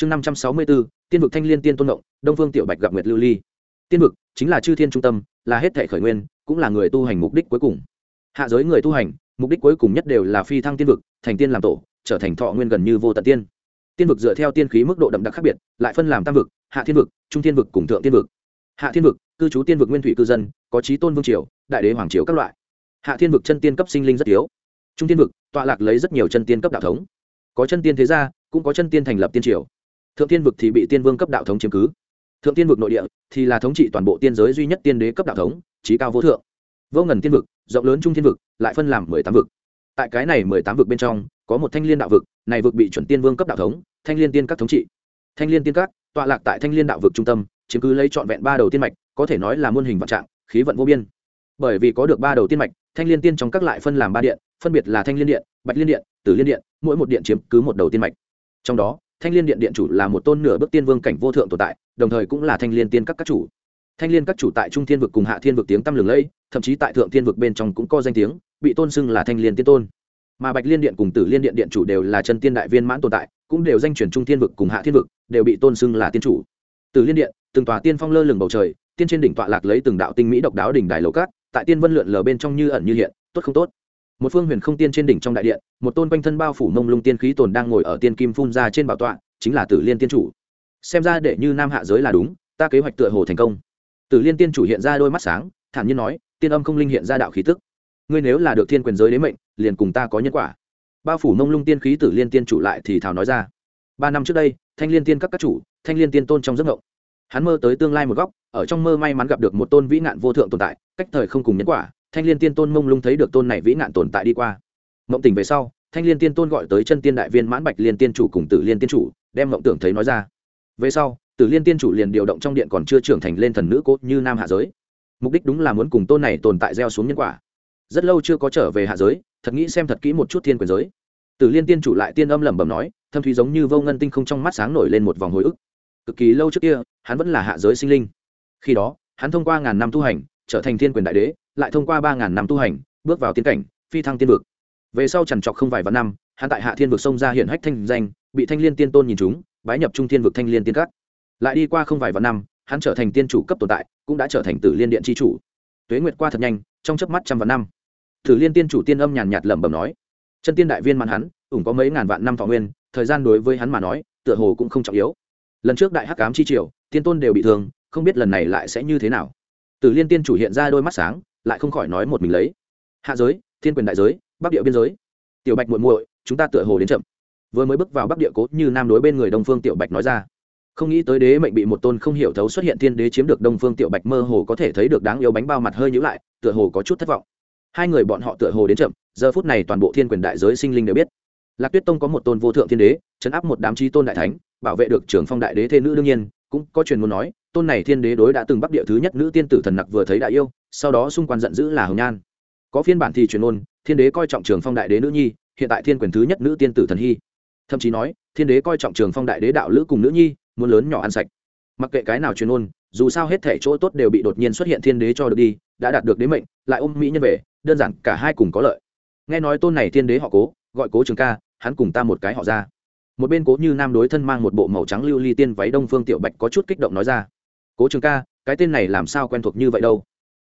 chương năm trăm sáu mươi bốn tiên vực thanh liên tiên tôn ngộng đông phương tiểu bạch gặp nguyệt lưu ly. Tiên vực chính là chư thiên trung tâm, là hết thể khởi nguyên, cũng là người tu hành mục đích cuối cùng. Hạ giới người tu hành, mục đích cuối cùng nhất đều là phi thăng tiên vực, thành tiên làm tổ, trở thành thọ nguyên gần như vô tận tiên. Tiên vực dựa theo tiên khí mức độ đậm đặc khác biệt, lại phân làm tam vực, hạ thiên vực, trung thiên vực cùng thượng tiên vực. Hạ thiên vực, cư trú tiên vực nguyên thủy cư dân, có trí tôn vương triều, đại đế hoàng triều các loại. Hạ thiên vực chân tiên cấp sinh linh rất yếu. Trung tiên vực, tọa lạc lấy rất nhiều chân tiên cấp đạo thống. Có chân tiên thế gia, cũng có chân tiên thành lập tiên triều thượng tiên vực thì bị tiên vương cấp đạo thống chiếm cứ. Thượng tiên vực nội địa thì là thống trị toàn bộ tiên giới duy nhất tiên đế cấp đạo thống trí cao vô thượng. Vô ngần tiên vực, rộng lớn trung tiên vực, lại phân làm mười tám vực. Tại cái này mười tám vực bên trong, có một thanh liên đạo vực, này vực bị chuẩn tiên vương cấp đạo thống, thanh liên tiên các thống trị. Thanh liên tiên các, tọa lạc tại thanh liên đạo vực trung tâm, chiếm cứ lấy trọn vẹn ba đầu tiên mạch, có thể nói là muôn hình vạn trạng, khí vận vô biên. Bởi vì có được ba đầu tiên mạch, thanh liên tiên trong các lại phân làm ba điện, phân biệt là thanh liên điện, bạch liên điện, tử liên điện, mỗi một điện chiếm cứ một đầu tiên mạch. Trong đó thanh liên điện điện chủ là một tôn nửa bước tiên vương cảnh vô thượng tồn tại, đồng thời cũng là thanh liên tiên các các chủ. Thanh liên các chủ tại trung thiên vực cùng hạ thiên vực tiếng tăm lừng lẫy, thậm chí tại thượng thiên vực bên trong cũng có danh tiếng, bị tôn xưng là thanh liên tiên tôn. Mà bạch liên điện cùng tử liên điện điện chủ đều là chân tiên đại viên mãn tồn tại, cũng đều danh chuyển trung thiên vực cùng hạ thiên vực, đều bị tôn xưng là tiên chủ. Tử liên điện, từng tòa tiên phong lơ lửng bầu trời, tiên trên đỉnh tọa lạc lấy từng đạo tinh mỹ độc đáo đỉnh đài lầu cát, tại tiên vân lượn lờ bên trong như ẩn như hiện, tốt không tốt? Một phương huyền không tiên trên đỉnh trong đại điện, một tôn quanh thân bao phủ mông lung tiên khí tồn đang ngồi ở tiên kim phun ra trên bảo tọa, chính là tử liên tiên chủ. Xem ra để như nam hạ giới là đúng, ta kế hoạch tựa hồ thành công. Tử liên tiên chủ hiện ra đôi mắt sáng, thản nhiên nói, tiên âm không linh hiện ra đạo khí tức. Ngươi nếu là được thiên quyền giới đến mệnh, liền cùng ta có nhân quả. Bao phủ mông lung tiên khí tử liên tiên chủ lại thì thào nói ra. Ba năm trước đây, thanh liên tiên các các chủ, thanh liên tiên tôn trong giấc ngộng hắn mơ tới tương lai một góc, ở trong mơ may mắn gặp được một tôn vĩ nạn vô thượng tồn tại, cách thời không cùng nhân quả thanh liên tiên tôn mông lung thấy được tôn này vĩ nạn tồn tại đi qua. Mộng tỉnh về sau, thanh liên tiên tôn gọi tới chân tiên đại viên mãn bạch liên tiên chủ cùng tử liên tiên chủ, đem mộng tưởng thấy nói ra. Về sau, tử liên tiên chủ liền điều động trong điện còn chưa trưởng thành lên thần nữ cốt như nam hạ giới. Mục đích đúng là muốn cùng tôn này tồn tại gieo xuống nhân quả. Rất lâu chưa có trở về hạ giới, thật nghĩ xem thật kỹ một chút thiên quyền giới. Tử liên tiên chủ lại tiên âm lẩm bẩm nói, thâm thúy giống như vô ngân tinh không trong mắt sáng nổi lên một vòng hồi ức. Cực kỳ lâu trước kia, hắn vẫn là hạ giới sinh linh. Khi đó, hắn thông qua ngàn năm tu hành, trở thành thiên quyền đại đế lại thông qua ba ngàn năm tu hành, bước vào tiên cảnh, phi thăng tiên vực. Về sau trằn trọc không vài vạn năm, hắn tại hạ thiên vực sông ra hiện hách thanh danh, bị thanh liên tiên tôn nhìn chúng bái nhập trung thiên vực thanh liên tiên cát lại đi qua không vài vạn năm, hắn trở thành tiên chủ cấp tồn tại, cũng đã trở thành tử liên điện tri chủ. Tuế nguyệt qua thật nhanh, trong chớp mắt trăm vạn năm. Tử liên tiên chủ tiên âm nhàn nhạt lẩm bẩm nói, chân tiên đại viên màn hắn, ủng có mấy ngàn vạn năm thọ nguyên, thời gian đối với hắn mà nói, tựa hồ cũng không trọng yếu. Lần trước đại hắc cám chi triều, tiên tôn đều bị thương, không biết lần này lại sẽ như thế nào. Tử liên tiên chủ hiện ra đôi mắt sáng lại không khỏi nói một mình lấy. Hạ giới, thiên quyền đại giới, bắc địa biên giới. Tiểu bạch muội muội, chúng ta tựa hồ đến chậm. Vừa mới bước vào bắc địa cố như nam đối bên người đông phương tiểu bạch nói ra. Không nghĩ tới đế mệnh bị một tôn không hiểu thấu xuất hiện thiên đế chiếm được đông phương tiểu bạch mơ hồ có thể thấy được đáng yêu bánh bao mặt hơi nhữ lại, tựa hồ có chút thất vọng. Hai người bọn họ tựa hồ đến chậm, giờ phút này toàn bộ thiên quyền đại giới sinh linh đều biết. Lạc tuyết tông có một tôn vô thượng thiên đế, chấn áp một đám trí tôn đại thánh, bảo vệ được trưởng phong đại đế thế nữ đương nhiên, cũng có truyền muốn nói tôn này thiên đế đối đã từng bắc địa thứ nhất nữ tiên tử thần nặc vừa thấy đại yêu, sau đó xung quanh giận dữ là hồng nhan. Có phiên bản thì truyền ôn thiên đế coi trọng trường phong đại đế nữ nhi, hiện tại thiên quyền thứ nhất nữ tiên tử thần hy. Thậm chí nói, thiên đế coi trọng trường phong đại đế đạo lữ cùng nữ nhi, muốn lớn nhỏ ăn sạch. Mặc kệ cái nào truyền ôn dù sao hết thể chỗ tốt đều bị đột nhiên xuất hiện thiên đế cho được đi, đã đạt được đế mệnh, lại ôm mỹ nhân về, đơn giản cả hai cùng có lợi. Nghe nói tôn này thiên đế họ cố, gọi cố trường ca, hắn cùng ta một cái họ ra. Một bên cố như nam đối thân mang một bộ màu trắng lưu ly tiên váy đông phương tiểu bạch có chút kích động nói ra cố trường ca, cái tên này làm sao quen thuộc như vậy đâu?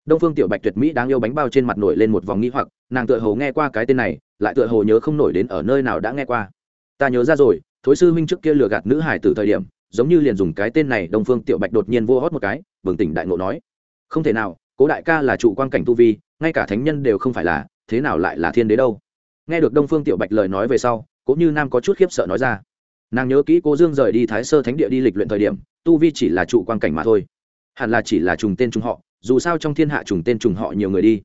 Đông phương tiểu bạch tuyệt mỹ đáng yêu bánh bao trên mặt nổi lên một vòng nghĩ hoặc, nàng tựa hồ nghe qua cái tên này, lại tựa hồ nhớ không nổi đến ở nơi nào đã nghe qua. Ta nhớ ra rồi, thối sư minh trước kia lừa gạt nữ hải từ thời điểm, giống như liền dùng cái tên này, đông phương tiểu bạch đột nhiên vô hót một cái, bừng tỉnh đại ngộ nói. Không thể nào, cố đại ca là trụ quan cảnh tu vi, ngay cả thánh nhân đều không phải là, thế nào lại là thiên đế đâu? Nghe được đông phương tiểu bạch lời nói về sau cũng như nam có chút khiếp sợ nói ra. Nàng nhớ kỹ cô dương rời đi thái sơ thánh địa đi lịch luyện thời điểm tu vi chỉ là trụ quan cảnh mà thôi. Hẳn là chỉ là trùng tên trùng họ, dù sao trong thiên hạ trùng tên trùng họ nhiều người đi.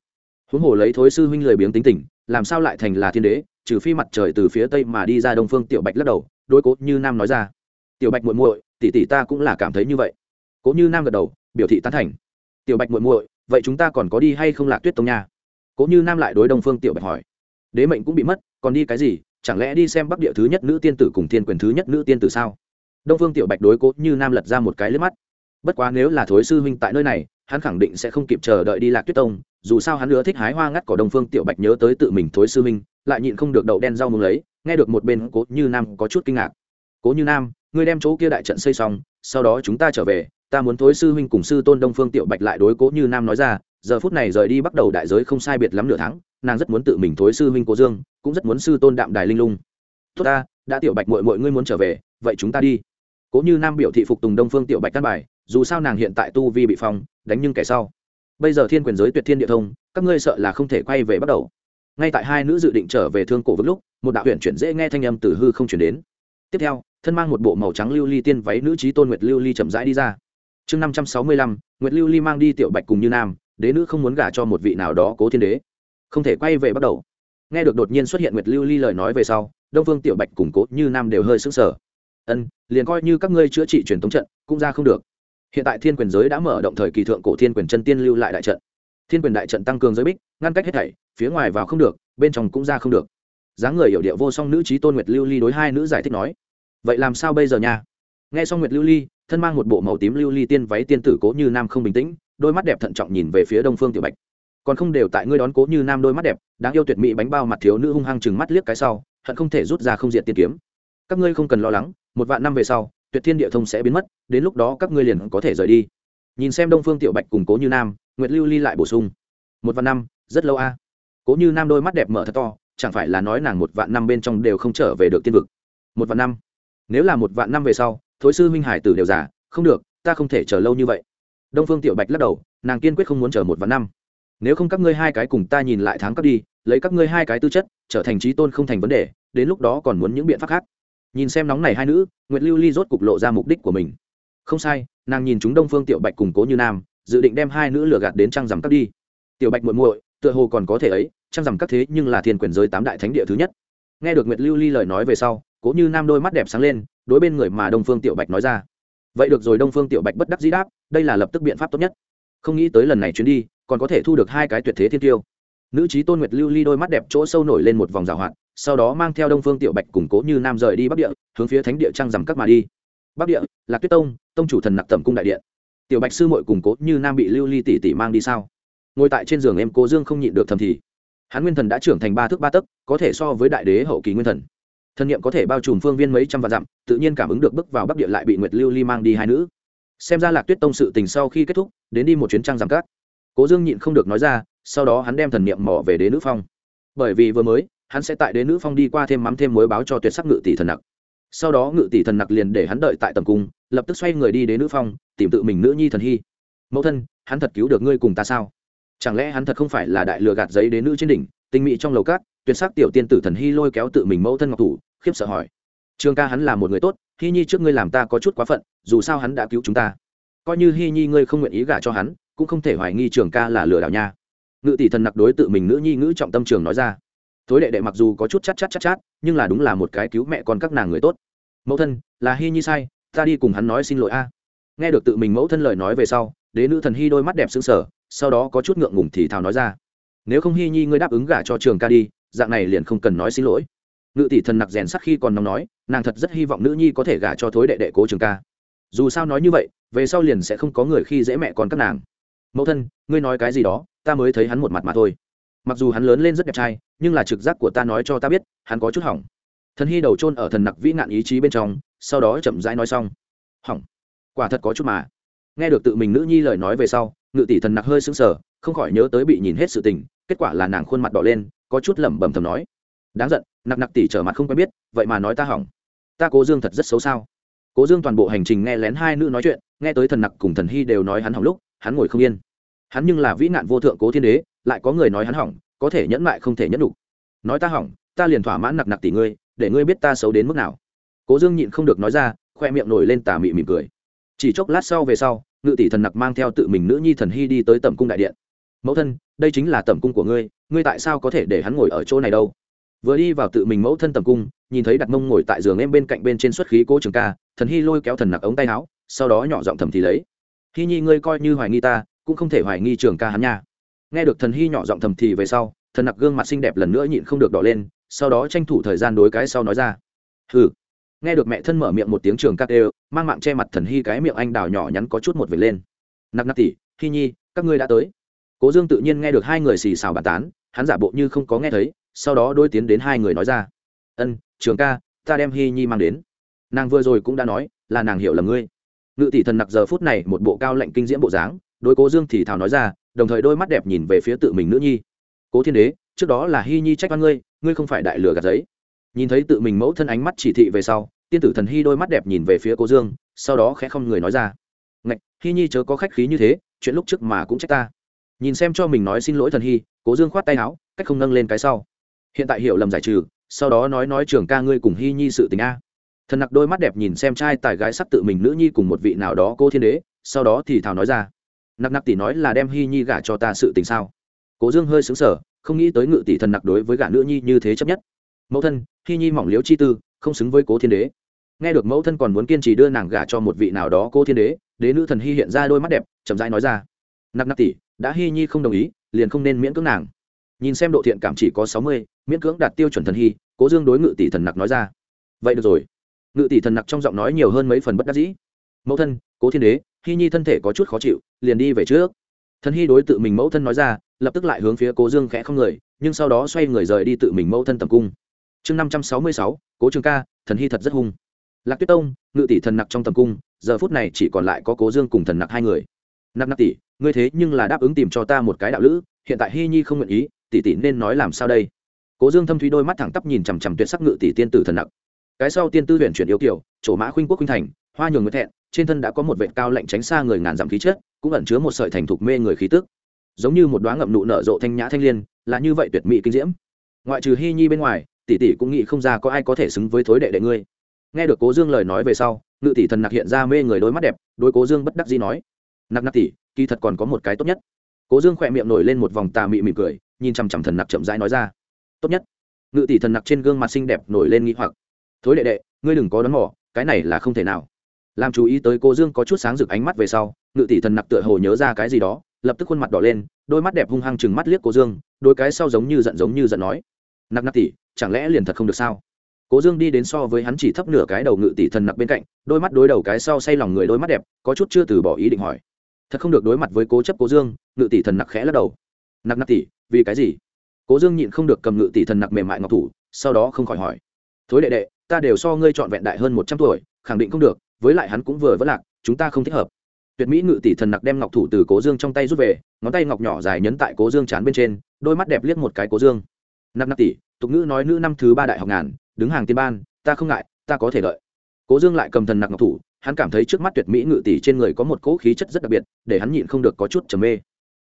Huống hồ lấy thối sư huynh lười biếng tính tình, làm sao lại thành là thiên đế, trừ phi mặt trời từ phía tây mà đi ra đông phương tiểu bạch lắc đầu đôi cố như nam nói ra. Tiểu bạch muội muội, tỷ tỷ ta cũng là cảm thấy như vậy. Cố như nam gật đầu, biểu thị tán thành. Tiểu bạch muội muội, vậy chúng ta còn có đi hay không lạc tuyết tông nha? Cố như nam lại đối đông phương tiểu bạch hỏi. Đế mệnh cũng bị mất, còn đi cái gì? Chẳng lẽ đi xem bắc địa thứ nhất nữ tiên tử cùng thiên quyền thứ nhất nữ tiên tử sao? Đông phương tiểu bạch đối cố như nam lật ra một cái lướt mắt. Bất quá nếu là thối sư huynh tại nơi này, hắn khẳng định sẽ không kịp chờ đợi đi lạc tuyết tông, dù sao hắn nữa thích hái hoa ngắt cỏ đông phương tiểu bạch nhớ tới tự mình thối sư huynh, lại nhịn không được đậu đen rau mừng lấy, nghe được một bên cố như nam có chút kinh ngạc. Cố như nam, ngươi đem chỗ kia đại trận xây xong, sau đó chúng ta trở về, ta muốn thối sư huynh cùng sư tôn đông phương tiểu bạch lại đối cố như nam nói ra, giờ phút này rời đi bắt đầu đại giới không sai biệt lắm nửa tháng, nàng rất muốn tự mình thối sư huynh cố dương, cũng rất muốn sư tôn đạm đài linh lung. Tốt ta, đã tiểu bạch mội mội ngươi muốn trở về, vậy chúng ta đi cố như nam biểu thị phục tùng đông phương tiểu bạch căn bài, dù sao nàng hiện tại tu vi bị phong, đánh nhưng kẻ sau. Bây giờ thiên quyền giới tuyệt thiên địa thông, các ngươi sợ là không thể quay về bắt đầu. Ngay tại hai nữ dự định trở về thương cổ vững lúc, một đạo huyện chuyển dễ nghe thanh âm từ hư không chuyển đến. Tiếp theo, thân mang một bộ màu trắng lưu ly tiên váy nữ trí tôn nguyệt lưu ly chậm rãi đi ra. Chương năm trăm sáu mươi lăm, nguyệt lưu ly mang đi tiểu bạch cùng như nam, đế nữ không muốn gả cho một vị nào đó cố thiên đế. Không thể quay về bắt đầu. Nghe được đột nhiên xuất hiện nguyệt lưu ly lời nói về sau, đông Phương tiểu bạch cùng cố như nam đều hơi sững sờ ân, liền coi như các ngươi chữa trị truyền thống trận, cũng ra không được. Hiện tại thiên quyền giới đã mở động thời kỳ thượng cổ thiên quyền chân tiên lưu lại đại trận. Thiên quyền đại trận tăng cường giới bích, ngăn cách hết thảy, phía ngoài vào không được, bên trong cũng ra không được. Dáng người hiểu điệu vô song nữ trí tôn nguyệt lưu ly đối hai nữ giải thích nói, vậy làm sao bây giờ nha? Nghe xong nguyệt lưu ly, thân mang một bộ màu tím lưu ly tiên váy tiên tử cố như nam không bình tĩnh, đôi mắt đẹp thận trọng nhìn về phía đông phương tiểu bạch. Còn không đều tại ngươi đón cố như nam đôi mắt đẹp, đáng yêu tuyệt mỹ bánh bao mặt thiếu nữ hung hăng chừng mắt liếc cái sau, hận không thể rút ra không diện tiên kiếm. Các ngươi không cần lo lắng một vạn năm về sau, tuyệt thiên địa thông sẽ biến mất, đến lúc đó các ngươi liền có thể rời đi. Nhìn xem đông phương tiểu bạch củng cố như nam, nguyệt lưu ly lại bổ sung. Một vạn năm, rất lâu a. Cố như nam đôi mắt đẹp mở thật to, chẳng phải là nói nàng một vạn năm bên trong đều không trở về được tiên vực. Một vạn năm. Nếu là một vạn năm về sau, thối sư minh hải tử đều giả không được, ta không thể chờ lâu như vậy. Đông phương tiểu bạch lắc đầu, nàng kiên quyết không muốn chờ một vạn năm. Nếu không các ngươi hai cái cùng ta nhìn lại tháng cấp đi, lấy các ngươi hai cái tư chất, trở thành trí tôn không thành vấn đề, đến lúc đó còn muốn những biện pháp khác nhìn xem nóng này hai nữ, nguyệt lưu ly rốt cục lộ ra mục đích của mình. Không sai, nàng nhìn chúng đông phương tiểu bạch củng cố như nam, dự định đem hai nữ lừa gạt đến trăng rằm cắt đi. Tiểu bạch muội muội, tựa hồ còn có thể ấy, trăng rằm cắt thế nhưng là thiên quyền giới tám đại thánh địa thứ nhất. Nghe được nguyệt lưu ly lời nói về sau, cố như nam đôi mắt đẹp sáng lên, đối bên người mà đông phương tiểu bạch nói ra. Vậy được rồi, đông phương tiểu bạch bất đắc dĩ đáp, đây là lập tức biện pháp tốt nhất. Không nghĩ tới lần này chuyến đi, còn có thể thu được hai cái tuyệt thế thiên tiêu. Nữ trí tôn nguyệt lưu ly đôi mắt đẹp chỗ sâu nổi lên một vòng rào hoạt sau đó mang theo đông phương tiểu bạch củng cố như nam rời đi bắc địa, hướng phía thánh địa trăng rằm các mà đi. Bắc địa, lạc tuyết tông tông chủ thần nặc tẩm cung đại điện. Tiểu bạch sư mội củng cố như nam bị lưu ly tỷ tỷ mang đi sao? Ngồi tại trên giường em cố dương không nhịn được thầm thì, hắn nguyên thần đã trưởng thành ba thước ba tấc, có thể so với đại đế hậu kỳ nguyên thần. Thân nhiệm có thể bao trùm phương viên mấy trăm vạn dặm, tự nhiên cảm ứng được bước vào bắc địa lại bị nguyệt lưu ly mang đi hai nữ. Xem ra lạc tuyết tông sự tình sau khi kết thúc, đến đi một chuyến trăng giảm cát cố dương nhịn không được nói ra, sau đó hắn đem thần niệm mỏ về đế nữ phong. Bởi vì vừa mới hắn sẽ tại đế nữ phong đi qua thêm mắm thêm mối báo cho tuyệt sắc ngự tỷ thần nặc. Sau đó ngự tỷ thần nặc liền để hắn đợi tại tầm cung, lập tức xoay người đi đến nữ phong, tìm tự mình nữ nhi thần hy. Mẫu thân, hắn thật cứu được ngươi cùng ta sao? Chẳng lẽ hắn thật không phải là đại lừa gạt giấy đến nữ trên đỉnh, tinh mỹ trong lầu cát, tuyệt sắc tiểu tiên tử thần hy lôi kéo tự mình mẫu thân ngọc thủ, khiếp sợ hỏi. Trường ca hắn là một người tốt, hy nhi trước ngươi làm ta có chút quá phận, dù sao hắn đã cứu chúng ta. Coi như hy nhi ngươi không nguyện ý gả cho hắn, cũng không thể hoài nghi trường ca là lừa đảo nha. Ngự tỷ thần nặc đối tự mình nữ nhi ngữ trọng tâm trường nói ra thối đệ đệ mặc dù có chút chát chát chát chát, nhưng là đúng là một cái cứu mẹ con các nàng người tốt. Mẫu thân, là hy nhi sai, ta đi cùng hắn nói xin lỗi a. Nghe được tự mình mẫu thân lời nói về sau, đế nữ thần hy đôi mắt đẹp xứng sở sau đó có chút ngượng ngùng thì thào nói ra. Nếu không hy nhi ngươi đáp ứng gả cho trường ca đi, dạng này liền không cần nói xin lỗi. Ngự tỷ thần nặc rèn sắc khi còn nóng nói, nàng thật rất hy vọng nữ nhi có thể gả cho thối đệ đệ cố trường ca. Dù sao nói như vậy, về sau liền sẽ không có người khi dễ mẹ con các nàng. Mẫu thân, ngươi nói cái gì đó, ta mới thấy hắn một mặt mà thôi mặc dù hắn lớn lên rất đẹp trai, nhưng là trực giác của ta nói cho ta biết, hắn có chút hỏng. Thần hy đầu trôn ở thần nặc vĩ nạn ý chí bên trong, sau đó chậm rãi nói xong. Hỏng. Quả thật có chút mà. Nghe được tự mình nữ nhi lời nói về sau, ngự tỷ thần nặc hơi sững sờ, không khỏi nhớ tới bị nhìn hết sự tình, kết quả là nàng khuôn mặt đỏ lên, có chút lẩm bẩm thầm nói. Đáng giận, nặc nặc tỷ trở mặt không quen biết, vậy mà nói ta hỏng. Ta cố dương thật rất xấu sao? Cố dương toàn bộ hành trình nghe lén hai nữ nói chuyện, nghe tới thần nặc cùng thần hy đều nói hắn hỏng lúc, hắn ngồi không yên. Hắn nhưng là vĩ nạn vô thượng cố thiên đế lại có người nói hắn hỏng, có thể nhẫn mại không thể nhẫn đủ nói ta hỏng, ta liền thỏa mãn nặc nặc tỷ ngươi, để ngươi biết ta xấu đến mức nào. Cố dương nhịn không được nói ra, khoe miệng nổi lên tà mị mỉm cười. Chỉ chốc lát sau về sau, ngự tỷ thần nặc mang theo tự mình nữ nhi thần hy đi tới tầm cung đại điện. Mẫu thân, đây chính là tầm cung của ngươi ngươi tại sao có thể để hắn ngồi ở chỗ này đâu? Vừa đi vào tự mình mẫu thân tầm cung, nhìn thấy đặt mông ngồi tại giường em bên cạnh bên trên xuất khí cố trường ca, thần hy lôi kéo thần nặc ống tay áo, sau đó nhỏ giọng thầm thì lấy. Hy nhi, ngươi coi như hoài nghi ta, cũng không thể hoài nghi trường ca hắn nha nghe được thần hy nhỏ giọng thầm thì về sau, thần nặc gương mặt xinh đẹp lần nữa nhịn không được đỏ lên, sau đó tranh thủ thời gian đối cái sau nói ra. Hừ. Nghe được mẹ thân mở miệng một tiếng trường ca đều, mang mạng che mặt thần hy cái miệng anh đào nhỏ nhắn có chút một vệt lên. Nặc nặc tỉ hy nhi, các ngươi đã tới. Cố dương tự nhiên nghe được hai người xì xào bàn tán, hắn giả bộ như không có nghe thấy, sau đó đôi tiến đến hai người nói ra. Ân, trường ca, ta đem hy nhi mang đến. Nàng vừa rồi cũng đã nói, là nàng hiểu là ngươi. Ngự tỷ thần nặc giờ phút này một bộ cao lệnh kinh diễm bộ dáng đôi cố dương thì thào nói ra đồng thời đôi mắt đẹp nhìn về phía tự mình nữ nhi. Cố thiên đế, trước đó là hy nhi trách văn ngươi ngươi không phải đại lừa gạt giấy. Nhìn thấy tự mình mẫu thân ánh mắt chỉ thị về sau, tiên tử thần hy đôi mắt đẹp nhìn về phía cố dương, sau đó khẽ không người nói ra. Ngạch hy nhi chớ có khách khí như thế, chuyện lúc trước mà cũng trách ta. Nhìn xem cho mình nói xin lỗi thần hy cố dương khoát tay áo, cách không nâng lên cái sau. Hiện tại hiểu lầm giải trừ, sau đó nói nói trường ca ngươi cùng hy nhi sự tình a. Thần nặc đôi mắt đẹp nhìn xem trai tài gái sắp tự mình nữ nhi cùng một vị nào đó cô thiên đế, sau đó thì thảo nói ra nặc nặc tỷ nói là đem hy nhi gả cho ta sự tình sao? Cố dương hơi xứng sở không nghĩ tới ngự tỷ thần nặc đối với gả nữ nhi như thế chấp nhất. Mẫu thân hy nhi mỏng liếu chi tư, không xứng với cố thiên đế. Nghe được mẫu thân còn muốn kiên trì đưa nàng gả cho một vị nào đó cố thiên đế đế nữ thần hy hiện ra đôi mắt đẹp, chậm rãi nói ra. Nặc nặc tỷ, đã hy nhi không đồng ý, liền không nên miễn cưỡng nàng. Nhìn xem độ thiện cảm chỉ có sáu mươi, miễn cưỡng đạt tiêu chuẩn thần hy cố dương đối ngự tỷ thần nặc nói ra. Vậy được rồi. Ngự tỷ thần nặc trong giọng nói nhiều hơn mấy phần bất đắc dĩ. Mẫu thân, cố thiên đế hy nhi thân thể có chút khó chịu, liền đi về trước. Thần hy đối tự mình mẫu thân nói ra, lập tức lại hướng phía cố dương khẽ không người, nhưng sau đó xoay người rời đi tự mình mẫu thân tầm cung. Chương năm trăm sáu mươi sáu, cố trường ca, thần hy thật rất hung. Lạc tuyết tông, ngự tỷ thần nặc trong tầm cung, giờ phút này chỉ còn lại có cố dương cùng thần nặc hai người. Nặc nặc tỷ, ngươi thế nhưng là đáp ứng tìm cho ta một cái đạo lữ, hiện tại hy nhi không nguyện ý, tỷ tỷ nên nói làm sao đây? Cố dương thâm thúy đôi mắt thẳng tắp nhìn chằm chằm tuyệt sắc ngự tỷ tiên tử thần nặc. Cái sau tiên tư huyện chuyển yêu kiểu chỗ mã khuynh quốc khuynh thành, hoa nhường người thẹn trên thân đã có một vệt cao lạnh tránh xa người ngàn dặm khí chất, cũng ẩn chứa một sợi thành thục mê người khí tức. Giống như một đoá ngậm nụ nở rộ thanh nhã thanh liên, là như vậy tuyệt mỹ kinh diễm. Ngoại trừ hy nhi bên ngoài, tỷ tỷ cũng nghĩ không ra có ai có thể xứng với thối đệ đệ ngươi. Nghe được cố dương lời nói về sau, ngự tỷ thần nặc hiện ra mê người đôi mắt đẹp đôi cố dương bất đắc dĩ nói, nặc nặc tỷ, kỳ thật còn có một cái tốt nhất. Cố dương khỏe miệng nổi lên một vòng tà mị mỉm cười, nhìn chằm chằm thần nặc chậm rãi nói ra, tốt nhất. Ngự tỷ thần nặc trên gương mặt xinh đẹp nổi lên nghĩ hoặc, thối đệ đệ, ngươi đừng có đón mỏ cái này là không thể nào làm chú ý tới cô dương có chút sáng rực ánh mắt về sau, ngự tỷ thần nặc tựa hồ nhớ ra cái gì đó, lập tức khuôn mặt đỏ lên, đôi mắt đẹp hung hăng chừng mắt liếc cô dương, đôi cái sau giống như giận giống như giận nói. Nặc nặc tỷ, chẳng lẽ liền thật không được sao? Cố dương đi đến so với hắn chỉ thấp nửa cái đầu ngự tỷ thần nặc bên cạnh, đôi mắt đối đầu cái sau say lòng người đôi mắt đẹp, có chút chưa từ bỏ ý định hỏi. Thật không được đối mặt với cố chấp cố dương, ngự tỷ thần nặc khẽ lắc đầu. Nặc nặc tỷ, vì cái gì? Cố dương nhịn không được cầm ngự tỷ thần nặc mềm mại ngọc thủ, sau đó không khỏi hỏi. Thối đệ đệ, ta đều so ngươi trọn vẹn đại hơn một trăm tuổi, khẳng định không được với lại hắn cũng vừa vẫn lạc, chúng ta không thích hợp. Tuyệt mỹ ngự tỷ thần nặc đem ngọc thủ từ cố dương trong tay rút về, ngón tay ngọc nhỏ dài nhấn tại cố dương chán bên trên, đôi mắt đẹp liếc một cái cố dương. Nặc nặc tỷ, tục ngữ nói nữ năm thứ ba đại học ngàn, đứng hàng tiên ban, ta không ngại, ta có thể đợi. Cố dương lại cầm thần nặc ngọc thủ, hắn cảm thấy trước mắt tuyệt mỹ ngự tỷ trên người có một cỗ khí chất rất đặc biệt, để hắn nhịn không được có chút trầm mê.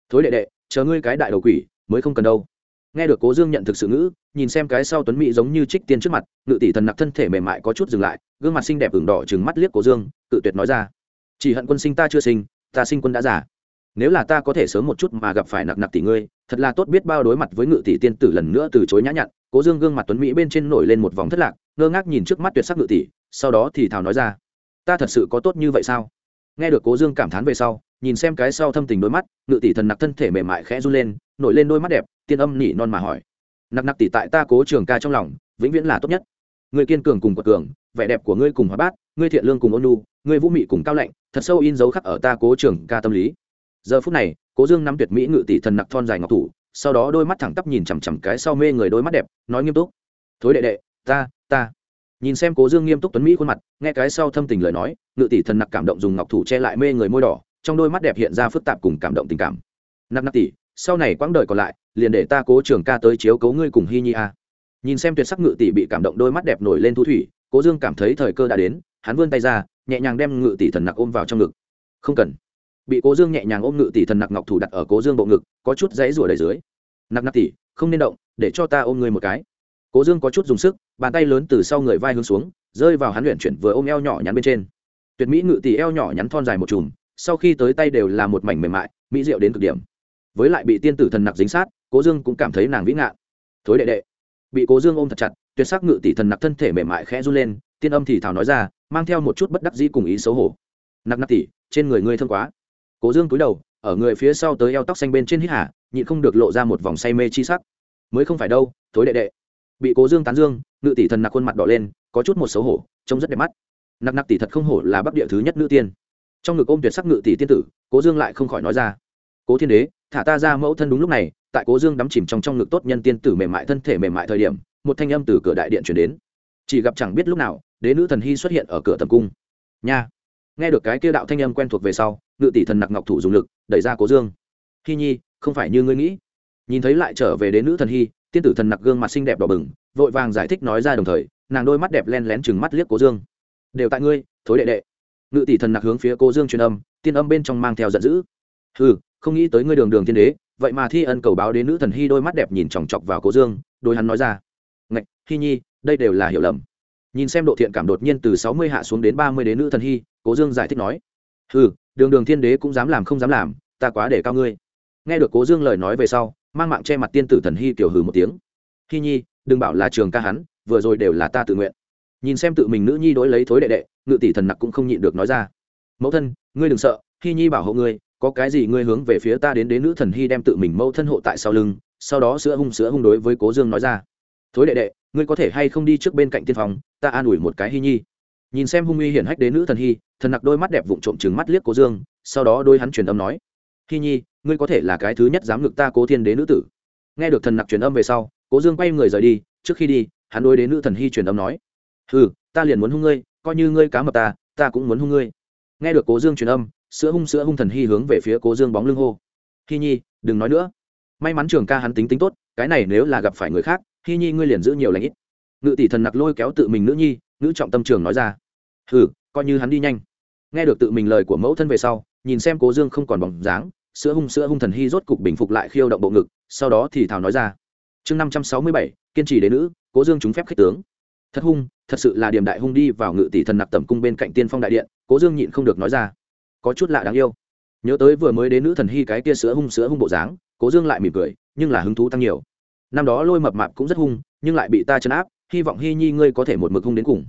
Thối đệ đệ, chờ ngươi cái đại đầu quỷ, mới không cần đâu nghe được cố dương nhận thực sự ngữ, nhìn xem cái sau tuấn mỹ giống như trích tiên trước mặt, ngự tỷ thần nặc thân thể mềm mại có chút dừng lại, gương mặt xinh đẹp ửng đỏ chừng mắt liếc cố dương, cự tuyệt nói ra. Chỉ hận quân sinh ta chưa sinh, ta sinh quân đã già. Nếu là ta có thể sớm một chút mà gặp phải nặc nặc tỷ ngươi, thật là tốt biết bao đối mặt với ngự tỷ tiên tử lần nữa từ chối nhã nhặn. Cố dương gương mặt tuấn mỹ bên trên nổi lên một vòng thất lạc, ngơ ngác nhìn trước mắt tuyệt sắc ngự tỷ, sau đó thì thào nói ra. Ta thật sự có tốt như vậy sao? Nghe được cố dương cảm thán về sau nhìn xem cái sau thâm tình đôi mắt, ngự tỷ thần nặc thân thể mềm mại khẽ run lên, nổi lên đôi mắt đẹp, tiên âm nỉ non mà hỏi. Nặc nặc tỷ tại ta cố trường ca trong lòng, vĩnh viễn là tốt nhất. Người kiên cường cùng quật cường, vẻ đẹp của ngươi cùng hóa bát, ngươi thiện lương cùng ôn nu ngươi vũ mị cùng cao lạnh, thật sâu in dấu khắc ở ta cố trường ca tâm lý. Giờ phút này, cố dương nắm tuyệt mỹ ngự tỷ thần nặc thon dài ngọc thủ, sau đó đôi mắt thẳng tắp nhìn chằm chằm cái sau mê người đôi mắt đẹp, nói nghiêm túc. Thối đệ đệ, ta ta. Nhìn xem cố dương nghiêm túc tuấn mỹ khuôn mặt, nghe cái sau thâm tình lời nói, ngự tỷ thần nặc cảm động dùng ngọc thủ che lại mê người môi đỏ trong đôi mắt đẹp hiện ra phức tạp cùng cảm động tình cảm. Nặc nặc tỷ, sau này quãng đời còn lại, liền để ta cố trường ca tới chiếu cấu ngươi cùng hy nhi a. Nhìn xem tuyệt sắc ngự tỷ bị cảm động đôi mắt đẹp nổi lên thu thủy, cố dương cảm thấy thời cơ đã đến, hắn vươn tay ra, nhẹ nhàng đem ngự tỷ thần nặc ôm vào trong ngực. Không cần. Bị cố dương nhẹ nhàng ôm ngự tỷ thần nặc ngọc thủ đặt ở cố dương bộ ngực, có chút dãy rủa đầy dưới. Nặc nặc tỷ, không nên động, để cho ta ôm ngươi một cái. Cố dương có chút dùng sức, bàn tay lớn từ sau người vai hướng xuống, rơi vào hắn luyện chuyển vừa ôm eo nhỏ nhắn bên trên. Tuyệt mỹ ngự tỷ eo nhỏ nhắn thon dài một chùm sau khi tới tay đều là một mảnh mềm mại, mỹ diệu đến cực điểm. Với lại bị tiên tử thần nặc dính sát, cố dương cũng cảm thấy nàng vĩ ngạn. Thối đệ đệ. Bị cố dương ôm thật chặt, tuyệt sắc ngự tỷ thần nặc thân thể mềm mại khẽ run lên, tiên âm thì thảo nói ra, mang theo một chút bất đắc dĩ cùng ý xấu hổ. Nặc nặc tỷ, trên người ngươi thương quá. Cố dương cúi đầu, ở người phía sau tới eo tóc xanh bên trên hít hả nhịn không được lộ ra một vòng say mê chi sắc. Mới không phải đâu, thối đệ đệ. Bị cố dương tán dương, ngự tỷ thần nặc khuôn mặt đỏ lên, có chút một xấu hổ, trông rất đẹp mắt. Nặc nặc tỷ thật không hổ là bắc địa thứ nhất nữ tiên trong ngực ôm tuyệt sắc ngự tỷ tiên tử, cố dương lại không khỏi nói ra. Cố thiên đế, thả ta ra mẫu thân đúng lúc này, tại cố dương đắm chìm trong trong ngực tốt nhân tiên tử mềm mại thân thể mềm mại thời điểm, một thanh âm từ cửa đại điện chuyển đến. Chỉ gặp chẳng biết lúc nào, đế nữ thần hy xuất hiện ở cửa tầm cung. Nha! Nghe được cái kia đạo thanh âm quen thuộc về sau, ngự tỷ thần nặc ngọc thủ dùng lực, đẩy ra cố dương. Hy nhi, không phải như ngươi nghĩ. Nhìn thấy lại trở về đến nữ thần hy, tiên tử thần nặc gương mặt xinh đẹp đỏ bừng, vội vàng giải thích nói ra đồng thời, nàng đôi mắt đẹp len lén chừng mắt liếc cố dương. Đều tại ngươi, thối đệ đệ ngự tỷ thần nặc hướng phía cố dương truyền âm, tiên âm bên trong mang theo giận dữ. Ừ không nghĩ tới ngươi đường đường thiên đế, vậy mà thi ân cầu báo đến nữ thần hy đôi mắt đẹp nhìn chòng chọc vào cố dương đôi hắn nói ra. Ngạch hy nhi, đây đều là hiểu lầm. Nhìn xem độ thiện cảm đột nhiên từ sáu mươi hạ xuống đến ba mươi đến nữ thần hy cố dương giải thích nói. Ừ đường đường thiên đế cũng dám làm không dám làm, ta quá để cao ngươi. Nghe được cố dương lời nói về sau, mang mạng che mặt tiên tử thần hy kiểu hừ một tiếng. Hy nhi, đừng bảo là trường ca hắn, vừa rồi đều là ta tự nguyện nhìn xem tự mình nữ nhi đối lấy thối đệ đệ, ngự tỷ thần nặc cũng không nhịn được nói ra. Mẫu thân, ngươi đừng sợ hy nhi bảo hộ ngươi, có cái gì ngươi hướng về phía ta đến đến nữ thần hy đem tự mình mẫu thân hộ tại sau lưng, sau đó sữa hung sữa hung đối với cố dương nói ra. Thối đệ đệ, ngươi có thể hay không đi trước bên cạnh tiên phòng, ta an ủi một cái hy nhi. Nhìn xem hung uy hiển hách đến nữ thần hy, thần nặc đôi mắt đẹp vụng trộm trừng mắt liếc cố dương, sau đó đôi hắn truyền âm nói, hy nhi, ngươi có thể là cái thứ nhất dám ngực ta cố thiên đế nữ tử. Nghe được thần nặc truyền âm về sau, cố dương quay người rời đi, trước khi đi, hắn đôi đến nữ thần hy truyền âm nói ừ ta liền muốn hung ngươi, coi như ngươi cá mập ta ta cũng muốn hung ngươi. Nghe được cố dương truyền âm, sữa hung sữa hung thần hy hướng về phía cố dương bóng lưng hô. Hy nhi, đừng nói nữa. May mắn trường ca hắn tính tính tốt, cái này nếu là gặp phải người khác hy nhi ngươi liền giữ nhiều lãnh ít. Ngự tỷ thần nặc lôi kéo tự mình nữ nhi, nữ trọng tâm trường nói ra. Ừ coi như hắn đi nhanh. Nghe được tự mình lời của mẫu thân về sau, nhìn xem cố dương không còn bóng dáng, sữa hung sữa hung thần hy rốt cục bình phục lại khiêu động bộ ngực, sau đó thì thảo nói ra. Chương năm trăm sáu mươi bảy, kiên trì đế nữ, cố dương chúng phép khích tướng. Thật hung thật sự là điểm đại hung đi vào ngự tỷ thần nặc tẩm cung bên cạnh tiên phong đại điện, cố dương nhịn không được nói ra. Có chút lạ đáng yêu. Nhớ tới vừa mới đến nữ thần hy cái kia sữa hung sữa hung bộ dáng, cố dương lại mỉm cười, nhưng là hứng thú tăng nhiều. Năm đó lôi mập mạp cũng rất hung, nhưng lại bị ta chấn áp, hy vọng hy nhi ngươi có thể một mực hung đến cùng.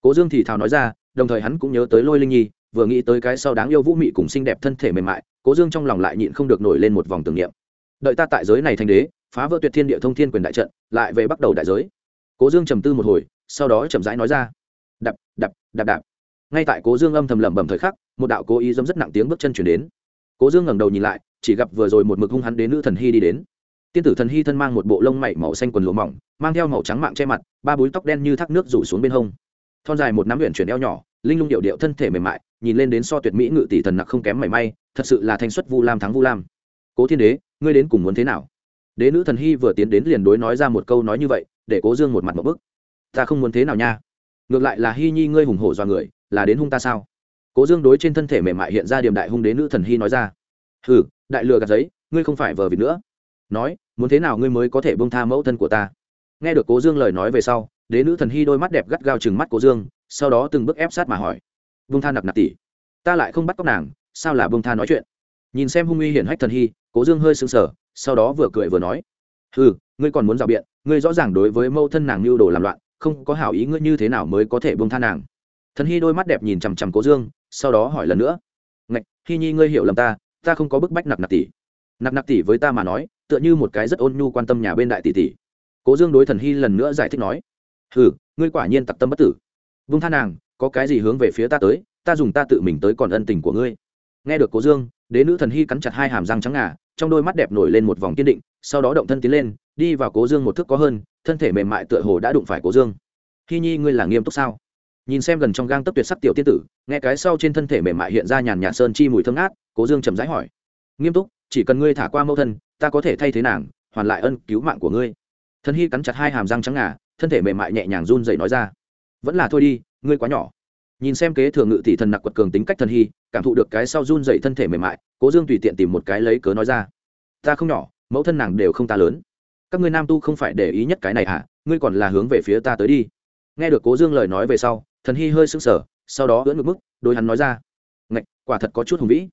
Cố dương thì thào nói ra, đồng thời hắn cũng nhớ tới lôi linh nhi, vừa nghĩ tới cái sau đáng yêu vũ mị cùng xinh đẹp thân thể mềm mại, cố dương trong lòng lại nhịn không được nổi lên một vòng tưởng niệm. Đợi ta tại giới này thành đế, phá vỡ tuyệt thiên địa thông thiên quyền đại trận, lại về bắt đầu đại giới. Cố dương trầm tư một hồi sau đó chậm rãi nói ra. Đập đập đạp đạp. Ngay tại cố dương âm thầm lẩm bẩm thời khắc, một đạo cố ý dâm rất nặng tiếng bước chân chuyển đến. Cố dương ngẩng đầu nhìn lại, chỉ gặp vừa rồi một mực hung hắn đến nữ thần hy đi đến. Tiên tử thần hy thân mang một bộ lông mảy màu xanh quần lụa mỏng, mang theo màu trắng mạng che mặt, ba búi tóc đen như thác nước rủ xuống bên hông. Thon dài một nắm huyện chuyển eo nhỏ, linh lung điệu điệu thân thể mềm mại, nhìn lên đến so tuyệt mỹ ngự tỷ thần nặc không kém mảy may, thật sự là thanh xuất vu lam thắng vu lam. Cố thiên đế, ngươi đến cùng muốn thế nào? Đế nữ thần hy vừa tiến đến liền đối nói ra một câu nói như vậy, để cố dương một mặt một bức ta không muốn thế nào nha. Ngược lại là hy nhi ngươi hùng hổ do người, là đến hung ta sao? Cố dương đối trên thân thể mềm mại hiện ra điểm đại hung đến nữ thần hy nói ra. Hừ, đại lừa gạt giấy, ngươi không phải vờ vịt nữa. Nói, muốn thế nào ngươi mới có thể bông tha mẫu thân của ta? Nghe được cố dương lời nói về sau, đế nữ thần hy đôi mắt đẹp gắt gao chừng mắt cố dương, sau đó từng bước ép sát mà hỏi. Bông tha nặc nặc tỷ, ta lại không bắt cóc nàng, sao là bông tha nói chuyện? Nhìn xem hung uy hiển hách thần hy cố dương hơi sững sờ, sau đó vừa cười vừa nói. Ừ ngươi còn muốn rào biện, ngươi rõ ràng đối với mẫu thân nàng mưu đồ làm loạn không có hảo ý ngươi như thế nào mới có thể buông tha nàng. Thần hy đôi mắt đẹp nhìn chằm chằm cố dương, sau đó hỏi lần nữa. Ngạch, hy nhi ngươi hiểu lầm ta ta không có bức bách nặc nặc tỷ. Nặc nặc tỷ với ta mà nói, tựa như một cái rất ôn nhu quan tâm nhà bên đại tỷ tỷ. Cố dương đối thần hy lần nữa giải thích nói. Ừ ngươi quả nhiên tặc tâm bất tử. Vung tha nàng, có cái gì hướng về phía ta tới, ta dùng ta tự mình tới còn ân tình của ngươi. Nghe được cố dương, đế nữ thần hy cắn chặt hai hàm răng trắng ngà, trong đôi mắt đẹp nổi lên một vòng kiên định, sau đó động thân tiến lên đi vào cố dương một thước có hơn, thân thể mềm mại tựa hồ đã đụng phải cố dương. Hy nhi, ngươi là nghiêm túc sao? Nhìn xem gần trong gang tấp tuyệt sắc tiểu tiên tử, nghe cái sau trên thân thể mềm mại hiện ra nhàn nhạt sơn chi mùi thơm ngát, cố dương chầm rãi hỏi. Nghiêm túc, chỉ cần ngươi thả qua mẫu thân, ta có thể thay thế nàng, hoàn lại ân cứu mạng của ngươi. Thân hy cắn chặt hai hàm răng trắng ngà, thân thể mềm mại nhẹ nhàng run dậy nói ra. Vẫn là thôi đi, ngươi quá nhỏ. Nhìn xem kế thừa ngự tỷ thần nặc quật cường tính cách thần hy cảm thụ được cái sau run dậy thân thể mềm mại, cố dương tùy tiện tìm một cái lấy cớ nói ra. Ta không nhỏ, mẫu thân nàng đều không ta lớn các ngươi nam tu không phải để ý nhất cái này hả? Ngươi còn là hướng về phía ta tới đi. Nghe được cố dương lời nói về sau, thần hy hơi sững sờ, sau đó ưỡn ngược mức đôi hắn nói ra, ngạch, quả thật có chút hùng vĩ.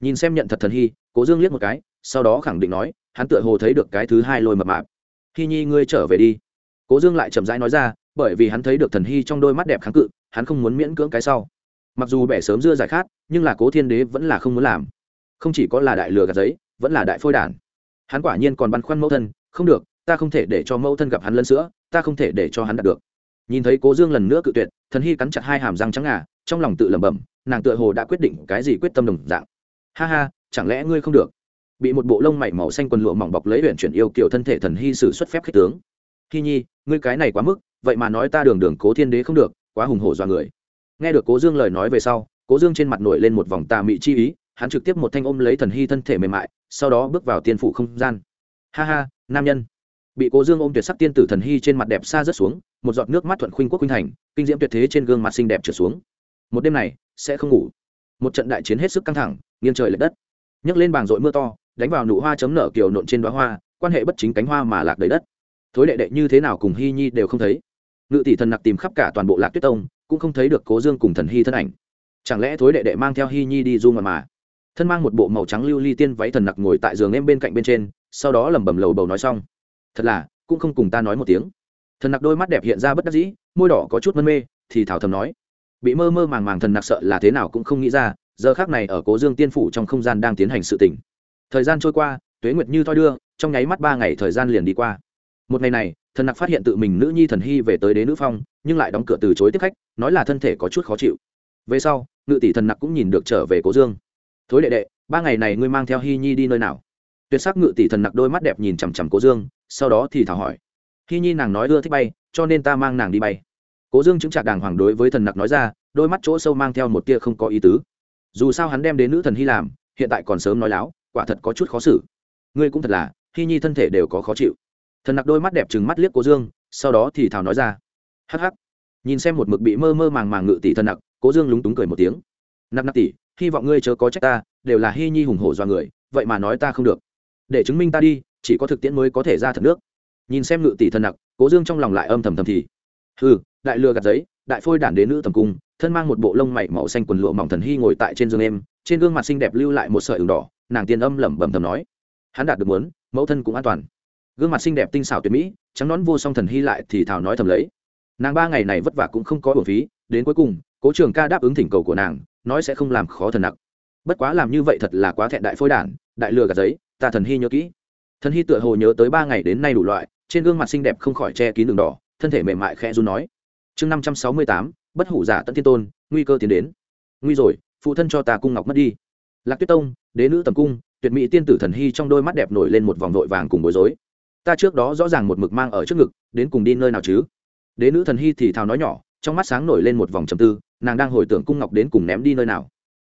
Nhìn xem nhận thật thần hy, cố dương liếc một cái, sau đó khẳng định nói, hắn tựa hồ thấy được cái thứ hai lôi mập mạp. Hy nhi, ngươi trở về đi. Cố dương lại chậm rãi nói ra, bởi vì hắn thấy được thần hy trong đôi mắt đẹp kháng cự, hắn không muốn miễn cưỡng cái sau. Mặc dù bẻ sớm dưa giải khát, nhưng là cố thiên đế vẫn là không muốn làm. Không chỉ có là đại lừa gạt giấy, vẫn là đại phôi đản. Hắn quả nhiên còn băn khoăn mẫu thân không được, ta không thể để cho mẫu thân gặp hắn lân sữa, ta không thể để cho hắn đạt được. Nhìn thấy cố dương lần nữa cự tuyệt, thần hy cắn chặt hai hàm răng trắng ngà, trong lòng tự lẩm bẩm, nàng tựa hồ đã quyết định cái gì quyết tâm đồng dạng. Ha ha, chẳng lẽ ngươi không được? Bị một bộ lông mảy màu xanh quần lụa mỏng bọc lấy huyện chuyển yêu kiểu thân thể thần hy sử xuất phép khích tướng. Hy nhi, ngươi cái này quá mức, vậy mà nói ta đường đường cố thiên đế không được, quá hùng hổ dọa người. Nghe được cố dương lời nói về sau, cố dương trên mặt nổi lên một vòng tà mị chi ý, hắn trực tiếp một thanh ôm lấy thần hy thân thể mềm mại, sau đó bước vào tiên phủ không gian. Ha ha nam nhân. Bị cố dương ôm tuyệt sắc tiên tử thần hy trên mặt đẹp xa rớt xuống, một giọt nước mắt thuận khuynh quốc khuynh thành, kinh diễm tuyệt thế trên gương mặt xinh đẹp trở xuống. Một đêm này, sẽ không ngủ. Một trận đại chiến hết sức căng thẳng, nghiêng trời lệch đất. Nhấc lên bảng rội mưa to, đánh vào nụ hoa chấm nở kiều nộn trên đoá hoa, quan hệ bất chính cánh hoa mà lạc đầy đất. Thối đệ đệ như thế nào cùng hy nhi đều không thấy. Ngự tỷ thần nặc tìm khắp cả toàn bộ lạc tuyết tông, cũng không thấy được cố dương cùng thần hy thân ảnh. Chẳng lẽ thối đệ đệ mang theo hy nhi đi du mà mà? Thân mang một bộ màu trắng lưu ly tiên váy thần nặc ngồi tại giường em bên cạnh bên trên sau đó lẩm bẩm lầu bầu nói xong. Thật là, cũng không cùng ta nói một tiếng. Thần nặc đôi mắt đẹp hiện ra bất đắc dĩ, môi đỏ có chút mân mê, thì thảo thầm nói. Bị mơ mơ màng màng thần nặc sợ là thế nào cũng không nghĩ ra, giờ khác này ở cố dương tiên phủ trong không gian đang tiến hành sự tỉnh thời gian trôi qua, tuế nguyệt như thoi đưa, trong nháy mắt ba ngày thời gian liền đi qua. Một ngày này, thần nặc phát hiện tự mình nữ nhi thần hy về tới đế nữ phong, nhưng lại đóng cửa từ chối tiếp khách, nói là thân thể có chút khó chịu. Về sau, ngự tỷ thần nặc cũng nhìn được trở về cố dương. Thối đệ đệ, ba ngày này ngươi mang theo hy nhi đi nơi nào? Tuyệt sắc ngự tỷ thần nặc đôi mắt đẹp nhìn chằm chằm cố dương, sau đó thì thảo hỏi. Khi nhi nàng nói ưa thích bay, cho nên ta mang nàng đi bay. Cố dương chứng trạc đàng hoàng đối với thần nặc nói ra, đôi mắt chỗ sâu mang theo một tia không có ý tứ. Dù sao hắn đem đến nữ thần hy làm, hiện tại còn sớm nói láo, quả thật có chút khó xử. Ngươi cũng thật là khi nhi thân thể đều có khó chịu. Thần nặc đôi mắt đẹp trừng mắt liếc cố dương, sau đó thì thảo nói ra. Hắc hắc. Nhìn xem một mực bị mơ mơ màng màng ngự tỷ thần nặc, cố dương lúng túng cười một tiếng. Nặc nặc tỷ, hy vọng ngươi chớ có trách ta, đều là hy nhi hùng hổ do người, vậy mà nói ta không được để chứng minh ta đi, chỉ có thực tiễn mới có thể ra thật nước. Nhìn xem ngự tỷ thần nặc, cố dương trong lòng lại âm thầm thầm thì. Ừ đại lừa gạt giấy, đại phôi đản đến nữ tầm cung, thân mang một bộ lông mảy màu xanh quần lụa mỏng thần hy ngồi tại trên giường em, trên gương mặt xinh đẹp lưu lại một sợi ửng đỏ, nàng tiên âm lẩm bẩm thầm nói. Hắn đạt được muốn, mẫu thân cũng an toàn. Gương mặt xinh đẹp tinh xảo tuyệt mỹ, trắng nón vô song thần hy lại thì thảo nói thầm lấy. Nàng ba ngày này vất vả cũng không có bổn phí, đến cuối cùng, cố trường ca đáp ứng thỉnh cầu của nàng, nói sẽ không làm khó thần nặc. Bất quá làm như vậy thật là quá thẹn đại phôi đản, đại lừa gạt giấy ta thần hy nhớ kỹ. Thần hy tựa hồ nhớ tới ba ngày đến nay đủ loại, trên gương mặt xinh đẹp không khỏi che kín đường đỏ, thân thể mềm mại khẽ run nói. Chương năm trăm sáu mươi tám, bất hủ giả tận thiên tôn, nguy cơ tiến đến. Nguy rồi, phụ thân cho ta cung ngọc mất đi. Lạc tuyết tông, đế nữ tầm cung, tuyệt mỹ tiên tử thần hy trong đôi mắt đẹp nổi lên một vòng vội vàng cùng bối rối. Ta trước đó rõ ràng một mực mang ở trước ngực, đến cùng đi nơi nào chứ? Đế nữ thần hy thì thào nói nhỏ, trong mắt sáng nổi lên một vòng trầm tư, nàng đang hồi tưởng cung ngọc đến cùng ném đi nơi nào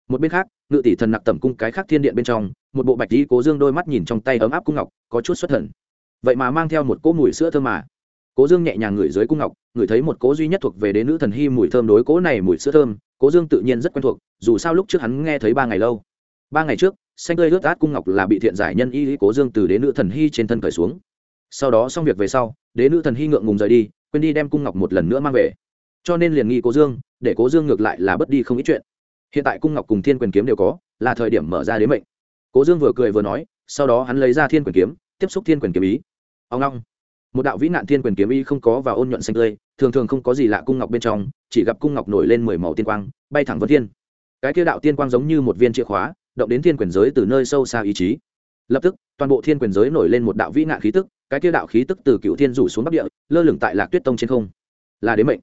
một bên khác, ngự tỷ thần nặc tẩm cung cái khác thiên điện bên trong, một bộ bạch dĩ cố dương đôi mắt nhìn trong tay ấm áp cung ngọc, có chút xuất thần. Vậy mà mang theo một cỗ mùi sữa thơm mà. Cố dương nhẹ nhàng ngửi dưới cung ngọc, ngửi thấy một cỗ duy nhất thuộc về đến nữ thần hy mùi thơm đối cỗ này mùi sữa thơm, cố dương tự nhiên rất quen thuộc, dù sao lúc trước hắn nghe thấy ba ngày lâu. Ba ngày trước, xanh tươi ướt át cung ngọc là bị thiện giải nhân y cố dương từ đến nữ thần hy trên thân cởi xuống. Sau đó xong việc về sau đế nữ thần hy ngượng ngùng rời đi, quên đi đem cung ngọc một lần nữa mang về. Cho nên liền nghi cố dương, để cố dương ngược lại là bất đi không ít chuyện hiện tại cung ngọc cùng thiên quyền kiếm đều có, là thời điểm mở ra đến mệnh. Cố dương vừa cười vừa nói, sau đó hắn lấy ra thiên quyền kiếm, tiếp xúc thiên quyền kiếm ý. Ông long một đạo vĩ nạn thiên quyền kiếm ý không có và ôn nhuận xanh tươi, thường thường không có gì lạ cung ngọc bên trong, chỉ gặp cung ngọc nổi lên mười màu tiên quang, bay thẳng vân thiên. Cái kia đạo tiên quang giống như một viên chìa khóa, động đến thiên quyền giới từ nơi sâu xa ý chí. Lập tức, toàn bộ thiên quyền giới nổi lên một đạo vĩ nạn khí tức, cái kia đạo khí tức từ cựu thiên rủ xuống bắc địa, lơ lửng tại lạc tuyết tông trên không. Là đến mệnh.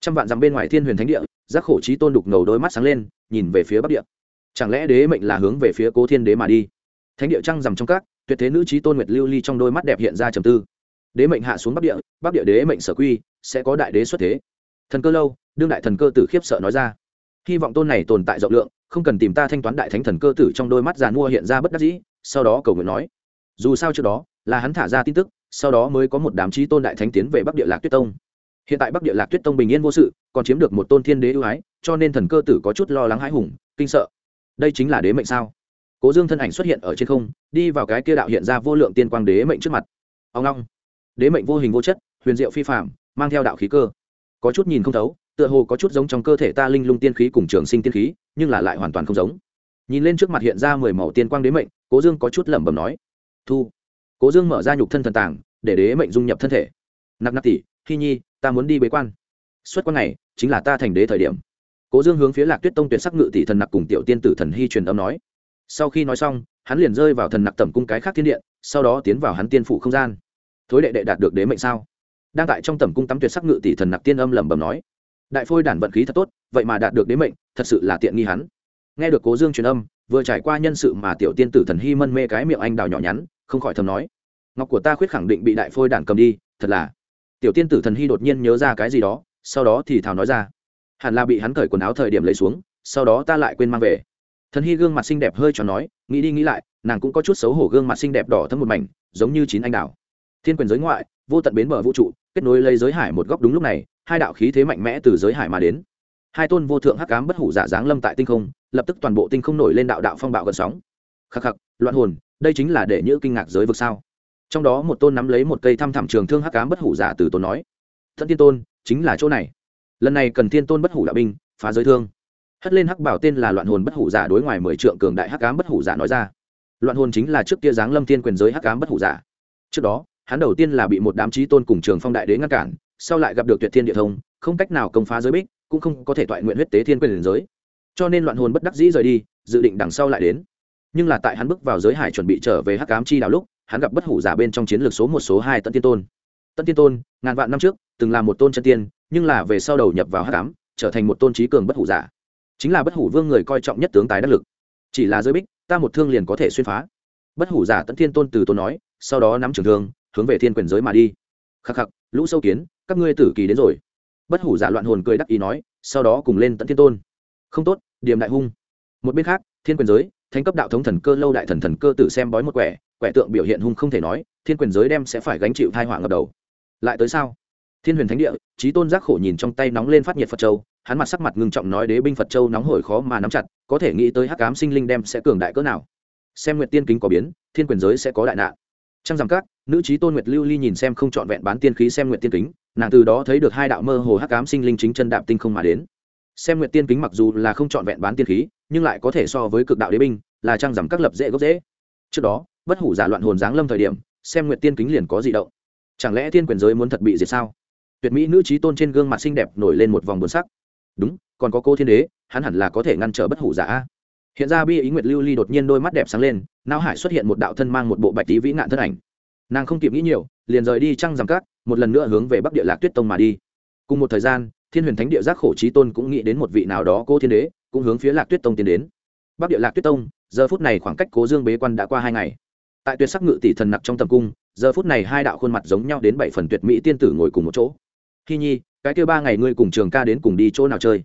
Trăm vạn dặm bên ngoài thiên huyền thánh địa giác khổ trí tôn đục ngầu đôi mắt sáng lên, nhìn về phía bắc địa. Chẳng lẽ đế mệnh là hướng về phía cố thiên đế mà đi? Thánh địa trăng rằm trong các, tuyệt thế nữ trí tôn nguyệt lưu ly trong đôi mắt đẹp hiện ra trầm tư. Đế mệnh hạ xuống bắc địa bắc địa đế mệnh sở quy, sẽ có đại đế xuất thế. Thần cơ lâu, đương đại thần cơ tử khiếp sợ nói ra. Hy vọng tôn này tồn tại rộng lượng, không cần tìm ta thanh toán đại thánh thần cơ tử trong đôi mắt giàn mua hiện ra bất đắc dĩ, sau đó cầu nguyện nói. Dù sao trước đó, là hắn thả ra tin tức, sau đó mới có một đám trí tôn đại thánh tiến về bắc địa lạc tuyết tông hiện tại bắc địa lạc tuyết tông bình yên vô sự, còn chiếm được một tôn thiên đế ưu ái, cho nên thần cơ tử có chút lo lắng hãi hùng, kinh sợ. Đây chính là đế mệnh sao? Cố dương thân ảnh xuất hiện ở trên không, đi vào cái kia đạo hiện ra vô lượng tiên quang đế mệnh trước mặt. Ông long, đế mệnh vô hình vô chất, huyền diệu phi phạm mang theo đạo khí cơ. Có chút nhìn không thấu, tựa hồ có chút giống trong cơ thể ta linh lung tiên khí cùng trường sinh tiên khí, nhưng là lại hoàn toàn không giống. Nhìn lên trước mặt hiện ra mười màu tiên quang đế mệnh, cố dương có chút lẩm bẩm nói. Thu. Cố dương mở ra nhục thân thần tàng, để đế mệnh dung nhập thân thể. Nặc nặc tỷ khi nhi ta muốn đi bế quan. Xuất quan này chính là ta thành đế thời điểm. Cố dương hướng phía lạc tuyết tông tuyệt sắc ngự tỷ thần nặc cùng tiểu tiên tử thần hy truyền âm nói. Sau khi nói xong, hắn liền rơi vào thần nặc tẩm cung cái khác thiên điện, sau đó tiến vào hắn tiên phủ không gian. Thối đệ đệ đạt được đế mệnh sao? Đang tại trong tẩm cung tắm tuyệt sắc ngự tỷ thần nặc tiên âm lẩm bẩm nói. Đại phôi đản vận khí thật tốt, vậy mà đạt được đế mệnh, thật sự là tiện nghi hắn. Nghe được cố dương truyền âm, vừa trải qua nhân sự mà tiểu tiên tử thần hy mân mê cái miệng anh đào nhỏ nhắn, không khỏi thầm nói. Ngọc của ta khuyết khẳng định bị đại phôi đản cầm đi, thật là tiểu tiên tử thần hy đột nhiên nhớ ra cái gì đó, sau đó thì thảo nói ra. Hẳn là bị hắn cởi quần áo thời điểm lấy xuống, sau đó ta lại quên mang về. Thần hy gương mặt xinh đẹp hơi cho nói, nghĩ đi nghĩ lại, nàng cũng có chút xấu hổ gương mặt xinh đẹp đỏ thấm một mảnh, giống như chín anh đào thiên quyền giới ngoại, vô tận bến bờ vũ trụ, kết nối lấy giới hải một góc đúng lúc này, hai đạo khí thế mạnh mẽ từ giới hải mà đến. Hai tôn vô thượng hắc ám bất hủ giả dáng lâm tại tinh không, lập tức toàn bộ tinh không nổi lên đạo đạo phong bạo gần sóng. Khắc khắc, loạn hồn, đây chính là để nhữ kinh ngạc giới vực sao? Trong đó một tôn nắm lấy một cây thăm thẳm trường thương hắc ám bất hủ giả từ tôn nói thân tiên tôn, chính là chỗ này. Lần này cần thiên tôn bất hủ đạo binh, phá giới thương. Hất lên hắc bảo tên là loạn hồn bất hủ giả đối ngoài mười trượng cường đại hắc ám bất hủ giả nói ra. Loạn hồn chính là trước kia giáng lâm thiên quyền giới hắc ám bất hủ giả. Trước đó, hắn đầu tiên là bị một đám trí tôn cùng trường phong đại đế ngăn cản, sau lại gặp được tuyệt thiên địa thông, không cách nào công phá giới bích, cũng không có thể toại nguyện huyết tế thiên quyền giới. Cho nên loạn hồn bất đắc dĩ rời đi, dự định đằng sau lại đến. Nhưng là tại hắn bước vào giới hải chuẩn bị trở về hắc ám chi đào lúc hắn gặp bất hủ giả bên trong chiến lược số một số hai tận tiên tôn. Tận tiên tôn, ngàn vạn năm trước, từng là một tôn chân tiên, nhưng là về sau đầu nhập vào hắc tám trở thành một tôn trí cường bất hủ giả. Chính là bất hủ vương người coi trọng nhất tướng tài đắc lực. Chỉ là giới bích, ta một thương liền có thể xuyên phá. Bất hủ giả tận thiên tôn từ tôn nói, sau đó nắm trường thương, hướng về thiên quyền giới mà đi. Khắc khắc, lũ sâu kiến, các ngươi tử kỳ đến rồi. Bất hủ giả loạn hồn cười đắc ý nói, sau đó cùng lên tận thiên tôn. Không tốt điểm đại hung. Một bên khác, thiên quyền giới thánh cấp đạo thống thần cơ lâu đại thần thần cơ tử xem bói một quẻ quẻ tượng biểu hiện hung không thể nói, thiên quyền giới đem sẽ phải gánh chịu thai họa ngập đầu. Lại tới sao? Thiên huyền thánh địa trí tôn giác khổ nhìn trong tay nóng lên phát nhiệt phật châu, hắn mặt sắc mặt ngưng trọng nói đế binh phật châu nóng hổi khó mà nắm chặt, có thể nghĩ tới hắc cám sinh linh đem sẽ cường đại cỡ nào. Xem nguyệt tiên kính có biến, thiên quyền giới sẽ có đại nạn. Trong rằng các, nữ trí tôn nguyệt lưu ly nhìn xem không trọn vẹn bán tiên khí xem nguyệt tiên kính, nàng từ đó thấy được hai đạo mơ hồ hắc cám sinh linh chính chân đạm tinh không mà đến xem nguyệt tiên kính mặc dù là không trọn vẹn bán tiên khí, nhưng lại có thể so với cực đạo đế binh, là trang giảm các lập dễ gốc dễ. Trước đó, bất hủ giả loạn hồn giáng lâm thời điểm, xem nguyệt tiên kính liền có gì động. Chẳng lẽ thiên quyền giới muốn thật bị diệt sao? Tuyệt mỹ nữ trí tôn trên gương mặt xinh đẹp nổi lên một vòng buồn sắc. Đúng, còn có cô thiên đế, hắn hẳn là có thể ngăn trở bất hủ giả hiện ra bi ý nguyệt lưu ly đột nhiên đôi mắt đẹp sáng lên, não hải xuất hiện một đạo thân mang một bộ bạch tí vĩ nạn thân ảnh. Nàng không kịp nghĩ nhiều, liền rời đi trăng giảm cát, một lần nữa hướng về bắc địa lạc tuyết tông mà đi. Cùng một thời gian thiên huyền thánh địa giác khổ trí tôn cũng nghĩ đến một vị nào đó cô thiên đế, cũng hướng phía lạc tuyết tông tiến đến. Bắc địa lạc tuyết tông, giờ phút này khoảng cách cố dương bế quan đã qua hai ngày. Tại tuyệt sắc ngự tỷ thần nặc trong tầm cung, giờ phút này hai đạo khuôn mặt giống nhau đến bảy phần tuyệt mỹ tiên tử ngồi cùng một chỗ. Khi nhi, cái kêu ba ngày ngươi cùng trường ca đến cùng đi chỗ nào chơi?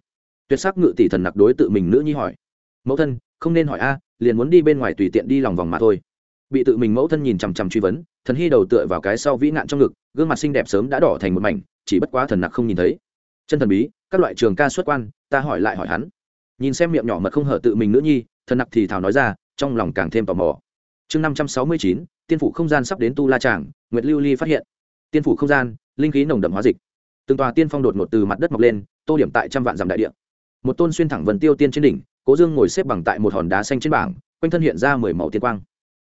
Tuyệt sắc ngự tỷ thần nặc đối tự mình nữ nhi hỏi. Mẫu thân, không nên hỏi a, liền muốn đi bên ngoài tùy tiện đi lòng vòng mà thôi. Bị tự mình mẫu thân nhìn chằm chằm truy vấn, thần hy đầu tựa vào cái sau vĩ nạn trong ngực, gương mặt xinh đẹp sớm đã đỏ thành một mảnh, chỉ bất quá thần nặc không nhìn thấy chân thần bí, các loại trường ca xuất quan, ta hỏi lại hỏi hắn. Nhìn xem miệng nhỏ mật không hở tự mình nữ nhi, thần nặc thì thảo nói ra, trong lòng càng thêm tò mò. Chương năm trăm sáu mươi chín, tiên phủ không gian sắp đến tu la tràng, nguyệt lưu ly phát hiện. Tiên phủ không gian, linh khí nồng đậm hóa dịch. Từng tòa tiên phong đột ngột từ mặt đất mọc lên, tô điểm tại trăm vạn dặm đại địa. Một tôn xuyên thẳng vần tiêu tiên trên đỉnh, cố dương ngồi xếp bằng tại một hòn đá xanh trên bảng, quanh thân hiện ra mười màu tiên quang.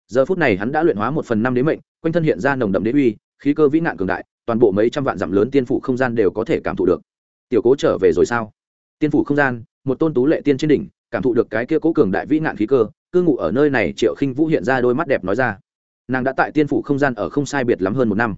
Giờ phút này hắn đã luyện hóa một phần năm đế mệnh, quanh thân hiện ra nồng đậm đế uy, khí cơ vĩ nạn cường đại, toàn bộ mấy trăm vạn dặm lớn tiên phủ không gian đều có thể cảm thụ được tiểu cố trở về rồi sao? Tiên phủ không gian, một tôn tú lệ tiên trên đỉnh, cảm thụ được cái kia cố cường đại vĩ nạn khí cơ, cư ngụ ở nơi này triệu khinh vũ hiện ra đôi mắt đẹp nói ra. Nàng đã tại tiên phủ không gian ở không sai biệt lắm hơn một năm.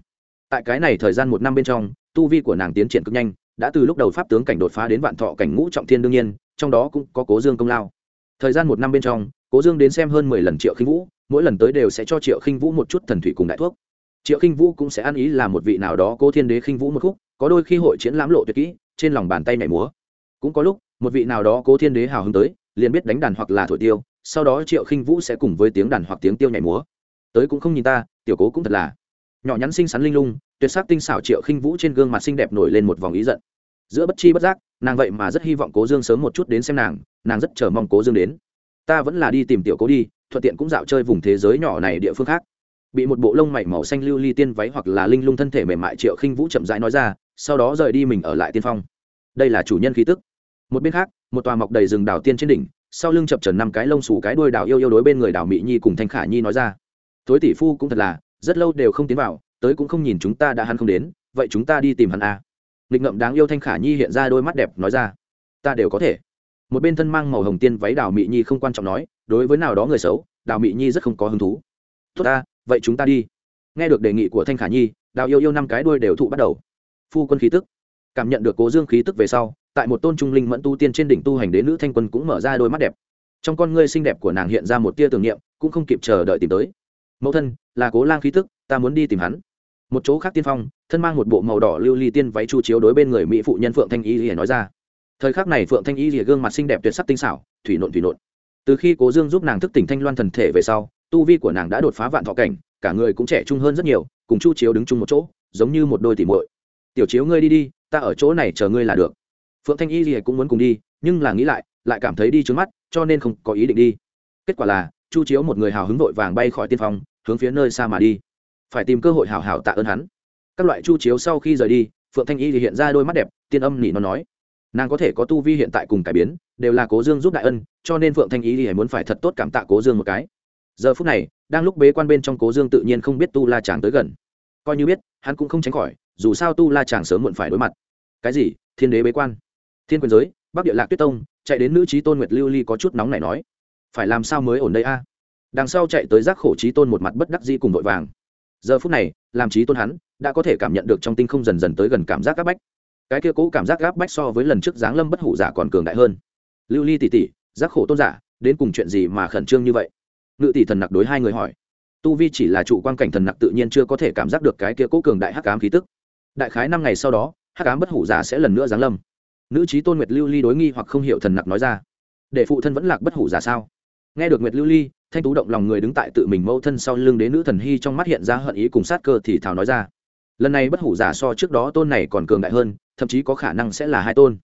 Tại cái này thời gian một năm bên trong, tu vi của nàng tiến triển cực nhanh, đã từ lúc đầu pháp tướng cảnh đột phá đến vạn thọ cảnh ngũ trọng thiên đương nhiên, trong đó cũng có cố dương công lao. Thời gian một năm bên trong, cố dương đến xem hơn mười lần triệu khinh vũ, mỗi lần tới đều sẽ cho triệu khinh vũ một chút thần thủy cùng đại thuốc. Triệu khinh vũ cũng sẽ ăn ý là một vị nào đó cố thiên đế khinh vũ một khúc, có đôi khi hội chiến lãm lộ tuyệt kỹ trên lòng bàn tay nhảy múa. Cũng có lúc, một vị nào đó cố thiên đế hào hứng tới, liền biết đánh đàn hoặc là thổi tiêu, sau đó triệu khinh vũ sẽ cùng với tiếng đàn hoặc tiếng tiêu nhảy múa. Tới cũng không nhìn ta, tiểu cố cũng thật là. Nhỏ nhắn xinh xắn linh lung, tuyệt sắc tinh xảo triệu khinh vũ trên gương mặt xinh đẹp nổi lên một vòng ý giận. Giữa bất chi bất giác, nàng vậy mà rất hy vọng cố dương sớm một chút đến xem nàng nàng rất chờ mong cố dương đến. Ta vẫn là đi tìm tiểu cố đi, thuận tiện cũng dạo chơi vùng thế giới nhỏ này địa phương khác. Bị một bộ lông mảy màu xanh lưu ly tiên váy hoặc là linh lung thân thể mềm mại triệu khinh vũ chậm rãi nói ra sau đó rời đi mình ở lại tiên phong. Đây là chủ nhân khí tức. Một bên khác, một tòa mọc đầy rừng đảo tiên trên đỉnh, sau lưng chập trần năm cái lông xù cái đuôi đảo yêu yêu đối bên người đảo mỹ nhi cùng thanh khả nhi nói ra. Thối tỷ phu cũng thật là, rất lâu đều không tiến vào, tới cũng không nhìn chúng ta đã hắn không đến, vậy chúng ta đi tìm hắn à. nghịch ngậm đáng yêu thanh khả nhi hiện ra đôi mắt đẹp nói ra. Ta đều có thể. Một bên thân mang màu hồng tiên váy đào mỹ nhi không quan trọng nói, đối với nào đó người xấu, đào mỹ nhi rất không có hứng thú. Tốt ta, vậy chúng ta đi. Nghe được đề nghị của thanh khả nhi, đào yêu yêu năm cái đuôi đều thụ bắt đầu phu quân khí tức. Cảm nhận được cố dương khí tức về sau, tại một tôn trung linh mẫn tu tiên trên đỉnh tu hành đến nữ thanh quân cũng mở ra đôi mắt đẹp. Trong con ngươi xinh đẹp của nàng hiện ra một tia tưởng niệm, cũng không kịp chờ đợi tìm tới. Mẫu thân, là cố lang khí tức, ta muốn đi tìm hắn. Một chỗ khác tiên phong, thân mang một bộ màu đỏ lưu ly tiên váy chu chiếu đối bên người mỹ phụ nhân phượng thanh y rỉa nói ra. Thời khắc này phượng thanh y rỉa gương mặt xinh đẹp tuyệt sắc tinh xảo, thủy nộn thủy nộn. Từ khi cố dương giúp nàng thức tỉnh thanh loan thần thể về sau, tu vi của nàng đã đột phá vạn thọ cảnh, cả người cũng trẻ trung hơn rất nhiều, cùng chu chiếu đứng chung một chỗ, giống như một đôi tỉ muội tiểu chiếu ngươi đi đi, ta ở chỗ này chờ ngươi là được. Phượng thanh y gì cũng muốn cùng đi, nhưng là nghĩ lại lại cảm thấy đi trướng mắt, cho nên không có ý định đi. Kết quả là, chu chiếu một người hào hứng vội vàng bay khỏi tiên phong hướng phía nơi xa mà đi. Phải tìm cơ hội hào hào tạ ơn hắn. Các loại chu chiếu sau khi rời đi, phượng thanh y thì hiện ra đôi mắt đẹp, tiên âm nỉ nó nói. Nàng có thể có tu vi hiện tại cùng cải biến, đều là cố dương giúp đại ân, cho nên phượng thanh y thì muốn phải thật tốt cảm tạ cố dương một cái. Giờ phút này, đang lúc bế quan bên trong cố dương tự nhiên không biết tu la chàng tới gần. Coi như biết, hắn cũng không tránh khỏi dù sao tu la chàng sớm muộn phải đối mặt. Cái gì? Thiên đế bế quan. Thiên quyền giới, bắc địa lạc tuyết tông, chạy đến nữ trí tôn nguyệt lưu ly có chút nóng này nói. Phải làm sao mới ổn đây a? Đằng sau chạy tới giác khổ trí tôn một mặt bất đắc dĩ cùng vội vàng. Giờ phút này, làm trí tôn hắn đã có thể cảm nhận được trong tinh không dần dần tới gần cảm giác áp bách. Cái kia cũ cảm giác áp bách so với lần trước giáng lâm bất hủ giả còn cường đại hơn. Lưu ly tỷ tỷ giác khổ tôn giả, đến cùng chuyện gì mà khẩn trương như vậy? Ngự tỷ thần nặc đối hai người hỏi. Tu vi chỉ là trụ quan cảnh thần nặc tự nhiên chưa có thể cảm giác được cái kia cố cường đại hắc ám khí tức đại khái năm ngày sau đó, hắc ám bất hủ giả sẽ lần nữa giáng lâm. Nữ trí tôn nguyệt lưu ly đối nghi hoặc không hiểu thần nặc nói ra. Để phụ thân vẫn lạc bất hủ giả sao? Nghe được nguyệt lưu ly, thanh tú động lòng người đứng tại tự mình mâu thân sau lưng đến nữ thần hy trong mắt hiện ra hận ý cùng sát cơ thì thảo nói ra. Lần này bất hủ giả so trước đó tôn này còn cường đại hơn, thậm chí có khả năng sẽ là hai tôn.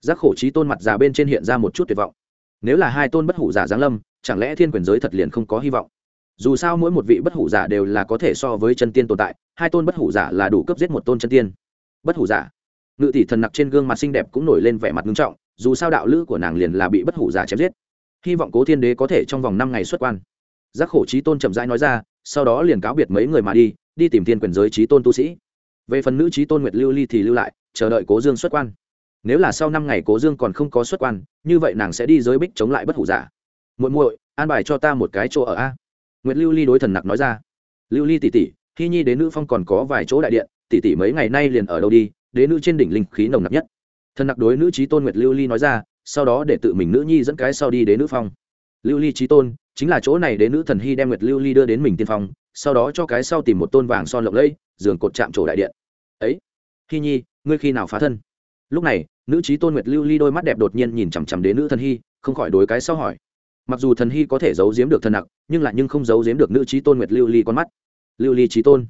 Giác khổ trí tôn mặt già bên trên hiện ra một chút tuyệt vọng. Nếu là hai tôn bất hủ giả giáng lâm, chẳng lẽ thiên quyền giới thật liền không có hy vọng? Dù sao mỗi một vị bất hủ giả đều là có thể so với chân tiên tồn tại, hai tôn bất hủ giả là đủ cấp giết một tôn chân tiên. Bất hủ giả. Ngự tỷ thần nặc trên gương mặt xinh đẹp cũng nổi lên vẻ mặt nghiêm trọng, dù sao đạo lữ của nàng liền là bị bất hủ giả chém giết. Hy vọng cố thiên đế có thể trong vòng năm ngày xuất quan. Giác khổ trí tôn chậm rãi nói ra, sau đó liền cáo biệt mấy người mà đi đi tìm thiên quyền giới trí tôn tu sĩ. Về phần nữ trí tôn nguyệt lưu ly thì lưu lại, chờ đợi cố dương xuất quan. Nếu là sau năm ngày cố dương còn không có xuất quan, như vậy nàng sẽ đi giới bích chống lại bất hủ giả. Muội muội, an bài cho ta một cái chỗ ở a nguyệt lưu ly đối thần nặc nói ra. Lưu ly tỷ tỷ khi nhi đến nữ phong còn có vài chỗ đại điện tỷ tỷ mấy ngày nay liền ở đâu đi, đế nữ trên đỉnh linh khí nồng nặc nhất. Thần nặc đối nữ trí tôn nguyệt lưu ly nói ra, sau đó để tự mình nữ nhi dẫn cái sau đi đến nữ phong. Lưu ly trí tôn, chính là chỗ này đế nữ thần hy đem nguyệt lưu ly đưa đến mình tiên phong, sau đó cho cái sau tìm một tôn vàng son lộng lẫy, giường cột chạm trổ đại điện. Ấy hy nhi, ngươi khi nào phá thân? Lúc này, nữ trí tôn nguyệt lưu ly đôi mắt đẹp đột nhiên nhìn chằm chằm đế nữ thần hy, không khỏi đối cái sau hỏi mặc dù thần hy có thể giấu giếm được thần nặc, nhưng lại nhưng không giấu giếm được nữ trí tôn nguyệt lưu ly con mắt. Lưu ly trí tôn.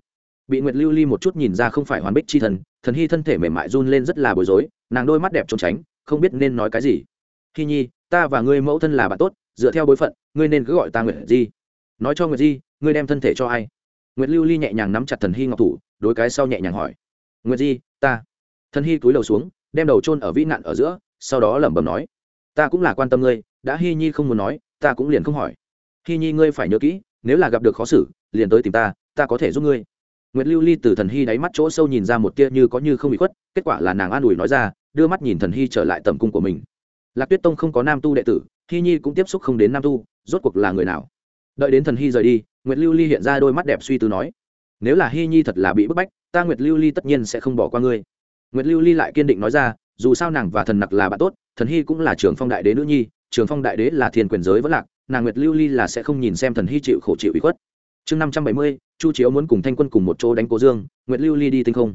Bị nguyệt lưu ly một chút nhìn ra không phải hoàn bích chi thần thần hy thân thể mềm mại run lên rất là bối rối, nàng đôi mắt đẹp trốn tránh, không biết nên nói cái gì. Hy nhi, ta và ngươi mẫu thân là bạn tốt, dựa theo bối phận, ngươi nên cứ gọi ta nguyệt di. Nói cho nguyệt di, ngươi đem thân thể cho ai? Nguyệt lưu ly nhẹ nhàng nắm chặt thần hy ngọc thủ, đối cái sau nhẹ nhàng hỏi. Nguyệt di, ta. Thần hy cúi đầu xuống, đem đầu chôn ở vĩ nạn ở giữa, sau đó lẩm bẩm nói. Ta cũng là quan tâm ngươi đã hy nhi không muốn nói, ta cũng liền không hỏi. Hy nhi ngươi phải nhớ kỹ, nếu là gặp được khó xử, liền tới tìm ta ta có thể giúp ngươi. Nguyệt lưu ly từ thần hy đáy mắt chỗ sâu nhìn ra một tia như có như không bị khuất, kết quả là nàng an ủi nói ra, đưa mắt nhìn thần hy trở lại tầm cung của mình. Lạc tuyết tông không có nam tu đệ tử hy nhi cũng tiếp xúc không đến nam tu, rốt cuộc là người nào? Đợi đến thần hy rời đi, nguyệt lưu ly hiện ra đôi mắt đẹp suy tư nói, nếu là hy nhi thật là bị bức bách, ta nguyệt lưu ly tất nhiên sẽ không bỏ qua ngươi. Nguyệt lưu ly lại kiên định nói ra, dù sao nàng và thần nặc là bạn tốt, thần hy cũng là trưởng phong đại đế nữ nhi trường phong đại đế là thiên quyền giới vẫn lạc, nàng nguyệt lưu ly là sẽ không nhìn xem thần hy chịu khổ chịu ủy khuất. Chương năm trăm bảy mươi, chu chiếu muốn cùng thanh quân cùng một chỗ đánh cố dương, nguyệt lưu ly đi tinh không.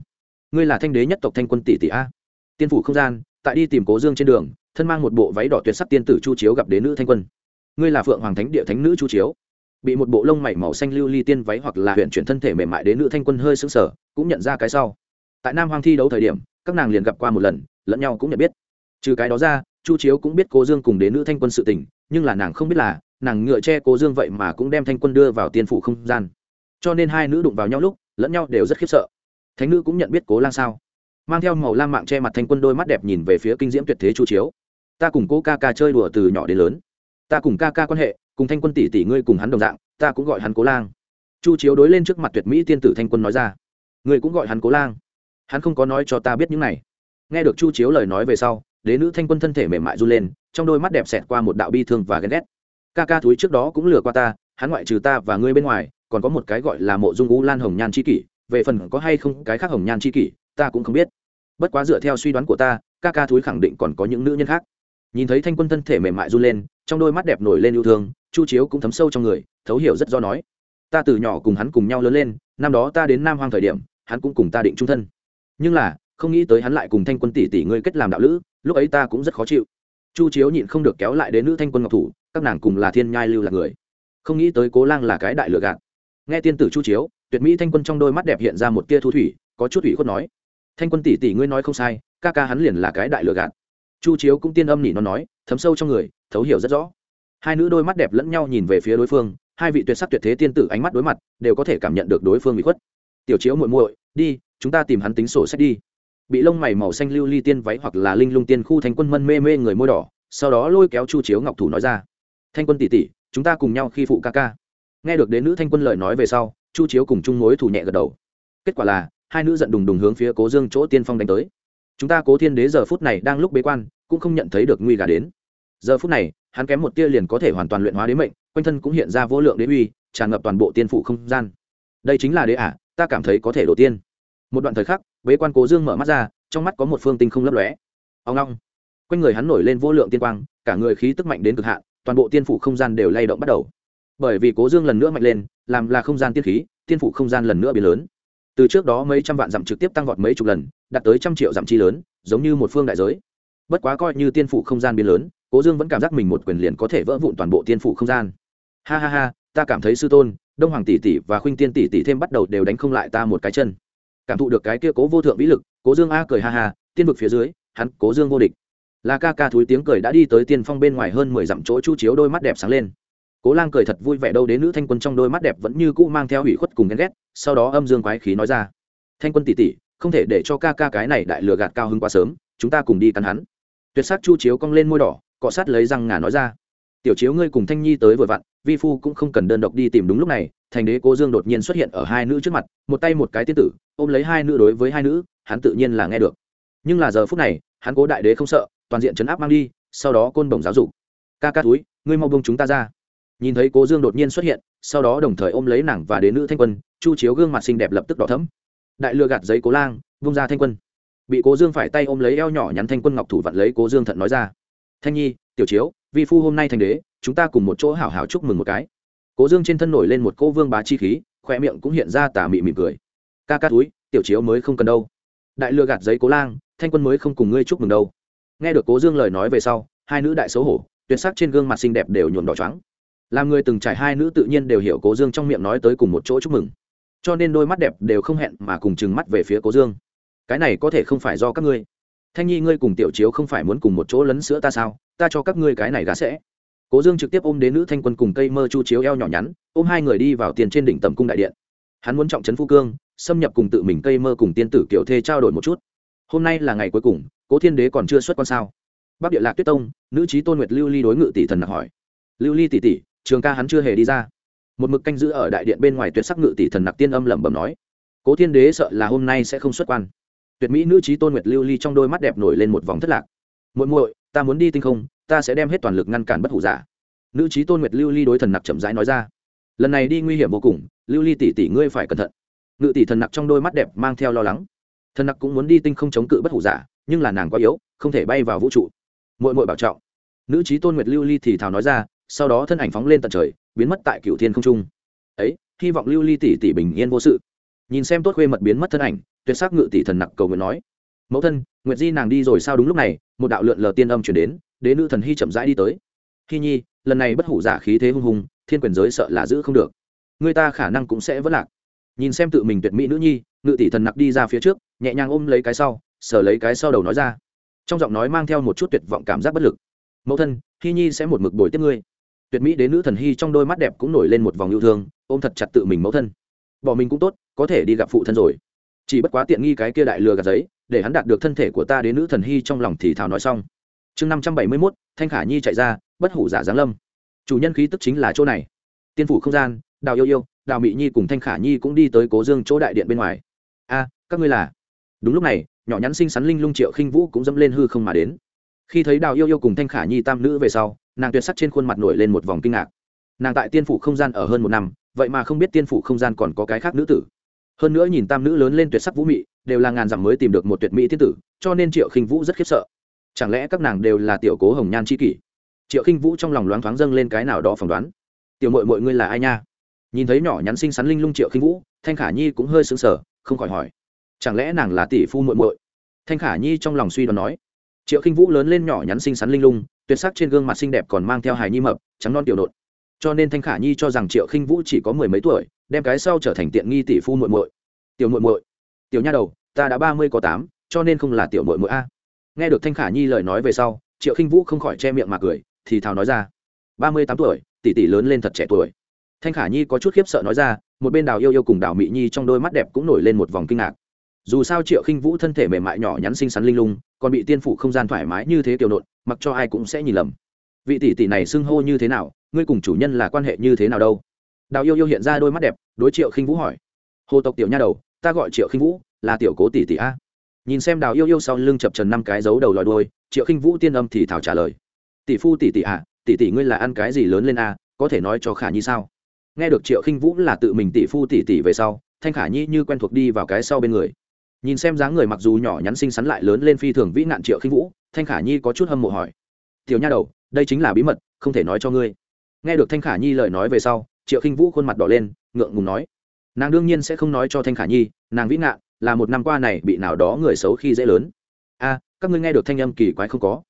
Ngươi là thanh đế nhất tộc thanh quân tỷ tỷ a. Tiên phủ không gian, tại đi tìm cố dương trên đường, thân mang một bộ váy đỏ tuyệt sắc tiên tử chu chiếu gặp đế nữ thanh quân. Ngươi là phượng hoàng thánh địa thánh nữ chu chiếu. Bị một bộ lông mảy màu xanh lưu ly tiên váy hoặc là huyện chuyển thân thể mềm mại đế nữ thanh quân hơi sững sờ, cũng nhận ra cái sau. Tại nam hoàng thi đấu thời điểm, các nàng liền gặp qua một lần, lẫn nhau cũng nhận biết. Trừ cái đó ra chu chiếu cũng biết cố dương cùng đến nữ thanh quân sự tình, nhưng là nàng không biết là, nàng ngựa che cố dương vậy mà cũng đem thanh quân đưa vào tiên phủ không gian. Cho nên hai nữ đụng vào nhau lúc, lẫn nhau đều rất khiếp sợ. Thánh nữ cũng nhận biết cố lang sao? Mang theo màu lam mạng che mặt thanh quân đôi mắt đẹp nhìn về phía kinh diễm tuyệt thế chu chiếu. Ta cùng cố ca ca chơi đùa từ nhỏ đến lớn. Ta cùng ca ca quan hệ, cùng thanh quân tỷ tỷ ngươi cùng hắn đồng dạng, ta cũng gọi hắn cố lang. Chu chiếu đối lên trước mặt tuyệt mỹ tiên tử thanh quân nói ra. Ngươi cũng gọi hắn cố lang. Hắn không có nói cho ta biết những này. Nghe được chu chiếu lời nói về sau đế nữ thanh quân thân thể mềm mại run lên, trong đôi mắt đẹp xẹt qua một đạo bi thương và ghen ghét. Ca ca thúi trước đó cũng lừa qua ta, hắn ngoại trừ ta và ngươi bên ngoài, còn có một cái gọi là mộ dung u lan hồng nhan c h i kỷ, về phần có hay không cái khác hồng nhan c h i kỷ, ta cũng không biết. Bất quá dựa theo suy đoán của ta, ca ca thúi khẳng định còn có những nữ nhân khác. Nhìn thấy thanh quân thân thể mềm mại run lên, trong đôi mắt đẹp nổi lên yêu thương, chu chiếu cũng thấm sâu trong người, thấu hiểu rất do nói. Ta từ nhỏ cùng hắn cùng nhau lớn lên, năm đó ta đến nam hoang thời điểm, hắn cũng cùng ta định trung thân. Nhưng là không nghĩ tới hắn lại cùng thanh quân tỷ tỷ ngươi kết làm đạo lữ, lúc ấy ta cũng rất khó chịu. Chu chiếu nhịn không được kéo lại đến nữ thanh quân ngọc thủ, các nàng cùng là thiên nhai lưu là người. Không nghĩ tới cố lang là cái đại lựa gạt. Nghe tiên tử chu chiếu, tuyệt mỹ thanh quân trong đôi mắt đẹp hiện ra một tia thu thủy, có chút thủy khuất nói, thanh quân tỷ tỷ ngươi nói không sai, ca ca hắn liền là cái đại lựa gạt. Chu chiếu cũng tiên âm nỉ nó nói, thấm sâu trong người, thấu hiểu rất rõ. Hai nữ đôi mắt đẹp lẫn nhau nhìn về phía đối phương, hai vị tuyệt sắc tuyệt thế tiên tử ánh mắt đối mặt, đều có thể cảm nhận được đối phương bị khuất. Tiểu chiếu muội muội, đi, chúng ta tìm hắn tính sổ sách đi bị lông mày màu xanh lưu ly tiên váy hoặc là linh lung tiên khu thanh quân mân mê mê người môi đỏ sau đó lôi kéo chu chiếu ngọc thủ nói ra thanh quân tỷ tỷ chúng ta cùng nhau khi phụ ca ca. Nghe được đến nữ thanh quân lời nói về sau chu chiếu cùng chung mối thủ nhẹ gật đầu. Kết quả là hai nữ giận đùng đùng hướng phía cố dương chỗ tiên phong đánh tới. Chúng ta cố thiên đế giờ phút này đang lúc bế quan cũng không nhận thấy được nguy gà đến. Giờ phút này hắn kém một tia liền có thể hoàn toàn luyện hóa đế mệnh quanh thân cũng hiện ra vô lượng đế uy tràn ngập toàn bộ tiên phụ không gian. Đây chính là đế ả à, ta cảm thấy có thể đổ tiên. Một đoạn thời khắc bế quan cố dương mở mắt ra, trong mắt có một phương tinh không lấp lóe. Ông long quanh người hắn nổi lên vô lượng tiên quang, cả người khí tức mạnh đến cực hạn, toàn bộ tiên phủ không gian đều lay động bắt đầu. Bởi vì cố dương lần nữa mạnh lên, làm là không gian tiên khí, tiên phủ không gian lần nữa biến lớn. Từ trước đó mấy trăm vạn dặm trực tiếp tăng vọt mấy chục lần, đạt tới trăm triệu dặm chi lớn, giống như một phương đại giới. Bất quá coi như tiên phủ không gian biến lớn, cố dương vẫn cảm giác mình một quyền liền có thể vỡ vụn toàn bộ tiên phủ không gian. Ha ha ha, ta cảm thấy sư tôn, đông hoàng tỷ tỷ và khuynh tiên tỷ tỷ thêm bắt đầu đều đánh không lại ta một cái chân cảm thụ được cái kia cố vô thượng vĩ lực, cố dương a cười ha ha, tiên vực phía dưới, hắn cố dương vô địch. Là ca ca thúi tiếng cười đã đi tới tiên phong bên ngoài hơn mười dặm chỗ chu chiếu đôi mắt đẹp sáng lên. Cố lang cười thật vui vẻ đâu đến nữ thanh quân trong đôi mắt đẹp vẫn như cũ mang theo hủy khuất cùng ghen ghét, sau đó âm dương quái khí nói ra. Thanh quân tỷ tỷ, không thể để cho ca ca cái này đại lừa gạt cao hứng quá sớm, chúng ta cùng đi cắn hắn. Tuyệt sắc chu chiếu cong lên môi đỏ, cọ sát lấy răng ngà nói ra. Tiểu chiếu ngươi cùng thanh nhi tới vừa vặn, vi phu cũng không cần đơn độc đi tìm đúng lúc này thành đế cố dương đột nhiên xuất hiện ở hai nữ trước mặt, một tay một cái tiên tử, ôm lấy hai nữ đối với hai nữ, hắn tự nhiên là nghe được. Nhưng là giờ phút này, hắn cố đại đế không sợ, toàn diện chấn áp mang đi, sau đó côn bổng giáo dục. Ca ca túi, ngươi mau bông chúng ta ra. Nhìn thấy cố dương đột nhiên xuất hiện, sau đó đồng thời ôm lấy nàng và đến nữ thanh quân, chu chiếu gương mặt xinh đẹp lập tức đỏ thấm đại lừa gạt giấy cố lang vung ra thanh quân. Bị cố dương phải tay ôm lấy eo nhỏ nhắn thanh quân ngọc thủ vặn lấy cố dương thận nói ra. Thanh nhi, tiểu chiếu, vi phu hôm nay thành đế, chúng ta cùng một chỗ hảo hảo chúc mừng một cái cố dương trên thân nổi lên một cô vương bá chi khí khoe miệng cũng hiện ra tà mị mỉm cười. Ca ca túi, tiểu chiếu mới không cần đâu. Đại lừa gạt giấy cố lang, thanh quân mới không cùng ngươi chúc mừng đâu. Nghe được cố dương lời nói về sau, hai nữ đại xấu hổ, tuyệt sắc trên gương mặt xinh đẹp đều nhuộm đỏ trắng làm người từng trải hai nữ tự nhiên đều hiểu cố dương trong miệng nói tới cùng một chỗ chúc mừng. Cho nên đôi mắt đẹp đều không hẹn mà cùng chừng mắt về phía cố dương. Cái này có thể không phải do các ngươi. Thanh nhi, ngươi cùng tiểu chiếu không phải muốn cùng một chỗ lấn sữa ta sao? Ta cho các ngươi cái này gá sẽ cố dương trực tiếp ôm đến nữ thanh quân cùng cây mơ chu chiếu eo nhỏ nhắn, ôm hai người đi vào tiền trên đỉnh tầm cung đại điện. Hắn muốn trọng trấn phu cương, xâm nhập cùng tự mình cây mơ cùng tiên tử kiểu thê trao đổi một chút. Hôm nay là ngày cuối cùng, cố thiên đế còn chưa xuất quan sao? Bắc địa lạc tuyết tông, nữ trí tôn nguyệt lưu ly đối ngự tỷ thần nặc hỏi. Lưu ly tỷ tỷ, trường ca hắn chưa hề đi ra. Một mực canh giữ ở đại điện bên ngoài tuyệt sắc ngự tỷ thần nặc tiên âm lẩm bẩm nói. Cố thiên đế sợ là hôm nay sẽ không xuất quan. Tuyệt mỹ nữ trí tôn nguyệt lưu ly trong đôi mắt đẹp nổi lên một vòng thất lạc. Muội muội, ta muốn đi tinh không ta sẽ đem hết toàn lực ngăn cản bất hủ giả. Nữ trí tôn nguyệt lưu ly đối thần nặc chậm rãi nói ra. Lần này đi nguy hiểm vô cùng, lưu ly tỷ tỷ ngươi phải cẩn thận. Ngự tỷ thần nặc trong đôi mắt đẹp mang theo lo lắng. Thần nặc cũng muốn đi tinh không chống cự bất hủ giả, nhưng là nàng quá yếu, không thể bay vào vũ trụ. Mội mội bảo trọng. Nữ trí tôn nguyệt lưu ly thì thào nói ra, sau đó thân ảnh phóng lên tận trời, biến mất tại cựu thiên không trung. Ấy, hy vọng lưu ly tỷ tỷ bình yên vô sự. Nhìn xem tốt khuê mật biến mất thân ảnh, tuyệt sắc ngự tỷ thần nặc cầu nguyện nói mẫu thân, nguyệt di nàng đi rồi sao đúng lúc này, một đạo lượn lờ tiên âm chuyển đến, đế nữ thần hy chậm rãi đi tới. Hy nhi, lần này bất hủ giả khí thế hung hùng, thiên quyền giới sợ là giữ không được. Người ta khả năng cũng sẽ vất lạc. Nhìn xem tự mình tuyệt mỹ nữ nhi, ngự tỷ thần nặc đi ra phía trước, nhẹ nhàng ôm lấy cái sau, sờ lấy cái sau đầu nói ra. Trong giọng nói mang theo một chút tuyệt vọng cảm giác bất lực. Mẫu thân, hy nhi sẽ một mực bồi tiếp ngươi. Tuyệt mỹ đến nữ thần hy trong đôi mắt đẹp cũng nổi lên một vòng yêu thương, ôm thật chặt tự mình mẫu thân. Bỏ mình cũng tốt, có thể đi gặp phụ thân rồi chỉ bất quá tiện nghi cái kia đại lừa gạt giấy, để hắn đạt được thân thể của ta đến nữ thần hy trong lòng thì thào nói xong. Chương năm trăm bảy mươi mốt, thanh khả nhi chạy ra, bất hủ giả giáng lâm. Chủ nhân khí tức chính là chỗ này. Tiên phủ không gian, đào yêu yêu, đào mỹ nhi cùng thanh khả nhi cũng đi tới cố dương chỗ đại điện bên ngoài. A, các ngươi là? Đúng lúc này, nhỏ nhắn xinh xắn linh lung triệu khinh vũ cũng dẫm lên hư không mà đến. Khi thấy đào yêu yêu cùng thanh khả nhi tam nữ về sau, nàng tuyệt sắc trên khuôn mặt nổi lên một vòng kinh ngạc. Nàng tại tiên phủ không gian ở hơn một năm, vậy mà không biết tiên phủ không gian còn có cái khác nữ tử hơn nữa nhìn tam nữ lớn lên tuyệt sắc vũ mị, đều là ngàn dặm mới tìm được một tuyệt mỹ thiên tử, cho nên triệu khinh vũ rất khiếp sợ. Chẳng lẽ các nàng đều là tiểu cố hồng nhan c h i kỷ? Triệu khinh vũ trong lòng loáng thoáng dâng lên cái nào đó phỏng đoán. Tiểu mội mọi ngươi là ai nha? Nhìn thấy nhỏ nhắn xinh xắn linh lung triệu khinh vũ, thanh khả nhi cũng hơi sững sờ, không khỏi hỏi, chẳng lẽ nàng là tỷ phu muội muội? Thanh khả nhi trong lòng suy đoán nói, triệu khinh vũ lớn lên nhỏ nhắn xinh xắn linh lung, tuyệt sắc trên gương mặt xinh đẹp còn mang theo hài nhi mập, trắng non tiểu nộn cho nên thanh khả nhi cho rằng triệu khinh vũ chỉ có mười mấy tuổi, đem cái sau trở thành tiện nghi tỷ phu muội muội. Tiểu muội muội, tiểu nha đầu, ta đã ba mươi có tám, cho nên không là tiểu muội muội a. Nghe được thanh khả nhi lời nói về sau, triệu khinh vũ không khỏi che miệng mà cười, thì thào nói ra. Ba mươi tám tuổi, tỷ tỷ lớn lên thật trẻ tuổi. Thanh khả nhi có chút khiếp sợ nói ra, một bên đào yêu yêu cùng đào mị nhi trong đôi mắt đẹp cũng nổi lên một vòng kinh ngạc. Dù sao triệu khinh vũ thân thể mềm mại nhỏ nhắn xinh xắn linh lung, còn bị tiên phủ không gian thoải mái như thế tiểu nộn, mặc cho ai cũng sẽ nhìn lầm vị tỷ tỷ này xưng hô như thế nào, ngươi cùng chủ nhân là quan hệ như thế nào đâu? Đào yêu yêu hiện ra đôi mắt đẹp, đối triệu khinh vũ hỏi. Hồ tộc tiểu nha đầu, ta gọi triệu khinh vũ, là tiểu cố tỷ tỷ a. Nhìn xem đào yêu yêu sau lưng chập trần năm cái dấu đầu lòi đôi triệu khinh vũ tiên âm thì thảo trả lời. Tỷ phu tỷ tỷ à tỷ tỷ ngươi là ăn cái gì lớn lên a, có thể nói cho khả nhi sao? Nghe được triệu khinh vũ là tự mình tỷ phu tỷ tỷ về sau, thanh khả nhi như quen thuộc đi vào cái sau bên người. Nhìn xem dáng người mặc dù nhỏ nhắn xinh xắn lại lớn lên phi thường vĩ nạn triệu khinh vũ, thanh khả nhi có chút hâm mộ hỏi. Tiểu nha đầu đây chính là bí mật, không thể nói cho ngươi. Nghe được thanh khả nhi lời nói về sau, triệu khinh vũ khuôn mặt đỏ lên, ngượng ngùng nói, nàng đương nhiên sẽ không nói cho thanh khả nhi, nàng vĩ ngạn là một năm qua này bị nào đó người xấu khi dễ lớn. A, các ngươi nghe được thanh âm kỳ quái không có?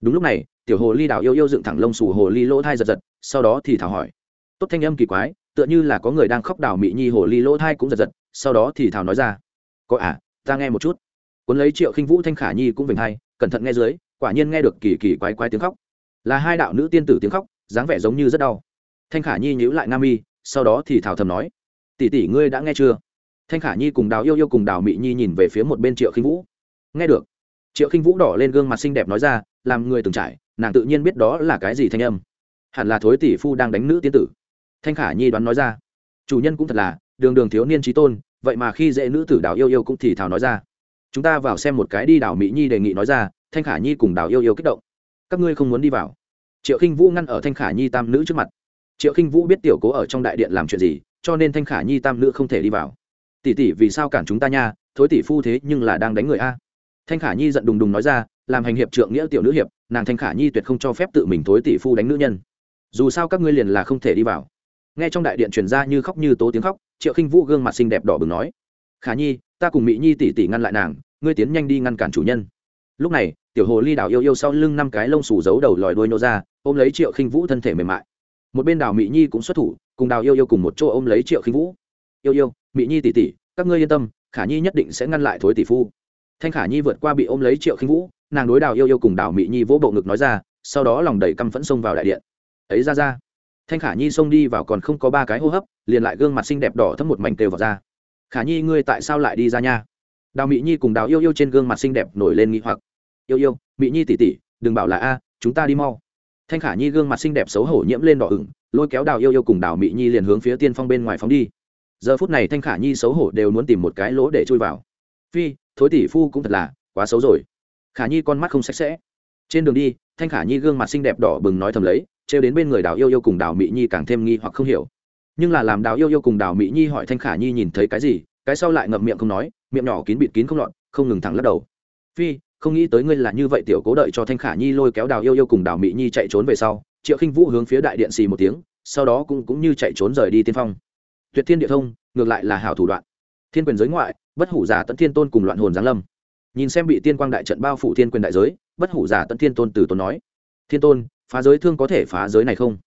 Đúng lúc này, tiểu hồ ly đào yêu yêu dựng thẳng lông xù hồ ly lỗ thai giật giật, sau đó thì thảo hỏi, tốt thanh âm kỳ quái, tựa như là có người đang khóc đào mị nhi hồ ly lỗ thai cũng giật giật, sau đó thì thảo nói ra, có à ta nghe một chút. Cuốn lấy triệu khinh vũ thanh khả nhi cũng vểnh hay cẩn thận nghe dưới, quả nhiên nghe được kỳ kỳ quái quái tiếng khóc là hai đạo nữ tiên tử tiếng khóc, dáng vẻ giống như rất đau. Thanh khả nhi nhíu lại nam mi, sau đó thì thảo thầm nói, tỷ tỷ ngươi đã nghe chưa? Thanh khả nhi cùng đào yêu yêu cùng đào mị nhi nhìn về phía một bên triệu khinh vũ. Nghe được. Triệu khinh vũ đỏ lên gương mặt xinh đẹp nói ra, làm người từng trải, nàng tự nhiên biết đó là cái gì thanh âm. Hẳn là thối tỷ phu đang đánh nữ tiên tử. Thanh khả nhi đoán nói ra, chủ nhân cũng thật là, đường đường thiếu niên trí tôn, vậy mà khi dễ nữ tử đào yêu yêu cũng thì thào nói ra. Chúng ta vào xem một cái đi, đào mỹ nhi đề nghị nói ra, thanh khả nhi cùng đào yêu yêu kích động các ngươi không muốn đi vào. Triệu khinh vũ ngăn ở thanh khả nhi tam nữ trước mặt. Triệu khinh vũ biết tiểu cố ở trong đại điện làm chuyện gì, cho nên thanh khả nhi tam nữ không thể đi vào. Tỷ tỷ vì sao cản chúng ta nha? Thối tỷ phu thế nhưng là đang đánh người a. Thanh khả nhi giận đùng đùng nói ra, làm hành hiệp trượng nghĩa tiểu nữ hiệp, nàng thanh khả nhi tuyệt không cho phép tự mình thối tỷ phu đánh nữ nhân. Dù sao các ngươi liền là không thể đi vào. Nghe trong đại điện truyền ra như khóc như tố tiếng khóc, triệu khinh vũ gương mặt xinh đẹp đỏ bừng nói, khả nhi, ta cùng mỹ nhi tỷ tỷ ngăn lại nàng, ngươi tiến nhanh đi ngăn cản chủ nhân lúc này, tiểu hồ ly đào yêu yêu sau lưng năm cái lông xù giấu đầu lòi đuôi nô ra, ôm lấy triệu khinh vũ thân thể mềm mại. Một bên đào mỹ nhi cũng xuất thủ, cùng đào yêu yêu cùng một chỗ ôm lấy triệu khinh vũ. Yêu yêu mỹ nhi tỷ tỷ, các ngươi yên tâm, khả nhi nhất định sẽ ngăn lại thối tỷ phu. Thanh khả nhi vượt qua bị ôm lấy triệu khinh vũ, nàng đối đào yêu yêu cùng đào mỹ nhi vỗ bộ ngực nói ra, sau đó lòng đầy căm phẫn xông vào đại điện. Ấy ra ra. Thanh khả nhi xông đi vào còn không có ba cái hô hấp, liền lại gương mặt xinh đẹp đỏ thấm một mảnh tều vào ra. Khả nhi, ngươi tại sao lại đi ra nha? Đào mỹ nhi cùng đào yêu yêu trên gương mặt xinh đẹp nổi lên nghi hoặc yêu yêu, mỹ nhi tỉ tỉ đừng bảo là a, chúng ta đi mau. Thanh khả nhi gương mặt xinh đẹp xấu hổ nhiễm lên đỏ ửng, lôi kéo đào yêu yêu cùng đào mỹ nhi liền hướng phía tiên phong bên ngoài phóng đi. Giờ phút này thanh khả nhi xấu hổ đều muốn tìm một cái lỗ để chui vào. Phi, thối tỷ phu cũng thật là quá xấu rồi. Khả nhi con mắt không sạch sẽ. Trên đường đi, thanh khả nhi gương mặt xinh đẹp đỏ bừng nói thầm lấy, trêu đến bên người đào yêu yêu cùng đào mỹ nhi càng thêm nghi hoặc không hiểu. Nhưng là làm đào yêu yêu cùng đào mỹ nhi hỏi thanh khả nhi nhìn thấy cái gì, cái sau lại ngậm miệng không nói, miệng nhỏ kín bịt kín không lọt, không ngừng thẳng lắc đầu. Phi không nghĩ tới ngươi là như vậy tiểu cố đợi cho thanh khả nhi lôi kéo đào yêu yêu cùng đào mỹ nhi chạy trốn về sau, triệu khinh vũ hướng phía đại điện xì một tiếng, sau đó cũng cũng như chạy trốn rời đi tiên phong. Tuyệt thiên địa thông, ngược lại là hảo thủ đoạn. Thiên quyền giới ngoại, bất hủ giả tận thiên tôn cùng loạn hồn giáng lâm. Nhìn xem bị tiên quang đại trận bao phủ thiên quyền đại giới, bất hủ giả tận thiên tôn từ tôn nói, thiên tôn, phá giới thương có thể phá giới này không?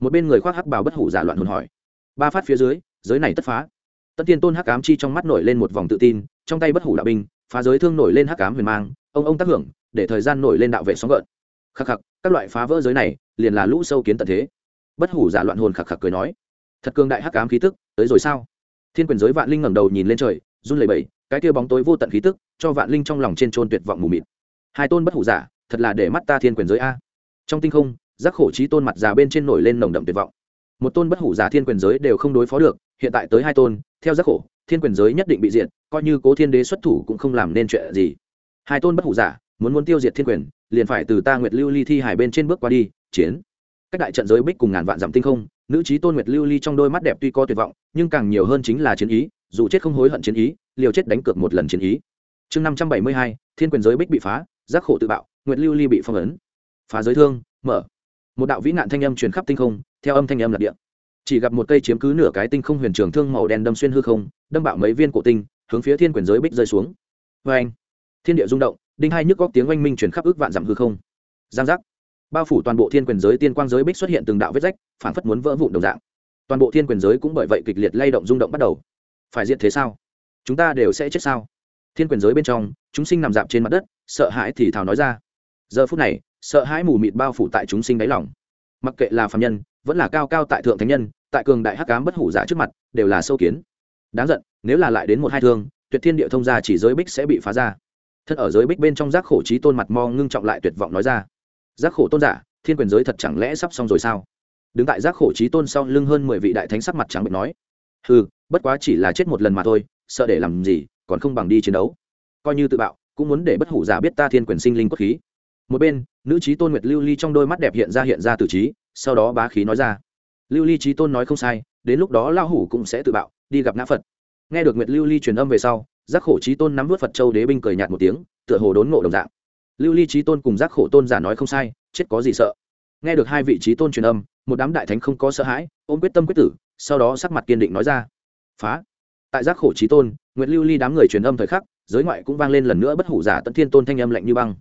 Một bên người khoác hắc bào bất hủ giả loạn hồn hỏi, ba phát phía dưới, giới này tất phá. Tận thiên tôn hắc ám chi trong mắt nổi lên một vòng tự tin, trong tay bất hủ đạo binh phá giới thương nổi lên hắc ám huyền mang, ông ông tác hưởng, để thời gian nổi lên đạo vệ sóng gợn. Khắc khắc, các loại phá vỡ giới này, liền là lũ sâu kiến tận thế. Bất hủ giả loạn hồn khắc khắc cười nói, thật cường đại hắc ám khí tức, tới rồi sao? Thiên quyền giới vạn linh ngẩng đầu nhìn lên trời, run lẩy bẩy, cái kia bóng tối vô tận khí tức, cho vạn linh trong lòng trên trôn tuyệt vọng mù mịt. Hai tôn bất hủ giả, thật là để mắt ta thiên quyền giới a. Trong tinh không, giác khổ trí tôn mặt già bên trên nổi lên nồng đậm tuyệt vọng. Một tôn bất hủ giả thiên quyền giới đều không đối phó được, hiện tại tới hai tôn theo giác khổ, thiên quyền giới nhất định bị diệt, coi như cố thiên đế xuất thủ cũng không làm nên chuyện gì. Hai tôn bất hủ giả, muốn muốn tiêu diệt thiên quyền, liền phải từ ta nguyệt lưu ly thi hải bên trên bước qua đi, chiến. Cách đại trận giới bích cùng ngàn vạn giảm tinh không, nữ trí tôn nguyệt lưu ly trong đôi mắt đẹp tuy có tuyệt vọng, nhưng càng nhiều hơn chính là chiến ý, dù chết không hối hận chiến ý, liều chết đánh cược một lần chiến ý. Chương năm trăm bảy mươi hai, thiên quyền giới bích bị phá, giác khổ tự bạo, nguyệt lưu ly bị phong ấn. Phá giới thương, mở. Một đạo vĩ nạn thanh âm truyền khắp tinh không, theo âm thanh âm lạc điện chỉ gặp một cây chiếm cứ nửa cái tinh không huyền trường thương màu đen đâm xuyên hư không, đâm bạo mấy viên cổ tinh, hướng phía thiên quyền giới bích rơi xuống. Vê anh thiên địa rung động, đinh hai nhức góc tiếng oanh minh chuyển khắp ước vạn dặm hư không. Giang giác! Bao phủ toàn bộ thiên quyền giới tiên quang giới bích xuất hiện từng đạo vết rách phản phất muốn vỡ vụn đồng dạng. Toàn bộ thiên quyền giới cũng bởi vậy kịch liệt lay động rung động bắt đầu. Phải diện thế sao? Chúng ta đều sẽ chết sao? Thiên quyền giới bên trong, chúng sinh nằm dạp trên mặt đất, sợ hãi thì thào nói ra. Giờ phút này, sợ hãi mù mịt bao phủ tại chúng sinh đáy lòng mặc kệ là phạm nhân, vẫn là cao cao tại thượng thánh nhân, tại cường đại hắc cám bất hủ giả trước mặt, đều là sâu kiến. Đáng giận, nếu là lại đến một hai thương, tuyệt thiên địa thông gia chỉ giới bích sẽ bị phá ra. Thân ở giới bích bên trong giác khổ trí tôn mặt mo ngưng trọng lại tuyệt vọng nói ra. Giác khổ tôn giả, thiên quyền giới thật chẳng lẽ sắp xong rồi sao? Đứng tại giác khổ trí tôn sau lưng hơn mười vị đại thánh sắc mặt trắng bệnh nói. Ừ bất quá chỉ là chết một lần mà thôi, sợ để làm gì, còn không bằng đi chiến đấu. Coi như tự bạo, cũng muốn để bất hủ giả biết ta thiên quyền sinh linh quốc khí một bên, nữ trí tôn nguyệt lưu ly trong đôi mắt đẹp hiện ra hiện ra từ trí, sau đó bá khí nói ra. Lưu ly trí tôn nói không sai, đến lúc đó lao hủ cũng sẽ tự bạo, đi gặp ngã phật. Nghe được nguyệt lưu ly truyền âm về sau, giác khổ trí tôn nắm vớt phật châu đế binh cười nhạt một tiếng, tựa hồ đốn ngộ đồng dạng. Lưu ly trí tôn cùng giác khổ tôn giả nói không sai, chết có gì sợ. Nghe được hai vị trí tôn truyền âm, một đám đại thánh không có sợ hãi, ôm quyết tâm quyết tử, sau đó sắc mặt kiên định nói ra. Phá. Tại giác khổ trí tôn, nguyệt lưu ly đám người truyền âm thời khắc, giới ngoại cũng vang lên lần nữa bất hủ giả tận thiên tôn thanh âm lạnh như băng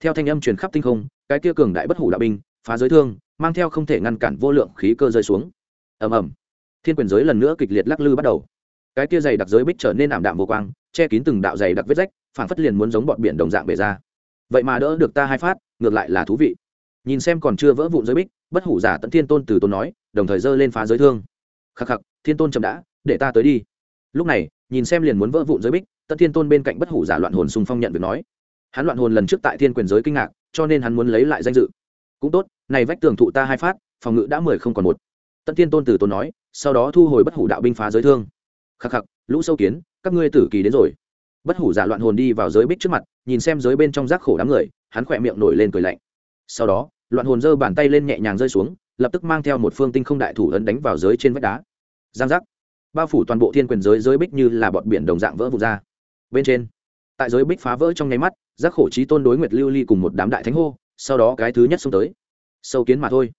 theo thanh âm truyền khắp tinh không, cái kia cường đại bất hủ đạo binh, phá giới thương, mang theo không thể ngăn cản vô lượng khí cơ rơi xuống. Ầm ầm. Thiên quyền giới lần nữa kịch liệt lắc lư bắt đầu. Cái kia dày đặc giới bích trở nên ảm đạm vô quang, che kín từng đạo dày đặc vết rách phản phất liền muốn giống bọn biển đồng dạng bể ra. Vậy mà đỡ được ta hai phát, ngược lại là thú vị. Nhìn xem còn chưa vỡ vụn giới bích, bất hủ giả tận thiên tôn từ tôn nói, đồng thời giơ lên phá giới thương. Khắc khắc, thiên tôn chậm đã, để ta tới đi. Lúc này, nhìn xem liền muốn vỡ vụn giới bích tận thiên tôn bên cạnh bất hủ giả loạn hồn xung phong nhận việc nói hắn loạn hồn lần trước tại thiên quyền giới kinh ngạc, cho nên hắn muốn lấy lại danh dự. Cũng tốt, này vách tường thụ ta hai phát, phòng ngự đã mười không còn một. Tận thiên tôn tử tôn nói, sau đó thu hồi bất hủ đạo binh phá giới thương. Khắc khắc, lũ sâu kiến, các ngươi tử kỳ đến rồi. Bất hủ giả loạn hồn đi vào giới bích trước mặt, nhìn xem giới bên trong rác khổ đám người, hắn khỏe miệng nổi lên cười lạnh. Sau đó, loạn hồn giơ bàn tay lên nhẹ nhàng rơi xuống, lập tức mang theo một phương tinh không đại thủ ấn đánh vào giới trên vách đá. Giang giác. Bao phủ toàn bộ thiên quyền giới giới bích như là bọt biển đồng dạng vỡ vụt ra. Bên trên, tại giới bích phá vỡ trong nháy mắt giác khổ trí tôn đối nguyệt lưu ly cùng một đám đại thánh hô, sau đó cái thứ nhất xông tới. Sâu kiến mà thôi.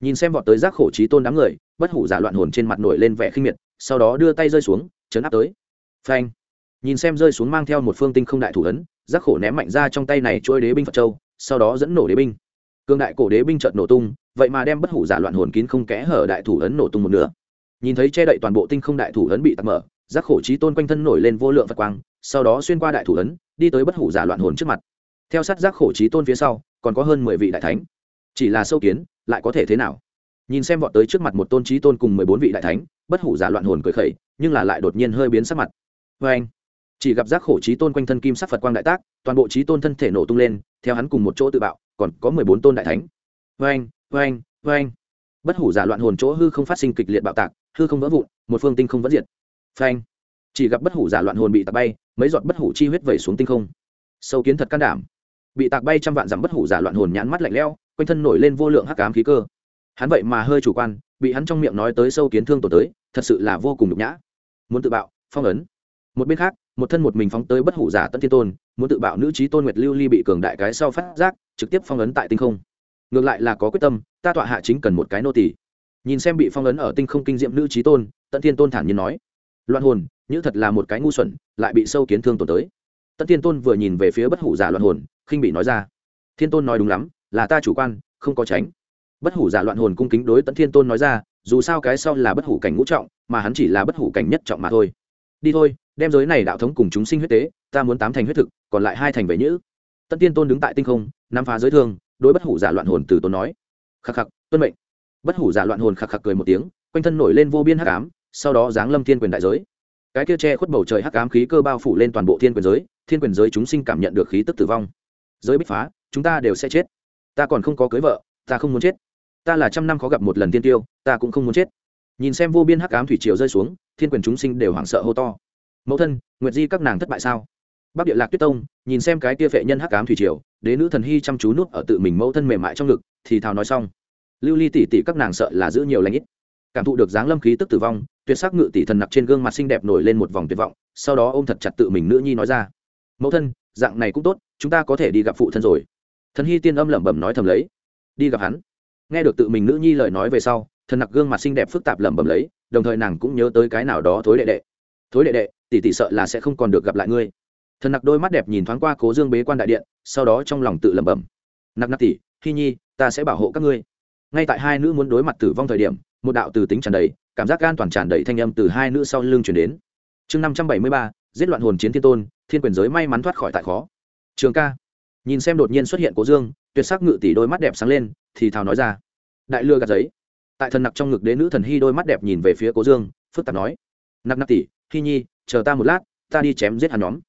Nhìn xem vọt tới giác khổ trí tôn đám người, bất hủ giả loạn hồn trên mặt nổi lên vẻ khinh miệt, sau đó đưa tay rơi xuống chấn áp tới. Phanh. Nhìn xem rơi xuống mang theo một phương tinh không đại thủ ấn, giác khổ ném mạnh ra trong tay này trôi đế binh phật châu, sau đó dẫn nổ đế binh. Cương đại cổ đế binh trợt nổ tung, vậy mà đem bất hủ giả loạn hồn kín không kẽ hở đại thủ ấn nổ tung một nửa. Nhìn thấy che đậy toàn bộ tinh không đại thủ ấn bị tắt mở, giác khổ trí tôn quanh thân nổi lên vô lượng phật quang sau đó xuyên qua đại thủ ấn, đi tới bất hủ giả loạn hồn trước mặt. Theo sát giác khổ trí tôn phía sau, còn có hơn mười vị đại thánh. Chỉ là sâu kiến, lại có thể thế nào? Nhìn xem vọt tới trước mặt một tôn trí tôn cùng mười bốn vị đại thánh, bất hủ giả loạn hồn cười khẩy, nhưng là lại đột nhiên hơi biến sắc mặt. Vê anh. Chỉ gặp giác khổ trí tôn quanh thân kim sắc phật quang đại tác, toàn bộ trí tôn thân thể nổ tung lên, theo hắn cùng một chỗ tự bạo, còn có mười bốn tôn đại thánh. Vê anh vê anh vê anh. Bất hủ giả loạn hồn chỗ hư không phát sinh kịch liệt bạo tạc, hư không vỡ vụn, một phương tinh không vẫn diệt. Phanh chỉ gặp bất hủ giả loạn hồn bị tạc bay, mấy giọt bất hủ chi huyết vẩy xuống tinh không. Sâu kiến thật can đảm. Bị tạc bay trăm vạn dặm bất hủ giả loạn hồn nhãn mắt lạnh lẽo, quanh thân nổi lên vô lượng hắc ám khí cơ. Hắn vậy mà hơi chủ quan, bị hắn trong miệng nói tới sâu kiến thương tổ tới, thật sự là vô cùng nhục nhã. Muốn tự bạo, phong ấn. Một bên khác, một thân một mình phóng tới bất hủ giả tân thiên tôn, muốn tự bạo nữ trí tôn nguyệt lưu ly bị cường đại cái sau phát giác, trực tiếp phong ấn tại tinh không. Ngược lại là có quyết tâm, ta tọa hạ chính cần một cái nô tỷ nhìn xem bị phong ấn ở tinh không kinh diệm nữ trí tôn tận thiên tôn thản nhiên nói, loạn hồn như thật là một cái ngu xuẩn, lại bị sâu kiến thương tổn tới. Tận thiên tôn vừa nhìn về phía bất hủ giả loạn hồn, khinh bị nói ra. Thiên tôn nói đúng lắm, là ta chủ quan, không có tránh. Bất hủ giả loạn hồn cung kính đối tận thiên tôn nói ra, dù sao cái sau là bất hủ cảnh ngũ trọng, mà hắn chỉ là bất hủ cảnh nhất trọng mà thôi. Đi thôi, đem giới này đạo thống cùng chúng sinh huyết tế, ta muốn tám thành huyết thực, còn lại hai thành về nhữ. Tận thiên tôn đứng tại tinh không, nắm phá giới thương, đối bất hủ giả loạn hồn từ tôn nói. Khắc khắc, tuân mệnh. Bất hủ giả loạn hồn khắc khắc cười một tiếng, quanh thân nổi lên vô biên hắc ám, sau đó giáng lâm thiên quyền đại giới cái kia che khuất bầu trời hắc ám khí cơ bao phủ lên toàn bộ thiên quyền giới, thiên quyền giới chúng sinh cảm nhận được khí tức tử vong. Giới bích phá, chúng ta đều sẽ chết. Ta còn không có cưới vợ, ta không muốn chết. Ta là trăm năm khó gặp một lần tiên tiêu, ta cũng không muốn chết. Nhìn xem vô biên hắc ám thủy triều rơi xuống, thiên quyền chúng sinh đều hoảng sợ hô to. Mẫu thân, nguyệt di các nàng thất bại sao? Bắc địa lạc tuyết tông, nhìn xem cái kia phệ nhân hắc ám thủy triều, đế nữ thần hy chăm chú nút ở tự mình mẫu thân mềm mại trong ngực, thì thào nói xong. Lưu ly tỷ tỷ các nàng sợ là giữ nhiều lãnh ít. Cảm thụ được dáng lâm khí tức tử vong tuyệt sắc ngự tỷ thần nặc trên gương mặt xinh đẹp nổi lên một vòng tuyệt vọng, sau đó ôm thật chặt tự mình nữ nhi nói ra, mẫu thân, dạng này cũng tốt, chúng ta có thể đi gặp phụ thân rồi. Thần hy tiên âm lẩm bẩm nói thầm lấy, đi gặp hắn. Nghe được tự mình nữ nhi lời nói về sau, thần nặc gương mặt xinh đẹp phức tạp lẩm bẩm lấy, đồng thời nàng cũng nhớ tới cái nào đó thối đệ đệ. Thối đệ đệ, tỷ tỷ sợ là sẽ không còn được gặp lại ngươi. Thần nặc đôi mắt đẹp nhìn thoáng qua cố dương bế quan đại điện, sau đó trong lòng tự lẩm bẩm, nặc nặc tỷ khi nhi, ta sẽ bảo hộ các ngươi. Ngay tại hai nữ muốn đối mặt tử vong thời điểm một đạo từ tính tràn đầy, cảm giác an toàn tràn đầy thanh âm từ hai nữ sau lưng chuyển đến. Chương năm trăm bảy mươi ba, giết loạn hồn chiến thiên tôn, thiên quyền giới may mắn thoát khỏi tại khó. Trường ca. Nhìn xem đột nhiên xuất hiện cố dương, tuyệt sắc ngự tỷ đôi mắt đẹp sáng lên, thì thào nói ra. Đại lừa gạt giấy. Tại thần nặc trong ngực đế nữ thần hy đôi mắt đẹp nhìn về phía cố dương, phức tạp nói. Nặc nặc tỷ, hy nhi, chờ ta một lát, ta đi chém giết hắn nhóm.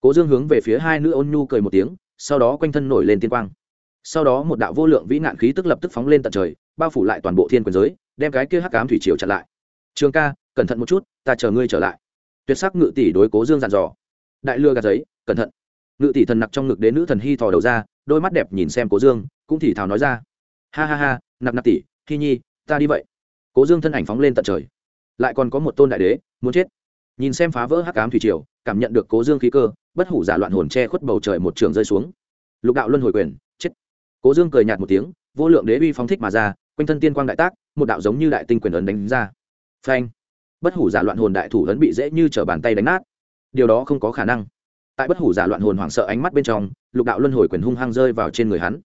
Cố dương hướng về phía hai nữ ôn nhu cười một tiếng, sau đó quanh thân nổi lên tiên quang. Sau đó một đạo vô lượng vĩ nạn khí tức lập tức phóng lên tận trời, bao phủ lại toàn bộ thiên quyền giới đem cái kia hắc cám thủy triều chặn lại. Trường ca, cẩn thận một chút, ta chờ ngươi trở lại. Tuyệt sắc ngự tỷ đối cố dương dặn dò. Đại lừa gạt giấy, cẩn thận. Ngự tỷ thần nặc trong ngực đến nữ thần hy thò đầu ra, đôi mắt đẹp nhìn xem cố dương, cũng thì thào nói ra. Ha ha ha, nặc nặc tỷ hy nhi, ta đi vậy. Cố dương thân ảnh phóng lên tận trời. Lại còn có một tôn đại đế, muốn chết. Nhìn xem phá vỡ hắc cám thủy triều, cảm nhận được cố dương khí cơ, bất hủ giả loạn hồn che khuất bầu trời một trường rơi xuống. Lục đạo luân hồi quyền, chết. Cố dương cười nhạt một tiếng, vô lượng đế uy phóng thích mà ra, quanh thân tiên quang đại tác một đạo giống như đại tinh quyền ấn đánh ra. Phanh. Bất hủ giả loạn hồn đại thủ ấn bị dễ như t bàn tay đánh nát. Điều đó không có khả năng. Tại bất hủ giả loạn hồn hoảng sợ ánh mắt bên trong, lục đạo luân hồi quyền hung hăng rơi vào trên người hắn.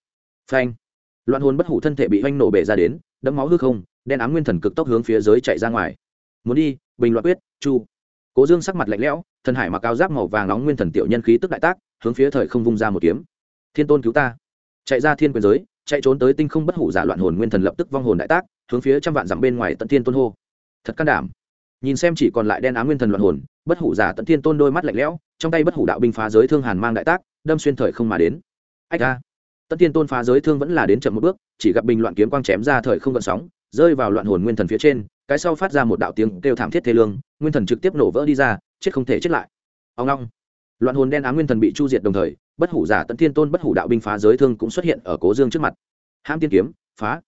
Phanh. Loạn hồn bất hủ thân thể bị oanh nổ bể ra đến, đẫm máu hư không, đen ám nguyên thần cực tốc hướng phía dưới chạy ra ngoài. Muốn đi, bình loạn quyết, chu. Cố dương sắc mặt lạnh lẽo, thần hải mặc áo giáp màu vàng nóng nguyên thần tiểu nhân khí tức đại tác, hướng phía thời không vung ra một kiếm. Thiên tôn cứu ta. Chạy ra thiên quyền giới, chạy trốn tới tinh không bất hủ giả loạn hồn nguyên thần lập tức vong hồn đại tác hướng phía trăm vạn dặm bên ngoài tận thiên tôn hô. Thật can đảm. Nhìn xem chỉ còn lại đen á nguyên thần loạn hồn, bất hủ giả tận thiên tôn đôi mắt lạnh lẽo, trong tay bất hủ đạo binh phá giới thương hàn mang đại tác, đâm xuyên thời không mà đến. Ách ra tận thiên tôn phá giới thương vẫn là đến chậm một bước, chỉ gặp bình loạn kiếm quang chém ra thời không gợn sóng, rơi vào loạn hồn nguyên thần phía trên, cái sau phát ra một đạo tiếng kêu thảm thiết thế lương, nguyên thần trực tiếp nổ vỡ đi ra, chết không thể chết lại. Ông long. Loạn hồn đen á nguyên thần bị chu diệt đồng thời, bất hủ giả tận thiên tôn bất hủ đạo binh phá giới thương cũng xuất hiện ở cố dương trước mặt. Ham tiên kiếm, phá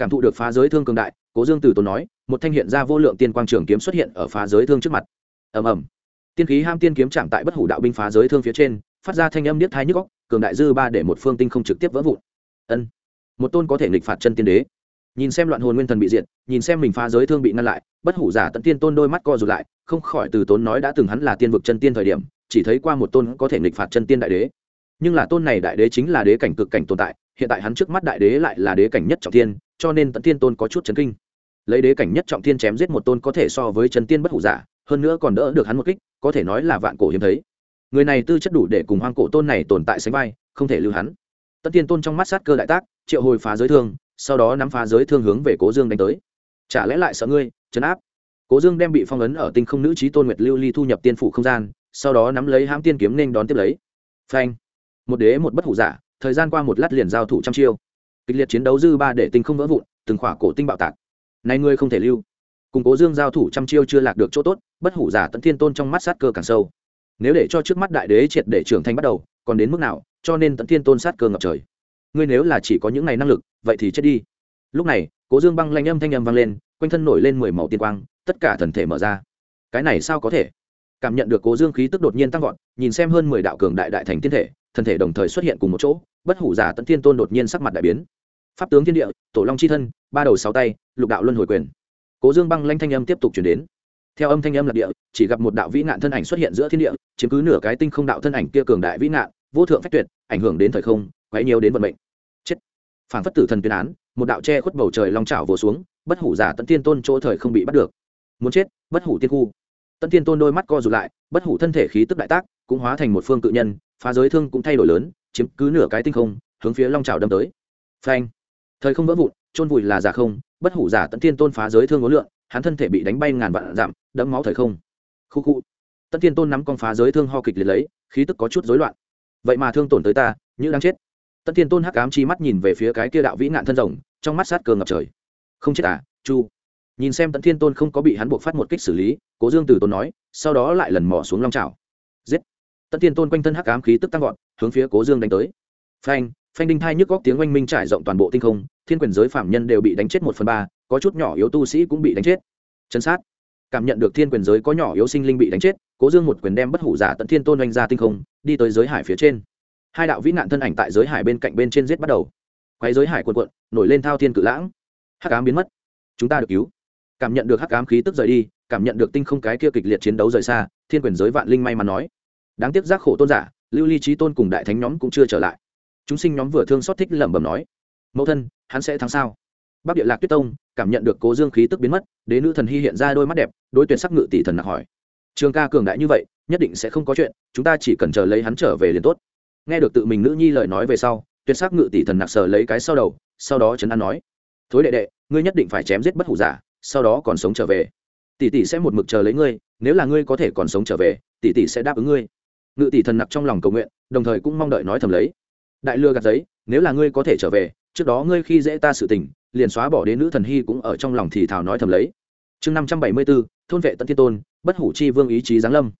cảm thụ được phá giới thương cường đại, cố dương từ tốn nói, một thanh hiện ra vô lượng tiên quang trường kiếm xuất hiện ở phá giới thương trước mặt. Ầm ầm. Tiên khí ham tiên kiếm chạm tại bất hủ đạo binh phá giới thương phía trên, phát ra thanh âm niết thai nhức góc cường đại dư ba để một phương tinh không trực tiếp vỡ vụn. Ân. Một tôn có thể nghịch phạt chân tiên đế. Nhìn xem loạn hồn nguyên thần bị diệt, nhìn xem mình phá giới thương bị ngăn lại, bất hủ giả tận tiên tôn đôi mắt co rụt lại, không khỏi từ tốn nói đã từng hắn là tiên vực chân tiên thời điểm, chỉ thấy qua một tôn có thể nghịch phạt chân tiên đại đế. Nhưng là tôn này đại đế chính là đế cảnh cực cảnh tồn tại, hiện tại hắn trước mắt đại đế lại là đế cảnh nhất trọng tiên cho nên tận tiên tôn có chút chấn kinh. Lấy đế cảnh nhất trọng tiên chém giết một tôn có thể so với chân tiên bất hủ giả, hơn nữa còn đỡ được hắn một kích, có thể nói là vạn cổ hiếm thấy. Người này tư chất đủ để cùng hoang cổ tôn này tồn tại sánh vai, không thể lưu hắn. Tất tiên tôn trong mắt sát cơ đại tác, triệu hồi phá giới thương, sau đó nắm phá giới thương hướng về cố dương đánh tới. Chả lẽ lại sợ ngươi chấn áp? Cố dương đem bị phong ấn ở tinh không nữ trí tôn nguyệt lưu ly thu nhập tiên phủ không gian, sau đó nắm lấy hãm tiên kiếm nên đón tiếp lấy. Phanh. Một đế một bất hủ giả, thời gian qua một lát liền giao thủ trăm chiêu kịch liệt chiến đấu dư ba để tinh không vỡ vụn, từng khỏa cổ tinh bạo tạc. Này ngươi không thể lưu. Cùng cố dương giao thủ trăm chiêu chưa lạc được chỗ tốt, bất hủ giả tận thiên tôn trong mắt sát cơ càng sâu. Nếu để cho trước mắt đại đế triệt để trưởng thành bắt đầu, còn đến mức nào, cho nên tận thiên tôn sát cơ ngập trời. Ngươi nếu là chỉ có những này năng lực, vậy thì chết đi. Lúc này, cố dương băng lanh âm thanh âm vang lên, quanh thân nổi lên mười màu tiên quang, tất cả thần thể mở ra. Cái này sao có thể? Cảm nhận được cố dương khí tức đột nhiên tăng vọt, nhìn xem hơn mười đạo cường đại đại thành tiên thể thần thể đồng thời xuất hiện cùng một chỗ, bất hủ giả tận thiên tôn đột nhiên sắc mặt đại biến pháp tướng thiên địa, tổ long c h i thân, ba đầu sáu tay, lục đạo luân hồi quyền. Cố dương băng lanh thanh âm tiếp tục chuyển đến. Theo âm thanh âm lạc địa, chỉ gặp một đạo vĩ nạn thân ảnh xuất hiện giữa thiên địa, chiếm cứ nửa cái tinh không đạo thân ảnh kia cường đại vĩ nạn vô thượng phách tuyệt, ảnh hưởng đến thời không, quấy nhiều đến vận mệnh. Chết. Phản phất tử thần tuyên án, một đạo che khuất bầu trời long trào vồ xuống, bất hủ giả tận tiên tôn chỗ thời không bị bắt được. Muốn chết, bất hủ tiên khu. Tận tiên tôn đôi mắt co rụt lại, bất hủ thân thể khí tức đại tác, cũng hóa thành một phương cự nhân, phá giới thương cũng thay đổi lớn, chiếm cứ nửa cái tinh không, hướng phía long trào đâm tới. Phanh thời không vỡ vụn, chôn vùi là giả không, bất hủ giả tận thiên tôn phá giới thương ngố lượng, hắn thân thể bị đánh bay ngàn vạn dặm, đẫm máu thời không. Khu khu. Tận thiên tôn nắm con phá giới thương ho kịch liệt lấy, khí tức có chút rối loạn. Vậy mà thương tổn tới ta, như đang chết. Tận thiên tôn hắc ám chi mắt nhìn về phía cái kia đạo vĩ nạn thân rồng, trong mắt sát cơ ngập trời. Không chết à chu. Nhìn xem tận thiên tôn không có bị hắn buộc phát một kích xử lý, cố dương từ tôn nói, sau đó lại lần mò xuống long trào giết. Tận thiên tôn quanh thân hắc ám khí tức tăng vọt, hướng phía cố dương đánh tới. Phanh phanh đinh thai nhức góc tiếng oanh minh trải rộng toàn bộ tinh không, thiên quyền giới phạm nhân đều bị đánh chết một phần ba, có chút nhỏ yếu tu sĩ cũng bị đánh chết. Chân sát. Cảm nhận được thiên quyền giới có nhỏ yếu sinh linh bị đánh chết, cố dương một quyền đem bất hủ giả tận thiên tôn oanh ra tinh không, đi tới giới hải phía trên. Hai đạo vĩ nạn thân ảnh tại giới hải bên cạnh bên trên giết bắt đầu. Quay giới hải quần quận nổi lên thao thiên cự lãng. Hắc ám biến mất. Chúng ta được cứu. Cảm nhận được hắc ám khí tức rời đi, cảm nhận được tinh không cái kia kịch liệt chiến đấu rời xa, thiên quyền giới vạn linh may mắn nói. Đáng tiếc giác khổ tôn giả, lưu ly trí tôn cùng đại thánh nhóm cũng chưa trở lại chúng sinh nhóm vừa thương xót thích lẩm bẩm nói, mẫu thân, hắn sẽ thắng sao? Bắc địa lạc tuyết tông cảm nhận được cố dương khí tức biến mất, đế nữ thần hy hiện ra đôi mắt đẹp, đối tuyển sắc ngự tỷ thần nặc hỏi, trường ca cường đại như vậy, nhất định sẽ không có chuyện, chúng ta chỉ cần chờ lấy hắn trở về liền tốt. Nghe được tự mình nữ nhi lời nói về sau, tuyệt sắc ngự tỷ thần nặc sờ lấy cái sau đầu, sau đó trấn an nói, thối đệ đệ, ngươi nhất định phải chém giết bất hủ giả, sau đó còn sống trở về. Tỷ tỷ sẽ một mực chờ lấy ngươi, nếu là ngươi có thể còn sống trở về, tỷ tỷ sẽ đáp ứng ngươi. Ngự tỷ thần nặc trong lòng cầu nguyện, đồng thời cũng mong đợi nói thầm lấy đại lừa gạt giấy, nếu là ngươi có thể trở về, trước đó ngươi khi dễ ta sự tình, liền xóa bỏ đến nữ thần hy cũng ở trong lòng thì thào nói thầm lấy. Chương năm trăm bảy mươi bốn thôn vệ tận thiên tôn, bất hủ chi vương ý chí giáng lâm.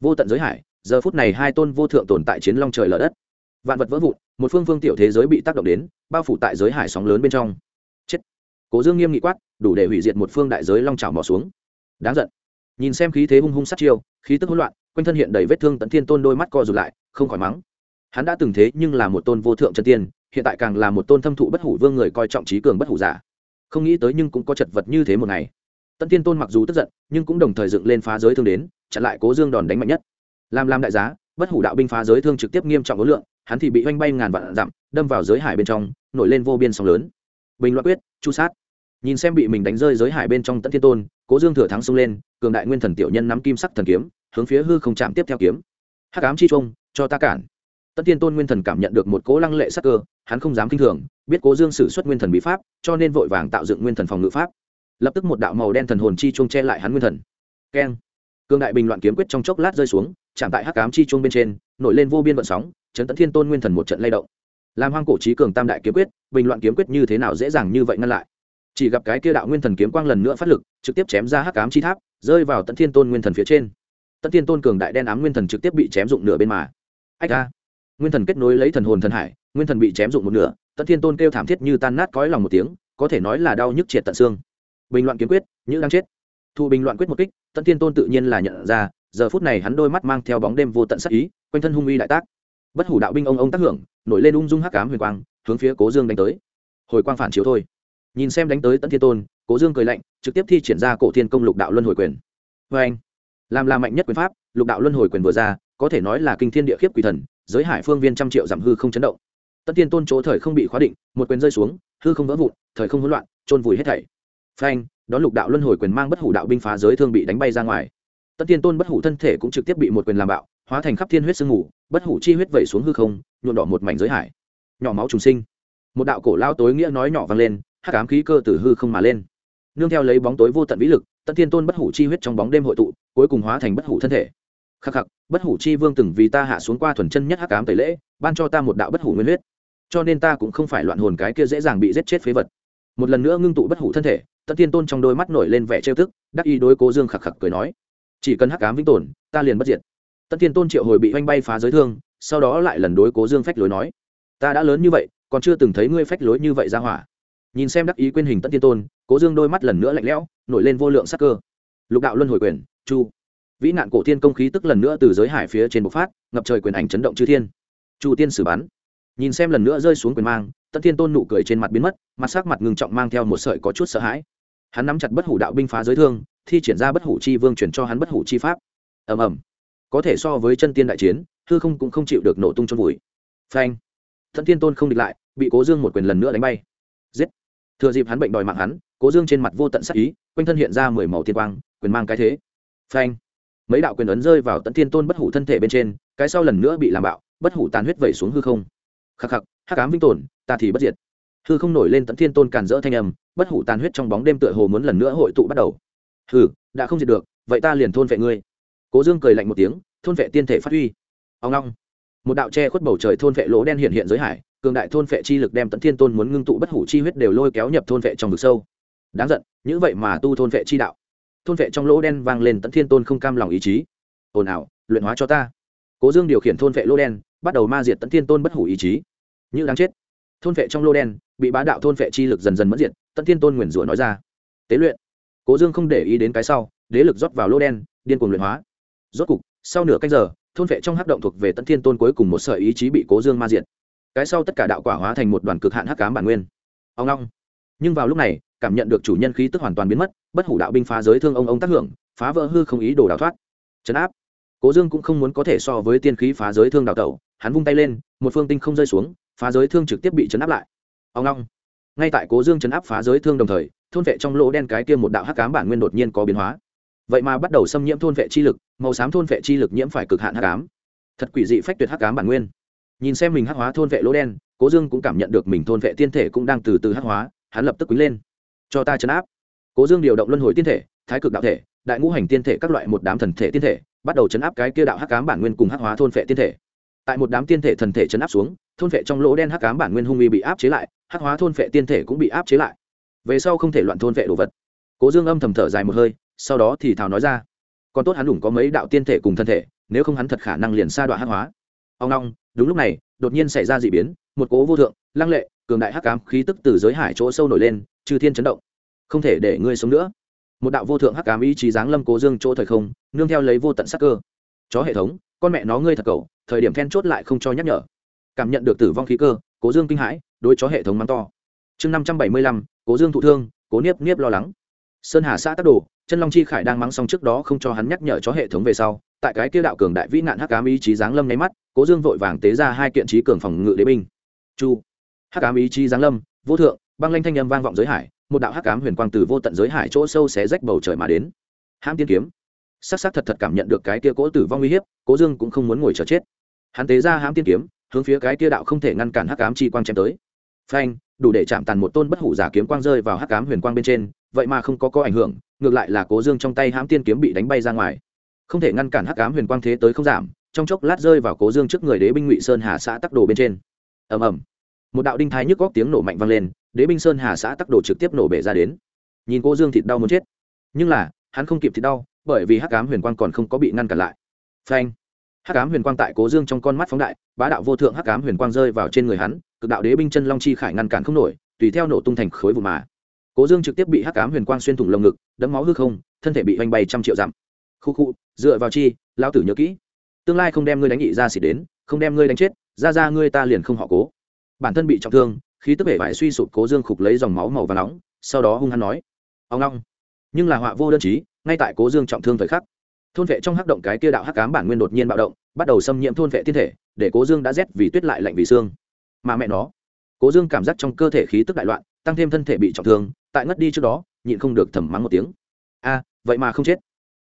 Vô tận giới hải, giờ phút này hai tôn vô thượng tồn tại chiến long trời lở đất. Vạn vật vỡ vụn, một phương phương tiểu thế giới bị tác động đến, bao phủ tại giới hải sóng lớn bên trong. Chết. Cố dương nghiêm nghị quát, đủ để hủy diệt một phương đại giới long trào mỏ xuống. Đáng giận. Nhìn xem khí thế hung hung sát chiêu, khí tức hỗn loạn, quanh thân hiện đầy vết thương tận thiên tôn đôi mắt co rụt lại, không khỏi mắng hắn đã từng thế nhưng là một tôn vô thượng chân tiên, hiện tại càng là một tôn thâm thụ bất hủ vương người coi trọng trí cường bất hủ giả. Không nghĩ tới nhưng cũng có chật vật như thế một ngày. Tận thiên tôn mặc dù tức giận, nhưng cũng đồng thời dựng lên phá giới thương đến, chặn lại cố dương đòn đánh mạnh nhất. Làm làm đại giá, bất hủ đạo binh phá giới thương trực tiếp nghiêm trọng ấn lượng, hắn thì bị oanh bay ngàn vạn dặm, đâm vào giới hải bên trong, nổi lên vô biên sóng lớn. Bình loạn quyết, chu sát. Nhìn xem bị mình đánh rơi giới hải bên trong tận thiên tôn, cố dương thừa thắng xông lên, cường đại nguyên thần tiểu nhân nắm kim sắc thần kiếm, hướng phía hư không chạm tiếp theo kiếm. Hắc ám chi trung, cho ta cản. Tất thiên tôn nguyên thần cảm nhận được một cỗ lăng lệ sắc cơ, hắn không dám kinh thường, biết cố dương sử xuất nguyên thần bí pháp, cho nên vội vàng tạo dựng nguyên thần phòng ngự pháp. Lập tức một đạo màu đen thần hồn chi chuông che lại hắn nguyên thần. Keng! Cường đại bình loạn kiếm quyết trong chốc lát rơi xuống, chạm tại hắc ám chi chuông bên trên, nổi lên vô biên vận sóng, chấn Tấn thiên tôn nguyên thần một trận lay động. Làm hoang cổ trí cường tam đại kiếm quyết, bình loạn kiếm quyết như thế nào dễ dàng như vậy ngăn lại? Chỉ gặp cái kia đạo nguyên thần kiếm quang lần nữa phát lực, trực tiếp chém ra hắc ám chi tháp, rơi vào Tấn thiên tôn nguyên thần phía trên. Tấn thiên tôn cường đại đen ám nguyên thần trực tiếp bị chém dụng nửa bên mà. Ách a! Nguyên thần kết nối lấy thần hồn thần hải, nguyên thần bị chém dụng một nửa tận thiên tôn kêu thảm thiết như tan nát cõi lòng một tiếng, có thể nói là đau nhức triệt tận xương. Bình loạn kiếm quyết, như đang chết. Thu bình loạn quyết một kích tận thiên tôn tự nhiên là nhận ra, giờ phút này hắn đôi mắt mang theo bóng đêm vô tận sắc ý, quanh thân hung uy đại tác. Bất hủ đạo binh ông ông tác hưởng, nổi lên ung dung hắc cám huyền quang, hướng phía cố dương đánh tới. Hồi quang phản chiếu thôi. Nhìn xem đánh tới tận thiên tôn, cố dương cười lạnh, trực tiếp thi triển ra cổ thiên công lục đạo luân hồi quyền. Vê anh làm là mạnh nhất quyền pháp, lục đạo luân hồi quyền vừa ra, có thể nói là kinh thiên địa khiếp quỷ thần giới hải phương viên trăm triệu giảm hư không chấn động. Tất thiên tôn chỗ thời không bị khóa định, một quyền rơi xuống, hư không vỡ vụn, thời không hỗn loạn trôn vùi hết thảy. Phanh đón lục đạo luân hồi quyền mang bất hủ đạo binh phá giới thương bị đánh bay ra ngoài. Tất thiên tôn bất hủ thân thể cũng trực tiếp bị một quyền làm bạo, hóa thành khắp thiên huyết sương ngủ bất hủ chi huyết vẩy xuống hư không nhuộn đỏ một mảnh giới hải. Nhỏ máu trùng sinh. Một đạo cổ lao tối nghĩa nói nhỏ vang lên, hắc ám khí cơ từ hư không mà lên. Nương theo lấy bóng tối vô tận vĩ lực, tất thiên tôn bất hủ chi huyết trong bóng đêm hội tụ, cuối cùng hóa thành bất hủ thân thể khắc khắc, bất hủ chi vương từng vì ta hạ xuống qua thuần chân nhất hắc ám tẩy lễ, ban cho ta một đạo bất hủ nguyên huyết. Cho nên ta cũng không phải loạn hồn cái kia dễ dàng bị giết chết phế vật. Một lần nữa ngưng tụ bất hủ thân thể tận thiên tôn trong đôi mắt nổi lên vẻ trêu tức, đắc ý đối cố dương khắc khắc cười nói, chỉ cần hắc ám vĩnh tồn, ta liền bất diệt. Tận thiên tôn triệu hồi bị oanh bay phá giới thương, sau đó lại lần đối cố dương phách lối nói, ta đã lớn như vậy, còn chưa từng thấy ngươi phách lối như vậy ra hỏa. Nhìn xem đắc ý quyên hình tận thiên tôn, cố dương đôi mắt lần nữa lạnh lẽo, nổi lên vô lượng sắc cơ. Lục đạo luân hồi quyền, chu vĩ nạn cổ thiên công khí tức lần nữa từ giới hải phía trên bộc phát, ngập trời quyền ảnh chấn động chư thiên. Chu tiên sử bắn. Nhìn xem lần nữa rơi xuống quyền mang tận thiên tôn nụ cười trên mặt biến mất, mặt sắc mặt ngừng trọng mang theo một sợi có chút sợ hãi. Hắn nắm chặt bất hủ đạo binh phá giới thương, thi triển ra bất hủ chi vương chuyển cho hắn bất hủ chi pháp. Ầm ầm. Có thể so với chân tiên đại chiến, hư không cũng không chịu được nổ tung trong vùi. Phanh. Thân thiên tôn không địch lại, bị cố dương một quyền lần nữa đánh bay. Giết. Thừa dịp hắn bệnh đòi mạng hắn, cố dương trên mặt vô tận sắc ý, quanh thân hiện ra mười màu thiên quang, quyền mang cái thế. Phanh mấy đạo quyền ấn rơi vào tận thiên tôn bất hủ thân thể bên trên, cái sau lần nữa bị làm bạo, bất hủ tàn huyết vẩy xuống hư không. Khắc khắc, hắc ám vinh tồn, ta thì bất diệt. Hư không nổi lên tận thiên tôn càn rỡ thanh âm, bất hủ tàn huyết trong bóng đêm tựa hồ muốn lần nữa hội tụ bắt đầu. Hừ, đã không diệt được, vậy ta liền thôn vệ ngươi. Cố dương cười lạnh một tiếng, thôn vệ tiên thể phát huy. Ông long một đạo che khuất bầu trời thôn vệ lỗ đen hiện hiện giới hải, cường đại thôn vệ chi lực đem tận thiên tôn muốn ngưng tụ bất hủ chi huyết đều lôi kéo nhập thôn vệ trong vực sâu. Đáng giận, như vậy mà tu thôn vệ chi đạo thôn vệ trong lỗ đen vang lên tận thiên tôn không cam lòng ý chí. Ồn ào, luyện hóa cho ta. Cố dương điều khiển thôn vệ lỗ đen, bắt đầu ma diệt tận thiên tôn bất hủ ý chí. Như đáng chết. Thôn vệ trong lỗ đen, bị bá đạo thôn vệ chi lực dần dần mất diệt, tận thiên tôn nguyền rủa nói ra. Tế luyện. Cố dương không để ý đến cái sau, đế lực rót vào lỗ đen, điên cuồng luyện hóa. Rốt cục, sau nửa canh giờ, thôn vệ trong hắc động thuộc về tận thiên tôn cuối cùng một sợi ý chí bị cố dương ma diệt. Cái sau tất cả đạo quả hóa thành một đoàn cực hạn hắc cám bản nguyên. Ông long. Nhưng vào lúc này cảm nhận được chủ nhân khí tức hoàn toàn biến mất, bất hủ đạo binh phá giới thương ông ông tác hưởng, phá vỡ hư không ý đồ đào thoát. Chấn áp. Cố dương cũng không muốn có thể so với tiên khí phá giới thương đào tẩu, hắn vung tay lên, một phương tinh không rơi xuống, phá giới thương trực tiếp bị chấn áp lại. Ông long. Ngay tại cố dương chấn áp phá giới thương đồng thời, thôn vệ trong lỗ đen cái kia một đạo hắc cám bản nguyên đột nhiên có biến hóa. Vậy mà bắt đầu xâm nhiễm thôn vệ chi lực, màu xám thôn vệ chi lực nhiễm phải cực hạn hắc cám thật quỷ dị phách tuyệt hắc cám bản nguyên. Nhìn xem mình hắc hóa thôn vệ lỗ đen, cố dương cũng cảm nhận được mình thôn vệ tiên thể cũng đang từ từ hắc hóa, hắn lập tức quý lên cho ta chấn áp. Cố dương điều động luân hồi tiên thể, thái cực đạo thể, đại ngũ hành tiên thể các loại một đám thần thể tiên thể, bắt đầu chấn áp cái kia đạo hắc cám bản nguyên cùng hắc hóa thôn vệ tiên thể. Tại một đám tiên thể thần thể chấn áp xuống, thôn vệ trong lỗ đen hắc cám bản nguyên hung uy bị áp chế lại, hắc hóa thôn vệ tiên thể cũng bị áp chế lại. Về sau không thể loạn thôn vệ đồ vật. Cố dương âm thầm thở dài một hơi, sau đó thì thào nói ra, còn tốt hắn đủng có mấy đạo tiên thể cùng thân thể, nếu không hắn thật khả năng liền sa đoạn hắc hóa. Ông long, đúng lúc này, đột nhiên xảy ra d ị biến, một cố vô thượng, lăng lệ cường đại hắc ám khí tức từ giới hải chỗ sâu nổi lên, chư thiên chấn động. Không thể để ngươi sống nữa. Một đạo vô thượng hắc ám ý chí giáng lâm cố dương chỗ thời không, nương theo lấy vô tận sắc cơ. Chó hệ thống, con mẹ nó ngươi thật cầu thời điểm then chốt lại không cho nhắc nhở. Cảm nhận được tử vong khí cơ, cố dương kinh hãi, đối chó hệ thống mắng to. Chương năm trăm bảy mươi lăm, cố dương thụ thương, cố niếp niếp lo lắng. Sơn hà xã tắc đồ, chân long chi khải đang mắng xong trước đó không cho hắn nhắc nhở chó hệ thống về sau, tại cái kia đạo cường đại vĩ nạn hắc ám ý chí giáng lâm nháy mắt, cố dương vội vàng tế ra hai kiện trí cường phòng ngự đế binh. Chu hắc Ám ý chí giáng lâm, vô thượng, băng lanh thanh âm vang vọng giới hải, một đạo hắc Ám huyền quang từ vô tận giới hải chỗ sâu xé rách bầu trời mà đến. Hãm tiên kiếm. Sắc sắc thật thật cảm nhận được cái kia cố tử vong uy hiếp, cố dương cũng không muốn ngồi chờ chết. Hắn tế ra hãm tiên kiếm, hướng phía cái kia đạo không thể ngăn cản hắc Ám chi quang chém tới. Phanh, đủ để chạm tàn một tôn bất hủ giả kiếm quang rơi vào hắc Ám huyền quang bên trên, vậy mà không có có ảnh hưởng, ngược lại là cố dương trong tay hãm tiên kiếm bị đánh bay ra ngoài. Không thể ngăn cản hắc Ám huyền quang thế tới không giảm, trong chốc lát rơi vào cố dương trước người đế binh ngụy sơn hà xã tắc đồ bên trên. Ầm ầm một đạo đinh thái nhức góc tiếng nổ mạnh vang lên, đế binh sơn hà xã tắc đồ trực tiếp nổ bể ra đến. Nhìn cố dương thịt đau muốn chết. Nhưng là, hắn không kịp thịt đau, bởi vì hắc cám huyền quang còn không có bị ngăn cản lại. Phanh! Hắc cám huyền quang tại cố dương trong con mắt phóng đại, bá đạo vô thượng hắc cám huyền quang rơi vào trên người hắn, cực đạo đế binh chân long chi khải ngăn cản không nổi, tùy theo nổ tung thành khối vụ mà. Cố dương trực tiếp bị hắc cám huyền quang xuyên thủng lồng ngực đấm máu hư không, thân thể bị oanh bay trăm triệu dặm. Khu khu, dựa vào chi lao tử nhớ kỹ. Tương lai không đem ngươi đánh nghị ra xịt đến, không đem ngươi đánh chết, ra ra ngươi ta liền không họ cố bản thân bị trọng thương, khí tức bể vải suy sụp cố dương khục lấy dòng máu màu và nóng, sau đó hung hăng nói, ông long nhưng là họa vô đơn chí, ngay tại cố dương trọng thương thời khắc, thôn vệ trong hắc động cái kia đạo hắc cám bản nguyên đột nhiên bạo động, bắt đầu xâm nhiễm thôn vệ thiên thể, để cố dương đã rét vì tuyết lại lạnh vì xương. Mà mẹ nó, cố dương cảm giác trong cơ thể khí tức đại loạn, tăng thêm thân thể bị trọng thương, tại ngất đi trước đó, nhịn không được thầm mắng một tiếng. A, vậy mà không chết.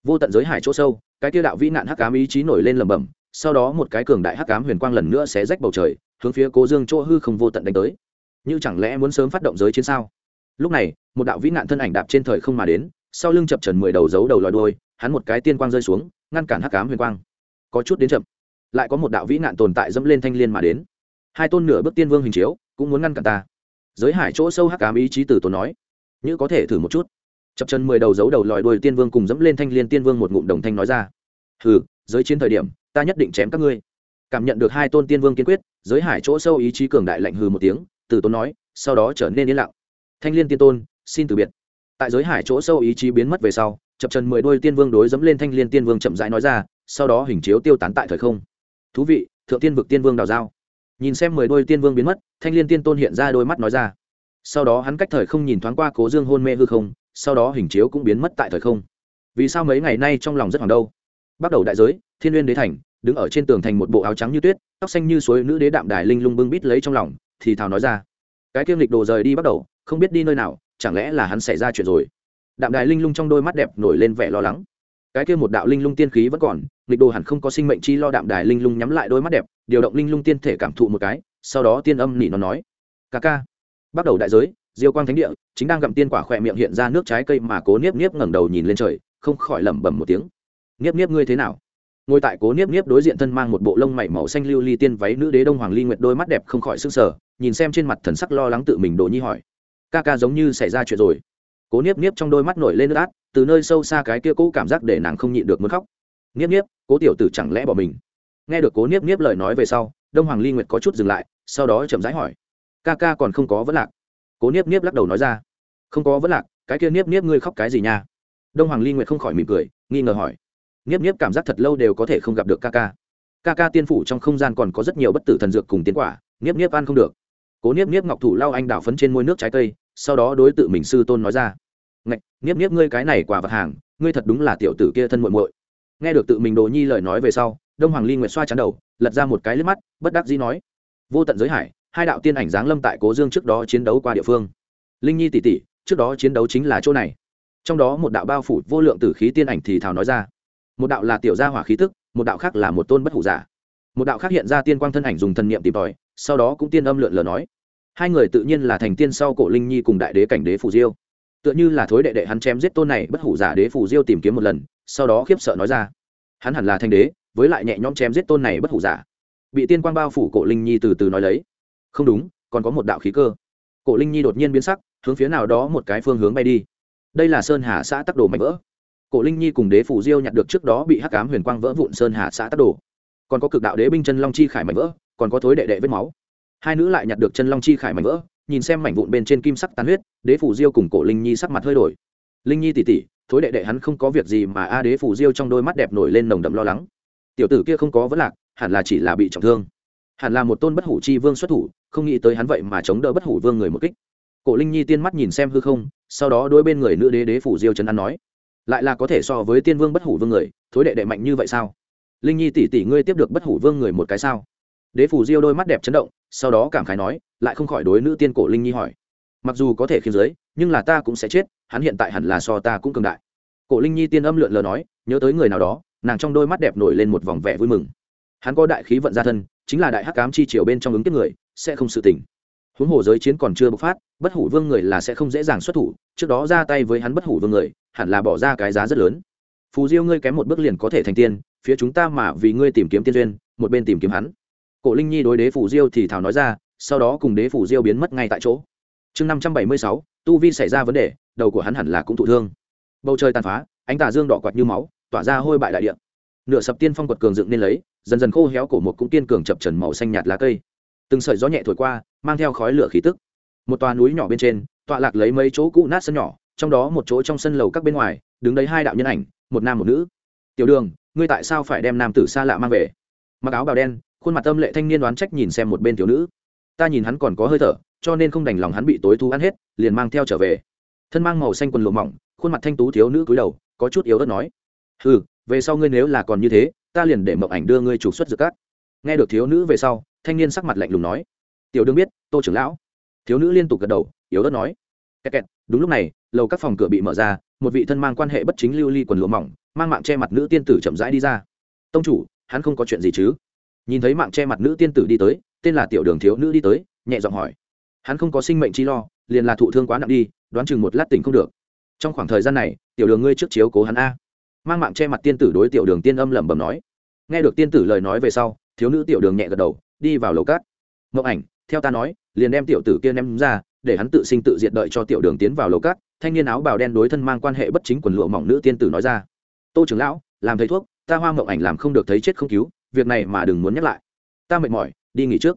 Vô tận giới hải chỗ sâu, cái kia đạo vĩ nạn hắc cám ý chí nổi lên lầm bầm sau đó một cái cường đại hắc ám huyền quang lần nữa sẽ rách bầu trời, hướng phía cố dương chỗ hư không vô tận đánh tới. Như chẳng lẽ muốn sớm phát động giới chiến sao? Lúc này, một đạo vĩ nạn thân ảnh đạp trên thời không mà đến, sau lưng chập trần mười đầu dấu đầu lòi đôi hắn một cái tiên quang rơi xuống, ngăn cản hắc ám huyền quang. Có chút đến chậm, lại có một đạo vĩ nạn tồn tại dẫm lên thanh liên mà đến. Hai tôn nửa bước tiên vương hình chiếu, cũng muốn ngăn cản ta. Giới hải chỗ sâu hắc ám ý chí từ tốn nói, như có thể thử một chút. Chập chân mười đầu dấu đầu lòi đuôi tiên vương cùng dẫm lên thanh liên tiên vương một ngụm đồng thanh nói ra. Hừ, giới chiến thời điểm ta nhất định chém các ngươi. Cảm nhận được hai tôn tiên vương kiên quyết, giới hải chỗ sâu ý chí cường đại lạnh hừ một tiếng, từ tôn nói, sau đó trở nên yên lặng. Thanh liên tiên tôn, xin từ biệt. Tại giới hải chỗ sâu ý chí biến mất về sau, chập chân mười đôi tiên vương đối dẫm lên thanh liên tiên vương chậm rãi nói ra, sau đó hình chiếu tiêu tán tại thời không. Thú vị, thượng tiên vực tiên vương đào giao. Nhìn xem mười đôi tiên vương biến mất, thanh liên tiên tôn hiện ra đôi mắt nói ra. Sau đó hắn cách thời không nhìn thoáng qua cố dương hôn mê hư không, sau đó hình chiếu cũng biến mất tại thời không. Vì sao mấy ngày nay trong lòng rất hoàng đâu? Bắt đầu đại giới thiên uyên đế thành, đứng ở trên tường thành một bộ áo trắng như tuyết, tóc xanh như suối nữ đế đạm đài linh lung bưng bít lấy trong lòng, thì thào nói ra. Cái kiêm lịch đồ rời đi bắt đầu, không biết đi nơi nào, chẳng lẽ là hắn xảy ra chuyện rồi? Đạm đài linh lung trong đôi mắt đẹp nổi lên vẻ lo lắng. Cái kia một đạo linh lung tiên khí vẫn còn, lịch đồ hẳn không có sinh mệnh chi lo đạm đài linh lung nhắm lại đôi mắt đẹp, điều động linh lung tiên thể cảm thụ một cái, sau đó tiên âm nỉ nó nói. Ca ca. Bắt đầu đại giới, diêu quang thánh địa, chính đang gặm tiên quả khỏe miệng hiện ra nước trái cây mà cố niếp niếp ngẩng đầu nhìn lên trời, không khỏi lẩm bẩm một tiếng. Niếp niếp ngươi thế nào? Ngồi tại cố niếp niếp đối diện thân mang một bộ lông mảy màu xanh lưu ly tiên váy nữ đế đông hoàng ly nguyệt đôi mắt đẹp không khỏi sưng sờ, nhìn xem trên mặt thần sắc lo lắng tự mình đồ nhi hỏi. Ca ca giống như xảy ra chuyện rồi. Cố niếp niếp trong đôi mắt nổi lên nước át, từ nơi sâu xa cái kia cũ cảm giác để nàng không nhịn được muốn khóc. Niếp niếp, cố tiểu tử chẳng lẽ bỏ mình? Nghe được cố niếp niếp lời nói về sau, đông hoàng ly nguyệt có chút dừng lại, sau đó chậm rãi hỏi. Ca ca còn không có vấn lạc. Cố niếp niếp lắc đầu nói ra. Không có vấn lạc, cái kia niếp niếp ngươi khóc cái gì nha? Đông hoàng ly nguyệt không khỏi mỉm cười, nghi ngờ hỏi niếp niếp cảm giác thật lâu đều có thể không gặp được ca ca. Ca ca tiên phủ trong không gian còn có rất nhiều bất tử thần dược cùng tiến quả niếp niếp ăn không được. Cố niếp niếp ngọc thủ lau anh đào phấn trên môi nước trái cây, sau đó đối tự mình sư tôn nói ra. Ngạch niếp niếp ngươi cái này quả vật hàng, ngươi thật đúng là tiểu tử kia thân muội muội. Nghe được tự mình đồ nhi lời nói về sau, đông hoàng ly nguyệt xoa chắn đầu, lật ra một cái liếc mắt, bất đắc dĩ nói. Vô tận giới hải, hai đạo tiên ảnh giáng lâm tại cố dương trước đó chiến đấu qua địa phương. Linh nhi tỷ tỷ, trước đó chiến đấu chính là chỗ này. Trong đó một đạo bao phủ vô lượng tử khí tiên ảnh thì thào nói ra một đạo là tiểu gia hỏa khí tức, một đạo khác là một tôn bất hủ giả. Một đạo khác hiện ra tiên quang thân ảnh dùng thần niệm tìm tòi, sau đó cũng tiên âm lượn lờ nói. Hai người tự nhiên là thành tiên sau cổ linh nhi cùng đại đế cảnh đế phù diêu. Tựa như là thối đệ đệ hắn chém giết tôn này bất hủ giả đế phù diêu tìm kiếm một lần, sau đó khiếp sợ nói ra. Hắn hẳn là thanh đế, với lại nhẹ nhõm chém giết tôn này bất hủ giả. Bị tiên quang bao phủ cổ linh nhi từ từ nói lấy. Không đúng, còn có một đạo khí cơ. Cổ linh nhi đột nhiên biến sắc, hướng phía nào đó một cái phương hướng bay đi. Đây là sơn hà xã tắc đồ mạnh vỡ cổ linh nhi cùng đế phủ diêu nhặt được trước đó bị hắc cám huyền quang vỡ vụn sơn hà xã tắc đồ. Còn có cực đạo đế binh chân long chi khải mảnh vỡ, còn có thối đệ đệ vết máu. Hai nữ lại nhặt được chân long chi khải mảnh vỡ, nhìn xem mảnh vụn bên trên kim sắc tan huyết, đế phủ diêu cùng cổ linh nhi sắc mặt hơi đổi. Linh nhi tỉ tỉ thối đệ đệ hắn không có việc gì mà a đế phủ diêu trong đôi mắt đẹp nổi lên nồng đậm lo lắng. Tiểu tử kia không có vấn lạc, hẳn là chỉ là bị trọng thương. Hẳn là một tôn bất hủ chi vương xuất thủ, không nghĩ tới hắn vậy mà chống đỡ bất hủ vương người một kích. Cổ linh nhi tiên mắt nhìn xem hư không, sau đó đôi bên người nữ đế đế phủ diêu trấn an nói lại là có thể so với tiên vương bất hủ vương người, thối đệ đệ mạnh như vậy sao? Linh nhi tỷ tỷ ngươi tiếp được bất hủ vương người một cái sao? Đế phủ diêu đôi mắt đẹp chấn động, sau đó cảm khái nói, lại không khỏi đối nữ tiên cổ linh nhi hỏi. Mặc dù có thể khiến giới, nhưng là ta cũng sẽ chết, hắn hiện tại hẳn là so ta cũng cường đại. Cổ linh nhi tiên âm lượn lờ nói, nhớ tới người nào đó, nàng trong đôi mắt đẹp nổi lên một vòng vẻ vui mừng. Hắn có đại khí vận gia thân, chính là đại hắc cám chi chiều bên trong ứng tiếp người, sẽ không sự tỉnh. Huống hồ giới chiến còn chưa bộc phát bất hủ vương người là sẽ không dễ dàng xuất thủ, trước đó ra tay với hắn bất hủ vương người, hẳn là bỏ ra cái giá rất lớn. Phù diêu ngươi kém một bước liền có thể thành tiên, phía chúng ta mà vì ngươi tìm kiếm tiên duyên, một bên tìm kiếm hắn. Cổ linh nhi đối đế phù diêu thì thảo nói ra, sau đó cùng đế phù diêu biến mất ngay tại chỗ. Chương năm trăm bảy mươi sáu, tu vi xảy ra vấn đề, đầu của hắn hẳn là cũng thụ thương. Bầu trời tàn phá, ánh tà dương đỏ quạt như máu, tỏa ra hôi bại đại địa. Nửa sập tiên phong quật cường dựng nên lấy, dần dần khô héo cổ một cũng tiên cường chập trần màu xanh nhạt lá cây. Từng sợi gió nhẹ thổi qua, mang theo khói lửa khí tức một toà núi nhỏ bên trên, tọa lạc lấy mấy chỗ cũ nát sân nhỏ, trong đó một chỗ trong sân lầu các bên ngoài, đứng đấy hai đạo nhân ảnh, một nam một nữ. Tiểu đường, ngươi tại sao phải đem nam tử xa lạ mang về? Mặc áo bào đen, khuôn mặt tâm lệ thanh niên đoán trách nhìn xem một bên tiểu nữ. Ta nhìn hắn còn có hơi thở, cho nên không đành lòng hắn bị tối thu ăn hết, liền mang theo trở về. Thân mang màu xanh quần lụa mỏng, khuôn mặt thanh tú thiếu nữ cúi đầu, có chút yếu ớt nói. Ừ về sau ngươi nếu là còn như thế, ta liền để mộng ảnh đưa ngươi trục xuất giữa các. Nghe được thiếu nữ về sau, thanh niên sắc mặt lạnh lùng nói. Tiểu đương biết, tô trưởng lão thiếu nữ liên tục gật đầu, yếu ớt nói. Kẹt kẹt, đúng lúc này, lầu các phòng cửa bị mở ra, một vị thân mang quan hệ bất chính lưu ly quần lụa mỏng, mang mạng che mặt nữ tiên tử chậm rãi đi ra. Tông chủ, hắn không có chuyện gì chứ? Nhìn thấy mạng che mặt nữ tiên tử đi tới, tên là tiểu đường thiếu nữ đi tới, nhẹ giọng hỏi. Hắn không có sinh mệnh chi lo, liền là thụ thương quá nặng đi, đoán chừng một lát tỉnh không được. Trong khoảng thời gian này, tiểu đường ngươi trước chiếu cố hắn a. Mang mạng che mặt tiên tử đối tiểu đường tiên âm lẩm bẩm nói. Nghe được tiên tử lời nói về sau, thiếu nữ tiểu đường nhẹ gật đầu, đi vào lầu cát ngọc ảnh, theo ta nói liền đem tiểu tử kia ném ra, để hắn tự sinh tự diệt đợi cho tiểu đường tiến vào lầu cát, thanh niên áo bào đen đối thân mang quan hệ bất chính quần lụa mỏng nữ tiên tử nói ra. Tô trưởng lão, làm thầy thuốc, ta hoa mộng ảnh làm không được thấy chết không cứu, việc này mà đừng muốn nhắc lại. Ta mệt mỏi, đi nghỉ trước.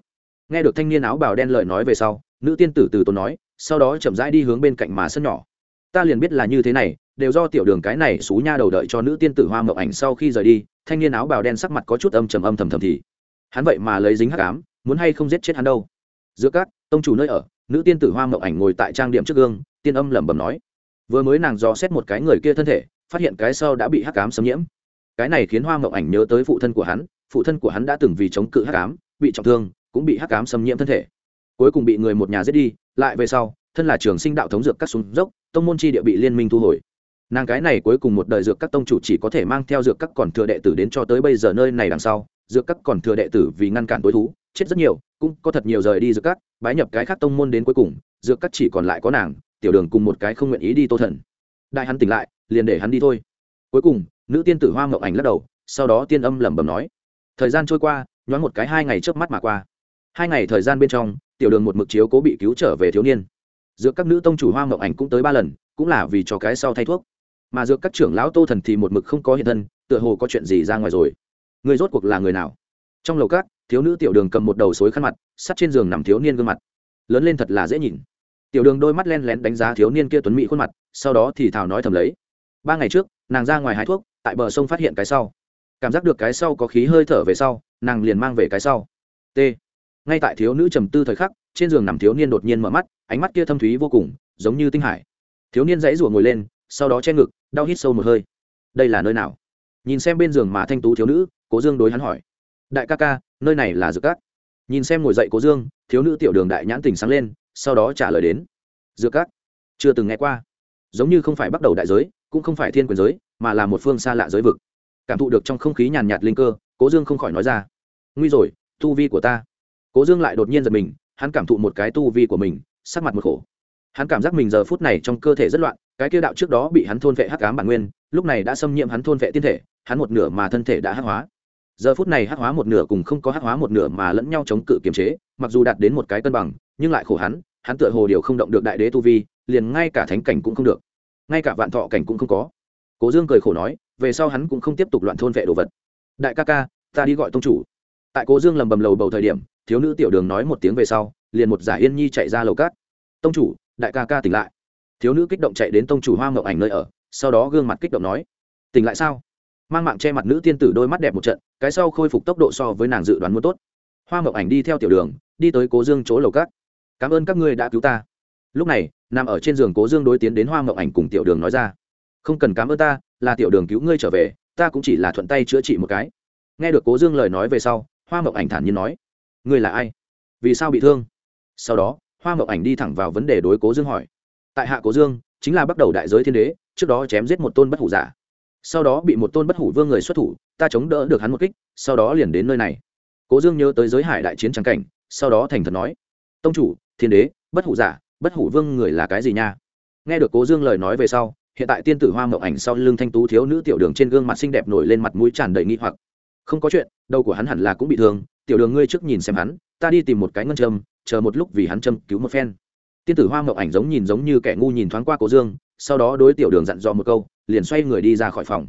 Nghe được thanh niên áo bào đen lời nói về sau, nữ tiên tử từ tốn nói, sau đó chậm rãi đi hướng bên cạnh mà sân nhỏ. Ta liền biết là như thế này, đều do tiểu đường cái này xú nha đầu đợi cho nữ tiên tử hoa mộng ảnh sau khi rời đi, thanh niên áo bào đen sắc mặt có chút âm trầm âm thầm thầm thì. Hắn vậy mà lấy dính hắc ám, muốn hay không giết chết hắn đâu? Giữa các, tông chủ nơi ở, nữ tiên tử hoa mộng ảnh ngồi tại trang điểm trước gương, tiên âm lẩm bẩm nói. Vừa mới nàng dò xét một cái người kia thân thể, phát hiện cái sau đã bị hắc ám xâm nhiễm. Cái này khiến hoa mộng ảnh nhớ tới phụ thân của hắn, phụ thân của hắn đã từng vì chống cự hắc ám, bị trọng thương, cũng bị hắc ám xâm nhiễm thân thể. Cuối cùng bị người một nhà giết đi, lại về sau, thân là trường sinh đạo thống dược các súng dốc, tông môn chi địa bị liên minh thu hồi. Nàng cái này cuối cùng một đời dược các tông chủ chỉ có thể mang theo dược các còn thừa đệ tử đến cho tới bây giờ nơi này đằng sau, dược các còn thừa đệ tử vì ngăn cản đối thú chết rất nhiều, cũng có thật nhiều rời đi dược cắt bái nhập cái khác tông môn đến cuối cùng dược cắt chỉ còn lại có nàng, tiểu đường cùng một cái không nguyện ý đi tô thần. Đại hắn tỉnh lại, liền để hắn đi thôi. Cuối cùng, nữ tiên tử hoa ngậu ảnh lắc đầu, sau đó tiên âm lẩm bẩm nói, thời gian trôi qua, nhoáng một cái hai ngày trước mắt mà qua. Hai ngày thời gian bên trong, tiểu đường một mực chiếu cố bị cứu trở về thiếu niên. Giữa các nữ tông chủ hoa ngậu ảnh cũng tới ba lần, cũng là vì cho cái sau thay thuốc. Mà giữa các trưởng lão tô thần thì một mực không có hiện thân, tựa hồ có chuyện gì ra ngoài rồi. Người rốt cuộc là người nào? Trong lầu cát thiếu nữ tiểu đường cầm một đầu xối khăn mặt, sắt trên giường nằm thiếu niên gương mặt. Lớn lên thật là dễ nhìn. Tiểu đường đôi mắt len lén đánh giá thiếu niên kia tuấn mỹ khuôn mặt, sau đó thì thào nói thầm lấy. Ba ngày trước, nàng ra ngoài hái thuốc, tại bờ sông phát hiện cái sau. Cảm giác được cái sau có khí hơi thở về sau, nàng liền mang về cái sau. T. Ngay tại thiếu nữ trầm tư thời khắc, trên giường nằm thiếu niên đột nhiên mở mắt, ánh mắt kia thâm thúy vô cùng, giống như tinh hải. Thiếu niên dãy rủa ngồi lên, sau đó che ngực, đau hít sâu một hơi. Đây là nơi nào? Nhìn xem bên giường mà thanh tú thiếu nữ, cố dương đối hắn hỏi. Đại ca ca nơi này là dược cát, nhìn xem ngồi dậy cố dương thiếu nữ tiểu đường đại nhãn tình sáng lên sau đó trả lời đến. Dược cát, chưa từng nghe qua. Giống như không phải bắt đầu đại giới cũng không phải thiên quyền giới mà là một phương xa lạ giới vực. Cảm thụ được trong không khí nhàn nhạt linh cơ cố dương không khỏi nói ra. Nguy rồi tu vi của ta. Cố dương lại đột nhiên giật mình hắn cảm thụ một cái tu vi của mình sắc mặt một khổ. Hắn cảm giác mình giờ phút này trong cơ thể rất loạn cái kia đạo trước đó bị hắn thôn vệ hắc ám bản nguyên lúc này đã xâm nhiễm hắn thôn vệ tiên thể hắn một nửa mà thân thể đã hắc hóa giờ phút này hắc hóa một nửa cùng không có hắc hóa một nửa mà lẫn nhau chống cự kiềm chế, mặc dù đạt đến một cái cân bằng, nhưng lại khổ hắn hắn tựa hồ điều không động được đại đế tu vi, liền ngay cả thánh cảnh cũng không được. Ngay cả vạn thọ cảnh cũng không có. Cố dương cười khổ nói, về sau hắn cũng không tiếp tục loạn thôn vệ đồ vật. Đại ca ca, ta đi gọi tông chủ. Tại cố dương lầm bầm lầu bầu thời điểm, thiếu nữ tiểu đường nói một tiếng về sau, liền một giả yên nhi chạy ra lầu cát. Tông chủ, đại ca ca tỉnh lại. Thiếu nữ kích động chạy đến tông chủ hoa mậu ảnh nơi ở, sau đó gương mặt kích động nói, tỉnh lại sao? Mang mạng che mặt nữ tiên tử đôi mắt đẹp một trận, cái sau khôi phục tốc độ so với nàng dự đoán muốn tốt. Hoa mộng ảnh đi theo tiểu đường, đi tới cố dương chỗ lầu cát cảm ơn các ngươi đã cứu ta. Lúc này, nằm ở trên giường cố dương đối tiến đến hoa mộng ảnh cùng tiểu đường nói ra, không cần cảm ơn ta, là tiểu đường cứu ngươi trở về, ta cũng chỉ là thuận tay chữa trị một cái. Nghe được cố dương lời nói về sau, hoa mộng ảnh thản nhiên nói, ngươi là ai? Vì sao bị thương? Sau đó, hoa mộng ảnh đi thẳng vào vấn đề đối cố dương hỏi, tại hạ cố dương, chính là bắt đầu đại giới thiên đế, trước đó chém giết một tôn bất hủ giả sau đó bị một tôn bất hủ vương người xuất thủ, ta chống đỡ được hắn một kích, sau đó liền đến nơi này. Cố dương nhớ tới giới hải đại chiến trắng cảnh, sau đó thành thật nói, tông chủ, thiên đế, bất hủ giả, bất hủ vương người là cái gì nha? Nghe được cố dương lời nói về sau, hiện tại tiên tử hoa mộng ảnh sau lưng thanh tú thiếu nữ tiểu đường trên gương mặt xinh đẹp nổi lên mặt mũi tràn đầy nghi hoặc. Không có chuyện, đầu của hắn hẳn là cũng bị thương, tiểu đường ngươi trước nhìn xem hắn, ta đi tìm một cái ngân châm, chờ một lúc vì hắn châm cứu một phen. Tiên tử hoa mộng ảnh giống nhìn giống như kẻ ngu nhìn thoáng qua cố dương, sau đó đối tiểu đường dặn dò một câu liền xoay người đi ra khỏi phòng.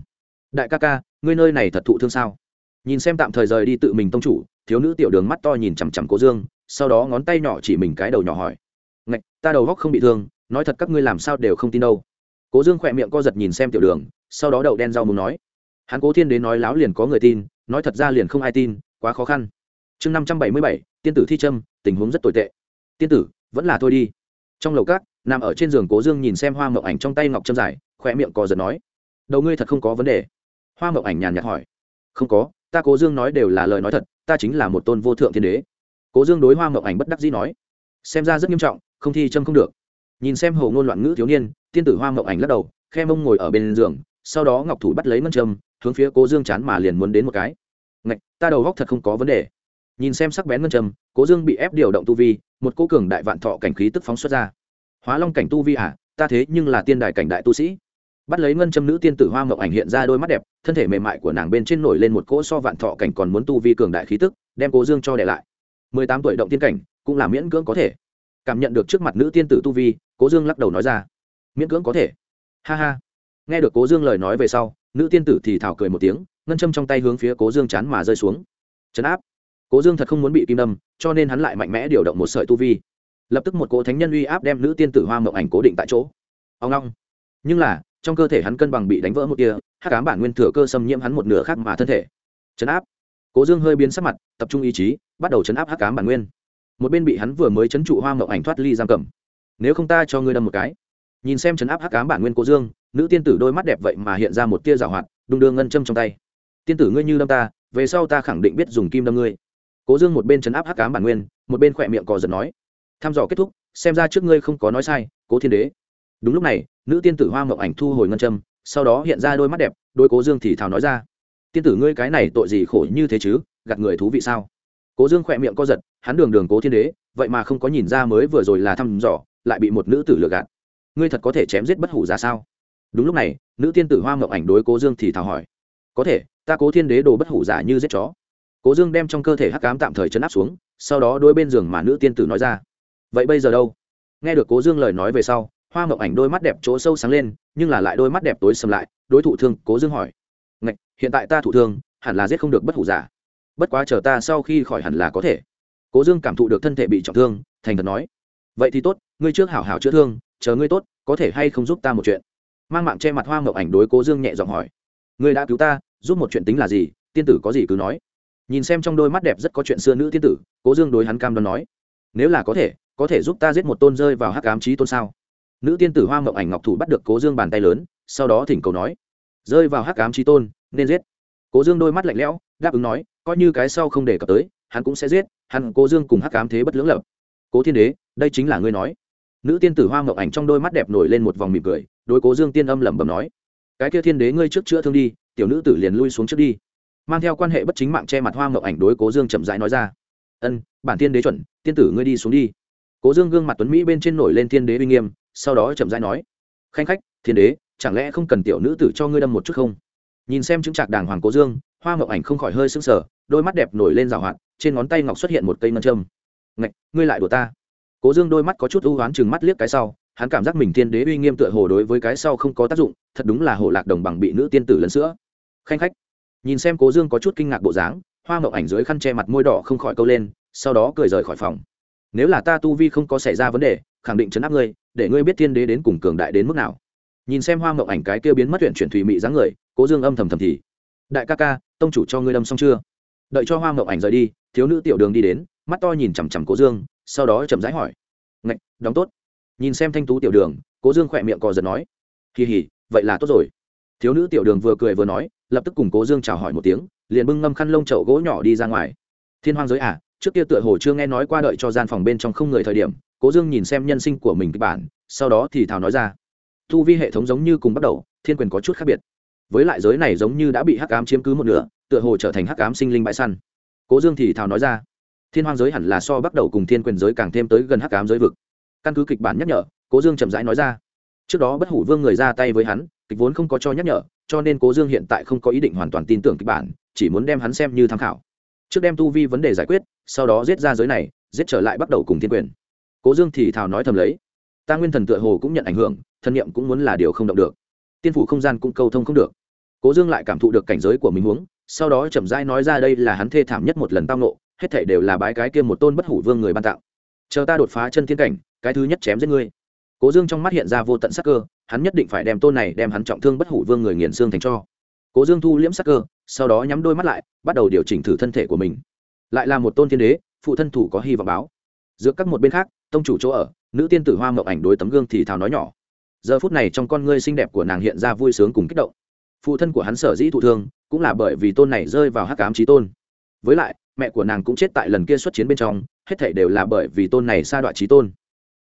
Đại ca ca, ngươi nơi này thật thụ thương sao? Nhìn xem tạm thời rời đi tự mình tông chủ, thiếu nữ tiểu đường mắt to nhìn chằm chằm cố dương, sau đó ngón tay nhỏ chỉ mình cái đầu nhỏ hỏi. Ngạch, ta đầu góc không bị thương, nói thật các ngươi làm sao đều không tin đâu. Cố dương khỏe miệng co giật nhìn xem tiểu đường, sau đó đậu đen rau muốn nói. Hắn cố thiên đến nói láo liền có người tin, nói thật ra liền không ai tin, quá khó khăn. Chương năm trăm bảy mươi bảy, tiên tử thi trâm tình huống rất tồi tệ. Tiên tử, vẫn là thôi đi. Trong lầu cát nằm ở trên giường cố dương nhìn xem hoa mộng ảnh trong tay ngọc trâm dài khỏe miệng co giật nói, đầu ngươi thật không có vấn đề. Hoa mộng ảnh nhàn nhạt hỏi, không có, ta cố dương nói đều là lời nói thật, ta chính là một tôn vô thượng thiên đế. Cố dương đối hoa mộng ảnh bất đắc dĩ nói, xem ra rất nghiêm trọng, không thi châm không được. Nhìn xem hồ ngôn loạn ngữ thiếu niên, tiên tử hoa mộng ảnh lắc đầu, khe mông ngồi ở bên giường, sau đó ngọc thủ bắt lấy ngân châm, hướng phía cố dương chán mà liền muốn đến một cái. Ngạch, ta đầu góc thật không có vấn đề. Nhìn xem sắc bén ngân châm, cố dương bị ép điều động tu vi, một cô cường đại vạn thọ cảnh khí tức phóng xuất ra. Hóa long cảnh tu vi à ta thế nhưng là tiên đài cảnh đại tu sĩ bắt lấy ngân châm nữ tiên tử hoa mộng ảnh hiện ra đôi mắt đẹp, thân thể mềm mại của nàng bên trên nổi lên một cỗ so vạn thọ cảnh còn muốn tu vi cường đại khí tức, đem cố dương cho đẻ lại. Mười tám tuổi động tiên cảnh, cũng là miễn cưỡng có thể. Cảm nhận được trước mặt nữ tiên tử tu vi, cố dương lắc đầu nói ra. Miễn cưỡng có thể. Ha ha. Nghe được cố dương lời nói về sau, nữ tiên tử thì thảo cười một tiếng, ngân châm trong tay hướng phía cố dương chán mà rơi xuống. Chấn áp. Cố dương thật không muốn bị kim đâm, cho nên hắn lại mạnh mẽ điều động một sợi tu vi. Lập tức một cỗ thánh nhân uy áp đem nữ tiên tử hoa mộng ảnh cố định tại chỗ. Ông long nhưng là trong cơ thể hắn cân bằng bị đánh vỡ một kia hát cám bản nguyên thừa cơ xâm nhiễm hắn một nửa khác mà thân thể. Chấn áp. Cố dương hơi biến sắc mặt, tập trung ý chí, bắt đầu chấn áp hát cám bản nguyên. Một bên bị hắn vừa mới chấn trụ hoa mậu ảnh thoát ly giam cầm. Nếu không ta cho ngươi đâm một cái. Nhìn xem chấn áp hắc cám bản nguyên cố dương, nữ tiên tử đôi mắt đẹp vậy mà hiện ra một tia rào hoạt, đung đưa ngân châm trong tay. Tiên tử ngươi như đâm ta, về sau ta khẳng định biết dùng kim đâm ngươi. Cố dương một bên chấn áp hắc cám bản nguyên, một bên khỏe miệng cò giật nói, tham dò kết thúc, xem ra trước ngươi không có nói sai, cố thiên đế. Đúng lúc này nữ tiên tử hoa mộng ảnh thu hồi ngân châm, sau đó hiện ra đôi mắt đẹp đôi cố dương thì thào nói ra, tiên tử ngươi cái này tội gì khổ như thế chứ, gạt người thú vị sao? Cố dương khỏe miệng co giật, hắn đường đường cố thiên đế, vậy mà không có nhìn ra mới vừa rồi là thăm dò, lại bị một nữ tử lừa gạt. Ngươi thật có thể chém giết bất hủ ra sao? Đúng lúc này, nữ tiên tử hoa mộng ảnh đối cố dương thì thào hỏi, có thể, ta cố thiên đế đồ bất hủ giả như giết chó. Cố dương đem trong cơ thể hắc cám tạm thời chấn áp xuống, sau đó đôi bên giường mà nữ tiên tử nói ra, vậy bây giờ đâu? Nghe được cố dương lời nói về sau hoa mộng ảnh đôi mắt đẹp chỗ sâu sáng lên, nhưng là lại đôi mắt đẹp tối sầm lại, đối thủ thương cố dương hỏi. Ngạch, hiện tại ta thủ thương, hẳn là giết không được bất hủ giả. Bất quá chờ ta sau khi khỏi hẳn là có thể. Cố dương cảm thụ được thân thể bị trọng thương, thành thật nói. Vậy thì tốt, ngươi trước hảo hảo chữa thương, chờ ngươi tốt, có thể hay không giúp ta một chuyện. Mang mạng che mặt hoa mộng ảnh đối cố dương nhẹ giọng hỏi. Ngươi đã cứu ta, giúp một chuyện tính là gì, tiên tử có gì cứ nói. Nhìn xem trong đôi mắt đẹp rất có chuyện xưa nữ tiên tử, cố dương đối hắn cam đoan nói. Nếu là có thể có thể giúp ta giết một tôn rơi vào hắc ám trí tôn sao? Nữ tiên tử hoa mộng ảnh ngọc thủ bắt được cố dương bàn tay lớn, sau đó thỉnh cầu nói, rơi vào hắc ám trí tôn, nên giết. Cố dương đôi mắt lạnh lẽo, đáp ứng nói, coi như cái sau không đề cập tới, hắn cũng sẽ giết, hắn, cố dương cùng hắc cám thế bất lưỡng lập. Cố thiên đế, đây chính là ngươi nói. Nữ tiên tử hoa mộng ảnh trong đôi mắt đẹp nổi lên một vòng mỉm cười, đối cố dương tiên âm lẩm bẩm nói, cái kia thiên đế ngươi trước chữa thương đi, tiểu nữ tử liền lui xuống trước đi. Mang theo quan hệ bất chính mạng che mặt hoa mộng ảnh đối cố dương chậm rãi nói ra, ân, bản thiên đế chuẩn, tiên tử ngươi đi xuống đi. Cố dương gương mặt tuấn mỹ bên trên nổi lên thiên đế uy nghiêm sau đó chậm rãi nói, khanh khách, thiên đế, chẳng lẽ không cần tiểu nữ tử cho ngươi đâm một chút không? Nhìn xem chứng trạc đàng hoàng cố dương, hoa mộng ảnh không khỏi hơi sững sờ, đôi mắt đẹp nổi lên rào hoạt, trên ngón tay ngọc xuất hiện một cây ngân châm. Ngạch, ngươi lại đùa ta. Cố dương đôi mắt có chút ưu oán chừng mắt liếc cái sau, hắn cảm giác mình thiên đế uy nghiêm tựa hồ đối với cái sau không có tác dụng, thật đúng là hồ lạc đồng bằng bị nữ tiên tử lấn sữa. Khanh khách. Nhìn xem cố dương có chút kinh ngạc bộ dáng, hoa mộng ảnh dưới khăn che mặt môi đỏ không khỏi câu lên, sau đó cười rời khỏi phòng. Nếu là ta tu vi không có xảy ra vấn đề, khẳng định chấn áp ngươi để ngươi biết thiên đế đến cùng cường đại đến mức nào. Nhìn xem hoa mộng ảnh cái kia biến mất huyện chuyển thủy mị dáng người, cố dương âm thầm thầm thì, đại ca ca, tông chủ cho ngươi đâm xong chưa? Đợi cho hoa mộng ảnh rời đi, thiếu nữ tiểu đường đi đến, mắt to nhìn chằm chằm cố dương, sau đó chậm rãi hỏi, ngạch, đóng tốt. Nhìn xem thanh tú tiểu đường, cố dương khỏe miệng cò giật nói kỳ hỉ vậy là tốt rồi. Thiếu nữ tiểu đường vừa cười vừa nói, lập tức cùng cố dương chào hỏi một tiếng, liền bưng ngâm khăn lông chậu gỗ nhỏ đi ra ngoài. Thiên hoang giới à trước kia tựa hồ chưa nghe nói qua đợi cho gian phòng bên trong không người thời điểm cố dương nhìn xem nhân sinh của mình kịch bản, sau đó thì thào nói ra. Thu vi hệ thống giống như cùng bắt đầu, thiên quyền có chút khác biệt. Với lại giới này giống như đã bị hắc ám chiếm cứ một nửa, tựa hồ trở thành hắc ám sinh linh bãi săn. Cố dương thì thào nói ra. Thiên hoang giới hẳn là so bắt đầu cùng thiên quyền giới càng thêm tới gần hắc ám giới vực. Căn cứ kịch bản nhắc nhở, cố dương chậm rãi nói ra. Trước đó bất hủ vương người ra tay với hắn, kịch vốn không có cho nhắc nhở, cho nên cố dương hiện tại không có ý định hoàn toàn tin tưởng kịch bản, chỉ muốn đem hắn xem như tham khảo. Trước đem tu vi vấn đề giải quyết, sau đó giết ra giới này, giết trở lại bắt đầu cùng thiên quyền cố dương thì thào nói thầm lấy. Ta nguyên thần tựa hồ cũng nhận ảnh hưởng, thân nhiệm cũng muốn là điều không động được. Tiên phủ không gian cũng câu thông không được. Cố dương lại cảm thụ được cảnh giới của mình huống, sau đó chậm rãi nói ra đây là hắn thê thảm nhất một lần tao nộ hết thảy đều là bái cái kia một tôn bất hủ vương người ban tạo chờ ta đột phá chân thiên cảnh, cái thứ nhất chém giết ngươi. Cố dương trong mắt hiện ra vô tận sắc cơ, hắn nhất định phải đem tôn này đem hắn trọng thương bất hủ vương người nghiền xương thành cho. Cố dương thu liễm sắc cơ, sau đó nhắm đôi mắt lại, bắt đầu điều chỉnh thử thân thể của mình. Lại là một tôn thiên đế, phụ thân thủ có hy vọng báo. Giữa các một bên khác tông chủ chỗ ở, nữ tiên tử hoa mộng ảnh đối tấm gương thì thào nói nhỏ. Giờ phút này trong con ngươi xinh đẹp của nàng hiện ra vui sướng cùng kích động. Phụ thân của hắn sở dĩ thụ thương, cũng là bởi vì tôn này rơi vào hắc cám trí tôn. Với lại, mẹ của nàng cũng chết tại lần kia xuất chiến bên trong, hết thảy đều là bởi vì tôn này xa đoạn trí tôn.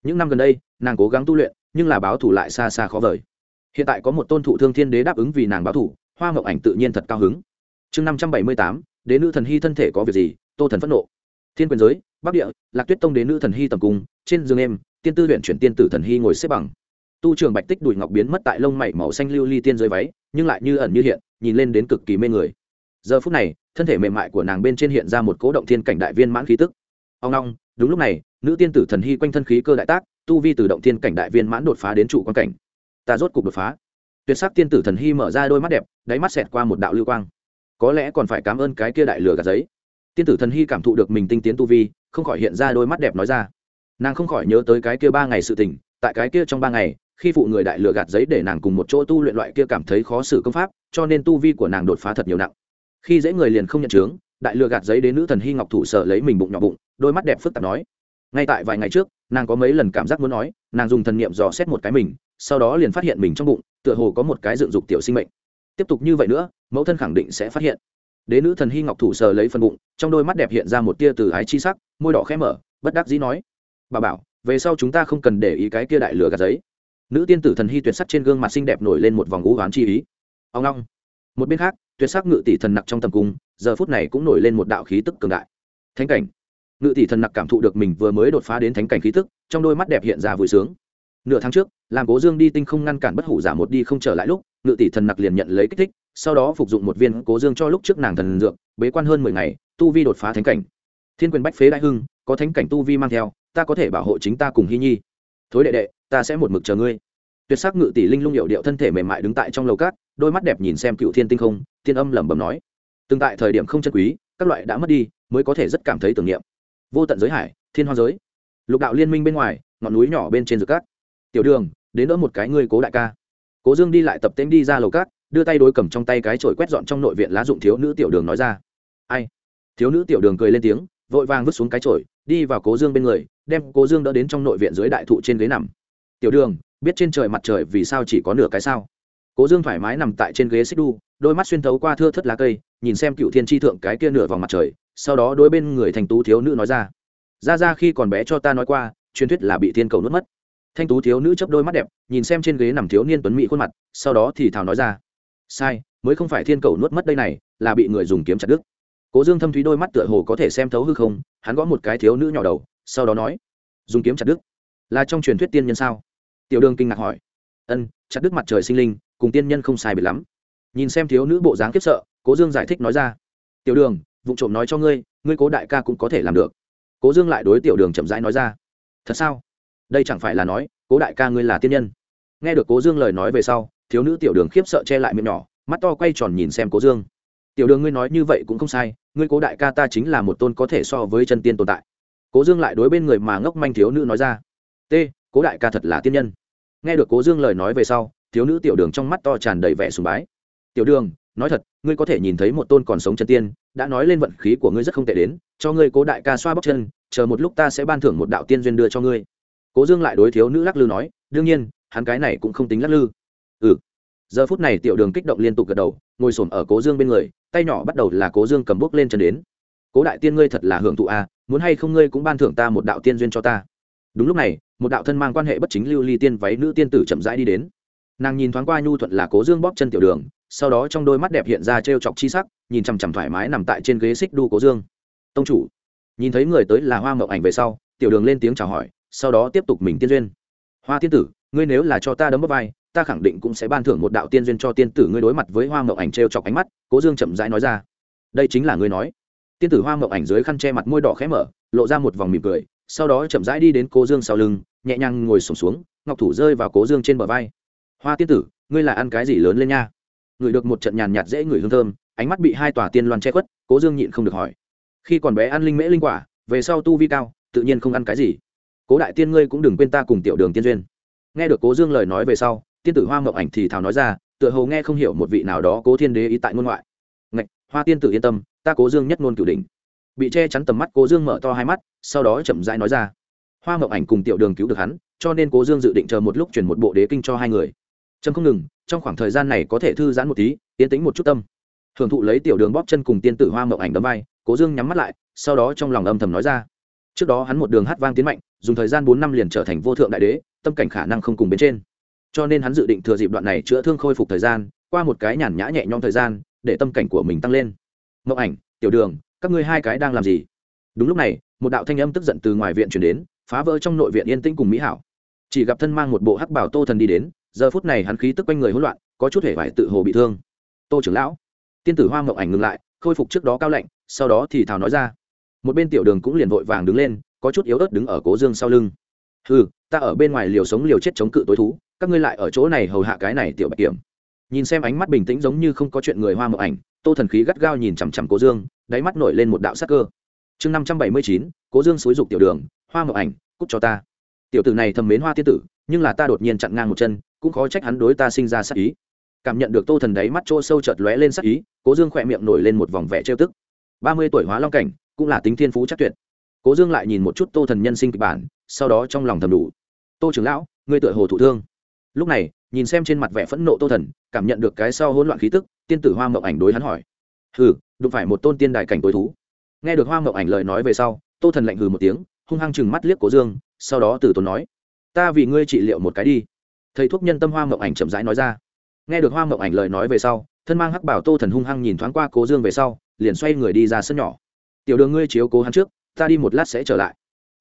Những năm gần đây, nàng cố gắng tu luyện, nhưng là báo thủ lại xa xa khó vời. Hiện tại có một tôn thụ thương thiên đế đáp ứng vì nàng báo thủ hoa mộng ảnh tự nhiên thật cao hứng. Chương năm trăm bảy mươi tám, đế nữ thần hy thân thể có việc gì, tô thần phẫn nộ. Thiên quyền giới bắc địa, lạc tuyết tông đến nữ thần hy tầm cung, trên giường em, tiên tư luyện chuyển tiên tử thần hy ngồi xếp bằng. Tu trường bạch tích đùi ngọc biến mất tại lông mảy màu xanh lưu ly tiên dưới váy, nhưng lại như ẩn như hiện, nhìn lên đến cực kỳ mê người. Giờ phút này, thân thể mềm mại của nàng bên trên hiện ra một cố động thiên cảnh đại viên mãn khí tức. Ông long đúng lúc này, nữ tiên tử thần hy quanh thân khí cơ đại tác, tu vi từ động thiên cảnh đại viên mãn đột phá đến trụ quan cảnh. Ta rốt cục đột phá. Tuyệt sắc tiên tử thần hy mở ra đôi mắt đẹp, đáy mắt xẹt qua một đạo lưu quang. Có lẽ còn phải cảm ơn cái kia đại lửa gạt giấy tiên tử thần hy cảm thụ được mình tinh tiến tu vi, không khỏi hiện ra đôi mắt đẹp nói ra. Nàng không khỏi nhớ tới cái kia ba ngày sự tình, tại cái kia trong ba ngày, khi phụ người đại lừa gạt giấy để nàng cùng một chỗ tu luyện loại kia cảm thấy khó xử công pháp, cho nên tu vi của nàng đột phá thật nhiều nặng. Khi dễ người liền không nhận chướng, đại lừa gạt giấy đến nữ thần hy ngọc thủ sợ lấy mình bụng nhỏ bụng, đôi mắt đẹp phức tạp nói. Ngay tại vài ngày trước, nàng có mấy lần cảm giác muốn nói, nàng dùng thần niệm dò xét một cái mình, sau đó liền phát hiện mình trong bụng, tựa hồ có một cái dựng dục tiểu sinh mệnh. Tiếp tục như vậy nữa, mẫu thân khẳng định sẽ phát hiện đế nữ thần hy ngọc thủ sờ lấy phần bụng, trong đôi mắt đẹp hiện ra một tia từ ái chi sắc, môi đỏ khẽ mở, bất đắc dĩ nói, bà bảo, về sau chúng ta không cần để ý cái kia đại lửa gạt giấy. Nữ tiên tử thần hy tuyệt sắc trên gương mặt xinh đẹp nổi lên một vòng ngũ oán chi ý. Ông long. Một bên khác, tuyệt sắc ngự tỷ thần nặc trong tầm cung, giờ phút này cũng nổi lên một đạo khí tức cường đại. Thánh cảnh. Ngự tỷ thần nặc cảm thụ được mình vừa mới đột phá đến thánh cảnh khí tức, trong đôi mắt đẹp hiện ra vui sướng. Nửa tháng trước làm cố dương đi tinh không ngăn cản bất hủ giả một đi không trở lại lúc, ngự tỷ thần nặc liền nhận lấy kích thích sau đó phục dụng một viên cố dương cho lúc trước nàng thần dược, bế quan hơn mười ngày, tu vi đột phá thánh cảnh. Thiên quyền bách phế đại hưng, có thánh cảnh tu vi mang theo, ta có thể bảo hộ chính ta cùng hy nhi. Thối đệ đệ, ta sẽ một mực chờ ngươi. Tuyệt sắc ngự tỷ linh lung hiệu điệu thân thể mềm mại đứng tại trong lầu cát, đôi mắt đẹp nhìn xem cựu thiên tinh không tiên âm lẩm bẩm nói. Từng tại thời điểm không chân quý, các loại đã mất đi, mới có thể rất cảm thấy tưởng niệm. Vô tận giới hải, thiên hoa giới. Lục đạo liên minh bên ngoài, ngọn núi nhỏ bên trên rực cát. Tiểu đường, đến đỡ một cái ngươi cố đại ca. Cố dương đi lại tập tên đi ra lầu cát đưa tay đối cầm trong tay cái chổi quét dọn trong nội viện lá dụng thiếu nữ tiểu đường nói ra. Ai? Thiếu nữ tiểu đường cười lên tiếng, vội vàng vứt xuống cái chổi, đi vào cố dương bên người, đem cố dương đỡ đến trong nội viện dưới đại thụ trên ghế nằm. Tiểu đường, biết trên trời mặt trời vì sao chỉ có nửa cái sao? Cố dương thoải mái nằm tại trên ghế xích đu, đôi mắt xuyên thấu qua thưa thất lá cây, nhìn xem cựu thiên tri thượng cái kia nửa vòng mặt trời, sau đó đối bên người thành tú thiếu nữ nói ra. Ra ra khi còn bé cho ta nói qua, truyền thuyết là bị thiên cầu nuốt mất. Thanh tú thiếu nữ chấp đôi mắt đẹp, nhìn xem trên ghế nằm thiếu niên tuấn mỹ khuôn mặt, sau đó thì thào nói ra sai, mới không phải thiên cầu nuốt mất đây này, là bị người dùng kiếm chặt đứt. Cố dương thâm thúy đôi mắt tựa hồ có thể xem thấu hư không, hắn gõ một cái thiếu nữ nhỏ đầu, sau đó nói, dùng kiếm chặt đứt? Là trong truyền thuyết tiên nhân sao? Tiểu đường kinh ngạc hỏi. Ân, chặt đứt mặt trời sinh linh, cùng tiên nhân không sai biệt lắm. Nhìn xem thiếu nữ bộ dáng khiếp sợ, cố dương giải thích nói ra, tiểu đường, vụ trộm nói cho ngươi ngươi cố đại ca cũng có thể làm được. Cố dương lại đối tiểu đường chậm rãi nói ra, thật sao? Đây chẳng phải là nói, cố đại ca ngươi là tiên nhân. Nghe được cố dương lời nói về sau thiếu nữ tiểu đường khiếp sợ che lại miệng nhỏ, mắt to quay tròn nhìn xem cố dương. Tiểu đường ngươi nói như vậy cũng không sai, ngươi cố đại ca ta chính là một tôn có thể so với chân tiên tồn tại. Cố dương lại đối bên người mà ngốc manh thiếu nữ nói ra. T, cố đại ca thật là tiên nhân. Nghe được cố dương lời nói về sau, thiếu nữ tiểu đường trong mắt to tràn đầy vẻ sùng bái. Tiểu đường, nói thật, ngươi có thể nhìn thấy một tôn còn sống chân tiên, đã nói lên vận khí của ngươi rất không tệ đến, cho ngươi cố đại ca xoa bóc chân, chờ một lúc ta sẽ ban thưởng một đạo tiên duyên đưa cho ngươi. Cố dương lại đối thiếu nữ lắc lư nói, đương nhiên, hắn cái này cũng không tính lắc lư ừ. Giờ phút này tiểu đường kích động liên tục gật đầu ngồi s ổ m ở cố dương bên người tay nhỏ bắt đầu là cố dương cầm bút lên chân đến. Cố đại tiên ngươi thật là hưởng thụ a à, muốn hay không ngươi cũng ban thưởng ta một đạo tiên duyên cho ta. Đúng lúc này một đạo thân mang quan hệ bất chính lưu ly tiên váy nữ tiên tử chậm rãi đi đến. Nàng nhìn thoáng qua nhu thuận là cố dương bóp chân tiểu đường sau đó trong đôi mắt đẹp hiện ra t r e o chọc chi sắc nhìn chằm chằm thoải mái nằm tại trên ghế xích đu cố dương. Tông chủ. Nhìn thấy người tới là hoa mậu ảnh về sau tiểu đường lên tiếng chào hỏi sau đó tiếp tục mình tiên duyên. Hoa tiên tử ngươi nếu là cho ta đấm bóp vai ta khẳng định cũng sẽ ban thưởng một đạo tiên duyên cho tiên tử ngươi đối mặt với hoa mậu ảnh t r e o chọc ánh mắt, cố dương chậm rãi nói ra. Đây chính là ngươi nói. Tiên tử hoa mậu ảnh dưới khăn che mặt môi đỏ khẽ mở, lộ ra một vòng mỉm cười, sau đó chậm rãi đi đến cố dương sau lưng, nhẹ nhàng ngồi sổm xuống, ngọc thủ rơi vào cố dương trên bờ vai. Hoa tiên tử, ngươi là ăn cái gì lớn lên nha? Ngửi được một trận nhàn nhạt dễ ngửi hương thơm, ánh mắt bị hai tòa tiên loan che khuất, cố dương nhịn không được hỏi. Khi còn bé ăn linh mễ linh quả, về sau tu vi cao, tự nhiên không ăn cái gì. Cố đại tiên ngươi cũng đừng quên ta cùng tiểu đường tiên duyên. Nghe được cố dương lời nói về sau tiên tử hoa mộng ảnh thì thào nói ra, tựa hồ nghe không hiểu một vị nào đó cố thiên đế ý tại ngôn ngoại. Ngạch, hoa tiên tử yên tâm, ta cố dương nhất ngôn cửu đỉnh. Bị che chắn tầm mắt, cố dương mở to hai mắt, sau đó chậm rãi nói ra. Hoa mộng ảnh cùng tiểu đường cứu được hắn, cho nên cố dương dự định chờ một lúc chuyển một bộ đế kinh cho hai người. Trâm không ngừng, trong khoảng thời gian này có thể thư giãn một tí, yên tĩnh một chút tâm. Hưởng thụ lấy tiểu đường bóp chân cùng tiên tử hoa mộng ảnh đấm vai, cố dương nhắm mắt lại, sau đó trong lòng âm thầm nói ra. Trước đó hắn một đường hát vang tiến mạnh, dùng thời gian bốn năm liền trở thành vô thượng đại đế, tâm cảnh khả năng không cùng bên trên cho nên hắn dự định thừa dịp đoạn này chữa thương khôi phục thời gian, qua một cái nhàn nhã nhẹ nhõm thời gian, để tâm cảnh của mình tăng lên. Mộng ảnh, tiểu đường, các ngươi hai cái đang làm gì? Đúng lúc này, một đạo thanh âm tức giận từ ngoài viện chuyển đến, phá vỡ trong nội viện yên tĩnh cùng mỹ hảo. Chỉ gặp thân mang một bộ hắc bảo tô thần đi đến, giờ phút này hắn khí tức quanh người hỗn loạn, có chút hể phải tự hồ bị thương. Tô trưởng lão, tiên tử hoa mộng ảnh ngừng lại, khôi phục trước đó cao lạnh, sau đó thì thào nói ra. Một bên tiểu đường cũng liền vội vàng đứng lên, có chút yếu ớt đứng ở cố dương sau lưng. Ừ ta ở bên ngoài liều sống liều chết chống cự tối thú các ngươi lại ở chỗ này hầu hạ cái này tiểu bạch kiểm. Nhìn xem ánh mắt bình tĩnh giống như không có chuyện người hoa mộng ảnh, tô thần khí gắt gao nhìn chằm chằm cố dương, đáy mắt nổi lên một đạo sắc cơ. Chương năm trăm bảy mươi chín, cố dương xúi dục tiểu đường, hoa mộng ảnh cúc cho ta. Tiểu tử này thầm mến hoa tiên tử, nhưng là ta đột nhiên chặn ngang một chân, cũng khó trách hắn đối ta sinh ra sắc ý. Cảm nhận được tô thần đáy mắt chỗ sâu chợt lóe lên sắc ý, cố dương khỏe miệng nổi lên một vòng vẻ trêu tức. Ba mươi tuổi hóa long cảnh, cũng là tính thiên phú chắc tuyệt. Cố dương lại nhìn một chút tô thần nhân sinh kịch bản, sau đó trong lòng thầm đủ. Tô trưởng lão, ngươi tựa hồ thụ thương lúc này, nhìn xem trên mặt vẻ phẫn nộ tô thần, cảm nhận được cái sau hỗn loạn khí tức, tiên tử hoa mộng ảnh đối hắn hỏi. Hừ, đụng phải một tôn tiên đài cảnh tối thú. Nghe được hoa mộng ảnh lời nói về sau, tô thần lạnh hừ một tiếng, hung hăng chừng mắt liếc cố dương, sau đó tử tốn nói, ta vì ngươi trị liệu một cái đi. Thầy thuốc nhân tâm hoa mộng ảnh chậm rãi nói ra. Nghe được hoa mộng ảnh lời nói về sau, thân mang hắc bảo tô thần hung hăng nhìn thoáng qua cố dương về sau, liền xoay người đi ra sân nhỏ. Tiểu đường ngươi chiếu cố hắn trước, ta đi một lát sẽ trở lại.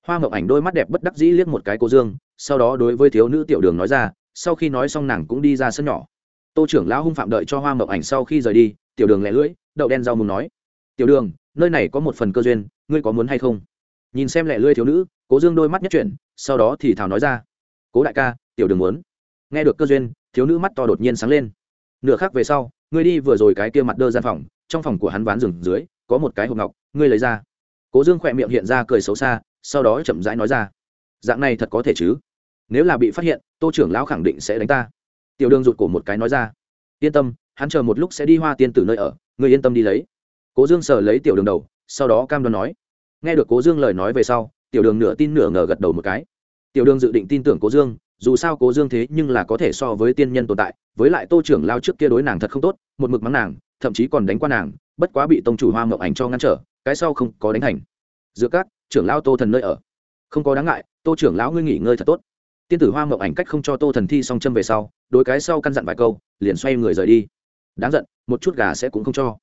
Hoa mộng ảnh đôi mắt đẹp bất đắc dĩ liếc một cái cố dương, sau đó đối với thiếu nữ tiểu đường nói ra sau khi nói xong nàng cũng đi ra sân nhỏ. Tô trưởng lão hung phạm đợi cho hoa mộng ảnh sau khi rời đi, tiểu đường lẻ lưỡi, đậu đen rau mùng nói, tiểu đường, nơi này có một phần cơ duyên, ngươi có muốn hay không? Nhìn xem lẻ lưỡi thiếu nữ, cố dương đôi mắt nhất chuyển, sau đó thì thảo nói ra, cố đại ca, tiểu đường muốn. Nghe được cơ duyên, thiếu nữ mắt to đột nhiên sáng lên. Nửa khác về sau, ngươi đi vừa rồi cái kia mặt đơ gian phòng, trong phòng của hắn ván rừng dưới, có một cái hộp ngọc, ngươi lấy ra. Cố dương khỏe miệng hiện ra cười xấu xa, sau đó chậm rãi nói ra, dạng này thật có thể chứ? Nếu là bị phát hiện, tô trưởng lão khẳng định sẽ đánh ta. Tiểu đường rụt cổ một cái nói ra. Yên tâm, hắn chờ một lúc sẽ đi hoa tiên tử nơi ở người yên tâm đi lấy. Cố dương sờ lấy tiểu đường đầu, sau đó cam đoan nói. Nghe được cố dương lời nói về sau, tiểu đường nửa tin nửa ngờ gật đầu một cái. Tiểu đường dự định tin tưởng cố dương, dù sao cố dương thế nhưng là có thể so với tiên nhân tồn tại, với lại tô trưởng lao trước kia đối nàng thật không tốt, một mực mắng nàng, thậm chí còn đánh qua nàng, bất quá bị tông chủ hoa mộng ảnh cho ngăn trở, cái sau không có đánh thành. Giữa các, trưởng lao tô thần nơi ở. Không có đáng ngại, tô trưởng lão ngươi nghỉ ngơi thật tốt tiên tử hoa mộng ảnh cách không cho tô thần thi xong châm về sau đôi cái sau căn dặn vài câu, liền xoay người rời đi. Đáng giận, một chút gà sẽ cũng không cho.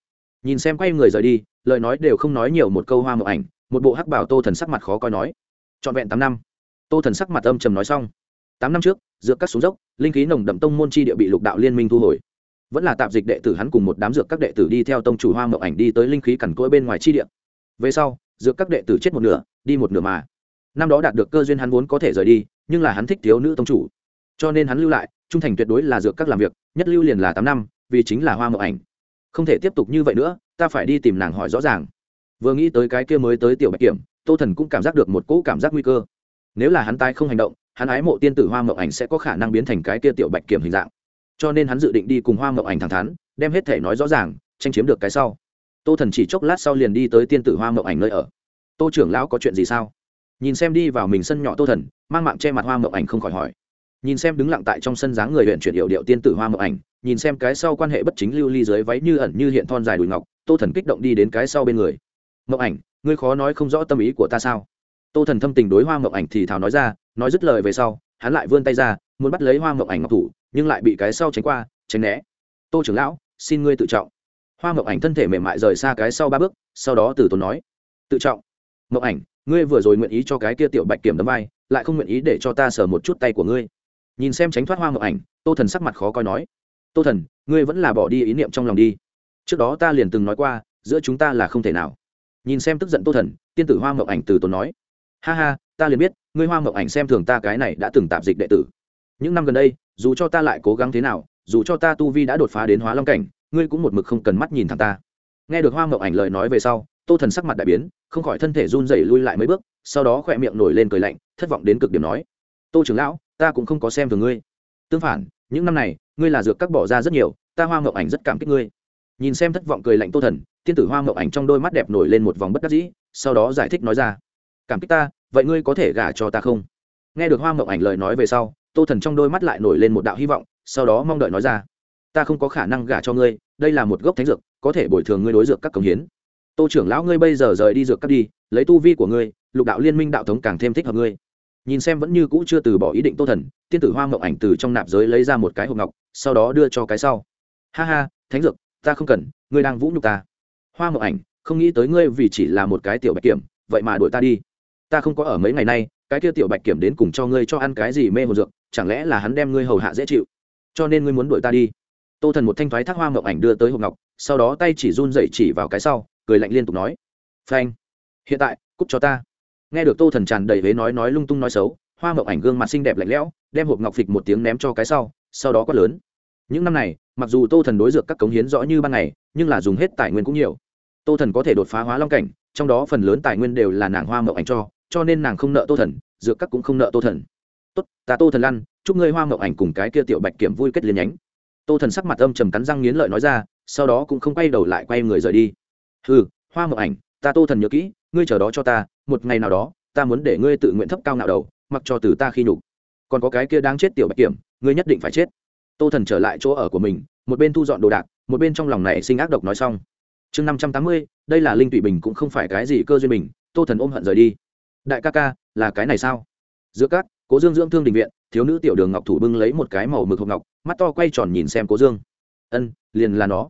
Nhìn xem quay người rời đi, lời nói đều không nói nhiều một câu hoa mộng ảnh, một bộ hắc bảo tô thần sắc mặt khó coi nói. Trọn vẹn tám năm. Tô thần sắc mặt âm trầm nói xong. Tám năm trước, dược các xuống dốc, linh khí nồng đậm tông môn chi địa bị lục đạo liên minh thu hồi. Vẫn là tạp dịch đệ tử hắn cùng một đám dược các đệ tử đi theo tông chủ hoa mộng ảnh đi tới linh khí cằn cỗi bên ngoài chi địa. Về sau, dược các đệ tử chết một nửa, đi một nửa mà. Năm đó đạt được cơ duyên hắn vốn có thể rời đi nhưng là hắn thích thiếu nữ tông chủ. Cho nên hắn lưu lại, trung thành tuyệt đối là dược các làm việc, nhất lưu liền là tám năm, vì chính là hoa mộng ảnh. Không thể tiếp tục như vậy nữa, ta phải đi tìm nàng hỏi rõ ràng. Vừa nghĩ tới cái kia mới tới tiểu bạch kiểm, tô thần cũng cảm giác được một cỗ cảm giác nguy cơ. Nếu là hắn tai không hành động, hắn ái mộ tiên tử hoa mộng ảnh sẽ có khả năng biến thành cái kia tiểu bạch kiểm hình dạng. Cho nên hắn dự định đi cùng hoa mộng ảnh thẳng thắn, đem hết thể nói rõ ràng, tranh chiếm được cái sau. Tô thần chỉ chốc lát sau liền đi tới tiên tử hoa mộng ảnh nơi ở. Tô trưởng lão có chuyện gì sao? Nhìn xem đi vào mình sân nhỏ tô thần, mang mạng che mặt hoa mộng ảnh không khỏi hỏi. Nhìn xem đứng lặng tại trong sân dáng người huyện chuyển hiệu điệu tiên tử hoa mộng ảnh, nhìn xem cái sau quan hệ bất chính lưu ly dưới váy như ẩn như hiện thon dài đùi ngọc, tô thần kích động đi đến cái sau bên người. Mộng ảnh, ngươi khó nói không rõ tâm ý của ta sao? Tô thần thâm tình đối hoa mộng ảnh thì thào nói ra, nói dứt lời về sau, hắn lại vươn tay ra, muốn bắt lấy hoa mộng ảnh ngọc thủ, nhưng lại bị cái sau tránh qua, tránh né. Tô trưởng lão, xin ngươi tự trọng. Hoa mộng ảnh thân thể mềm mại rời xa cái sau ba bước, sau đó từ tốn nói. Tự trọng. Mộng ảnh ngươi vừa rồi nguyện ý cho cái kia tiểu bạch kiểm đấm vai, lại không nguyện ý để cho ta sờ một chút tay của ngươi. Nhìn xem tránh thoát hoa ngọc ảnh, tô thần sắc mặt khó coi nói, tô thần, ngươi vẫn là bỏ đi ý niệm trong lòng đi. Trước đó ta liền từng nói qua, giữa chúng ta là không thể nào. Nhìn xem tức giận tô thần, tiên tử hoa ngọc ảnh từ tốn nói, ha ha, ta liền biết, ngươi hoa ngọc ảnh xem thường ta cái này đã từng tạp dịch đệ tử. Những năm gần đây, dù cho ta lại cố gắng thế nào, dù cho ta tu vi đã đột phá đến hóa long cảnh, ngươi cũng một mực không cần mắt nhìn thẳng ta. Nghe được hoa ngọc ảnh lời nói về sau tô thần sắc mặt đại biến, không khỏi thân thể run rẩy lui lại mấy bước, sau đó khỏe miệng nổi lên cười lạnh, thất vọng đến cực điểm nói, tô trưởng lão, ta cũng không có xem thường ngươi. Tương phản, những năm này, ngươi là dược các bỏ ra rất nhiều, ta hoa ngậu ảnh rất cảm kích ngươi. Nhìn xem thất vọng cười lạnh tô thần, tiên tử hoa ngậu ảnh trong đôi mắt đẹp nổi lên một vòng bất đắc dĩ, sau đó giải thích nói ra, cảm kích ta, vậy ngươi có thể gả cho ta không? Nghe được hoa ngậu ảnh lời nói về sau, tô thần trong đôi mắt lại nổi lên một đạo hy vọng, sau đó mong đợi nói ra, ta không có khả năng gả cho ngươi, đây là một gốc thánh dược, có thể bồi thường ngươi đối dược các công hiến tô trưởng lão ngươi bây giờ rời đi dược các đi, lấy tu vi của ngươi, lục đạo liên minh đạo thống càng thêm thích hợp ngươi. Nhìn xem vẫn như cũ chưa từ bỏ ý định tô thần, tiên tử hoa mộng ảnh từ trong nạp giới lấy ra một cái hộp ngọc, sau đó đưa cho cái sau. Ha ha, thánh dược, ta không cần, ngươi đang vũ nhục ta. Hoa mộng ảnh, không nghĩ tới ngươi vì chỉ là một cái tiểu bạch kiểm, vậy mà đuổi ta đi. Ta không có ở mấy ngày nay, cái kia tiểu bạch kiểm đến cùng cho ngươi cho ăn cái gì mê hồn dược, chẳng lẽ là hắn đem ngươi hầu hạ dễ chịu? Cho nên ngươi muốn đuổi ta đi. Tô thần một thanh thoái thác hoa mộng ảnh đưa tới hộp ngọc, sau đó tay chỉ run dậy chỉ vào cái sau cười lạnh liên tục nói, phanh, hiện tại cúc cho ta. Nghe được tô thần tràn đầy huế nói nói lung tung nói xấu, hoa mộng ảnh gương mặt xinh đẹp lạnh lẽo, đem hộp ngọc phịch một tiếng ném cho cái sau sau đó quát lớn, những năm này, mặc dù tô thần đối dược các cống hiến rõ như ban ngày, nhưng là dùng hết tài nguyên cũng nhiều. Tô thần có thể đột phá hóa long cảnh, trong đó phần lớn tài nguyên đều là nàng hoa mộng ảnh cho cho nên nàng không nợ tô thần, dược các cũng không nợ tô thần. Tốt, ta tô thần lăn, chúc ngươi hoa mộng ảnh cùng cái kia tiểu bạch kiểm vui kết liên nhánh. Tô thần sắc mặt âm trầm cắn răng nghiến lợi nói ra, sau đó cũng không quay đầu lại quay người rời đi ừ hoa mộng ảnh, ta tô thần nhớ kỹ, ngươi chờ đó cho ta, một ngày nào đó, ta muốn để ngươi tự nguyện thấp cao nào đầu, mặc cho từ ta khi nhục. Còn có cái kia đáng chết tiểu bạch kiểm, ngươi nhất định phải chết. Tô thần trở lại chỗ ở của mình, một bên thu dọn đồ đạc, một bên trong lòng này sinh ác độc nói xong. Chương năm trăm tám mươi, đây là linh tụy bình cũng không phải cái gì cơ duyên bình, tô thần ôm hận rời đi. Đại ca ca, là cái này sao? Giữa các, cố dương dưỡng thương đình viện, thiếu nữ tiểu đường ngọc thủ bưng lấy một cái màu mực hộp ngọc, mắt to quay tròn nhìn xem cố dương. Ân, liền là nó.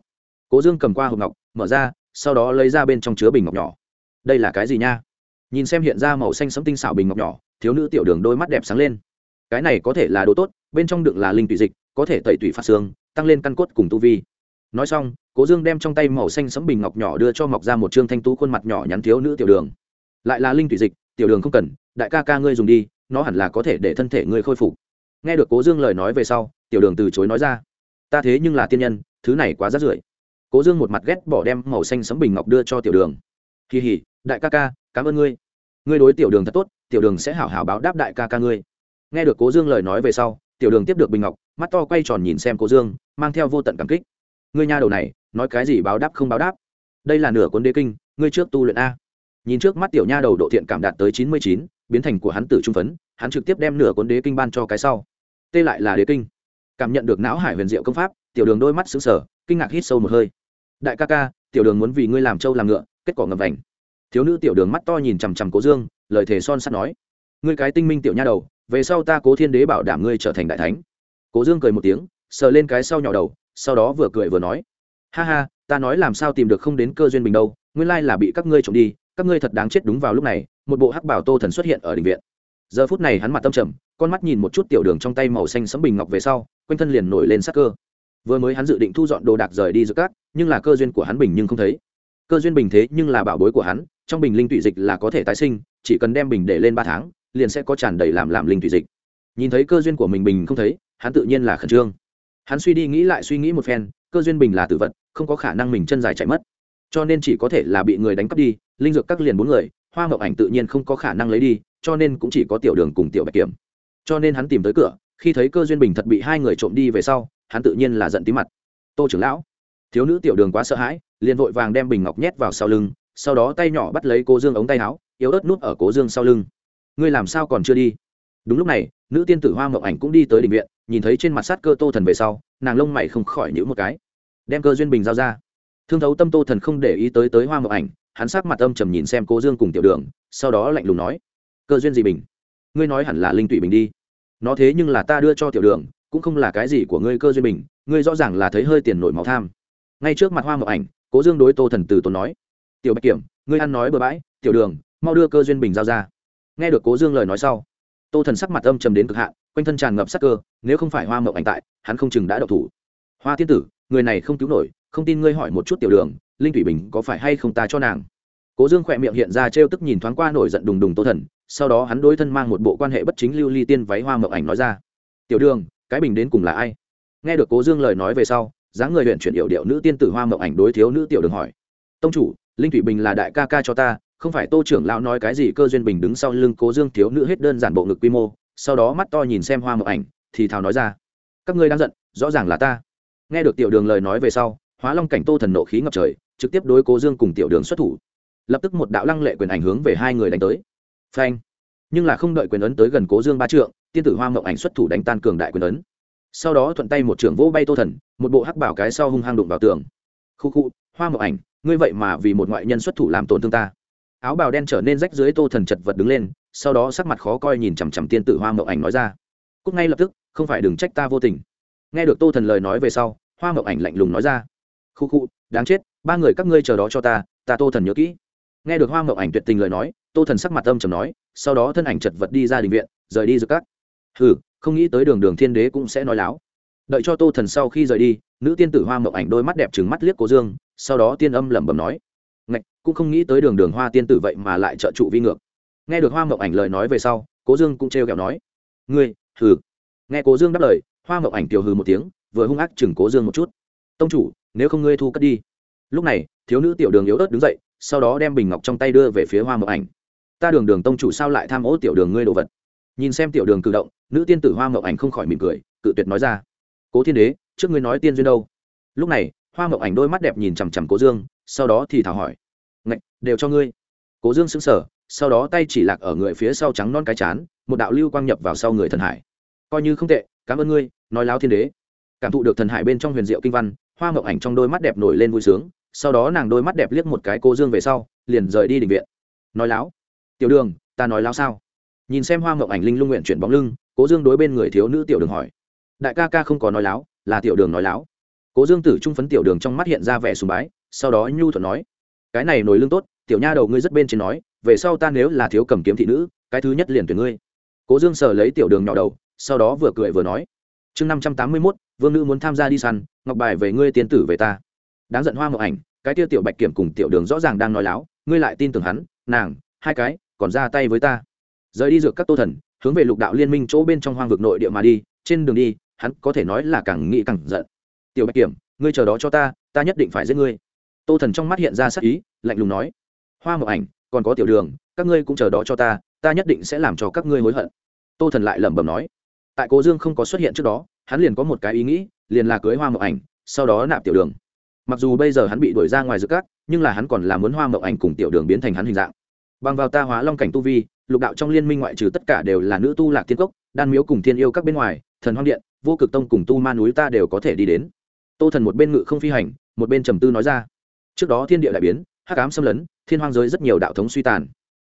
Cố dương cầm qua hộp ngọc, mở ra sau đó lấy ra bên trong chứa bình ngọc nhỏ. Đây là cái gì nha? Nhìn xem hiện ra màu xanh sẫm tinh xảo bình ngọc nhỏ, thiếu nữ tiểu đường đôi mắt đẹp sáng lên. Cái này có thể là đồ tốt, bên trong đựng là linh tụy dịch, có thể tẩy tủy phát xương, tăng lên căn cốt cùng tu vi. Nói xong, cố dương đem trong tay màu xanh sẫm bình ngọc nhỏ đưa cho mọc ra một trương thanh tú khuôn mặt nhỏ nhắn thiếu nữ tiểu đường. Lại là linh tụy dịch, tiểu đường không cần, đại ca ca ngươi dùng đi, nó hẳn là có thể để thân thể ngươi khôi phục. Nghe được cố dương lời nói về sau, tiểu đường từ chối nói ra. Ta thế nhưng là tiên nhân, thứ này quá rát rưởi cố dương một mặt ghét bỏ đem màu xanh sấm bình ngọc đưa cho tiểu đường. Kỳ hỉ đại ca ca, cảm ơn ngươi. Ngươi đối tiểu đường thật tốt, tiểu đường sẽ hảo hảo báo đáp đại ca ca ngươi. Nghe được cố dương lời nói về sau, tiểu đường tiếp được bình ngọc, mắt to quay tròn nhìn xem cố dương, mang theo vô tận cảm kích. Ngươi nha đầu này, nói cái gì báo đáp không báo đáp? Đây là nửa cuốn đế kinh, ngươi trước tu luyện a. Nhìn trước mắt tiểu nha đầu độ thiện cảm đạt tới chín mươi chín, biến thành của hắn tử trung phấn, hắn trực tiếp đem nửa cuốn đế kinh ban cho cái sau. Tê lại là đế kinh. Cảm nhận được não hải huyền diệu công pháp, tiểu đường đôi mắt xứng sở kinh ngạc hít sâu một hơi đại ca ca, tiểu đường muốn vì ngươi làm trâu làm ngựa, kết quả ngầm vành. Thiếu nữ tiểu đường mắt to nhìn chằm chằm cố dương, lời thề son sắt nói. Ngươi cái tinh minh tiểu nha đầu, về sau ta cố thiên đế bảo đảm ngươi trở thành đại thánh. Cố dương cười một tiếng, sờ lên cái sau nhỏ đầu, sau đó vừa cười vừa nói. Ha ha, ta nói làm sao tìm được không đến cơ duyên bình đâu, nguyên lai là bị các ngươi trộm đi, các ngươi thật đáng chết đúng vào lúc này, một bộ hắc bảo tô thần xuất hiện ở đình viện. Giờ phút này hắn mặt tâm trầm, con mắt nhìn một chút tiểu đường trong tay màu xanh sấm bình ngọc về sau, quanh thân liền nổi lên sắc cơ vừa mới hắn dự định thu dọn đồ đạc rời đi giữa cát nhưng là cơ duyên của hắn bình nhưng không thấy. Cơ duyên bình thế nhưng là bảo bối của hắn, trong bình linh tụy dịch là có thể tái sinh, chỉ cần đem bình để lên ba tháng, liền sẽ có tràn đầy làm làm linh tụy dịch. Nhìn thấy cơ duyên của mình bình không thấy, hắn tự nhiên là khẩn trương. Hắn suy đi nghĩ lại suy nghĩ một phen, cơ duyên bình là tử vật, không có khả năng mình chân dài chạy mất. Cho nên chỉ có thể là bị người đánh cắp đi, linh dược các liền bốn người, hoa ngọc ảnh tự nhiên không có khả năng lấy đi, cho nên cũng chỉ có tiểu đường cùng tiểu bạch kiểm. Cho nên hắn tìm tới cửa, khi thấy cơ duyên bình thật bị hai người trộm đi về sau hắn tự nhiên là giận tí mặt. Tô trưởng lão, thiếu nữ tiểu đường quá sợ hãi, liền vội vàng đem bình ngọc nhét vào sau lưng, sau đó tay nhỏ bắt lấy cô dương ống tay áo, yếu ớt nút ở cố dương sau lưng. Ngươi làm sao còn chưa đi? Đúng lúc này, nữ tiên tử hoa mộng ảnh cũng đi tới định viện, nhìn thấy trên mặt sát cơ tô thần về sau, nàng lông mày không khỏi nhữ một cái. Đem cơ duyên bình giao ra. Thương thấu tâm tô thần không để ý tới tới hoa mộng ảnh, hắn sắc mặt âm trầm nhìn xem cố dương cùng tiểu đường, sau đó lạnh lùng nói, cơ duyên gì bình? Ngươi nói hẳn là linh tụy bình đi. Nó thế nhưng là ta đưa cho tiểu đường cũng không là cái gì của ngươi cơ duyên bình, ngươi rõ ràng là thấy hơi tiền nổi máu tham. Ngay trước mặt hoa mộng ảnh, cố dương đối tô thần từ tốn nói, tiểu bạch kiểm, ngươi ăn nói bừa bãi, tiểu đường, mau đưa cơ duyên bình giao ra. Nghe được cố dương lời nói sau, tô thần sắc mặt âm trầm đến cực hạn, quanh thân tràn ngập sắc cơ, nếu không phải hoa mộng ảnh tại, hắn không chừng đã đậu thủ. Hoa tiên tử, người này không cứu nổi, không tin ngươi hỏi một chút tiểu đường, linh thủy bình có phải hay không ta cho nàng? Cố dương khỏe miệng hiện ra trêu tức nhìn thoáng qua nổi giận đùng đùng tô thần, sau đó hắn đối thân mang một bộ quan hệ bất chính lưu ly tiên váy hoa mộng ảnh nói ra, tiểu đường cái bình đến cùng là ai? Nghe được cố dương lời nói về sau, dáng người huyện chuyển hiệu điệu nữ tiên tử hoa mộng ảnh đối thiếu nữ tiểu đường hỏi. Tông chủ, linh thủy bình là đại ca ca cho ta, không phải tô trưởng lão nói cái gì cơ duyên bình đứng sau lưng cố dương thiếu nữ hết đơn giản bộ ngực quy mô, sau đó mắt to nhìn xem hoa mộng ảnh, thì thào nói ra. Các ngươi đang giận, rõ ràng là ta. Nghe được tiểu đường lời nói về sau, hóa long cảnh tô thần nộ khí ngập trời, trực tiếp đối cố dương cùng tiểu đường xuất thủ. Lập tức một đạo lăng lệ quyền ảnh hướng về hai người đánh tới. Phanh. Nhưng là không đợi quyền ấn tới gần cố dương ba trượng tiên tử hoa mộng ảnh xuất thủ đánh tan cường đại quyền ấn. Sau đó thuận tay một trưởng vỗ bay tô thần, một bộ hắc bảo cái sau hung hăng đụng vào tường. Khu khu, hoa mộng ảnh, ngươi vậy mà vì một ngoại nhân xuất thủ làm tổn thương ta. Áo bào đen trở nên rách dưới tô thần chật vật đứng lên, sau đó sắc mặt khó coi nhìn chằm chằm tiên tử hoa mộng ảnh nói ra. Cúc ngay lập tức, không phải đừng trách ta vô tình. Nghe được tô thần lời nói về sau, hoa mộng ảnh lạnh lùng nói ra. Khu khu, đáng chết, ba người các ngươi chờ đó cho ta ta tô thần nhớ kỹ. Nghe được hoa mộng ảnh tuyệt tình lời nói, tô thần sắc mặt âm trầm nói, sau đó thân ảnh chật vật đi ra đình viện, rời đi giữa các hừ, không nghĩ tới đường đường thiên đế cũng sẽ nói láo. Đợi cho tô thần sau khi rời đi, nữ tiên tử hoa mộng ảnh đôi mắt đẹp trừng mắt liếc cố dương, sau đó tiên âm lẩm bẩm nói, ngạch, cũng không nghĩ tới đường đường hoa tiên tử vậy mà lại trợ trụ vi ngược. Nghe được hoa mộng ảnh lời nói về sau, cố dương cũng trêu kẹo nói, ngươi, hừ. Nghe cố dương đáp lời, hoa mộng ảnh tiểu hừ một tiếng, vừa hung ác chừng cố dương một chút, tông chủ, nếu không ngươi thu cất đi. Lúc này, thiếu nữ tiểu đường yếu ớt đứng dậy, sau đó đem bình ngọc trong tay đưa về phía hoa mộng ảnh. Ta đường đường tông chủ sao lại tham ô tiểu đường ngươi đồ vật? Nhìn xem tiểu đường cử động nữ tiên tử hoa mộng ảnh không khỏi mỉm cười, cự tuyệt nói ra. Cố thiên đế, trước ngươi nói tiên duyên đâu? Lúc này, hoa mộng ảnh đôi mắt đẹp nhìn chằm chằm cố dương, sau đó thì thảo hỏi. Ngạch, đều cho ngươi. Cố dương sững sờ, sau đó tay chỉ lạc ở người phía sau trắng non cái chán, một đạo lưu quang nhập vào sau người thần hải. Coi như không tệ, cảm ơn ngươi, nói láo thiên đế. Cảm thụ được thần hải bên trong huyền diệu kinh văn, hoa mộng ảnh trong đôi mắt đẹp nổi lên vui sướng, sau đó nàng đôi mắt đẹp liếc một cái cô dương về sau, liền rời đi định viện. Nói láo. Tiểu đường, ta nói láo sao? Nhìn xem hoa mộng ảnh linh lung nguyện chuyển bóng lưng cố dương đối bên người thiếu nữ tiểu đường hỏi. Đại ca ca không có nói láo, là tiểu đường nói láo. Cố dương tử trung phấn tiểu đường trong mắt hiện ra vẻ sùng bái, sau đó nhu thuận nói. Cái này nổi lương tốt, tiểu nha đầu ngươi rất bên trên nói, về sau ta nếu là thiếu cầm kiếm thị nữ, cái thứ nhất liền tuyển ngươi. Cố dương sờ lấy tiểu đường nhỏ đầu, sau đó vừa cười vừa nói. Chương năm trăm tám mươi mốt, vương nữ muốn tham gia đi săn, ngọc bài về ngươi tiên tử về ta. Đáng giận hoa mộng ảnh, cái tiêu tiểu bạch kiểm cùng tiểu đường rõ ràng đang nói láo, ngươi lại tin tưởng hắn, nàng, hai cái, còn ra tay với ta. Rời đi dược các tô thần hướng về lục đạo liên minh chỗ bên trong hoang vực nội địa mà đi, trên đường đi, hắn có thể nói là càng nghĩ càng giận. Tiểu bạch kiểm, ngươi chờ đó cho ta ta nhất định phải giết ngươi. Tô thần trong mắt hiện ra sắc ý, lạnh lùng nói, hoa mộng ảnh, còn có tiểu đường, các ngươi cũng chờ đó cho ta ta nhất định sẽ làm cho các ngươi hối hận. Tô thần lại lẩm bẩm nói, tại cố dương không có xuất hiện trước đó, hắn liền có một cái ý nghĩ, liền là cưới hoa mộng ảnh, sau đó nạp tiểu đường. Mặc dù bây giờ hắn bị đuổi ra ngoài giữa các, nhưng là hắn còn là muốn hoa mộng ảnh cùng tiểu đường biến thành hắn hình dạng. Bằng vào ta hóa long cảnh tu vi lục đạo trong liên minh ngoại trừ tất cả đều là nữ tu lạc thiên cốc, đan miếu cùng thiên yêu các bên ngoài, thần hoang điện, vô cực tông cùng tu ma núi ta đều có thể đi đến. Tô thần một bên ngự không phi hành, một bên trầm tư nói ra. Trước đó thiên địa đại biến, hắc ám xâm lấn, thiên hoang giới rất nhiều đạo thống suy tàn.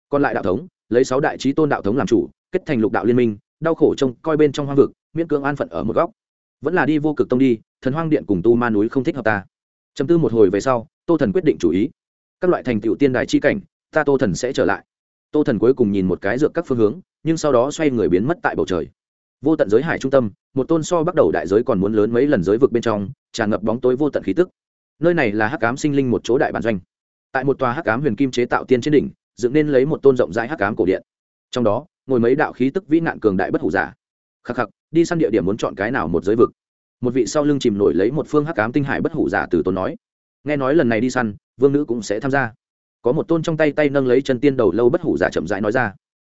Còn lại đạo thống, lấy sáu đại trí tôn đạo thống làm chủ, kết thành lục đạo liên minh, đau khổ trông coi bên trong hoang vực, miễn cưỡng an phận ở một góc. Vẫn là đi vô cực tông đi, thần hoang điện cùng tu ma núi không thích hợp ta. Chấm tư một hồi về sau, tô thần quyết định chủ ý. Các loại thành tựu tiên đài chi cảnh, ta tô thần sẽ trở lại tô thần cuối cùng nhìn một cái dược các phương hướng, nhưng sau đó xoay người biến mất tại bầu trời. Vô tận giới hải trung tâm, một tôn so bắt đầu đại giới còn muốn lớn mấy lần giới vực bên trong, tràn ngập bóng tối vô tận khí tức. Nơi này là hắc cám sinh linh một chỗ đại bản doanh. Tại một tòa hắc cám huyền kim chế tạo tiên trên đỉnh, dựng nên lấy một tôn rộng rãi hắc cám cổ điện. Trong đó, ngồi mấy đạo khí tức vĩ nạn cường đại bất hủ giả. Khắc khắc, đi săn địa điểm muốn chọn cái nào một giới vực? Một vị sau lưng chìm nổi lấy một phương hắc cám tinh hải bất hủ giả từ tôn nói. Nghe nói lần này đi săn, vương nữ cũng sẽ tham gia có một tôn trong tay tay nâng lấy chân tiên đầu lâu bất hủ giả chậm rãi nói ra.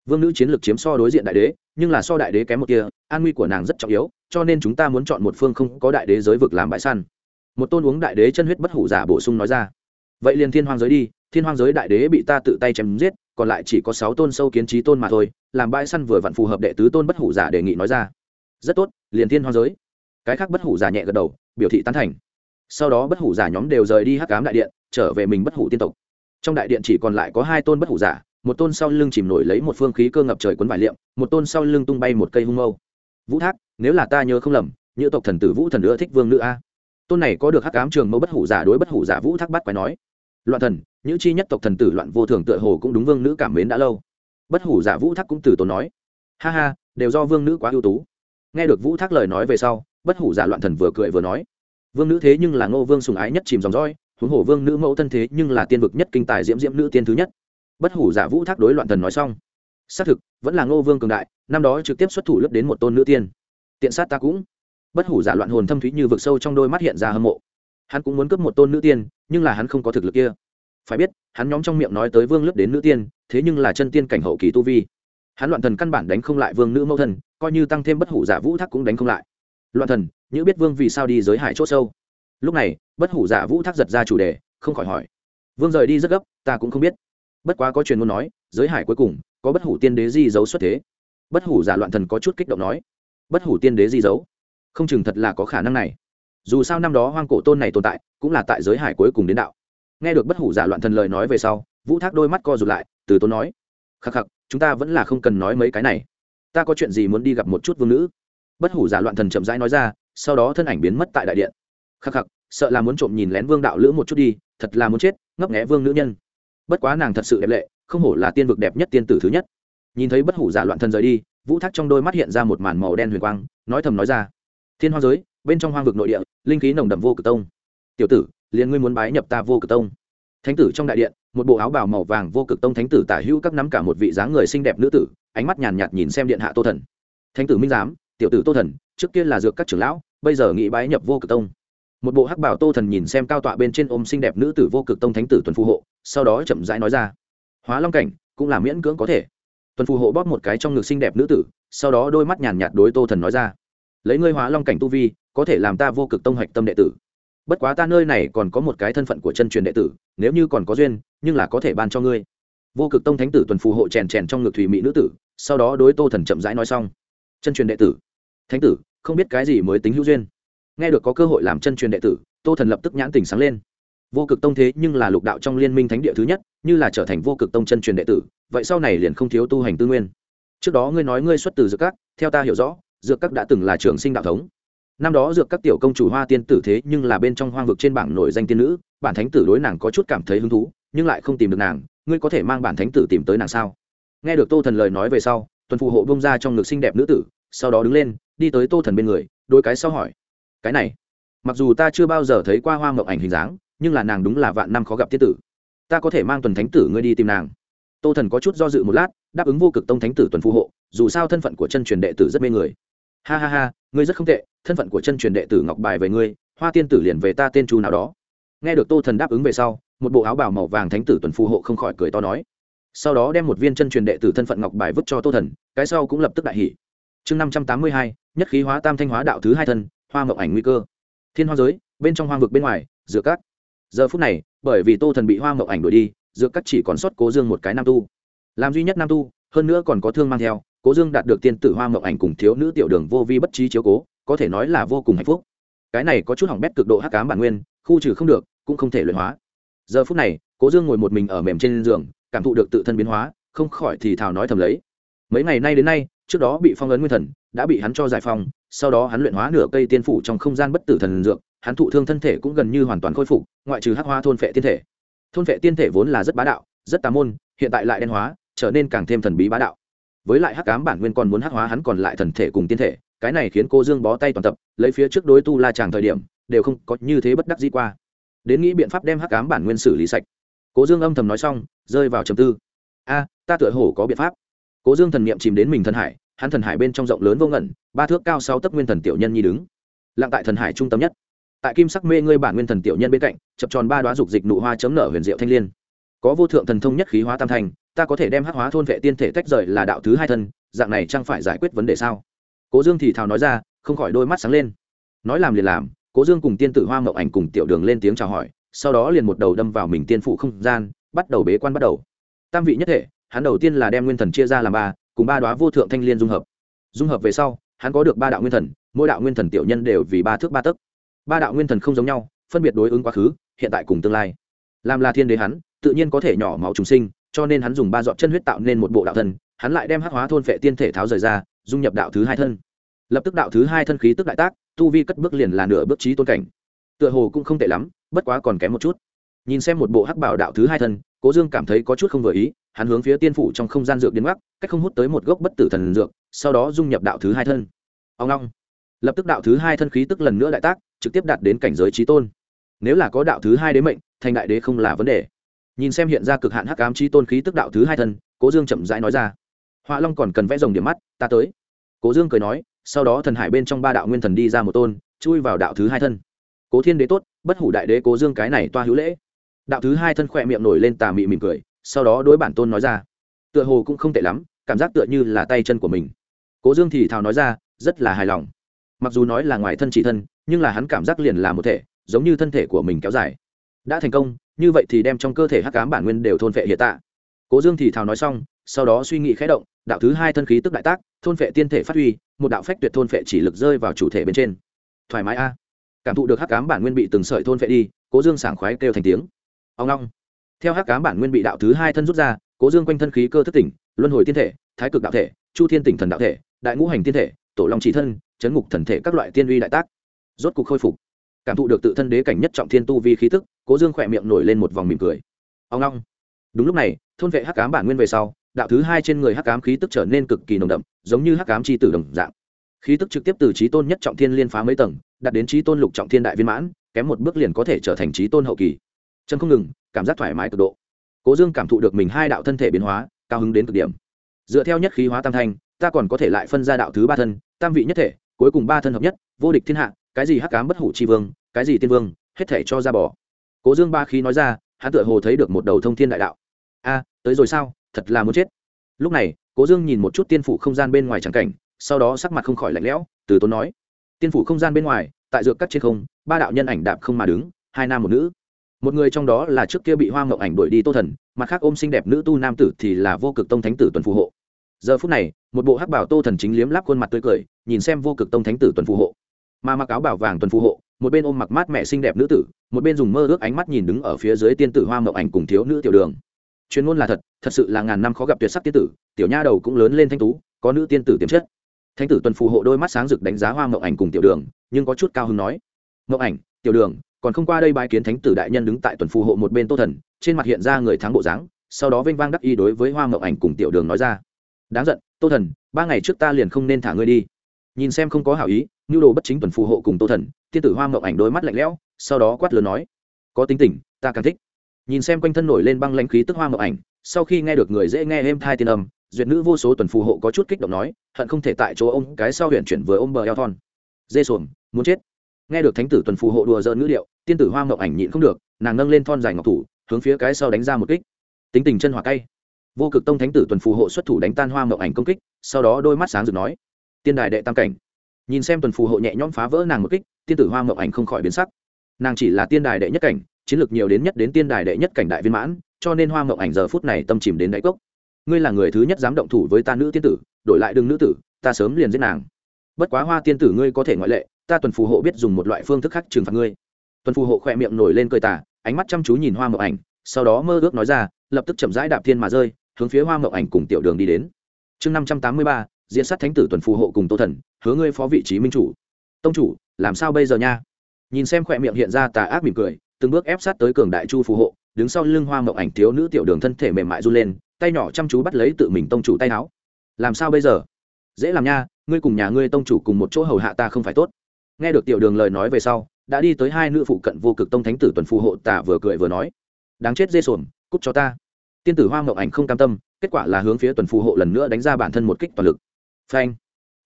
Vương nữ chiến lược chiếm so đối diện đại đế, nhưng là so đại đế kém một kia, an nguy của nàng rất trọng yếu, cho nên chúng ta muốn chọn một phương không có đại đế giới vực làm bãi săn. Một tôn uống đại đế chân huyết bất hủ giả bổ sung nói ra. Vậy liền thiên hoang giới đi, thiên hoang giới đại đế bị ta tự tay chém giết, còn lại chỉ có sáu tôn sâu kiến trí tôn mà thôi, làm bãi săn vừa vặn phù hợp đệ tứ tôn bất hủ giả đề nghị nói ra. Rất tốt, liền thiên hoang giới. Cái khác bất hủ giả nhẹ gật đầu, biểu thị tán thành. Sau đó bất hủ giả nhóm đều rời đi hắc cám đại điện, trở về mình bất hủ tiên tộc trong đại điện chỉ còn lại có hai tôn bất hủ giả, một tôn sau lưng chìm nổi lấy một phương khí cơ ngập trời quấn vải liệm, một tôn sau lưng tung bay một cây hung mâu. Vũ thác, nếu là ta nhớ không lầm như tộc thần tử vũ thần nữa thích vương nữ a. Tôn này có được hắc ám trường mâu bất hủ giả đối bất hủ giả vũ thác bắt quái nói. Loạn thần những chi nhất tộc thần tử loạn vô thường tựa hồ cũng đúng vương nữ cảm mến đã lâu. Bất hủ giả vũ thác cũng từ tốn nói. Ha ha, đều do vương nữ quá ưu tú. Nghe được vũ thác lời nói về sau, bất hủ giả loạn thần vừa cười vừa nói. Vương nữ thế nhưng là ngô vương sùng ái nhất chìm dòng roi huống hồ vương nữ mẫu thân thế nhưng là tiên vực nhất kinh tài diễm diễm nữ tiên thứ nhất. Bất hủ giả vũ thác đối loạn thần nói xong. Xác thực, vẫn là ngô vương cường đại, năm đó trực tiếp xuất thủ lướt đến một tôn nữ tiên. Tiện sát ta cũng. Bất hủ giả loạn hồn thâm thúy như vực sâu trong đôi mắt hiện ra hâm mộ. Hắn cũng muốn cướp một tôn nữ tiên, nhưng là hắn không có thực lực kia. Phải biết, hắn nhóm trong miệng nói tới vương lướt đến nữ tiên, thế nhưng là chân tiên cảnh hậu kỳ tu vi. Hắn loạn thần căn bản đánh không lại vương nữ mẫu thân, coi như tăng thêm bất hủ giả vũ thác cũng đánh không lại. Loạn thần, nhữ biết vương vì sao đi giới hải c h ỗ sâu lúc này, bất hủ giả vũ thác giật ra chủ đề, không khỏi hỏi. Vương rời đi rất gấp, ta cũng không biết. Bất quá có truyền muốn nói, giới hải cuối cùng, có bất hủ tiên đế di dấu xuất thế. Bất hủ giả loạn thần có chút kích động nói. Bất hủ tiên đế di dấu? Không chừng thật là có khả năng này. Dù sao năm đó hoang cổ tôn này tồn tại, cũng là tại giới hải cuối cùng đến đạo. Nghe được bất hủ giả loạn thần lời nói về sau, vũ thác đôi mắt co rụt lại, từ tôn nói. Khắc khắc, chúng ta vẫn là không cần nói mấy cái này. Ta có chuyện gì muốn đi gặp một chút vương nữ? Bất hủ giả loạn thần chậm rãi nói ra, sau đó thân ảnh biến mất tại đại điện khắc khắc, sợ là muốn trộm nhìn lén vương đạo lữ một chút đi, thật là muốn chết, ngấp nghé vương nữ nhân. Bất quá nàng thật sự đẹp lệ, không hổ là tiên vực đẹp nhất tiên tử thứ nhất. Nhìn thấy bất hủ giả loạn thần rời đi, vũ thác trong đôi mắt hiện ra một màn màu đen huyền quang, nói thầm nói ra, thiên hoa giới, bên trong hoang vực nội địa, linh khí nồng đậm vô cực tông. Tiểu tử, liền ngươi muốn bái nhập ta vô cực tông. Thánh tử trong đại điện, một bộ áo bào màu vàng vô cực tông thánh tử tả hữu các nắm cả một vị dáng người xinh đẹp nữ tử, ánh mắt nhàn nhạt nhìn xem điện hạ tô thần. Thánh tử minh giám, tiểu tử tô thần, trước kia là dược các trưởng lão, bây giờ nghĩ bái nhập vô cực tông một bộ hắc bảo tô thần nhìn xem cao tọa bên trên ôm xinh đẹp nữ tử vô cực tông thánh tử tuần phù hộ, sau đó chậm rãi nói ra, hóa long cảnh, cũng là miễn cưỡng có thể. Tuần phù hộ bóp một cái trong ngực xinh đẹp nữ tử, sau đó đôi mắt nhàn nhạt đối tô thần nói ra, lấy ngươi hóa long cảnh tu vi, có thể làm ta vô cực tông hạch tâm đệ tử. Bất quá ta nơi này còn có một cái thân phận của chân truyền đệ tử, nếu như còn có duyên, nhưng là có thể ban cho ngươi. Vô cực tông thánh tử tuần phù hộ chèn chèn trong ngực thủy mỹ nữ tử, sau đó đối tô thần chậm rãi nói xong, chân truyền đệ tử, thánh tử, không biết cái gì mới tính hữu duyên nghe được có cơ hội làm chân truyền đệ tử, tô thần lập tức nhãn tình sáng lên. Vô cực tông thế nhưng là lục đạo trong liên minh thánh địa thứ nhất, như là trở thành vô cực tông chân truyền đệ tử, vậy sau này liền không thiếu tu hành tư nguyên. Trước đó ngươi nói ngươi xuất từ dược các, theo ta hiểu rõ, dược các đã từng là trường sinh đạo thống. Năm đó dược các tiểu công chủ hoa tiên tử thế nhưng là bên trong hoang vực trên bảng nổi danh tiên nữ, bản thánh tử đối nàng có chút cảm thấy hứng thú, nhưng lại không tìm được nàng, ngươi có thể mang bản thánh tử tìm tới nàng sao? Nghe được tô thần lời nói về sau, tuần phù hộ bông ra trong ngực xinh đẹp nữ tử, sau đó đứng lên, đi tới tô thần bên người đôi cái sau hỏi cái này. Mặc dù ta chưa bao giờ thấy qua hoa mộng ảnh hình dáng, nhưng là nàng đúng là vạn năm khó gặp tiết tử. Ta có thể mang tuần thánh tử ngươi đi tìm nàng. Tô thần có chút do dự một lát, đáp ứng vô cực tông thánh tử tuần phù hộ, dù sao thân phận của chân truyền đệ tử rất mê người. Ha ha ha, ngươi rất không tệ, thân phận của chân truyền đệ tử ngọc bài về ngươi, hoa tiên tử liền về ta tên chu nào đó. Nghe được tô thần đáp ứng về sau, một bộ áo bào màu vàng thánh tử tuần phù hộ không khỏi cười to nói. Sau đó đem một viên chân truyền đệ tử thân phận ngọc bài vứt cho tô thần, cái sau cũng lập tức đại hỷ chương năm trăm tám mươi hai, nhất khí hóa tam thanh hóa đạo thứ hai thân hoa mộng ảnh nguy cơ. Thiên hoa giới, bên trong hoang vực bên ngoài dựa cát giờ phút này, bởi vì tô thần bị hoa mộng ảnh đuổi đi dựa cát chỉ còn sót cố dương một cái nam tu. Làm duy nhất nam tu, hơn nữa còn có thương mang theo, cố dương đạt được tiên tử hoa mộng ảnh cùng thiếu nữ tiểu đường vô vi bất trí chiếu cố, có thể nói là vô cùng hạnh phúc. Cái này có chút hỏng bét cực độ hắc cám bản nguyên, khu trừ không được, cũng không thể luyện hóa. Giờ phút này, cố dương ngồi một mình ở mềm trên giường, cảm thụ được tự thân biến hóa, không khỏi thì thào nói thầm lấy. Mấy ngày nay đến nay, trước đó bị phong ấn nguyên thần, đã bị hắn cho giải phong sau đó hắn luyện hóa nửa cây tiên phủ trong không gian bất tử thần dược, hắn thụ thương thân thể cũng gần như hoàn toàn khôi phục, ngoại trừ hắc hoa thôn phệ tiên thể. Thôn phệ tiên thể vốn là rất bá đạo, rất tà môn, hiện tại lại đen hóa, trở nên càng thêm thần bí bá đạo. Với lại hắc cám bản nguyên còn muốn hắc hóa hắn còn lại thần thể cùng tiên thể, cái này khiến cô dương bó tay toàn tập, lấy phía trước đối tu la tràng thời điểm, đều không có như thế bất đắc dĩ qua. Đến nghĩ biện pháp đem hắc cám bản nguyên xử lý sạch. Cố dương âm thầm nói xong, rơi vào trầm tư. A, ta tựa hồ có biện pháp. Cố dương thần niệm chìm đến mình thân hải hắn thần hải bên trong rộng lớn vô ngẩn, ba thước cao sáu tấc nguyên thần tiểu nhân nhi đứng. Lặng tại thần hải trung tâm nhất. Tại kim sắc mê ngươi bản nguyên thần tiểu nhân bên cạnh, chập tròn ba đoá dục dịch nụ hoa chấm nở huyền diệu thanh liên. Có vô thượng thần thông nhất khí hóa tam thành, ta có thể đem hắc hóa thôn vệ tiên thể tách rời là đạo thứ hai thân, dạng này chẳng phải giải quyết vấn đề sao? Cố dương thì thào nói ra, không khỏi đôi mắt sáng lên. Nói làm liền làm, cố dương cùng tiên tử hoa mậu ảnh cùng tiểu đường lên tiếng chào hỏi, sau đó liền một đầu đâm vào mình tiên phụ không gian, bắt đầu bế quan bắt đầu. Tam vị nhất thể, hắn đầu tiên là đem nguyên thần chia ra làm ba cùng ba đoá vô thượng thanh liên dung hợp. Dung hợp về sau, hắn có được ba đạo nguyên thần, mỗi đạo nguyên thần tiểu nhân đều vì ba thước ba tấc. Ba đạo nguyên thần không giống nhau, phân biệt đối ứng quá khứ, hiện tại cùng tương lai. Làm là thiên đế hắn, tự nhiên có thể nhỏ máu trùng sinh, cho nên hắn dùng ba dọn chân huyết tạo nên một bộ đạo thân hắn lại đem hắc hóa thôn phệ tiên thể tháo rời ra, dung nhập đạo thứ hai thân. Lập tức đạo thứ hai thân khí tức đại tác, tu vi cất bước liền là nửa bước trí tôn cảnh. Tựa hồ cũng không tệ lắm, bất quá còn kém một chút. Nhìn xem một bộ hắc bảo đạo thứ hai thân, cố dương cảm thấy có chút không vừa ý hắn hướng phía tiên phủ trong không gian dược điên mắc cách không hút tới một gốc bất tử thần dược, sau đó dung nhập đạo thứ hai thân. Ông long. Lập tức đạo thứ hai thân khí tức lần nữa đại tác, trực tiếp đạt đến cảnh giới trí tôn. Nếu là có đạo thứ hai đế mệnh, thành đại đế không là vấn đề. Nhìn xem hiện ra cực hạn hắc ám trí tôn khí tức đạo thứ hai thân, cố dương chậm rãi nói ra. Họa long còn cần vẽ rồng điểm mắt, ta tới. Cố dương cười nói, sau đó thần hải bên trong ba đạo nguyên thần đi ra một tôn, chui vào đạo thứ hai thân. Cố thiên đế tốt, bất hủ đại đế cố dương cái này toa hữu lễ. Đạo thứ hai thân khỏe miệng nổi lên tà mị mỉm cười sau đó đối bản tôn nói ra. Tựa hồ cũng không tệ lắm, cảm giác tựa như là tay chân của mình. Cố dương thì thào nói ra, rất là hài lòng. Mặc dù nói là ngoài thân chỉ thân, nhưng là hắn cảm giác liền là một thể, giống như thân thể của mình kéo dài. Đã thành công, như vậy thì đem trong cơ thể hắc cám bản nguyên đều thôn phệ hiện tạ cố dương thì thào nói xong, sau đó suy nghĩ khẽ động, đạo thứ hai thân khí tức đại tác, thôn phệ tiên thể phát huy, một đạo phách tuyệt thôn phệ chỉ lực rơi vào chủ thể bên trên. Thoải mái a. Cảm thụ được hắc cám bản nguyên bị từng sợi thôn phệ đi, cố dương sảng khoái kêu thành tiếng. Ông long theo hắc cám bản nguyên bị đạo thứ hai thân rút ra, cố dương quanh thân khí cơ thất tỉnh, luân hồi tiên thể, thái cực đạo thể, chu thiên tỉnh thần đạo thể, đại ngũ hành tiên thể, tổ long chỉ thân, chấn ngục thần thể các loại tiên uy đại tác. Rốt cục khôi phục. Cảm thụ được tự thân đế cảnh nhất trọng thiên tu vi khí tức, cố dương khỏe miệng nổi lên một vòng mỉm cười. Ông long đúng lúc này, thôn vệ hắc cám bản nguyên về sau, đạo thứ hai trên người hắc cám khí tức trở nên cực kỳ nồng đậm, giống như hắc cám chi tử đồng dạng. Khí tức trực tiếp từ trí tôn nhất trọng thiên liên phá mấy tầng, đạt đến trí tôn lục trọng thiên đại viên mãn, kém một bước liền có thể trở thành trí tôn hậu kỳ chân không ngừng, cảm giác thoải mái cực độ. Cố dương cảm thụ được mình hai đạo thân thể biến hóa, cao hứng đến cực điểm. Dựa theo nhất khí hóa tam thanh, ta còn có thể lại phân ra đạo thứ ba thân, tam vị nhất thể, cuối cùng ba thân hợp nhất, vô địch thiên hạ, cái gì hắc cám bất hủ tri vương, cái gì tiên vương, hết thể cho ra bỏ. Cố dương ba khí nói ra, hắn tựa hồ thấy được một đầu thông thiên đại đạo. A, tới rồi sao? Thật là muốn chết. Lúc này, cố dương nhìn một chút tiên phủ không gian bên ngoài tràng cảnh, sau đó sắc mặt không khỏi lạnh lẽo, từ tốn nói. Tiên phủ không gian bên ngoài, tại dược cắt trên không, ba đạo nhân ảnh đạp không mà đứng, hai nam một nữ một người trong đó là trước kia bị hoa mộng ảnh đuổi đi tô thần, mặt khác ôm xinh đẹp nữ tu nam tử thì là vô cực tông thánh tử tuần phù hộ. Giờ phút này, một bộ hắc bảo tô thần chính liếm lắp khuôn mặt tươi cười, nhìn xem vô cực tông thánh tử tuần phù hộ. Mà mặc áo bảo vàng tuần phù hộ, một bên ôm mặc mát mẹ xinh đẹp nữ tử, một bên dùng mơ ước ánh mắt nhìn đứng ở phía dưới tiên tử hoa mộng ảnh cùng thiếu nữ tiểu đường. Chuyên môn là thật thật sự là ngàn năm khó gặp tuyệt sắc tiên tử, tiểu nha đầu cũng lớn lên thanh tú, có nữ tiên tử tiềm chất. Thánh tử tuần phù hộ đôi mắt sáng rực đánh giá hoa mộng ảnh cùng tiểu đường, nhưng có chút cao hứng nói, mộng ảnh, tiểu đường còn không qua đây bài kiến thánh tử đại nhân đứng tại tuần phù hộ một bên tô thần, trên mặt hiện ra người thắng bộ dáng, sau đó vênh vang đắc y đối với hoa mộng ảnh cùng tiểu đường nói ra. Đáng giận, tô thần, ba ngày trước ta liền không nên thả ngươi đi. Nhìn xem không có hảo ý nhu đồ bất chính tuần phù hộ cùng tô thần, tiên tử hoa mộng ảnh đôi mắt lạnh lẽo, sau đó quát lớn nói, có tính tình, ta càng thích. Nhìn xem quanh thân nổi lên băng lãnh khí tức hoa mộng ảnh, sau khi nghe được người dễ nghe êm thai tiên âm, duyệt nữ vô số tuần phù hộ có chút kích động nói, hận không thể tại chỗ ông cái sau huyện chuyển vừa ôm bờ eo thon. Dê xuồng, muốn chết nghe được thánh tử tuần phù hộ đùa dợn ngữ điệu, tiên tử hoa mộng ảnh nhịn không được, nàng nâng lên thon dài ngọc thủ, hướng phía cái sau đánh ra một kích. Tính tình chân hỏa cay. Vô cực tông thánh tử tuần phù hộ xuất thủ đánh tan hoa mộng ảnh công kích, sau đó đôi mắt sáng rực nói, tiên đài đệ tam cảnh. Nhìn xem tuần phù hộ nhẹ nhõm phá vỡ nàng một kích, tiên tử hoa mộng ảnh không khỏi biến sắc. Nàng chỉ là tiên đài đệ nhất cảnh, chiến lược nhiều đến nhất đến tiên đài đệ nhất cảnh đại viên mãn, cho nên hoa mộng ảnh giờ phút này tâm chìm đến đáy cốc. Ngươi là người thứ nhất dám động thủ với ta nữ tiên tử, đổi lại đừng nữ tử, ta sớm liền giết nàng. Bất quá hoa tiên tử ngươi có thể ngoại lệ ta tuần phù hộ biết dùng một loại phương thức khác trừng phạt ngươi. Tuần phù hộ khỏe miệng nổi lên cười tả ánh mắt chăm chú nhìn hoa mộng ảnh, sau đó mơ ước nói ra, lập tức chậm rãi đạp thiên mà rơi, hướng phía hoa mộng ảnh cùng tiểu đường đi đến. Chương năm trăm tám mươi ba, diễn sát thánh tử tuần phù hộ cùng tô thần, hứa ngươi phó vị trí minh chủ. Tông chủ, làm sao bây giờ nha? Nhìn xem khỏe miệng hiện ra tà ác mỉm cười, từng bước ép sát tới cường đại chu phù hộ, đứng sau lưng hoa mộng ảnh thiếu nữ tiểu đường thân thể mềm mại run lên, tay nhỏ chăm chú bắt lấy tự mình tông chủ tay áo. Làm sao bây giờ? Dễ làm nha, ngươi cùng nhà ngươi tông chủ cùng một chỗ hầu hạ ta không phải tốt nghe được tiểu đường lời nói về sau, đã đi tới hai nữ phụ cận vô cực tông thánh tử tuần phù hộ tả vừa cười vừa nói. Đáng chết dê sồn, cút cho ta. Tiên tử hoa mộng ảnh không cam tâm, kết quả là hướng phía tuần phù hộ lần nữa đánh ra bản thân một kích toàn lực. Phanh.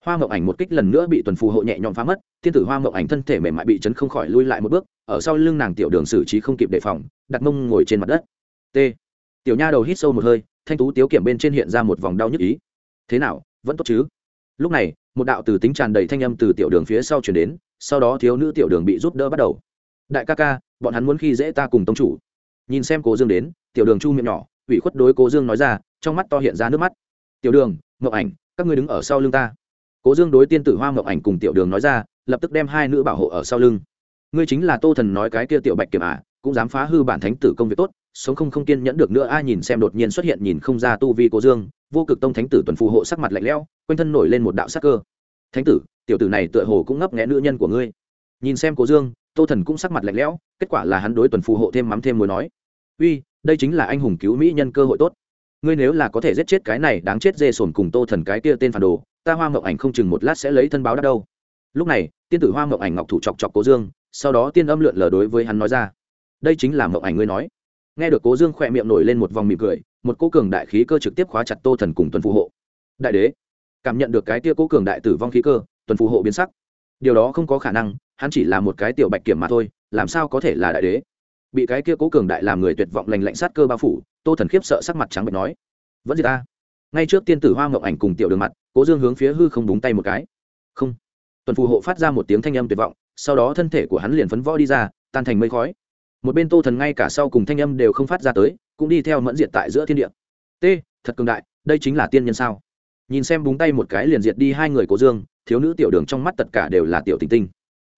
Hoa mộng ảnh một kích lần nữa bị tuần phù hộ nhẹ nhõm phá mất, tiên tử hoa mộng ảnh thân thể mềm mại bị chấn không khỏi lui lại một bước, ở sau lưng nàng tiểu đường xử trí không kịp đề phòng, đặt mông ngồi trên mặt đất. T. Tiểu nha đầu hít sâu một hơi, thanh tú tiếu kiểm bên trên hiện ra một vòng đau nhức ý. Thế nào, vẫn tốt chứ? Lúc này, một đạo từ tính tràn đầy thanh âm từ tiểu đường phía sau chuyển đến, sau đó thiếu nữ tiểu đường bị giúp đỡ bắt đầu. Đại ca ca, bọn hắn muốn khi dễ ta cùng tông chủ. Nhìn xem cố dương đến, tiểu đường chu miệng nhỏ, ủy khuất đối cố dương nói ra, trong mắt to hiện ra nước mắt. Tiểu đường ngậu ảnh, các ngươi đứng ở sau lưng ta. Cố dương đối tiên tử hoa ngậu ảnh cùng tiểu đường nói ra, lập tức đem hai nữ bảo hộ ở sau lưng. Ngươi chính là tô thần nói cái kia tiểu bạch kiểm à cũng dám phá hư bản thánh tử công việc tốt, sống không không kiên nhẫn được nữa. Ai nhìn xem đột nhiên xuất hiện nhìn không ra tu vi cố dương vô cực tông thánh tử tuần phù hộ sắc mặt lạnh lẽo, quanh thân nổi lên một đạo sắc cơ. Thánh tử, tiểu tử này tựa hồ cũng ngấp nghẽ nữ nhân của ngươi. Nhìn xem cố dương, tô thần cũng sắc mặt lạnh lẽo, kết quả là hắn đối tuần phù hộ thêm mắm thêm mối nói, uy, đây chính là anh hùng cứu mỹ nhân cơ hội tốt. Ngươi nếu là có thể giết chết cái này đáng chết dê sồn cùng tô thần cái kia tên phản đồ, ta hoa mộng ảnh không chừng một lát sẽ lấy thân báo đáp đâu. Lúc này, tiên tử hoa mộng ảnh ngọc thủ chọc chọc cố dương, sau đó tiên âm lượn lờ đối với hắn nói ra, đây chính là mộng ảnh ngươi nói nghe được cố dương khỏe miệng nổi lên một vòng mỉm cười, một cô cường đại khí cơ trực tiếp khóa chặt tô thần cùng tuần phù hộ. Đại đế, cảm nhận được cái tia cố cường đại tử vong khí cơ, tuần phù hộ biến sắc. Điều đó không có khả năng, hắn chỉ là một cái tiểu bạch kiểm mà thôi, làm sao có thể là đại đế? Bị cái kia cố cường đại làm người tuyệt vọng lành lạnh sát cơ bao phủ, tô thần khiếp sợ sắc mặt trắng bệch nói, vẫn gì ta. Ngay trước tiên tử hoa ngộng ảnh cùng tiểu đường mặt, cố dương hướng phía hư không búng tay một cái. Không. Tuần phù hộ phát ra một tiếng thanh âm tuyệt vọng, sau đó thân thể của hắn liền phấn võ đi ra, tan thành mây khói một bên tô thần ngay cả sau cùng thanh âm đều không phát ra tới, cũng đi theo mẫn diệt tại giữa thiên địa. T, thật cường đại, đây chính là tiên nhân sao? Nhìn xem búng tay một cái liền diệt đi hai người cố dương, thiếu nữ tiểu đường trong mắt tất cả đều là tiểu tình tinh.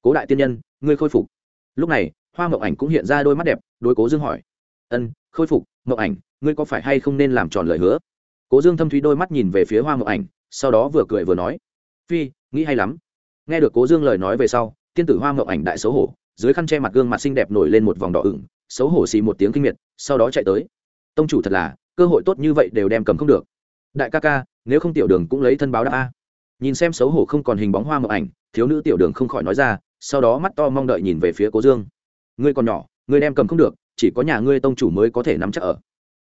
Cố đại tiên nhân, ngươi khôi phục. Lúc này, hoa mậu ảnh cũng hiện ra đôi mắt đẹp, đối cố dương hỏi. Ân, khôi phục mậu ảnh, ngươi có phải hay không nên làm tròn lời hứa? Cố dương thâm thúy đôi mắt nhìn về phía hoa mậu ảnh, sau đó vừa cười vừa nói. Phi, nghĩ hay lắm. Nghe được cố dương lời nói về sau, tiên tử hoa mậu ảnh đại xấu hổ dưới khăn che mặt gương mặt xinh đẹp nổi lên một vòng đỏ ửng, xấu hổ xì một tiếng kinh miệt, sau đó chạy tới. Tông chủ thật là, cơ hội tốt như vậy đều đem cầm không được. Đại ca ca, nếu không tiểu đường cũng lấy thân báo đáp a. Nhìn xem xấu hổ không còn hình bóng hoa mậu ảnh, thiếu nữ tiểu đường không khỏi nói ra, sau đó mắt to mong đợi nhìn về phía cố dương. Ngươi còn nhỏ, ngươi đem cầm không được, chỉ có nhà ngươi tông chủ mới có thể nắm chắc ở.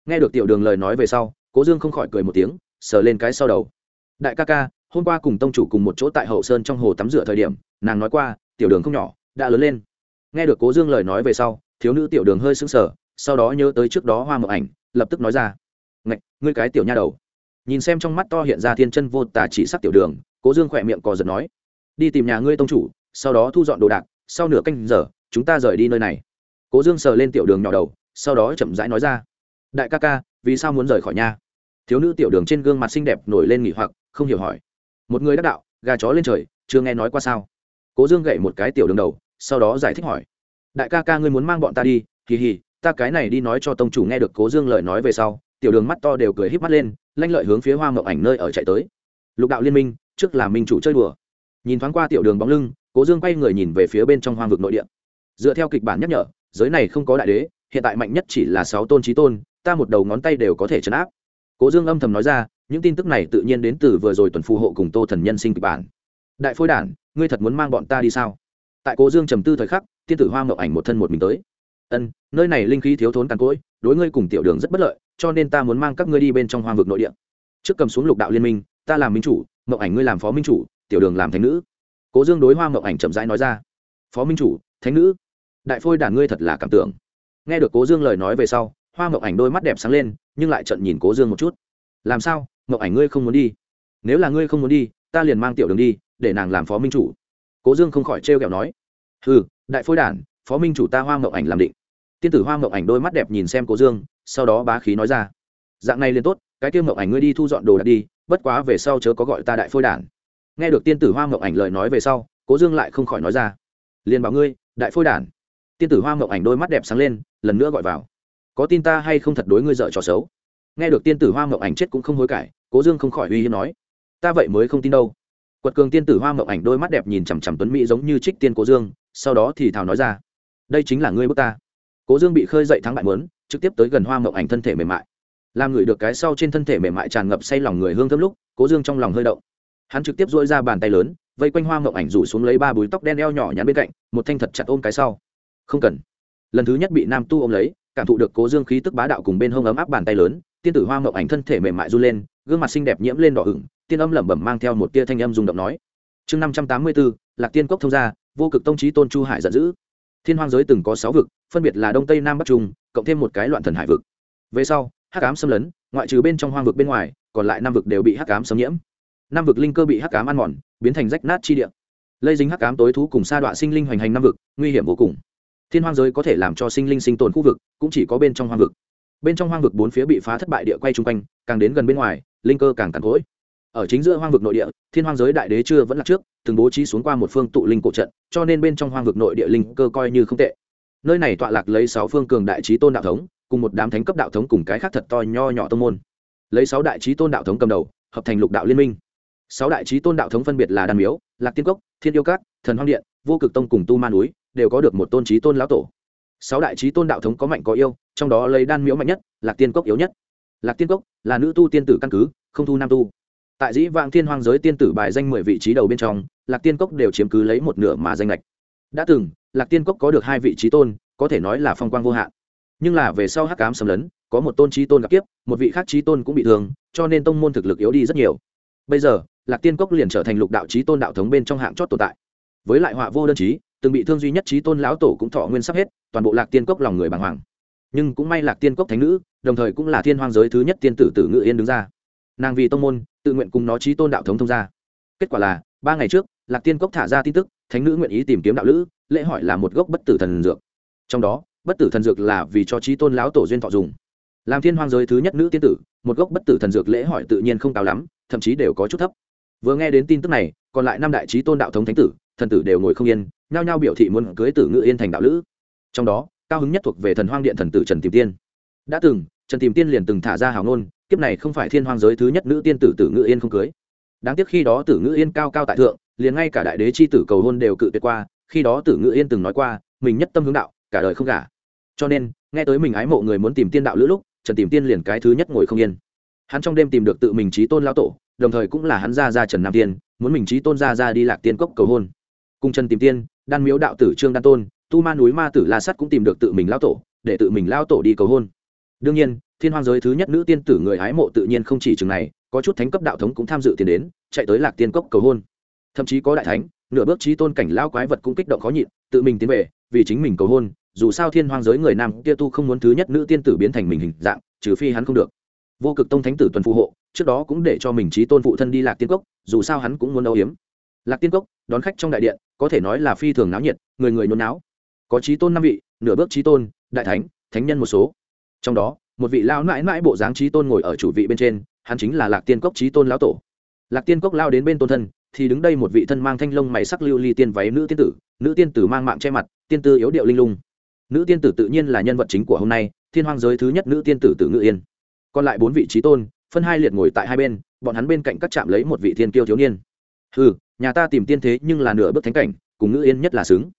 Nghe được tiểu đường lời nói về sau, cố dương không khỏi cười một tiếng, sờ lên cái sau đầu. Đại ca ca, hôm qua cùng tông chủ cùng một chỗ tại hậu sơn trong hồ tắm rửa thời điểm, nàng nói qua, tiểu đường không nhỏ, đã lớn lên nghe được cố dương lời nói về sau, thiếu nữ tiểu đường hơi sững sờ, sau đó nhớ tới trước đó hoa mộng ảnh, lập tức nói ra. Ngạch, ngươi cái tiểu nha đầu. Nhìn xem trong mắt to hiện ra thiên chân vô tà chỉ sắc tiểu đường, cố dương khỏe miệng cò giật nói. Đi tìm nhà ngươi tông chủ, sau đó thu dọn đồ đạc, sau nửa canh giờ, chúng ta rời đi nơi này. Cố dương sờ lên tiểu đường nhỏ đầu, sau đó chậm rãi nói ra. Đại ca ca, vì sao muốn rời khỏi nhà? Thiếu nữ tiểu đường trên gương mặt xinh đẹp nổi lên nghỉ hoặc, không hiểu hỏi. Một người đắc đạo, gà chó lên trời, chưa nghe nói qua sao? Cố dương gậy một cái tiểu đường đầu sau đó giải thích hỏi. Đại ca ca ngươi muốn mang bọn ta đi kỳ hì, ta cái này đi nói cho tông chủ nghe được cố dương lời nói về sau, tiểu đường mắt to đều cười híp mắt lên, lanh lợi hướng phía hoa mậu ảnh nơi ở chạy tới. Lục đạo liên minh, trước là minh chủ chơi đùa. Nhìn thoáng qua tiểu đường bóng lưng, cố dương quay người nhìn về phía bên trong hoang vực nội địa. Dựa theo kịch bản nhắc nhở, giới này không có đại đế, hiện tại mạnh nhất chỉ là sáu tôn trí tôn, ta một đầu ngón tay đều có thể chấn áp. Cố dương âm thầm nói ra, những tin tức này tự nhiên đến từ vừa rồi tuần phù hộ cùng tô thần nhân sinh kịch bản. Đại phôi đản, ngươi thật muốn mang bọn ta đi sao? Tại cố dương trầm tư thời khắc, tiên tử hoa mậu ảnh một thân một mình tới. Ân, nơi này linh khí thiếu thốn càn cỗi, đối ngươi cùng tiểu đường rất bất lợi, cho nên ta muốn mang các ngươi đi bên trong hoang vực nội địa. Trước cầm xuống lục đạo liên minh, ta làm minh chủ mậu ảnh ngươi làm phó minh chủ, tiểu đường làm thánh nữ. Cố dương đối hoa mậu ảnh chậm rãi nói ra. Phó minh chủ, thánh nữ, đại phôi đản ngươi thật là cảm tưởng. Nghe được cố dương lời nói về sau, hoa mậu ảnh đôi mắt đẹp sáng lên, nhưng lại trận nhìn cố dương một chút. Làm sao? Mậu ảnh ngươi không muốn đi? Nếu là ngươi không muốn đi, ta liền mang tiểu đường đi, để nàng làm phó minh chủ cố dương không khỏi trêu kẹo nói ừ đại phôi đản, phó minh chủ ta hoa mậu ảnh làm định. Tiên tử hoa mậu ảnh đôi mắt đẹp nhìn xem cố dương, sau đó bá khí nói ra, dạng này liền tốt, cái tiêu mậu ảnh ngươi đi thu dọn đồ đạc đi, bất quá về sau chớ có gọi ta đại phôi đản. Nghe được tiên tử hoa mộng ảnh lời nói về sau, cố dương lại không khỏi nói ra, liền bảo ngươi, đại phôi đản. Tiên tử hoa mộng ảnh đôi mắt đẹp sáng lên, lần nữa gọi vào, có tin ta hay không thật đối ngươi dợ trò xấu? Nghe được tiên tử hoa mộng ảnh chết cũng không hối cải, cố dương không khỏi uy hiếp nói, ta vậy mới không tin đâu quật cường tiên tử hoa mộng ảnh đôi mắt đẹp nhìn chằm chằm tuấn mỹ giống như trích tiên cố dương, sau đó thì thào nói ra, đây chính là ngươi bước ta. Cố dương bị khơi dậy thắng bại mớn trực tiếp tới gần hoa mộng ảnh thân thể mềm mại. Làm người được cái sau trên thân thể mềm mại tràn ngập say lòng người hương thơm lúc, cố dương trong lòng hơi động. Hắn trực tiếp dỗi ra bàn tay lớn, vây quanh hoa mộng ảnh rủ xuống lấy ba búi tóc đen eo nhỏ nhắn bên cạnh, một thanh thật chặt ôm cái sau. Không cần. Lần thứ nhất bị nam tu ôm lấy, cảm thụ được cố dương khí tức bá đạo cùng bên hông ấm áp bàn tay lớn, tiên tử hoa mộng ảnh thân thể mềm mại run lên, gương mặt xinh đẹp nhiễm lên đỏ hửng tiên âm lẩm bẩm mang theo một tia thanh âm rung động nói. Chương năm trăm tám mươi bốn lạc tiên cốc thông gia, vô cực tông trí tôn chu hải giận dữ. Thiên hoang giới từng có sáu vực, phân biệt là đông tây nam bắc trung, cộng thêm một cái loạn thần hải vực. Về sau, hắc ám xâm lấn, ngoại trừ bên trong hoang vực bên ngoài, còn lại năm vực đều bị hắc ám xâm nhiễm. Năm vực linh cơ bị hắc ám ăn mòn, biến thành rách nát chi địa. Lây dính hắc ám tối thú cùng sa đọa sinh linh hoành hành năm vực, nguy hiểm vô cùng. Thiên hoang giới có thể làm cho sinh linh sinh tồn khu vực, cũng chỉ có bên trong hoang vực. Bên trong hoang vực bốn phía bị phá thất bại địa quay chung quanh, càng đến gần bên ngoài, linh cơ càng càn cỗi ở chính giữa hoang vực nội địa, thiên hoang giới đại đế chưa vẫn là trước, từng bố trí xuống qua một phương tụ linh cổ trận, cho nên bên trong hoang vực nội địa linh cơ coi như không tệ. Nơi này tọa lạc lấy sáu phương cường đại trí tôn đạo thống, cùng một đám thánh cấp đạo thống cùng cái khác thật to nho nhỏ tông môn. Lấy sáu đại trí tôn đạo thống cầm đầu, hợp thành lục đạo liên minh. Sáu đại trí tôn đạo thống phân biệt là đàn miếu, lạc tiên cốc, thiên yêu cát thần hoang điện, vô cực tông cùng tu ma núi, đều có được một tôn trí tôn lão tổ. Sáu đại trí tôn đạo thống có mạnh có yêu trong đó lấy đan miếu mạnh nhất, lạc tiên cốc yếu nhất. Lạc tiên cốc là nữ tu tiên tử căn cứ, không thu nam tu tại dĩ vãng thiên hoang giới tiên tử bài danh mười vị trí đầu bên trong, lạc tiên cốc đều chiếm cứ lấy một nửa mà danh lệch. Đã từng, lạc tiên cốc có được hai vị trí tôn, có thể nói là phong quang vô hạn. Nhưng là về sau hắc cám xâm lấn, có một tôn trí tôn gặp kiếp, một vị khác trí tôn cũng bị thương, cho nên tông môn thực lực yếu đi rất nhiều. Bây giờ, lạc tiên cốc liền trở thành lục đạo trí tôn đạo thống bên trong hạng chót tồn tại. Với lại họa vô đơn trí, từng bị thương duy nhất trí tôn lão tổ cũng thọ nguyên sắp hết, toàn bộ lạc tiên cốc lòng người bàng hoàng. Nhưng cũng may lạc tiên cốc thánh nữ, đồng thời cũng là thiên hoang giới thứ nhất tiên tử tử ngự yên đứng ra. Nàng vì tông môn tự nguyện cùng nó trí tôn đạo thống thông gia. kết quả là, ba ngày trước, lạc tiên cốc thả ra tin tức, thánh nữ nguyện ý tìm kiếm đạo lữ, lễ hỏi là một gốc bất tử thần dược. Trong đó, bất tử thần dược là vì cho trí tôn lão tổ duyên thọ dùng. Làm thiên hoang giới thứ nhất nữ tiên tử, một gốc bất tử thần dược lễ hỏi tự nhiên không cao lắm, thậm chí đều có chút thấp. Vừa nghe đến tin tức này, còn lại năm đại trí tôn đạo thống thánh tử, thần tử đều ngồi không yên, nhao nhao biểu thị muốn cưới tử ngự yên thành đạo lữ. Trong đó, cao hứng nhất thuộc về thần hoang điện thần tử trần tìm tiên. Đã từng trần tìm tiên liền từng thả ra hào ngôn, kiếp này không phải thiên hoang giới thứ nhất nữ tiên tử tử ngự yên không cưới. Đáng tiếc khi đó tử ngự yên cao cao tại thượng, liền ngay cả đại đế c h i tử cầu hôn đều cự tuyệt qua, khi đó tử ngự yên từng nói qua, mình nhất tâm hướng đạo, cả đời không gả. Cho nên, nghe tới mình ái mộ người muốn tìm tiên đạo lữ lúc, trần tìm tiên liền cái thứ nhất ngồi không yên. Hắn trong đêm tìm được tự mình trí tôn lao tổ, đồng thời cũng là hắn ra ra trần nam tiên, muốn mình trí tôn ra ra đi lạc tiên cốc cầu hôn. Cùng trần tìm tiên, đan miếu đạo tử trương đan tôn, tu ma núi ma tử la sắt cũng tìm được tự mình lao tổ, để tự mình lao tổ đi cầu hôn đương nhiên, thiên hoang giới thứ nhất nữ tiên tử người ái mộ tự nhiên không chỉ chừng này, có chút thánh cấp đạo thống cũng tham dự tiền đến, chạy tới lạc tiên cốc cầu hôn. Thậm chí có đại thánh, nửa bước trí tôn cảnh lao quái vật cũng kích động khó nhịn, tự mình tiến về, vì chính mình cầu hôn, dù sao thiên hoang giới người nam kia tu không muốn thứ nhất nữ tiên tử biến thành mình hình dạng, trừ phi hắn không được. Vô cực tông thánh tử tuần phù hộ, trước đó cũng để cho mình trí tôn phụ thân đi lạc tiên cốc, dù sao hắn cũng muốn âu hiếm lạc tiên cốc, đón khách trong đại điện, có thể nói là phi thường náo nhiệt, người người nôn náo. Có trí tôn năm vị, nửa bước trí tôn, đại thánh thánh nhân một số trong đó, một vị lao mãi mãi bộ dáng trí tôn ngồi ở chủ vị bên trên, hắn chính là lạc tiên cốc trí tôn lão tổ. Lạc tiên cốc lao đến bên tôn thân, thì đứng đây một vị thân mang thanh lông mày sắc lưu ly tiên váy nữ tiên tử, nữ tiên tử mang mạng che mặt, tiên tư yếu điệu linh lung. Nữ tiên tử tự nhiên là nhân vật chính của hôm nay, thiên hoang giới thứ nhất nữ tiên tử tử ngự yên. Còn lại bốn vị trí tôn, phân hai liệt ngồi tại hai bên, bọn hắn bên cạnh các chạm lấy một vị thiên kiêu thiếu niên. Ừ nhà ta tìm tiên thế nhưng là nửa bước thánh cảnh, cùng ngự yên nhất là xứng.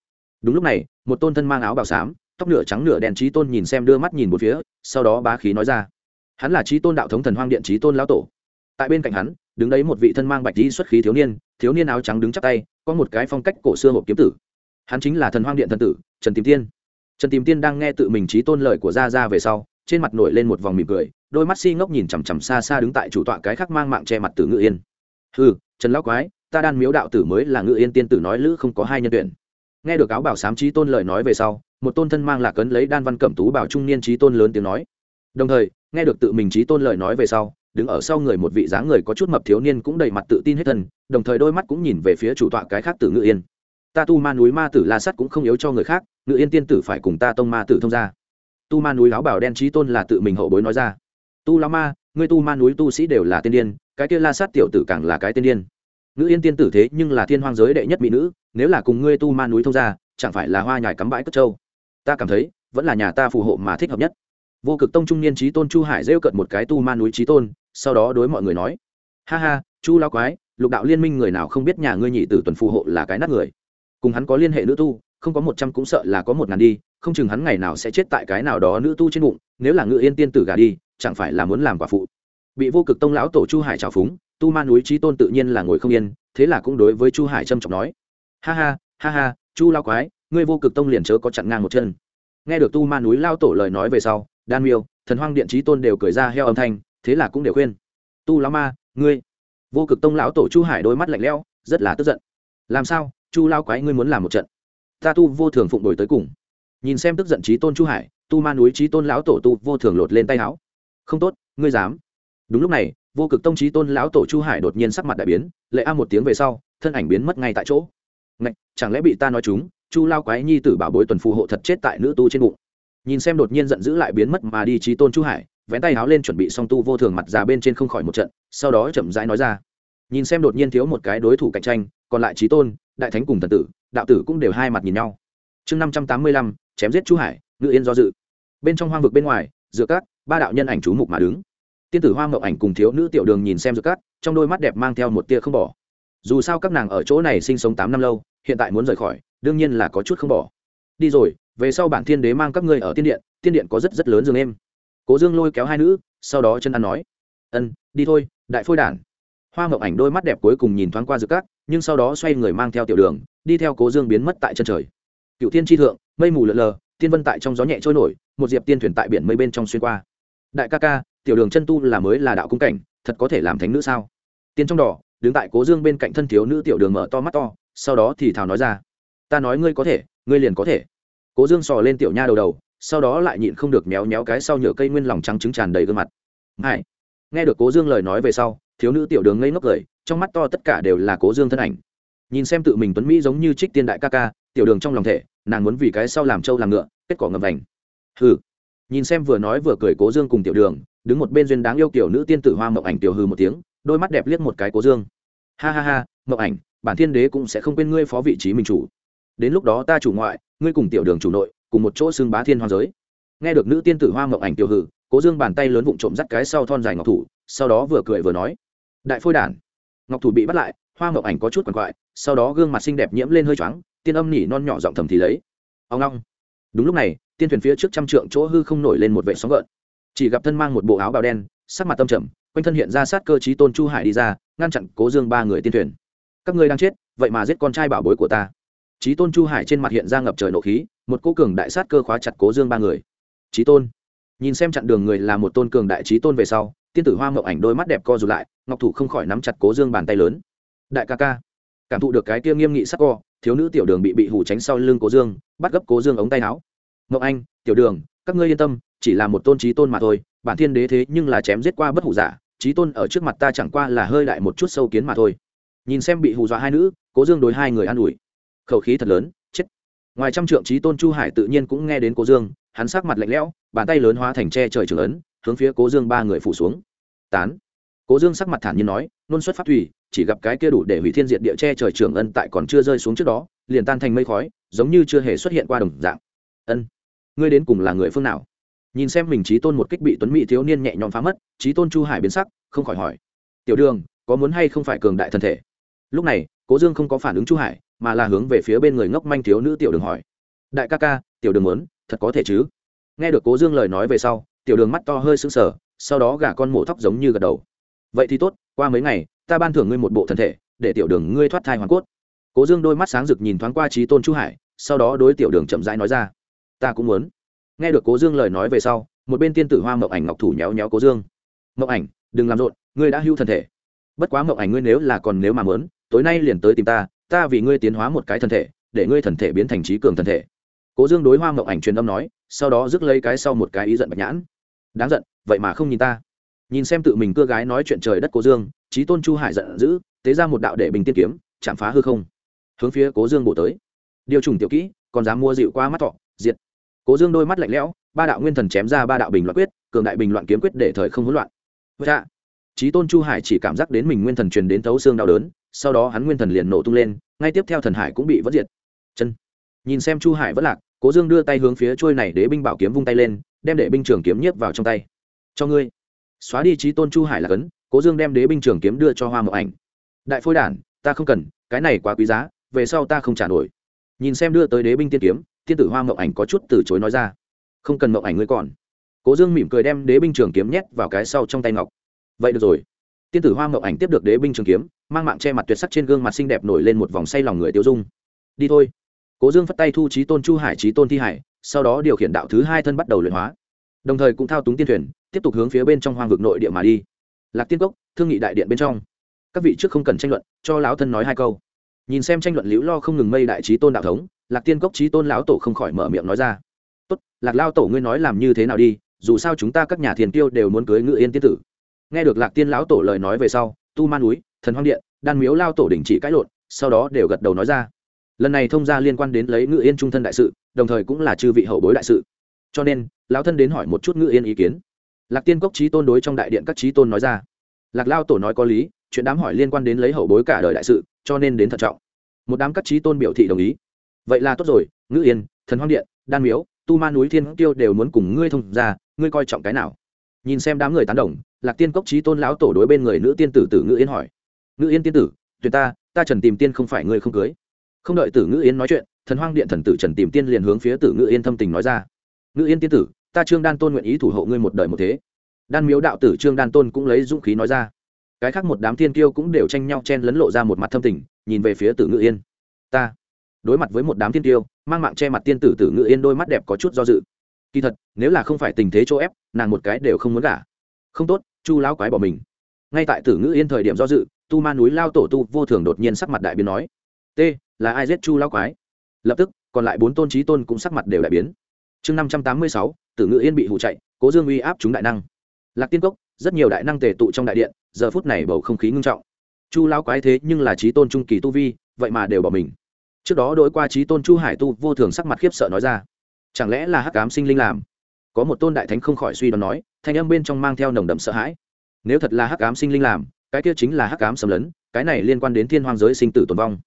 Đúng lúc này, một tôn thân mang áo bào xám tóc nửa trắng nửa đen trí tôn nhìn xem đưa mắt nhìn một phía, sau đó bá khí nói ra. Hắn là trí tôn đạo thống thần hoang điện trí tôn lão tổ. Tại bên cạnh hắn, đứng đấy một vị thân mang bạch di xuất khí thiếu niên thiếu niên áo trắng đứng chắp tay, có một cái phong cách cổ xưa hộp kiếm tử. Hắn chính là thần hoang điện thần tử, trần tìm tiên. Trần tìm tiên đang nghe tự mình trí tôn lời của gia ra về sau, trên mặt nổi lên một vòng mỉm cười, đôi mắt si ngốc nhìn chằm chằm xa xa đứng tại chủ tọa cái khác mang mạng che mặt tử ngự yên. Ừ trần lão quái, ta đan miếu đạo tử mới là ngự yên tiên tử nói lữ không có hai nhân tuyển. Nghe được áo bảo sám trí tôn lời nói về sau một tôn thân mang lạc ấn lấy đan văn cẩm tú bảo trung niên trí tôn lớn tiếng nói. Đồng thời, nghe được tự mình trí tôn lời nói về sau, đứng ở sau người một vị dáng người có chút mập thiếu niên cũng đầy mặt tự tin hết thân, đồng thời đôi mắt cũng nhìn về phía chủ tọa cái khác tử ngự yên. Ta tu ma núi ma tử la sắt cũng không yếu cho người khác, ngự yên tiên tử phải cùng ta tông ma tử thông ra tu ma núi láo bảo đen trí tôn là tự mình hậu bối nói ra. Tu la ma, ngươi tu ma núi tu sĩ đều là tiên điên, cái kia la sát tiểu tử càng là cái tiên điên. Nữ yên tiên tử thế nhưng là thiên hoang giới đệ nhất mỹ nữ, nếu là cùng ngươi tu ma núi thông ra chẳng phải là hoa nhài cắm bãi cất trâu ta cảm thấy, vẫn là nhà ta phù hộ mà thích hợp nhất. Vô cực tông trung niên trí tôn chu hải rêu cận một cái tu ma núi trí tôn, sau đó đối mọi người nói, ha ha, chu lao quái, lục đạo liên minh người nào không biết nhà ngươi nhị tử tuần phù hộ là cái nát người. Cùng hắn có liên hệ nữ tu, không có một trăm cũng sợ là có một ngàn đi, không chừng hắn ngày nào sẽ chết tại cái nào đó nữ tu trên bụng, nếu là ngự yên tiên tử gà đi, chẳng phải là muốn làm quả phụ. Bị vô cực tông lão tổ chu hải trào phúng, tu ma núi trí tôn tự nhiên là ngồi không yên, thế là cũng đối với chu hải trâm trọng nói, ha ha ha ha, chu lao quái ngươi vô cực tông liền chớ có chặn ngang một chân. Nghe được tu ma núi lao tổ lời nói về sau đan miêu thần hoang điện trí tôn đều cười ra heo âm thanh thế là cũng đều khuyên. Tu lão ma ngươi. Vô cực tông lão tổ chu hải đôi mắt lạnh lẽo rất là tức giận. Làm sao chu lao quái ngươi muốn làm một trận? Ta tu vô thường phụng đổi tới cùng. Nhìn xem tức giận trí tôn chu hải tu ma núi trí tôn lão tổ tu vô thường lột lên tay áo. Không tốt ngươi dám. Đúng lúc này vô cực tông trí tôn lão tổ chu hải đột nhiên sắc mặt đại biến lệ a một tiếng về sau thân ảnh biến mất ngay tại chỗ. Ngạch, chẳng lẽ bị ta nói chúng chu lao quái nhi tử bảo bối tuần phù hộ thật chết tại nữ tu trên bụng. Nhìn xem đột nhiên giận dữ lại biến mất mà đi trí tôn chu hải, vén tay háo lên chuẩn bị song tu vô thường mặt già bên trên không khỏi một trận, sau đó chậm rãi nói ra. Nhìn xem đột nhiên thiếu một cái đối thủ cạnh tranh, còn lại trí tôn, đại thánh cùng thần tử, đạo tử cũng đều hai mặt nhìn nhau. Chương năm trăm tám mươi lăm, chém giết chu hải, ngự yên do dự. Bên trong hoang vực bên ngoài, giữa các, ba đạo nhân ảnh chú mục mà đứng. Tiên tử hoa mậu ảnh cùng thiếu nữ tiểu đường nhìn xem giữa các, trong đôi mắt đẹp mang theo một tia không bỏ. Dù sao các nàng ở chỗ này sinh sống tám năm lâu, hiện tại muốn rời khỏi đương nhiên là có chút không bỏ. Đi rồi, về sau bản thiên đế mang các ngươi ở tiên điện tiên điện có rất rất lớn giường em cố dương lôi kéo hai nữ, sau đó chân ăn nói, ân, đi thôi, đại phôi đản. Hoa ngọc ảnh đôi mắt đẹp cuối cùng nhìn thoáng qua giữa các, nhưng sau đó xoay người mang theo tiểu đường, đi theo cố dương biến mất tại chân trời. Cựu thiên tri thượng, mây mù lợn lờ, tiên vân tại trong gió nhẹ trôi nổi, một diệp tiên thuyền tại biển mây bên trong xuyên qua. Đại ca ca, tiểu đường chân tu là mới là đạo cung cảnh, thật có thể làm thánh nữ sao? Tiên trong đỏ, đứng tại cố dương bên cạnh thân thiếu nữ tiểu đường mở to mắt to, sau đó thì thào nói ra ta nói ngươi có thể, ngươi liền có thể. Cố dương sò lên tiểu nha đầu đầu, sau đó lại nhịn không được méo méo cái sau nhựa cây nguyên lòng trắng trứng tràn đầy gương mặt. Hai nghe được cố dương lời nói về sau, thiếu nữ tiểu đường ngây ngốc cười, trong mắt to tất cả đều là cố dương thân ảnh. Nhìn xem tự mình tuấn mỹ giống như trích tiên đại ca ca, tiểu đường trong lòng thể nàng muốn vì cái sau làm trâu làm ngựa, kết quả ngầm ảnh. hừ. Nhìn xem vừa nói vừa cười cố dương cùng tiểu đường, đứng một bên duyên đáng yêu kiểu nữ tiên tử hoa mộng ảnh tiểu hư một tiếng, đôi mắt đẹp liếc một cái cố dương. Ha ha ha, mộng ảnh, bản thiên đế cũng sẽ không quên ngươi phó vị trí mình chủ đến lúc đó ta chủ ngoại, ngươi cùng tiểu đường chủ nội, cùng một chỗ xưng bá thiên hoàng giới. Nghe được nữ tiên tử hoa mộng ảnh tiểu hư cố dương bàn tay lớn vụng trộm dắt cái sau thon dài ngọc thủ, sau đó vừa cười vừa nói, đại phôi đản. Ngọc thủ bị bắt lại, hoa mộng ảnh có chút quằn quại, sau đó gương mặt xinh đẹp nhiễm lên hơi choáng, tiên âm nỉ non nhỏ giọng thầm thì lấy, ông long đúng lúc này, tiên thuyền phía trước trăm trượng chỗ hư không nổi lên một vệ sóng gợn. Chỉ gặp thân mang một bộ áo bào đen, sắc mặt tâm trầm, quanh thân hiện ra sát cơ chí tôn chu hải đi ra, ngăn chặn cố dương ba người tiên thuyền. Các ngươi đang chết, vậy mà giết con trai bảo bối của ta chí tôn chu hải trên mặt hiện ra ngập trời nộ khí, một cỗ cường đại sát cơ khóa chặt cố dương ba người. Chí tôn. Nhìn xem chặn đường người là một tôn cường đại chí tôn về sau, tiên tử hoa Mộng ảnh đôi mắt đẹp co rụt lại, ngọc thủ không khỏi nắm chặt cố dương bàn tay lớn. Đại ca ca, cảm thụ được cái kia nghiêm nghị sắc co thiếu nữ tiểu đường bị bị hù tránh sau lưng cố dương, bắt gấp cố dương ống tay áo. Ngọc anh, tiểu đường, các ngươi yên tâm, chỉ là một tôn chí tôn mà thôi, bản thiên đế thế nhưng là chém giết qua bất hủ giả, chí tôn ở trước mặt ta chẳng qua là hơi đại một chút sâu kiến mà thôi. Nhìn xem bị hù dọa hai nữ, cố dương đối hai người an ủi khẩu khí thật lớn, chết. Ngoài trăm trượng trí tôn chu hải tự nhiên cũng nghe đến cố dương, hắn sắc mặt lạnh lẽo, bàn tay lớn hóa thành tre trời trường ấn, hướng phía cố dương ba người phủ xuống. Tán. Cố dương sắc mặt thản nhiên nói, nôn xuất phát thủy, chỉ gặp cái kia đủ để hủy thiên diệt địa tre trời trường ân tại còn chưa rơi xuống trước đó, liền tan thành mây khói, giống như chưa hề xuất hiện qua đồng dạng. Ân, ngươi đến cùng là người phương nào? Nhìn xem mình trí tôn một kích bị tuấn mỹ thiếu niên nhẹ nhõm phá mất, trí tôn chu hải biến sắc, không khỏi hỏi, tiểu đường, có muốn hay không phải cường đại thân thể? Lúc này, cố dương không có phản ứng chu hải mà là hướng về phía bên người ngốc manh thiếu nữ tiểu đường hỏi. Đại ca ca, tiểu đường muốn, thật có thể chứ? Nghe được cố dương lời nói về sau, tiểu đường mắt to hơi sững sờ, sau đó gả con mổ tóc giống như gật đầu. Vậy thì tốt, qua mấy ngày, ta ban thưởng ngươi một bộ thân thể, để tiểu đường ngươi thoát thai hoàn cốt. Cố dương đôi mắt sáng rực nhìn thoáng qua trí tôn chu hải, sau đó đối tiểu đường chậm rãi nói ra. Ta cũng muốn. Nghe được cố dương lời nói về sau, một bên tiên tử hoa mậu ảnh ngọc thủ nhéo nhéo cố dương. Mậu ảnh, đừng làm rộn, ngươi đã hưu thân thể. Bất quá mậu ảnh ngươi nếu là còn nếu mà mớn tối nay liền tới tìm ta ta vì ngươi tiến hóa một cái thân thể, để ngươi thần thể biến thành trí cường thân thể. Cố dương đối hoa mậu ảnh truyền âm nói, sau đó rước lấy cái sau một cái ý giận bạch nhãn. Đáng giận, vậy mà không nhìn ta. Nhìn xem tự mình cưa gái nói chuyện trời đất cố dương trí tôn chu hải giận dữ, tế ra một đạo để bình tiên kiếm, chạm phá hư không. Hướng phía cố dương bổ tới. Điều trùng tiểu kỹ, còn dám mua dịu qua mắt thọ, diệt. Cố dương đôi mắt lạnh lẽo, ba đạo nguyên thần chém ra ba đạo bình loạn quyết, cường đại bình loạn kiếm quyết để thời không hỗn loạn. Dạ. Trí tôn chu hải chỉ cảm giác đến mình nguyên thần truyền đến thấu xương đau đớn sau đó hắn nguyên thần liền nổ tung lên, ngay tiếp theo thần hải cũng bị vỡ diệt. Chân. Nhìn xem chu hải vất lạc, cố dương đưa tay hướng phía trôi này đế binh bảo kiếm vung tay lên, đem để binh trường kiếm nhiếp vào trong tay. Cho ngươi. Xóa đi trí tôn chu hải là cấn, cố dương đem đế binh trường kiếm đưa cho hoa mậu ảnh. Đại phôi đản, ta không cần, cái này quá quý giá, về sau ta không trả nổi. Nhìn xem đưa tới đế binh tiên kiếm, tiên tử hoa mậu ảnh có chút từ chối nói ra. Không cần mậu ảnh ngươi còn. Cố dương mỉm cười đem đế binh trường kiếm nhét vào cái sau trong tay ngọc. Vậy được rồi. Tiên tử hoa mậu ảnh tiếp được đế binh trường kiếm mang mạng che mặt tuyệt sắc trên gương mặt xinh đẹp nổi lên một vòng say lòng người tiêu dung. Đi thôi. Cố dương phất tay thu trí tôn chu hải, trí tôn thi hải, sau đó điều khiển đạo thứ hai thân bắt đầu luyện hóa. Đồng thời cũng thao túng tiên thuyền, tiếp tục hướng phía bên trong hoang vực nội địa mà đi. Lạc tiên cốc, thương nghị đại điện bên trong. Các vị trước không cần tranh luận, cho lão thân nói hai câu. Nhìn xem tranh luận liễu lo không ngừng mây đại trí tôn đạo thống, lạc tiên cốc trí tôn lão tổ không khỏi mở miệng nói ra. Tốt, lạc lao tổ ngươi nói làm như thế nào đi, dù sao chúng ta các nhà thiền tiêu đều muốn cưới ngự yên tiên tử. Nghe được lạc tiên lão tổ lời nói về sau tu man núi, thần hoang điện, đan miếu lao tổ đình chỉ cãi lộn, sau đó đều gật đầu nói ra. Lần này thông gia liên quan đến lấy ngự yên trung thân đại sự, đồng thời cũng là chư vị hậu bối đại sự. Cho nên, lão thân đến hỏi một chút ngự yên ý kiến. Lạc tiên cốc trí tôn đối trong đại điện các trí tôn nói ra. Lạc lao tổ nói có lý, chuyện đám hỏi liên quan đến lấy hậu bối cả đời đại sự, cho nên đến thận trọng. Một đám các trí tôn biểu thị đồng ý. Vậy là tốt rồi, ngự yên, thần hoang điện, đan miếu, tu ma núi thiên tiêu đều muốn cùng ngươi thông ra ngươi coi trọng cái nào? Nhìn xem đám người tán đồng lạc tiên cốc trí tôn lão tổ đối bên người nữ tiên tử tử ngữ yên hỏi. Ngữ yên tiên tử, tuyệt ta ta trần tìm tiên không phải người không cưới. Không đợi tử ngữ yên nói chuyện, thần hoang điện thần tử trần tìm tiên liền hướng phía tử ngữ yên thâm tình nói ra. Ngữ yên tiên tử, ta trương đan tôn nguyện ý thủ hộ ngươi một đời một thế. Đan miếu đạo tử trương đan tôn cũng lấy dũng khí nói ra. Cái khác một đám tiên kiêu cũng đều tranh nhau chen lấn lộ ra một mặt thâm tình, nhìn về phía tử ngữ yên ta, đối mặt với một đám tiên tiêu mang mạng che mặt tiên tử tử ngự yên đôi mắt đẹp có chút do dự. Kỳ thật, nếu là không phải tình thế chỗ ép, nàng một cái đều không muốn gả. Không tốt chu lão quái bỏ mình. Ngay tại tử Ngữ yên thời điểm do dự, tu ma núi lao tổ tu vô thường đột nhiên sắc mặt đại biến nói, t, là ai giết chu lão quái? Lập tức, còn lại bốn tôn trí tôn cũng sắc mặt đều đại biến. Chương năm trăm tám mươi sáu, tử Ngữ yên bị hụ chạy, cố dương uy áp chúng đại năng. Lạc tiên cốc, rất nhiều đại năng tề tụ trong đại điện, giờ phút này bầu không khí ngưng trọng. Chu lão quái thế nhưng là trí tôn trung kỳ tu vi, vậy mà đều bỏ mình. Trước đó đổi qua trí tôn chu hải tu vô thường sắc mặt khiếp sợ nói ra, chẳng lẽ là hắc cám sinh linh làm? Có một tôn đại thánh không khỏi suy đoán nói, thanh âm bên trong mang theo nồng đậm sợ hãi. Nếu thật là hắc ám sinh linh làm, cái kia chính là hắc ám xâm lấn, cái này liên quan đến thiên hoang giới sinh tử tồn vong.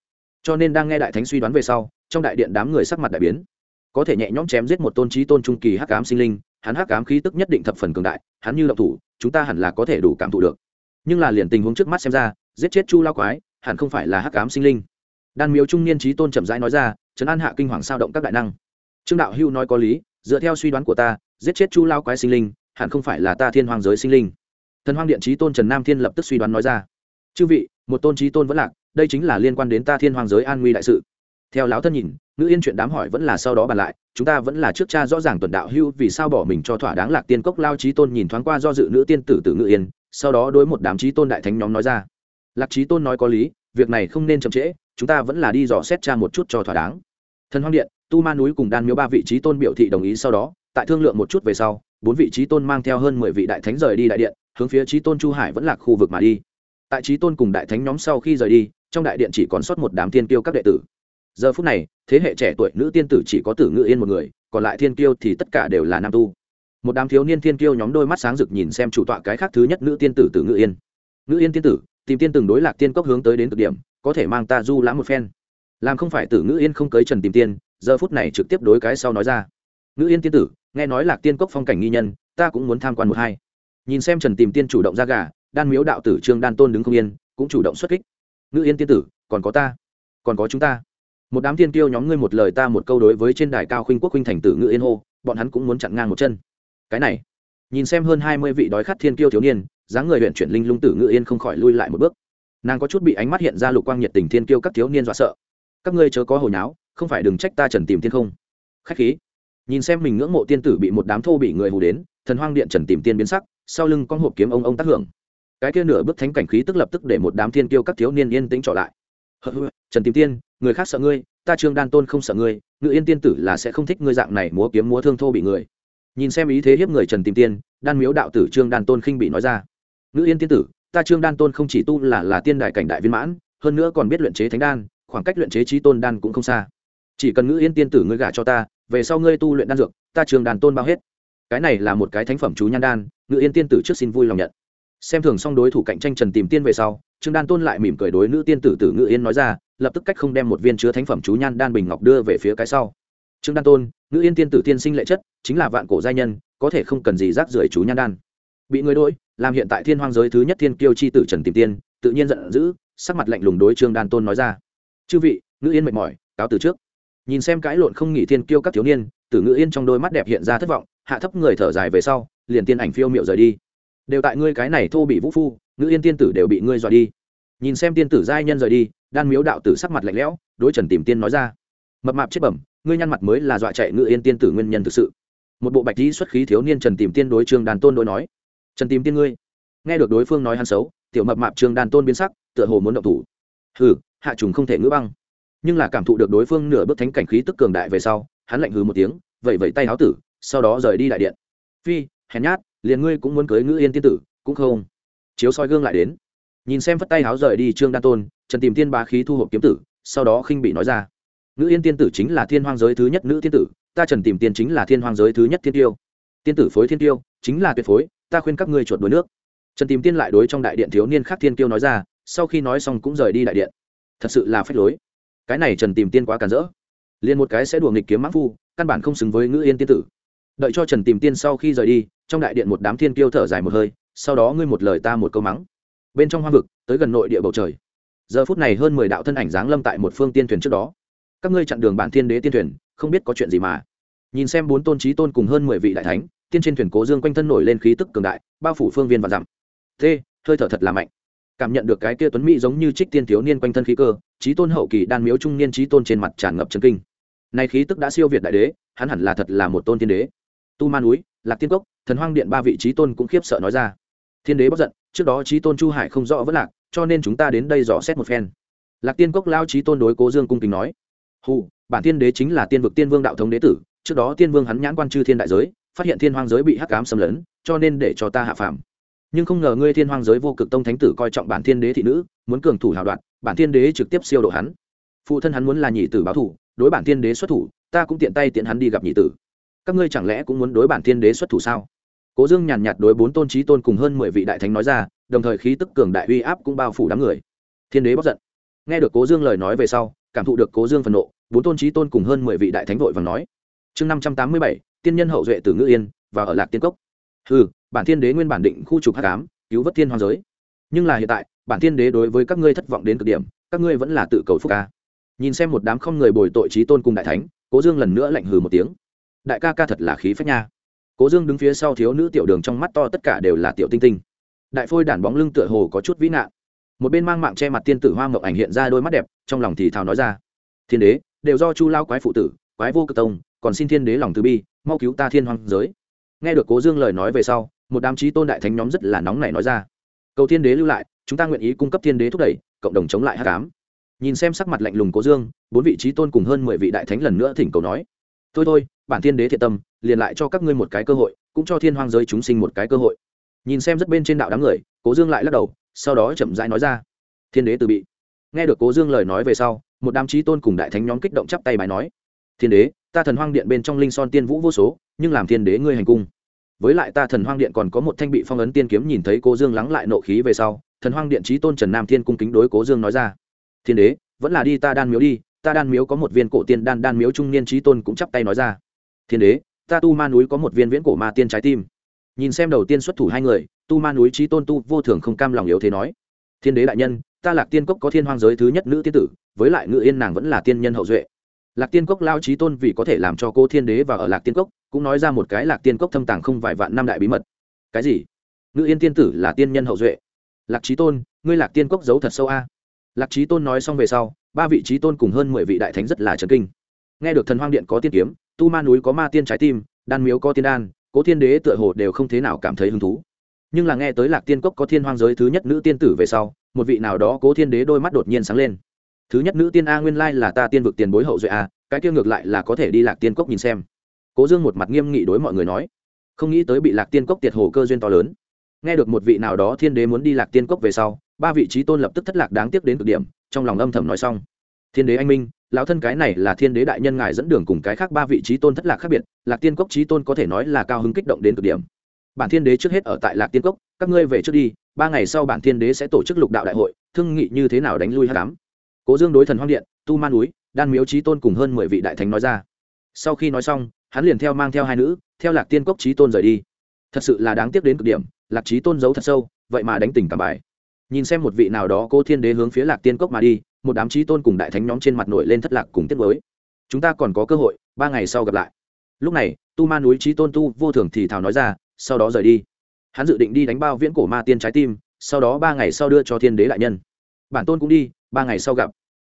Cho nên đang nghe đại thánh suy đoán về sau, trong đại điện đám người sắc mặt đại biến. Có thể nhẹ nhõm chém giết một tôn trí tôn trung kỳ hắc ám sinh linh, hắn hắc ám khí tức nhất định thập phần cường đại, hắn như động thủ, chúng ta hẳn là có thể đủ cảm thụ được. Nhưng là liền tình huống trước mắt xem ra, giết chết chu lao quái, hẳn không phải là hắc ám sinh linh. Đan miếu trung niên trí tôn chậm rãi nói ra, trấn an hạ kinh hoàng sao động các đại năng? Trương đạo hưu nói có lý, dựa theo suy đoán của ta giết chết chu lao quái sinh linh, hẳn không phải là ta thiên hoàng giới sinh linh. Thần hoang điện trí tôn trần nam thiên lập tức suy đoán nói ra. Chư vị, một tôn trí tôn vẫn lạc, đây chính là liên quan đến ta thiên hoàng giới an nguy đại sự. Theo lão thân nhìn nữ yên chuyện đám hỏi vẫn là sau đó bàn lại, chúng ta vẫn là trước cha rõ ràng tuần đạo hưu vì sao bỏ mình cho thỏa đáng lạc tiên cốc lao trí tôn nhìn thoáng qua do dự nữ tiên tử tử ngự yên, sau đó đối một đám trí tôn đại thánh nhóm nói ra. Lạc trí tôn nói có lý, việc này không nên chậm trễ, chúng ta vẫn là đi dò xét cha một chút cho thỏa đáng. Thần hoang điện, tu ma núi cùng đan miếu ba vị trí tôn biểu thị đồng ý sau đó tại thương lượng một chút về sau, bốn vị trí tôn mang theo hơn mười vị đại thánh rời đi đại điện, hướng phía trí tôn chu hải vẫn là khu vực mà đi. Tại trí tôn cùng đại thánh nhóm sau khi rời đi, trong đại điện chỉ còn sót một đám tiên tiêu các đệ tử. Giờ phút này, thế hệ trẻ tuổi nữ tiên tử chỉ có tử ngự yên một người, còn lại thiên kiêu thì tất cả đều là nam tu. Một đám thiếu niên thiên kiêu nhóm đôi mắt sáng rực nhìn xem chủ tọa cái khác thứ nhất nữ tiên tử tử ngự yên. Ngự yên tiên tử, tìm tiên từng đối lạc tiên cốc hướng tới đến cực điểm, có thể mang ta du lãm một phen. Làm không phải tử ngự yên không cưới trần tìm tiên, giờ phút này trực tiếp đối cái sau nói ra. Nữ yên tiên tử nghe nói lạc tiên cốc phong cảnh nghi nhân, ta cũng muốn tham quan một hai. Nhìn xem trần tìm tiên chủ động ra gà, đan miếu đạo tử trương đan tôn đứng không yên, cũng chủ động xuất kích. Ngữ yên tiên tử, còn có ta, còn có chúng ta. Một đám tiên tiêu nhóm ngươi một lời ta một câu đối với trên đài cao khuynh quốc khuynh thành tử ngữ yên hô, bọn hắn cũng muốn chặn ngang một chân. Cái này, nhìn xem hơn hai mươi vị đói khát thiên tiêu thiếu niên, dáng người huyện chuyển linh lung tử ngữ yên không khỏi lui lại một bước. Nàng có chút bị ánh mắt hiện ra lục quang nhiệt tình thiên kiêu các thiếu niên dọa sợ. Các ngươi chớ có hồi nháo, không phải đừng trách ta trần tìm tiên không. Khách khí nhìn xem mình ngưỡng mộ tiên tử bị một đám thô bị người hù đến, thần hoang điện trần tìm tiên biến sắc, sau lưng con hộp kiếm ông ông tác hưởng. Cái kia nửa bước thánh cảnh khí tức lập tức để một đám thiên kiêu các thiếu niên yên tĩnh trở lại. Trần tìm tiên, người khác sợ ngươi, ta trương đan tôn không sợ ngươi, ngự yên tiên tử là sẽ không thích ngươi dạng này múa kiếm múa thương thô bị người. Nhìn xem ý thế hiếp người trần tìm tiên, đan miếu đạo tử trương đan tôn khinh bị nói ra. Ngự yên tiên tử, ta trương đan tôn không chỉ tu là là tiên đại cảnh đại viên mãn, hơn nữa còn biết luyện chế thánh đan, khoảng cách luyện chế trí tôn đan cũng không xa chỉ cần ngữ yên tiên tử ngươi gả cho ta, về sau ngươi tu luyện đan dược, ta trương đan tôn bao hết. Cái này là một cái thánh phẩm chú nhan đan, ngữ yên tiên tử trước xin vui lòng nhận. Xem thường xong đối thủ cạnh tranh trần tìm tiên về sau, trương đan tôn lại mỉm cười đối nữ tiên tử tử ngự yên nói ra, lập tức cách không đem một viên chứa thánh phẩm chú nhan đan bình ngọc đưa về phía cái sau. Trương đan tôn ngự yên tiên tử tiên sinh lệ chất, chính là vạn cổ giai nhân, có thể không cần gì rác rưởi chú nhan đan. Bị người đỗi làm hiện tại thiên hoang giới thứ nhất thiên kiêu chi tử trần tìm tiên, tự nhiên giận dữ, sắc mặt lạnh lùng đối trương đan tôn nói ra. Chư vị ngự yên mệt mỏi, cáo từ trước nhìn xem cãi lộn không nghỉ thiên kiêu các thiếu niên, tử ngữ yên trong đôi mắt đẹp hiện ra thất vọng, hạ thấp người thở dài về sau, liền tiên ảnh phiêu miệu rời đi. Đều tại ngươi cái này thô bị vũ phu ngữ yên tiên tử đều bị ngươi dọa đi. Nhìn xem tiên tử giai nhân rời đi, đan miếu đạo tử sắc mặt lạnh lẽo, đối trần tìm tiên nói ra. Mập mạp chết bẩm, ngươi nhăn mặt mới là dọa chạy ngự yên tiên tử nguyên nhân thực sự. Một bộ bạch lý xuất khí thiếu niên trần tìm tiên đối trương đàn tôn đối nói. Trần tìm tiên ngươi, nghe được đối phương nói hắn xấu, tiểu mập mạp trương đàn tôn biến sắc, tựa hồ muốn động thủ. Hừ, hạ trùng không thể ngữ băng nhưng là cảm thụ được đối phương nửa bước thánh cảnh khí tức cường đại về sau, hắn lạnh hừ một tiếng vậy vẫy tay háo tử, sau đó rời đi đại điện. Phi, hèn nhát, liền ngươi cũng muốn cưới ngữ yên tiên tử, cũng không? Chiếu soi gương lại đến. Nhìn xem phất tay háo rời đi trương đan tôn, trần tìm tiên bá khí thu hộp kiếm tử, sau đó khinh bị nói ra. Nữ yên tiên tử chính là thiên hoang giới thứ nhất nữ tiên tử, ta trần tìm tiên chính là thiên hoang giới thứ nhất thiên tiêu. Tiên tử phối thiên tiêu, chính là tuyệt phối, ta khuyên các ngươi chuột đuối nước. Trần tìm tiên lại đối trong đại điện thiếu niên khác thiên tiêu nói ra, sau khi nói xong cũng rời đi đại điện. Thật sự là phách lối cái này trần tìm tiên quá cản rỡ. Liền một cái sẽ đùa nghịch kiếm mãn phu, căn bản không xứng với ngữ yên tiên tử. Đợi cho trần tìm tiên sau khi rời đi, trong đại điện một đám thiên kiêu thở dài một hơi, sau đó ngươi một lời ta một câu mắng. Bên trong hoang vực, tới gần nội địa bầu trời. Giờ phút này hơn mười đạo thân ảnh giáng lâm tại một phương tiên thuyền trước đó. Các ngươi chặn đường bản thiên đế tiên thuyền, không biết có chuyện gì mà. Nhìn xem bốn tôn trí tôn cùng hơn mười vị đại thánh, tiên trên thuyền cố dương quanh thân nổi lên khí tức cường đại, bao phủ phương viên và dặm. T hơi thở thật là mạnh cảm nhận được cái kia tuấn mỹ giống như trích tiên thiếu niên quanh thân khí cơ, trí tôn hậu kỳ đan miếu trung niên trí tôn trên mặt tràn ngập chân kinh. Nay khí tức đã siêu việt đại đế, hắn hẳn là thật là một tôn tiên đế. Tu man núi, lạc tiên cốc, thần hoang điện ba vị trí tôn cũng khiếp sợ nói ra. Thiên đế bất giận, trước đó trí tôn chu hải không rõ vất lạc, cho nên chúng ta đến đây dò xét một phen. Lạc tiên cốc lao trí tôn đối cố dương cung kính nói. Hù, bản tiên đế chính là tiên vực tiên vương đạo thống đế tử, trước đó tiên vương hắn nhãn quan chư thiên đại giới, phát hiện thiên hoang giới bị hắc cám xâm lấn, cho nên để cho ta hạ phàm nhưng không ngờ ngươi thiên hoang giới vô cực tông thánh tử coi trọng bản thiên đế thị nữ, muốn cường thủ hào đoạn bản thiên đế trực tiếp siêu độ hắn. Phụ thân hắn muốn là nhị tử báo thủ, đối bản thiên đế xuất thủ, ta cũng tiện tay tiện hắn đi gặp nhị tử. Các ngươi chẳng lẽ cũng muốn đối bản thiên đế xuất thủ sao? Cố dương nhàn nhạt đối bốn tôn trí tôn cùng hơn mười vị đại thánh nói ra, đồng thời khí tức cường đại uy áp cũng bao phủ đám người. Thiên đế bóc giận. Nghe được cố dương lời nói về sau, cảm thụ được cố dương phần nộ, bốn tôn trí tôn cùng hơn mười vị đại thánh vội và nói. Chương năm trăm tám mươi bảy, tiên nhân hậu duệ từ ngữ yên và ở lạc tiên cốc. Ừ bản thiên đế nguyên bản định khu trục hắc ám, cứu vớt thiên hoàng giới. Nhưng là hiện tại, bản thiên đế đối với các ngươi thất vọng đến cực điểm, các ngươi vẫn là tự cầu phúc ca. Nhìn xem một đám không người bồi tội trí tôn cùng đại thánh, cố dương lần nữa lạnh hừ một tiếng. Đại ca ca thật là khí phách nha. Cố dương đứng phía sau thiếu nữ tiểu đường trong mắt to tất cả đều là tiểu tinh tinh. Đại phôi đản bóng lưng tựa hồ có chút vĩ nạn. Một bên mang mạng che mặt tiên tử hoa ngọc ảnh hiện ra đôi mắt đẹp, trong lòng thì thào nói ra. Thiên đế, đều do chu lao quái phụ tử, quái vô cực tông, còn xin thiên đế lòng từ bi, mau cứu ta thiên hoàng giới. Nghe được cố dương lời nói về sau một đám trí tôn đại thánh nhóm rất là nóng này nói ra. Cầu thiên đế lưu lại, chúng ta nguyện ý cung cấp thiên đế thúc đẩy, cộng đồng chống lại hát cám nhìn xem sắc mặt lạnh lùng cố dương, bốn vị trí tôn cùng hơn mười vị đại thánh lần nữa thỉnh cầu nói, thôi thôi, bản thiên đế thiện tâm, liền lại cho các ngươi một cái cơ hội, cũng cho thiên hoang giới chúng sinh một cái cơ hội. Nhìn xem rất bên trên đạo đám người, cố dương lại lắc đầu, sau đó chậm rãi nói ra, thiên đế từ bị. Nghe được cố dương lời nói về sau, một đám trí tôn cùng đại thánh nhóm kích động chắp tay bài nói, thiên đế, ta thần hoang điện bên trong linh son tiên vũ vô số, nhưng làm thiên đế ngươi hành cung với lại ta thần hoang điện còn có một thanh bị phong ấn tiên kiếm nhìn thấy cố dương lắng lại nộ khí về sau, thần hoang điện trí tôn trần nam thiên cung kính đối cố dương nói ra. Thiên đế, vẫn là đi, ta đan miếu đi, ta đan miếu có một viên cổ tiên đan đan miếu trung niên trí tôn cũng chắp tay nói ra. Thiên đế, ta tu ma núi có một viên viễn cổ ma tiên trái tim. Nhìn xem đầu tiên xuất thủ hai người, tu ma núi trí tôn tu vô thường không cam lòng yếu thế nói. Thiên đế đại nhân, ta lạc tiên cốc có thiên hoang giới thứ nhất nữ tiên tử, với lại ngự yên nàng vẫn là tiên nhân hậu duệ lạc tiên cốc lao trí tôn vì có thể làm cho cô thiên đế và ở lạc tiên cốc, cũng nói ra một cái lạc tiên cốc thâm tàng không vài vạn năm đại bí mật. Cái gì? Ngự yên tiên tử là tiên nhân hậu duệ. Lạc trí tôn, ngươi lạc tiên cốc giấu thật sâu a. Lạc trí tôn nói xong về sau, ba vị trí tôn cùng hơn mười vị đại thánh rất là trấn kinh. Nghe được thần hoang điện có tiên kiếm, tu ma núi có ma tiên trái tim, đan miếu có tiên đan, cố thiên đế tựa hồ đều không thế nào cảm thấy hứng thú. Nhưng là nghe tới lạc tiên cốc có thiên hoang giới thứ nhất nữ tiên tử về sau, một vị nào đó cố thiên đế đôi mắt đột nhiên sáng lên thứ nhất nữ tiên a nguyên lai là ta tiên vực tiền bối hậu duệ a, cái kia ngược lại là có thể đi lạc tiên cốc nhìn xem. Cố dương một mặt nghiêm nghị đối mọi người nói. Không nghĩ tới bị lạc tiên cốc tiệt hồ cơ duyên to lớn. Nghe được một vị nào đó thiên đế muốn đi lạc tiên cốc về sau, ba vị trí tôn lập tức thất lạc đáng tiếc đến cực điểm, trong lòng âm thầm nói xong. Thiên đế anh minh, lão thân cái này là thiên đế đại nhân ngài dẫn đường cùng cái khác ba vị trí tôn thất lạc khác biệt, lạc tiên cốc trí tôn có thể nói là cao hứng kích động đến cực điểm. Bản thiên đế trước hết ở tại lạc tiên cốc, các ngươi về trước đi, ba ngày sau bản thiên đế sẽ tổ chức lục đạo đại hội, thương nghị như thế nào đánh lui hát cám cố dương đối thần hoang điện, tu man núi, đan miếu trí tôn cùng hơn mười vị đại thánh nói ra. Sau khi nói xong, hắn liền theo mang theo hai nữ, theo lạc tiên cốc trí tôn rời đi. Thật sự là đáng tiếc đến cực điểm, lạc trí tôn giấu thật sâu, vậy mà đánh tỉnh cả bài. Nhìn xem một vị nào đó cô thiên đế hướng phía lạc tiên cốc mà đi, một đám trí tôn cùng đại thánh nhóm trên mặt nổi lên thất lạc cùng tiết mới chúng ta còn có cơ hội, ba ngày sau gặp lại. Lúc này, tu ma núi trí tôn tu vô thường thì thào nói ra, sau đó rời đi. Hắn dự định đi đánh bao viễn cổ ma tiên trái tim, sau đó ba ngày sau đưa cho thiên đế đại nhân. Bản tôn cũng đi, ba ngày sau gặp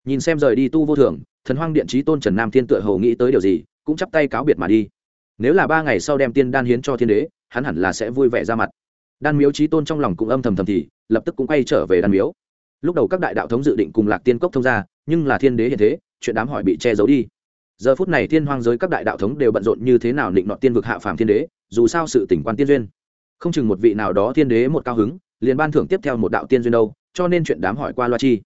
nhìn xem rời đi tu vô thường, thần hoang điện trí tôn trần nam thiên tựa hầu nghĩ tới điều gì, cũng chắp tay cáo biệt mà đi. Nếu là ba ngày sau đem tiên đan hiến cho thiên đế, hắn hẳn là sẽ vui vẻ ra mặt. Đan miếu trí tôn trong lòng cũng âm thầm thầm thì, lập tức cũng quay trở về đan miếu. Lúc đầu các đại đạo thống dự định cùng lạc tiên cốc thông ra nhưng là thiên đế hiện thế, chuyện đám hỏi bị che giấu đi. Giờ phút này thiên hoang giới các đại đạo thống đều bận rộn như thế nào định nọ tiên vực hạ phàm thiên đế, dù sao sự tỉnh quan tiên duyên. Không chừng một vị nào đó thiên đế một cao hứng, liền ban thưởng tiếp theo một đạo tiên duyên đâu, cho nên chuyện đám hỏi qua loa chi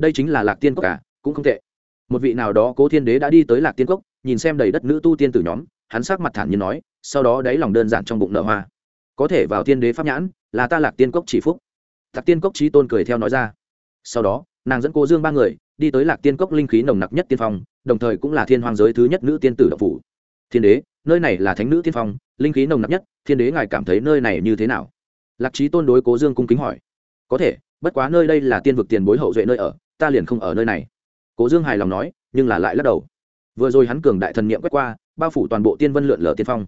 đây chính là lạc tiên cốc cả, cũng không tệ. Một vị nào đó cố thiên đế đã đi tới lạc tiên cốc, nhìn xem đầy đất nữ tu tiên tử nhóm, hắn sắc mặt thản nhiên nói, sau đó đáy lòng đơn giản trong bụng nở hoa. Có thể vào thiên đế pháp nhãn, là ta lạc tiên cốc chỉ phúc. Lạc tiên cốc trí tôn cười theo nói ra. Sau đó, nàng dẫn cô dương ba người, đi tới lạc tiên cốc linh khí nồng nặc nhất tiên phong, đồng thời cũng là thiên hoàng giới thứ nhất nữ tiên tử đậu phủ. Thiên đế, nơi này là thánh nữ tiên phong, linh khí nồng nặc nhất, thiên đế ngài cảm thấy nơi này như thế nào? Lạc trí tôn đối cố dương cung kính hỏi. Có thể, bất quá nơi đây là tiên vực tiền bối hậu duệ nơi ở ta liền không ở nơi này. Cố dương hài lòng nói, nhưng là lại lắc đầu. Vừa rồi hắn cường đại thần niệm quét qua, bao phủ toàn bộ tiên vân lượn lờ tiên phong.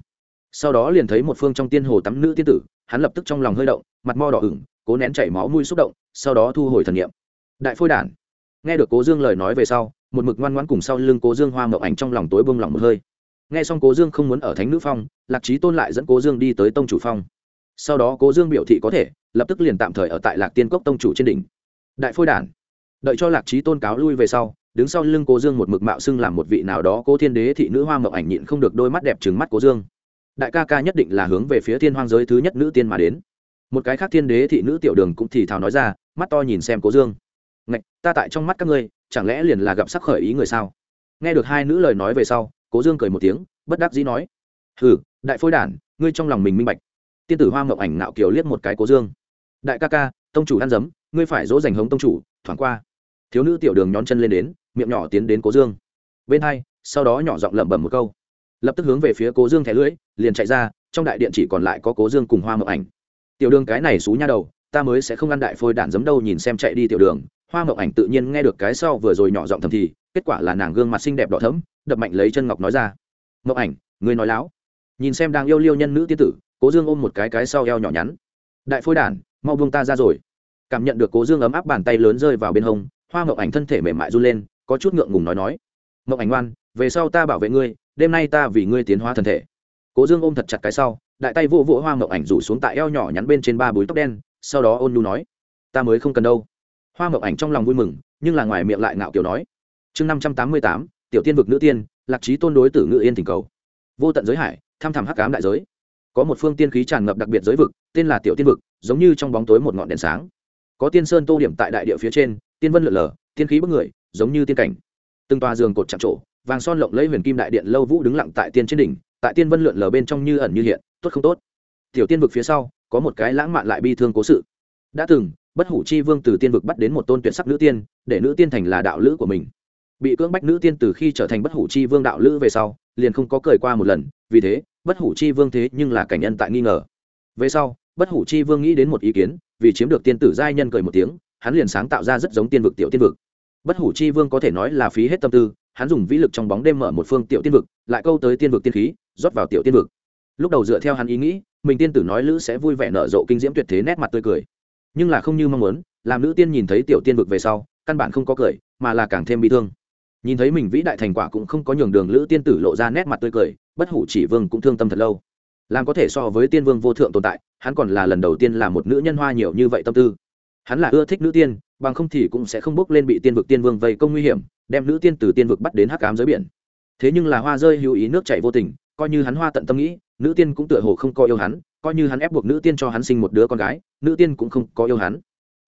Sau đó liền thấy một phương trong tiên hồ tắm nữ tiên tử, hắn lập tức trong lòng hơi động, mặt mo đỏ ửng, cố nén chảy máu mũi xúc động, sau đó thu hồi thần niệm. Đại phôi đản. Nghe được cố dương lời nói về sau, một mực ngoan ngoãn cùng sau lưng cố dương hoa mậu ảnh trong lòng tối bông lòng một hơi. Nghe xong cố dương không muốn ở thánh nữ phong, lạc trí tôn lại dẫn cố dương đi tới tông chủ phong. Sau đó cố dương biểu thị có thể, lập tức liền tạm thời ở tại lạc tiên cốc tông chủ trên đỉnh. Đại phôi đản đợi cho lạc trí tôn cáo lui về sau, đứng sau lưng cố dương một mực mạo xưng làm một vị nào đó cố thiên đế thị nữ hoa mậu ảnh nhịn không được đôi mắt đẹp trừng mắt cố dương. Đại ca ca nhất định là hướng về phía thiên hoang giới thứ nhất nữ tiên mà đến. Một cái khác thiên đế thị nữ tiểu đường cũng thì thào nói ra, mắt to nhìn xem cố dương. Ngạch, ta tại trong mắt các ngươi, chẳng lẽ liền là gặp sắc khởi ý người sao? Nghe được hai nữ lời nói về sau, cố dương cười một tiếng, bất đắc dĩ nói, hừ, đại phôi đản, ngươi trong lòng mình minh bạch. Tiên tử hoa mậu ảnh nạo kiều liếc một cái cố dương. Đại ca ca, tông chủ ăn dấm, ngươi phải dỗ dành hống tông chủ, thoảng qua thiếu nữ tiểu đường nhón chân lên đến, miệng nhỏ tiến đến cố dương. Bên hai, sau đó nhỏ giọng lẩm bẩm một câu. Lập tức hướng về phía cố dương thẻ lưỡi, liền chạy ra, trong đại điện chỉ còn lại có cố dương cùng hoa mậu ảnh. Tiểu đường cái này xú nha đầu, ta mới sẽ không ăn đại phôi đạn giấm đâu, nhìn xem chạy đi tiểu đường. Hoa mậu ảnh tự nhiên nghe được cái sau vừa rồi nhỏ giọng thầm thì, kết quả là nàng gương mặt xinh đẹp đỏ thấm đập mạnh lấy chân ngọc nói ra. Mậu ảnh người nói láo. Nhìn xem đang yêu liêu nhân nữ tiên tử, cố dương ôm một cái cái sau eo nhỏ nhắn. Đại phôi đản mau buông ta ra rồi. Cảm nhận được cố dương ấm áp bàn tay lớn rơi vào bên hông hoa Ngọc ảnh thân thể mềm mại run lên, có chút ngượng ngùng nói nói. Ngọc ảnh ngoan, về sau ta bảo vệ ngươi, đêm nay ta vì ngươi tiến hóa thân thể. Cố dương ôm thật chặt cái sau, đại tay vô vỗ hoa Ngọc ảnh rủ xuống tại eo nhỏ nhắn bên trên ba búi tóc đen, sau đó ôn nhu nói, ta mới không cần đâu. Hoa Ngọc ảnh trong lòng vui mừng, nhưng là ngoài miệng lại ngạo kiểu nói, chương năm trăm tám mươi tám, tiểu tiên vực nữ tiên, lạc trí tôn đối tử ngự yên thỉnh cầu. Vô tận giới hải tham thẳm hắc cám đại giới. Có một phương tiên khí tràn ngập đặc biệt giới vực, tên là tiểu tiên vực, giống như trong bóng tối một ngọn đèn sáng. Có tiên sơn tô điểm tại đại địa phía trên tiên vân lượn lờ, tiên khí bức người, giống như tiên cảnh. Từng tòa giường cột chạm trổ, vàng son lộng lấy huyền kim đại điện lâu vũ đứng lặng tại tiên trên đỉnh, tại tiên vân lượn lờ bên trong như ẩn như hiện, tốt không tốt? Tiểu tiên vực phía sau, có một cái lãng mạn lại bi thương cố sự. Đã từng, bất hủ chi vương từ tiên vực bắt đến một tôn tuyệt sắc nữ tiên, để nữ tiên thành là đạo lữ của mình. Bị cưỡng bách nữ tiên từ khi trở thành bất hủ chi vương đạo lữ về sau, liền không có cười qua một lần, vì thế, bất hủ chi vương thế nhưng là cảnh nhân tại nghi ngờ. Về sau, bất hủ chi vương nghĩ đến một ý kiến, vì chiếm được tiên tử giai nhân cười một tiếng hắn liền sáng tạo ra rất giống tiên vực tiểu tiên vực. Bất hủ chi vương có thể nói là phí hết tâm tư, hắn dùng vĩ lực trong bóng đêm mở một phương tiểu tiên vực, lại câu tới tiên vực tiên khí, rót vào tiểu tiên vực. Lúc đầu dựa theo hắn ý nghĩ, mình tiên tử nói lữ sẽ vui vẻ nở rộ kinh diễm tuyệt thế nét mặt tươi cười. Nhưng là không như mong muốn, làm nữ tiên nhìn thấy tiểu tiên vực về sau, căn bản không có cười, mà là càng thêm bị thương. Nhìn thấy mình vĩ đại thành quả cũng không có nhường đường lữ tiên tử lộ ra nét mặt tươi cười, bất hủ chỉ vương cũng thương tâm thật lâu. Làm có thể so với tiên vương vô thượng tồn tại, hắn còn là lần đầu tiên là một nữ nhân hoa nhiều như vậy tâm tư hắn là ưa thích nữ tiên, bằng không thì cũng sẽ không bước lên bị tiên vực tiên vương vây công nguy hiểm, đem nữ tiên từ tiên vực bắt đến hắc cám dưới biển. Thế nhưng là hoa rơi hữu ý nước chảy vô tình, coi như hắn hoa tận tâm nghĩ, nữ tiên cũng tựa hồ không có yêu hắn, coi như hắn ép buộc nữ tiên cho hắn sinh một đứa con gái, nữ tiên cũng không có yêu hắn.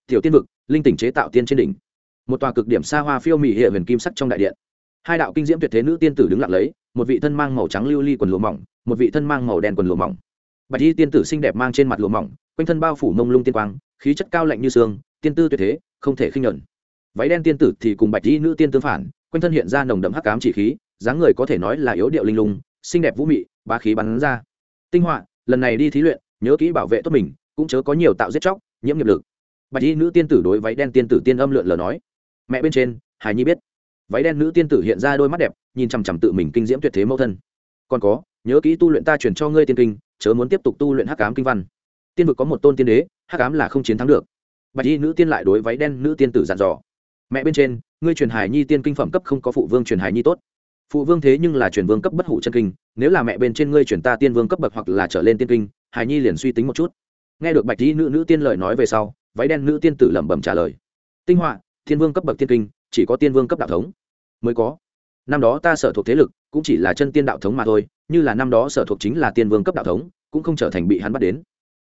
Tiểu tiên vực, linh tỉnh chế tạo tiên trên đỉnh. Một tòa cực điểm xa hoa phiêu mỹ hệ huyền kim sắc trong đại điện. Hai đạo kinh diễm tuyệt thế nữ tiên tử đứng lặng lấy, một vị thân mang màu trắng lưu ly quần lụa mỏng, một vị thân mang màu đen quần lụa mỏng. Bạch y tiên tử xinh đẹp mang trên mặt lụa mỏng, quanh thân bao phủ mông lung tiên quang khí chất cao lạnh như xương, tiên tư tuyệt thế, không thể khinh nhẫn váy đen tiên tử thì cùng bạch y nữ tiên tương phản, quanh thân hiện ra nồng đậm hắc ám chỉ khí, dáng người có thể nói là yếu điệu linh lung, xinh đẹp vũ mị, bá khí bắn ra. Tinh họa, lần này đi thí luyện, nhớ kỹ bảo vệ tốt mình, cũng chớ có nhiều tạo giết chóc, nhiễm nghiệp lực. Bạch y nữ tiên tử đối váy đen tiên tử tiên âm lượn lờ nói. Mẹ bên trên, hải nhi biết. Váy đen nữ tiên tử hiện ra đôi mắt đẹp, nhìn chằm chằm tự mình kinh diễm tuyệt thế mẫu thân. Còn có, nhớ kỹ tu luyện ta truyền cho ngươi tiên kinh, chớ muốn tiếp tục tu luyện hắc ám kinh văn tiên vực có một tôn tiên đế, hắc ám là không chiến thắng được. Bạch y nữ tiên lại đối váy đen nữ tiên tử dặn dò. Mẹ bên trên, ngươi truyền hải nhi tiên kinh phẩm cấp không có phụ vương truyền hải nhi tốt. Phụ vương thế nhưng là truyền vương cấp bất hủ chân kinh, nếu là mẹ bên trên ngươi truyền ta tiên vương cấp bậc hoặc là trở lên tiên kinh, hải nhi liền suy tính một chút. Nghe được bạch y nữ nữ tiên lời nói về sau, váy đen nữ tiên tử lẩm bẩm trả lời. Tinh họa thiên vương cấp bậc tiên kinh, chỉ có tiên vương cấp đạo thống mới có. Năm đó ta sở thuộc thế lực, cũng chỉ là chân tiên đạo thống mà thôi, như là năm đó sở thuộc chính là tiên vương cấp đạo thống, cũng không trở thành bị hắn bắt đến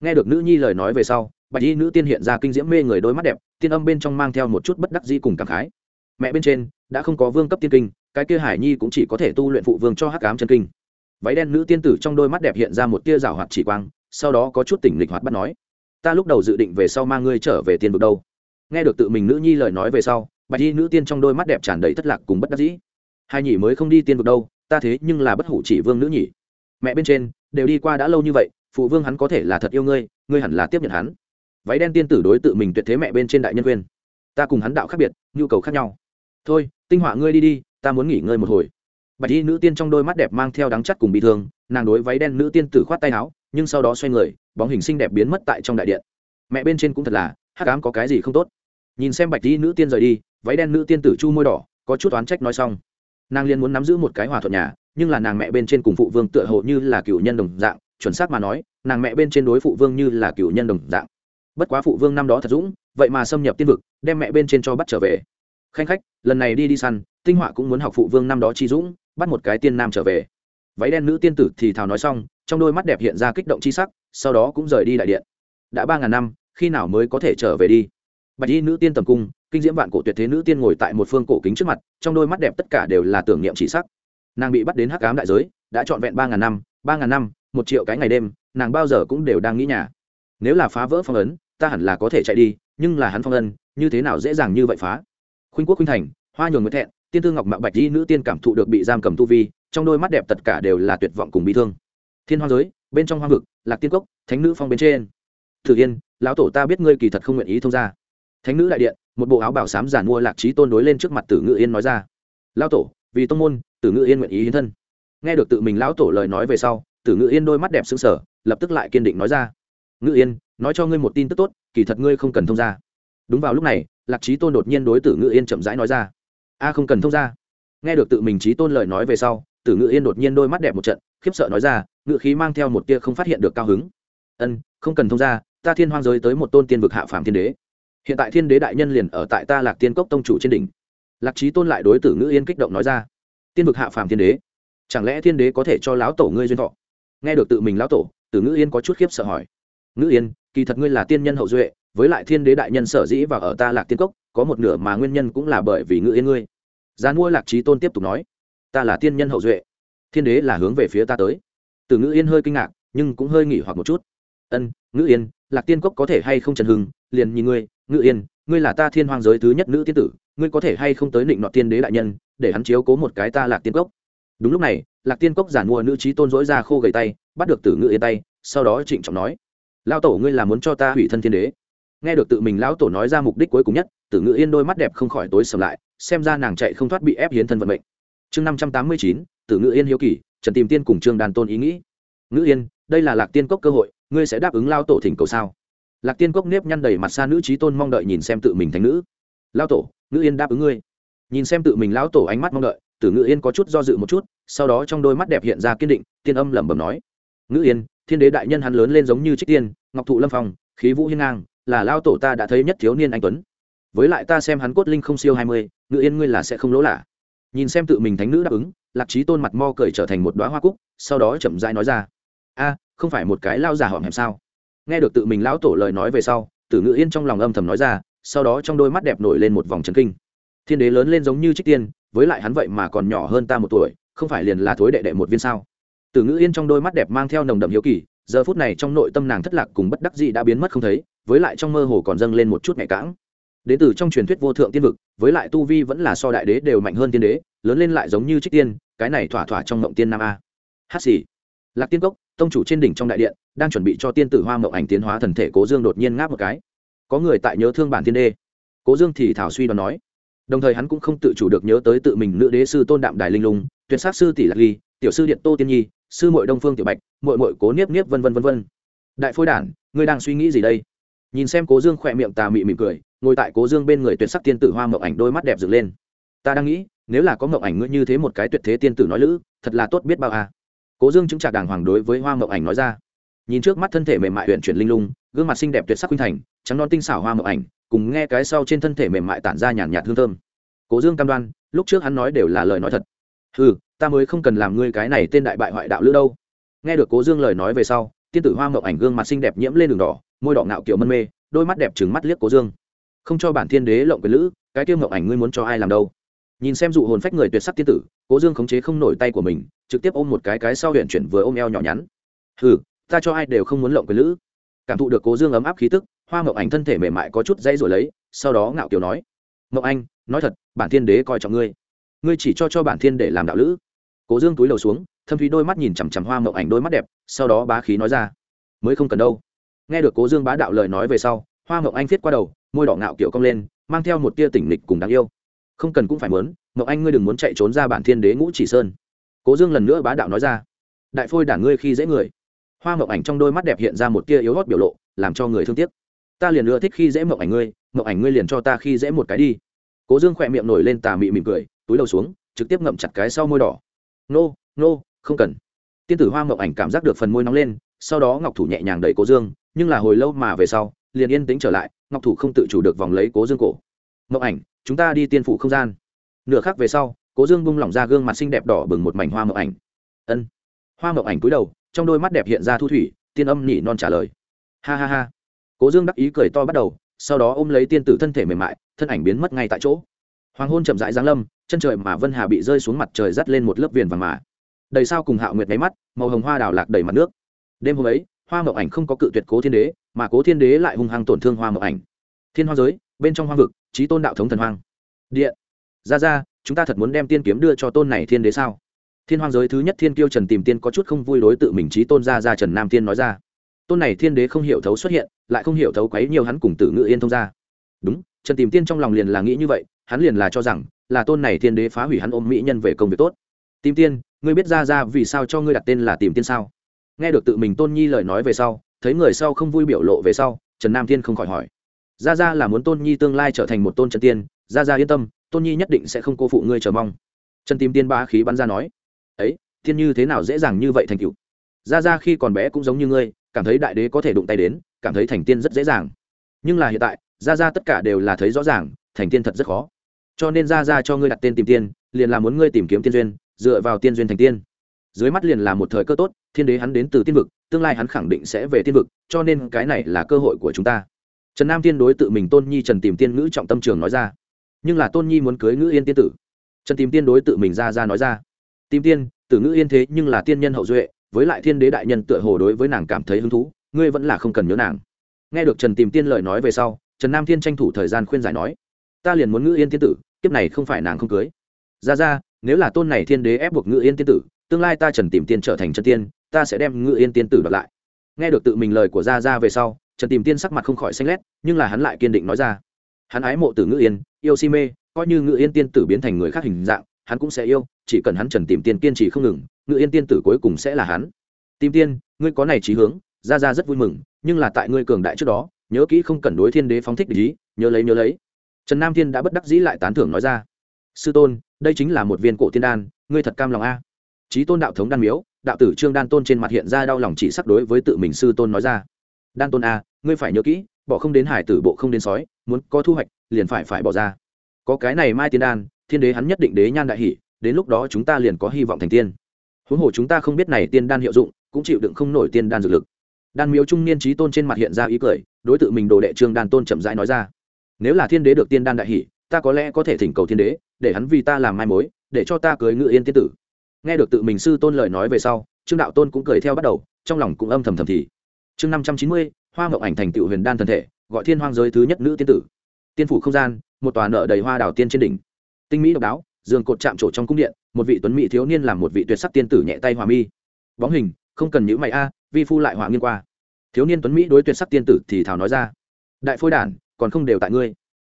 nghe được nữ nhi lời nói về sau, bạch y nữ tiên hiện ra kinh diễm mê người đôi mắt đẹp, tiên âm bên trong mang theo một chút bất đắc dĩ cùng cảm khái. Mẹ bên trên, đã không có vương cấp tiên kinh, cái kia hải nhi cũng chỉ có thể tu luyện phụ vương cho hắc ám chân kinh. Váy đen nữ tiên tử trong đôi mắt đẹp hiện ra một tia rào hoạt chỉ quang, sau đó có chút tỉnh lịch hoạt bắt nói, ta lúc đầu dự định về sau mang ngươi trở về tiên vực đâu. Nghe được tự mình nữ nhi lời nói về sau, bạch y nữ tiên trong đôi mắt đẹp tràn đầy thất lạc cùng bất đắc dĩ. Hai nhỉ mới không đi tiên vực đâu, ta thế nhưng là bất hủ chỉ vương nữ nhỉ. Mẹ bên trên, đều đi qua đã lâu như vậy phụ vương hắn có thể là thật yêu ngươi ngươi hẳn là tiếp nhận hắn. Váy đen tiên tử đối tự mình tuyệt thế mẹ bên trên đại nhân quyền ta cùng hắn đạo khác biệt, nhu cầu khác nhau. Thôi, tinh họa ngươi đi đi, ta muốn nghỉ ngơi một hồi. Bạch y nữ tiên trong đôi mắt đẹp mang theo đắng chắt cùng bị thương, nàng đối váy đen nữ tiên tử khoát tay áo, nhưng sau đó xoay người, bóng hình xinh đẹp biến mất tại trong đại điện. Mẹ bên trên cũng thật là, hắc ám có cái gì không tốt. Nhìn xem bạch y nữ tiên rời đi, váy đen nữ tiên tử chu môi đỏ, có chút oán trách nói xong. Nàng liên muốn nắm giữ một cái hòa thuận nhà, nhưng là nàng mẹ bên trên cùng phụ vương tựa hộ như là cựu nhân đồng dạng chuẩn xác mà nói, nàng mẹ bên trên đối phụ vương như là cựu nhân đồng dạng. Bất quá phụ vương năm đó thật dũng, vậy mà xâm nhập tiên vực, đem mẹ bên trên cho bắt trở về. Khanh khách, lần này đi đi săn, tinh họa cũng muốn học phụ vương năm đó chi dũng, bắt một cái tiên nam trở về. Váy đen nữ tiên tử thì thào nói xong, trong đôi mắt đẹp hiện ra kích động chi sắc, sau đó cũng rời đi đại điện. Đã ba ngàn năm, khi nào mới có thể trở về đi? Bạch y nữ tiên tầm cung, kinh diễm vạn cổ tuyệt thế nữ tiên ngồi tại một phương cổ kính trước mặt, trong đôi mắt đẹp tất cả đều là tưởng niệm chỉ sắc. Nàng bị bắt đến hắc ám đại giới, đã trọn vẹn ba ngàn năm, ba ngàn năm một triệu cái ngày đêm, nàng bao giờ cũng đều đang nghĩ nhà. Nếu là phá vỡ phong ấn, ta hẳn là có thể chạy đi, nhưng là hắn phong ân như thế nào dễ dàng như vậy phá? Khuynh quốc khuynh thành, hoa nhường nguyễn thẹn, tiên tư ngọc mạo bạch di nữ tiên cảm thụ được bị giam cầm tu vi, trong đôi mắt đẹp tất cả đều là tuyệt vọng cùng bị thương. Thiên hoa giới, bên trong hoang vực, lạc tiên cốc, thánh nữ phong bên trên. Thử yên, lão tổ ta biết ngươi kỳ thật không nguyện ý thông ra thánh nữ đại điện, một bộ áo bảo sám giản mua lạc trí tôn đối lên trước mặt tử ngự yên nói ra. Lão tổ, vì tông môn, tử ngự yên nguyện ý hiến thân. Nghe được tự mình lão tổ lời nói về sau tử ngự yên đôi mắt đẹp xứng sở lập tức lại kiên định nói ra. Ngự yên, nói cho ngươi một tin tức tốt, kỳ thật ngươi không cần thông ra đúng vào lúc này, lạc trí tôn đột nhiên đối tử ngự yên chậm rãi nói ra. A, không cần thông ra nghe được tự mình trí tôn lời nói về sau, tử ngự yên đột nhiên đôi mắt đẹp một trận, khiếp sợ nói ra, ngự khí mang theo một tia không phát hiện được cao hứng. Ân, không cần thông ra ta thiên hoang giới tới một tôn tiên vực hạ phàm thiên đế. Hiện tại thiên đế đại nhân liền ở tại ta lạc tiên cốc tông chủ trên đỉnh. Lạc trí tôn lại đối tử ngữ yên kích động nói ra. Tiên vực hạ phàm thiên đế, chẳng lẽ thiên đế có thể cho lão tổ ngươi duyên thọ? Nghe được tự mình lão tổ, tử ngữ yên có chút khiếp sợ hỏi. Ngữ yên, kỳ thật ngươi là tiên nhân hậu duệ, với lại thiên đế đại nhân sở dĩ và ở ta lạc tiên cốc, có một nửa mà nguyên nhân cũng là bởi vì ngữ yên ngươi. Gian mua lạc trí tôn tiếp tục nói, ta là tiên nhân hậu duệ, thiên đế là hướng về phía ta tới. Từ ngữ yên hơi kinh ngạc, nhưng cũng hơi nghỉ hoặc một chút. Ân, ngữ yên, lạc tiên cốc có thể hay không trần hưng, liền nhìn ngươi, ngữ yên, ngươi là ta thiên hoàng giới thứ nhất nữ tiên tử, ngươi có thể hay không tới định nọ tiên đế đại nhân, để hắn chiếu cố một cái ta lạc tiên cốc. Đúng lúc này lạc tiên cốc giản mua nữ trí tôn dỗi ra khô gầy tay, bắt được tử ngự yên tay, sau đó trịnh trọng nói lao tổ, ngươi là muốn cho ta hủy thân thiên đế? Nghe được tự mình lão tổ nói ra mục đích cuối cùng nhất, tử ngự yên đôi mắt đẹp không khỏi tối sầm lại, xem ra nàng chạy không thoát bị ép hiến thân vận mệnh. Chương năm trăm tám mươi chín, tử ngự yên hiếu kỳ, trần tìm tiên cùng trương đàn tôn ý nghĩ. Ngự yên, đây là lạc tiên cốc cơ hội, ngươi sẽ đáp ứng lao tổ thỉnh cầu sao? Lạc tiên cốc nếp nhăn đầy mặt xa nữ trí tôn mong đợi nhìn xem tự mình thành nữ. Lao tổ ngự yên đáp ứng ngươi. Nhìn xem tự mình lão tổ ánh mắt mong đợi, tử ngự yên có chút do dự một chút sau đó trong đôi mắt đẹp hiện ra kiên định, tiên âm lẩm bẩm nói ngữ yên, thiên đế đại nhân hắn lớn lên giống như trích tiên, ngọc thụ lâm phong, khí vũ hiên ngang, là lao tổ ta đã thấy nhất thiếu niên anh tuấn. Với lại ta xem hắn cốt linh không siêu hai mươi ngữ yên ngươi là sẽ không lỗ lạ. Nhìn xem tự mình thánh nữ đáp ứng, lạc trí tôn mặt mo cười trở thành một đoá hoa cúc, sau đó chậm rãi nói ra, a, không phải một cái lao giả hỏng hẻm sao? Nghe được tự mình lão tổ lời nói về sau, tử ngữ yên trong lòng âm thầm nói ra, sau đó trong đôi mắt đẹp nổi lên một vòng trấn kinh. Thiên đế lớn lên giống như trích tiên, với lại hắn vậy mà còn nhỏ hơn ta một tuổi không phải liền là thối đệ đệ một viên sao? Từ ngữ yên trong đôi mắt đẹp mang theo nồng đậm hiếu kỳ, giờ phút này trong nội tâm nàng thất lạc cùng bất đắc dị đã biến mất không thấy, với lại trong mơ hồ còn dâng lên một chút nhạy cãng đến từ trong truyền thuyết vô thượng tiên vực, với lại tu vi vẫn là so đại đế đều mạnh hơn tiên đế, lớn lên lại giống như trích tiên, cái này thỏa thỏa trong mộng tiên nam a. Hát xì. Lạc tiên cốc, tông chủ trên đỉnh trong đại điện, đang chuẩn bị cho tiên tử hoa mộng ảnh tiến hóa thần thể cố dương đột nhiên ngáp một cái. Có người tại nhớ thương bản tiên đê. Cố dương thì thảo suy đoán nói đồng thời hắn cũng không tự chủ được nhớ tới tự mình nữ đế sư tôn đạm đài linh lung, tuyệt sát sư tỷ lạc ly, tiểu sư điện tô tiên nhi, sư mội đông phương tiểu bạch mội mội cố niếp niếp vân vân vân vân. Đại phôi đản, ngươi đang suy nghĩ gì đây? Nhìn xem cố dương khỏe miệng tà mị mỉm cười, ngồi tại cố dương bên người tuyệt sắc tiên tử hoa mộng ảnh đôi mắt đẹp dựng lên. Ta đang nghĩ, nếu là có mộng ảnh ngươi như thế một cái tuyệt thế tiên tử nói lữ, thật là tốt biết bao à. cố dương chứng trả đàng hoàng đối với hoa mộng ảnh nói ra. Nhìn trước mắt thân thể mềm mại huyện chuyển linh lung gương mặt xinh đẹp tuyệt sắc khuynh thành, trắng non tinh xảo hoa mộng ảnh, cùng nghe cái sau trên thân thể mềm mại tản ra nhàn nhạt hương thơm. Cố dương cam đoan, lúc trước hắn nói đều là lời nói thật. Ừ ta mới không cần làm ngươi cái này tên đại bại hoại đạo lữ đâu. Nghe được cố dương lời nói về sau, tiên tử hoa mộng ảnh gương mặt xinh đẹp nhiễm lên đường đỏ, môi đỏ ngạo kiểu mân mê, đôi mắt đẹp trừng mắt liếc cố dương. Không cho bản thiên đế lộng quyền lữ, cái tiêu mộng ảnh ngươi muốn cho ai làm đâu? Nhìn xem dụ hồn phách người tuyệt sắc tiên tử, cố dương khống chế không nổi tay của mình, trực tiếp ôm một cái cái sau huyện chuyển vừa ôm eo nhỏ nhắn. Ừ ta cho ai đều không muốn lộng quyền lữ cảm thụ được cố dương ấm áp khí tức, hoa mộng ảnh thân thể mềm mại có chút dây rồi lấy, sau đó ngạo kiều nói, mộng anh, nói thật, bản thiên đế coi trọng ngươi. Ngươi chỉ cho cho bản thiên để làm đạo lữ. Cố dương túi đầu xuống, thâm thúy đôi mắt nhìn chằm chằm hoa mộng ảnh đôi mắt đẹp, sau đó bá khí nói ra, mới không cần đâu. Nghe được cố dương bá đạo lời nói về sau, hoa mộng anh viết qua đầu, môi đỏ ngạo kiểu cong lên, mang theo một tia tỉnh lịch cùng đáng yêu. Không cần cũng phải mớn mộng anh ngươi đừng muốn chạy trốn ra bản thiên đế ngũ chỉ sơn. Cố dương lần nữa bá đạo nói ra, đại phôi đả ngươi khi dễ người hoa mộng ảnh trong đôi mắt đẹp hiện ra một tia yếu hót biểu lộ, làm cho người thương tiếc. Ta liền ưa thích khi dễ mộng ảnh ngươi, mộng ảnh ngươi liền cho ta khi dễ một cái đi. Cố dương khỏe miệng nổi lên tà mị mỉm cười, túi đầu xuống, trực tiếp ngậm chặt cái sau môi đỏ. Nô nô, không cần. Tiên tử hoa mộng ảnh cảm giác được phần môi nóng lên, sau đó ngọc thủ nhẹ nhàng đẩy cố dương, nhưng là hồi lâu mà về sau, liền yên tĩnh trở lại, ngọc thủ không tự chủ được vòng lấy cố dương cổ. Mộng ảnh, chúng ta đi tiên phủ không gian. Nửa khác về sau, cố dương bung lỏng ra gương mặt xinh đẹp đỏ bừng một mảnh hoa mộng ảnh. Ân. Hoa mộng ảnh cúi đầu trong đôi mắt đẹp hiện ra thu thủy, tiên âm nỉ non trả lời. Ha ha ha. Cố dương đắc ý cười to bắt đầu, sau đó ôm lấy tiên tử thân thể mềm mại, thân ảnh biến mất ngay tại chỗ. Hoàng hôn chậm rãi giáng lâm, chân trời mà vân hà bị rơi xuống mặt trời dắt lên một lớp viền vàng mà. Đầy sao cùng hạo nguyệt nháy mắt, màu hồng hoa đào lạc đầy mặt nước. Đêm hôm ấy, hoa mộng ảnh không có cự tuyệt cố thiên đế, mà cố thiên đế lại hung hăng tổn thương hoa mộng ảnh. Thiên hoa giới, bên trong hoang vực trí tôn đạo thống thần hoang. Điện. Ra ra, chúng ta thật muốn đem tiên kiếm đưa cho tôn này thiên đế sao? Thiên hoang giới thứ nhất thiên kiêu trần tìm tiên có chút không vui đối tự mình trí tôn ra ra trần nam tiên nói ra. Tôn này thiên đế không hiểu thấu xuất hiện, lại không hiểu thấu quấy nhiều hắn cùng tử ngự yên thông ra. Đúng, trần tìm tiên trong lòng liền là nghĩ như vậy, hắn liền là cho rằng là tôn này thiên đế phá hủy hắn ôm mỹ nhân về công việc tốt. Tìm tiên, ngươi biết ra ra vì sao cho ngươi đặt tên là tìm tiên sao? Nghe được tự mình tôn nhi lời nói về sau, thấy người sau không vui biểu lộ về sau, trần nam tiên không khỏi hỏi. Ra ra là muốn tôn nhi tương lai trở thành một tôn trần tiên ra ra yên tâm, tôn nhi nhất định sẽ không cô phụ ngươi chờ mong. Trần tìm tiên ba khí bắn ra nói ấy, thiên như thế nào dễ dàng như vậy thành cựu ra ra khi còn bé cũng giống như ngươi, cảm thấy đại đế có thể đụng tay đến, cảm thấy thành tiên rất dễ dàng. Nhưng là hiện tại ra ra tất cả đều là thấy rõ ràng, thành tiên thật rất khó. Cho nên ra ra cho ngươi đặt tên tìm tiên, liền là muốn ngươi tìm kiếm tiên duyên, dựa vào tiên duyên thành tiên. Dưới mắt liền là một thời cơ tốt, thiên đế hắn đến từ tiên vực, tương lai hắn khẳng định sẽ về tiên vực, cho nên cái này là cơ hội của chúng ta. Trần nam tiên đối tự mình tôn nhi trần tìm tiên ngữ trọng tâm trường nói ra. Nhưng là tôn nhi muốn cưới ngữ yên tiên tử. Trần tìm tiên đối tự mình ra ra nói ra tìm tiên, tử ngữ yên thế nhưng là tiên nhân hậu duệ, với lại thiên đế đại nhân tựa hồ đối với nàng cảm thấy hứng thú, ngươi vẫn là không cần nhớ nàng. Nghe được trần tìm tiên lời nói về sau, trần nam Thiên tranh thủ thời gian khuyên giải nói, ta liền muốn ngữ yên tiên tử, kiếp này không phải nàng không cưới. Ra ra, nếu là tôn này thiên đế ép buộc ngữ yên tiên tử, tương lai ta trần tìm tiên trở thành chân tiên, ta sẽ đem ngữ yên tiên tử đoạt lại. Nghe được tự mình lời của ra ra về sau, trần tìm tiên sắc mặt không khỏi xanh lét, nhưng là hắn lại kiên định nói ra, hắn ái mộ tử ngữ yên, yêu si mê, coi như ngữ yên tiên tử biến thành người khác hình dạng hắn cũng sẽ yêu, chỉ cần hắn trần tìm tiên kiên trì không ngừng, ngự yên tiên tử cuối cùng sẽ là hắn. Tìm tiên, ngươi có này trí hướng ra ra rất vui mừng, nhưng là tại ngươi cường đại trước đó, nhớ kỹ không cần đối thiên đế phóng thích lý nhớ lấy nhớ lấy. Trần nam thiên đã bất đắc dĩ lại tán thưởng nói ra. Sư tôn, đây chính là một viên cổ tiên đan, ngươi thật cam lòng a. Trí tôn đạo thống đan miếu, đạo tử trương đan tôn trên mặt hiện ra đau lòng chỉ sắc đối với tự mình sư tôn nói ra. Đan tôn a, ngươi phải nhớ kỹ, bỏ không đến hải tử, bộ không đến sói, muốn có thu hoạch, liền phải phải bỏ ra. Có cái này mai tiên đan thiên đế hắn nhất định đế nhan đại hỷ, đến lúc đó chúng ta liền có hy vọng thành tiên. Huống hồ chúng ta không biết này tiên đan hiệu dụng, cũng chịu đựng không nổi tiên đan dược lực. Đan miếu trung niên trí tôn trên mặt hiện ra ý cười, đối tượng mình đồ đệ trương đan tôn chậm rãi nói ra. Nếu là thiên đế được tiên đan đại hỷ, ta có lẽ có thể thỉnh cầu thiên đế, để hắn vì ta làm mai mối, để cho ta cưới ngự yên tiên tử. Nghe được tự mình sư tôn lời nói về sau, trương đạo tôn cũng cười theo bắt đầu, trong lòng cũng âm thầm thầm thì. Chương năm trăm chín mươi, hoa ngọc ảnh thành tựu huyền đan thân thể, gọi thiên hoang giới thứ nhất nữ tiên tử. Tiên phủ không gian, một tòa nợ đầy hoa đào tiên trên đỉnh tinh mỹ độc đáo, giường cột chạm trổ trong cung điện, một vị tuấn mỹ thiếu niên làm một vị tuyệt sắc tiên tử nhẹ tay hòa mi. Bóng hình, không cần nhữ mày a, vi phu lại hòa nghiên qua. Thiếu niên tuấn mỹ đối tuyệt sắc tiên tử thì thảo nói ra, đại phôi đản, còn không đều tại ngươi.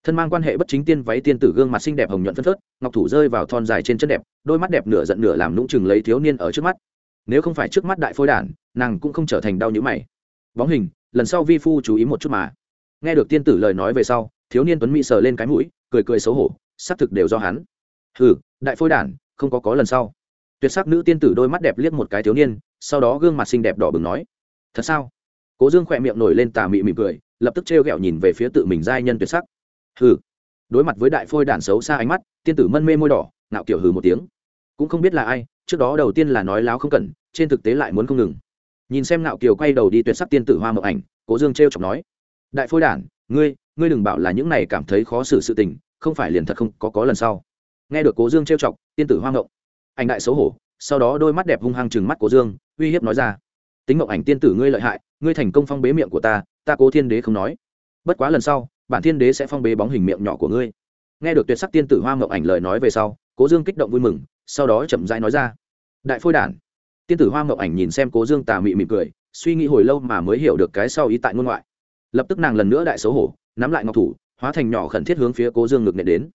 Thân mang quan hệ bất chính tiên váy tiên tử gương mặt xinh đẹp hồng nhuận phân phớt, ngọc thủ rơi vào thon dài trên chân đẹp, đôi mắt đẹp nửa giận nửa làm nũng chừng lấy thiếu niên ở trước mắt. Nếu không phải trước mắt đại phôi đản, nàng cũng không trở thành đau nhữ mày. Bóng hình, lần sau vi phu chú ý một chút mà. Nghe được tiên tử lời nói về sau, thiếu niên tuấn mỹ sờ lên cái mũi, cười cười xấu hổ xác thực đều do hắn. Hừ, đại phôi đản, không có có lần sau. Tuyệt sắc nữ tiên tử đôi mắt đẹp liếc một cái thiếu niên, sau đó gương mặt xinh đẹp đỏ bừng nói, thật sao? Cố dương khỏe miệng nổi lên tà mị mỉm cười, lập tức trêu ghẹo nhìn về phía tự mình giai nhân tuyệt sắc. Hừ. Đối mặt với đại phôi đản xấu xa ánh mắt, tiên tử mân mê môi đỏ, ngạo kiểu hừ một tiếng. Cũng không biết là ai, trước đó đầu tiên là nói láo không cần trên thực tế lại muốn không ngừng. Nhìn xem ngạo kiều quay đầu đi tuyệt sắc tiên tử hoa mộng ảnh, cố dương t chọc nói, đại phôi đản, ngươi ngươi đừng bảo là những này cảm thấy khó xử sự tình không phải liền thật không có có lần sau. Nghe được cố dương trêu chọc, tiên tử hoa mộng ảnh đại xấu hổ, sau đó đôi mắt đẹp hung hăng chừng mắt cố dương, uy hiếp nói ra. Tính mộng ảnh tiên tử ngươi lợi hại, ngươi thành công phong bế miệng của ta ta cố thiên đế không nói. Bất quá lần sau, bản thiên đế sẽ phong bế bóng hình miệng nhỏ của ngươi. Nghe được tuyệt sắc tiên tử hoa mộng ảnh lời nói về sau, cố dương kích động vui mừng, sau đó chậm rãi nói ra. Đại phôi đản. Tiên tử hoa mộng ảnh nhìn xem cố dương tà mị mị cười, suy nghĩ hồi lâu mà mới hiểu được cái sau ý tại ngôn ngoại. Lập tức nàng lần nữa đại xấu hổ, nắm lại ngọc thủ hóa thành nhỏ khẩn thiết hướng phía cố dương ngực nệ đến.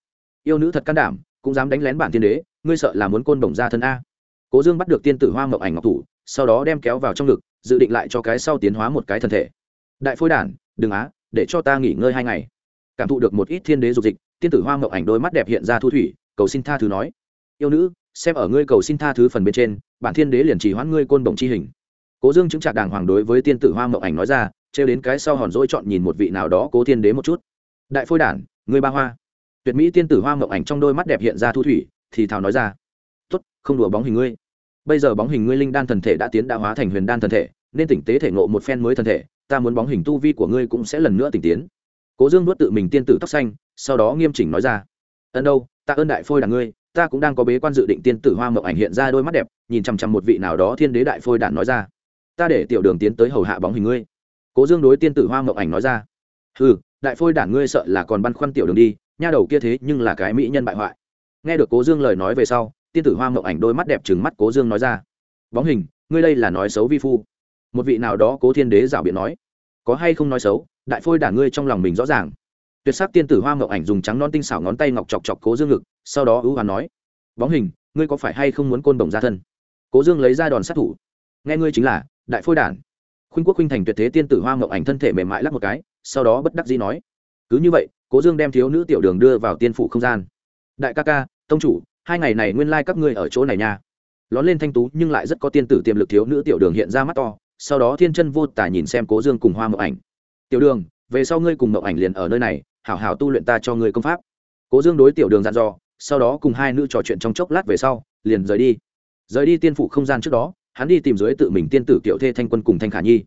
Yêu nữ thật can đảm, cũng dám đánh lén bản tiên đế, ngươi sợ là muốn côn bổng ra thân a. Cố dương bắt được tiên tử hoa mộng ảnh ngọc thủ, sau đó đem kéo vào trong ngực, dự định lại cho cái sau tiến hóa một cái thân thể. Đại phôi đản, đừng á, để cho ta nghỉ ngơi hai ngày. Cảm thụ được một ít thiên đế dục dịch, tiên tử hoa mộng ảnh đôi mắt đẹp hiện ra thu thủy, cầu xin tha thứ nói. Yêu nữ, xem ở ngươi cầu xin tha thứ phần bên trên, bản thiên đế liền chỉ hoãn ngươi côn bổng chi hình. Cố dương chứng trạc đàng hoàng đối với tiên tử hoa mộng ảnh nói ra, trêu đến cái sau hòn dỗi chọn nhìn một vị nào đó cố thiên đế một chút đại phôi đản ngươi ba hoa. Tuyệt mỹ tiên tử hoa mộng ảnh trong đôi mắt đẹp hiện ra thu thủy, thì thào nói ra. Tốt, không đùa bóng hình ngươi. Bây giờ bóng hình ngươi linh đan thần thể đã tiến đã hóa thành huyền đan thần thể, nên tỉnh tế thể ngộ một phen mới thần thể, ta muốn bóng hình tu vi của ngươi cũng sẽ lần nữa tỉnh tiến. Cố dương nuốt tự mình tiên tử tóc xanh, sau đó nghiêm chỉnh nói ra. Ân đâu, ta ơn đại phôi Đản ngươi, ta cũng đang có bế quan dự định tiên tử hoa mộng ảnh hiện ra đôi mắt đẹp, nhìn chằm chằm một vị nào đó thiên đế đại phôi Đản nói ra. Ta để tiểu đường tiến tới hầu hạ bóng hình ngươi. Cố dương đối tiên tử hoa mộng ảnh nói ra. Ừ đại phôi đản ngươi sợ là còn băn khoăn tiểu đường đi, nha đầu kia thế nhưng là cái mỹ nhân bại hoại. Nghe được cố dương lời nói về sau, tiên tử hoa mộng ảnh đôi mắt đẹp trừng mắt cố dương nói ra. Bóng hình, ngươi đây là nói xấu vi phu. Một vị nào đó cố thiên đế rảo biện nói. Có hay không nói xấu, đại phôi đản ngươi trong lòng mình rõ ràng. Tuyệt sắc tiên tử hoa mộng ảnh dùng trắng non tinh xảo ngón tay ngọc chọc chọc cố dương ngực, sau đó ưu hoán nói. Bóng hình, ngươi có phải hay không muốn côn đồng ra thân? Cố dương lấy ra đòn sát thủ. Nghe ngươi chính là, đại phôi đản. Khuynh quốc khuynh thành tuyệt thế tiên tử hoa mộng ảnh thân thể mềm mại lắc một cái sau đó bất đắc dĩ nói, cứ như vậy, cố dương đem thiếu nữ tiểu đường đưa vào tiên phủ không gian. Đại ca ca, tông chủ, hai ngày này nguyên lai、like、các ngươi ở chỗ này nha. Lón lên thanh tú nhưng lại rất có tiên tử tiềm lực thiếu nữ tiểu đường hiện ra mắt to, sau đó thiên chân vô tả nhìn xem cố dương cùng hoa mộng ảnh. Tiểu đường, về sau ngươi cùng mộng ảnh liền ở nơi này, hảo hảo tu luyện ta cho ngươi công pháp. Cố dương đối tiểu đường dặn dò, sau đó cùng hai nữ trò chuyện trong chốc lát về sau, liền rời đi. Rời đi tiên phủ không gian trước đó, hắn đi tìm dưới tự mình tiên tử kiểu thê thanh quân cùng thanh khả nhi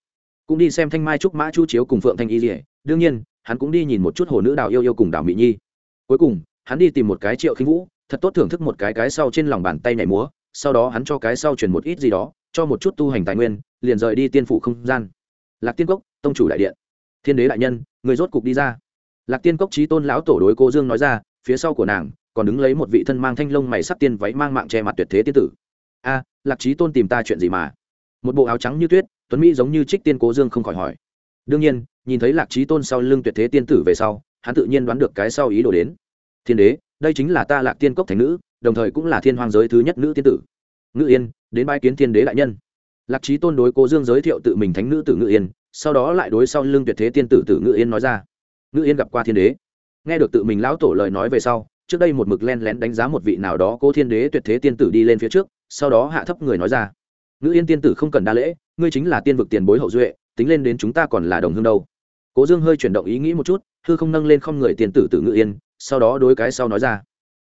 cũng đi xem thanh mai trúc mã chu chiếu cùng phượng thanh y dỉa đương nhiên, hắn cũng đi nhìn một chút hồ nữ đào yêu yêu cùng đào mỹ nhi. cuối cùng, hắn đi tìm một cái triệu khinh vũ, thật tốt thưởng thức một cái cái sau trên lòng bàn tay nhảy múa, sau đó hắn cho cái sau truyền một ít gì đó, cho một chút tu hành tài nguyên, liền rời đi tiên phủ không gian. Lạc tiên cốc, tông chủ đại điện. Thiên đế đại nhân, người rốt cục đi ra. Lạc tiên cốc trí tôn lão tổ đối cô dương nói ra, phía sau của nàng, còn đứng lấy một vị thân mang thanh lông mày sắc tiên váy mang mạng che mặt tuyệt thế tiên tử. A, lạc trí tôn tìm ta chuyện gì mà? Một bộ áo trắng như tuyết tuấn mỹ giống như trích tiên cố dương không khỏi hỏi. Đương nhiên, nhìn thấy lạc trí tôn sau lưng tuyệt thế tiên tử về sau, hắn tự nhiên đoán được cái sau ý đồ đến. Thiên đế, đây chính là ta lạc tiên cốc thành nữ, đồng thời cũng là thiên hoàng giới thứ nhất nữ tiên tử. Ngự yên, đến bãi kiến thiên đế đại nhân. Lạc trí tôn đối cố dương giới thiệu tự mình thánh nữ tử ngự yên, sau đó lại đối sau lưng tuyệt thế tiên tử tử ngự yên nói ra. Ngự yên gặp qua thiên đế. Nghe được tự mình lão tổ lời nói về sau, trước đây một mực len lén đánh giá một vị nào đó cố thiên đế tuyệt thế tiên tử đi lên phía trước, sau đó hạ thấp người nói ra ngữ yên tiên tử không cần đa lễ, ngươi chính là tiên vực tiền bối hậu duệ, tính lên đến chúng ta còn là đồng hương đâu. Cố dương hơi chuyển động ý nghĩ một chút, hư không nâng lên không người tiên tử từ ngữ yên, sau đó đối cái sau nói ra.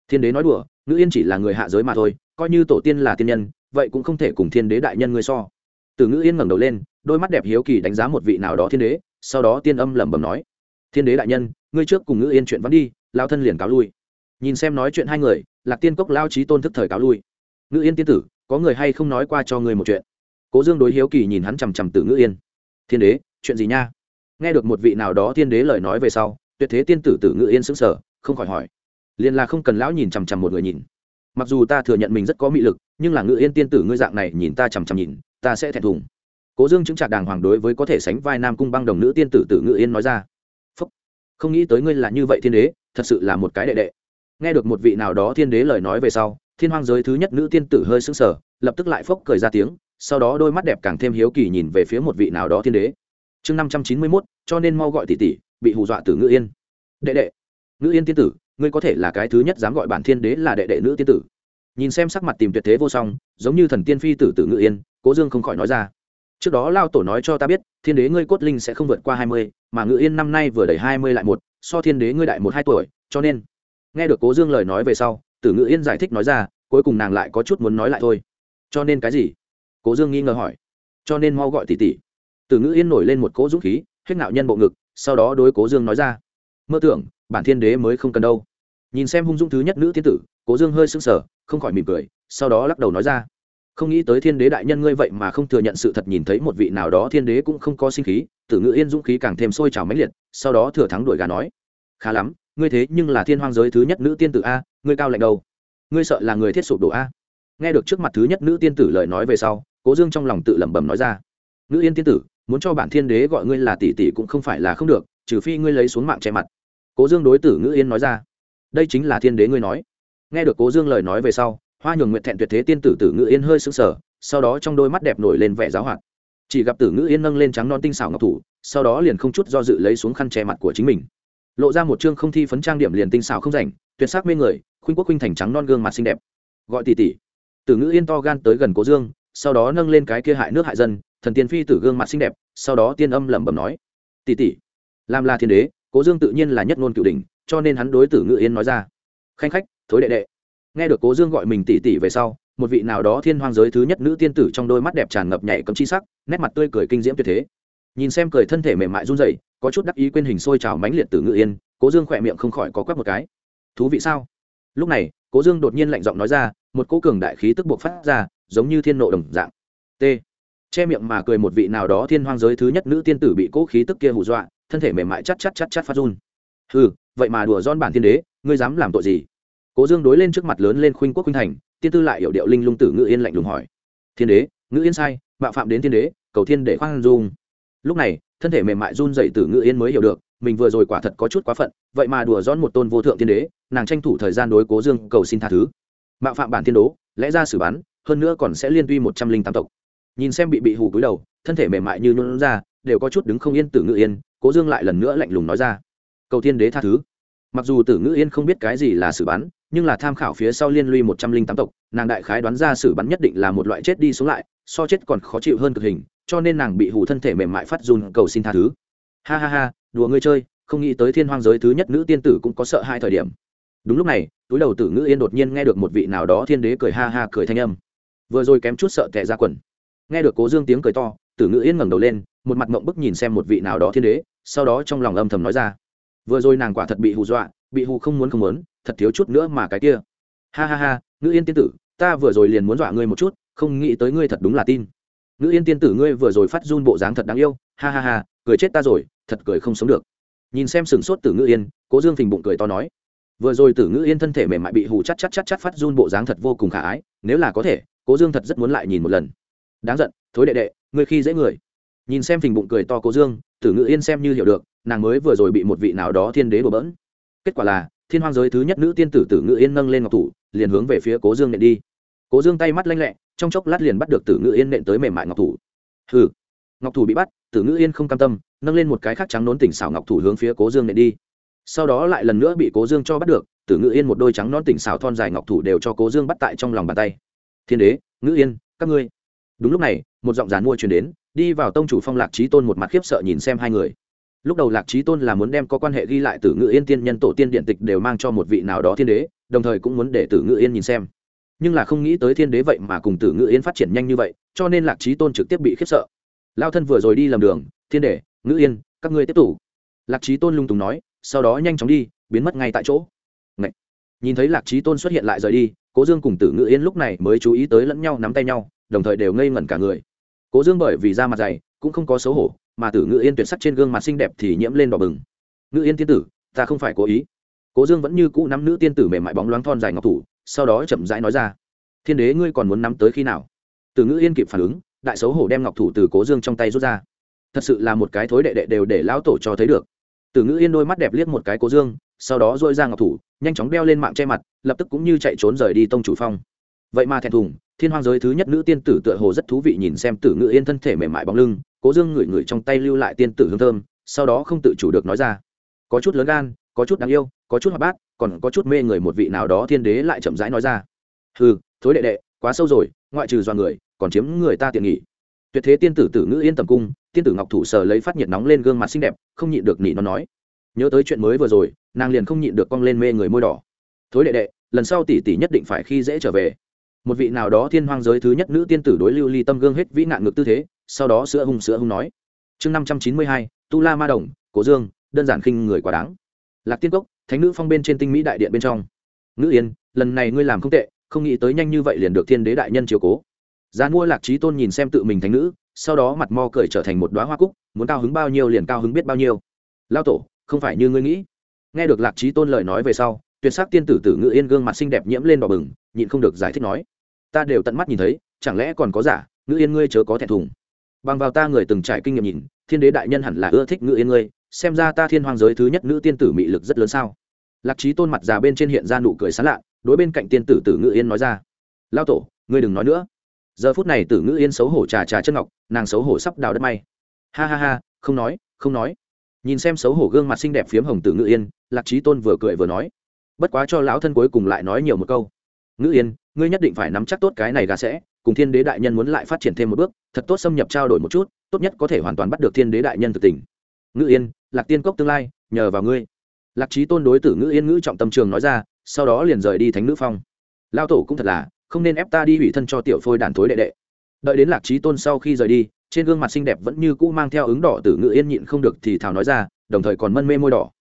Thiên đế nói đùa, ngữ yên chỉ là người hạ giới mà thôi, coi như tổ tiên là tiên nhân, vậy cũng không thể cùng thiên đế đại nhân ngươi so. Từ ngữ yên ngẩng đầu lên, đôi mắt đẹp hiếu kỳ đánh giá một vị nào đó thiên đế, sau đó tiên âm lẩm bẩm nói, thiên đế đại nhân, ngươi trước cùng ngữ yên chuyện vẫn đi, lao thân liền cáo lui. Nhìn xem nói chuyện hai người, lạc tiên cốc lao trí tôn thức thời cáo lui. Ngữ yên tiên tử có người hay không nói qua cho ngươi một chuyện? Cố dương đối hiếu kỳ nhìn hắn chằm chằm từ ngữ yên. Thiên đế, chuyện gì nha? Nghe được một vị nào đó thiên đế lời nói về sau, tuyệt thế tiên tử tử Ngữ yên sững sờ, không khỏi hỏi. Liền là không cần lão nhìn chằm chằm một người nhìn. Mặc dù ta thừa nhận mình rất có mị lực, nhưng là Ngữ yên tiên tử ngươi dạng này nhìn ta chằm chằm nhìn, ta sẽ thẹn thùng. Cố dương chứng trạc đàng hoàng đối với có thể sánh vai nam cung băng đồng nữ tiên tử tử Ngữ yên nói ra. Phúc. không nghĩ tới ngươi là như vậy thiên đế, thật sự là một cái đệ đệ. Nghe được một vị nào đó thiên đế lời nói về sau thiên hoang giới thứ nhất nữ tiên tử hơi sững sờ, lập tức lại phốc cười ra tiếng, sau đó đôi mắt đẹp càng thêm hiếu kỳ nhìn về phía một vị nào đó thiên đế. Chương năm trăm chín mươi mốt, cho nên mau gọi tỷ tỷ, bị hù dọa tử ngữ yên. Đệ đệ. Ngữ yên tiên tử, ngươi có thể là cái thứ nhất dám gọi bản thiên đế là đệ đệ nữ tiên tử. Nhìn xem sắc mặt tìm tuyệt thế vô song, giống như thần tiên phi tử tử ngự yên, cố dương không khỏi nói ra. Trước đó lao tổ nói cho ta biết, thiên đế ngươi cốt linh sẽ không vượt qua hai mươi, mà ngự yên năm nay vừa đầy hai mươi lại một, so thiên đế ngươi đại một hai tuổi, cho nên. Nghe được cố dương lời nói về sau tử ngự yên giải thích nói ra, cuối cùng nàng lại có chút muốn nói lại thôi. Cho nên cái gì? Cố dương nghi ngờ hỏi. Cho nên mau gọi tỷ tỷ. Tử ngự yên nổi lên một cỗ dũng khí, hết ngạo nhân bộ ngực, sau đó đối cố dương nói ra. Mơ tưởng, bản thiên đế mới không cần đâu. Nhìn xem hung dũng thứ nhất nữ thiên tử, cố dương hơi sững sờ, không khỏi mỉm cười, sau đó lắc đầu nói ra. Không nghĩ tới thiên đế đại nhân ngươi vậy mà không thừa nhận sự thật nhìn thấy một vị nào đó thiên đế cũng không có sinh khí, tử ngự yên dũng khí càng thêm sôi trào mãnh liệt, sau đó thừa thắng đuổi gà nói. Khá lắm ngươi thế nhưng là thiên hoang giới thứ nhất nữ tiên tử a, ngươi cao lạnh đâu ngươi sợ là người thiết sụp đổ a. Nghe được trước mặt thứ nhất nữ tiên tử lời nói về sau, cố dương trong lòng tự lẩm bẩm nói ra. Nữ yên tiên tử, muốn cho bản thiên đế gọi ngươi là tỷ tỷ cũng không phải là không được, trừ phi ngươi lấy xuống mạng che mặt. Cố dương đối tử ngữ yên nói ra. Đây chính là thiên đế ngươi nói. Nghe được cố dương lời nói về sau, hoa nhường nguyện thẹn tuyệt thế tiên tử tử ngữ yên hơi sững sờ, sau đó trong đôi mắt đẹp nổi lên vẻ giáo hoạt. Chỉ gặp tử ngữ yên nâng lên trắng non tinh xảo ngọc thủ, sau đó liền không chút do dự lấy xuống khăn che mặt của chính mình lộ ra một chương không thi phấn trang điểm liền tinh xảo không rảnh, tuyệt sắc mê người, khuynh quốc khuynh thành trắng non gương mặt xinh đẹp. Gọi tỷ tỷ. Tử ngữ yên to gan tới gần cố dương, sau đó nâng lên cái kia hại nước hại dân, thần tiên phi tử gương mặt xinh đẹp, sau đó tiên âm lẩm bẩm nói, tỷ tỷ, làm là thiên đế, cố dương tự nhiên là nhất ngôn cựu đình cho nên hắn đối tử ngữ yên nói ra, khanh khách, thối đệ đệ. Nghe được cố dương gọi mình tỷ tỷ về sau, một vị nào đó thiên hoang giới thứ nhất nữ tiên tử trong đôi mắt đẹp tràn ngập nhảy cấm chi sắc, nét mặt tươi cười kinh diễm tuyệt thế. Nhìn xem cười thân thể mềm mại run rẩy có chút đắc ý quên hình sôi trào mãnh liệt tử ngự yên, cố dương khỏe miệng không khỏi có quắc một cái. Thú vị sao? Lúc này, cố dương đột nhiên lạnh giọng nói ra, một cỗ cường đại khí tức buộc phát ra, giống như thiên nộ đồng dạng. T. Che miệng mà cười một vị nào đó thiên hoang giới thứ nhất nữ tiên tử bị cỗ khí tức kia hù dọa, thân thể mềm mại chắc chắc chắc chắc phát run. Ừ vậy mà đùa giòn bản thiên đế, ngươi dám làm tội gì? Cố dương đối lên trước mặt lớn lên khuynh quốc khuynh thành, tiên tư lại hiểu điệu linh lung tử ngự yên lạnh lùng hỏi. Thiên đế ngự yên sai bạo phạm đến thiên đế, cầu thiên để khoan dung. Lúc này thân thể mềm mại run dậy từ ngữ yên mới hiểu được, mình vừa rồi quả thật có chút quá phận, vậy mà đùa dón một tôn vô thượng thiên đế, nàng tranh thủ thời gian đối cố dương cầu xin tha thứ. Mạo phạm bản thiên đố, lẽ ra xử bắn, hơn nữa còn sẽ liên tuy một trăm linh tám tộc. Nhìn xem bị bị hù cúi đầu, thân thể mềm mại như nôn ra, đều có chút đứng không yên tử ngữ yên, cố dương lại lần nữa lạnh lùng nói ra. Cầu thiên đế tha thứ. Mặc dù tử ngữ yên không biết cái gì là xử bắn, nhưng là tham khảo phía sau liên lụy một trăm linh tám tộc, nàng đại khái đoán ra xử bắn nhất định là một loại chết đi xuống lại, so chết còn khó chịu hơn cực hình cho nên nàng bị hù thân thể mềm mại phát run, cầu xin tha thứ. Ha ha ha, đùa ngươi chơi, không nghĩ tới thiên hoang giới thứ nhất nữ tiên tử cũng có sợ hai thời điểm. Đúng lúc này, túi đầu tử ngữ yên đột nhiên nghe được một vị nào đó thiên đế cười ha ha cười thanh âm. Vừa rồi kém chút sợ tệ ra quần. Nghe được cố dương tiếng cười to, tử ngữ yên ngẩng đầu lên, một mặt mộng bức nhìn xem một vị nào đó thiên đế, sau đó trong lòng âm thầm nói ra. Vừa rồi nàng quả thật bị hù dọa, bị hù không muốn không muốn, thật thiếu chút nữa mà cái kia. Ha ha ha, ngữ yên tiên tử, ta vừa rồi liền muốn dọa ngươi một chút, không nghĩ tới ngươi thật đúng là tin ngữ yên tiên tử ngươi vừa rồi phát run bộ dáng thật đáng yêu, ha ha ha, cười chết ta rồi, thật cười không sống được. Nhìn xem sừng sốt tử ngữ yên, cố dương phình bụng cười to nói. Vừa rồi tử ngữ yên thân thể mềm mại bị hù chắc chắc chắc chắc phát run bộ dáng thật vô cùng khả ái, nếu là có thể, cố dương thật rất muốn lại nhìn một lần. Đáng giận, thối đệ đệ, ngươi khi dễ người. Nhìn xem phình bụng cười to cố dương, tử ngữ yên xem như hiểu được, nàng mới vừa rồi bị một vị nào đó thiên đế bừa bỡn. Kết quả là, thiên hoang giới thứ nhất nữ tiên tử tử ngữ yên nâng lên ngọc thủ, liền hướng về phía cố dương nện đi. Cố dương tay mắt lanh lẹ trong chốc lát liền bắt được tử ngữ yên nện tới mềm mại ngọc thủ. Hừ. Ngọc thủ bị bắt, tử ngữ yên không cam tâm, nâng lên một cái khác trắng nón tỉnh xảo ngọc thủ hướng phía cố dương nện đi. Sau đó lại lần nữa bị cố dương cho bắt được, tử ngữ yên một đôi trắng nón tỉnh xảo thon dài ngọc thủ đều cho cố dương bắt tại trong lòng bàn tay. Thiên đế, ngữ yên, các ngươi. Đúng lúc này, một giọng dàn mua truyền đến, đi vào tông chủ phong lạc trí tôn một mặt khiếp sợ nhìn xem hai người. Lúc đầu lạc trí tôn là muốn đem có quan hệ ghi lại tử ngự yên tiên nhân tổ tiên điện tịch đều mang cho một vị nào đó thiên đế, đồng thời cũng muốn để tử ngự yên nhìn xem nhưng là không nghĩ tới thiên đế vậy mà cùng tử ngự yên phát triển nhanh như vậy, cho nên lạc trí tôn trực tiếp bị khiếp sợ. Lao thân vừa rồi đi lầm đường, thiên đế ngự yên, các ngươi tiếp tục. Lạc trí tôn lung tùng nói, sau đó nhanh chóng đi, biến mất ngay tại chỗ. Ngậy! nhìn thấy lạc trí tôn xuất hiện lại rời đi, cố dương cùng tử ngự yên lúc này mới chú ý tới lẫn nhau nắm tay nhau, đồng thời đều ngây ngẩn cả người. Cố dương bởi vì da mặt dày, cũng không có xấu hổ, mà tử ngự yên tuyệt sắc trên gương mặt xinh đẹp thì nhiễm lên đỏ bừng. Ngự yên tiên tử, ta không phải cố ý. Cố dương vẫn như cũ nắm nữ tiên tử mềm mại bóng loáng thon dài ngọc thủ sau đó chậm rãi nói ra, thiên đế, ngươi còn muốn nắm tới khi nào? Từ ngữ yên kịp phản ứng, đại xấu hổ đem ngọc thủ từ cố dương trong tay rút ra. Thật sự là một cái thối đệ đệ đều để lão tổ cho thấy được. Từ ngữ yên đôi mắt đẹp liếc một cái cố dương, sau đó dội ra ngọc thủ, nhanh chóng đeo lên mạng che mặt, lập tức cũng như chạy trốn rời đi tông chủ phong. Vậy mà thẹn thùng, thiên hoang giới thứ nhất nữ tiên tử tựa hồ rất thú vị nhìn xem tử ngữ yên thân thể mềm mại bóng lưng, cố dương ngửi ngửi trong tay lưu lại tiên tử hương thơm, sau đó không tự chủ được nói ra, có chút lớn gan, có chút đáng yêu có chút hoạt bát, còn có chút mê người một vị nào đó thiên đế lại chậm rãi nói ra. Ừ thối đệ đệ, quá sâu rồi, ngoại trừ do người, còn chiếm người ta tiện nghỉ. Tuyệt thế tiên tử tử ngữ yên tầm cung, tiên tử ngọc thủ sờ lấy phát nhiệt nóng lên gương mặt xinh đẹp, không nhịn được nỉ nó nói. Nhớ tới chuyện mới vừa rồi, nàng liền không nhịn được cong lên mê người môi đỏ. Thối đệ đệ, lần sau tỷ tỷ nhất định phải khi dễ trở về. Một vị nào đó thiên hoang giới thứ nhất nữ tiên tử đối lưu ly tâm gương hết vĩ nạn ngược tư thế, sau đó sữa hung sữa hung nói. Chương năm trăm chín mươi hai, tu la ma đồng, cổ dương, đơn giản khinh người quá đáng. Lạc tiên cốc thánh nữ phong bên trên tinh mỹ đại điện bên trong. Ngữ yên, lần này ngươi làm không tệ, không nghĩ tới nhanh như vậy liền được thiên đế đại nhân chiều cố. Gian mua lạc trí tôn nhìn xem tự mình thánh nữ, sau đó mặt mo cười trở thành một đoá hoa cúc, muốn cao hứng bao nhiêu liền cao hứng biết bao nhiêu. Lao tổ, không phải như ngươi nghĩ. Nghe được lạc trí tôn lời nói về sau, tuyệt sắc tiên tử tử ngữ yên gương mặt xinh đẹp nhiễm lên đỏ bừng, nhịn không được giải thích nói, ta đều tận mắt nhìn thấy, chẳng lẽ còn có giả, ngữ yên ngươi chớ có thẹn thùng. Bằng vào ta người từng trải kinh nghiệm nhìn, thiên đế đại nhân hẳn là ưa thích ngữ yên ngươi xem ra ta thiên hoàng giới thứ nhất nữ tiên tử mị lực rất lớn sao? Lạc trí tôn mặt già bên trên hiện ra nụ cười sán lạ, đối bên cạnh tiên tử tử ngữ yên nói ra. Lao tổ, ngươi đừng nói nữa. Giờ phút này tử ngữ yên xấu hổ trà trà chân ngọc, nàng xấu hổ sắp đào đất may. Ha ha ha, không nói không nói. Nhìn xem xấu hổ gương mặt xinh đẹp phiếm hồng tử ngữ yên, lạc trí tôn vừa cười vừa nói. Bất quá cho lão thân cuối cùng lại nói nhiều một câu. Ngữ yên, ngươi nhất định phải nắm chắc tốt cái này gà sẽ, cùng thiên đế đại nhân muốn lại phát triển thêm một bước, thật tốt xâm nhập trao đổi một chút, tốt nhất có thể hoàn toàn bắt được thiên đế đại nhân thực tình ngữ yên, lạc tiên cốc tương lai, nhờ vào ngươi. Lạc trí tôn đối tử ngữ yên ngữ trọng tâm trường nói ra, sau đó liền rời đi thánh nữ phong. Lao tổ cũng thật là, không nên ép ta đi hủy thân cho tiểu phôi đàn thối đệ đệ. Đợi đến lạc trí tôn sau khi rời đi, trên gương mặt xinh đẹp vẫn như cũ mang theo ứng đỏ tử ngữ yên nhịn không được thì thảo nói ra, đồng thời còn mân mê môi đỏ.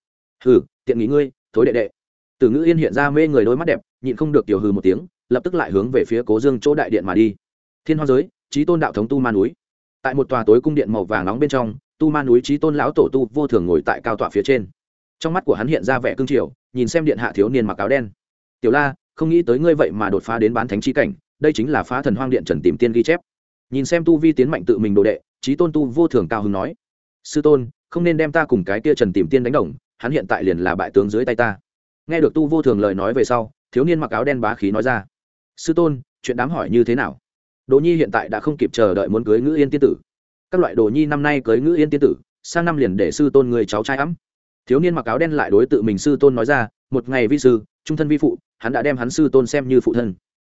Hừ, tiện nghĩ ngươi, thối đệ đệ. Tử ngữ yên hiện ra mê người đôi mắt đẹp, nhịn không được tiểu hừ một tiếng, lập tức lại hướng về phía cố dương chỗ đại điện mà đi. Thiên hoa giới trí tôn đạo thống tu ma núi. Tại một tòa tối cung điện màu vàng nóng bên trong tu ma núi trí tôn lão tổ tu vô thường ngồi tại cao tọa phía trên. Trong mắt của hắn hiện ra vẻ cương triều, nhìn xem điện hạ thiếu niên mặc áo đen. Tiểu la, không nghĩ tới ngươi vậy mà đột phá đến bán thánh trí cảnh, đây chính là phá thần hoang điện trần tìm tiên ghi chép. Nhìn xem tu vi tiến mạnh tự mình đồ đệ, trí tôn tu vô thường cao hứng nói, sư tôn, không nên đem ta cùng cái kia trần tìm tiên đánh đồng, hắn hiện tại liền là bại tướng dưới tay ta. Nghe được tu vô thường lời nói về sau, thiếu niên mặc áo đen bá khí nói ra, sư tôn, chuyện đám hỏi như thế nào? Đỗ nhi hiện tại đã không kịp chờ đợi muốn cưới ngữ yên tiên tử các loại đồ nhi năm nay cưới ngữ yên tiên tử, sang năm liền để sư tôn người cháu trai ấm. Thiếu niên mặc áo đen lại đối tự mình sư tôn nói ra, một ngày vi sư, trung thân vi phụ, hắn đã đem hắn sư tôn xem như phụ thân.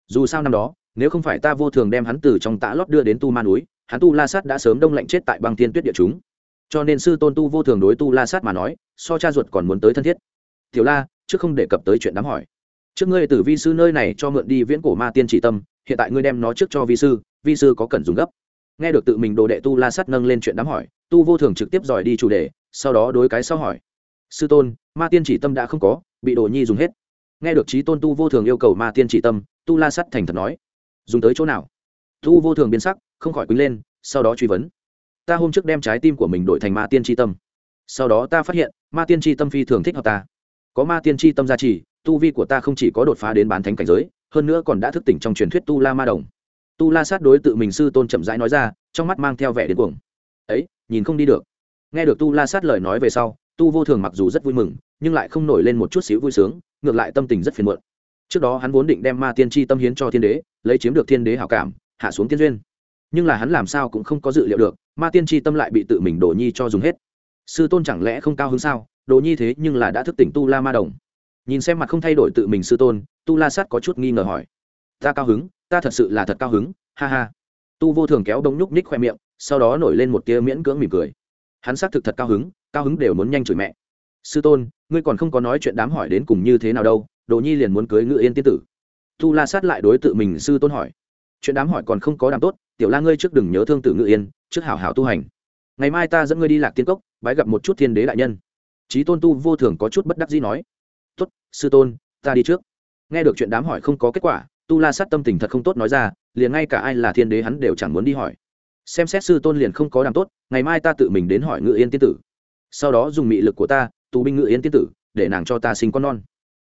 Dù sao năm đó, nếu không phải ta vô thường đem hắn từ trong tã lót đưa đến tu ma núi, hắn tu la sát đã sớm đông lạnh chết tại băng thiên tuyết địa chúng. Cho nên sư tôn tu vô thường đối tu la sát mà nói, so cha ruột còn muốn tới thân thiết. Tiểu la, trước không đề cập tới chuyện đám hỏi. Trước ngươi từ vi sư nơi này cho mượn đi viễn cổ ma tiên chỉ tâm, hiện tại ngươi đem nó trước cho vi sư vi sư có cần dùng gấp? Nghe được tự mình đồ đệ tu la sát nâng lên chuyện đám hỏi, tu vô thường trực tiếp giỏi đi chủ đề, sau đó đối cái sau hỏi. Sư tôn, ma tiên chỉ tâm đã không có, bị đồ nhi dùng hết. Nghe được trí tôn tu vô thường yêu cầu ma tiên chỉ tâm, tu la sắt thành thật nói. Dùng tới chỗ nào? Tu vô thường biến sắc, không khỏi quýnh lên, sau đó truy vấn. Ta hôm trước đem trái tim của mình đổi thành ma tiên tri tâm. Sau đó ta phát hiện, ma tiên tri tâm phi thường thích hợp ta. Có ma tiên tri tâm gia trì, tu vi của ta không chỉ có đột phá đến bán thánh cảnh giới, hơn nữa còn đã thức tỉnh trong truyền thuyết tu la ma đồng tu la sát đối tự mình sư tôn chậm rãi nói ra, trong mắt mang theo vẻ đến cuồng. Ấy, nhìn không đi được. Nghe được tu la sát lời nói về sau, tu vô thường mặc dù rất vui mừng, nhưng lại không nổi lên một chút xíu vui sướng, ngược lại tâm tình rất phiền muộn. Trước đó hắn vốn định đem ma tiên tri tâm hiến cho thiên đế, lấy chiếm được thiên đế hảo cảm, hạ xuống tiên duyên. Nhưng là hắn làm sao cũng không có dự liệu được, ma tiên tri tâm lại bị tự mình đổ nhi cho dùng hết. Sư tôn chẳng lẽ không cao hứng sao? Đồ nhi thế nhưng là đã thức tỉnh tu la ma đồng. Nhìn xem mặt không thay đổi tự mình sư tôn, tu la sát có chút nghi ngờ hỏi. Ta cao hứng? Ta thật sự là thật cao hứng, ha ha. Tu vô thường kéo đông nhúc ních khoe miệng, sau đó nổi lên một tia miễn cưỡng mỉm cười. Hắn xác thực thật cao hứng cao hứng đều muốn nhanh chửi mẹ. Sư tôn, ngươi còn không có nói chuyện đám hỏi đến cùng như thế nào đâu, đồ nhi liền muốn cưới ngự yên tiên tử. Tu la sát lại đối tự mình sư tôn hỏi. Chuyện đám hỏi còn không có đàm tốt, tiểu la ngươi trước đừng nhớ thương tử ngự yên, trước hảo hảo tu hành. Ngày mai ta dẫn ngươi đi lạc tiên cốc, bái gặp một chút thiên đế đại nhân. Trí tôn tu vô thường có chút bất đắc dĩ nói. Tốt, sư tôn, ta đi trước. Nghe được chuyện đám hỏi không có kết quả tu la sát tâm tình thật không tốt nói ra, liền ngay cả ai là thiên đế hắn đều chẳng muốn đi hỏi. Xem xét sư tôn liền không có đàm tốt, ngày mai ta tự mình đến hỏi ngự yên tiên tử. Sau đó dùng mị lực của ta, tù binh ngự yên tiên tử, để nàng cho ta sinh con non.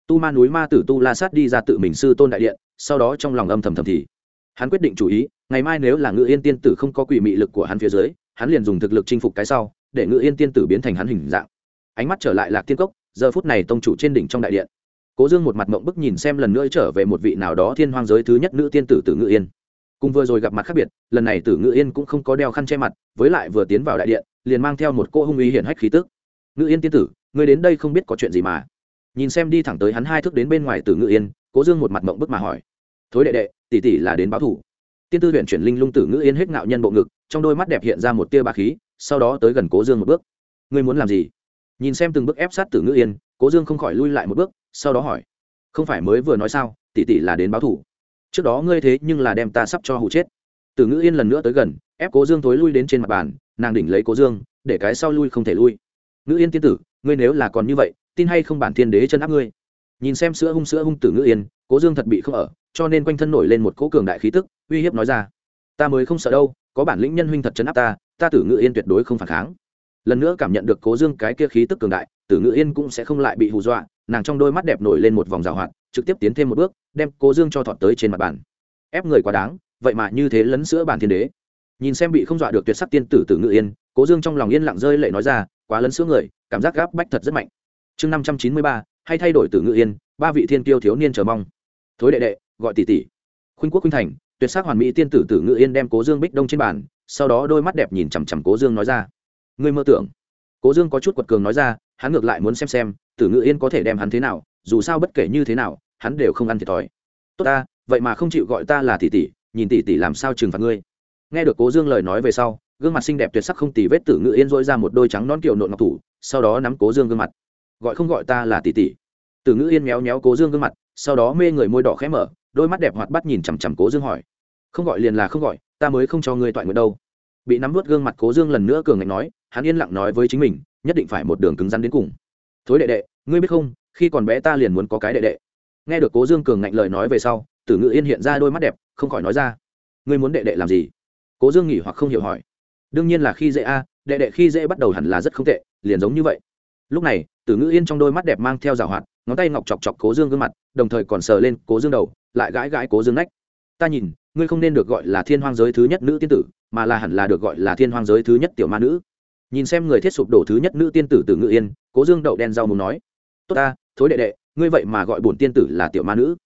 Tu ma núi ma tử tu la sát đi ra tự mình sư tôn đại điện, sau đó trong lòng âm thầm thầm thì. Hắn quyết định chủ ý, ngày mai nếu là ngự yên tiên tử không có quỷ mị lực của hắn phía dưới, hắn liền dùng thực lực chinh phục cái sau, để ngự yên tiên tử biến thành hắn hình dạng. Ánh mắt trở lại lạc tiên cốc, giờ phút này tông chủ trên đỉnh trong đại điện cố dương một mặt mộng bức nhìn xem lần nữa trở về một vị nào đó thiên hoang giới thứ nhất nữ tiên tử tử ngự yên. Cùng vừa rồi gặp mặt khác biệt, lần này tử ngự yên cũng không có đeo khăn che mặt, với lại vừa tiến vào đại điện, liền mang theo một cô hung ý hiển hách khí tức. Ngự yên tiên tử người đến đây không biết có chuyện gì mà. Nhìn xem đi thẳng tới hắn hai thước đến bên ngoài tử ngự yên, cố dương một mặt mộng bức mà hỏi. Thối đệ đệ, tỷ tỷ là đến báo thủ. Tiên tư huyện chuyển linh lung tử ngự yên hết ngạo nhân bộ ngực, trong đôi mắt đẹp hiện ra một tia ba khí, sau đó tới gần cố dương một bước. Ngươi muốn làm gì? Nhìn xem từng bước ép sát tử ngự yên cố dương không khỏi lui lại một bước, sau đó hỏi, không phải mới vừa nói sao? Tỷ tỷ là đến báo thủ trước đó ngươi thế nhưng là đem ta sắp cho hụ chết. Từ ngữ yên lần nữa tới gần, ép cố dương thối lui đến trên mặt bàn, nàng đỉnh lấy cố dương, để cái sau lui không thể lui. Ngữ yên tiên tử, ngươi nếu là còn như vậy, tin hay không bản thiên đế chân áp ngươi? Nhìn xem sữa hung sữa hung tử ngữ yên, cố dương thật bị không ở, cho nên quanh thân nổi lên một cỗ cường đại khí tức, uy hiếp nói ra, ta mới không sợ đâu, có bản lĩnh nhân huynh thật chấn áp ta ta tử ngữ yên tuyệt đối không phản kháng. Lần nữa cảm nhận được cố dương cái kia khí tức cường đại tử ngữ yên cũng sẽ không lại bị hù dọa, nàng trong đôi mắt đẹp nổi lên một vòng rào hoạt, trực tiếp tiến thêm một bước, đem cố dương cho thọt tới trên mặt bàn. Ép người quá đáng, vậy mà như thế lấn sữa bản thiên đế. Nhìn xem bị không dọa được tuyệt sắc tiên tử tử ngự yên, cố dương trong lòng yên lặng rơi lệ nói ra, quá lấn sữa người, cảm giác gáp bách thật rất mạnh. Chương năm trăm chín mươi ba, hay thay đổi tử ngự yên, ba vị thiên tiêu thiếu niên chờ mong. Thối đệ đệ, gọi tỷ tỷ. Khuynh quốc khuynh thành, tuyệt sắc hoàn mỹ tiên tử tử ngự yên đem cố dương bích đông trên bàn, sau đó đôi mắt đẹp nhìn chằm chằm cố dương nói ra. Ngươi mơ tưởng cố dương có chút quật cường nói ra, hắn ngược lại muốn xem xem, tử ngự yên có thể đem hắn thế nào, dù sao bất kể như thế nào, hắn đều không ăn thiệt thòi. Tốt ta, vậy mà không chịu gọi ta là tỷ tỷ, nhìn tỷ tỷ làm sao trừng phạt ngươi. Nghe được cố dương lời nói về sau, gương mặt xinh đẹp tuyệt sắc không tì vết tử ngự yên dỗi ra một đôi trắng non kiều nộn ngọc thủ, sau đó nắm cố dương gương mặt. Gọi không gọi ta là tỷ tỷ. Tử ngự yên méo méo cố dương gương mặt, sau đó mê người môi đỏ khẽ mở, đôi mắt đẹp hoạt bắt nhìn chằm chằm cố dương hỏi. Không gọi liền là không gọi, ta mới không cho ngươi toại nguyện đâu. Bị nắm vớt gương mặt cố dương lần nữa cường ngạnh nói hắn yên lặng nói với chính mình, nhất định phải một đường cứng rắn đến cùng. Thối đệ đệ, ngươi biết không, khi còn bé ta liền muốn có cái đệ đệ. Nghe được cố dương cường ngạnh lời nói về sau, tử ngự yên hiện ra đôi mắt đẹp, không khỏi nói ra. Ngươi muốn đệ đệ làm gì? Cố dương nghỉ hoặc không hiểu hỏi. Đương nhiên là khi dễ a, đệ đệ khi dễ bắt đầu hẳn là rất không tệ, liền giống như vậy. Lúc này, tử ngự yên trong đôi mắt đẹp mang theo rào hoạt, ngón tay ngọc chọc chọc cố dương gương mặt, đồng thời còn sờ lên cố dương đầu, lại gãi gãi cố dương nách. Ta nhìn, ngươi không nên được gọi là thiên hoang giới thứ nhất nữ tiên tử, mà là hẳn là được gọi là thiên hoang giới thứ nhất tiểu ma nữ nhìn xem người thiết sụp đổ thứ nhất nữ tiên tử tử ngự yên cố dương đậu đen rau muốn nói tốt ta thối đệ đệ ngươi vậy mà gọi bổn tiên tử là tiểu ma nữ.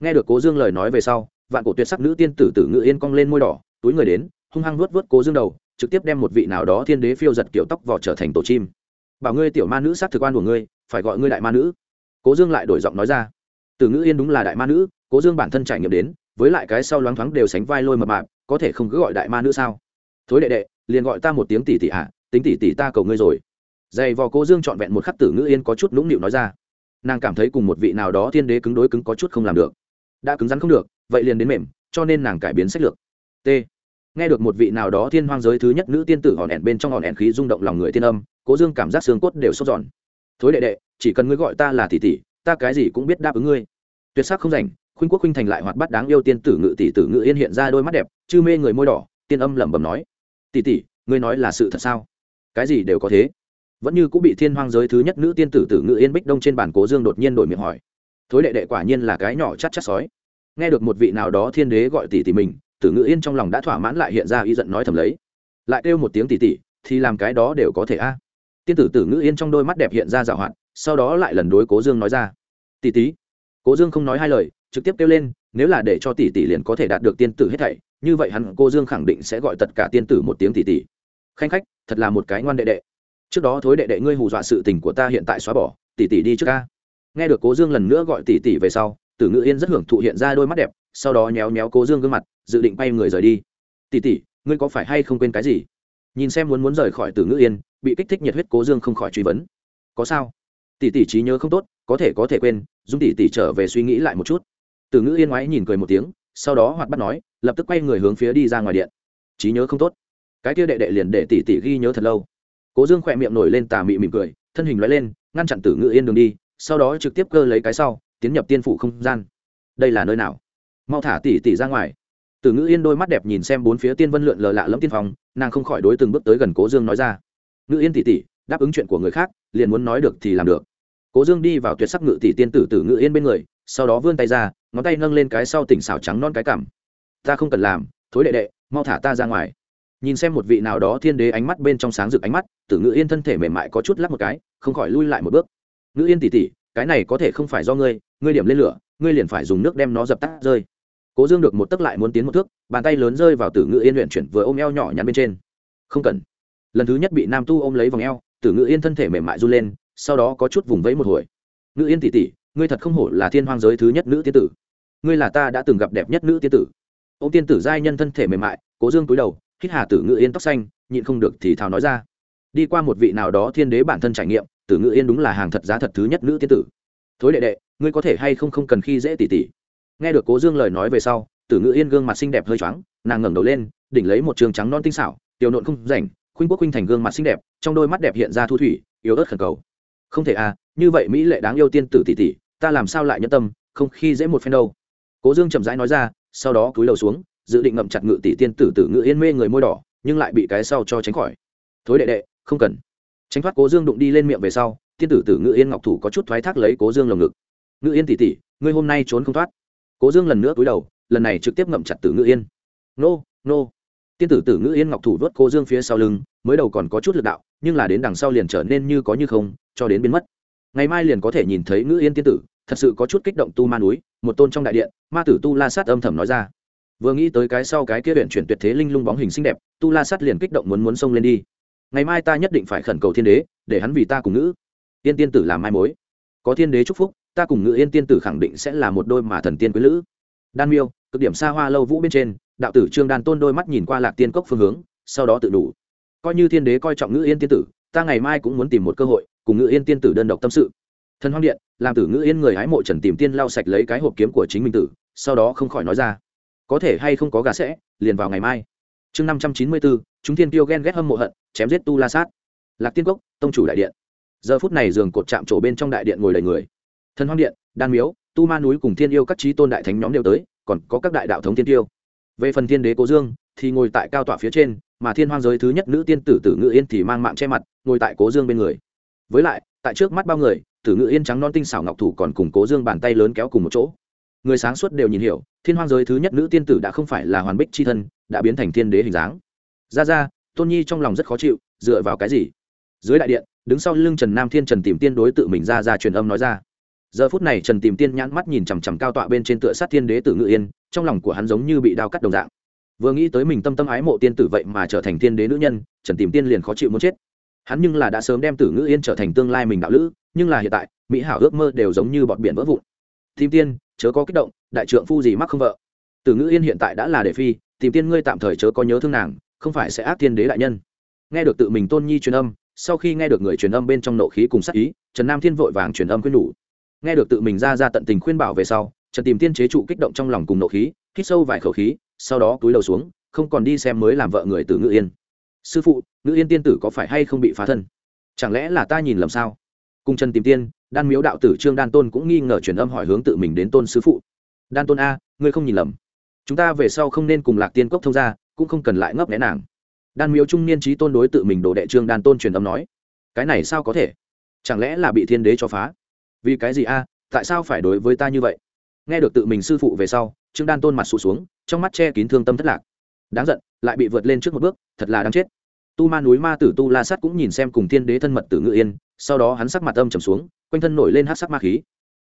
Nghe được cố dương lời nói về sau vạn cổ tuyệt sắc nữ tiên tử tử ngự yên cong lên môi đỏ túi người đến hung hăng nuốt vớt cố dương đầu trực tiếp đem một vị nào đó thiên đế phiêu giật kiểu tóc vỏ trở thành tổ chim. Bảo ngươi tiểu ma nữ sát thực quan của ngươi phải gọi ngươi đại ma nữ. Cố dương lại đổi giọng nói ra tử ngự yên đúng là đại ma nữ cố dương bản thân trải nghiệm đến với lại cái sau loáng thoáng đều sánh vai lôi mập mạp có thể không cứ gọi đại ma nữ sao? Thối đệ đệ liền gọi ta một tiếng tỷ tỷ ạ à, tính tỷ tỷ ta cầu ngươi rồi. Dày vò cố dương trọn vẹn một khắc tử ngữ yên có chút nũng nịu nói ra. Nàng cảm thấy cùng một vị nào đó thiên đế cứng đối cứng có chút không làm được. Đã cứng rắn không được, vậy liền đến mềm, cho nên nàng cải biến sách lược. T. Nghe được một vị nào đó thiên hoang giới thứ nhất nữ tiên tử hòn ẻn bên trong hòn ẻn khí rung động lòng người thiên âm, cố dương cảm giác xương cốt đều sốt giòn thối đệ đệ, chỉ cần ngươi gọi ta là tỷ tỷ, ta cái gì cũng biết đáp ứng ngươi. Tuyệt sắc không rảnh, khuynh quốc khuynh thành lại hoạt bát đáng yêu tiên tử ngự tỷ tử ngự yên hiện ra đôi mắt đẹp, chư mê người môi đỏ, tiên âm lẩm bẩm nói. Tỷ tỷ, ngươi nói là sự thật sao? Cái gì đều có thế. Vẫn như cũng bị thiên hoang giới thứ nhất nữ tiên tử tử ngự yên bích đông trên bản cố dương đột nhiên đổi miệng hỏi. Thối đệ đệ quả nhiên là cái nhỏ chắc chắc sói. Nghe được một vị nào đó thiên đế gọi tỷ tỷ mình, tử ngự yên trong lòng đã thỏa mãn lại hiện ra ý giận nói thầm lấy. Lại kêu một tiếng tỷ tỷ, thì làm cái đó đều có thể a. Tiên tử tử ngự yên trong đôi mắt đẹp hiện ra dạo hạn sau đó lại lần đối cố dương nói ra. Tỷ tỷ. Cố dương không nói hai lời, trực tiếp kêu lên, nếu là để cho tỷ tỷ liền có thể đạt được tiên tử hết thảy, như vậy hắn cô dương khẳng định sẽ gọi tất cả tiên tử một tiếng tỷ tỷ khanh khách, thật là một cái ngoan đệ đệ. Trước đó thối đệ đệ ngươi hù dọa sự tình của ta hiện tại xóa bỏ, tỷ tỷ đi trước ca. Nghe được cố dương lần nữa gọi tỷ tỷ về sau, tử ngự yên rất hưởng thụ hiện ra đôi mắt đẹp, sau đó nhéo nhéo cố dương gương mặt, dự định bay người rời đi. Tỷ tỷ, ngươi có phải hay không quên cái gì? Nhìn xem muốn muốn rời khỏi tử ngự yên, bị kích thích nhiệt huyết cố dương không khỏi truy vấn. Có sao? Tỷ tỷ trí nhớ không tốt, có thể có thể quên dung tỷ tỷ trở về suy nghĩ lại một chút. Tử ngữ yên ngoái nhìn cười một tiếng, sau đó hoạt bắt nói, lập tức quay người hướng phía đi ra ngoài điện. Trí nhớ không tốt cái kia đệ đệ liền để tỷ tỷ ghi nhớ thật lâu. Cố dương khỏe miệng nổi lên tà mị mỉm cười thân hình loại lên ngăn chặn tử ngự yên đường đi sau đó trực tiếp cơ lấy cái sau tiến nhập tiên phủ không gian. Đây là nơi nào? Mau thả tỷ tỷ ra ngoài. Tử ngự yên đôi mắt đẹp nhìn xem bốn phía tiên vân lượn lờ lạ lẫm tiên phòng, nàng không khỏi đối từng bước tới gần cố dương nói ra. Ngự yên tỷ tỷ, đáp ứng chuyện của người khác liền muốn nói được thì làm được. Cố dương đi vào tuyệt sắc ngự tỷ tiên tử tử ngự yên bên người sau đó vươn tay ra ngón tay nâng lên cái sau tỉnh xảo trắng non cái cảm. Ta không cần làm thối đệ đệ mau thả ta ra ngoài nhìn xem một vị nào đó thiên đế ánh mắt bên trong sáng rực ánh mắt, tử ngự yên thân thể mềm mại có chút lắc một cái, không khỏi lui lại một bước. Ngự yên tỉ tỉ cái này có thể không phải do ngươi ngươi điểm lên lửa, ngươi liền phải dùng nước đem nó dập tắt rơi. Cố dương được một tấc lại muốn tiến một thước, bàn tay lớn rơi vào tử ngự yên luyện chuyển vừa ôm eo nhỏ nhắn bên trên. Không cần. Lần thứ nhất bị nam tu ôm lấy vòng eo, tử ngự yên thân thể mềm mại run lên, sau đó có chút vùng vẫy một hồi. Ngự yên tỉ tỉ ngươi thật không hổ là thiên hoang giới thứ nhất nữ tiên tử. Ngươi là ta đã từng gặp đẹp nhất nữ tiên tử. Ô tiên tử giai nhân thân thể mềm mại, cố dương cúi đầu hít hà tử ngự yên tóc xanh, nhịn không được thì thào nói ra. Đi qua một vị nào đó thiên đế bản thân trải nghiệm, tử ngự yên đúng là hàng thật giá thật thứ nhất nữ tiên tử. Thối đệ đệ, ngươi có thể hay không không cần khi dễ tỉ tỉ nghe được cố dương lời nói về sau, tử ngự yên gương mặt xinh đẹp hơi choáng, nàng ngẩng đầu lên, đỉnh lấy một trường trắng non tinh xảo, tiểu nộn không rảnh, khuynh quốc khuynh thành gương mặt xinh đẹp, trong đôi mắt đẹp hiện ra thu thủy, yếu ớt khẩn cầu. Không thể à như vậy mỹ lệ đáng yêu tiên tử tỷ tỷ, ta làm sao lại nhẫn tâm, không khi dễ một phen đâu. Cố dương chậm rãi nói ra, sau đó cúi đầu xuống dự định ngậm chặt ngự tỷ tiên tử tử ngự yên mê người môi đỏ, nhưng lại bị cái sau cho tránh khỏi. Thối đệ đệ, không cần. Tránh thoát cố dương đụng đi lên miệng về sau, tiên tử tử ngự yên ngọc thủ có chút thoái thác lấy cố dương lồng ngực. Ngự yên tỷ tỷ, ngươi hôm nay trốn không thoát. Cố dương lần nữa cúi đầu, lần này trực tiếp ngậm chặt tử ngự yên. Nô nô. Tiên tử tử ngự yên ngọc thủ vớt cố dương phía sau lưng, mới đầu còn có chút lực đạo, nhưng là đến đằng sau liền trở nên như có như không, cho đến biến mất. Ngày mai liền có thể nhìn thấy ngự yên tiên tử, thật sự có chút kích động tu ma núi, một tôn trong đại điện, ma tử tu la sát âm thầm nói ra vừa nghĩ tới cái sau cái kia huyện chuyển tuyệt thế linh lung bóng hình xinh đẹp, tu la sát liền kích động muốn muốn xông lên đi. Ngày mai ta nhất định phải khẩn cầu thiên đế, để hắn vì ta cùng ngữ. Yên tiên tử làm mai mối. Có thiên đế chúc phúc, ta cùng ngữ yên tiên tử khẳng định sẽ là một đôi mà thần tiên quý lữ. Đan miêu, cực điểm xa hoa lâu vũ bên trên, đạo tử trương đan tôn đôi mắt nhìn qua lạc tiên cốc phương hướng, sau đó tự đủ. Coi như thiên đế coi trọng ngữ yên tiên tử, ta ngày mai cũng muốn tìm một cơ hội, cùng ngữ yên tiên tử đơn độc tâm sự. Thần hoang điện, làm tử ngữ yên người hái mộ trần tìm tiên lau sạch lấy cái hộp kiếm của chính mình tử, sau đó không khỏi nói ra có thể hay không có gà sẽ, liền vào ngày mai. Chương năm trăm chín mươi bốn, chúng thiên tiêu ghen ghét hâm mộ hận, chém giết tu la sát. Lạc tiên cốc, tông chủ đại điện. Giờ phút này giường cột chạm trổ bên trong đại điện ngồi đầy người. Thần hoang điện, đan miếu, tu ma núi cùng thiên yêu các trí tôn đại thánh nhóm đều tới, còn có các đại đạo thống thiên tiêu về phần thiên đế cố dương, thì ngồi tại cao tọa phía trên, mà thiên hoang giới thứ nhất nữ tiên tử tử ngự yên thì mang mạng che mặt, ngồi tại cố dương bên người. Với lại, tại trước mắt bao người, tử ngự yên trắng non tinh xảo ngọc thủ còn cùng cố dương bàn tay lớn kéo cùng một chỗ người sáng suốt đều nhìn hiểu, thiên hoang giới thứ nhất nữ tiên tử đã không phải là hoàn bích c h i thân, đã biến thành thiên đế hình dáng. Ra ra, tôn nhi trong lòng rất khó chịu, dựa vào cái gì? Dưới đại điện, đứng sau lưng trần nam thiên trần tìm tiên đối tự mình ra ra truyền âm nói ra. Giờ phút này trần tìm tiên nhãn mắt nhìn chằm chằm cao tọa bên trên tựa sát thiên đế tử ngự yên, trong lòng của hắn giống như bị đao cắt đồng dạng. Vừa nghĩ tới mình tâm tâm ái mộ tiên tử vậy mà trở thành thiên đế nữ nhân, trần tìm tiên liền khó chịu muốn chết. Hắn nhưng là đã sớm đem tử ngự yên trở thành tương lai mình đạo lữ, nhưng là hiện tại, mỹ hảo ước mơ đều giống như bọn biển vỡ vụn. Tìm tiên chớ có kích động, đại trượng phu gì mắc không vợ. Tử ngữ yên hiện tại đã là đệ phi, tìm tiên ngươi tạm thời chớ có nhớ thương nàng, không phải sẽ ác tiên đế đại nhân. Nghe được tự mình tôn nhi truyền âm, sau khi nghe được người truyền âm bên trong nộ khí cùng sắc ý, trần nam thiên vội vàng truyền âm khuyên nhủ. Nghe được tự mình ra ra tận tình khuyên bảo về sau, trần tìm tiên chế trụ kích động trong lòng cùng nộ khí, hít sâu vài khẩu khí, sau đó túi đầu xuống, không còn đi xem mới làm vợ người từ ngữ yên. Sư phụ, ngữ yên tiên tử có phải hay không bị phá thân? Chẳng lẽ là ta nhìn lầm sao? Cùng trần tìm tiên đan miếu đạo tử trương đan tôn cũng nghi ngờ truyền âm hỏi hướng tự mình đến tôn sư phụ. Đan tôn a, ngươi không nhìn lầm. Chúng ta về sau không nên cùng lạc tiên cốc thông ra cũng không cần lại ngấp nghẽ nàng. Đan miếu trung niên trí tôn đối tự mình đồ đệ trương đan tôn truyền âm nói, cái này sao có thể? Chẳng lẽ là bị thiên đế cho phá? Vì cái gì a, tại sao phải đối với ta như vậy? Nghe được tự mình sư phụ về sau, trương đan tôn mặt sụt xuống, trong mắt che kín thương tâm thất lạc. Đáng giận, lại bị vượt lên trước một bước, thật là đáng chết. Tu ma núi ma tử tu la sắt cũng nhìn xem cùng thiên đế thân mật tử ngự yên, sau đó hắn sắc mặt âm trầm xuống quanh thân nổi lên hát sắc ma khí.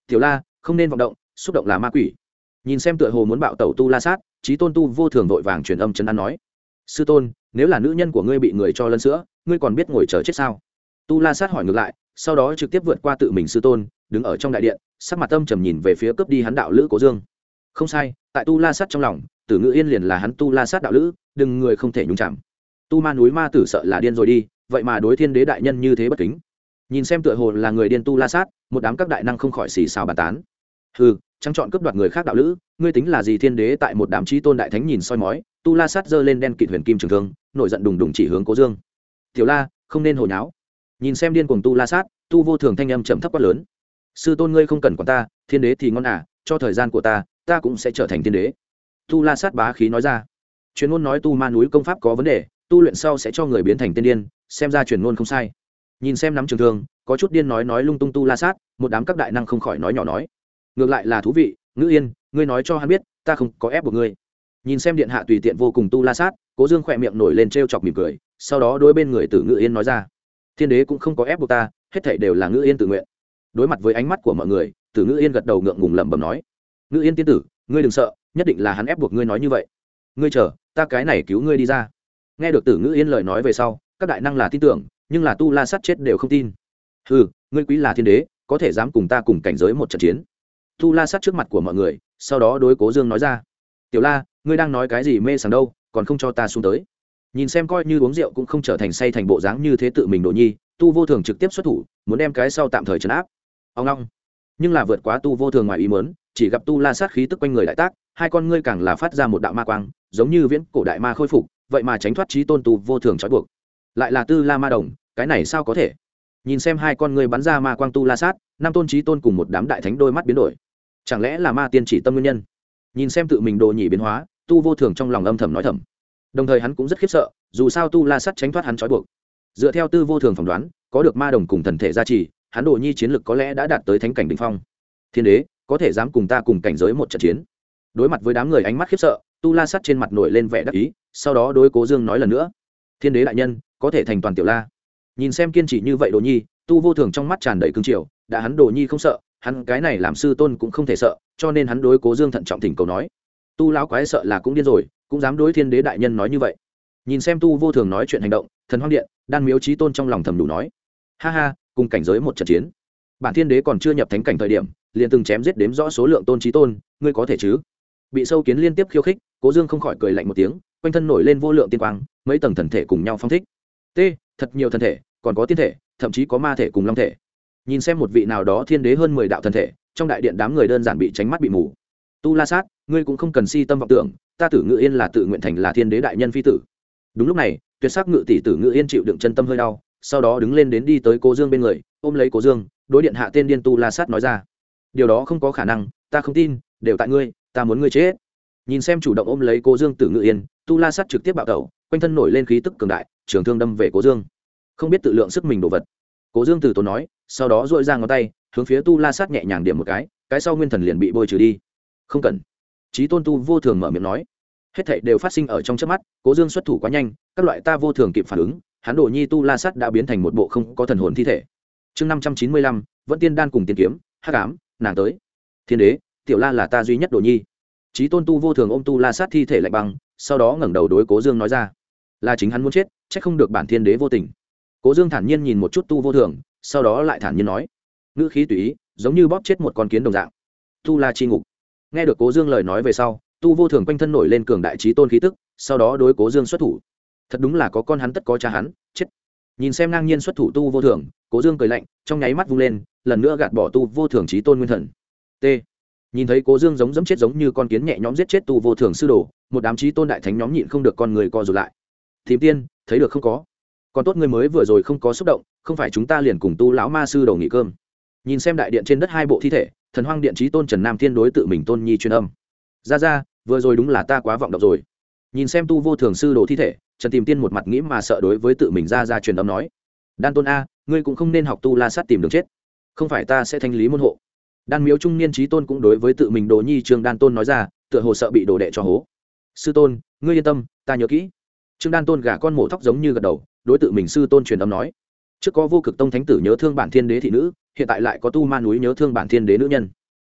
Tiểu la, không nên vọng động, xúc động là ma quỷ. Nhìn xem tựa hồ muốn bạo tẩu tu la sát trí tôn tu vô thường vội vàng truyền âm chân ăn nói, sư tôn, nếu là nữ nhân của ngươi bị người cho lân sữa, ngươi còn biết ngồi chờ chết sao? Tu la sát hỏi ngược lại, sau đó trực tiếp vượt qua tự mình sư tôn, đứng ở trong đại điện, sắc mặt âm trầm nhìn về phía cướp đi hắn đạo lữ cố dương. Không sai, tại tu la sát trong lòng, tử ngữ yên liền là hắn tu la sát đạo lữ, đừng người không thể nhúng chạm tu ma núi ma tử sợ là điên rồi đi, vậy mà đối thiên đế đại nhân như thế bất kính nhìn xem tựa hồ là người điên tu la sát, một đám các đại năng không khỏi xì xào bàn tán. Hừ trắng chọn cướp đoạt người khác đạo lữ, ngươi tính là gì thiên đế tại một đám trí tôn đại thánh nhìn soi mói, tu la sát giơ lên đen kịt huyền kim trường thương, nổi giận đùng đùng chỉ hướng cố dương. Tiểu la, không nên hồi nháo. Nhìn xem điên cuồng tu la sát, tu vô thường thanh âm trầm thấp quá lớn. Sư tôn ngươi không cần quản ta, thiên đế thì ngon à cho thời gian của ta ta cũng sẽ trở thành thiên đế. Tu la sát bá khí nói ra. Truyền ngôn nói tu ma núi công pháp có vấn đề, tu luyện sau sẽ cho người biến thành tiên điên, xem ra truyền ngôn không sai nhìn xem nắm trường thương, có chút điên nói nói lung tung tu la sát, một đám các đại năng không khỏi nói nhỏ nói. Ngược lại là thú vị, ngữ yên, ngươi nói cho hắn biết, ta không có ép buộc ngươi. Nhìn xem điện hạ tùy tiện vô cùng tu la sát, cố dương khỏe miệng nổi lên t r e o chọc mỉm cười, sau đó đôi bên người tử ngữ yên nói ra. Thiên đế cũng không có ép buộc ta, hết thảy đều là ngữ yên tự nguyện. Đối mặt với ánh mắt của mọi người, tử ngữ yên gật đầu ngượng ngùng lẩm bẩm nói. Ngữ yên tiên tử, ngươi đừng sợ, nhất định là hắn ép buộc ngươi nói như vậy. Ngươi chờ, ta cái này cứu ngươi đi ra. Nghe được tử ngữ yên lời nói về sau, các đại năng là tin tưởng nhưng là tu la sát chết đều không tin. Ừ ngươi quý là thiên đế, có thể dám cùng ta cùng cảnh giới một trận chiến. Tu la sát trước mặt của mọi người, sau đó đối cố dương nói ra. Tiểu la, ngươi đang nói cái gì mê sảng đâu, còn không cho ta xuống tới. Nhìn xem coi như uống rượu cũng không trở thành say thành bộ dáng như thế tự mình đồ nhi, tu vô thường trực tiếp xuất thủ, muốn đem cái sau tạm thời trấn áp. Ông long nhưng là vượt quá tu vô thường ngoài ý mớn chỉ gặp tu la sát khí tức quanh người đại tác, hai con ngươi càng là phát ra một đạo ma quang, giống như viễn cổ đại ma khôi phục, vậy mà tránh thoát trí tôn tu vô thường trói buộc lại là tư la ma đồng, cái này sao có thể? Nhìn xem hai con người bắn ra ma quang tu la sát, năm tôn trí tôn cùng một đám đại thánh đôi mắt biến đổi. Chẳng lẽ là ma tiên chỉ tâm nguyên nhân? Nhìn xem tự mình đồ nhỉ biến hóa, tu vô thường trong lòng âm thầm nói thầm. Đồng thời hắn cũng rất khiếp sợ, dù sao tu la sắt tránh thoát hắn trói buộc. Dựa theo tư vô thường phỏng đoán, có được ma đồng cùng thần thể gia trì, hắn đồ nhi chiến lực có lẽ đã đạt tới thánh cảnh đình phong. Thiên đế, có thể dám cùng ta cùng cảnh giới một trận chiến? Đối mặt với đám người ánh mắt khiếp sợ, tu la sắt trên mặt nổi lên vẻ đắc ý, sau đó đối cố dương nói lần nữa. Thiên đế đại nhân có thể thành toàn tiểu la. Nhìn xem kiên trì như vậy đồ nhi, tu vô thường trong mắt tràn đầy cương triều, đã hắn đồ nhi không sợ, hắn cái này làm sư tôn cũng không thể sợ, cho nên hắn đối cố dương thận trọng thỉnh cầu nói. Tu lão quái sợ là cũng điên rồi, cũng dám đối thiên đế đại nhân nói như vậy. Nhìn xem tu vô thường nói chuyện hành động, thần hoang điện, đan miếu trí tôn trong lòng thầm đủ nói. Ha ha, cùng cảnh giới một trận chiến. Bản thiên đế còn chưa nhập thánh cảnh thời điểm, liền từng chém giết đếm rõ số lượng tôn trí tôn, ngươi có thể chứ? Bị sâu kiến liên tiếp khiêu khích, cố dương không khỏi cười lạnh một tiếng, quanh thân nổi lên vô lượng tiên quang, mấy tầng thần thể cùng nhau phong thích t, thật nhiều thân thể, còn có tiên thể, thậm chí có ma thể cùng long thể. Nhìn xem một vị nào đó thiên đế hơn mười đạo thân thể, trong đại điện đám người đơn giản bị tránh mắt bị mù. Tu la sát, ngươi cũng không cần si tâm vọng tưởng, ta tử ngự yên là tự nguyện thành là thiên đế đại nhân phi tử. Đúng lúc này, tuyệt sắc ngự tỷ tử ngự yên chịu đựng chân tâm hơi đau, sau đó đứng lên đến đi tới cố dương bên người, ôm lấy cố dương, đối điện hạ tên điên tu la sát nói ra. Điều đó không có khả năng, ta không tin, đều tại ngươi, ta muốn ngươi chết. Nhìn xem chủ động ôm lấy cố dương tử ngự yên, tu la sát trực tiếp bạo tẩu, quanh thân nổi lên khí tức cường đại trường thương đâm về cố dương. Không biết tự lượng sức mình đồ vật. Cố dương từ tốn nói, sau đó dội ra ngón tay, hướng phía tu la sát nhẹ nhàng điểm một cái cái sau nguyên thần liền bị bôi trừ đi. Không cần. Trí tôn tu vô thường mở miệng nói. Hết thảy đều phát sinh ở trong trước mắt, cố dương xuất thủ quá nhanh, các loại ta vô thường kịp phản ứng hắn đồ nhi tu la sát đã biến thành một bộ không có thần hồn thi thể. Chương năm trăm chín mươi lăm, vẫn tiên đan cùng tiên kiếm, hắc ám, nàng tới. Thiên đế, tiểu la là ta duy nhất đồ nhi. Trí tôn tu vô thường ôm tu la sát thi thể lạnh băng, sau đó ngẩng đầu đối cố dương nói ra là chính hắn muốn chết c h ắ c không được bản thiên đế vô tình. Cố dương thản nhiên nhìn một chút tu vô thường, sau đó lại thản nhiên nói, ngữ khí tùy ý, giống như bóp chết một con kiến đồng dạng. Tu la chi ngục. Nghe được cố dương lời nói về sau, tu vô thường quanh thân nổi lên cường đại trí tôn khí tức, sau đó đối cố dương xuất thủ. Thật đúng là có con hắn tất có cha hắn, chết. Nhìn xem ngang nhiên xuất thủ tu vô thường, cố dương cười lạnh, trong nháy mắt vung lên, lần nữa gạt bỏ tu vô thường trí tôn nguyên thần. T. Nhìn thấy cố dương giống dẫm chết giống như con kiến nhẹ nhõm giết chết tu vô thường sư đồ, một đám trí tôn đại thánh nhóm nhịn không được con người co rụt lại. Thím tiên, thấy được không có? Còn tốt người mới vừa rồi không có xúc động, không phải chúng ta liền cùng tu lão ma sư đầu nghỉ cơm. Nhìn xem đại điện trên đất hai bộ thi thể, thần hoang điện trí tôn trần nam thiên đối tự mình tôn nhi truyền âm. Ra ra, vừa rồi đúng là ta quá vọng động rồi. Nhìn xem tu vô thường sư đồ thi thể, trần tìm tiên một mặt nghĩ mà sợ đối với tự mình ra ra truyền âm nói. Đan tôn a, ngươi cũng không nên học tu la sát tìm đường chết. Không phải ta sẽ thanh lý môn hộ. Đan miếu trung niên trí tôn cũng đối với tự mình đồ nhi trương đan tôn nói ra, tựa hồ sợ bị đồ đệ cho hố. Sư tôn, ngươi yên tâm, ta nhớ kỹ trương đan tôn gả con mổ thóc giống như gật đầu, đối tượng mình sư tôn truyền âm nói, trước có vô cực tông thánh tử nhớ thương bản thiên đế thị nữ, hiện tại lại có tu ma núi nhớ thương bản thiên đế nữ nhân.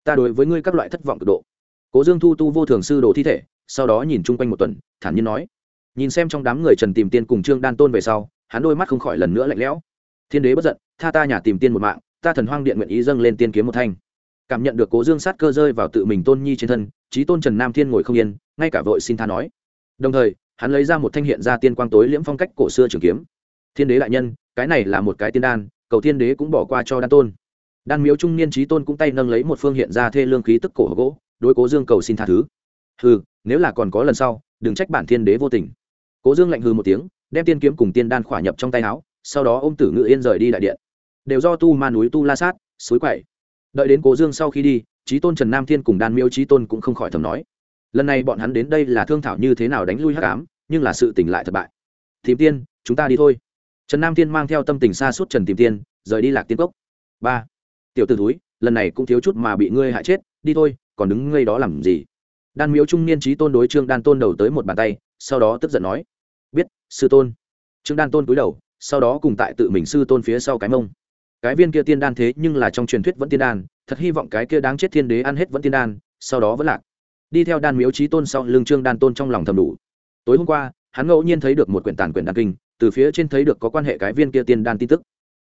Ta đối với ngươi các loại thất vọng cực độ. Cố dương thu tu vô thường sư đồ thi thể, sau đó nhìn chung quanh một tuần, thản nhiên nói, nhìn xem trong đám người trần tìm tiên cùng trương đan tôn về sau, hắn đôi mắt không khỏi lần nữa lạnh lẽo. Thiên đế bất giận, tha ta nhà tìm tiên một mạng, ta thần hoang điện nguyện ý dâng lên tiên kiếm một thanh. Cảm nhận được cố dương sát cơ rơi vào tự mình tôn nhi trên thân, trí tôn trần nam thiên ngồi không yên, ngay cả vội xin tha nói. Đồng thời hắn lấy ra một thanh hiện ra tiên quang tối liễm phong cách cổ xưa trường kiếm. Thiên đế đại nhân, cái này là một cái tiên đan, cầu thiên đế cũng bỏ qua cho đan tôn. Đan miếu trung niên trí tôn cũng tay nâng lấy một phương hiện ra thê lương khí tức cổ gỗ, đối cố dương cầu xin tha thứ. Hừ, nếu là còn có lần sau, đừng trách bản thiên đế vô tình. Cố dương lạnh hừ một tiếng, đem tiên kiếm cùng tiên đan khỏa nhập trong tay áo, sau đó ô m tử ngự yên rời đi đại điện. Đều do tu ma núi tu la sát, suối quậy. Đợi đến cố dương sau khi đi trí tôn trần nam thiên cùng đan miếu trí tôn cũng không khỏi thầm nói lần này bọn hắn đến đây là thương thảo như thế nào đánh lui hắc ám, nhưng là sự tỉnh lại thất bại. Tìm tiên, chúng ta đi thôi. Trần nam tiên mang theo tâm tình xa suốt trần tìm tiên, rời đi lạc tiên cốc. Ba, tiểu t ử túi lần này cũng thiếu chút mà bị ngươi hại chết, đi thôi, còn đứng ngây đó làm gì? Đan miếu trung niên trí tôn đối trương đan tôn đầu tới một bàn tay, sau đó tức giận nói, biết, sư tôn. Trương đan tôn cúi đầu, sau đó cùng tại tự mình sư tôn phía sau cái mông. Cái viên kia tiên đan thế nhưng là trong truyền thuyết vẫn tiên đan, thật hy vọng cái kia đáng chết thiên đế ăn hết vẫn tiên đan, sau đó vẫn lạc đi theo đan miếu trí tôn sau lưng trương đan tôn trong lòng thầm đủ. Tối hôm qua, hắn ngẫu nhiên thấy được một quyển tàn quyển đan kinh, từ phía trên thấy được có quan hệ cái viên kia tiên đan tin tức.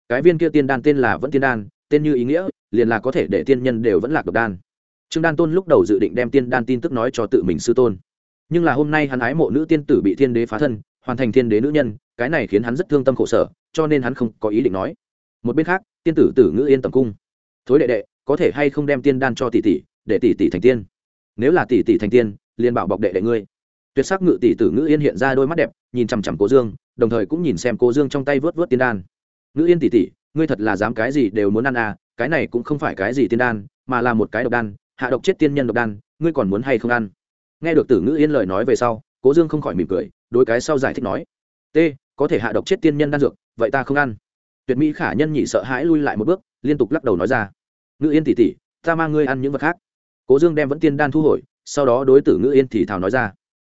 Cái viên kia tiên đan tên là vẫn tiên đan, tên như ý nghĩa, liền là có thể để tiên nhân đều vẫn lạc độc đan. Trương đan tôn lúc đầu dự định đem tiên đan tin tức nói cho tự mình sư tôn. Nhưng là hôm nay hắn ái mộ nữ tiên tử bị thiên đế phá thân, hoàn thành thiên đế nữ nhân, cái này khiến hắn rất thương tâm khổ sở, cho nên hắn không có ý định nói. Một bên khác, tiên tử tử ngữ yên tầm cung. Thối đệ đệ, có thể hay không đem tiên đan cho tỷ tỷ, để tỷ tỷ thành tiên? Nếu là tỷ tỷ thành tiên liền bảo bọc đệ đệ ngươi. Tuyệt sắc ngự tỷ tử ngữ yên hiện ra đôi mắt đẹp nhìn chằm chằm cố dương đồng thời cũng nhìn xem cố dương trong tay vớt vớt tiên đan. Ngữ yên tỷ tỷ ngươi thật là dám cái gì đều muốn ăn à cái này cũng không phải cái gì tiên đan mà là một cái độc đan hạ độc chết tiên nhân độc đan ngươi còn muốn hay không ăn? Nghe được tử ngữ yên lời nói về sau cố dương không khỏi mỉm cười đôi cái sau giải thích nói t có thể hạ độc chết tiên nhân đan dược vậy ta không ăn. Tuyệt mỹ khả nhân nhị sợ hãi lui lại một bước liên tục lắc đầu nói ra ngữ yên tỷ tỷ, ta mang ngươi ăn những vật khác cố dương đem vẫn tiên đan thu hồi, sau đó đối tử ngữ yên thì thào nói ra.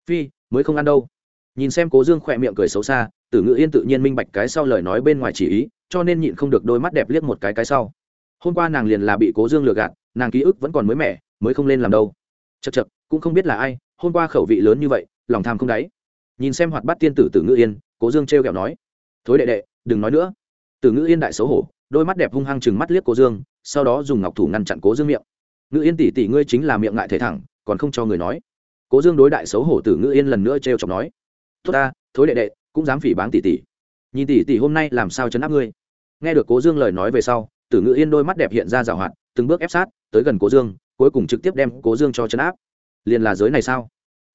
Phi, mới không ăn đâu. Nhìn xem cố dương khỏe miệng cười xấu xa, tử ngữ yên tự nhiên minh bạch cái sau lời nói bên ngoài chỉ ý, cho nên nhịn không được đôi mắt đẹp liếc một cái cái sau. Hôm qua nàng liền là bị cố dương lừa gạt, nàng ký ức vẫn còn mới mẻ, mới không lên làm đâu. Chật chật cũng không biết là ai, hôm qua khẩu vị lớn như vậy, lòng tham không đáy. Nhìn xem hoạt bát tiên tử tử ngữ yên, cố dương t r kẹo nói. Thối đệ đệ, đừng nói nữa. Tử ngữ yên đại xấu hổ, đôi mắt đẹp hung hăng chừng mắt liếc cố dương, sau đó dùng ngọc thủ ngăn chặn cố dương miệng ngự yên tỷ tỷ ngươi chính là miệng ngại thể thẳng, còn không cho người nói. Cố dương đối đại xấu hổ tử ngự yên lần nữa t r chọc nói. Tốt ta, thối đệ đệ, cũng dám phỉ báng tỷ tỷ. Nhìn tỷ tỷ hôm nay làm sao chấn áp ngươi? Nghe được cố dương lời nói về sau, tử ngự yên đôi mắt đẹp hiện ra rào hoạt, từng bước ép sát, tới gần cố dương, cuối cùng trực tiếp đem cố dương cho chấn áp. Liền là giới này sao?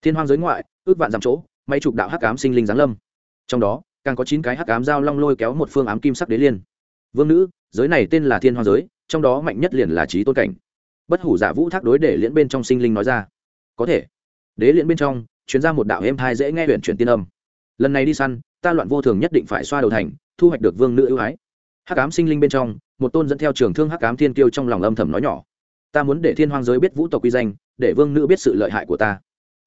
Thiên hoang giới ngoại, ước vạn dặm chỗ may chục đạo hắc ám sinh linh giáng lâm. Trong đó, càng có chín cái hắc ám dao long lôi kéo một phương ám kim sắc đế liên. Vương nữ, giới này tên là thiên hoang giới, trong đó mạnh nhất liền là trí tôn cảnh bất hủ giả vũ thác đối để liễn bên trong sinh linh nói ra. Có thể. Đế liễn bên trong, chuyến ra một đạo êm thai dễ nghe huyện chuyển tiên âm. Lần này đi săn, ta loạn vô thường nhất định phải xoa đầu thành, thu hoạch được vương nữ ưu ái. Hắc ám sinh linh bên trong, một tôn dẫn theo trường thương hắc ám thiên kiêu trong lòng âm thầm nói nhỏ. Ta muốn để thiên hoang giới biết vũ tộc quy danh, để vương nữ biết sự lợi hại của ta.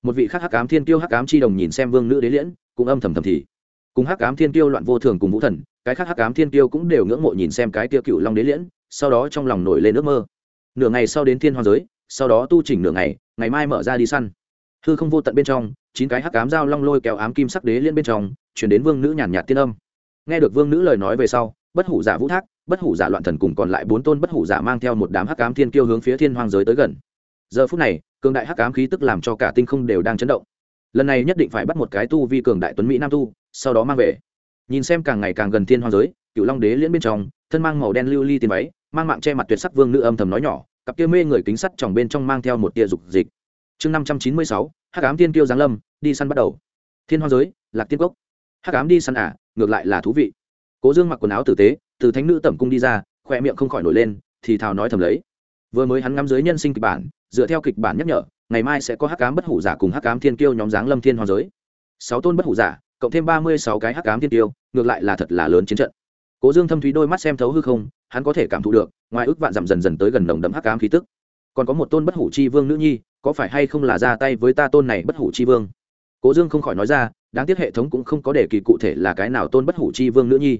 Một vị khác hắc ám thiên kiêu hắc ám chi đồng nhìn xem vương nữ đế liễn, cũng âm thầm thầm thì. Cùng hắc ám thiên kiêu loạn vô thường cùng vũ thần, cái khác hắc ám thiên kiêu cũng đều ngưỡng mộ nhìn xem cái tiêu cựu long đế liễn, sau đó trong lòng nổi lên ước mơ nửa ngày sau đến thiên hoa giới, sau đó tu chỉnh nửa ngày ngày mai mở ra đi săn. Hư không vô tận bên trong, chín cái hắc ám dao long lôi kéo ám kim sắc đế liên bên trong, chuyển đến vương nữ nhàn nhạt tiên âm. Nghe được vương nữ lời nói về sau, bất hủ giả vũ thác, bất hủ giả loạn thần cùng còn lại bốn tôn bất hủ giả mang theo một đám hắc ám thiên kiêu hướng phía thiên hoang giới tới gần. Giờ phút này, cường đại hắc ám khí tức làm cho cả tinh không đều đang chấn động. Lần này nhất định phải bắt một cái tu vi cường đại tuấn mỹ nam tu, sau đó mang về. Nhìn xem càng ngày càng gần thiên hoang giới, cựu long đế liễn bên trong, thân mang màu đen lưu ly tiền váy mang mạng che mặt tuyệt sắc vương nữ âm thầm nói nhỏ cặp kia mê người kính sắt tròng bên trong mang theo một tia dục dịch. Chương năm trăm chín mươi sáu hắc ám tiên tiêu giáng lâm đi săn bắt đầu. Thiên hoa giới lạc tiên cốc. Hắc ám đi săn ả ngược lại là thú vị. Cố dương mặc quần áo tử tế từ thánh nữ tẩm cung đi ra khoe miệng không khỏi nổi lên thì thào nói thầm lấy. Vừa mới hắn ngắm dưới nhân sinh kịch bản dựa theo kịch bản nhắc nhở ngày mai sẽ có hắc ám bất hủ giả cùng hắc ám thiên kiêu nhóm giáng lâm thiên hoàng giới. Sáu tôn bất hủ giả cộng thêm ba mươi sáu cái hắc ám thiên kiêu, ngược lại là thật là lớn chiến trận. Cố dương thâm thúy đôi mắt xem thấu hư không hắn có thể cảm thụ được, ngoài ước vạn dặm dần dần tới gần nồng đậm hắc ám khí tức. Còn có một tôn bất hủ chi vương nữ nhi, có phải hay không là ra tay với ta tôn này bất hủ chi vương? Cố dương không khỏi nói ra, đáng tiếc hệ thống cũng không có đề kỳ cụ thể là cái nào tôn bất hủ chi vương nữ nhi.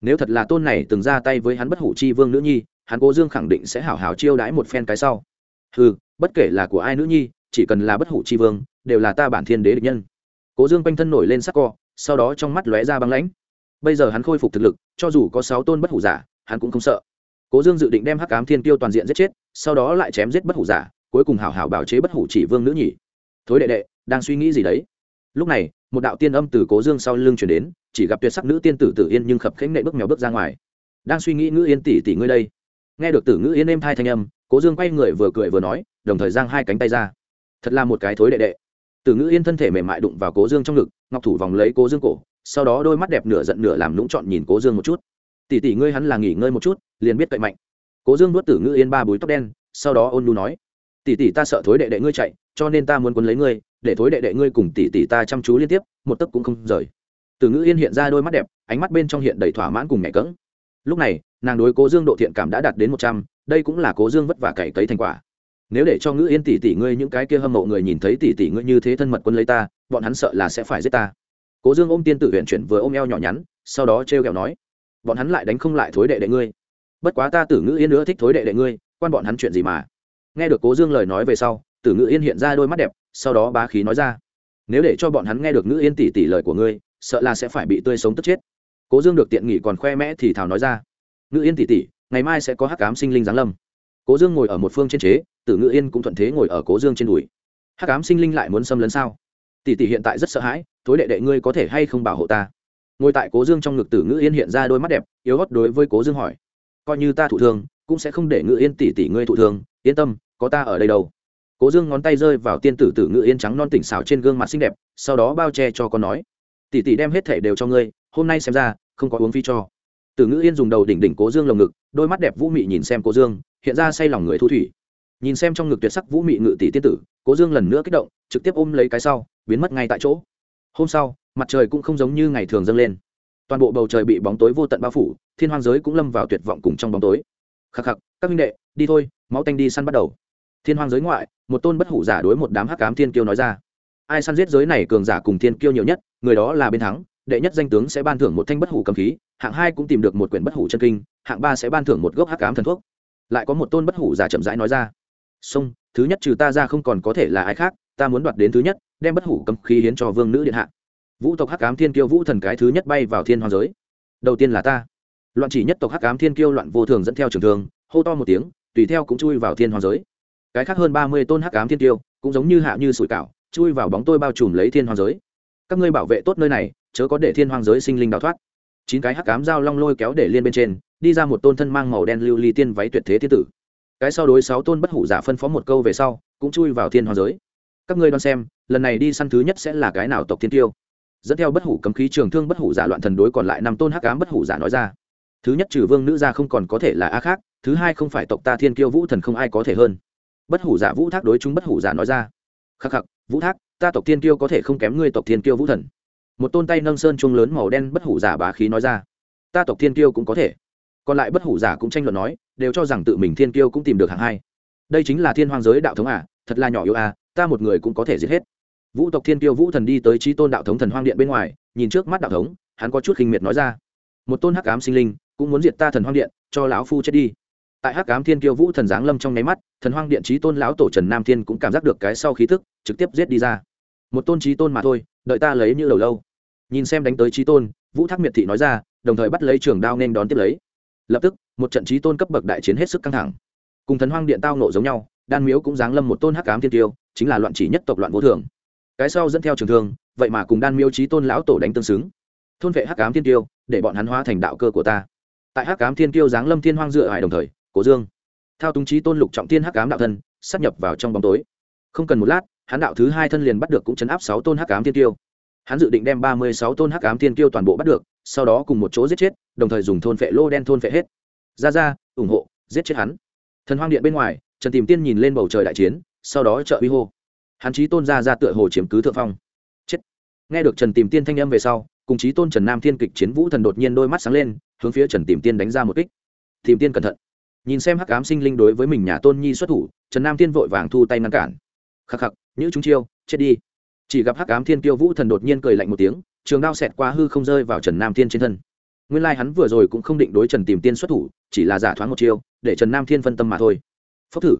Nếu thật là tôn này từng ra tay với hắn bất hủ chi vương nữ nhi, hắn cố dương khẳng định sẽ hảo hảo chiêu đãi một phen cái sau. Ừ bất kể là của ai nữ nhi, chỉ cần là bất hủ chi vương, đều là ta bản thiên đế địch nhân. Cố dương quanh thân nổi lên sắc co, sau đó trong mắt lóe ra băng lãnh. Bây giờ hắn khôi phục thực lực, cho dù có sáu tôn bất hủ giả hắn cũng không sợ. Cố dương dự định đem hắc cám thiên tiêu toàn diện giết chết, sau đó lại chém giết bất hủ giả, cuối cùng hảo hảo bảo chế bất hủ chỉ vương nữ nhỉ. Thối đệ đệ, đang suy nghĩ gì đấy? Lúc này, một đạo tiên âm từ cố dương sau lưng chuyển đến, chỉ gặp tuyệt sắc nữ tiên tử tử yên nhưng khập khênh nệ bước mèo bước ra ngoài. Đang suy nghĩ ngữ yên tỷ tỷ ngươi đây. Nghe được tử ngữ yên êm thai thanh âm, cố dương quay người vừa cười vừa nói, đồng thời giang hai cánh tay ra. Thật là một cái thối đệ đệ. Tử ngữ yên thân thể mềm mại đụng vào cố dương trong ngực, ngọc thủ vòng lấy cố dương cổ, sau đó đôi mắt đẹp nửa giận nửa làm lũng trọn nhìn cố dương một chút tỷ tỷ ngươi hắn là nghỉ ngơi một chút, liền biết cậy mạnh. Cố dương nuốt tử ngữ yên ba búi tóc đen, sau đó ôn nu nói, tỷ tỷ ta sợ thối đệ đệ ngươi chạy, cho nên ta muốn quấn lấy ngươi, để thối đệ đệ ngươi cùng tỷ tỷ ta chăm chú liên tiếp, một tấc cũng không rời. Từ ngữ yên hiện ra đôi mắt đẹp, ánh mắt bên trong hiện đầy thỏa mãn cùng nhẹ cỡng lúc này, nàng đối cố dương độ thiện cảm đã đạt đến một trăm, đây cũng là cố dương vất vả cày cấy thành quả. Nếu để cho ngữ yên tỷ tỷ ngươi những cái kia hâm mộ người nhìn thấy tỷ tỷ ngươi như thế thân mật quân lấy ta, bọn hắn sợ là sẽ phải giết ta. Cố dương ôm tiên tử huyện chuyển vừa ôm eo nhỏ nhắn, sau đó t r e o kẹo nói bọn hắn lại đánh không lại thối đệ đệ ngươi. Bất quá ta tử ngữ yên nữa thích thối đệ đệ ngươi quan bọn hắn chuyện gì mà? Nghe được cố dương lời nói về sau tử ngữ yên hiện ra đôi mắt đẹp sau đó bá khí nói ra. Nếu để cho bọn hắn nghe được ngữ yên tỉ tỉ lời của ngươi sợ là sẽ phải bị tươi sống tức chết. Cố dương được tiện nghỉ còn khoe mẽ thì thảo nói ra. Ngữ yên tỉ tỉ, ngày mai sẽ có hắc cám sinh linh giáng lâm. Cố dương ngồi ở một phương trên chế tử ngữ yên cũng thuận thế ngồi ở cố dương trên đùi. Hắc cám sinh linh lại muốn xâm lấn sao? Tỉ tỉ hiện tại rất sợ hãi thối đệ đệ ngươi có thể hay không bảo hộ ta? Ngồi tại cố dương trong ngực tử ngữ yên hiện ra đôi mắt đẹp, yếu hót đối với cố dương hỏi. Coi như ta thụ thương, cũng sẽ không để ngữ yên tỷ tỷ ngươi thụ thương, yên tâm, có ta ở đây đâu. Cố dương ngón tay rơi vào tiên tử tử ngữ yên trắng non tỉnh xào trên gương mặt xinh đẹp, sau đó bao che cho con nói. Tỷ tỷ đem hết thể đều cho ngươi, hôm nay xem ra, không có uống phi cho. Tử ngữ yên dùng đầu đỉnh đỉnh cố dương lồng ngực, đôi mắt đẹp vũ mị nhìn xem cố dương, hiện ra say lòng người thu thủy. Nhìn xem trong ngực tuyệt sắc vũ mị ngự tỷ tiên tử, cố dương lần nữa kích động, trực tiếp ôm lấy cái sau, biến mất ngay tại chỗ hôm sau, mặt trời cũng không giống như ngày thường dâng lên. Toàn bộ bầu trời bị bóng tối vô tận bao phủ, thiên hoang giới cũng lâm vào tuyệt vọng cùng trong bóng tối. Khắc khắc, các minh đệ, đi thôi, máu tanh đi săn bắt đầu. Thiên hoang giới ngoại, một tôn bất hủ giả đối một đám hắc cám thiên kiêu nói ra. Ai săn giết giới này cường giả cùng thiên kiêu nhiều nhất, người đó là bên thắng, đệ nhất danh tướng sẽ ban thưởng một thanh bất hủ cầm khí, hạng hai cũng tìm được một quyển bất hủ chân kinh, hạng ba sẽ ban thưởng một gốc hắc cám thần thuốc. Lại có một tôn bất hủ giả chậm rãi nói ra. Sông thứ nhất trừ ta ra không còn có thể là ai khác ta muốn đoạt đến thứ nhất, đem bất hủ cầm khí hiến cho vương nữ điện hạ. Vũ tộc hắc cám thiên kiêu vũ thần cái thứ nhất bay vào thiên hoàng giới. Đầu tiên là ta. Loạn chỉ nhất tộc hắc cám thiên kiêu loạn vô thường dẫn theo trường thường hô to một tiếng, tùy theo cũng chui vào thiên hoàng giới. Cái khác hơn ba mươi tôn hắc cám thiên kiêu, cũng giống như hạ như sủi cảo, chui vào bóng tôi bao trùm lấy thiên hoàng giới. Các ngươi bảo vệ tốt nơi này, chớ có để thiên hoàng giới sinh linh đào thoát. Chín cái hắc cám dao long lôi kéo để liên bên trên, đi ra một tôn thân mang màu đen lưu ly tiên váy tuyệt thế thiên tử. Cái sau đối sáu tôn bất hủ giả phân phó một câu về sau, cũng chui vào thiên hoàng giới các ngươi đoán xem, lần này đi săn thứ nhất sẽ là cái nào tộc thiên tiêu? Dẫn theo bất hủ cấm khí trường thương bất hủ giả loạn thần đối còn lại năm tôn hắc ám bất hủ giả nói ra. Thứ nhất trừ vương nữ ra không còn có thể là a khác, thứ hai không phải tộc ta thiên kiêu vũ thần không ai có thể hơn. Bất hủ giả vũ thác đối chúng bất hủ giả nói ra. Khắc khắc, vũ thác, ta tộc thiên kiêu có thể không kém ngươi tộc thiên kiêu vũ thần. Một tôn tay nâng sơn chuông lớn màu đen bất hủ giả bá khí nói ra. Ta tộc thiên kiêu cũng có thể. Còn lại bất hủ giả cũng tranh luận nói, đều cho rằng tự mình thiên kiêu cũng tìm được hạng hai. Đây chính là thiên hoàng giới đạo thống à thật là nhỏ yếu à ta một người cũng có thể giết hết. Vũ tộc thiên kiêu vũ thần đi tới trí tôn đạo thống thần hoang điện bên ngoài, nhìn trước mắt đạo thống, hắn có chút khinh miệt nói ra. Một tôn hắc ám sinh linh cũng muốn diệt ta thần hoang điện, cho lão phu chết đi. Tại hắc ám thiên kiêu vũ thần giáng lâm trong nháy mắt, thần hoang điện trí tôn lão tổ trần nam thiên cũng cảm giác được cái sau khí thức, trực tiếp giết đi ra. Một tôn trí tôn mà thôi, đợi ta lấy như đầu lâu. Nhìn xem đánh tới trí tôn, vũ thác miệt thị nói ra, đồng thời bắt lấy trường đao nên đón tiếp lấy. Lập tức, một trận trí tôn cấp bậc đại chiến hết sức căng thẳng. Cùng thần hoang điện tao nộ giống nhau, đan miếu cũng giáng lâm một tôn hắc ám thiên tiêu chính là loạn chỉ nhất tộc loạn vô thường. Cái sau dẫn theo trường thương, vậy mà cùng đan miêu trí tôn lão tổ đánh tương xứng. Thôn vệ hắc ám thiên tiêu để bọn hắn hóa thành đạo cơ của ta. Tại hắc ám thiên tiêu giáng lâm thiên hoang dựa hải đồng thời cổ dương, thao túng trí tôn lục trọng thiên hắc ám đạo thân, sắp nhập vào trong bóng tối. Không cần một lát, hắn đạo thứ hai thân liền bắt được cũng chấn áp sáu tôn hắc ám thiên tiêu hắn dự định đem ba mươi sáu tôn hắc ám thiên tiêu toàn bộ bắt được, sau đó cùng một chỗ giết chết, đồng thời dùng thôn phệ lô đen thôn phệ hết. Ra ra, ủng hộ, giết chết hắn. Thần hoang điện bên ngoài, trần tìm tiên nhìn lên bầu trời đại chiến sau đó trợ uy hô. Hắn chí tôn ra ra tựa hồ chiếm cứ thượng phong. Chết. Nghe được trần tìm tiên thanh âm về sau, cùng chí tôn trần nam thiên kịch chiến vũ thần đột nhiên đôi mắt sáng lên, hướng phía trần tìm tiên đánh ra một kích. Tìm tiên cẩn thận. Nhìn xem hắc ám sinh linh đối với mình nhà tôn nhi xuất thủ, trần nam thiên vội vàng thu tay ngăn cản. Khắc khắc những chúng chiêu, chết đi. Chỉ gặp hắc ám thiên tiêu vũ thần đột nhiên cười lạnh một tiếng, trường đao xẹt qua hư không rơi vào trần nam thiên trên thân. Nguyên lai、like、hắn vừa rồi cũng không định đối trần tìm tiên xuất thủ, chỉ là giả thoáng một chiêu, để trần nam thiên phân tâm mà thôi. Phốc thử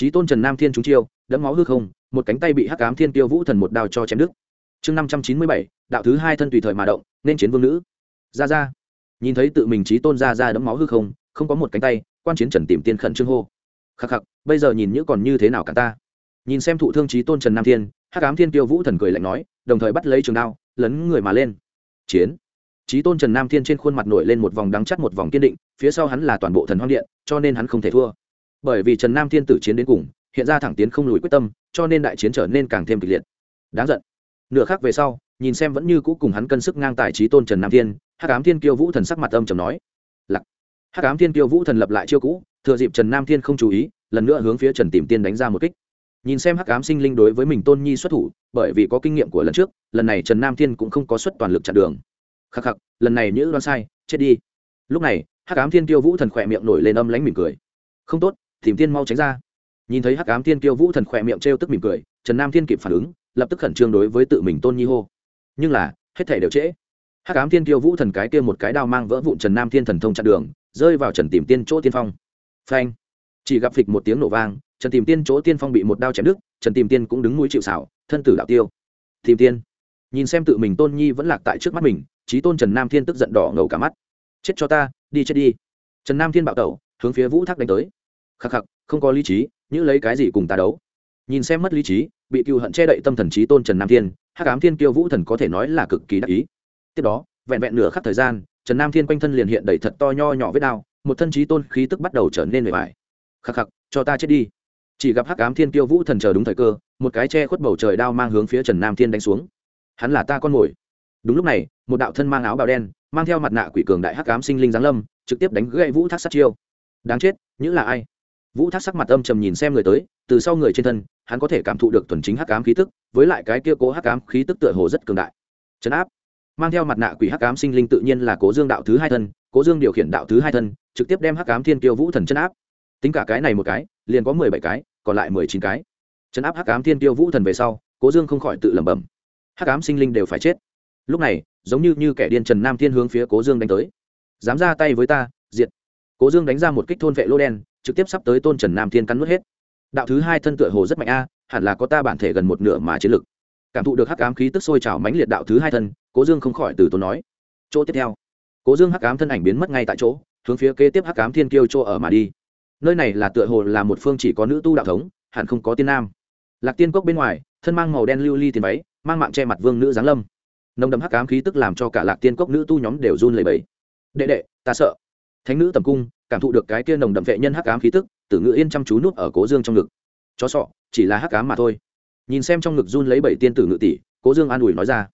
trí tôn trần nam thiên trúng chiêu, đẫm máu hư không, một cánh tay bị hắc ám thiên tiêu vũ thần một đao cho chém đứt. Chương năm trăm chín mươi bảy, đạo thứ hai thân tùy thời mà động, nên chiến vương nữ. Ra ra. Nhìn thấy tự mình trí tôn ra ra đẫm máu hư không không có một cánh tay, quan chiến trần tìm tiên khẩn trương hô. Khắc khắc, bây giờ nhìn như còn như thế nào cả ta. Nhìn xem thụ thương trí tôn trần nam thiên, hắc ám thiên tiêu vũ thần cười lạnh nói, đồng thời bắt lấy trường đao, lấn người mà lên. Chiến. Trí tôn trần nam thiên trên khuôn mặt nổi lên một vòng đắng chắt một vòng kiên định, phía sau hắn là toàn bộ thần hoang điện, cho nên hắn không thể thua bởi vì trần nam thiên tử chiến đến cùng, hiện ra thẳng tiến không lùi quyết tâm, cho nên đại chiến trở nên càng thêm kịch liệt. Đáng giận. Nửa khác về sau, nhìn xem vẫn như cũ cùng hắn cân sức ngang tài trí tôn trần nam thiên, hắc ám thiên kiêu vũ thần sắc mặt âm trầm nói lặc hắc ám thiên kiêu vũ thần lập lại chiêu cũ, thừa dịp trần nam thiên không chú ý, lần nữa hướng phía trần tìm tiên đánh ra một kích. Nhìn xem hắc ám sinh linh đối với mình tôn nhi xuất thủ, bởi vì có kinh nghiệm của lần trước, lần này trần nam thiên cũng không có xuất toàn lực chặn đường. Khắc khắc, lần này nhữ đoan sai, chết đi. Lúc này, hắc ám thiên tiêu vũ thần khỏe miệng nổi lên âm lánh mỉm cười. Không tốt tìm tiên mau tránh ra. Nhìn thấy hắc ám thiên Kiêu vũ thần khỏe miệng t tức mỉm cười, trần nam thiên kịp phản ứng, lập tức khẩn trương đối với tự mình tôn nhi hô. Nhưng là, hết thể đều trễ. Hắc ám thiên Kiêu vũ thần cái kia một cái đao mang vỡ vụn trần nam thiên thần thông chặn đường, rơi vào trần tìm tiên chỗ tiên phong. Phanh! Chỉ gặp phịch một tiếng nổ vang, trần tìm tiên chỗ tiên phong bị một đao chém đứt, trần tìm tiên cũng đứng núi chịu xảo thân tử đạo tiêu. Tìm tiên! Nhìn xem tự mình tôn nhi vẫn lạc tại trước mắt mình trí tôn trần nam thiên tức giận đỏ ngầu cả mắt. Chết cho ta, đi chết đi. Trần nam thiên bạo tẩu, hướng phía vũ thác đánh tới khắc khắc, không có lý trí, như lấy cái gì cùng ta đấu. Nhìn xem mất lý trí, bị cựu hận che đậy tâm thần trí tôn trần nam thiên, hắc ám thiên kiêu vũ thần có thể nói là cực kỳ đắc ý. Tiếp đó, vẹn vẹn nửa khắc thời gian, trần nam thiên quanh thân liền hiện đầy thật to nho nhỏ vết đao, một thân trí tôn khí tức bắt đầu trở nên bề bài khắc khắc, cho ta chết đi. Chỉ gặp hắc ám thiên kiêu vũ thần chờ đúng thời cơ, một cái che khuất bầu trời đao mang hướng phía trần nam thiên đánh xuống. Hắn là ta con mồi. Đúng lúc này, một đạo thân mang áo bào đen, mang theo mặt nạ quỷ cường đại hắc ám sinh linh giáng lâm, trực tiếp đánh gãy vũ thác sát chiêu. Đáng chết những là ai? Vũ thác sắc mặt âm trầm nhìn xem người tới, từ sau người trên thân, hắn có thể cảm thụ được thuần chính hắc ám khí tức, với lại cái kia cố hắc ám khí tức tựa hồ rất cường đại. Chấn áp. Mang theo mặt nạ quỷ hắc ám sinh linh tự nhiên là cố dương đạo thứ hai thân, cố dương điều khiển đạo thứ hai thân, trực tiếp đem hắc ám thiên kiêu vũ thần chấn áp. Tính cả cái này một cái, liền có mười bảy cái, còn lại mười chín cái. Chấn áp hắc ám thiên kiêu vũ thần về sau, cố dương không khỏi tự lẩm bẩm. Hắc ám sinh linh đều phải chết. Lúc này, giống như như kẻ điên trần nam thiên hướng phía cố dương đánh tới. Dám ra tay với ta, diệt. Cố dương đánh ra một kích thôn vệ lô đen trực tiếp sắp tới tôn trần nam thiên cắn nuốt hết. Đạo thứ hai thân tựa hồ rất mạnh a, hẳn là có ta bản thể gần một nửa mà chiến lực. Cảm thụ được hắc ám khí tức sôi trào mãnh liệt đạo thứ hai thân, cố dương không khỏi từ tốn nói. Chỗ tiếp theo, cố dương hắc ám thân ảnh biến mất ngay tại chỗ, hướng phía kế tiếp hắc ám thiên kiêu chỗ ở mà đi. Nơi này là tựa hồ là một phương chỉ có nữ tu đạo thống, hẳn không có tiên nam. Lạc tiên cốc bên ngoài, thân mang màu đen lưu ly tiền váy, mang mạng che mặt vương nữ giáng lâm. Nồng đậm hắc ám khí tức làm cho cả lạc tiên cốc nữ tu nhóm đều run lẩy bẩy. Đệ đệ, ta sợ thánh nữ tầm cung, cảm thụ được cái kia nồng đậm vệ nhân hắc ám khí tức, tử ngự yên chăm chú núp ở cố dương trong ngực. Chó sọ, chỉ là hắc ám mà thôi. Nhìn xem trong ngực run lấy bảy tiên tử ngự tỷ, cố dương an ủi nói ra.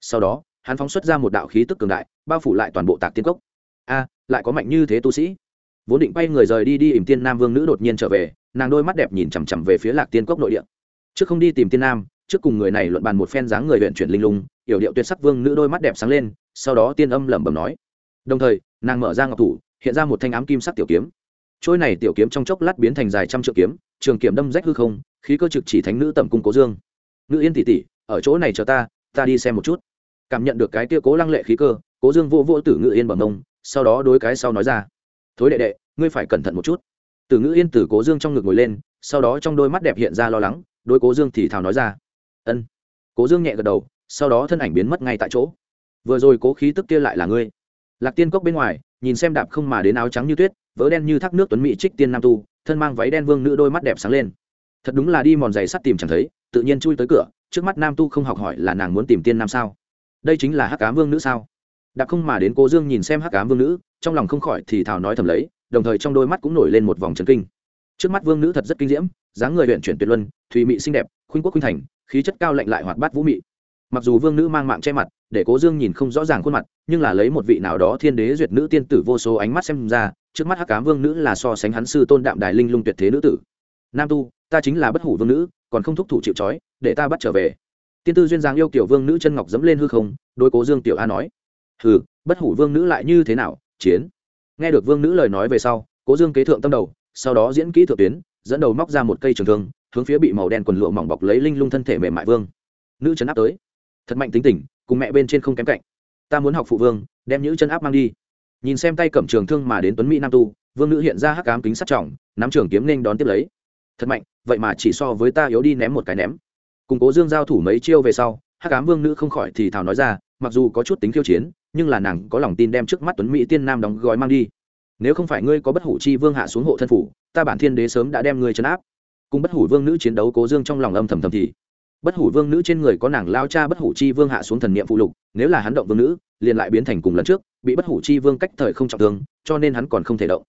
Sau đó, hắn phóng xuất ra một đạo khí tức cường đại, bao phủ lại toàn bộ tạc tiên cốc. A, lại có mạnh như thế tu sĩ. Vốn định bay người rời đi đi ỉm tiên nam vương nữ đột nhiên trở về, nàng đôi mắt đẹp nhìn chằm chằm về phía lạc tiên cốc nội địa. Trước không đi tìm tiên nam, trước cùng người này luận bàn một phen dáng người huyện chuyển linh lung yểu điệu tuyệt sắc vương nữ đôi mắt đẹp sáng lên, sau đó tiên âm lẩm bẩm nói. Đồng thời, nàng mở ra ngọc thủ hiện ra một thanh ám kim sắc tiểu kiếm. Trôi này tiểu kiếm trong chốc lát biến thành dài trăm trượng kiếm, trường kiếm đâm rách hư không, khí cơ trực chỉ thánh nữ tẩm cung cố dương. Nữ yên tỷ tỷ, ở chỗ này chờ ta ta đi xem một chút. Cảm nhận được cái kia cố lăng lệ khí cơ, cố dương vô vô tử ngự yên bằng mông sau đó đối cái sau nói ra. Thối đệ đệ, ngươi phải cẩn thận một chút. Tử ngự yên từ cố dương trong ngực ngồi lên, sau đó trong đôi mắt đẹp hiện ra lo lắng, đối cố dương thì thào nói ra. Ân. Cố dương nhẹ gật đầu, sau đó thân ảnh biến mất ngay tại chỗ. Vừa rồi cố khí tức kia lại là ngươi. Lạc tiên cốc bên ngoài nhìn xem đạp không mà đến áo trắng như tuyết vỡ đen như thác nước tuấn mỹ trích tiên nam tu, thân mang váy đen vương nữ đôi mắt đẹp sáng lên. Thật đúng là đi mòn giày sắt tìm chẳng thấy, tự nhiên chui tới cửa, trước mắt nam tu không học hỏi là nàng muốn tìm tiên nam sao? Đây chính là hắc cám vương nữ sao? Đạp không mà đến cô dương nhìn xem hắc cám vương nữ, trong lòng không khỏi thì thào nói thầm lấy, đồng thời trong đôi mắt cũng nổi lên một vòng trấn kinh. Trước mắt vương nữ thật rất kinh diễm, dáng người huyện chuyển tuyệt luân, thùy mị xinh đẹp, khuynh quốc khuynh thành, khí chất cao lạnh lại hoạt bát vũ mị. Mặc dù vương nữ mang mạng che mặt để cố dương nhìn không rõ ràng khuôn mặt, nhưng là lấy một vị nào đó thiên đế duyệt nữ tiên tử vô số ánh mắt xem ra, trước mắt hắc cám vương nữ là so sánh hắn sư tôn đạm đài linh lung tuyệt thế nữ tử. Nam tu, ta chính là bất hủ vương nữ, còn không thúc thủ chịu trói, để ta bắt trở về. Tiên tư duyên giang yêu kiểu vương nữ chân ngọc dẫm lên hư không đôi cố dương tiểu a nói. Hừ, bất hủ vương nữ lại như thế nào, chiến? Nghe được vương nữ lời nói về sau, cố dương kế thượng tâm đầu, sau đó diễn kỹ thượng tuyến, dẫn đầu móc ra một cây trường thương, hướng phía bị màu đen quần lụa mỏng bọc lấy linh lung thân thể mềm mại vương. Nữ chấn áp tới. Thật mạnh tính tình cùng mẹ bên trên không kém cạnh. Ta muốn học phụ vương, đem những chân áp mang đi. Nhìn xem tay cầm trường thương mà đến tuấn mỹ nam tu, vương nữ hiện ra hắc cám kính sắt trọng, nắm trường kiếm nên đón tiếp lấy. Thật mạnh, vậy mà chỉ so với ta yếu đi ném một cái ném. Cùng cố dương giao thủ mấy chiêu về sau, hắc cám vương nữ không khỏi thì thào nói ra, mặc dù có chút tính khiêu chiến, nhưng là nàng có lòng tin đem trước mắt tuấn mỹ tiên nam đóng gói mang đi. Nếu không phải ngươi có bất hủ chi vương hạ xuống hộ thân phủ, ta bản thiên đế sớm đã đem ngươi chấn áp. Cùng bất hủ vương nữ chiến đấu cố dương trong lòng âm thầm thầm thì bất hủ vương nữ trên người có nàng lao cha bất hủ chi vương hạ xuống thần niệm phụ lục, nếu là hắn động vương nữ, liền lại biến thành cùng lần trước, bị bất hủ chi vương cách thời không trọng thương, cho nên hắn còn không thể động.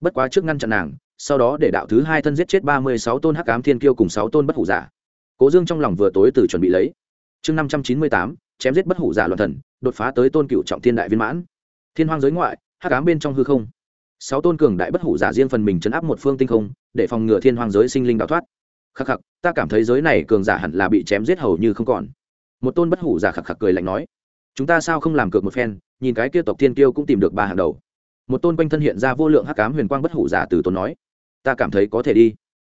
Bất quá trước ngăn chặn nàng, sau đó để đạo thứ hai thân giết chết ba mươi sáu tôn hắc ám thiên kiêu cùng sáu tôn bất hủ giả. Cố dương trong lòng vừa tối từ chuẩn bị lấy. Chương năm trăm chín mươi tám, chém giết bất hủ giả loạn thần, đột phá tới tôn cựu trọng thiên đại viên mãn. Thiên hoang giới ngoại, hắc ám bên trong hư không. Sáu tôn cường đại bất hủ giả riêng phần mình chấn áp một phương tinh không, để phòng ngừa thiên hoang giới sinh linh đào thoát khắc khắc, ta cảm thấy giới này cường giả hẳn là bị chém giết hầu như không còn. Một tôn bất hủ giả khắc khắc cười lạnh nói, chúng ta sao không làm cược một phen, nhìn cái kia tộc thiên kiêu cũng tìm được ba hàng đầu. Một tôn quanh thân hiện ra vô lượng hắc cám huyền quang bất hủ giả từ tôn nói, ta cảm thấy có thể đi.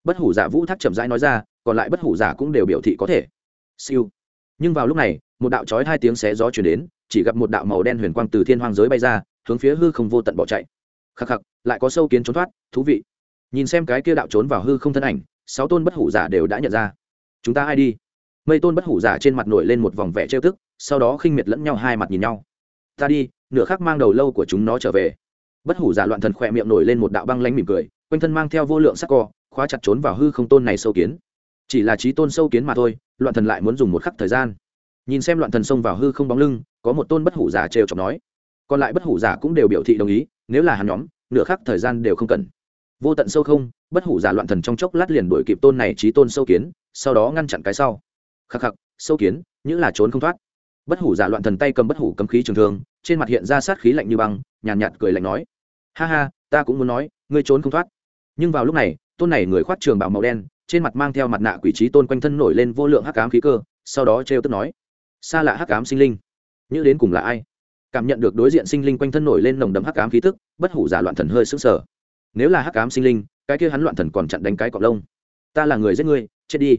Bất hủ giả vũ thác chậm rãi nói ra, còn lại bất hủ giả cũng đều biểu thị có thể. Siêu. Nhưng vào lúc này, một đạo trói hai tiếng xé gió chuyển đến, chỉ gặp một đạo màu đen huyền quang từ thiên hoang giới bay ra, hướng phía hư không vô tận bỏ chạy. Khắc khắc, lại có sâu kiến trốn thoát, thú vị. Nhìn xem cái kia đạo trốn vào hư không thân ảnh sáu tôn bất hủ giả đều đã nhận ra. Chúng ta ai đi? Mây tôn bất hủ giả trên mặt nổi lên một vòng vẻ trêu tức, sau đó khinh miệt lẫn nhau hai mặt nhìn nhau. Ta đi, nửa khác mang đầu lâu của chúng nó trở về. Bất hủ giả loạn thần khỏe miệng nổi lên một đạo băng lanh mỉm cười, quanh thân mang theo vô lượng sắc co, khóa chặt trốn vào hư không tôn này sâu kiến. Chỉ là trí tôn sâu kiến mà thôi, loạn thần lại muốn dùng một khắc thời gian. Nhìn xem loạn thần xông vào hư không bóng lưng, có một tôn bất hủ giả trêu chọc nói. Còn lại bất hủ giả cũng đều biểu thị đồng ý, nếu là hắn nhóm, nửa khắc thời gian đều không cần vô tận sâu không bất hủ giả loạn thần trong chốc lát liền đuổi kịp tôn này trí tôn sâu kiến sau đó ngăn chặn cái sau. Khắc khắc sâu kiến như là trốn không thoát. Bất hủ giả loạn thần tay cầm bất hủ cấm khí trường thương trên mặt hiện ra sát khí lạnh như băng nhàn nhạt, nhạt cười lạnh nói ha ha ta cũng muốn nói ngươi trốn không thoát. Nhưng vào lúc này tôn này người khoác trường bảo màu đen trên mặt mang theo mặt nạ quỷ trí tôn quanh thân nổi lên vô lượng hắc ám khí cơ sau đó trêu tức nói xa lạ hắc ám sinh linh như đến cùng là ai? Cảm nhận được đối diện sinh linh quanh thân nổi lên nồng đậm hắc ám khí tức bất hủ giả loạn thần hơi sững sờ nếu là hắc ám sinh linh cái kia hắn loạn thần còn chặn đánh cái cọc lông. Ta là người giết ngươi chết đi.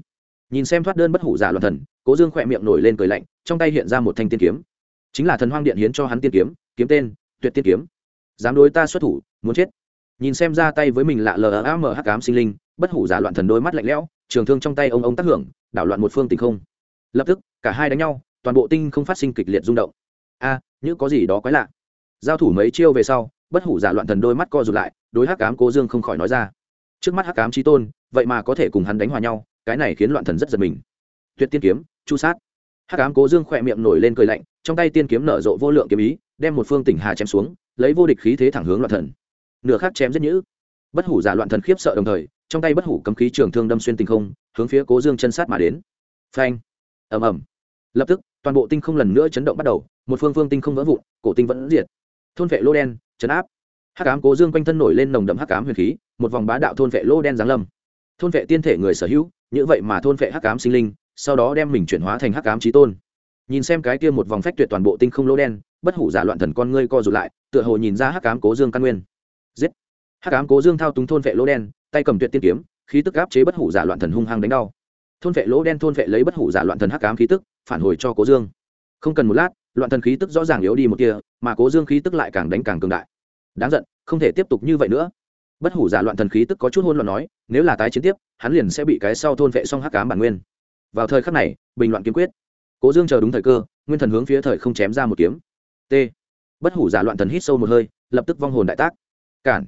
Nhìn xem thoát đơn bất hủ giả loạn thần cố dương khỏe miệng nổi lên cười lạnh trong tay hiện ra một thanh tiên kiếm. Chính là thần hoang điện hiến cho hắn tiên kiếm kiếm tên tuyệt tiên kiếm. Dám đối ta xuất thủ muốn chết. Nhìn xem ra tay với mình lạ lờ am hắc cám sinh linh bất hủ giả loạn thần đôi mắt lạnh lẽo trường thương trong tay ông ông tác hưởng đảo loạn một phương tình không. Lập tức cả hai đánh nhau toàn bộ tinh không phát sinh kịch liệt rung động. A à, như có gì đó quái lạ. Giao thủ mấy chiêu về sau bất hủ giả loạn thần đôi mắt co rụt lại đối hắc ám cố dương không khỏi nói ra. Trước mắt hắc ám trí tôn, vậy mà có thể cùng hắn đánh hòa nhau, cái này khiến loạn thần rất giật mình. Tuyệt tiên kiếm, chu sát. Hắc ám cố dương khỏe miệng nổi lên cười lạnh, trong tay tiên kiếm nở rộ vô lượng kiếm ý, đem một phương tỉnh hà chém xuống, lấy vô địch khí thế thẳng hướng loạn thần. Nửa khác chém rất nhữ. Bất hủ giả loạn thần khiếp sợ đồng thời, trong tay bất hủ cấm khí trường thương đâm xuyên tinh không, hướng phía cố dương chân sát mà đến. Phanh. Ầm ầm. Lập tức, toàn bộ tinh không lần nữa chấn động bắt đầu, một phương phương tinh không vỡ vụn, cổ tinh vẫn diệt. Thôn vệ lô đen chấn áp hắc ám cố dương quanh thân nổi lên nồng đậm hắc ám huyền khí, một vòng bá đạo thôn vệ lô đen giáng lâm. Thôn vệ tiên thể người sở hữu, như vậy mà thôn vệ hắc ám sinh linh, sau đó đem mình chuyển hóa thành hắc ám trí tôn. Nhìn xem cái kia một vòng phách tuyệt toàn bộ tinh không lô đen, bất hủ giả loạn thần con ngươi co rụt lại, tựa hồ nhìn ra hắc ám cố dương căn nguyên. Giết! Hắc ám cố dương thao túng thôn vệ lỗ đen, tay cầm tuyệt tiên kiếm, khí tức áp chế bất hủ giả loạn thần hung hăng đánh đau. Thôn vệ lỗ đen thôn vệ lấy bất hủ giả loạn thần hắc ám khí tức, phản hồi cho cố dương. Không cần một lát, loạn thần khí tức rõ ràng yếu đi một kia, mà cố dương khí tức lại càng đánh càng cường đại đáng giận, không thể tiếp tục như vậy nữa. Bất hủ giả loạn thần khí tức có chút hôn loạn nói, nếu là tái chiến tiếp, hắn liền sẽ bị cái sau thôn vệ xong hắc ám bản nguyên. Vào thời khắc này, bình loạn kiếm quyết. Cố dương chờ đúng thời cơ, nguyên thần hướng phía thời không chém ra một kiếm. T. Bất hủ giả loạn thần hít sâu một hơi, lập tức vong hồn đại tác. Cản.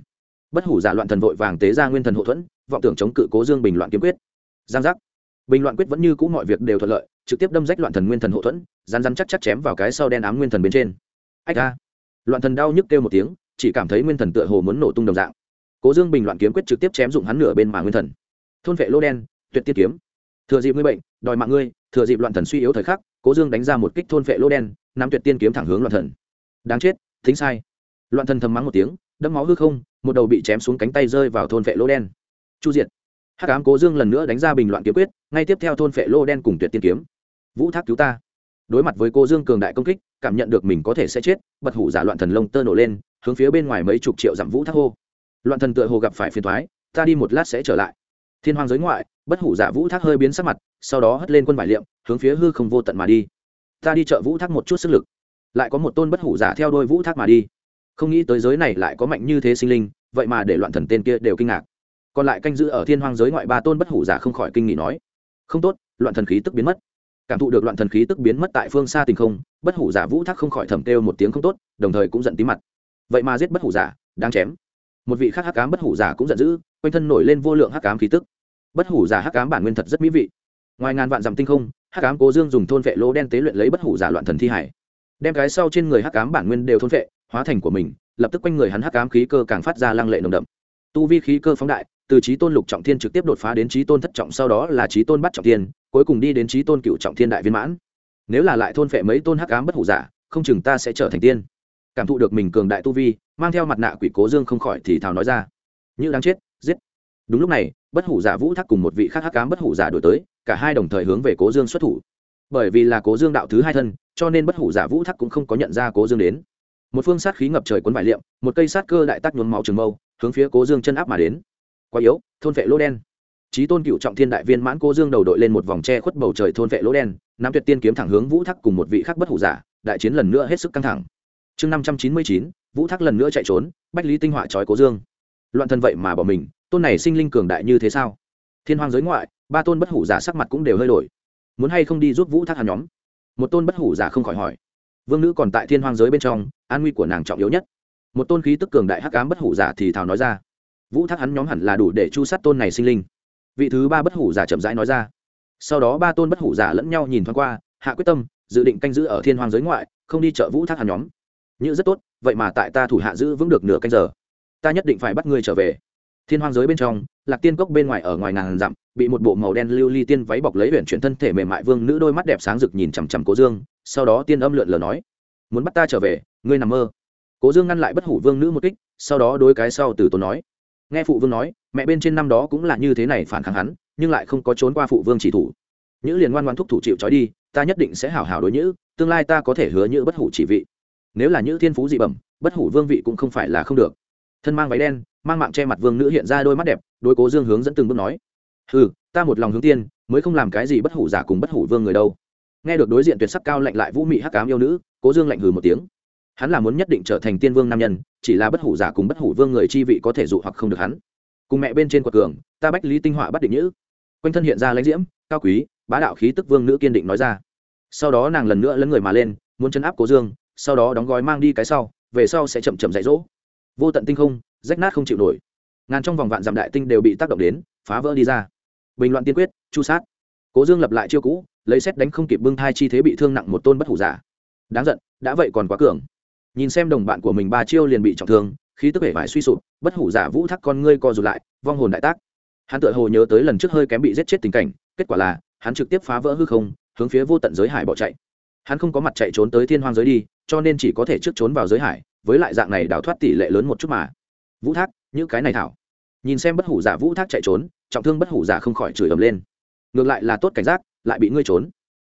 Bất hủ giả loạn thần vội vàng tế ra nguyên thần hậu thuẫn, vọng tưởng chống cự cố dương bình loạn kiếm quyết. Giang giác. Bình loạn quyết vẫn như cũ mọi việc đều thuận lợi, trực tiếp đâm rách loạn thần nguyên thần hậu thuẫn rán rán chắc chắc chém vào cái sau đen ám nguyên thần bên trên. Ách a. Loạn thần đau nhức kêu một tiếng chỉ cảm thấy nguyên thần tựa hồ muốn nổ tung đồng dạng. Cố dương bình loạn kiếm quyết trực tiếp chém dụng hắn nửa bên mà nguyên thần. Thôn vệ lô đen, tuyệt tiết kiếm. Thừa dịp ngươi bệnh, đòi mạng ngươi, thừa dịp loạn thần suy yếu thời khắc, cố dương đánh ra một kích thôn vệ lô đen, nắm tuyệt tiên kiếm thẳng hướng loạn thần. Đáng chết, thính sai. Loạn thần thầm mắng một tiếng đẫm máu hư không, một đầu bị chém xuống cánh tay rơi vào thôn vệ lô đen. Chu diệt. Hắc ám cố dương lần nữa đánh ra bình loạn kiếm quyết, ngay tiếp theo thôn vệ lô đen cùng tuyệt tiên kiếm. Vũ thác cứu ta. Đối mặt với cô dương cường đại công kích, cảm nhận được mình có thể sẽ chết, bật hủ giả loạn thần lông tơ nổ lên hướng phía bên ngoài mấy chục triệu dặm vũ thác hô. Loạn thần tựa hồ gặp phải phiền thoái, ta đi một lát sẽ trở lại. Thiên hoàng giới ngoại, bất hủ giả vũ thác hơi biến sắc mặt, sau đó hất lên quân vải liệm, hướng phía hư không vô tận mà đi. Ta đi chợ vũ thác một chút sức lực. Lại có một tôn bất hủ giả theo đôi vũ thác mà đi. Không nghĩ tới giới này lại có mạnh như thế sinh linh, vậy mà để loạn thần tên kia đều kinh ngạc. Còn lại canh giữ ở thiên hoang giới ngoại ba tôn bất hủ giả không khỏi kinh nghị nói, không tốt, loạn thần khí tức biến mất. Cảm thụ được loạn thần khí tức biến mất tại phương xa tình không, bất hủ giả vũ thác không khỏi thầm kêu một tiếng không tốt, đồng thời cũng giận tí mặt vậy mà giết bất hủ giả đang chém. Một vị khác hắc cám bất hủ giả cũng giận dữ, quanh thân nổi lên vô lượng hắc cám khí tức. Bất hủ giả hắc cám bản nguyên thật rất mỹ vị. Ngoài ngàn vạn dặm tinh không, hắc cám cố dương dùng thôn vệ lô đen tế luyện lấy bất hủ giả loạn thần thi hải. Đem cái sau trên người hắc cám bản nguyên đều thôn vệ, hóa thành của mình, lập tức quanh người hắn hắc ám khí cơ càng phát ra lăng lệ nồng đậm. Tu vi khí cơ phóng đại, từ trí tôn lục trọng thiên trực tiếp đột phá đến trí tôn thất trọng, sau đó là trí tôn bắt trọng thiên, cuối cùng đi đến trí tôn cựu trọng thiên đại viên mãn. Nếu là lại thôn phệ mấy tôn hắc ám bất hủ giả, không chừng ta sẽ trở thành tiên cảm thụ được mình cường đại tu vi, mang theo mặt nạ quỷ cố dương không khỏi thì thào nói ra. Như đáng chết, giết. Đúng lúc này, bất hủ giả vũ thác cùng một vị khác hắc cám bất hủ giả đổi tới, cả hai đồng thời hướng về cố dương xuất thủ. Bởi vì là cố dương đạo thứ hai thân, cho nên bất hủ giả vũ thác cũng không có nhận ra cố dương đến. Một phương sát khí ngập trời cuốn vải liệm, một cây sát cơ đại tác nhuốm máu trường mâu, hướng phía cố dương chân áp mà đến. Quá yếu, thôn vệ lỗ đen. Trí tôn cựu trọng thiên đại viên mãn cố dương đầu đội lên một vòng tre khuất bầu trời thôn vệ lỗ đen, nam tuyệt tiên kiếm thẳng hướng vũ thắc cùng một vị khác bất hủ giả, đại chiến lần nữa hết sức căng thẳng chương năm trăm chín mươi chín, vũ thác lần nữa chạy trốn, bách lý tinh họa trói cố dương. Loạn thân vậy mà bỏ mình, tôn này sinh linh cường đại như thế sao? Thiên hoàng giới ngoại, ba tôn bất hủ giả sắc mặt cũng đều hơi đổi. Muốn hay không đi giúp vũ thác hàn nhóm? Một tôn bất hủ giả không khỏi hỏi. Vương nữ còn tại thiên hoàng giới bên trong, an nguy của nàng trọng yếu nhất. Một tôn khí tức cường đại hắc ám bất hủ giả thì thào nói ra. Vũ thác hắn nhóm hẳn là đủ để chu sát tôn này sinh linh. Vị thứ ba bất hủ giả chậm rãi nói ra. Sau đó ba tôn bất hủ giả lẫn nhau nhìn thoáng qua, hạ quyết tâm, dự định canh giữ ở thiên hoàng giới ngoại, không đi chợ vũ thác hắn nhóm như rất tốt, vậy mà tại ta thủ hạ giữ vững được nửa canh giờ. Ta nhất định phải bắt ngươi trở về. Thiên hoang giới bên trong, lạc tiên cốc bên ngoài ở ngoài ngàn dặm, bị một bộ màu đen lưu ly tiên váy bọc lấy huyện chuyển thân thể mềm mại vương nữ đôi mắt đẹp sáng rực nhìn chằm chằm cố dương, sau đó tiên âm lượn lờ nói, muốn bắt ta trở về, ngươi nằm mơ. Cố dương ngăn lại bất hủ vương nữ một kích, sau đó đôi cái sau từ tốn nói, nghe phụ vương nói, mẹ bên trên năm đó cũng là như thế này phản kháng hắn, nhưng lại không có trốn qua phụ vương chỉ thủ. Nhữ liền ngoan ngoan thúc thủ chịu trói đi, ta nhất định sẽ hảo hảo đối nhữ, tương lai ta có thể hứa nhữ bất hủ chỉ vị nếu là nhữ thiên phú dị bẩm, bất hủ vương vị cũng không phải là không được. Thân mang váy đen, mang mạng che mặt vương nữ hiện ra đôi mắt đẹp đôi cố dương hướng dẫn từng bước nói. Ừ ta một lòng hướng tiên, mới không làm cái gì bất hủ giả cùng bất hủ vương người đâu. Nghe được đối diện tuyệt sắc cao lạnh lại vũ mị hắc cám yêu nữ, cố dương lạnh hừ một tiếng. Hắn là muốn nhất định trở thành tiên vương nam nhân, chỉ là bất hủ giả cùng bất hủ vương người chi vị có thể dụ hoặc không được hắn. Cùng mẹ bên trên quật cường, ta bách lý tinh họa bắt định nhữ. Quanh thân hiện ra lãnh diễm, cao quý, bá đạo khí tức vương nữ kiên định nói ra. Sau đó nàng lần nữa lấn người mà lên, muốn chấn áp cố dương sau đó đóng gói mang đi cái sau, về sau sẽ chậm chậm dạy dỗ. Vô tận tinh không, rách nát không chịu nổi. Ngàn trong vòng vạn dặm đại tinh đều bị tác động đến, phá vỡ đi ra. Bình loạn tiên quyết, chu sát. Cố dương lập lại chiêu cũ, lấy xét đánh không kịp bưng thai chi thế bị thương nặng một tôn bất hủ giả. Đáng giận, đã vậy còn quá cường. Nhìn xem đồng bạn của mình ba chiêu liền bị trọng thương, khí tức vẻ vải suy sụp, bất hủ giả vũ thắc con ngươi co rụt lại, vong hồn đại tác. Hắn tự hồ nhớ tới lần trước hơi kém bị giết chết tình cảnh, kết quả là, hắn trực tiếp phá vỡ hư không, hướng phía vô tận giới hải bỏ chạy. Hắn không có mặt chạy trốn tới thiên hoang giới đi cho nên chỉ có thể trước trốn vào giới hải, với lại dạng này đào thoát tỷ lệ lớn một chút mà. Vũ thác, những cái này thảo. Nhìn xem bất hủ giả vũ thác chạy trốn, trọng thương bất hủ giả không khỏi chửi ầm lên. Ngược lại là tốt cảnh giác, lại bị ngươi trốn.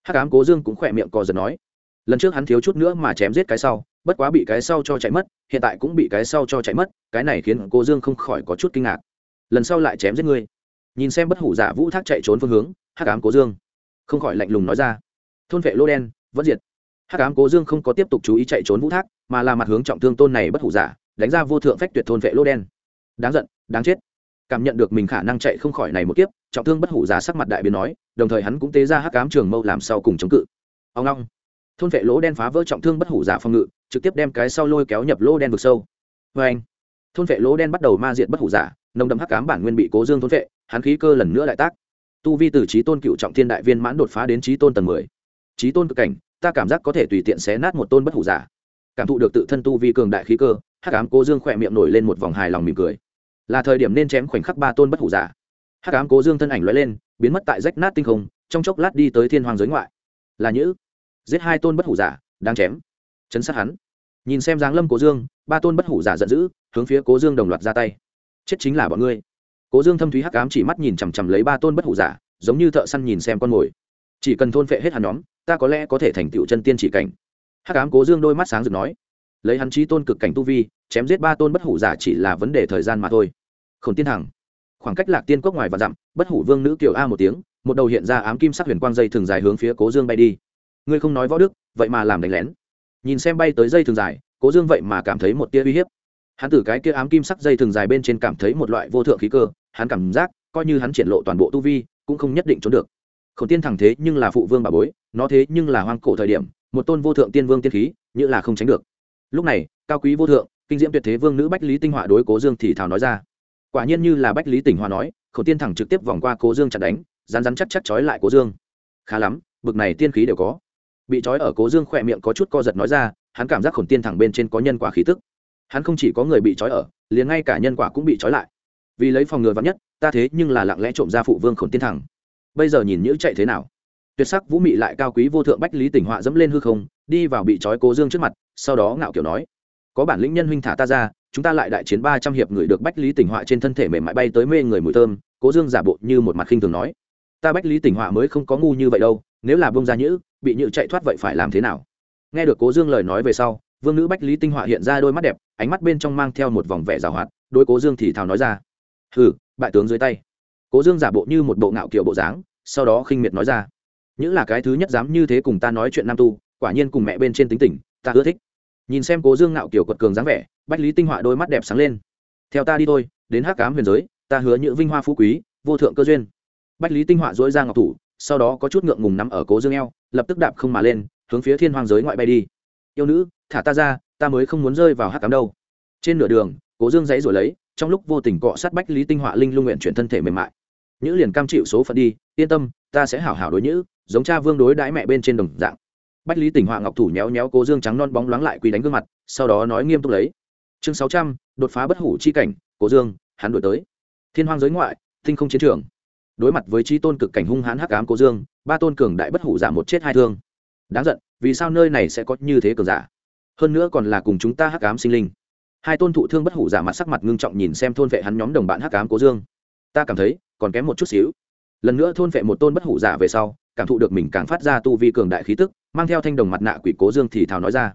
Hắc ám cố dương cũng khỏe miệng co giật nói. Lần trước hắn thiếu chút nữa mà chém giết cái sau, bất quá bị cái sau cho chạy mất, hiện tại cũng bị cái sau cho chạy mất, cái này khiến cô dương không khỏi có chút kinh ngạc. Lần sau lại chém giết ngươi. Nhìn xem bất hủ giả vũ thác chạy trốn phương hướng, hắc ám cố dương không khỏi lạnh lùng nói ra. Thôn vệ lô đen, vẫn diệt hắc ám cố dương không có tiếp tục chú ý chạy trốn vũ thác, mà là mặt hướng trọng thương tôn này bất hủ giả, đánh ra vô thượng phách tuyệt thôn vệ lô đen. Đáng giận, đáng chết. Cảm nhận được mình khả năng chạy không khỏi này một kiếp, trọng thương bất hủ giả sắc mặt đại biến nói, đồng thời hắn cũng tế ra hắc ám trường mâu làm sau cùng chống cự. Ông long thôn vệ lỗ đen phá vỡ trọng thương bất hủ giả phòng ngự, trực tiếp đem cái sau lôi kéo nhập lỗ đen vực sâu. Vê anh, thôn vệ lỗ đen bắt đầu ma diện bất hủ giả, nồng đậm hắc cám bản nguyên bị cố dương thôn vệ, hắn khí cơ lần nữa đại tác. Tu vi từ trí tôn cựu trọng thiên đại viên mãn đột phá đến trí tôn tầng mười. Trí tôn cực cảnh ta cảm giác có thể tùy tiện xé nát một tôn bất hủ giả. Cảm thụ được tự thân tu vi cường đại khí cơ, hắc ám cố dương khỏe miệng nổi lên một vòng hài lòng mỉm cười. Là thời điểm nên chém khoảnh khắc ba tôn bất hủ giả. Hắc ám cố dương thân ảnh l lên, biến mất tại rách nát tinh không, trong chốc lát đi tới thiên hoàng giới ngoại. Là nhữ. Giết hai tôn bất hủ giả, đang chém. Chấn sát hắn. Nhìn xem giáng lâm cố dương, ba tôn bất hủ giả giận dữ, hướng phía cố dương đồng loạt ra tay. Chết chính là bọn ngươi. Cố dương thâm thúy hắc ám chỉ mắt nhìn chằm chằm lấy ba tôn bất hủ giả, giống như thợ săn nhìn xem con mồi chỉ cần thôn phệ hết hắn nhóm, ta có lẽ có thể thành tựu chân tiên chỉ cảnh. Hắc ám cố dương đôi mắt sáng rực nói, lấy hắn trí tôn cực cảnh tu vi, chém giết ba tôn bất hủ giả chỉ là vấn đề thời gian mà thôi. Khổn tiên hằng, khoảng cách lạc tiên cốc ngoài và dặm, bất hủ vương nữ kiều a một tiếng, một đầu hiện ra ám kim sắc huyền quang dây thường dài hướng phía cố dương bay đi. Ngươi không nói võ đức, vậy mà làm đánh lén. Nhìn xem bay tới dây thường dài, cố dương vậy mà cảm thấy một tia uy hiếp. Hắn từ cái kia ám kim sắc dây thường dài bên trên cảm thấy một loại vô thượng khí cơ, hắn cảm giác, coi như hắn triển lộ toàn bộ tu vi, cũng không nhất định trốn được. Khổng tiên thẳng thế nhưng là phụ vương bà bối, nó thế nhưng là hoang cổ thời điểm, một tôn vô thượng tiên vương tiên khí, như là không tránh được. Lúc này, cao quý vô thượng, kinh diễm tuyệt thế vương nữ bách lý tinh họa đối cố dương thì thào nói ra. Quả nhiên như là bách lý tỉnh hoa nói, Khổng tiên thẳng trực tiếp vòng qua cố dương chặt đánh rán rán chắc chắc trói lại cố dương. Khá lắm, bực này tiên khí đều có. Bị trói ở cố dương khỏe miệng có chút co giật nói ra, hắn cảm giác Khổng tiên thẳng bên trên có nhân quả khí tức. Hắn không chỉ có người bị trói ở, liền ngay cả nhân quả cũng bị trói lại. Vì lấy phòng ngừa vắn nhất, ta thế nhưng là lặng lẽ trộm ra phụ vương Khổng tiên thẳng bây giờ nhìn nhữ chạy thế nào? Tuyệt sắc vũ mị lại cao quý vô thượng bách lý tỉnh họa dẫm lên hư không, đi vào bị trói cố dương trước mặt, sau đó ngạo kiểu nói, có bản lĩnh nhân huynh thả ta ra, chúng ta lại đại chiến ba trăm hiệp người được bách lý tỉnh họa trên thân thể mềm mại bay tới mê người mùi thơm. Cố dương giả bộ như một mặt khinh thường nói, ta bách lý tỉnh họa mới không có ngu như vậy đâu, nếu là bông ra nhữ, bị nhữ chạy thoát vậy phải làm thế nào? Nghe được cố dương lời nói về sau, vương nữ bách lý tinh họa hiện ra đôi mắt đẹp, ánh mắt bên trong mang theo một vòng vẻ rào hoạt đôi cố dương thì thào nói ra, hừ, bại tướng dưới tay cố dương giả bộ như một bộ ngạo kiểu bộ dáng, sau đó khinh miệt nói ra. Những là cái thứ nhất dám như thế cùng ta nói chuyện nam tu, quả nhiên cùng mẹ bên trên tính tình, ta ưa thích. Nhìn xem cố dương ngạo kiểu quật cường dáng vẻ, bách lý tinh họa đôi mắt đẹp sáng lên. Theo ta đi thôi, đến hát cám huyền giới, ta hứa những vinh hoa phú quý, vô thượng cơ duyên. Bách lý tinh họa dỗi ra ngọc thủ, sau đó có chút ngượng ngùng nắm ở cố dương eo, lập tức đạp không mà lên, hướng phía thiên hoàng giới ngoại bay đi. Yêu nữ, thả ta ra, ta mới không muốn rơi vào hát cám đâu. Trên nửa đường, cố dương dãy rồi lấy trong lúc vô tình cọ sát bách lý tinh họa linh lung nguyện chuyển thân thể mềm mại. Nhữ liền cam chịu số phận đi, yên tâm, ta sẽ hảo hảo đối nhữ, giống cha vương đối đãi mẹ bên trên đồng dạng. Bách lý tỉnh họa ngọc thủ nhéo nhéo cố dương trắng non bóng loáng lại quỳ đánh gương mặt, sau đó nói nghiêm túc lấy. Chương sáu trăm, đột phá bất hủ chi cảnh, cố dương, hắn đổi tới. Thiên hoang giới ngoại, tinh không chiến trường. Đối mặt với trí tôn cực cảnh hung hãn hắc ám cố dương, ba tôn cường đại bất hủ giảm một chết hai thương. Đáng giận, vì sao nơi này sẽ có như thế cường giả? Hơn nữa còn là cùng chúng ta hắc ám sinh linh hai tôn thụ thương bất hủ giả mặt sắc mặt ngưng trọng nhìn xem thôn vệ hắn nhóm đồng bạn hắc ám cố dương. Ta cảm thấy, còn kém một chút xíu. Lần nữa thôn vệ một tôn bất hủ giả về sau, cảm thụ được mình càng phát ra tu vi cường đại khí tức, mang theo thanh đồng mặt nạ quỷ cố dương thì thào nói ra.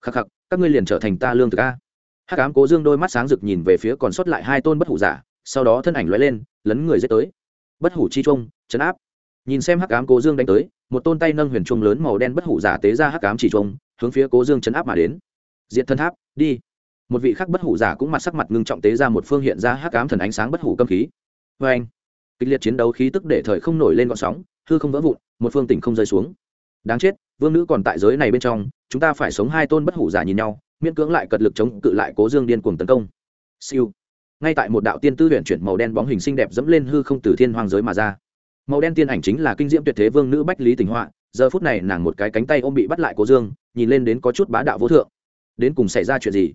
Khắc khắc, các ngươi liền trở thành ta lương thực a. Hắc ám cố dương đôi mắt sáng rực nhìn về phía còn sót lại hai tôn bất hủ giả, sau đó thân ảnh lóe lên, lấn người dết tới. Bất hủ chi trung, chấn áp. Nhìn xem hắc ám cố dương đánh tới, một tôn tay nâng huyền trung lớn màu đen bất hủ giả tế ra hắc ám chỉ trung, hướng phía cố dương chấn áp mà đến. Diện thân tháp, đi một vị khắc bất hủ giả cũng mặt sắc mặt ngưng trọng tế ra một phương hiện ra hắc ám thần ánh sáng bất hủ cấm khí. Vê anh, kịch liệt chiến đấu khí tức để thời không nổi lên gọn sóng, hư không vỡ vụn, một phương tỉnh không rơi xuống. Đáng chết, vương nữ còn tại giới này bên trong, chúng ta phải sống hai tôn bất hủ giả nhìn nhau, miễn cưỡng lại cật lực chống cự lại cố dương điên cuồng tấn công. Siêu. Ngay tại một đạo tiên tư huyện chuyển màu đen bóng hình xinh đẹp dẫm lên hư không từ thiên hoàng giới mà ra. Màu đen tiên ảnh chính là kinh diễm tuyệt thế vương nữ bách lý tình họa, giờ phút này nàng một cái cánh tay ôm bị bắt lại cố dương, nhìn lên đến có chút bá đạo vô thượng. Đến cùng xảy ra chuyện gì?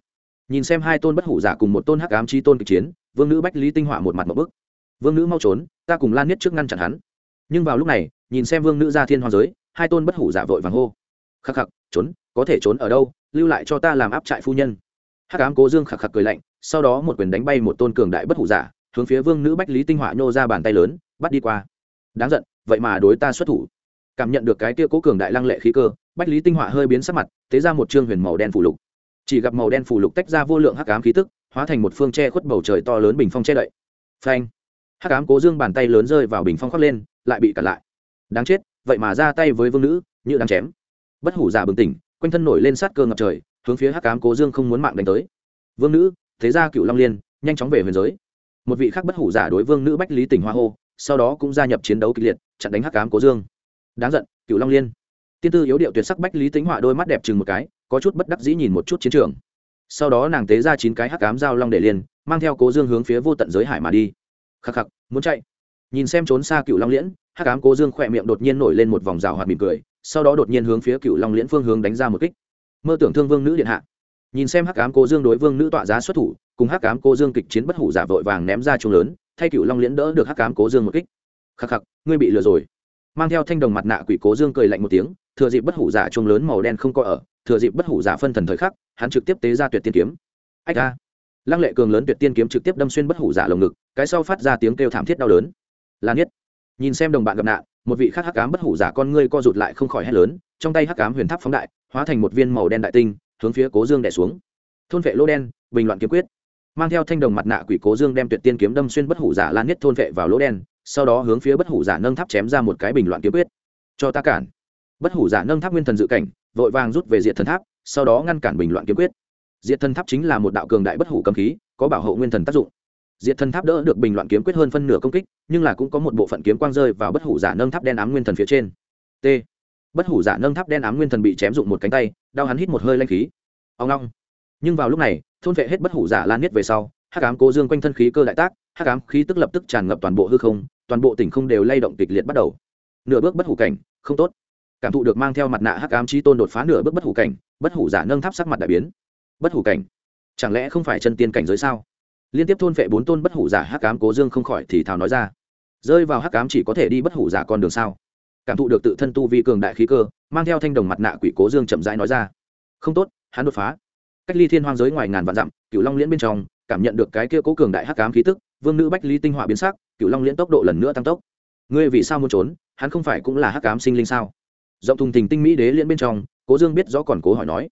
Nhìn xem hai tôn bất hủ giả cùng một tôn hắc ám chi tôn kịch chiến, vương nữ bách lý tinh họa một mặt một bức. Vương nữ mau trốn, ta cùng lan nhất trước ngăn chặn hắn. Nhưng vào lúc này, nhìn xem vương nữ ra thiên hoàng giới, hai tôn bất hủ giả vội vàng hô. Khắc khắc, trốn, có thể trốn ở đâu, lưu lại cho ta làm áp trại phu nhân. Hắc ám cố dương khạc khạc cười lạnh, sau đó một quyền đánh bay một tôn cường đại bất hủ giả, hướng phía vương nữ bách lý tinh họa nhô ra bàn tay lớn, bắt đi qua. Đáng giận, vậy mà đối ta xuất thủ. Cảm nhận được cái tia cố cường đại lăng lệ khí cơ, bách lý tinh họa hơi biến sắc mặt thế ra một chương huyền màu đen phủ lục chỉ gặp màu đen phủ lục tách ra vô lượng hắc ám khí tức, hóa thành một phương che khuất bầu trời to lớn bình phong che đậy. Phanh! Hắc ám cố dương bàn tay lớn rơi vào bình phong khoác lên, lại bị cặn lại. Đáng chết, vậy mà ra tay với vương nữ, như đang chém. Bất hủ giả bừng tỉnh, quanh thân nổi lên sát cơ ngập trời, hướng phía hắc ám cố dương không muốn mạng đánh tới. Vương nữ, thế ra cựu long liên, nhanh chóng về huyền giới. Một vị khác bất hủ giả đối vương nữ bách lý tỉnh hoa hô, sau đó cũng gia nhập chiến đấu kịch liệt, chặn đánh hắc ám cố dương. Đáng giận, cựu long liên. Tiên tư yếu điệu tuyệt sắc bách lý tính họa đôi mắt đẹp chừng một cái có chút bất đắc dĩ nhìn một chút chiến trường. Sau đó nàng tế ra chín cái hắc ám dao long để liền, mang theo cố dương hướng phía vô tận giới hải mà đi. Khắc khắc, muốn chạy. Nhìn xem trốn xa cựu long liễn, hắc ám cố dương khỏe miệng đột nhiên nổi lên một vòng rào hoạt mỉm cười, sau đó đột nhiên hướng phía cựu long liễn phương hướng đánh ra một kích. Mơ tưởng thương vương nữ điện hạ. Nhìn xem hắc ám cố dương đối vương nữ tọa giá xuất thủ, cùng hắc ám cố dương kịch chiến bất hủ giả vội vàng ném ra chuông lớn, thay cựu long liễn đỡ được hắc ám cố dương một kích. Khắc khắc, ngươi bị lừa rồi. Mang theo thanh đồng mặt nạ quỷ cố dương cười lạnh một tiếng, thừa dịp bất hủ giả chuông lớn màu đen không có ở thừa dịp bất hủ giả phân thần thời khắc, hắn trực tiếp tế ra tuyệt tiên kiếm. Ách a. Lăng lệ cường lớn tuyệt tiên kiếm trực tiếp đâm xuyên bất hủ giả lồng ngực, cái sau phát ra tiếng kêu thảm thiết đau đớn. Là nhất. Nhìn xem đồng bạn gặp nạn, một vị khác hắc ám bất hủ giả con ngươi co rụt lại không khỏi hét lớn, trong tay hắc ám huyền tháp phóng đại, hóa thành một viên màu đen đại tinh, hướng phía cố dương đẻ xuống. Thôn vệ lô đen, bình loạn kiếm quyết. Mang theo thanh đồng mặt nạ quỷ cố dương đem tuyệt tiên kiếm đâm xuyên bất hủ giả lan nhất thôn vệ vào lỗ đen, sau đó hướng phía bất hủ giả nâng tháp chém ra một cái bình loạn kiếm quyết. Cho ta cản. Bất hủ giả nâng tháp nguyên thần dự cảnh vội vàng rút về diệt thần tháp, sau đó ngăn cản bình loạn kiếm quyết. Diệt thần tháp chính là một đạo cường đại bất hủ cầm khí, có bảo hộ nguyên thần tác dụng. Diệt thần tháp đỡ được bình loạn kiếm quyết hơn phân nửa công kích, nhưng là cũng có một bộ phận kiếm quang rơi vào bất hủ giả nâng tháp đen ám nguyên thần phía trên. T. Bất hủ giả nâng tháp đen ám nguyên thần bị chém dụng một cánh tay, đau hắn hít một hơi lanh khí. Ông long. Nhưng vào lúc này, thôn vệ hết bất hủ giả lan niết về sau, hắc ám cố dương quanh thân khí cơ đại tác, hắc ám khí tức lập tức tràn ngập toàn bộ hư không, toàn bộ tỉnh không đều lay động kịch liệt bắt đầu. Nửa bước bất hủ cảnh, không tốt cảm thụ được mang theo mặt nạ hắc ám trí tôn đột phá nửa bước bất hủ cảnh, bất hủ giả nâng tháp sắc mặt đại biến. Bất hủ cảnh? Chẳng lẽ không phải chân tiên cảnh giới sao? Liên tiếp thôn vệ bốn tôn bất hủ giả hắc ám cố dương không khỏi thì thào nói ra. Rơi vào hắc ám chỉ có thể đi bất hủ giả con đường sao? Cảm thụ được tự thân tu vi cường đại khí cơ, mang theo thanh đồng mặt nạ quỷ cố dương chậm rãi nói ra. Không tốt, hắn đột phá. Cách ly thiên hoang giới ngoài ngàn vạn dặm cựu long liễn bên trong, cảm nhận được cái kia cố cường đại hắc ám khí tức, vương nữ bách ly tinh hỏa biến sắc cựu long liễn tốc độ lần nữa tăng tốc. Ngươi vì sao muốn trốn? Hắn không phải cũng là hắc ám sinh linh sao? Rộng thùng thình tinh mỹ đế liễn bên trong, cố dương biết rõ còn cố hỏi nói,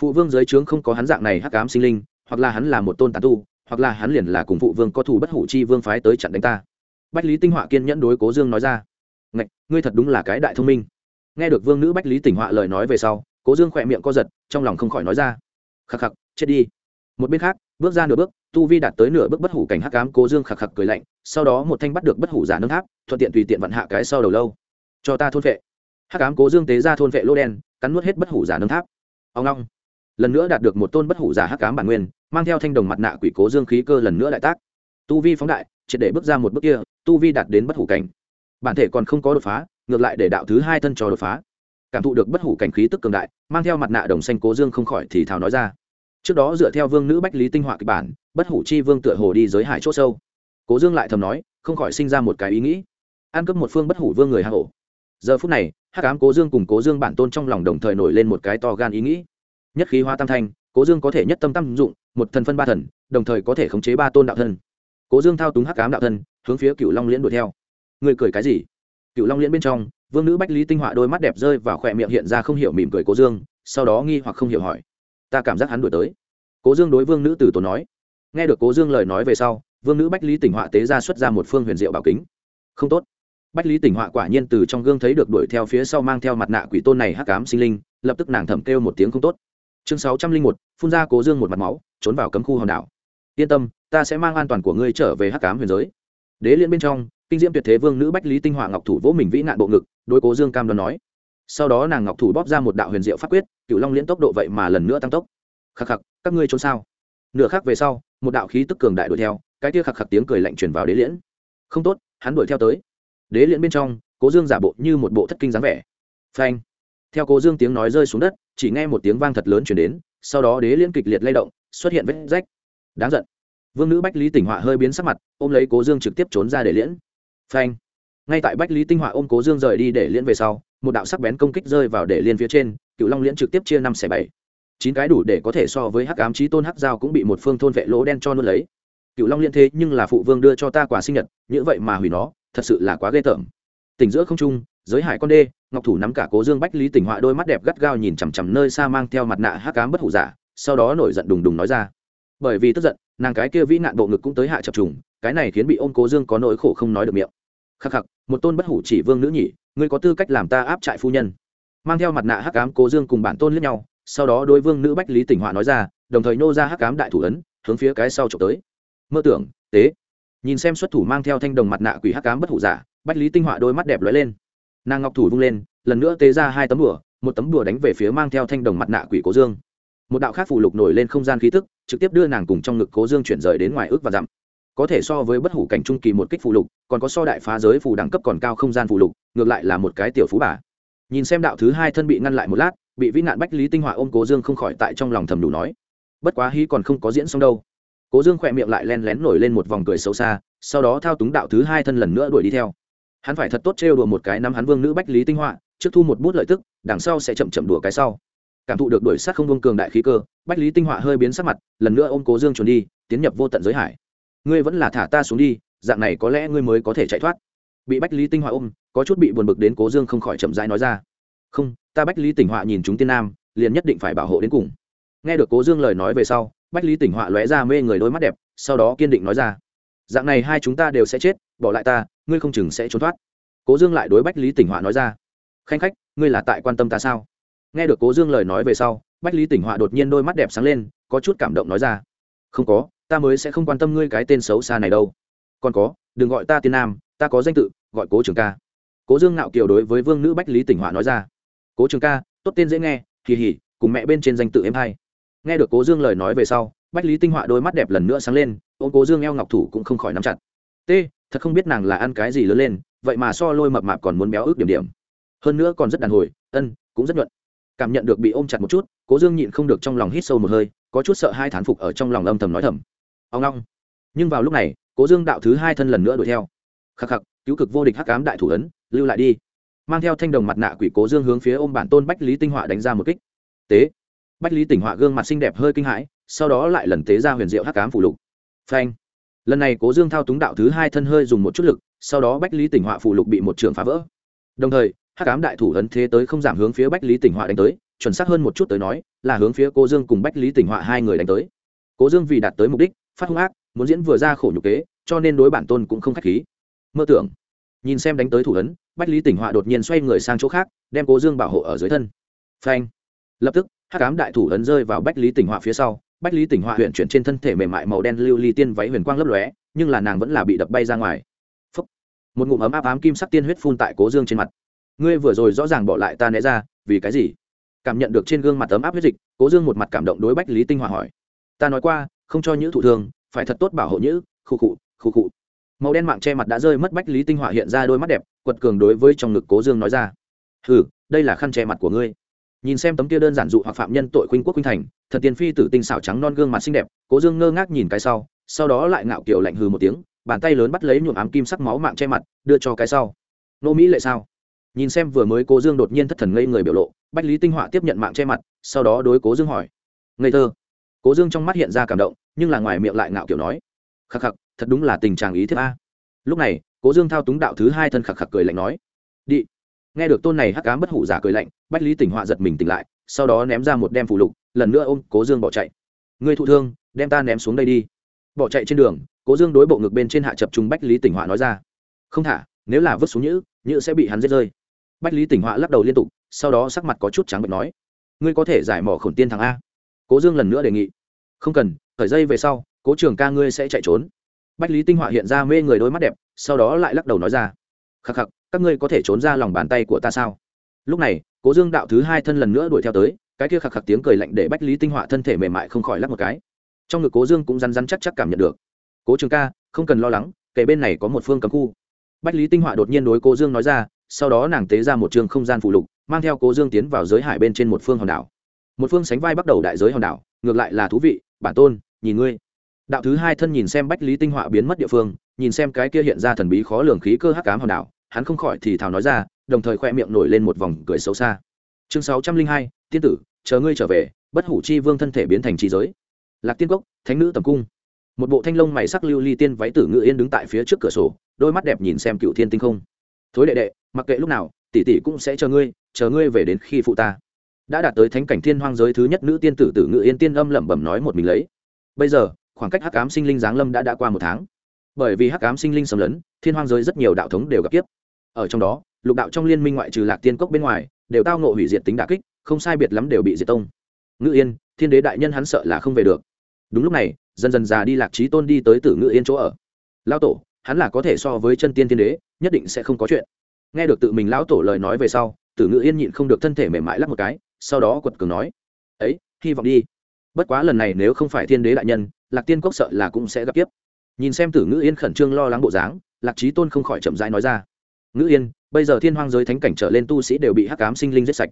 phụ vương giới trướng không có hắn dạng này hắc ám sinh linh, hoặc là hắn là một tôn tàn tu, hoặc là hắn liền là cùng phụ vương có thù bất hủ chi vương phái tới chặn đánh ta. Bách lý tinh họa kiên nhẫn đối cố dương nói ra, ngạch, ngươi thật đúng là cái đại thông minh. Nghe được vương nữ bách lý tỉnh họa lời nói về sau, cố dương khỏe miệng co giật, trong lòng không khỏi nói ra, khắc khắc, chết đi. Một bên khác, bước ra nửa bước, tu vi đạt tới nửa bước bất hủ cảnh hắc cám cố dương khắc khắc cười lạnh, sau đó một thanh bắt được bất hủ giả nâng tháp, thuận tiện tùy tiện vận hạ cái sau đầu lâu. Cho ta thôn vệ hắc Ám cố dương tế ra thôn vệ lô đen, cắn nuốt hết bất hủ giả nâng tháp. Ông long lần nữa đạt được một tôn bất hủ giả hắc ám bản nguyên, mang theo thanh đồng mặt nạ quỷ cố dương khí cơ lần nữa đại tác. Tu vi phóng đại, triệt để bước ra một bước kia, tu vi đạt đến bất hủ cảnh. Bản thể còn không có đột phá, ngược lại để đạo thứ hai thân trò đột phá. Cảm thụ được bất hủ cảnh khí tức cường đại, mang theo mặt nạ đồng xanh cố dương không khỏi thì thào nói ra. Trước đó dựa theo vương nữ bách lý tinh họa kịch bản, bất hủ chi vương tựa hồ đi giới hải c h ỗ sâu. Cố dương lại thầm nói, không khỏi sinh ra một cái ý nghĩ. Ăn cướp một phương bất hủ vương người hạ hổ giờ phút này, hắc ám cố dương cùng cố dương bản tôn trong lòng đồng thời nổi lên một cái to gan ý nghĩ. Nhất khí hoa tam thanh, cố dương có thể nhất tâm tâm dụng, một thần phân ba thần, đồng thời có thể khống chế ba tôn đạo thân. Cố dương thao túng hắc ám đạo thân, hướng phía cựu long liễn đuổi theo. Người cười cái gì? Cựu long liễn bên trong, vương nữ bách lý tinh họa đôi mắt đẹp rơi và khỏe miệng hiện ra không hiểu mỉm cười cố dương, sau đó nghi hoặc không hiểu hỏi. Ta cảm giác hắn đuổi tới. Cố dương đối vương nữ từ tổ nói. Nghe được cố dương lời nói về sau, vương nữ bách lý tỉnh họa tế ra xuất ra một phương huyền diệu bảo kính. Không tốt bách lý tỉnh họa quả nhiên từ trong gương thấy được đuổi theo phía sau mang theo mặt nạ quỷ tôn này hắc cám sinh linh, lập tức nàng thẩm kêu một tiếng không tốt. Chương sáu trăm linh một, phun ra cố dương một mặt máu, trốn vào cấm khu hòn đảo. Yên tâm, ta sẽ mang an toàn của ngươi trở về hắc cám huyền giới. Đế liên bên trong, kinh diễm tuyệt thế vương nữ bách lý tinh họa ngọc thủ vỗ mình vĩ nạn bộ ngực đôi cố dương cam đoan nói. Sau đó nàng ngọc thủ bóp ra một đạo huyền diệu pháp quyết, cựu long liễn tốc độ vậy mà lần nữa tăng tốc. Khắc khắc, các ngươi trốn sao? Nửa khắc về sau, một đạo khí tức cường đại đuổi theo, cái kia khắc khắc tiếng cười lạnh truyền vào đế liễn không tốt, hắn đuổi theo tới đế liễn bên trong, cố dương giả bộ như một bộ thất kinh dáng vẻ. Phanh. Theo cố dương tiếng nói rơi xuống đất, chỉ nghe một tiếng vang thật lớn chuyển đến, sau đó đế liễn kịch liệt lay động, xuất hiện vết rách. Đáng giận. Vương nữ bách lý tỉnh họa hơi biến sắc mặt, ôm lấy cố dương trực tiếp trốn ra để liễn. Phanh. Ngay tại bách lý tinh họa ôm cố dương rời đi để liễn về sau, một đạo sắc bén công kích rơi vào để liên phía trên cựu long liễn trực tiếp chia năm xẻ bảy. Chín cái đủ để có thể so với hắc ám trí tôn hắc giao cũng bị một phương thôn vệ lỗ đen cho nuốt lấy. Cựu long liễn thế nhưng là phụ vương đưa cho ta quà sinh nhật như vậy mà hủy nó thật sự là quá ghê tởm. Tỉnh giữa không trung, giới hải con đê, ngọc thủ nắm cả cố dương bách lý tỉnh họa đôi mắt đẹp gắt gao nhìn chằm chằm nơi xa mang theo mặt nạ hắc ám bất hủ giả, sau đó nổi giận đùng đùng nói ra. Bởi vì tức giận, nàng cái kia vĩ nạn bộ ngực cũng tới hạ chập trùng, cái này khiến bị ôm cố dương có nỗi khổ không nói được miệng. Khắc khắc, một tôn bất hủ chỉ vương nữ nhỉ, ngươi có tư cách làm ta áp trại phu nhân. Mang theo mặt nạ hắc ám cố dương cùng bản tôn lẫn nhau, sau đó đối vương nữ bách lý tỉnh họa nói ra, đồng thời nô ra hắc ám đại thủ ấn, hướng phía cái sau trộm tới. Mơ tưởng, tế nhìn xem xuất thủ mang theo thanh đồng mặt nạ quỷ hắc ám bất hủ giả, bách lý tinh họa đôi mắt đẹp lóe lên. Nàng ngọc thủ vung lên, lần nữa tế ra hai tấm đùa một tấm đùa đánh về phía mang theo thanh đồng mặt nạ quỷ cố dương. Một đạo khác phủ lục nổi lên không gian khí tức, trực tiếp đưa nàng cùng trong ngực cố dương chuyển rời đến ngoài ước và dặm. Có thể so với bất hủ cảnh trung kỳ một kích phù lục, còn có so đại phá giới phù đẳng cấp còn cao không gian phù lục, ngược lại là một cái tiểu phú bà. Nhìn xem đạo thứ hai thân bị ngăn lại một lát, bị vĩ nạn bách lý tinh họa ôm cố dương không khỏi tại trong lòng thầm đủ nói. Bất quá hí còn không có diễn xong đâu cố dương khỏe miệng lại len lén nổi lên một vòng cười xấu xa, sau đó thao túng đạo thứ hai thân lần nữa đuổi đi theo. Hắn phải thật tốt trêu đùa một cái năm hắn vương nữ bách lý tinh họa, trước thu một bút lợi tức, đằng sau sẽ chậm chậm đùa cái sau. Cảm thụ được đuổi sát không vương cường đại khí cơ, bách lý tinh họa hơi biến sắc mặt, lần nữa ôm cố dương trốn đi, tiến nhập vô tận giới hải. Ngươi vẫn là thả ta xuống đi, dạng này có lẽ ngươi mới có thể chạy thoát. Bị bách lý tinh họa ôm, có chút bị buồn bực đến cố dương không khỏi chậm rãi nói ra. Không, ta bách lý tinh họa nhìn chúng tiên nam, liền nhất định phải bảo hộ đến cùng. Nghe được cố dương lời nói về sau bách lý tỉnh họa lóe ra mê người đôi mắt đẹp, sau đó kiên định nói ra. Dạng này hai chúng ta đều sẽ chết, bỏ lại ta, ngươi không chừng sẽ trốn thoát. Cố dương lại đối bách lý tỉnh họa nói ra. Khanh khách, ngươi là tại quan tâm ta sao? Nghe được cố dương lời nói về sau, bách lý tỉnh họa đột nhiên đôi mắt đẹp sáng lên, có chút cảm động nói ra. Không có, ta mới sẽ không quan tâm ngươi cái tên xấu xa này đâu. Còn có, đừng gọi ta tiên nam, ta có danh tự, gọi cố trường ca. Cố dương ngạo kiều đối với vương nữ bách lý tỉnh họa nói ra. Cố trường ca, tốt tên dễ nghe kỳ hỉ cùng mẹ bên trên danh tự em hai nghe được cố dương lời nói về sau, bách lý tinh họa đôi mắt đẹp lần nữa sáng lên ô cố dương eo ngọc thủ cũng không khỏi nắm chặt. T thật không biết nàng là ăn cái gì lớn lên, vậy mà so lôi mập mạp còn muốn béo ước điểm điểm. Hơn nữa còn rất đàn hồi, ân, cũng rất nhuận. Cảm nhận được bị ôm chặt một chút, cố dương nhịn không được trong lòng hít sâu một hơi, có chút sợ hai thán phục ở trong lòng âm thầm nói thầm. Ông long nhưng vào lúc này, cố dương đạo thứ hai thân lần nữa đuổi theo. Khắc khắc, cứu cực vô địch hắc ám đại thủ ấn, lưu lại đi. Mang theo thanh đồng mặt nạ quỷ cố dương hướng phía ôm bản tôn bách lý tinh họa đánh ra một kích. Tế bách lý tỉnh họa gương mặt xinh đẹp hơi kinh hãi, sau đó lại lần tế ra huyền diệu hắc cám phủ lục. Phanh. Lần này cố dương thao túng đạo thứ hai thân hơi dùng một chút lực, sau đó bách lý tỉnh họa phủ lục bị một trường phá vỡ. Đồng thời, hắc cám đại thủ ấn thế tới không giảm hướng phía bách lý tỉnh họa đánh tới, chuẩn xác hơn một chút tới nói, là hướng phía cố dương cùng bách lý tỉnh họa hai người đánh tới. Cố dương vì đạt tới mục đích, phát hung ác, muốn diễn vừa ra khổ nhục kế, cho nên đối bản tôn cũng không k h á c h khí. Mơ tưởng. Nhìn xem đánh tới thủ ấn, bách lý tỉnh họa đột nhiên xoay người sang chỗ khác, đem cố dương bảo hộ ở dưới thân. Phanh. Lập tức hắc ám đại thủ ấn rơi vào bách lý tỉnh họa phía sau. Bách lý tỉnh họa huyện chuyển trên thân thể mềm mại màu đen lưu ly tiên váy huyền quang lấp lóe, nhưng là nàng vẫn là bị đập bay ra ngoài. Phúc. một ngụm ấm áp ám kim sắc tiên huyết phun tại cố dương trên mặt. Ngươi vừa rồi rõ ràng bỏ lại ta né ra, vì cái gì? Cảm nhận được trên gương mặt ấm áp huyết dịch, cố dương một mặt cảm động đối bách lý tinh họa hỏi. Ta nói qua, không cho những thụ thương, phải thật tốt bảo hộ nhữ khu khụ khu khụ. Màu đen mạng che mặt đã rơi mất bách lý tinh họa hiện ra đôi mắt đẹp, quật cường đối với trong ngực cố dương nói ra. Ừ đây là khăn che mặt của ngươi nhìn xem tấm kia đơn giản dụ hoặc phạm nhân tội khuynh quốc khuynh thành, thật tiên phi tử tinh xảo trắng non gương mặt xinh đẹp, cố dương ngơ ngác nhìn cái sau sau đó lại ngạo kiểu lạnh hừ một tiếng, bàn tay lớn bắt lấy nhuộm ám kim sắc máu mạng che mặt, đưa cho cái sau. Nô mỹ lệ sao? Nhìn xem vừa mới cố dương đột nhiên thất thần ngây người biểu lộ, bách lý tinh họa tiếp nhận mạng che mặt, sau đó đối cố dương hỏi, ngây thơ. Cố dương trong mắt hiện ra cảm động, nhưng là ngoài miệng lại ngạo kiểu nói, khắc khắc, thật đúng là tình trạng ý thiếp a. Lúc này, cố dương thao túng đạo thứ hai thân khắc khắc cười lạnh nói, đi nghe được tôn này hắc cám bất hủ giả cười lạnh, bách lý tỉnh họa giật mình tỉnh lại, sau đó ném ra một đem phủ lục, lần nữa ôm cố dương bỏ chạy. Người thụ thương, đem ta ném xuống đây đi. Bỏ chạy trên đường, cố dương đối bộ ngực bên trên hạ chập trung bách lý tỉnh họa nói ra. Không thả, nếu là vứt xuống nhữ nhữ sẽ bị hắn giết rơi. Bách lý tỉnh họa lắc đầu liên tục, sau đó sắc mặt có chút trắng bệnh nói. Ngươi có thể giải mỏ khổn tiên thằng a. Cố dương lần nữa đề nghị. Không cần khởi dây về sau, cố trường ca ngươi sẽ chạy trốn. Bách lý tinh họa hiện ra mê người đôi mắt đẹp, sau đó lại lắc đầu nói ra. Khắc khắc các ngươi có thể trốn ra lòng bàn tay của ta sao? Lúc này, cố dương đạo thứ hai thân lần nữa đuổi theo tới, cái kia khạc khạc tiếng cười lạnh để bách lý tinh họa thân thể mềm mại không khỏi lắc một cái. Trong ngực cố dương cũng rắn rắn chắc chắc cảm nhận được. Cố trường ca, không cần lo lắng kể bên này có một phương cấm khu. Bách lý tinh họa đột nhiên đối cố dương nói ra, sau đó nàng tế ra một trường không gian phụ lục, mang theo cố dương tiến vào giới hải bên trên một phương hòn đảo. Một phương sánh vai bắt đầu đại giới hòn đảo, ngược lại là thú vị, bản tôn, nhìn ngươi. Đạo thứ hai thân nhìn xem bách lý tinh họa biến mất địa phương, nhìn xem cái kia hiện ra thần bí khó lường khí cơ hắc cám hòn đảo hắn không khỏi thì thào nói ra, đồng thời khoe miệng nổi lên một vòng cười xấu xa. Chương sáu trăm linh hai, tiên tử, chờ ngươi trở về, bất hủ chi vương thân thể biến thành trí giới. Lạc tiên cốc, thánh nữ tầm cung. Một bộ thanh long mày sắc lưu ly tiên váy tử ngự yên đứng tại phía trước cửa sổ, đôi mắt đẹp nhìn xem cựu thiên tinh không. Thối đệ đệ, mặc kệ lúc nào, tỷ tỷ cũng sẽ chờ ngươi chờ ngươi về đến khi phụ ta. Đã đạt tới thánh cảnh thiên hoang giới thứ nhất nữ tiên tử tử ngự yên tiên âm lẩm bẩm nói một mình lấy. Bây giờ, khoảng cách hắc ám sinh linh giáng lâm đã đã qua một tháng. Bởi vì hắc ám sinh linh xâm lấn, thiên hoang giới rất nhiều đạo thống đều gặp kiếp ở trong đó, lục đạo trong liên minh ngoại trừ lạc tiên cốc bên ngoài, đều tao ngộ hủy diệt tính đà kích, không sai biệt lắm đều bị diệt tông. Ngự yên, thiên đế đại nhân hắn sợ là không về được. Đúng lúc này, dần dần già đi lạc trí tôn đi tới tử ngự yên chỗ ở. Lao tổ, hắn là có thể so với chân tiên thiên đế, nhất định sẽ không có chuyện. Nghe được tự mình lão tổ lời nói về sau, tử ngự yên nhịn không được thân thể mềm mại lắc một cái, sau đó quật cường nói, ấy, hy vọng đi. Bất quá lần này nếu không phải thiên đế đại nhân, lạc tiên cốc sợ là cũng sẽ gặp tiếp nhìn xem tử ngự yên khẩn trương lo lắng bộ dáng, lạc trí tôn không khỏi chậm rãi nói ra ngữ yên, bây giờ thiên hoang giới thánh cảnh trở lên tu sĩ đều bị hắc cám sinh linh giết sạch.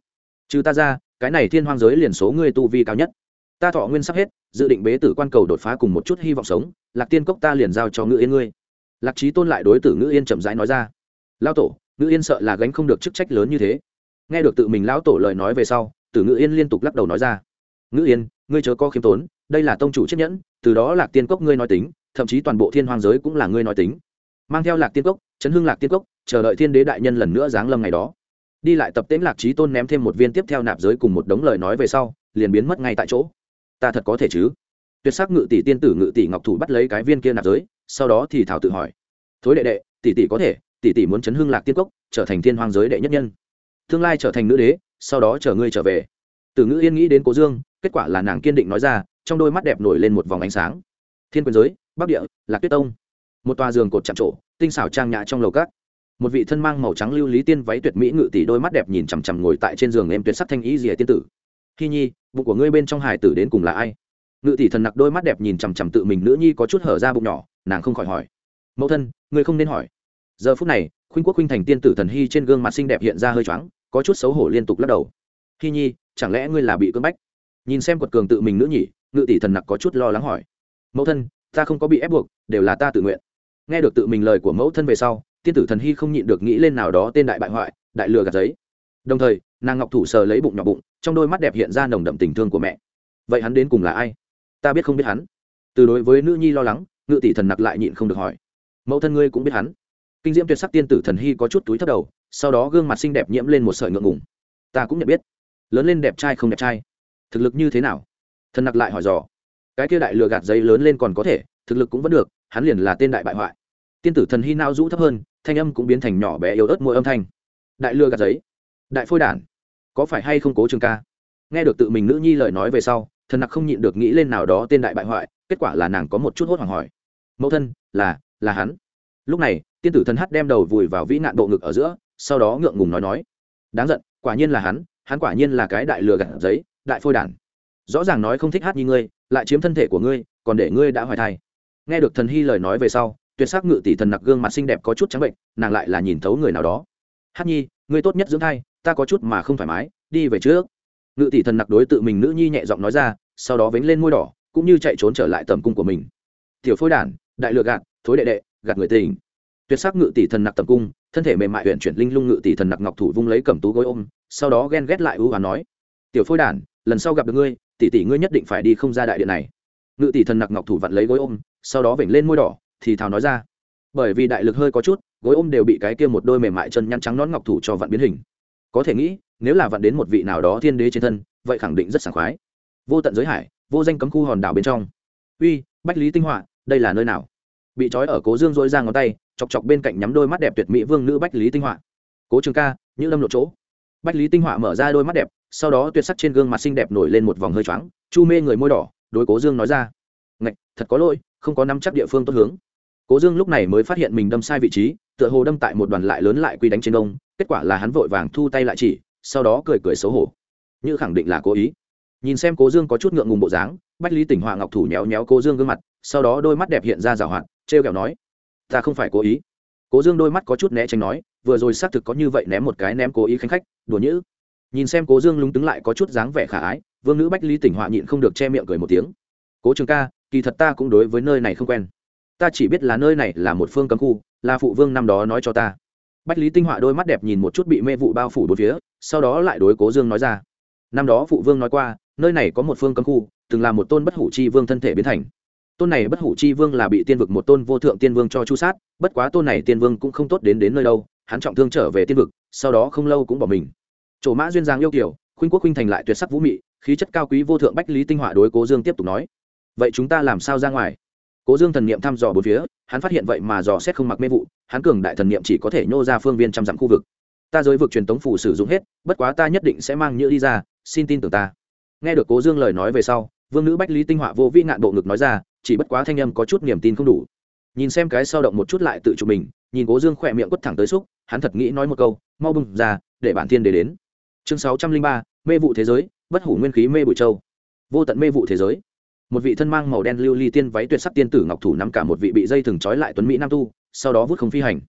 Trừ ta ra, cái này thiên hoang giới liền số người tu vi cao nhất. Ta thọ nguyên sắp hết, dự định bế tử quan cầu đột phá cùng một chút hy vọng sống. Lạc tiên cốc ta liền giao cho ngữ yên ngươi. Lạc trí tôn lại đối tử ngữ yên chậm rãi nói ra. Lao tổ, ngữ yên sợ là gánh không được chức trách lớn như thế. Nghe được tự mình lão tổ lời nói về sau, tử ngữ yên liên tục lắc đầu nói ra. Ngữ yên, ngươi chớ có khiêm tốn, đây là tông chủ chiếc nhẫn, từ đó lạc tiên cốc ngươi nói tính, thậm chí toàn bộ thiên hoàng giới cũng là ngươi nói tính. Mang theo lạc tiên cốc, chấn hưng lạc tiên cốc chờ đợi thiên đế đại nhân lần nữa giáng lâm ngày đó. Đi lại tập tễnh lạc trí tôn ném thêm một viên tiếp theo nạp giới cùng một đống lời nói về sau, liền biến mất ngay tại chỗ. Ta thật có thể chứ? Tuyệt sắc ngự tỷ tiên tử ngự tỷ ngọc thủ bắt lấy cái viên kia nạp giới, sau đó thì thảo tự hỏi. Thối đệ đệ, tỷ tỷ có thể, tỷ tỷ muốn chấn hưng lạc tiên cốc, trở thành thiên hoàng giới đệ nhất nhân. Tương lai trở thành nữ đế, sau đó chờ ngươi trở về. Từ ngữ yên nghĩ đến cố dương, kết quả là nàng kiên định nói ra, trong đôi mắt đẹp nổi lên một vòng ánh sáng. Thiên quyền giới, bắc địa, lạc tuyết tông. Một tòa giường cột chạm trổ, tinh xảo trang nhã trong lầu cát một vị thân mang màu trắng lưu lý tiên váy tuyệt mỹ ngự tỷ đôi mắt đẹp nhìn chằm chằm ngồi tại trên giường em tuyệt sắc thanh ý rìa tiên tử. Khi nhi, bụng của ngươi bên trong hải tử đến cùng là ai? Ngự tỷ thần nặc đôi mắt đẹp nhìn chằm chằm tự mình nữ nhi có chút hở ra bụng nhỏ, nàng không khỏi hỏi. Mẫu thân, ngươi không nên hỏi. Giờ phút này, khuynh quốc khuynh thành tiên tử thần hy trên gương mặt xinh đẹp hiện ra hơi choáng, có chút xấu hổ liên tục lắc đầu. Khi nhi, chẳng lẽ ngươi là bị cưỡng bách? Nhìn xem quật cường tự mình nữ nhỉ, ngự tỷ thần nặc có chút lo lắng hỏi. Mẫu thân, ta không có bị ép buộc, đều là ta tự nguyện. Nghe được tự mình lời của mẫu thân về sau tiên tử thần hy không nhịn được nghĩ lên nào đó tên đại bại hoại, đại lừa gạt giấy. Đồng thời, nàng ngọc thủ sờ lấy bụng nhỏ bụng, trong đôi mắt đẹp hiện ra nồng đậm tình thương của mẹ. Vậy hắn đến cùng là ai? Ta biết không biết hắn. Từ đối với nữ nhi lo lắng, ngự tỷ thần nặc lại nhịn không được hỏi. Mẫu thân ngươi cũng biết hắn. Kinh diễm tuyệt sắc tiên tử thần hy có chút túi thấp đầu, sau đó gương mặt xinh đẹp nhiễm lên một sợi ngượng ngùng. Ta cũng nhận biết. Lớn lên đẹp trai không đẹp trai. Thực lực như thế nào? Thần nặc lại hỏi dò. Cái kia đại lừa gạt giấy lớn lên còn có thể, thực lực cũng vẫn được, hắn liền là tên đại bại hoại. Tiên tử thần hy nao rũ thấp hơn thanh âm cũng biến thành nhỏ bé yếu ớt mỗi âm thanh. Đại lừa gạt giấy. Đại phôi đản. Có phải hay không cố trường ca? Nghe được tự mình nữ nhi lời nói về sau, thần nặc không nhịn được nghĩ lên nào đó tên đại bại hoại, kết quả là nàng có một chút hốt hoảng hỏi. Mẫu thân, là là hắn. Lúc này, tiên tử thần hát đem đầu vùi vào vĩ nạn bộ ngực ở giữa, sau đó ngượng ngùng nói nói. Đáng giận, quả nhiên là hắn hắn quả nhiên là cái đại lừa gạt giấy, đại phôi đản. Rõ ràng nói không thích hát như ngươi, lại chiếm thân thể của ngươi, còn để ngươi đã hoài thai. Nghe được thần hy lời nói về sau tuyệt sắc ngự tỷ thần nặc gương mặt xinh đẹp có chút trắng bệnh, nàng lại là nhìn thấu người nào đó. Hát nhi, ngươi tốt nhất dưỡng thai, ta có chút mà không thoải mái, đi về trước. Ngự tỷ thần nặc đối tự mình nữ nhi nhẹ giọng nói ra, sau đó vánh lên môi đỏ, cũng như chạy trốn trở lại tầm cung của mình. Tiểu phôi đản, đại lựa gạt, thối đệ đệ, gạt người tình. Tuyệt sắc ngự tỷ thần nặc tầm cung, thân thể mềm mại huyện chuyển linh lung ngự tỷ thần nặc ngọc thủ vung lấy cầm tú gối ôm, sau đó ghen ghét lại ưu và nói, tiểu phôi đản, lần sau gặp được ngươi, tỷ tỷ ngươi nhất định phải đi không ra đại điện này. Ngự tỷ thần nặc ngọc thủ vặn lấy gối ôm, sau đó vểnh lên môi đỏ thì thào nói ra. Bởi vì đại lực hơi có chút, gối ôm đều bị cái kia một đôi mềm mại chân nhăn trắng nón ngọc thủ cho vặn biến hình. Có thể nghĩ, nếu là vặn đến một vị nào đó thiên đế trên thân, vậy khẳng định rất sảng khoái. Vô tận giới hải, vô danh cấm khu hòn đảo bên trong. Uy, bách lý tinh họa, đây là nơi nào? Bị trói ở cố dương dỗi ra ngón tay, chọc chọc bên cạnh nhắm đôi mắt đẹp tuyệt mỹ vương nữ bách lý tinh họa. Cố trường ca như lâm lộ chỗ. Bách lý tinh họa mở ra đôi mắt đẹp, sau đó tuyệt sắc trên gương mặt xinh đẹp nổi lên một vòng hơi choáng, chu mê người môi đỏ, đối cố dương nói ra. Ngạch, thật có lỗi, không có nắm chắc địa phương tốt hướng cố dương lúc này mới phát hiện mình đâm sai vị trí, tựa hồ đâm tại một đoàn lại lớn lại quy đánh trên đông kết quả là hắn vội vàng thu tay lại chỉ, sau đó cười cười xấu hổ. Như khẳng định là cố ý. Nhìn xem cố dương có chút ngượng ngùng bộ dáng, bách lý tỉnh họa ngọc thủ nhéo nhéo cố dương gương mặt, sau đó đôi mắt đẹp hiện ra rào hoạt t r e o kẹo nói, ta không phải cố ý. Cố dương đôi mắt có chút né tránh nói, vừa rồi xác thực có như vậy ném một cái ném cố ý khanh khách, đùa nhữ. Nhìn xem cố dương lúng túng lại có chút dáng vẻ khả ái, vương nữ bách lý tỉnh họa nhịn không được che miệng cười một tiếng. Cố trường ca, kỳ thật ta cũng đối với nơi này không quen ta chỉ biết là nơi này là một phương cấm khu, là phụ vương năm đó nói cho ta. Bách lý tinh họa đôi mắt đẹp nhìn một chút bị mê vụ bao phủ bốn phía, sau đó lại đối cố dương nói ra. Năm đó phụ vương nói qua, nơi này có một phương cấm khu, từng là một tôn bất hủ chi vương thân thể biến thành. Tôn này bất hủ chi vương là bị tiên vực một tôn vô thượng tiên vương cho chu sát, bất quá tôn này tiên vương cũng không tốt đến đến nơi đâu, hắn trọng thương trở về tiên vực, sau đó không lâu cũng bỏ mình. Chỗ mã duyên giang yêu kiểu khuynh quốc khuynh thành lại tuyệt sắc vũ mị, khí chất cao quý vô thượng bách lý tinh họa đối cố dương tiếp tục nói. Vậy chúng ta làm sao ra ngoài? Cố dương thần niệm thăm dò bốn phía, hắn phát hiện vậy mà dò xét không mặc mê vụ, hắn cường đại thần niệm chỉ có thể nhô ra phương viên trăm dặm khu vực. Ta giới vực truyền tống phủ sử dụng hết, bất quá ta nhất định sẽ mang nhựa đi ra, xin tin tưởng ta. Nghe được cố dương lời nói về sau, vương nữ bách lý tinh họa vô vi ngạn bộ ngực nói ra, chỉ bất quá thanh âm có chút niềm tin không đủ. Nhìn xem cái sau động một chút lại tự chụp mình, nhìn cố dương khỏe miệng quất thẳng tới xúc, hắn thật nghĩ nói một câu, mau bừng ra, để bản thiên để đến. Chương sáu trăm linh ba, mê vụ thế giới, bất hủ nguyên khí mê bụi châu. Vô tận mê vụ thế giới một vị thân mang màu đen lưu ly tiên váy tuyệt sắc tiên tử ngọc thủ nắm cả một vị bị dây thừng trói lại tuấn mỹ nam tu, sau đó vút không phi hành.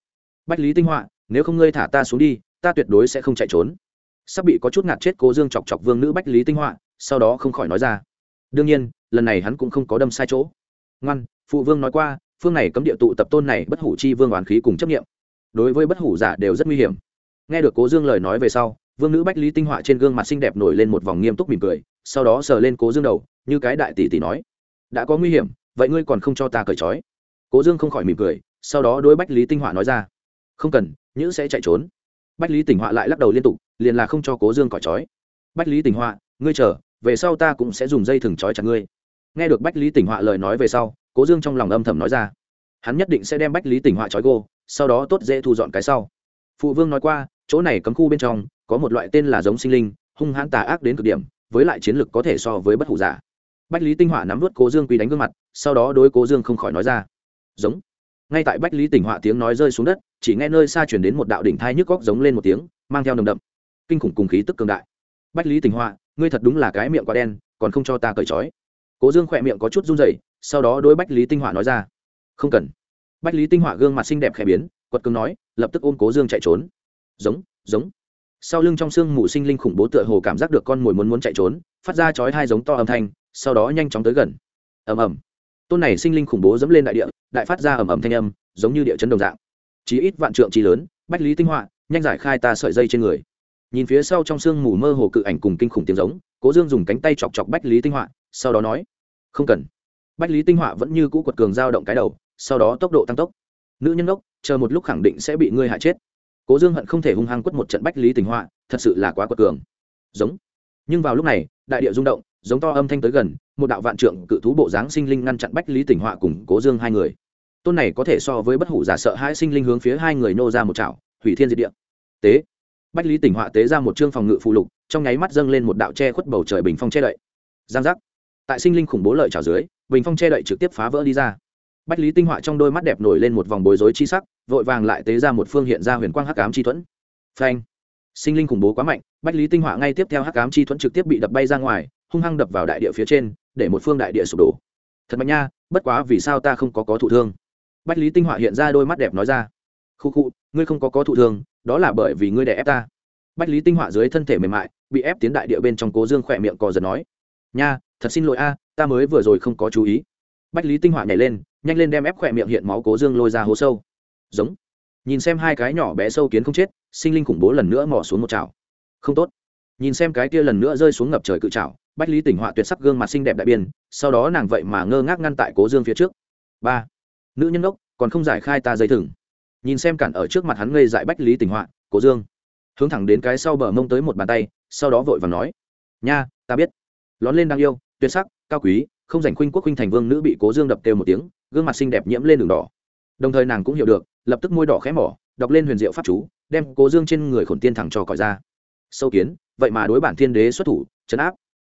Bách lý tinh họa, nếu không ngươi thả ta xuống đi, ta tuyệt đối sẽ không chạy trốn. Sắp bị có chút ngạt chết cố dương chọc chọc vương nữ bách lý tinh họa, sau đó không khỏi nói ra. Đương nhiên, lần này hắn cũng không có đâm sai chỗ. Ngoan, phụ vương nói qua, phương này cấm địa tụ tập tôn này bất hủ chi vương oán khí cùng chấp nghiệm đối với bất hủ giả đều rất nguy hiểm. Nghe được cố dương lời nói về sau vương nữ bách lý tinh họa trên gương mặt xinh đẹp nổi lên một vòng nghiêm túc mỉm cười, sau đó sờ lên cố dương đầu, như cái đại tỷ tỷ nói, đã có nguy hiểm, vậy ngươi còn không cho ta cởi trói? Cố dương không khỏi mỉm cười, sau đó đối bách lý tinh họa nói ra, không cần, nhữ sẽ chạy trốn. Bách lý tỉnh họa lại lắc đầu liên tục, liền là không cho cố dương cởi trói. Bách lý tỉnh họa, ngươi chờ, về sau ta cũng sẽ dùng dây thừng trói chặt ngươi. Nghe được bách lý tỉnh họa lời nói về sau, cố dương trong lòng âm thầm nói ra, hắn nhất định sẽ đem bách lý tỉnh họa trói gô, sau đó tốt dễ thu dọn cái sau. Phụ vương nói qua, chỗ này cấm khu bên trong có một loại tên là giống sinh linh, hung hãn tà ác đến cực điểm, với lại chiến lực có thể so với bất hủ giả. Bách lý tinh họa nắm vớt cố dương quy đánh gương mặt, sau đó đối cố dương không khỏi nói ra. Giống. Ngay tại bách lý tỉnh họa tiếng nói rơi xuống đất, chỉ nghe nơi xa chuyển đến một đạo đỉnh thai nhức góc giống lên một tiếng, mang theo nồng đậm kinh khủng cùng khí tức cường đại. Bách lý tỉnh họa, ngươi thật đúng là cái miệng quá đen, còn không cho ta cởi trói. Cố dương khỏe miệng có chút run rẩy, sau đó đối bách lý tinh họa nói ra. Không cần. Bách lý tinh họa gương mặt xinh đẹp khẽ biến, quật cường nói, lập tức ôm cố dương chạy trốn. Giống giống sau lưng trong xương mù sinh linh khủng bố tựa hồ cảm giác được con mồi muốn muốn chạy trốn, phát ra chói hai giống to âm thanh, sau đó nhanh chóng tới gần. Ầm ầm. Tôn này sinh linh khủng bố dẫm lên đại địa, đại phát ra ầm ầm thanh âm, giống như địa chấn đồng dạng. Chí ít vạn trượng trí lớn, bách lý tinh họa, nhanh giải khai ta sợi dây trên người. Nhìn phía sau trong sương mù mơ hồ cự ảnh cùng kinh khủng tiếng giống, cố dương dùng cánh tay chọc chọc bách lý tinh họa, sau đó nói, không cần. Bách lý tinh họa vẫn như cũ quật cường dao động cái đầu, sau đó tốc độ tăng tốc. Nữ nhân đốc, chờ một lúc khẳng định sẽ bị ngươi hại chết cố dương hận không thể hung hăng quất một trận bách lý tình họa, thật sự là quá quật cường. Giống. Nhưng vào lúc này, đại địa rung động, giống to âm thanh tới gần, một đạo vạn trượng cự thú bộ dáng sinh linh ngăn chặn bách lý tỉnh họa cùng cố dương hai người. Tôn này có thể so với bất hủ giả sợ hai sinh linh hướng phía hai người nô ra một chảo, hủy thiên diệt địa. Tế. Bách lý tỉnh họa tế ra một chương phòng ngự phụ lục, trong nháy mắt dâng lên một đạo che khuất bầu trời bình phong che đậy. Giang giác. Tại sinh linh khủng bố lợi trào dưới, bình phong che đậy trực tiếp phá vỡ đi ra bách lý tinh họa trong đôi mắt đẹp nổi lên một vòng bối rối chi sắc, vội vàng lại tế ra một phương hiện ra huyền quang hắc ám chi thuẫn. Phanh! Sinh linh khủng bố quá mạnh, bách lý tinh họa ngay tiếp theo hắc ám chi thuẫn trực tiếp bị đập bay ra ngoài, hung hăng đập vào đại địa phía trên, để một phương đại địa sụp đổ. Thật mạnh nha, bất quá vì sao ta không có có thụ thương? Bách lý tinh họa hiện ra đôi mắt đẹp nói ra. Khu khu, ngươi không có có thụ thương, đó là bởi vì ngươi đè ép ta. Bách lý tinh họa dưới thân thể mềm mại, bị ép tiến đại địa bên trong cố dương khỏe miệng cò giật nói. Nha, thật xin lỗi a, ta mới vừa rồi không có chú ý bách lý tinh họa nhảy lên, nhanh lên đem ép khỏe miệng hiện máu cố dương lôi ra hố sâu. Giống. Nhìn xem hai cái nhỏ bé sâu kiến không chết, sinh linh khủng bố lần nữa mỏ xuống một chảo. Không tốt. Nhìn xem cái kia lần nữa rơi xuống ngập trời cự chảo, bách lý tỉnh họa tuyệt sắc gương mặt xinh đẹp đại biên, sau đó nàng vậy mà ngơ ngác ngăn tại cố dương phía trước. Ba. Nữ nhân đốc, còn không giải khai ta dây thừng. Nhìn xem cản ở trước mặt hắn ngây dại bách lý tỉnh họa, cố dương. Hướng thẳng đến cái sau bờ mông tới một bàn tay, sau đó vội và nói. Nha, ta biết. Lón lên đang yêu, tuyệt sắc, cao quý không dành khuynh quốc khuynh thành vương nữ bị cố dương đập kêu một tiếng, gương mặt xinh đẹp nhiễm lên đường đỏ. Đồng thời nàng cũng hiểu được, lập tức môi đỏ khẽ mỏ, đọc lên huyền diệu pháp chú, đem cố dương trên người khổn tiên thẳng cho cỏi ra. Sâu kiến, vậy mà đối bản thiên đế xuất thủ chấn áp.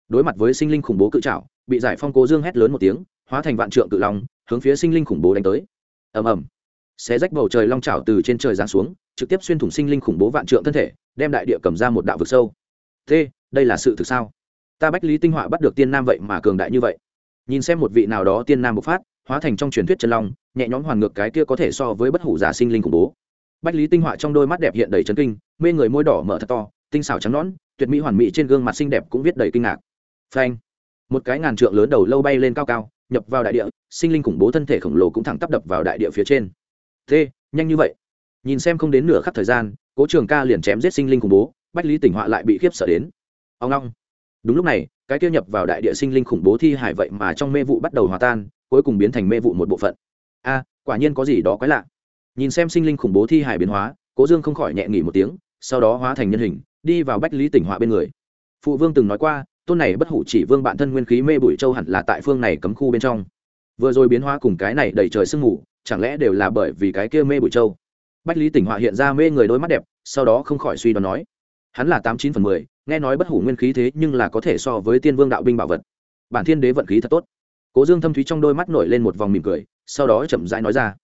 Đối mặt với sinh linh khủng bố cự trảo, bị giải phong cố dương hét lớn một tiếng, hóa thành vạn trượng cự long, hướng phía sinh linh khủng bố đánh tới. Ầm ầm. Xé rách bầu trời long trào từ trên trời giáng xuống, trực tiếp xuyên thủng sinh linh khủng bố vạn trượng thân thể, đem đại địa cầm ra một đạo vực sâu. Thế, đây là sự thực sao? Ta bách lý tinh họa bắt được tiên nam vậy mà cường đại như vậy nhìn xem một vị nào đó tiên nam bộc phát, hóa thành trong truyền thuyết chân long, nhẹ nhõm hoàn ngược cái kia có thể so với bất hủ giả sinh linh khủng bố. Bách lý tinh họa trong đôi mắt đẹp hiện đầy chấn kinh, mê người môi đỏ mở thật to, tinh xảo trắng nón tuyệt mỹ hoàn mỹ trên gương mặt xinh đẹp cũng viết đầy kinh ngạc. Phanh! Một cái ngàn trượng lớn đầu lâu bay lên cao cao, nhập vào đại địa, sinh linh khủng bố thân thể khổng lồ cũng thẳng tắp đập vào đại địa phía trên. Thế, nhanh như vậy? Nhìn xem không đến nửa khắc thời gian, cố trường ca liền chém giết sinh linh khủng bố, bách lý tỉnh họa lại bị khiếp sợ đến. Ông long đúng lúc này, cái kia nhập vào đại địa sinh linh khủng bố thi hải vậy mà trong mê vụ bắt đầu hòa tan, cuối cùng biến thành mê vụ một bộ phận. A, quả nhiên có gì đó quái lạ. Nhìn xem sinh linh khủng bố thi hải biến hóa, cố dương không khỏi nhẹ nghỉ một tiếng, sau đó hóa thành nhân hình, đi vào bách lý tỉnh họa bên người. Phụ vương từng nói qua, tôn này bất hủ chỉ vương bản thân nguyên khí mê bụi châu hẳn là tại phương này cấm khu bên trong. Vừa rồi biến hóa cùng cái này đầy trời sương mù, chẳng lẽ đều là bởi vì cái kia mê bụi châu? Bách lý tỉnh họa hiện ra mê người đôi mắt đẹp, sau đó không khỏi suy đoán nói hắn là tám chín phần mười, nghe nói bất hủ nguyên khí thế nhưng là có thể so với tiên vương đạo binh bảo vật. Bản thiên đế vận khí thật tốt. Cố dương thâm thúy trong đôi mắt nổi lên một vòng mỉm cười, sau đó chậm rãi nói ra.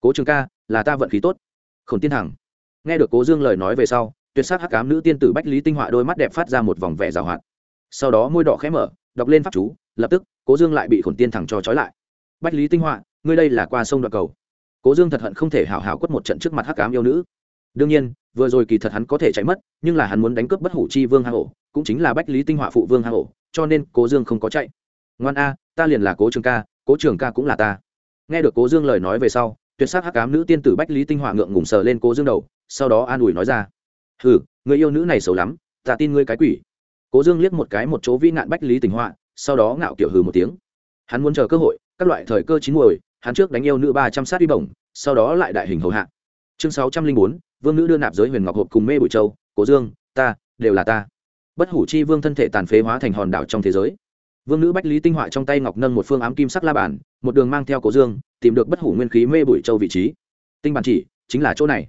Cố trường ca, là ta vận khí tốt. Khổng tiên hằng. Nghe được cố dương lời nói về sau, tuyệt sắc hắc cám nữ tiên tử bách lý tinh họa đôi mắt đẹp phát ra một vòng vẻ rào hoạt. Sau đó môi đỏ khẽ mở, đọc lên pháp chú, lập tức, cố dương lại bị khổn tiên thẳng cho trói lại. Bách lý tinh họa, ngươi đây là qua sông đoạn cầu. Cố dương thật hận không thể hảo hảo quất một trận trước mặt hắc cám yêu nữ. Đương nhiên vừa rồi kỳ thật hắn có thể chạy mất, nhưng là hắn muốn đánh cướp bất hủ chi vương hang ổ cũng chính là bách lý tinh họa phụ vương hang ổ cho nên cố dương không có chạy. Ngoan a, ta liền là cố trường ca, cố trường ca cũng là ta. Nghe được cố dương lời nói về sau, tuyệt sắc hắc cám nữ tiên tử bách lý tinh họa ngượng ngùng sờ lên cố dương đầu, sau đó an ủi nói ra. Hừ, người yêu nữ này xấu lắm, ta tin ngươi cái quỷ. Cố dương liếc một cái một chỗ vĩ nạn bách lý tinh họa, sau đó ngạo kiểu hừ một tiếng. Hắn muốn chờ cơ hội, các loại thời cơ chín muồi, hắn trước đánh yêu nữ ba trăm sát đi bổng, sau đó lại đại hình hầu hạ chương sáu trăm linh bốn, vương nữ đưa nạp giới huyền ngọc hộp cùng mê bụi châu cố dương, ta, đều là ta. Bất hủ chi vương thân thể tàn phế hóa thành hòn đảo trong thế giới. Vương nữ bách lý tinh họa trong tay ngọc nâng một phương ám kim sắc la bản một đường mang theo cố dương, tìm được bất hủ nguyên khí mê bụi châu vị trí. Tinh bản chỉ, chính là chỗ này.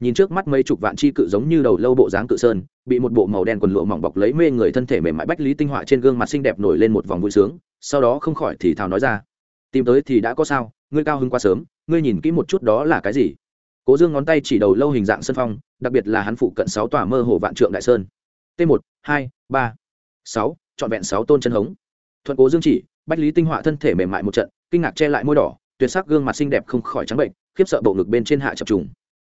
Nhìn trước mắt mấy chục vạn chi cự giống như đầu lâu bộ dáng cự sơn, bị một bộ màu đen quần lụa mỏng bọc lấy mê người thân thể mềm mại bách lý tinh họa trên gương mặt xinh đẹp nổi lên một vòng vui sướng, sau đó không khỏi thì thào nói ra. Tìm tới thì đã có sao, ngươi cao hứng quá sớm, ngươi nhìn kỹ một chút đó là cái gì? Cố dương ngón tay chỉ đầu lâu hình dạng sân phong, đặc biệt là hắn phụ cận sáu tòa mơ hồ vạn trượng đại sơn. T một, hai, ba, sáu, trọn vẹn sáu tôn chân hống. Thuận cố dương chỉ, bách lý tinh họa thân thể mềm mại một trận, kinh ngạc che lại môi đỏ, tuyệt sắc gương mặt xinh đẹp không khỏi trắng bệnh, khiếp sợ bộ ngực bên trên hạ chập trùng.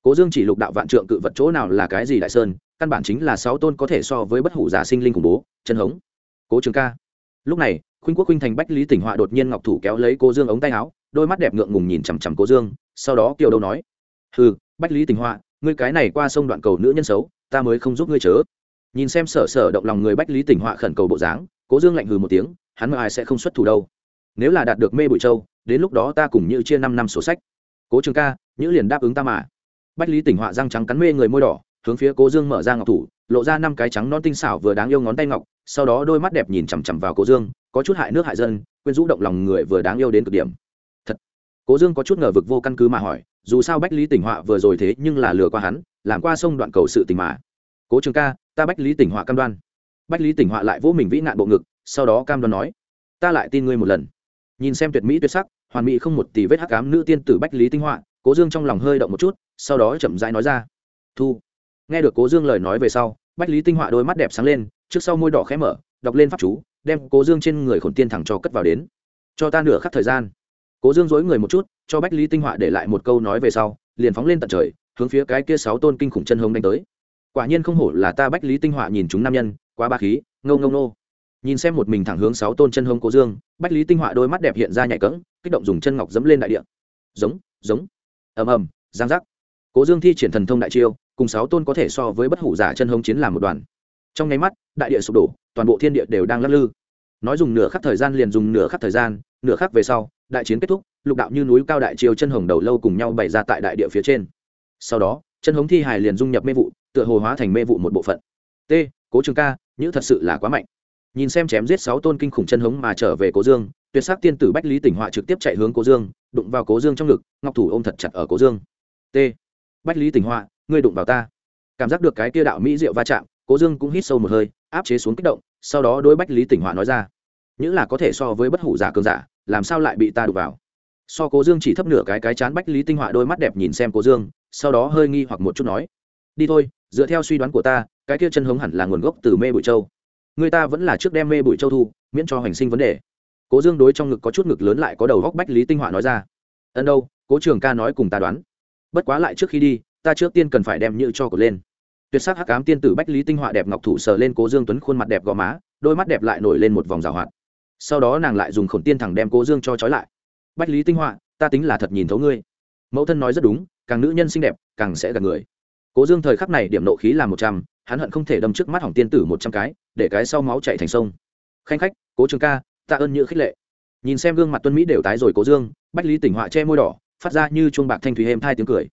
Cố dương chỉ lục đạo vạn trượng cự vật chỗ nào là cái gì đại sơn, căn bản chính là sáu tôn có thể so với bất hủ giả sinh linh khủng bố, chân hống. Cố trường ca. Lúc này, khuynh quốc khuynh thành bách lý tỉnh họa đột nhiên ngọc thủ kéo lấy cố dương ống tay áo, đôi mắt đẹp ngượng ngùng nhìn chằm chằm cố dương, sau đó kiều đâu nói hừ, bách lý tình họa, ngươi cái này qua sông đoạn cầu nữ nhân xấu, ta mới không giúp ngươi chớ. Nhìn xem sở sở động lòng người bách lý tỉnh họa khẩn cầu bộ dáng, cố dương lạnh hừ một tiếng, hắn mà ai sẽ không xuất thủ đâu. Nếu là đạt được mê bụi châu, đến lúc đó ta cùng như chia năm năm sổ sách. Cố trường ca, nhữ liền đáp ứng ta mà. Bách lý tỉnh họa răng trắng cắn mê người môi đỏ, hướng phía cố dương mở ra ngọc thủ, lộ ra năm cái trắng non tinh xảo vừa đáng yêu ngón tay ngọc, sau đó đôi mắt đẹp nhìn chằm chằm vào cố dương, có chút hại nước hại dân quyên rũ động lòng người vừa đáng yêu đến cực điểm. Thật. Cố dương có chút ngờ vực vô căn cứ mà hỏi dù sao bách lý tỉnh họa vừa rồi thế nhưng là lừa qua hắn, làm qua sông đoạn cầu sự tình mà. Cố trường ca, ta bách lý tỉnh họa cam đoan. Bách lý tỉnh họa lại vỗ mình vĩ nạn bộ ngực, sau đó cam đoan nói, ta lại tin ngươi một lần. Nhìn xem tuyệt mỹ tuyệt sắc, hoàn mỹ không một tỷ vết hắc ám nữ tiên tử bách lý tinh họa, cố dương trong lòng hơi động một chút, sau đó chậm rãi nói ra, thu. Nghe được cố dương lời nói về sau, bách lý tinh họa đôi mắt đẹp sáng lên, trước sau môi đỏ khẽ mở, đọc lên pháp chú, đem cố dương trên người khổn tiên thẳng cho cất vào đến. Cho ta nửa khắc thời gian cố dương dối người một chút, cho bách lý tinh họa để lại một câu nói về sau, liền phóng lên tận trời, hướng phía cái kia sáu tôn kinh khủng chân hông đánh tới. Quả nhiên không hổ là ta bách lý tinh họa nhìn chúng nam nhân, quá ba khí ngâu ngâu nô nhìn xem một mình thẳng hướng sáu tôn chân hông cố dương, bách lý tinh họa đôi mắt đẹp hiện ra nhạy cẫng, kích động dùng chân ngọc dẫm lên đại địa. Giống giống. Ầm ầm, giang giác. Cố dương thi triển thần thông đại chiêu, cùng sáu tôn có thể so với bất hủ giả chân hông chiến làm một đoàn. Trong nháy mắt, đại địa sụp đổ, toàn bộ thiên địa đều đang lắc lư. Nói dùng nửa khắc thời gian liền dùng nửa khắc thời gian nửa khắc về sau, đại chiến kết thúc, lục đạo như núi cao đại triều chân hồng đầu lâu cùng nhau bày ra tại đại địa phía trên. Sau đó, chân hống thi hài liền dung nhập mê vụ, tựa hồ hóa thành mê vụ một bộ phận. T, cố trường ca, nhữ thật sự là quá mạnh. Nhìn xem chém giết sáu tôn kinh khủng chân hống mà trở về cố dương, tuyệt sắc tiên tử bách lý tỉnh họa trực tiếp chạy hướng cố dương, đụng vào cố dương trong ngực, ngọc thủ ôm thật chặt ở cố dương. T, bách lý tỉnh họa, ngươi đụng vào ta. Cảm giác được cái kia đạo mỹ diệu va chạm, cố dương cũng hít sâu một hơi, áp chế xuống kích động, sau đó đôi bách lý tỉnh họa nói ra. Những là có thể so với bất hủ giả cường giả làm sao lại bị ta đụng vào? So cố dương chỉ thấp nửa cái cái chán bách lý tinh họa đôi mắt đẹp nhìn xem cố dương, sau đó hơi nghi hoặc một chút nói, đi thôi, dựa theo suy đoán của ta, cái kia chân hống hẳn là nguồn gốc từ mê bụi châu. Người ta vẫn là trước đem mê bụi châu thu, miễn cho hành sinh vấn đề. Cố dương đối trong ngực có chút ngực lớn lại có đầu góc bách lý tinh họa nói ra, ân đâu, cố trường ca nói cùng ta đoán. Bất quá lại trước khi đi, ta trước tiên cần phải đem như cho cột lên. Tuyệt sắc hắc ám tiên tử bách lý tinh họa đẹp ngọc thủ sờ lên cố dương tuấn khuôn mặt đẹp gò má, đôi mắt đẹp lại nổi lên một vòng rào hoạt sau đó nàng lại dùng khổn tiên thẳng đem cố dương cho trói lại. Bách lý tinh họa, ta tính là thật nhìn thấu ngươi. Mẫu thân nói rất đúng, càng nữ nhân xinh đẹp, càng sẽ gạt người. Cố dương thời khắc này điểm nộ khí là một trăm, hắn hận không thể đâm trước mắt hỏng tiên tử một trăm cái, để cái sau máu chạy thành sông. Khanh khách, cố trường ca ta ơn như khích lệ. Nhìn xem gương mặt tuân mỹ đều tái rồi cố dương, bách lý tỉnh họa che môi đỏ, phát ra như chuông bạc thanh thủy êm thai tiếng cười.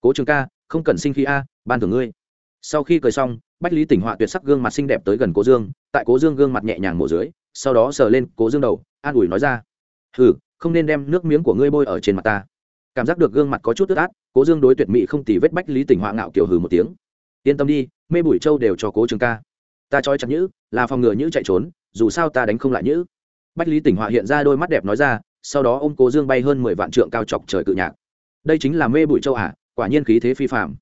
Cố trường ca, không cần sinh khí a, ban thưởng ngươi. Sau khi cười xong, bách lý tỉnh họa tuyệt sắc gương mặt xinh đẹp tới gần cố dương, tại cố dương gương mặt nhẹ nhàng mổ dưới sau đó sờ lên cố dương đầu an ủi nói ra hừ không nên đem nước miếng của ngươi bôi ở trên mặt ta. Cảm giác được gương mặt có chút tức át cố dương đối tuyệt mỹ không tì vết bách lý tỉnh họa ngạo kiểu hừ một tiếng yên tâm đi mê bụi châu đều cho cố trường ca. Ta trói chặt nhữ là phòng ngừa nhữ chạy trốn dù sao ta đánh không lại nhữ. Bách lý tỉnh họa hiện ra đôi mắt đẹp nói ra sau đó ô m cố dương bay hơn mười vạn trượng cao chọc trời cự nhạc. Đây chính là mê bụi châu ả à, quả nhiên khí thế phi phạm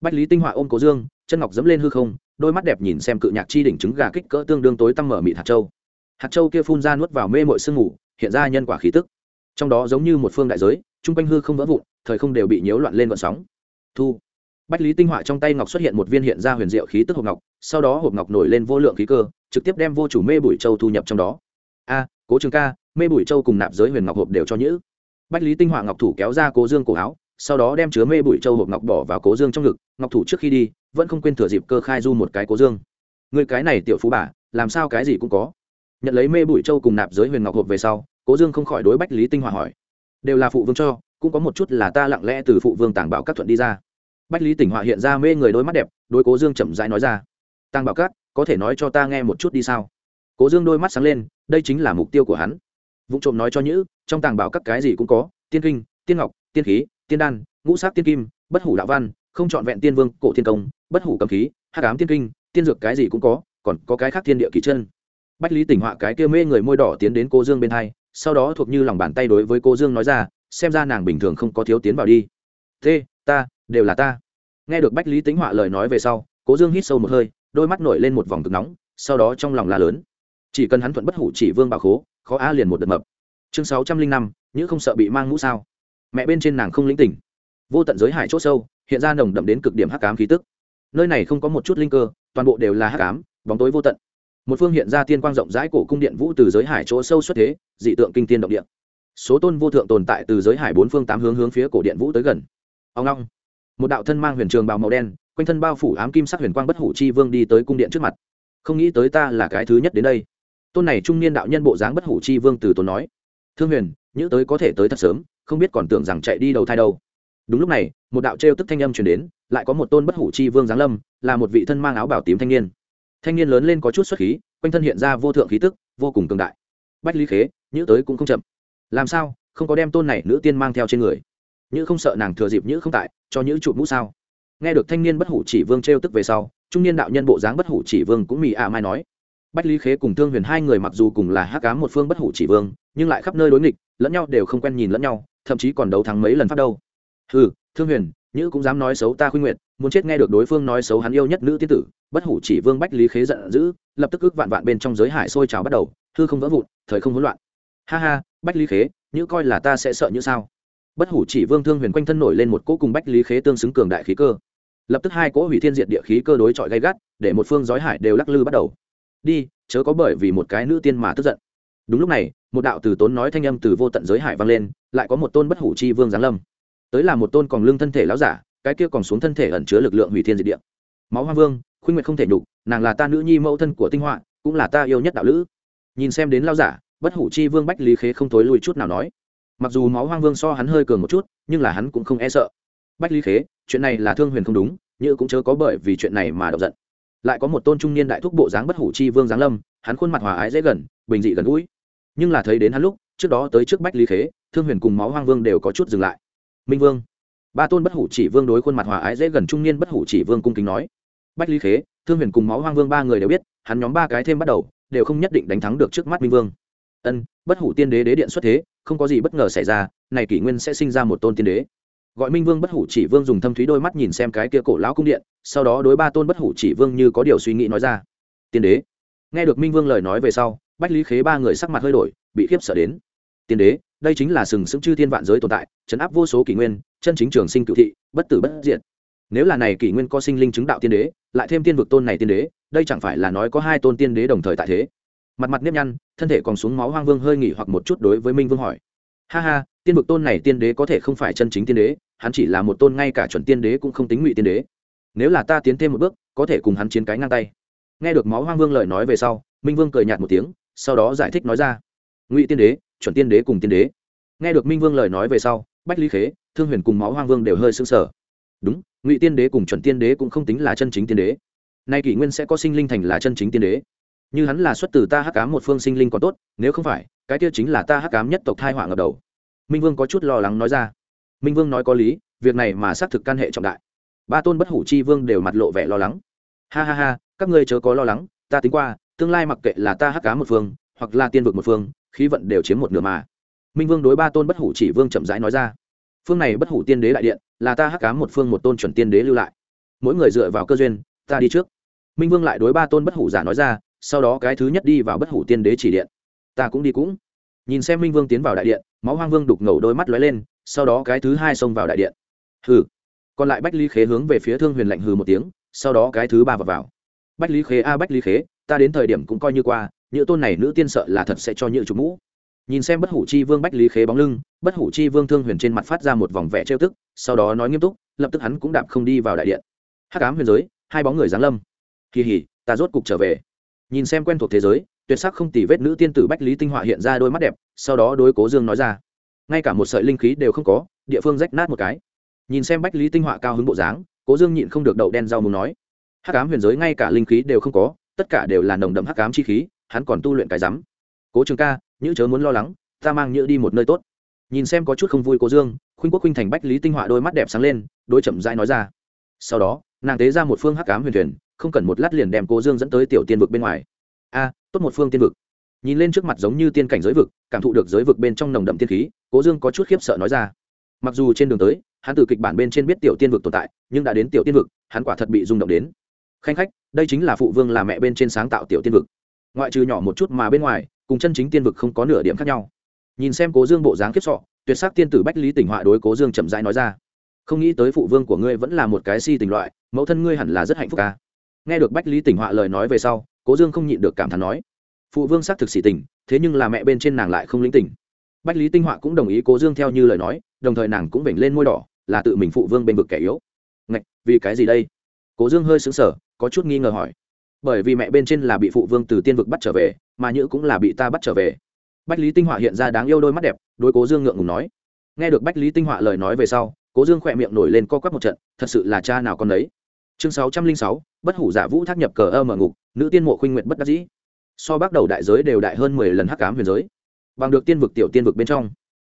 bách lý tinh họa ôm cố dương chân ngọc dẫm lên hư không đôi mắt đẹp nhìn xem cự nhạc chi đỉnh trứng gà kích cỡ tương đương tối tăm mở mịt hạt châu hạt châu kia phun ra nuốt vào mê mội sương ngủ hiện ra nhân quả khí tức. Trong đó giống như một phương đại giới, chung quanh hư không vỡ vụn, thời không đều bị nhiễu loạn lên vận sóng. Thu. Bách lý tinh họa trong tay ngọc xuất hiện một viên hiện ra huyền diệu khí tức hộp ngọc, sau đó hộp ngọc nổi lên vô lượng khí cơ, trực tiếp đem vô chủ mê bụi châu thu nhập trong đó. A, cố trường ca, mê bụi châu cùng nạp giới huyền ngọc hộp đều cho nhữ. Bách lý tinh họa ngọc thủ kéo ra cố dương cổ áo, sau đó đem chứa mê bụi châu hộp ngọc bỏ vào cố dương trong ngực, ngọc thủ trước khi đi, vẫn không quên thừa dịp cơ khai du một cái cố dương. Người cái này tiểu phú bà, làm sao cái gì cũng có nhận lấy mê bụi châu cùng nạp giới huyền ngọc hộp về sau, cố dương không khỏi đối bách lý tinh hòa hỏi, đều là phụ vương cho, cũng có một chút là ta lặng lẽ từ phụ vương tàng bảo các thuận đi ra. Bách lý tỉnh hòa hiện ra mê người đôi mắt đẹp đôi cố dương chậm rãi nói ra, tàng bảo các, có thể nói cho ta nghe một chút đi sao? Cố dương đôi mắt sáng lên, đây chính là mục tiêu của hắn. Vụ trộm nói cho nhữ, trong tàng bảo các cái gì cũng có, tiên kinh, tiên ngọc, tiên khí, tiên đan, ngũ sắc tiên kim, bất hủ đạo văn, không trọn vẹn tiên vương, cổ thiên công, bất hủ cầm khí, hắc ám tiên kinh, tiên dược cái gì cũng có, còn có cái khác thiên địa kỳ chân bách lý tỉnh họa cái kia mê người môi đỏ tiến đến cô dương bên hai, sau đó thuộc như lòng bàn tay đối với cô dương nói ra, xem ra nàng bình thường không có thiếu tiến vào đi. Thế, ta, đều là ta. Nghe được bách lý tính họa lời nói về sau cố dương hít sâu một hơi, đôi mắt nổi lên một vòng cực nóng, sau đó trong lòng la lớn. Chỉ cần hắn thuận bất hủ chỉ vương bà khố, khó a liền một đợt mập. Chương sáu trăm linh năm, nhữ không sợ bị mang mũ sao. Mẹ bên trên nàng không lĩnh tỉnh. Vô tận giới hải c h ỗ sâu, hiện ra nồng đậm đến cực điểm hắc cám khí tức. Nơi này không có một chút linh cơ, toàn bộ đều là hắc cám bóng tối vô tận một phương hiện ra tiên quang rộng rãi cổ cung điện vũ từ giới hải chỗ sâu xuất thế, dị tượng kinh tiên động điện số tôn vô thượng tồn tại từ giới hải bốn phương tám hướng hướng phía cổ điện vũ tới gần. Ông long một đạo thân mang huyền trường bào màu đen, quanh thân bao phủ ám kim sắc huyền quang bất hủ chi vương đi tới cung điện trước mặt. Không nghĩ tới ta là cái thứ nhất đến đây. Tôn này trung niên đạo nhân bộ dáng bất hủ chi vương từ tốn nói. Thương huyền, nhữ tới có thể tới thật sớm, không biết còn tưởng rằng chạy đi đầu thai đâu. Đúng lúc này, một đạo trêu tức thanh âm truyền đến, lại có một tôn bất hủ chi vương giáng lâm, là một vị thân mang áo bảo tím thanh niên thanh niên lớn lên có chút xuất khí, quanh thân hiện ra vô thượng khí tức, vô cùng cường đại. Bách lý khế, nhữ tới cũng không chậm. Làm sao? Không có đem tôn này nữ tiên mang theo trên người. Nhữ không sợ nàng thừa dịp nhữ không tại, cho nhữ chụp mũ sao? Nghe được thanh niên bất hủ chỉ vương trêu tức về sau, trung niên đạo nhân bộ dáng bất hủ chỉ vương cũng mì ạ mai nói. Bách lý khế cùng thương huyền hai người mặc dù cùng là hắc cám một phương bất hủ chỉ vương, nhưng lại khắp nơi đối nghịch, lẫn nhau đều không quen nhìn lẫn nhau, thậm chí còn đấu thắng mấy lần phát đâu. Ừ thương huyền nhữ cũng dám nói xấu ta khuyên nguyện muốn chết nghe được đối phương nói xấu hắn yêu nhất nữ tiên tử, bất hủ chỉ vương bách lý khế giận dữ, lập tức ức vạn vạn bên trong giới hải sôi trào bắt đầu thư không vỡ vụn, thời không hỗn loạn. Ha ha, bách lý khế, nhữ coi là ta sẽ sợ như sao? Bất hủ chỉ vương thương huyền quanh thân nổi lên một cỗ cùng bách lý khế tương xứng cường đại khí cơ. Lập tức hai cỗ hủy thiên diệt địa khí cơ đối chọi gay gắt, để một phương giói hải đều lắc lư bắt đầu. Đi, chớ có bởi vì một cái nữ tiên mà tức giận. Đúng lúc này, một đạo từ tốn nói thanh âm từ vô tận giới hải vang lên, lại có một tôn bất hủ chi vương giáng lâm tới là một tôn còn lưng thân thể lão giả, cái kia còn xuống thân thể ẩn chứa lực lượng hủy thiên diệt địa. Máu hoa vương khuyên nguyệt không thể nhục, nàng là ta nữ nhi mẫu thân của tinh họa, cũng là ta yêu nhất đạo lữ. Nhìn xem đến lao giả, bất hủ chi vương bách lý khế không thối lùi chút nào nói. Mặc dù máu hoang vương so hắn hơi cường một chút, nhưng là hắn cũng không e sợ. Bách lý khế, chuyện này là thương huyền không đúng, như cũng chớ có bởi vì chuyện này mà đọc giận. Lại có một tôn trung niên đại thúc bộ dáng bất hủ chi vương giáng lâm, hắn khuôn mặt hòa ái dễ gần, bình dị gần gũi. Nhưng là thấy đến hắn lúc, trước đó tới trước bách lý khế, thương huyền cùng máu hoang vương đều có chút dừng lại minh vương ba tôn bất hủ chỉ vương đối khuôn mặt hòa ái dễ gần trung niên bất hủ chỉ vương cung kính nói bách lý khế thương huyền cùng máu hoang vương ba người đều biết hắn nhóm ba cái thêm bắt đầu đều không nhất định đánh thắng được trước mắt minh vương ân bất hủ tiên đế đế điện xuất thế không có gì bất ngờ xảy ra này kỷ nguyên sẽ sinh ra một tôn tiên đế gọi minh vương bất hủ chỉ vương dùng thâm thúy đôi mắt nhìn xem cái kia cổ lão cung điện sau đó đối ba tôn bất hủ chỉ vương như có điều suy nghĩ nói ra tiên đế nghe được minh vương lời nói về sau bách lý khế ba người sắc mặt hơi đổi bị khiếp sợ đến tiên đế, đây chính là sừng sững chư thiên vạn giới tồn tại, chấn áp vô số kỷ nguyên, chân chính trường sinh cựu thị, bất tử bất diệt. Nếu là này kỷ nguyên có sinh linh chứng đạo tiên đế, lại thêm tiên vực tôn này tiên đế, đây chẳng phải là nói có hai tôn tiên đế đồng thời tại thế? Mặt mặt nếp nhăn, thân thể còn xuống máu hoang vương hơi nghỉ hoặc một chút đối với minh vương hỏi. Ha ha, tiên vực tôn này tiên đế có thể không phải chân chính tiên đế, hắn chỉ là một tôn ngay cả chuẩn tiên đế cũng không tính ngụy tiên đế. Nếu là ta tiến thêm một bước, có thể cùng hắn chiến cái ngang tay. Nghe được máu hoang vương lời nói về sau, minh vương cười nhạt một tiếng, sau đó giải thích nói ra. Ngụy tiên đế chuẩn tiên đế cùng tiên đế. Nghe được minh vương lời nói về sau, bách lý khế, thương huyền cùng máu hoang vương đều hơi s ư n g sở đúng, ngụy tiên đế cùng chuẩn tiên đế cũng không tính là chân chính tiên đế. Nay kỷ nguyên sẽ có sinh linh thành là chân chính tiên đế. Như hắn là xuất từ ta hắc cám một phương sinh linh còn tốt, nếu không phải, cái kia chính là ta hắc cám nhất tộc thai họa ngập đầu. Minh vương có chút lo lắng nói ra. Minh vương nói có lý, việc này mà xác thực căn hệ trọng đại. Ba tôn bất hủ chi vương đều mặt lộ vẻ lo lắng. Ha ha ha, các ngươi chớ có lo lắng, ta tính qua, tương lai mặc kệ là ta hắc cám một phương, hoặc là tiên vực một phương khí vận đều chiếm một nửa mà. Minh vương đối ba tôn bất hủ chỉ vương chậm rãi nói ra. Phương này bất hủ tiên đế đại điện là ta hắc cám một phương một tôn chuẩn tiên đế lưu lại. Mỗi người dựa vào cơ duyên ta đi trước. Minh vương lại đối ba tôn bất hủ giả nói ra sau đó cái thứ nhất đi vào bất hủ tiên đế chỉ điện. Ta cũng đi cũng. Nhìn xem minh vương tiến vào đại điện máu hoang vương đục ngầu đôi mắt lóe lên sau đó cái thứ hai xông vào đại điện. Hừ. Còn lại bách lý khế hướng về phía thương huyền lạnh hừ một tiếng sau đó cái thứ ba vào, vào. bách lý khế a bách lý khế ta đến thời điểm cũng coi như qua những tôn này nữ tiên sợ là thật sẽ cho những chủ mũ. Nhìn xem bất hủ chi vương bách lý khế bóng lưng, bất hủ chi vương thương huyền trên mặt phát ra một vòng vẻ trêu tức, sau đó nói nghiêm túc, lập tức hắn cũng đạp không đi vào đại điện. Hắc ám huyền giới, hai bóng người giáng lâm. Kỳ hỉ, ta rốt cục trở về. Nhìn xem quen thuộc thế giới, tuyệt sắc không tỉ vết nữ tiên tử bách lý tinh họa hiện ra đôi mắt đẹp, sau đó đối cố dương nói ra. Ngay cả một sợi linh khí đều không có, địa phương rách nát một cái. Nhìn xem bách lý tinh họa cao hứng bộ dáng, cố dương nhịn không được đậu đen rau muốn nói. Hắc ám huyền giới ngay cả linh khí đều không có, tất cả đều là nồng đậm hắc ám chi khí hắn còn tu luyện cái rắm. Cố trường ca, Nhữ chớ muốn lo lắng, ta mang nhữ đi một nơi tốt. Nhìn xem có chút không vui cố dương, khuynh quốc khuynh thành bách lý tinh họa đôi mắt đẹp sáng lên, đôi chậm rãi nói ra. Sau đó, nàng tế ra một phương hắc ám huyền thuyền, không cần một lát liền đem cố dương dẫn tới tiểu tiên vực bên ngoài. A, tốt một phương tiên vực. Nhìn lên trước mặt giống như tiên cảnh giới vực, cảm thụ được giới vực bên trong nồng đậm tiên khí, cố dương có chút khiếp sợ nói ra. Mặc dù trên đường tới, hắn từ kịch bản bên trên biết tiểu tiên vực tồn tại, nhưng đã đến tiểu tiên vực, hắn quả thật bị rung động đến. Khanh khách, đây chính là phụ vương là mẹ bên trên sáng tạo tiểu tiên vực ngoại trừ nhỏ một chút mà bên ngoài, cùng chân chính tiên vực không có nửa điểm khác nhau. Nhìn xem cố dương bộ dáng kiếp sọ, tuyệt sắc tiên tử bách lý tỉnh họa đối cố dương chậm rãi nói ra. Không nghĩ tới phụ vương của ngươi vẫn là một cái si tình loại, mẫu thân ngươi hẳn là rất hạnh phúc ca nghe được bách lý tỉnh họa lời nói về sau, cố dương không nhịn được cảm thán nói. Phụ vương xác thực sĩ tình, thế nhưng là mẹ bên trên nàng lại không lĩnh tình. Bách lý tinh họa cũng đồng ý cố dương theo như lời nói, đồng thời nàng cũng vểnh lên môi đỏ, là tự mình phụ vương bên vực kẻ yếu. Ngạch, vì cái gì đây? Cố dương hơi xứng sở có chút nghi ngờ hỏi bởi vì mẹ bên trên là bị phụ vương từ tiên vực bắt trở về, mà nhữ cũng là bị ta bắt trở về. Bách lý tinh họa hiện ra đáng yêu đôi mắt đẹp, đối cố dương ngượng ngùng nói. Nghe được bách lý tinh họa lời nói về sau, cố dương khỏe miệng nổi lên co quắp một trận, thật sự là cha nào con đấy chương sáu trăm linh sáu, bất hủ giả vũ thác nhập cờ ơ mở ngục, nữ tiên mộ khuynh nguyện bất đắc dĩ. So bắt đầu đại giới đều đại hơn mười lần hắc cám huyền giới. Bằng được tiên vực tiểu tiên vực bên trong.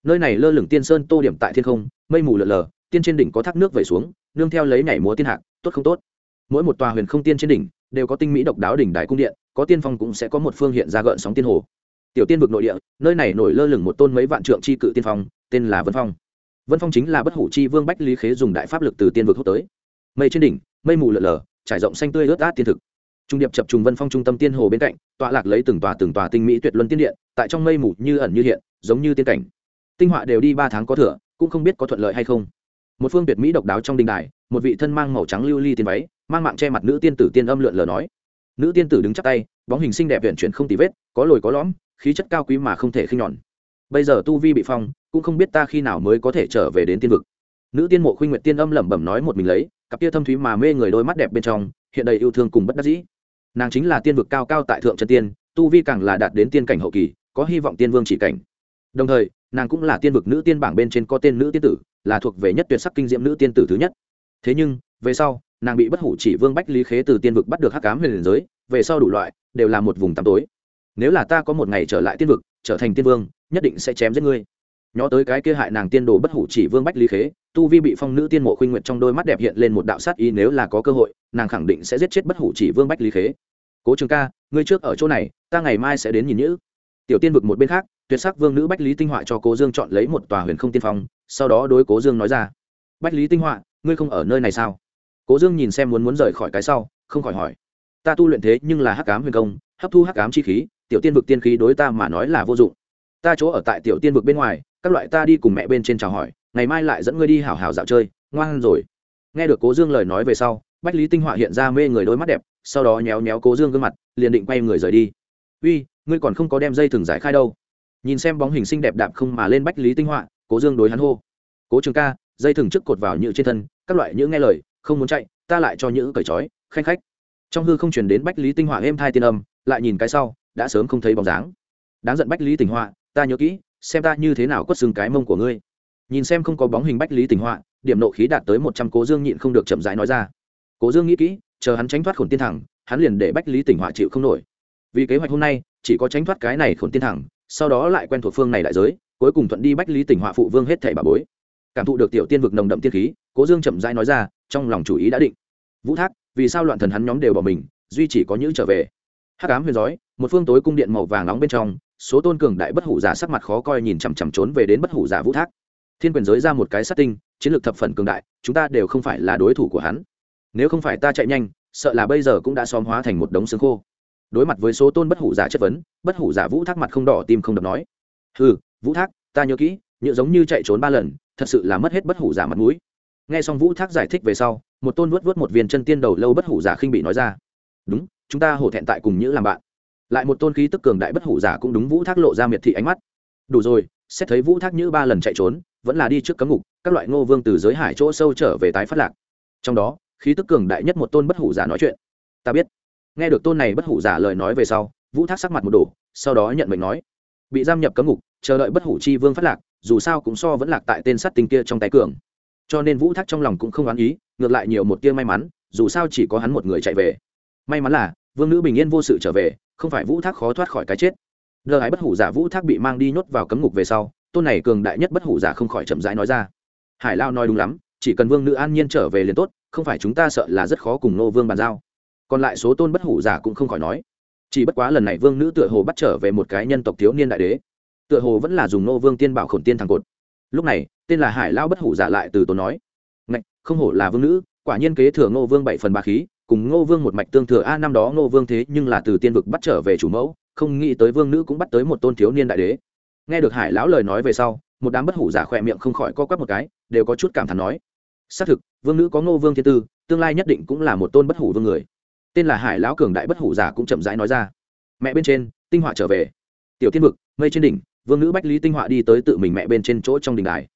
Nơi này lơ lửng tiên sơn tô điểm tại thiên không, mây mù lờ lờ, tiên trên đỉnh có thác nước vẩy xuống, nương theo lấy nhảy múa tiên hạc, tốt không tốt? Mỗi một tòa huyền không tiên trên đỉnh đều có tinh mỹ độc đáo đỉnh đại cung điện, có tiên phong cũng sẽ có một phương hiện ra gợn sóng tiên hồ. Tiểu tiên vực nội địa, nơi này nổi lơ lửng một tôn mấy vạn trượng c h i cự tiên phong, tên là vân phong. Vân phong chính là bất hủ chi vương bách lý khế dùng đại pháp lực từ tiên vực hút tới. Mây trên đỉnh, mây mù lợn lờ trải rộng xanh tươi ướt át tiên thực. Trung điệp chập trùng vân phong trung tâm tiên hồ bên cạnh, tọa lạc lấy từng tòa từng tòa tinh mỹ tuyệt luân tiên điện, tại trong mây mù như ẩn như hiện, giống như tiên cảnh. Tinh họa đều đi ba tháng có thừa, cũng không biết có thuận lợi hay không. Một phương tuyệt mỹ độc đáo trong đình đài một vị thân mang màu trắng lưu ly tiên váy, mang mạng che mặt nữ tiên tử tiên âm lượn lờ nói. Nữ tiên tử đứng chắc tay, bóng hình xinh đẹp viện chuyển không tì vết, có lồi có lõm, khí chất cao quý mà không thể khinh nhọn. Bây giờ tu vi bị phong, cũng không biết ta khi nào mới có thể trở về đến tiên vực. Nữ tiên mộ khuynh nguyệt tiên âm lẩm bẩm nói một mình lấy, cặp kia thâm thúy mà mê người đôi mắt đẹp bên trong, hiện đầy yêu thương cùng bất đắc dĩ. Nàng chính là tiên vực cao cao tại thượng chân tiên, tu vi càng là đạt đến tiên cảnh hậu kỳ, có hy vọng tiên vương chỉ cảnh. Đồng thời, nàng cũng là tiên vực nữ tiên bảng bên trên có tên nữ tiên tử, là thuộc về nhất tuyệt sắc kinh diễm nữ tiên tử thứ nhất thế nhưng, về sau, nàng bị bất hủ chỉ vương bách lý khế từ tiên vực bắt được hắc cám huyền liền giới, về sau đủ loại, đều là một vùng tăm tối. Nếu là ta có một ngày trở lại tiên vực, trở thành tiên vương, nhất định sẽ chém giết ngươi. Nhó tới cái kia hại nàng tiên đồ bất hủ chỉ vương bách lý khế, tu vi bị phong nữ tiên mộ khuynh nguyện trong đôi mắt đẹp hiện lên một đạo sát ý nếu là có cơ hội, nàng khẳng định sẽ giết chết bất hủ chỉ vương bách lý khế. Cố trường ca, ngươi trước ở chỗ này, ta ngày mai sẽ đến nhìn nhữ. Tiểu tiên vực một bên khác, tuyệt sắc vương nữ bách lý tinh họa cho cố dương chọn lấy một tòa huyền không tiên phong, sau đó đối cố dương nói ra. Bách lý tinh họa ngươi không ở nơi này sao? Cố dương nhìn xem muốn muốn rời khỏi cái sau, không khỏi hỏi. Ta tu luyện thế nhưng là hắc cám huyền công, hấp thu hắc cám chi khí, tiểu tiên vực tiên khí đối ta mà nói là vô dụng. Ta chỗ ở tại tiểu tiên vực bên ngoài, các loại ta đi cùng mẹ bên trên chào hỏi, ngày mai lại dẫn ngươi đi hảo hảo dạo chơi, ngoan rồi. Nghe được cố dương lời nói về sau, bách lý tinh họa hiện ra mê người đôi mắt đẹp, sau đó nhéo nhéo cố dương gương mặt, liền định quay người rời đi. Uy, ngươi còn không có đem dây thừng giải khai đâu. Nhìn xem bóng hình xinh đẹp đạp không mà lên bách lý tinh họa, cố dương đối hắn hô. Cố trường ca dây thừng trước cột vào nhựa trên thân, các loại nhữ nghe lời, không muốn chạy, ta lại cho nhữ cởi trói khanh khách. Trong hư không chuyển đến bách lý tinh họa êm thai tiên âm, lại nhìn cái sau, đã sớm không thấy bóng dáng. Đáng giận bách lý tinh họa, ta nhớ kỹ, xem ta như thế nào quất xương cái mông của ngươi. Nhìn xem không có bóng hình bách lý tinh họa, điểm nộ khí đạt tới một trăm cố dương nhịn không được chậm rãi nói ra. Cố dương nghĩ kỹ, chờ hắn tránh thoát khổn tiên thẳng, hắn liền để bách lý tỉnh họa chịu không nổi. Vì kế hoạch hôm nay, chỉ có tránh thoát cái này khổn tiên thẳng, sau đó lại quen thuộc phương này đại giới, cuối cùng thuận đi bách lý tỉnh họa phụ vương hết thảy bà bối cảm thụ được tiểu tiên vực nồng đậm tiên khí, cố dương chậm rãi nói ra, trong lòng chủ ý đã định. Vũ thác, vì sao loạn thần hắn nhóm đều bỏ mình, duy chỉ có những trở về? Hắc ám huyền giói, một phương tối cung điện màu vàng nóng bên trong, số tôn cường đại bất hủ giả sắc mặt khó coi nhìn chằm chằm trốn về đến bất hủ giả vũ thác. Thiên quyền giới ra một cái sát tinh, chiến lược thập phần cường đại, chúng ta đều không phải là đối thủ của hắn. Nếu không phải ta chạy nhanh, sợ là bây giờ cũng đã xóm hóa thành một đống xương khô. Đối mặt với số tôn bất hủ giả chất vấn, bất hủ giả vũ thác mặt không đỏ, tim không đập nói. Ừ vũ thác, ta nhớ kỹ nhựa giống như chạy trốn ba lần, thật sự là mất hết bất hủ giả mặt mũi. Nghe xong vũ thác giải thích về sau, một tôn vuốt vuốt một viên chân tiên đầu lâu bất hủ giả khinh bị nói ra. Đúng, chúng ta hổ thẹn tại cùng nhữ làm bạn. Lại một tôn khí tức cường đại bất hủ giả cũng đúng vũ thác lộ ra miệt thị ánh mắt. Đủ rồi, xét thấy vũ thác nhữ ba lần chạy trốn, vẫn là đi trước cấm ngục, các loại ngô vương từ giới hải chỗ sâu trở về tái phát lạc. Trong đó, khí tức cường đại nhất một tôn bất hủ giả nói chuyện. Ta biết. Nghe được tôn này bất hủ giả lời nói về sau, vũ thác sắc mặt một đổ, sau đó nhận mệnh nói, bị giam nhập cấm ngục chờ đợi bất hủ chi vương phát lạc, dù sao cũng so vẫn lạc tại tên sắt tinh kia trong tay cường. Cho nên vũ thác trong lòng cũng không oán ý, ngược lại nhiều một tia may mắn, dù sao chỉ có hắn một người chạy về. May mắn là, vương nữ bình yên vô sự trở về, không phải vũ thác khó thoát khỏi cái chết. Lơ ái bất hủ giả vũ thác bị mang đi nhốt vào cấm ngục về sau, tôn này cường đại nhất bất hủ giả không khỏi chậm rãi nói ra. Hải lao nói đúng lắm, chỉ cần vương nữ an nhiên trở về liền tốt, không phải chúng ta sợ là rất khó cùng nô vương bàn giao. Còn lại số tôn bất hủ giả cũng không khỏi nói. Chỉ bất quá lần này vương nữ tựa hồ bắt trở về một cái nhân tộc thiếu niên đại đế tựa hồ vẫn là dùng nô vương tiên bảo khổn tiên thằng cột. Lúc này, tên là hải lao bất hủ giả lại từ tốn nói, ngạch, không hổ là vương nữ, quả nhiên kế thừa ngô vương bảy phần ba khí, cùng ngô vương một mạch tương thừa a, năm đó ngô vương thế nhưng là từ tiên vực bắt trở về chủ mẫu, không nghĩ tới vương nữ cũng bắt tới một tôn thiếu niên đại đế. Nghe được hải lão lời nói về sau, một đám bất hủ giả khỏe miệng không khỏi co quắp một cái, đều có chút cảm thán nói, xác thực, vương nữ có ngô vương thiên tư, tương lai nhất định cũng là một tôn bất hủ vương người. Tên là hải lão cường đại bất hủ giả cũng chậm rãi nói ra, mẹ bên trên, tinh họa trở về. Tiểu thiên vực, mây trên đỉnh vương nữ bách lý tinh họa đi tới tự mình mẹ bên trên chỗ trong đình đài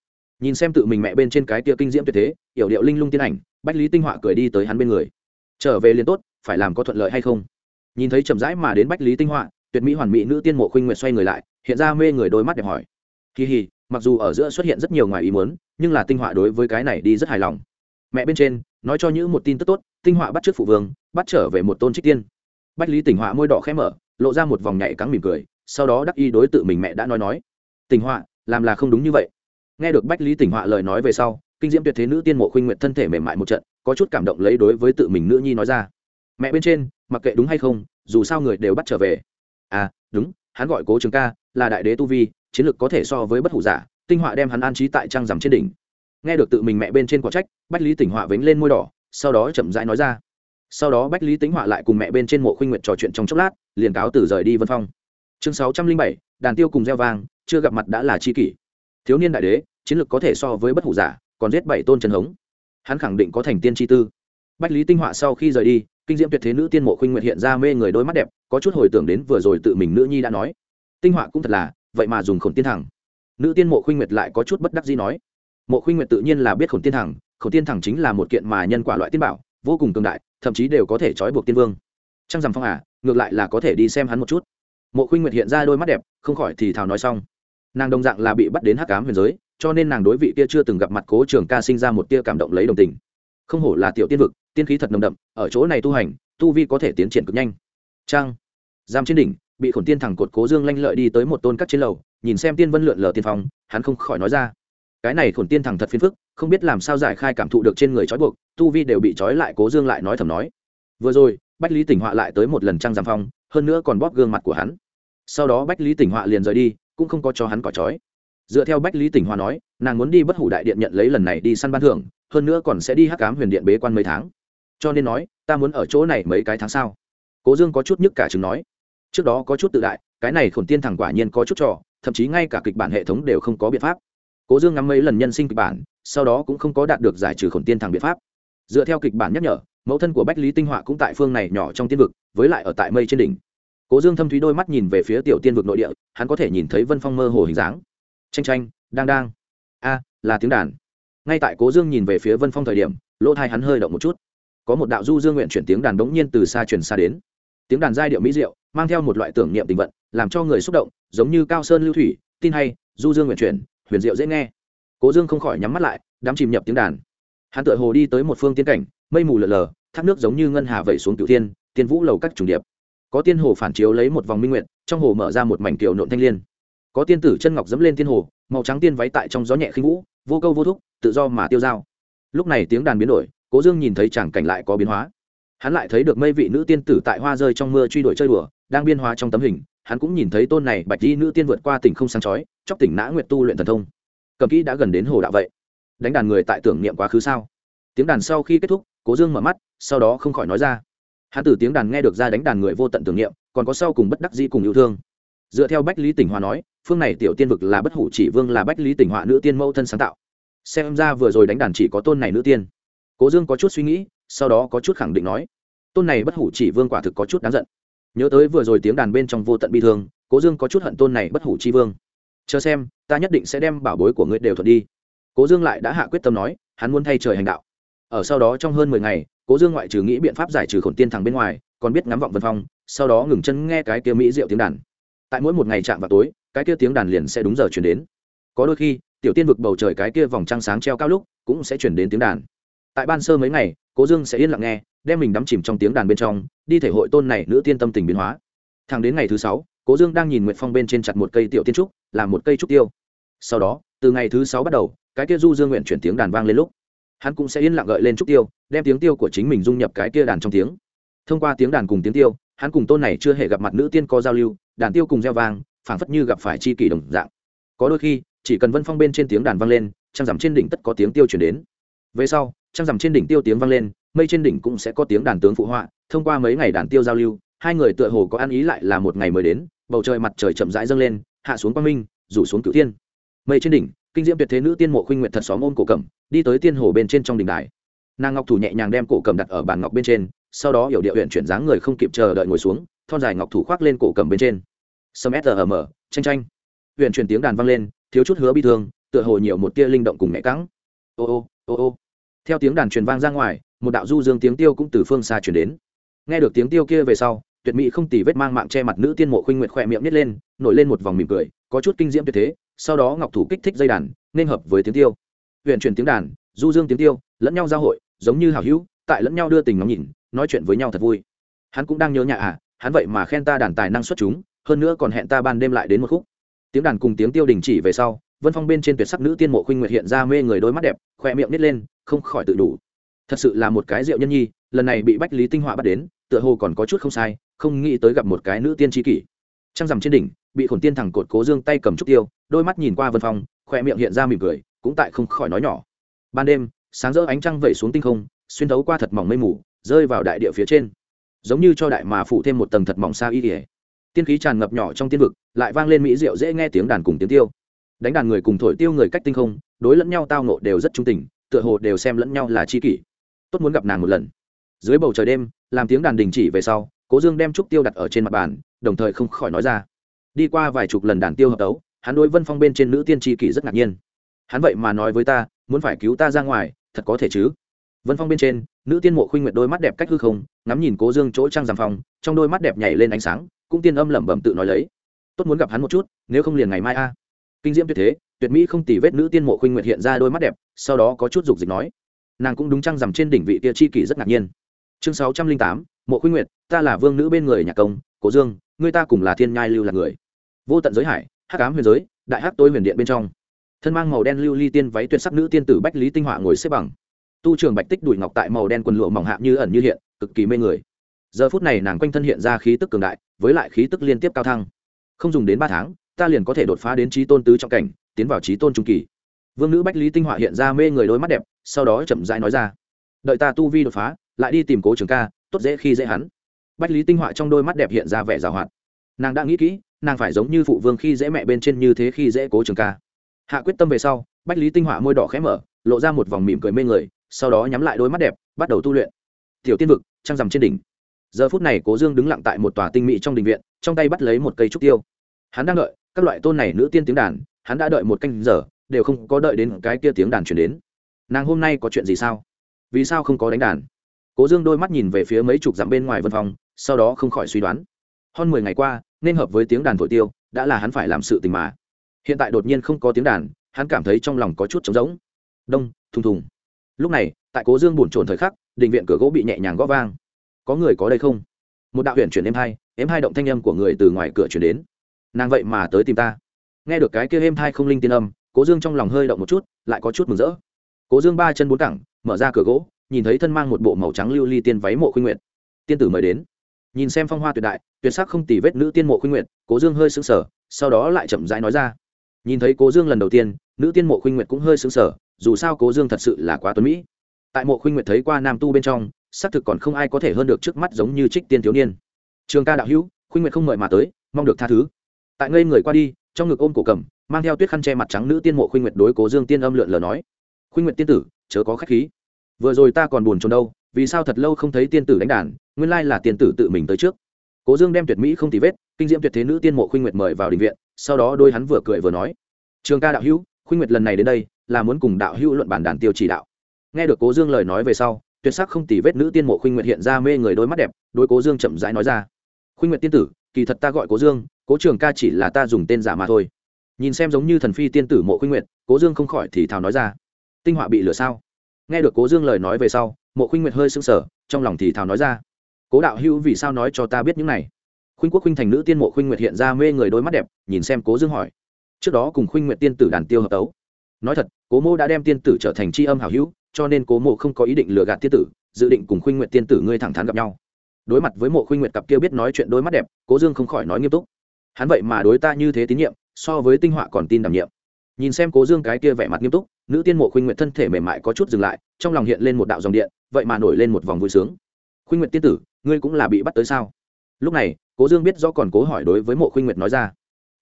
nhìn xem tự mình mẹ bên trên cái tia kinh diễm tuyệt thế yểu điệu linh lung tiên ảnh bách lý tinh họa cười đi tới hắn bên người trở về liền tốt phải làm có thuận lợi hay không nhìn thấy chậm rãi mà đến bách lý tinh họa tuyệt mỹ hoàn mỹ nữ tiên mộ khuynh nguyệt xoay người lại hiện ra mê người đôi mắt đẹp hỏi kỳ hì mặc dù ở giữa xuất hiện rất nhiều ngoài ý muốn nhưng là tinh họa đối với cái này đi rất hài lòng mẹ bên trên nói cho những một tin tức tốt tinh họa bắt trước phụ vương bắt trở về một tôn trích tiên bách lý tỉnh họa môi đỏ khẽ mở lộ ra một vòng nhạy cắn mỉm cười sau đó đắc y đối tự mình mẹ đã nói nói. Tình họa, làm là không đúng như vậy. Nghe được bách lý tỉnh họa lời nói về sau, kinh diễm tuyệt thế nữ tiên mộ khuynh nguyện thân thể mềm mại một trận, có chút cảm động lấy đối với tự mình nữ nhi nói ra. Mẹ bên trên, mặc kệ đúng hay không, dù sao người đều bắt trở về. À đúng, hắn gọi cố trường ca, là đại đế tu vi, chiến lược có thể so với bất hủ giả, tinh họa đem hắn an trí tại trang rằm trên đỉnh. Nghe được tự mình mẹ bên trên quả trách, bách lý tỉnh họa vánh lên môi đỏ, sau đó chậm rãi nói ra. Sau đó bách lý tính họa lại cùng mẹ bên trên mộ khuynh nguyện trò chuyện trong chốc lát, liền cáo từ rời đi vân phong chương sáu trăm linh bảy, đàn tiêu cùng gieo vang, chưa gặp mặt đã là c h i kỷ. Thiếu niên đại đế, chiến lược có thể so với bất hủ giả, còn giết bảy tôn trần hống. Hắn khẳng định có thành tiên tri tư. Bách lý tinh họa sau khi rời đi, kinh diễm tuyệt thế nữ tiên mộ khuynh nguyệt hiện ra mê người đôi mắt đẹp, có chút hồi tưởng đến vừa rồi tự mình nữ nhi đã nói. Tinh họa cũng thật là, vậy mà dùng khổn tiên thẳng. Nữ tiên mộ khuynh nguyệt lại có chút bất đắc gì nói. Mộ khuynh nguyệt tự nhiên là biết khổn tiên thẳng, khổn tiên thẳng chính là một kiện mà nhân quả loại tiên bảo, vô cùng cường đại, thậm chí đều có thể trói buộc tiên vương. Trăng rằm phong à ngược lại là có thể đi xem hắn một chút mộ khuynh nguyệt hiện ra đôi mắt đẹp, không khỏi thì thào nói xong. Nàng đồng dạng là bị bắt đến hắc cám huyền giới, cho nên nàng đối vị kia chưa từng gặp mặt cố trường ca sinh ra một tia cảm động lấy đồng tình. Không hổ là tiểu tiên vực, tiên khí thật nồng đậm, ở chỗ này tu hành, tu vi có thể tiến triển cực nhanh. Trang giam trên đỉnh, bị khổn tiên thẳng cột cố dương lanh lợi đi tới một tôn cắt trên lầu, nhìn xem tiên vân lượn lờ tiên phong, hắn không khỏi nói ra. Cái này khổn tiên thẳng thật phiền phức, không biết làm sao giải khai cảm thụ được trên người trói buộc, tu vi đều bị trói lại cố dương lại nói thầm nói. Vừa rồi, bách lý tỉnh họa lại tới một lần trăng giam phong, hơn nữa còn bóp gương mặt của hắn sau đó bách lý tỉnh họa liền rời đi, cũng không có cho hắn cỏ trói. Dựa theo bách lý tỉnh họa nói, nàng muốn đi bất hủ đại điện nhận lấy lần này đi săn ban thưởng, hơn nữa còn sẽ đi hắc cám huyền điện bế quan mấy tháng. Cho nên nói, ta muốn ở chỗ này mấy cái tháng sau. Cố dương có chút nhức cả chứng nói. Trước đó có chút tự đại, cái này khổn tiên thẳng quả nhiên có chút trò, thậm chí ngay cả kịch bản hệ thống đều không có biện pháp. Cố dương ngắm mấy lần nhân sinh kịch bản, sau đó cũng không có đạt được giải trừ khổn tiên thẳng biện pháp. Dựa theo kịch bản nhắc nhở, mẫu thân của bách lý tinh họa cũng tại phương này nhỏ trong tiên vực, với lại ở tại mây trên đỉnh cố dương thâm thúy đôi mắt nhìn về phía tiểu tiên vực nội địa, hắn có thể nhìn thấy vân phong mơ hồ hình dáng. Tranh tranh đang đang. A, là tiếng đàn. Ngay tại cố dương nhìn về phía vân phong thời điểm, lỗ thai hắn hơi động một chút. Có một đạo du dương nguyện chuyển tiếng đàn đống nhiên từ xa truyền xa đến. Tiếng đàn giai điệu mỹ diệu, mang theo một loại tưởng niệm tình vận, làm cho người xúc động, giống như cao sơn lưu thủy, tin hay, du dương nguyện chuyển, huyền diệu dễ nghe. Cố dương không khỏi nhắm mắt lại, đắm chìm nhập tiếng đàn. Hắn tựa hồ đi tới một phương tiên cảnh, mây mù lờ lờ, thác nước giống như ngân hà vẩy xuống cửu thiên, tiên vũ lầu các trùng điệp có tiên hồ phản chiếu lấy một vòng minh nguyện trong hồ mở ra một mảnh kiều nộn thanh liên. Có tiên tử chân ngọc dẫm lên tiên hồ, màu trắng tiên váy tại trong gió nhẹ khinh vũ, vô câu vô thúc, tự do mà tiêu dao. Lúc này tiếng đàn biến đổi, cố dương nhìn thấy chẳng cảnh lại có biến hóa. Hắn lại thấy được mây vị nữ tiên tử tại hoa rơi trong mưa truy đuổi chơi đùa, đang biên hóa trong tấm hình. Hắn cũng nhìn thấy tôn này bạch di nữ tiên vượt qua tỉnh không sáng chói, chóc tỉnh nã nguyệt tu luyện thần thông. Cầm kỹ đã gần đến hồ đạo vậy. Đánh đàn người tại tưởng niệm quá khứ sao? Tiếng đàn sau khi kết thúc, cố dương mở mắt, sau đó không khỏi nói ra hắn từ tiếng đàn nghe được ra đánh đàn người vô tận tưởng niệm, còn có sau cùng bất đắc dĩ cùng yêu thương. Dựa theo bách lý tỉnh hòa nói, phương này tiểu tiên vực là bất hủ chỉ vương là bách lý tỉnh họa nữ tiên mẫu thân sáng tạo. Xem ra vừa rồi đánh đàn chỉ có tôn này nữ tiên. Cố dương có chút suy nghĩ, sau đó có chút khẳng định nói, tôn này bất hủ chỉ vương quả thực có chút đáng giận. Nhớ tới vừa rồi tiếng đàn bên trong vô tận bi thương, cố dương có chút hận tôn này bất hủ chi vương. Chờ xem, ta nhất định sẽ đem bảo bối của ngươi đều thuận đi. Cố dương lại đã hạ quyết tâm nói, hắn muốn thay trời hành đạo. Ở sau đó trong hơn mười ngày cố dương ngoại trừ nghĩ biện pháp giải trừ khổn tiên thằng bên ngoài, còn biết ngắm vọng vân phong, sau đó ngừng chân nghe cái kia mỹ rượu tiếng đàn. Tại mỗi một ngày chạm vào tối, cái kia tiếng đàn liền sẽ đúng giờ chuyển đến. Có đôi khi, tiểu tiên vực bầu trời cái kia vòng trăng sáng treo cao lúc, cũng sẽ chuyển đến tiếng đàn. Tại ban sơ mấy ngày, cố dương sẽ yên lặng nghe, đem mình đắm chìm trong tiếng đàn bên trong, đi thể hội tôn này nữ tiên tâm tình biến hóa. Thẳng đến ngày thứ sáu, cố dương đang nhìn nguyện phong bên trên chặt một cây tiểu tiên trúc, làm một cây trúc tiêu. Sau đó, từ ngày thứ sáu bắt đầu, cái kia du dương nguyện chuyển tiếng đàn vang lên lúc hắn cũng sẽ yên lặng gợi lên trúc tiêu, đem tiếng tiêu của chính mình dung nhập cái kia đàn trong tiếng. Thông qua tiếng đàn cùng tiếng tiêu, hắn cùng tôn này chưa hề gặp mặt nữ tiên có giao lưu, đàn tiêu cùng gieo vang, phảng phất như gặp phải chi kỷ đồng dạng. Có đôi khi, chỉ cần vân phong bên trên tiếng đàn vang lên, trăng rằm trên đỉnh tất có tiếng tiêu chuyển đến. Về sau, trăng rằm trên đỉnh tiêu tiếng vang lên, mây trên đỉnh cũng sẽ có tiếng đàn tướng phụ họa, thông qua mấy ngày đàn tiêu giao lưu, hai người tựa hồ có ăn ý lại là một ngày mới đến, bầu trời mặt trời chậm rãi dâng lên, hạ xuống quang minh, rủ xuống cửu thiên. Mây trên đỉnh kinh diễm tuyệt thế nữ tiên mộ khuynh nguyện thật xóm ôm cổ cẩm đi tới tiên hồ bên trên trong đình đài. Nàng ngọc thủ nhẹ nhàng đem cổ cầm đặt ở bàn ngọc bên trên, sau đó hiểu địa huyện chuyển dáng người không kịp chờ đợi ngồi xuống, thon dài ngọc thủ khoác lên cổ cầm bên trên. Sâm s ờ mở tranh tranh huyện chuyển tiếng đàn vang lên, thiếu chút hứa bi thương, tựa hồ nhiều một tia linh động cùng nhẹ cắng ô ô ô ô. Theo tiếng đàn truyền vang ra ngoài, một đạo du dương tiếng tiêu cũng từ phương xa chuyển đến. Nghe được tiếng tiêu kia về sau, tuyệt mỹ không tì vết mang mạng che mặt nữ tiên mộ khuynh nguyệt khỏe miệng nít lên, nổi lên một vòng mỉm cười, có chút kinh diễm tuyệt thế sau đó ngọc thủ kích thích dây đàn, nên hợp với tiếng tiêu. Huyện chuyển tiếng đàn, du dương tiếng tiêu, lẫn nhau giao hội, giống như hào hữu, tại lẫn nhau đưa tình ngắm nhìn, nói chuyện với nhau thật vui. Hắn cũng đang nhớ nhà à hắn vậy mà khen ta đàn tài năng xuất chúng, hơn nữa còn hẹn ta ban đêm lại đến một khúc. Tiếng đàn cùng tiếng tiêu đình chỉ về sau, vân phong bên trên tuyệt sắc nữ tiên mộ khuynh nguyệt hiện ra mê người đôi mắt đẹp khoe miệng nít lên, không khỏi tự đủ. Thật sự là một cái rượu nhân nhi, lần này bị bách lý tinh họa bắt đến, tựa hồ còn có chút không sai, không nghĩ tới gặp một cái nữ tiên tri kỷ. Trăng rằm trên đỉnh bị khổn tiên thẳng cột cố dương tay cầm trúc tiêu, đôi mắt nhìn qua vân phong khoe miệng hiện ra mỉm cười, cũng tại không khỏi nói nhỏ. Ban đêm, sáng rỡ ánh trăng vẩy xuống tinh không, xuyên thấu qua thật mỏng mây mù, rơi vào đại địa phía trên. Giống như cho đại mà phủ thêm một tầng thật mỏng xa y ỉa tiên khí tràn ngập nhỏ trong tiên vực, lại vang lên mỹ rượu dễ nghe tiếng đàn cùng tiếng tiêu. Đánh đàn người cùng thổi tiêu người cách tinh không, đối lẫn nhau tao nộ đều rất trung tình, tựa hồ đều xem lẫn nhau là chi kỷ. Tốt muốn gặp nàng một lần. Dưới bầu trời đêm, làm tiếng đàn đình chỉ về sau, cố dương đem trúc tiêu đặt ở trên mặt bàn, đồng thời không khỏi nói ra đi qua vài chục lần đàn tiêu hợp tấu, hắn đối vân phong bên trên nữ tiên tri kỷ rất ngạc nhiên. Hắn vậy mà nói với ta, muốn phải cứu ta ra ngoài, thật có thể chứ? Vân phong bên trên, nữ tiên mộ khuynh nguyệt đôi mắt đẹp cách hư không, ngắm nhìn cố dương chỗ trăng giảm phong trong đôi mắt đẹp nhảy lên ánh sáng, cũng tiên âm lẩm bẩm tự nói lấy. Tốt muốn gặp hắn một chút, nếu không liền ngày mai a. À. Kinh diễm tuyệt thế, tuyệt mỹ không tỉ vết nữ tiên mộ khuynh nguyệt hiện ra đôi mắt đẹp, sau đó có chút dục dịch nói. Nàng cũng đúng trăng rằm trên đỉnh vị tia chi kỷ rất ngạc nhiên. Chương sáu trăm linh tám, mộ khuynh nguyệt, ta là vương nữ bên người nhà công, cố dương ngươi ta cùng là thiên nhai lưu là người vô tận giới hải, hắc ám huyền giới, đại hắc tối huyền điện bên trong. Thân mang màu đen lưu ly tiên váy tuyệt sắc nữ tiên tử bách lý tinh họa ngồi xếp bằng. Tu trường bạch tích đùi ngọc tại màu đen quần lụa mỏng hạ như ẩn như hiện, cực kỳ mê người. Giờ phút này nàng quanh thân hiện ra khí tức cường đại, với lại khí tức liên tiếp cao thăng. Không dùng đến ba tháng, ta liền có thể đột phá đến trí tôn tứ trọng cảnh, tiến vào trí tôn trung kỳ. Vương nữ bách lý tinh họa hiện ra mê người đôi mắt đẹp, sau đó chậm rãi nói ra. Đợi ta tu vi đột phá, lại đi tìm cố trường ca, tốt dễ khi dễ hắn. Bách lý tinh họa trong đôi mắt đẹp hiện ra vẻ g à o hoạt. Nàng đã nghĩ kỹ nàng phải giống như phụ vương khi dễ mẹ bên trên như thế khi dễ cố trường ca. Hạ quyết tâm về sau, bách lý tinh họa môi đỏ khẽ mở, lộ ra một vòng mỉm cười mê người, sau đó nhắm lại đôi mắt đẹp, bắt đầu tu luyện. Tiểu tiên vực, trăng rằm trên đỉnh. Giờ phút này cố dương đứng lặng tại một tòa tinh mỹ trong đình viện, trong tay bắt lấy một cây trúc tiêu. Hắn đang đợi, các loại tôn này nữ tiên tiếng đàn, hắn đã đợi một canh giờ, đều không có đợi đến cái kia tiếng đàn chuyển đến. Nàng hôm nay có chuyện gì sao? Vì sao không có đánh đàn? Cố dương đôi mắt nhìn về phía mấy chục dặm bên ngoài vân phòng sau đó không khỏi suy đoán. Hơn mười ngày qua nên hợp với tiếng đàn thổi tiêu, đã là hắn phải làm sự tình mà. Hiện tại đột nhiên không có tiếng đàn, hắn cảm thấy trong lòng có chút trống rỗng. Đông, thùng thùng. Lúc này, tại cố dương bổn trồn thời khắc định viện cửa gỗ bị nhẹ nhàng gõ vang. Có người có đây không? Một đạo huyện chuyển êm hai êm hai động thanh âm của người từ ngoài cửa chuyển đến. Nàng vậy mà tới tìm ta. Nghe được cái kia êm hai không linh tiên âm, cố dương trong lòng hơi động một chút, lại có chút mừng rỡ. Cố dương ba chân bốn cẳng, mở ra cửa gỗ, nhìn thấy thân mang một bộ màu trắng lưu ly tiên váy mộ khuyên nguyện tiên tử mời đến nhìn xem phong hoa tuyệt đại tuyệt sắc không tỉ vết nữ tiên mộ khuynh nguyệt, cố dương hơi sững sờ sau đó lại chậm rãi nói ra. Nhìn thấy cố dương lần đầu tiên nữ tiên mộ khuynh nguyệt cũng hơi sững sờ dù sao cố dương thật sự là quá tuấn mỹ. Tại mộ khuynh nguyệt thấy qua nam tu bên trong xác thực còn không ai có thể hơn được trước mắt giống như trích tiên thiếu niên. Trường ca đạo hữu khuynh nguyệt không mời mà tới mong được tha thứ. Tại ngây người qua đi trong ngực ôm cổ cầm mang theo tuyết khăn che mặt trắng nữ tiên mộ khuynh nguyệt đối cố dương tiên âm lượn lờ nói. Khuynh nguyệt tiên tử chớ có khách khí. Vừa rồi ta còn buồn trốn đâu vì sao thật lâu không thấy tiên tử đánh đàn nguyên lai là tiên tử tự mình tới trước. Cố dương đem tuyệt mỹ không tì vết kinh diễm tuyệt thế nữ tiên mộ khuynh nguyệt mời vào đình viện sau đó đôi hắn vừa cười vừa nói trường ca đạo hữu khuynh nguyệt lần này đến đây là muốn cùng đạo hữu luận bản đàn tiêu chỉ đạo. Nghe được cố dương lời nói về sau tuyệt sắc không tì vết nữ tiên mộ khuynh nguyệt hiện ra mê người đôi mắt đẹp đôi cố dương chậm rãi nói ra khuynh nguyệt tiên tử kỳ thật ta gọi cố dương cố trường ca chỉ là ta dùng tên giả mà thôi. Nhìn xem giống như thần phi tiên tử mộ khuynh nguyệt, cố dương không khỏi thì thào nói ra tinh họa bị lửa sao? Nghe được cố dương lời nói về sau mộ khuynh Nguyệt hơi sưng sờ, trong lòng thì thào nói ra cố đạo hữu vì sao nói cho ta biết những này? Khuynh quốc khuynh thành nữ tiên mộ khuynh nguyệt hiện ra mê người đôi mắt đẹp nhìn xem cố dương hỏi trước đó cùng khuynh nguyệt tiên tử đàn tiêu hợp tấu. Nói thật cố mô đã đem tiên tử trở thành tri âm hảo hữu cho nên cố mộ không có ý định lừa gạt tiên tử dự định cùng khuynh Nguyệt tiên tử ngươi thẳng thắn gặp nhau. Đối mặt với mộ khuynh Nguyệt cặp kia biết nói chuyện đôi mắt đẹp cố dương không khỏi nói nghiêm túc hắn vậy mà đối ta như thế tín nhiệm so với tinh họa còn tin đảm nhiệm. Nhìn xem cố dương cái kia vẻ mặt nghiêm túc nữ tiên mộ khuynh nguyện thân thể mềm mại có chút dừng lại, trong lòng hiện lên một đạo dòng điện, vậy mà nổi lên một vòng vui sướng. Khuynh nguyện tiên tử, ngươi cũng là bị bắt tới sao? Lúc này, cố dương biết do còn cố hỏi đối với mộ khuynh nguyệt nói ra.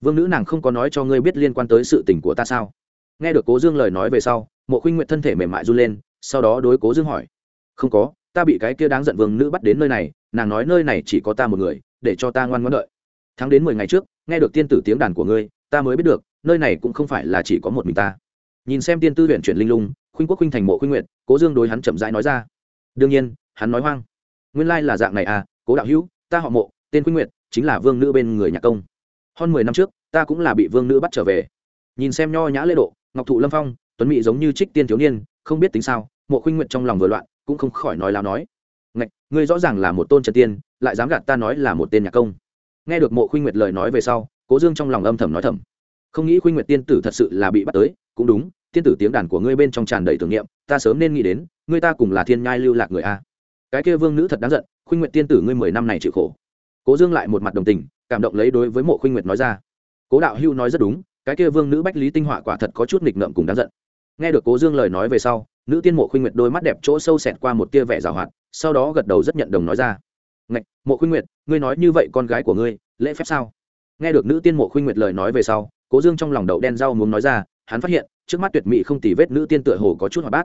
Vương nữ nàng không có nói cho ngươi biết liên quan tới sự tình của ta sao? Nghe được cố dương lời nói về sau, mộ khuynh nguyện thân thể mềm mại run lên, sau đó đối cố dương hỏi. Không có, ta bị cái kia đáng giận vương nữ bắt đến nơi này, nàng nói nơi này chỉ có ta một người, để cho ta ngoan ngoãn đợi. Tháng đến mười ngày trước, nghe được tiên tử tiếng đàn của ngươi, ta mới biết được, nơi này cũng không phải là chỉ có một mình ta nhìn xem tiên tư huyện chuyển linh lung, khuynh quốc khuynh thành mộ khuynh nguyện cố dương đối hắn chậm rãi nói ra. Đương nhiên, hắn nói hoang. Nguyên lai là dạng này à cố đạo hữu, ta họ mộ, tên khuynh nguyện chính là vương nữ bên người nhạc công. Hơn mười năm trước, ta cũng là bị vương nữ bắt trở về. Nhìn xem nho nhã lễ độ, ngọc thụ lâm phong, tuấn mỹ giống như trích tiên thiếu niên, không biết tính sao, mộ khuynh nguyện trong lòng vừa loạn, cũng không khỏi nói láo nói. Ngạch, ngươi rõ ràng là một tôn trần tiên, lại dám gạt ta nói là một tên nhạc công. Nghe được mộ khuynh nguyệt lời nói về sau, cố dương trong lòng âm thầm nói thầm. Không nghĩ khuynh nguyệt tiên tử thật sự là bị bắt tới cũng đúng tiên tử tiếng đàn của ngươi bên trong tràn đầy tưởng niệm, ta sớm nên nghĩ đến, ngươi ta cùng là thiên nhai lưu lạc người a. Cái kia vương nữ thật đáng giận, khuynh nguyện tiên tử ngươi mười năm này chịu khổ. Cố dương lại một mặt đồng tình, cảm động lấy đối với mộ khuynh nguyệt nói ra. Cố đạo hưu nói rất đúng, cái kia vương nữ bách lý tinh họa quả thật có chút nghịch ngợm cùng đáng giận. Nghe được cố dương lời nói về sau, nữ tiên mộ khuynh nguyệt đôi mắt đẹp chỗ sâu xẹt qua một tia vẻ rào hoạt, sau đó gật đầu rất nhận đồng nói ra. Ngạch, mộ khuynh nguyệt, ngươi nói như vậy con gái của ngươi, lễ phép sao? Nghe được nữ tiên mộ khuynh nguyệt lời nói về sau, cố dương trong lòng đậu đen rau muốn nói ra hắn phát hiện, trước mắt tuyệt mỹ không tì vết nữ tiên tựa hồ có chút hoạt bát.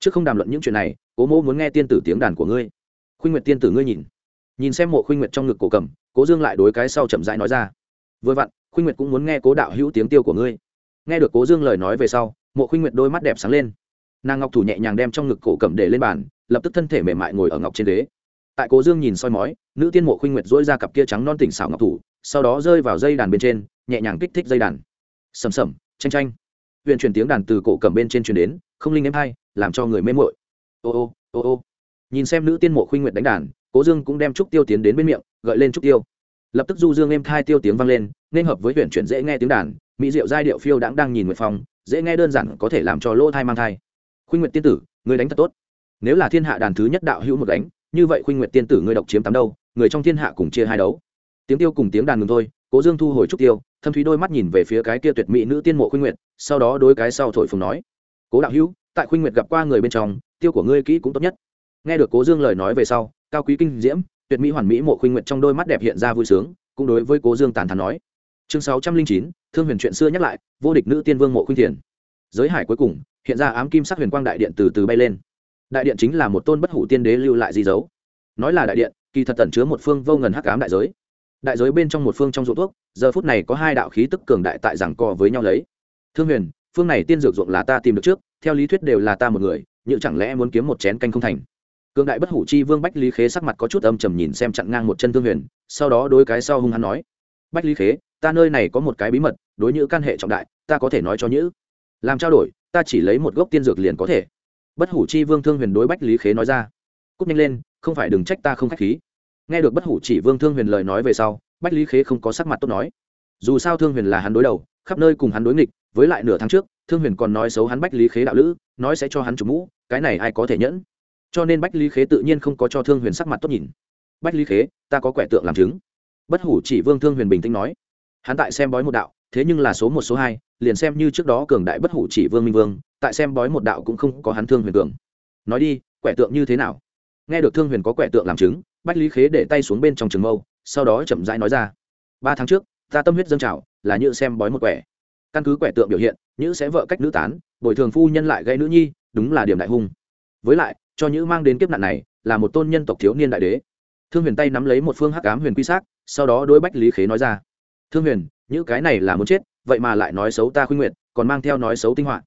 Trước không đàm luận những chuyện này, cố mô muốn nghe tiên tử tiếng đàn của ngươi. Khuynh nguyệt tiên tử ngươi nhìn. Nhìn xem mộ khuynh nguyệt trong ngực cổ cầm, cố dương lại đối cái sau chậm rãi nói ra. Vừa vặn, khuynh nguyệt cũng muốn nghe cố đạo hữu tiếng tiêu của ngươi. Nghe được cố dương lời nói về sau, mộ khuynh nguyệt đôi mắt đẹp sáng lên. Nàng ngọc thủ nhẹ nhàng đem trong ngực cổ cầm để lên bàn, lập tức thân thể mềm mại ngồi ở ngọc trên đế tại cố dương nhìn soi mói, nữ tiên mộ khuynh nguyệt dỗi ra cặp kia trắng non tỉnh xảo ngọc thủ, sau đó rơi vào dây đàn bên trên, nhẹ nhàng kích thích dây đàn. Sầm sầm tranh tranh huyện truyền tiếng đàn từ cổ cầm bên trên truyền đến, không linh êm hay, làm cho người mê mội ô ô ô ô. Nhìn xem nữ tiên mộ khuynh nguyệt đánh đàn, cố dương cũng đem trúc tiêu tiến đến bên miệng, gợi lên trúc tiêu. Lập tức du dương êm thai tiêu tiếng vang lên, nên hợp với huyện chuyển dễ nghe tiếng đàn, mỹ diệu giai điệu phiêu đãng đang nhìn nguyệt phong, dễ nghe đơn giản có thể làm cho lỗ thai mang thai. Khuynh nguyệt tiên tử, người đánh thật tốt. Nếu là thiên hạ đàn thứ nhất đạo hữu một đánh như vậy khuynh nguyệt tiên tử ngươi độc chiếm tám đâu, người trong thiên hạ cùng chia hai đấu. Tiếng tiêu cùng tiếng đàn ngừng thôi, cố dương thu hồi trúc tiêu, thâm thúy đôi mắt nhìn về phía cái kia tuyệt mỹ nữ tiên mộ khuynh nguyệt sau đó đối cái sau thổi phồng nói, cố đạo hữu, tại khuynh nguyệt gặp qua người bên trong, tiêu của ngươi kỹ cũng tốt nhất. Nghe được cố dương lời nói về sau, cao quý kinh diễm, tuyệt mỹ hoàn mỹ mộ khuynh nguyệt trong đôi mắt đẹp hiện ra vui sướng, cũng đối với cố dương tàn thắn nói, chương sáu trăm linh chín, thương huyền chuyện xưa nhắc lại, vô địch nữ tiên vương mộ khuynh thiền. Giới hải cuối cùng, hiện ra ám kim sắc huyền quang đại điện từ từ bay lên. Đại điện chính là một tôn bất hủ tiên đế lưu lại di dấu. Nói là đại điện, kỳ thật tẩn chứa một phương vô ngần hắc ám đại giới. Đại giới bên trong một phương trong ruộng thuốc, giờ phút này có hai đạo khí tức cường đại tại giảng co với nhau lấy thương huyền, phương này tiên dược ruộng là ta tìm được trước, theo lý thuyết đều là ta một người nhưng chẳng lẽ muốn kiếm một chén canh không thành? Cương đại bất hủ chi vương bách lý khế sắc mặt có chút âm trầm nhìn xem chặn ngang một chân thương huyền, sau đó đôi cái sau hung hắn nói, bách lý khế, ta nơi này có một cái bí mật, đối như căn hệ trọng đại, ta có thể nói cho nhữ. Làm trao đổi, ta chỉ lấy một gốc tiên dược liền có thể. Bất hủ chi vương thương huyền đối bách lý khế nói ra cúc nhanh lên, không phải đừng trách ta không k h á c h khí. Nghe được bất hủ chỉ vương thương huyền lời nói về sau, bách lý khế không có sắc mặt tốt nói, dù sao thương huyền là hắn đối đầu, khắp nơi cùng hắn đối nghịch với lại nửa tháng trước, thương huyền còn nói xấu hắn bách lý khế đạo lữ, nói sẽ cho hắn chủ mũ, cái này ai có thể nhẫn? Cho nên bách lý khế tự nhiên không có cho thương huyền sắc mặt tốt nhìn. Bách lý khế, ta có quẻ tượng làm chứng. Bất hủ chỉ vương thương huyền bình tĩnh nói. Hắn tại xem bói một đạo, thế nhưng là số một, số hai, liền xem như trước đó cường đại bất hủ chỉ vương minh vương, tại xem bói một đạo cũng không có hắn thương huyền cường. Nói đi, quẻ tượng như thế nào? Nghe được thương huyền có quẻ tượng làm chứng, bách lý khế để tay xuống bên trong trường mâu, sau đó chậm rãi nói ra. Ba tháng trước, ta tâm huyết dâng trào, là như xem bói một quẻ căn cứ quẻ tượng biểu hiện, nhữ sẽ vợ cách nữ tán, bồi thường phu nhân lại gây nữ nhi, đúng là điểm đại hung. Với lại, cho nhữ mang đến kiếp nạn này, là một tôn nhân tộc thiếu niên đại đế. Thương huyền tay nắm lấy một phương hắc ám huyền quy xác, sau đó đối bách lý khế nói ra. Thương huyền những cái này là muốn chết, vậy mà lại nói xấu ta khuyên nguyện còn mang theo nói xấu tinh hoạn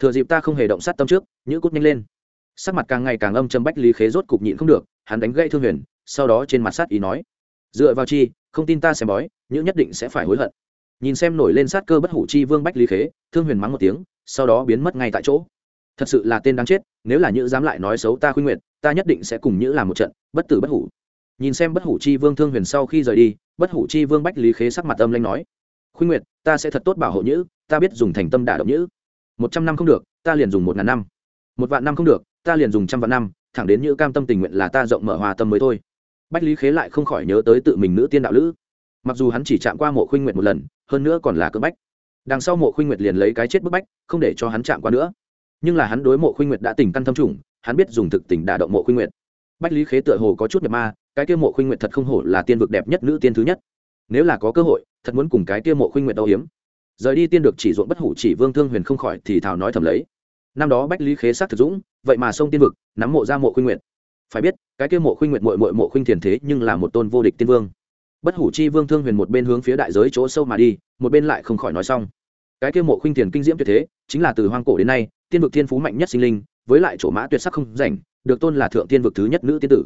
thừa dịp ta không hề động sát tâm trước, nhữ cút nhanh lên. Sắc mặt càng ngày càng âm châm bách lý khế rốt cục nhịn không được, hắn đánh gãy thương huyền, sau đó trên mặt sát ý nói. Dựa vào chi, không tin ta xem bói, nhữ nhất định sẽ phải hối hận nhìn xem nổi lên sát cơ bất hủ chi vương bách lý khế, thương huyền mắng một tiếng, sau đó biến mất ngay tại chỗ. Thật sự là tên đáng chết, nếu là nhữ dám lại nói xấu ta khuyên nguyện, ta nhất định sẽ cùng nhữ làm một trận, bất tử bất hủ. Nhìn xem bất hủ chi vương thương huyền sau khi rời đi, bất hủ chi vương bách lý khế sắc mặt âm lanh nói, khuyên nguyệt ta sẽ thật tốt bảo hộ nhữ, ta biết dùng thành tâm đả động nhữ. Một trăm năm không được, ta liền dùng một ngàn năm. Một vạn năm không được, ta liền dùng trăm vạn năm, thẳng đến nhữ cam tâm tình nguyện là ta rộng mở hòa tâm mới thôi. Bách lý khế lại không khỏi nhớ tới tự mình nữ tiên đạo lữ. Mặc dù hắn chỉ chạm qua mộ khuynh nguyệt một lần hơn nữa còn là cưỡng bách. Đằng sau mộ khuynh nguyệt liền lấy cái chết bức bách, không để cho hắn chạm qua nữa. Nhưng là hắn đối mộ khuynh nguyệt đã tình căn thâm trùng, hắn biết dùng thực tình đả động mộ khuynh nguyệt. Bách lý khế tựa hồ có chút nhập ma, cái kia mộ khuynh nguyệt thật không hổ là tiên vực đẹp nhất nữ tiên thứ nhất. Nếu là có cơ hội, thật muốn cùng cái kia mộ khuynh nguyệt âu hiếm rời đi tiên được chỉ ruộng bất hủ chỉ vương thương huyền không khỏi thì thảo nói thầm lấy. Năm đó bách lý khế sát thực dũng, vậy mà sông tiên vực, nắm mộ ra mộ khuynh nguyệt. Phải biết, cái kia mộ khuynh nguyệt mội mội mộ khuynh thiền thế nhưng là một tôn vô địch tiên vương bất hủ chi vương thương huyền một bên hướng phía đại giới chỗ sâu mà đi, một bên lại không khỏi nói xong. Cái kia mộ khuynh thiền kinh diễm tuyệt thế, chính là từ hoang cổ đến nay, tiên vực thiên phú mạnh nhất sinh linh, với lại chỗ mã tuyệt sắc không rảnh, được tôn là thượng tiên vực thứ nhất nữ tiên tử.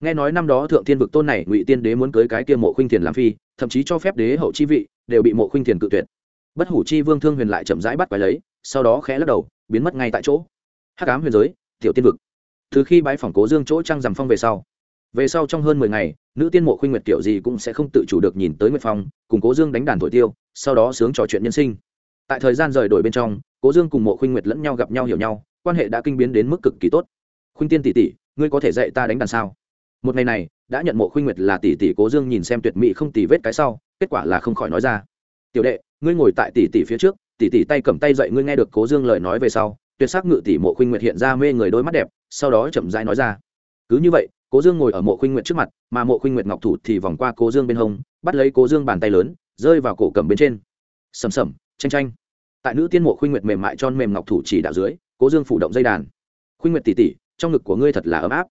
Nghe nói năm đó thượng tiên vực tôn này ngụy tiên đế muốn cưới cái kia mộ khuynh thiền làm phi, thậm chí cho phép đế hậu chi vị đều bị mộ khuynh thiền cự tuyệt. Bất hủ chi vương thương huyền lại chậm rãi bắt quái lấy, sau đó khẽ lắc đầu, biến mất ngay tại chỗ. Hắc ám huyền giới, tiểu tiên vực. Từ khi bãi phỏng cố dương chỗ trăng rằm phong về sau về sau trong hơn mười ngày, nữ tiên mộ khuynh nguyệt kiểu gì cũng sẽ không tự chủ được nhìn tới nguyệt phong, cùng cố dương đánh đàn thổi tiêu, sau đó sướng trò chuyện nhân sinh. Tại thời gian rời đổi bên trong, cố dương cùng mộ khuynh nguyệt lẫn nhau gặp nhau hiểu nhau, quan hệ đã kinh biến đến mức cực kỳ tốt. Khuynh tiên tỷ tỷ, ngươi có thể dạy ta đánh đàn sao? Một ngày này, đã nhận mộ khuynh nguyệt là tỷ tỷ cố dương nhìn xem tuyệt mỹ không tì vết cái sau, kết quả là không khỏi nói ra. Tiểu đệ, ngươi ngồi tại tỷ tỷ phía trước, tỷ tỷ tay cầm tay dậy ngươi nghe được cố dương lời nói về sau, tuyệt sắc ngự tỷ mộ khuynh nguyệt hiện ra mê người đôi mắt đẹp, sau đó chậm rãi nói ra. Cứ như vậy cố dương ngồi ở mộ khuynh nguyệt trước mặt, mà mộ khuynh nguyệt ngọc thủ thì vòng qua cố dương bên hông, bắt lấy cố dương bàn tay lớn, rơi vào cổ cầm bên trên. Sầm sầm tranh tranh tại nữ tiên mộ khuynh nguyệt mềm mại tròn mềm ngọc thủ chỉ đạo dưới, cố dương phủ động dây đàn. Khuynh nguyệt tỉ tỉ trong ngực của ngươi thật là ấm áp.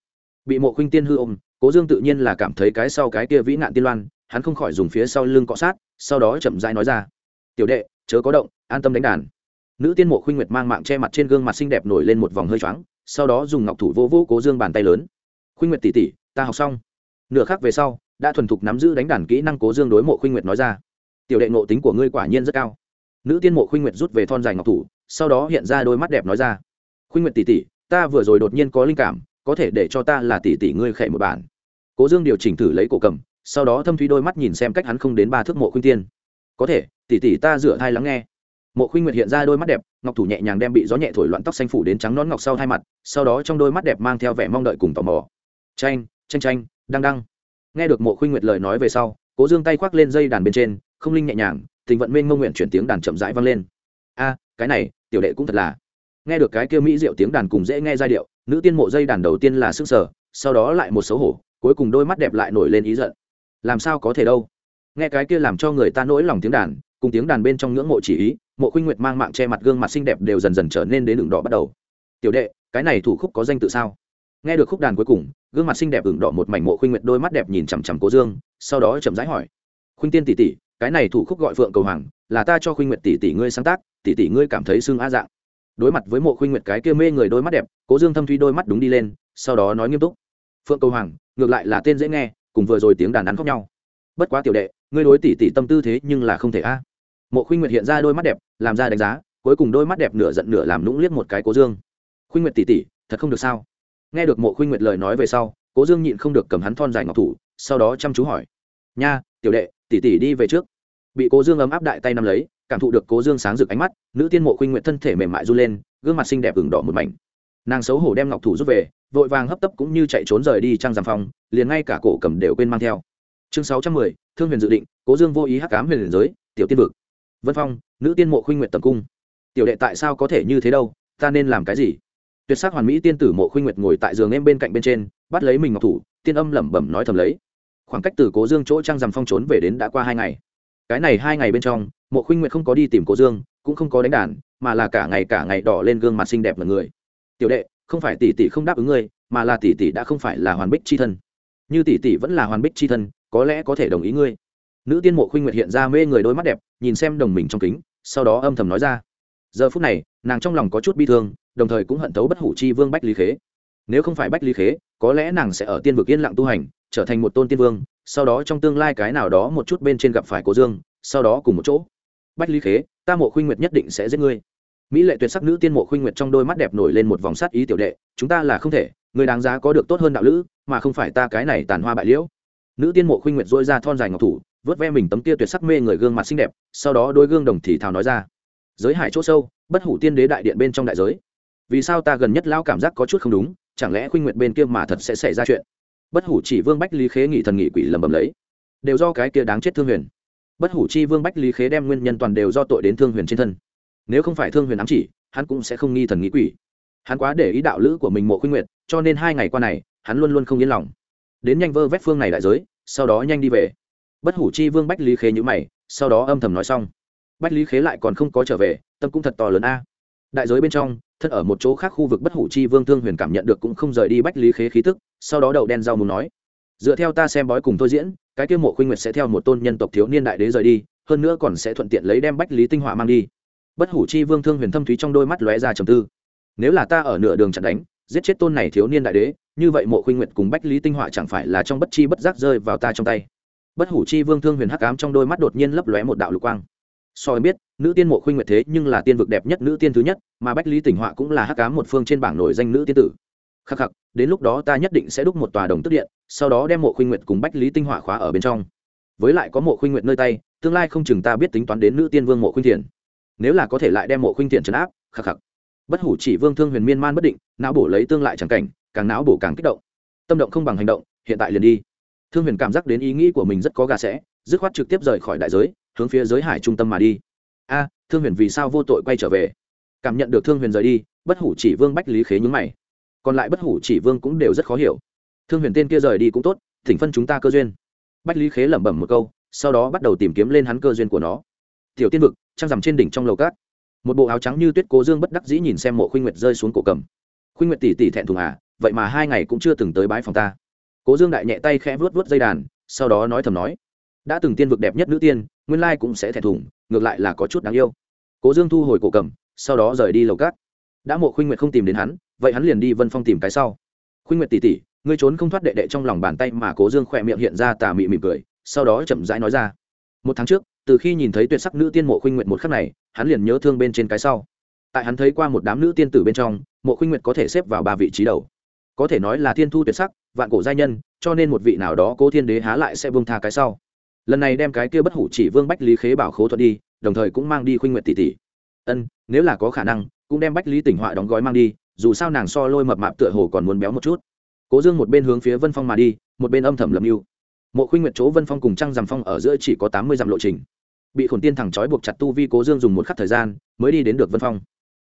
Bị mộ khuynh tiên hư ôm, cố dương tự nhiên là cảm thấy cái sau cái kia vĩ nạn tiên loan, hắn không khỏi dùng phía sau lưng cọ sát, sau đó chậm rãi nói ra, tiểu đệ, chớ có động, an tâm đánh đàn. Nữ tiên mộ khuynh nguyệt mang mạng che mặt trên gương mặt xinh đẹp nổi lên một vòng hơi choáng, sau đó dùng ngọc thủ vô vô cố dương bàn tay lớn khuynh nguyệt tỷ tỷ, ta học xong. Nửa khác về sau, đã thuần thục nắm giữ đánh đàn kỹ năng cố dương đối mộ khuynh nguyệt nói ra. Tiểu đệ ngộ tính của ngươi quả nhiên rất cao. Nữ tiên mộ khuynh nguyệt rút về thon dài ngọc thủ, sau đó hiện ra đôi mắt đẹp nói ra. Khuynh nguyệt tỷ tỷ, ta vừa rồi đột nhiên có linh cảm, có thể để cho ta là tỷ tỷ ngươi khệ một bản. Cố dương điều chỉnh thử lấy cổ cầm, sau đó thâm thúy đôi mắt nhìn xem cách hắn không đến ba thước mộ khuynh tiên. Có thể, tỷ tỷ ta rửa thai lắng nghe. Mộ khuynh nguyệt hiện ra đôi mắt đẹp, ngọc thủ nhẹ nhàng đem bị gió nhẹ thổi loạn tóc xanh phủ đến trắng nón ngọc sau hai mặt, sau đó trong đôi mắt đẹp mang theo vẻ mong đợi cùng tò mò tranh tranh tranh đăng đăng. Nghe được mộ khuynh nguyệt lời nói về sau, cố dương tay khoác lên dây đàn bên trên, không linh nhẹ nhàng, tình vận mênh mông nguyện chuyển tiếng đàn chậm rãi vang lên. A, cái này, tiểu đệ cũng thật là. Nghe được cái kia mỹ diệu tiếng đàn cùng dễ nghe giai điệu, nữ tiên mộ dây đàn đầu tiên là sức sở, sau đó lại một xấu hổ, cuối cùng đôi mắt đẹp lại nổi lên ý giận. Làm sao có thể đâu? Nghe cái kia làm cho người ta nỗi lòng tiếng đàn, cùng tiếng đàn bên trong ngưỡng mộ chỉ ý, mộ khuynh nguyệt mang mạng che mặt gương mặt xinh đẹp đều dần dần trở nên đến đường đỏ bắt đầu. Tiểu đệ, cái này thủ khúc có danh tự sao? Nghe được khúc đàn cuối cùng gương mặt xinh đẹp ửng đỏ một mảnh mộ khuynh nguyệt, đôi mắt đẹp nhìn chằm chằm cố dương, sau đó chậm rãi hỏi, khuynh tiên tỷ tỷ, cái này thủ khúc gọi phượng cầu hoàng, là ta cho khuynh nguyệt tỷ tỷ ngươi sáng tác, tỷ tỷ ngươi cảm thấy xương á dạng. Đối mặt với mộ khuynh nguyệt cái kia mê người đôi mắt đẹp, cố dương thâm thuy đôi mắt đúng đi lên, sau đó nói nghiêm túc, phượng cầu hoàng, ngược lại là tên dễ nghe, cùng vừa rồi tiếng đàn đắn khóc nhau. Bất quá tiểu đệ, ngươi đối tỷ tỷ tâm tư thế nhưng là không thể a. Mộ khuynh nguyệt hiện ra đôi mắt đẹp, làm ra đánh giá, cuối cùng đôi mắt đẹp nửa giận nửa làm nũng liếc một cái cố dương. Khuynh nguyệt tỷ tỷ, thật không được sao? Nghe được mộ khuynh nguyệt lời nói về sau, cố dương nhịn không được cầm hắn thon dài ngọc thủ, sau đó chăm chú hỏi, nha, tiểu đệ, tỷ tỷ đi về trước. Bị cố dương ấm áp đại tay nắm lấy, cảm thụ được cố dương sáng rực ánh mắt, nữ tiên mộ khuynh nguyện thân thể mềm mại run lên, gương mặt xinh đẹp ửng đỏ một mảnh. Nàng xấu hổ đem ngọc thủ rút về, vội vàng hấp tấp cũng như chạy trốn rời đi trang giam phòng liền ngay cả cổ cầm đều quên mang theo. Chương sáu trăm mười, thương huyền dự định, cố dương vô ý hắc cám huyền liền giới, tiểu tiên vực. Vân phong, nữ tiên mộ khuynh nguyện tầm cung. Tiểu đệ tại sao có thể như thế đâu? Ta nên làm cái gì? Tuyệt sắc hoàn mỹ tiên tử mộ khuynh nguyệt ngồi tại giường em bên cạnh bên trên, bắt lấy mình ngọc thủ, tiên âm lẩm bẩm nói thầm lấy. Khoảng cách từ cố dương chỗ trang rằm phong trốn về đến đã qua hai ngày. Cái này hai ngày bên trong, mộ khuynh nguyệt không có đi tìm cố dương, cũng không có đánh đàn, mà là cả ngày cả ngày đỏ lên gương mặt xinh đẹp là người. Tiểu đệ, không phải tỷ tỷ không đáp ứng ngươi, mà là tỷ tỷ đã không phải là hoàn bích c h i thân. Như tỷ tỷ vẫn là hoàn bích c h i thân, có lẽ có thể đồng ý ngươi. Nữ tiên mộ khuynh nguyệt hiện ra mê người đôi mắt đẹp, nhìn xem đồng mình trong kính, sau đó âm thầm nói ra. Giờ phút này, nàng trong lòng có chút bi thương đồng thời cũng hận thấu bất hủ chi vương bách lý khế. Nếu không phải bách lý khế, có lẽ nàng sẽ ở tiên vực yên lặng tu hành, trở thành một tôn tiên vương, sau đó trong tương lai cái nào đó một chút bên trên gặp phải cố dương, sau đó cùng một chỗ. Bách lý khế, ta mộ khuynh nguyệt nhất định sẽ giết ngươi. Mỹ lệ tuyệt sắc nữ tiên mộ khuynh nguyệt trong đôi mắt đẹp nổi lên một vòng sát ý tiểu đệ, chúng ta là không thể, người đáng giá có được tốt hơn đạo lữ, mà không phải ta cái này tàn hoa bại liễu. Nữ tiên mộ khuynh nguyệt dỗi ra thon dài ngọc thủ, vớt ve mình tấm tia tuyệt sắc mê người gương mặt xinh đẹp, sau đó đôi gương đồng thì thào nói ra. Giới hải chỗ sâu, bất hủ tiên đế đại điện bên trong đại giới vì sao ta gần nhất lao cảm giác có chút không đúng, chẳng lẽ khuynh nguyệt bên kia mà thật sẽ xảy ra chuyện? Bất hủ chỉ vương bách lý khế nghị thần nghị quỷ lầm bầm lấy. Đều do cái kia đáng chết thương huyền. Bất hủ chi vương bách lý khế đem nguyên nhân toàn đều do tội đến thương huyền trên thân. Nếu không phải thương huyền ám chỉ, hắn cũng sẽ không nghi thần nghĩ quỷ. Hắn quá để ý đạo lữ của mình mộ khuynh nguyệt, cho nên hai ngày qua này, hắn luôn luôn không yên lòng. Đến nhanh vơ vét phương này đại giới, sau đó nhanh đi về. Bất hủ chi vương bách lý khế nhữ mày, sau đó âm thầm nói xong. Bách lý khế lại còn không có trở về, tâm cũng thật to lớn a. Đại giới bên trong thân ở một chỗ khác khu vực bất hủ chi vương thương huyền cảm nhận được cũng không rời đi bách lý khế khí tức, sau đó đậu đen rau muốn nói, dựa theo ta xem bói cùng tôi diễn, cái kia mộ khuynh nguyệt sẽ theo một tôn nhân tộc thiếu niên đại đế rời đi, hơn nữa còn sẽ thuận tiện lấy đem bách lý tinh họa mang đi. Bất hủ chi vương thương huyền thâm thúy trong đôi mắt lóe ra trầm tư. Nếu là ta ở nửa đường chặn đánh, giết chết tôn này thiếu niên đại đế, như vậy mộ khuynh nguyệt cùng bách lý tinh họa chẳng phải là trong bất chi bất giác rơi vào ta trong tay. Bất hủ chi vương thương huyền hắc ám trong đôi mắt đột nhiên lấp lóe một đạo lục quang. So biết nữ tiên mộ khuynh nguyệt thế nhưng là tiên vực đẹp nhất nữ tiên thứ nhất, mà bách lý tỉnh họa cũng là hắc cá một phương trên bảng nổi danh nữ tiên tử. Khắc khắc, đến lúc đó ta nhất định sẽ đúc một tòa đồng tức điện, sau đó đem mộ khuynh nguyệt cùng bách lý tinh họa khóa ở bên trong. Với lại có mộ khuynh nguyệt nơi tay, tương lai không chừng ta biết tính toán đến nữ tiên vương mộ khuynh thiền nếu là có thể lại đem mộ khuynh thiền trấn áp, khắc khắc. Bất hủ chỉ vương thương huyền miên man bất định, não bổ lấy tương lại chẳng cảnh, càng não bổ càng kích động. Tâm động không bằng hành động, hiện tại liền đi. Thương huyền cảm giác đến ý nghĩ của mình rất có gà sẽ, dứt khoát trực tiếp rời khỏi đại giới, hướng phía giới hải trung tâm mà đi a, thương huyền vì sao vô tội quay trở về? Cảm nhận được thương huyền rời đi, bất hủ chỉ vương bách lý khế nhúng mày. Còn lại bất hủ chỉ vương cũng đều rất khó hiểu. Thương huyền tên kia rời đi cũng tốt, thỉnh phân chúng ta cơ duyên. Bách lý khế lẩm bẩm một câu, sau đó bắt đầu tìm kiếm lên hắn cơ duyên của nó. Tiểu tiên vực, trăng rằm trên đỉnh trong lầu cát. Một bộ áo trắng như tuyết cố dương bất đắc dĩ nhìn xem mộ khuynh nguyệt rơi xuống cổ cầm. Khuynh nguyệt tỉ tỉ thẹn thùng à vậy mà hai ngày cũng chưa từng tới bái phòng ta. Cố dương đại nhẹ tay khẽ vuốt vuốt dây đàn, sau đó nói thầm nói, đã từng tiên vực đẹp nhất nữ tiên, nguyên lai cũng sẽ thẹn thùng ngược lại là có chút đáng yêu. Cố dương thu hồi cổ cầm, sau đó rời đi lầu cát. Đã mộ khuynh nguyệt không tìm đến hắn, vậy hắn liền đi vân phong tìm cái sau. Khuynh nguyệt tỉ tỉ, ngươi trốn không thoát đệ đệ trong lòng bàn tay mà cố dương khỏe miệng hiện ra tà mị mỉm cười, sau đó chậm rãi nói ra. Một tháng trước, từ khi nhìn thấy tuyệt sắc nữ tiên mộ khuynh nguyệt một khắc này, hắn liền nhớ thương bên trên cái sau. Tại hắn thấy qua một đám nữ tiên tử bên trong, mộ khuynh nguyệt có thể xếp vào ba vị trí đầu. Có thể nói là thiên thu tuyệt sắc, vạn cổ giai nhân, cho nên một vị nào đó cố thiên đế há lại sẽ vương tha cái sau lần này đem cái kia bất hủ chỉ vương bách lý khế bảo khố thuận đi, đồng thời cũng mang đi khuynh nguyện tỷ tỷ. Ân, nếu là có khả năng, cũng đem bách lý tỉnh họa đóng gói mang đi, dù sao nàng so lôi mập mạp tựa hồ còn muốn béo một chút. Cố dương một bên hướng phía vân phong mà đi, một bên âm thầm lầm mưu mộ khuynh nguyện chỗ vân phong cùng trăng dằm phong ở giữa chỉ có tám mươi dặm lộ trình. Bị khổn tiên thẳng trói buộc chặt tu vi, cố dương dùng một khắc thời gian, mới đi đến được vân phong.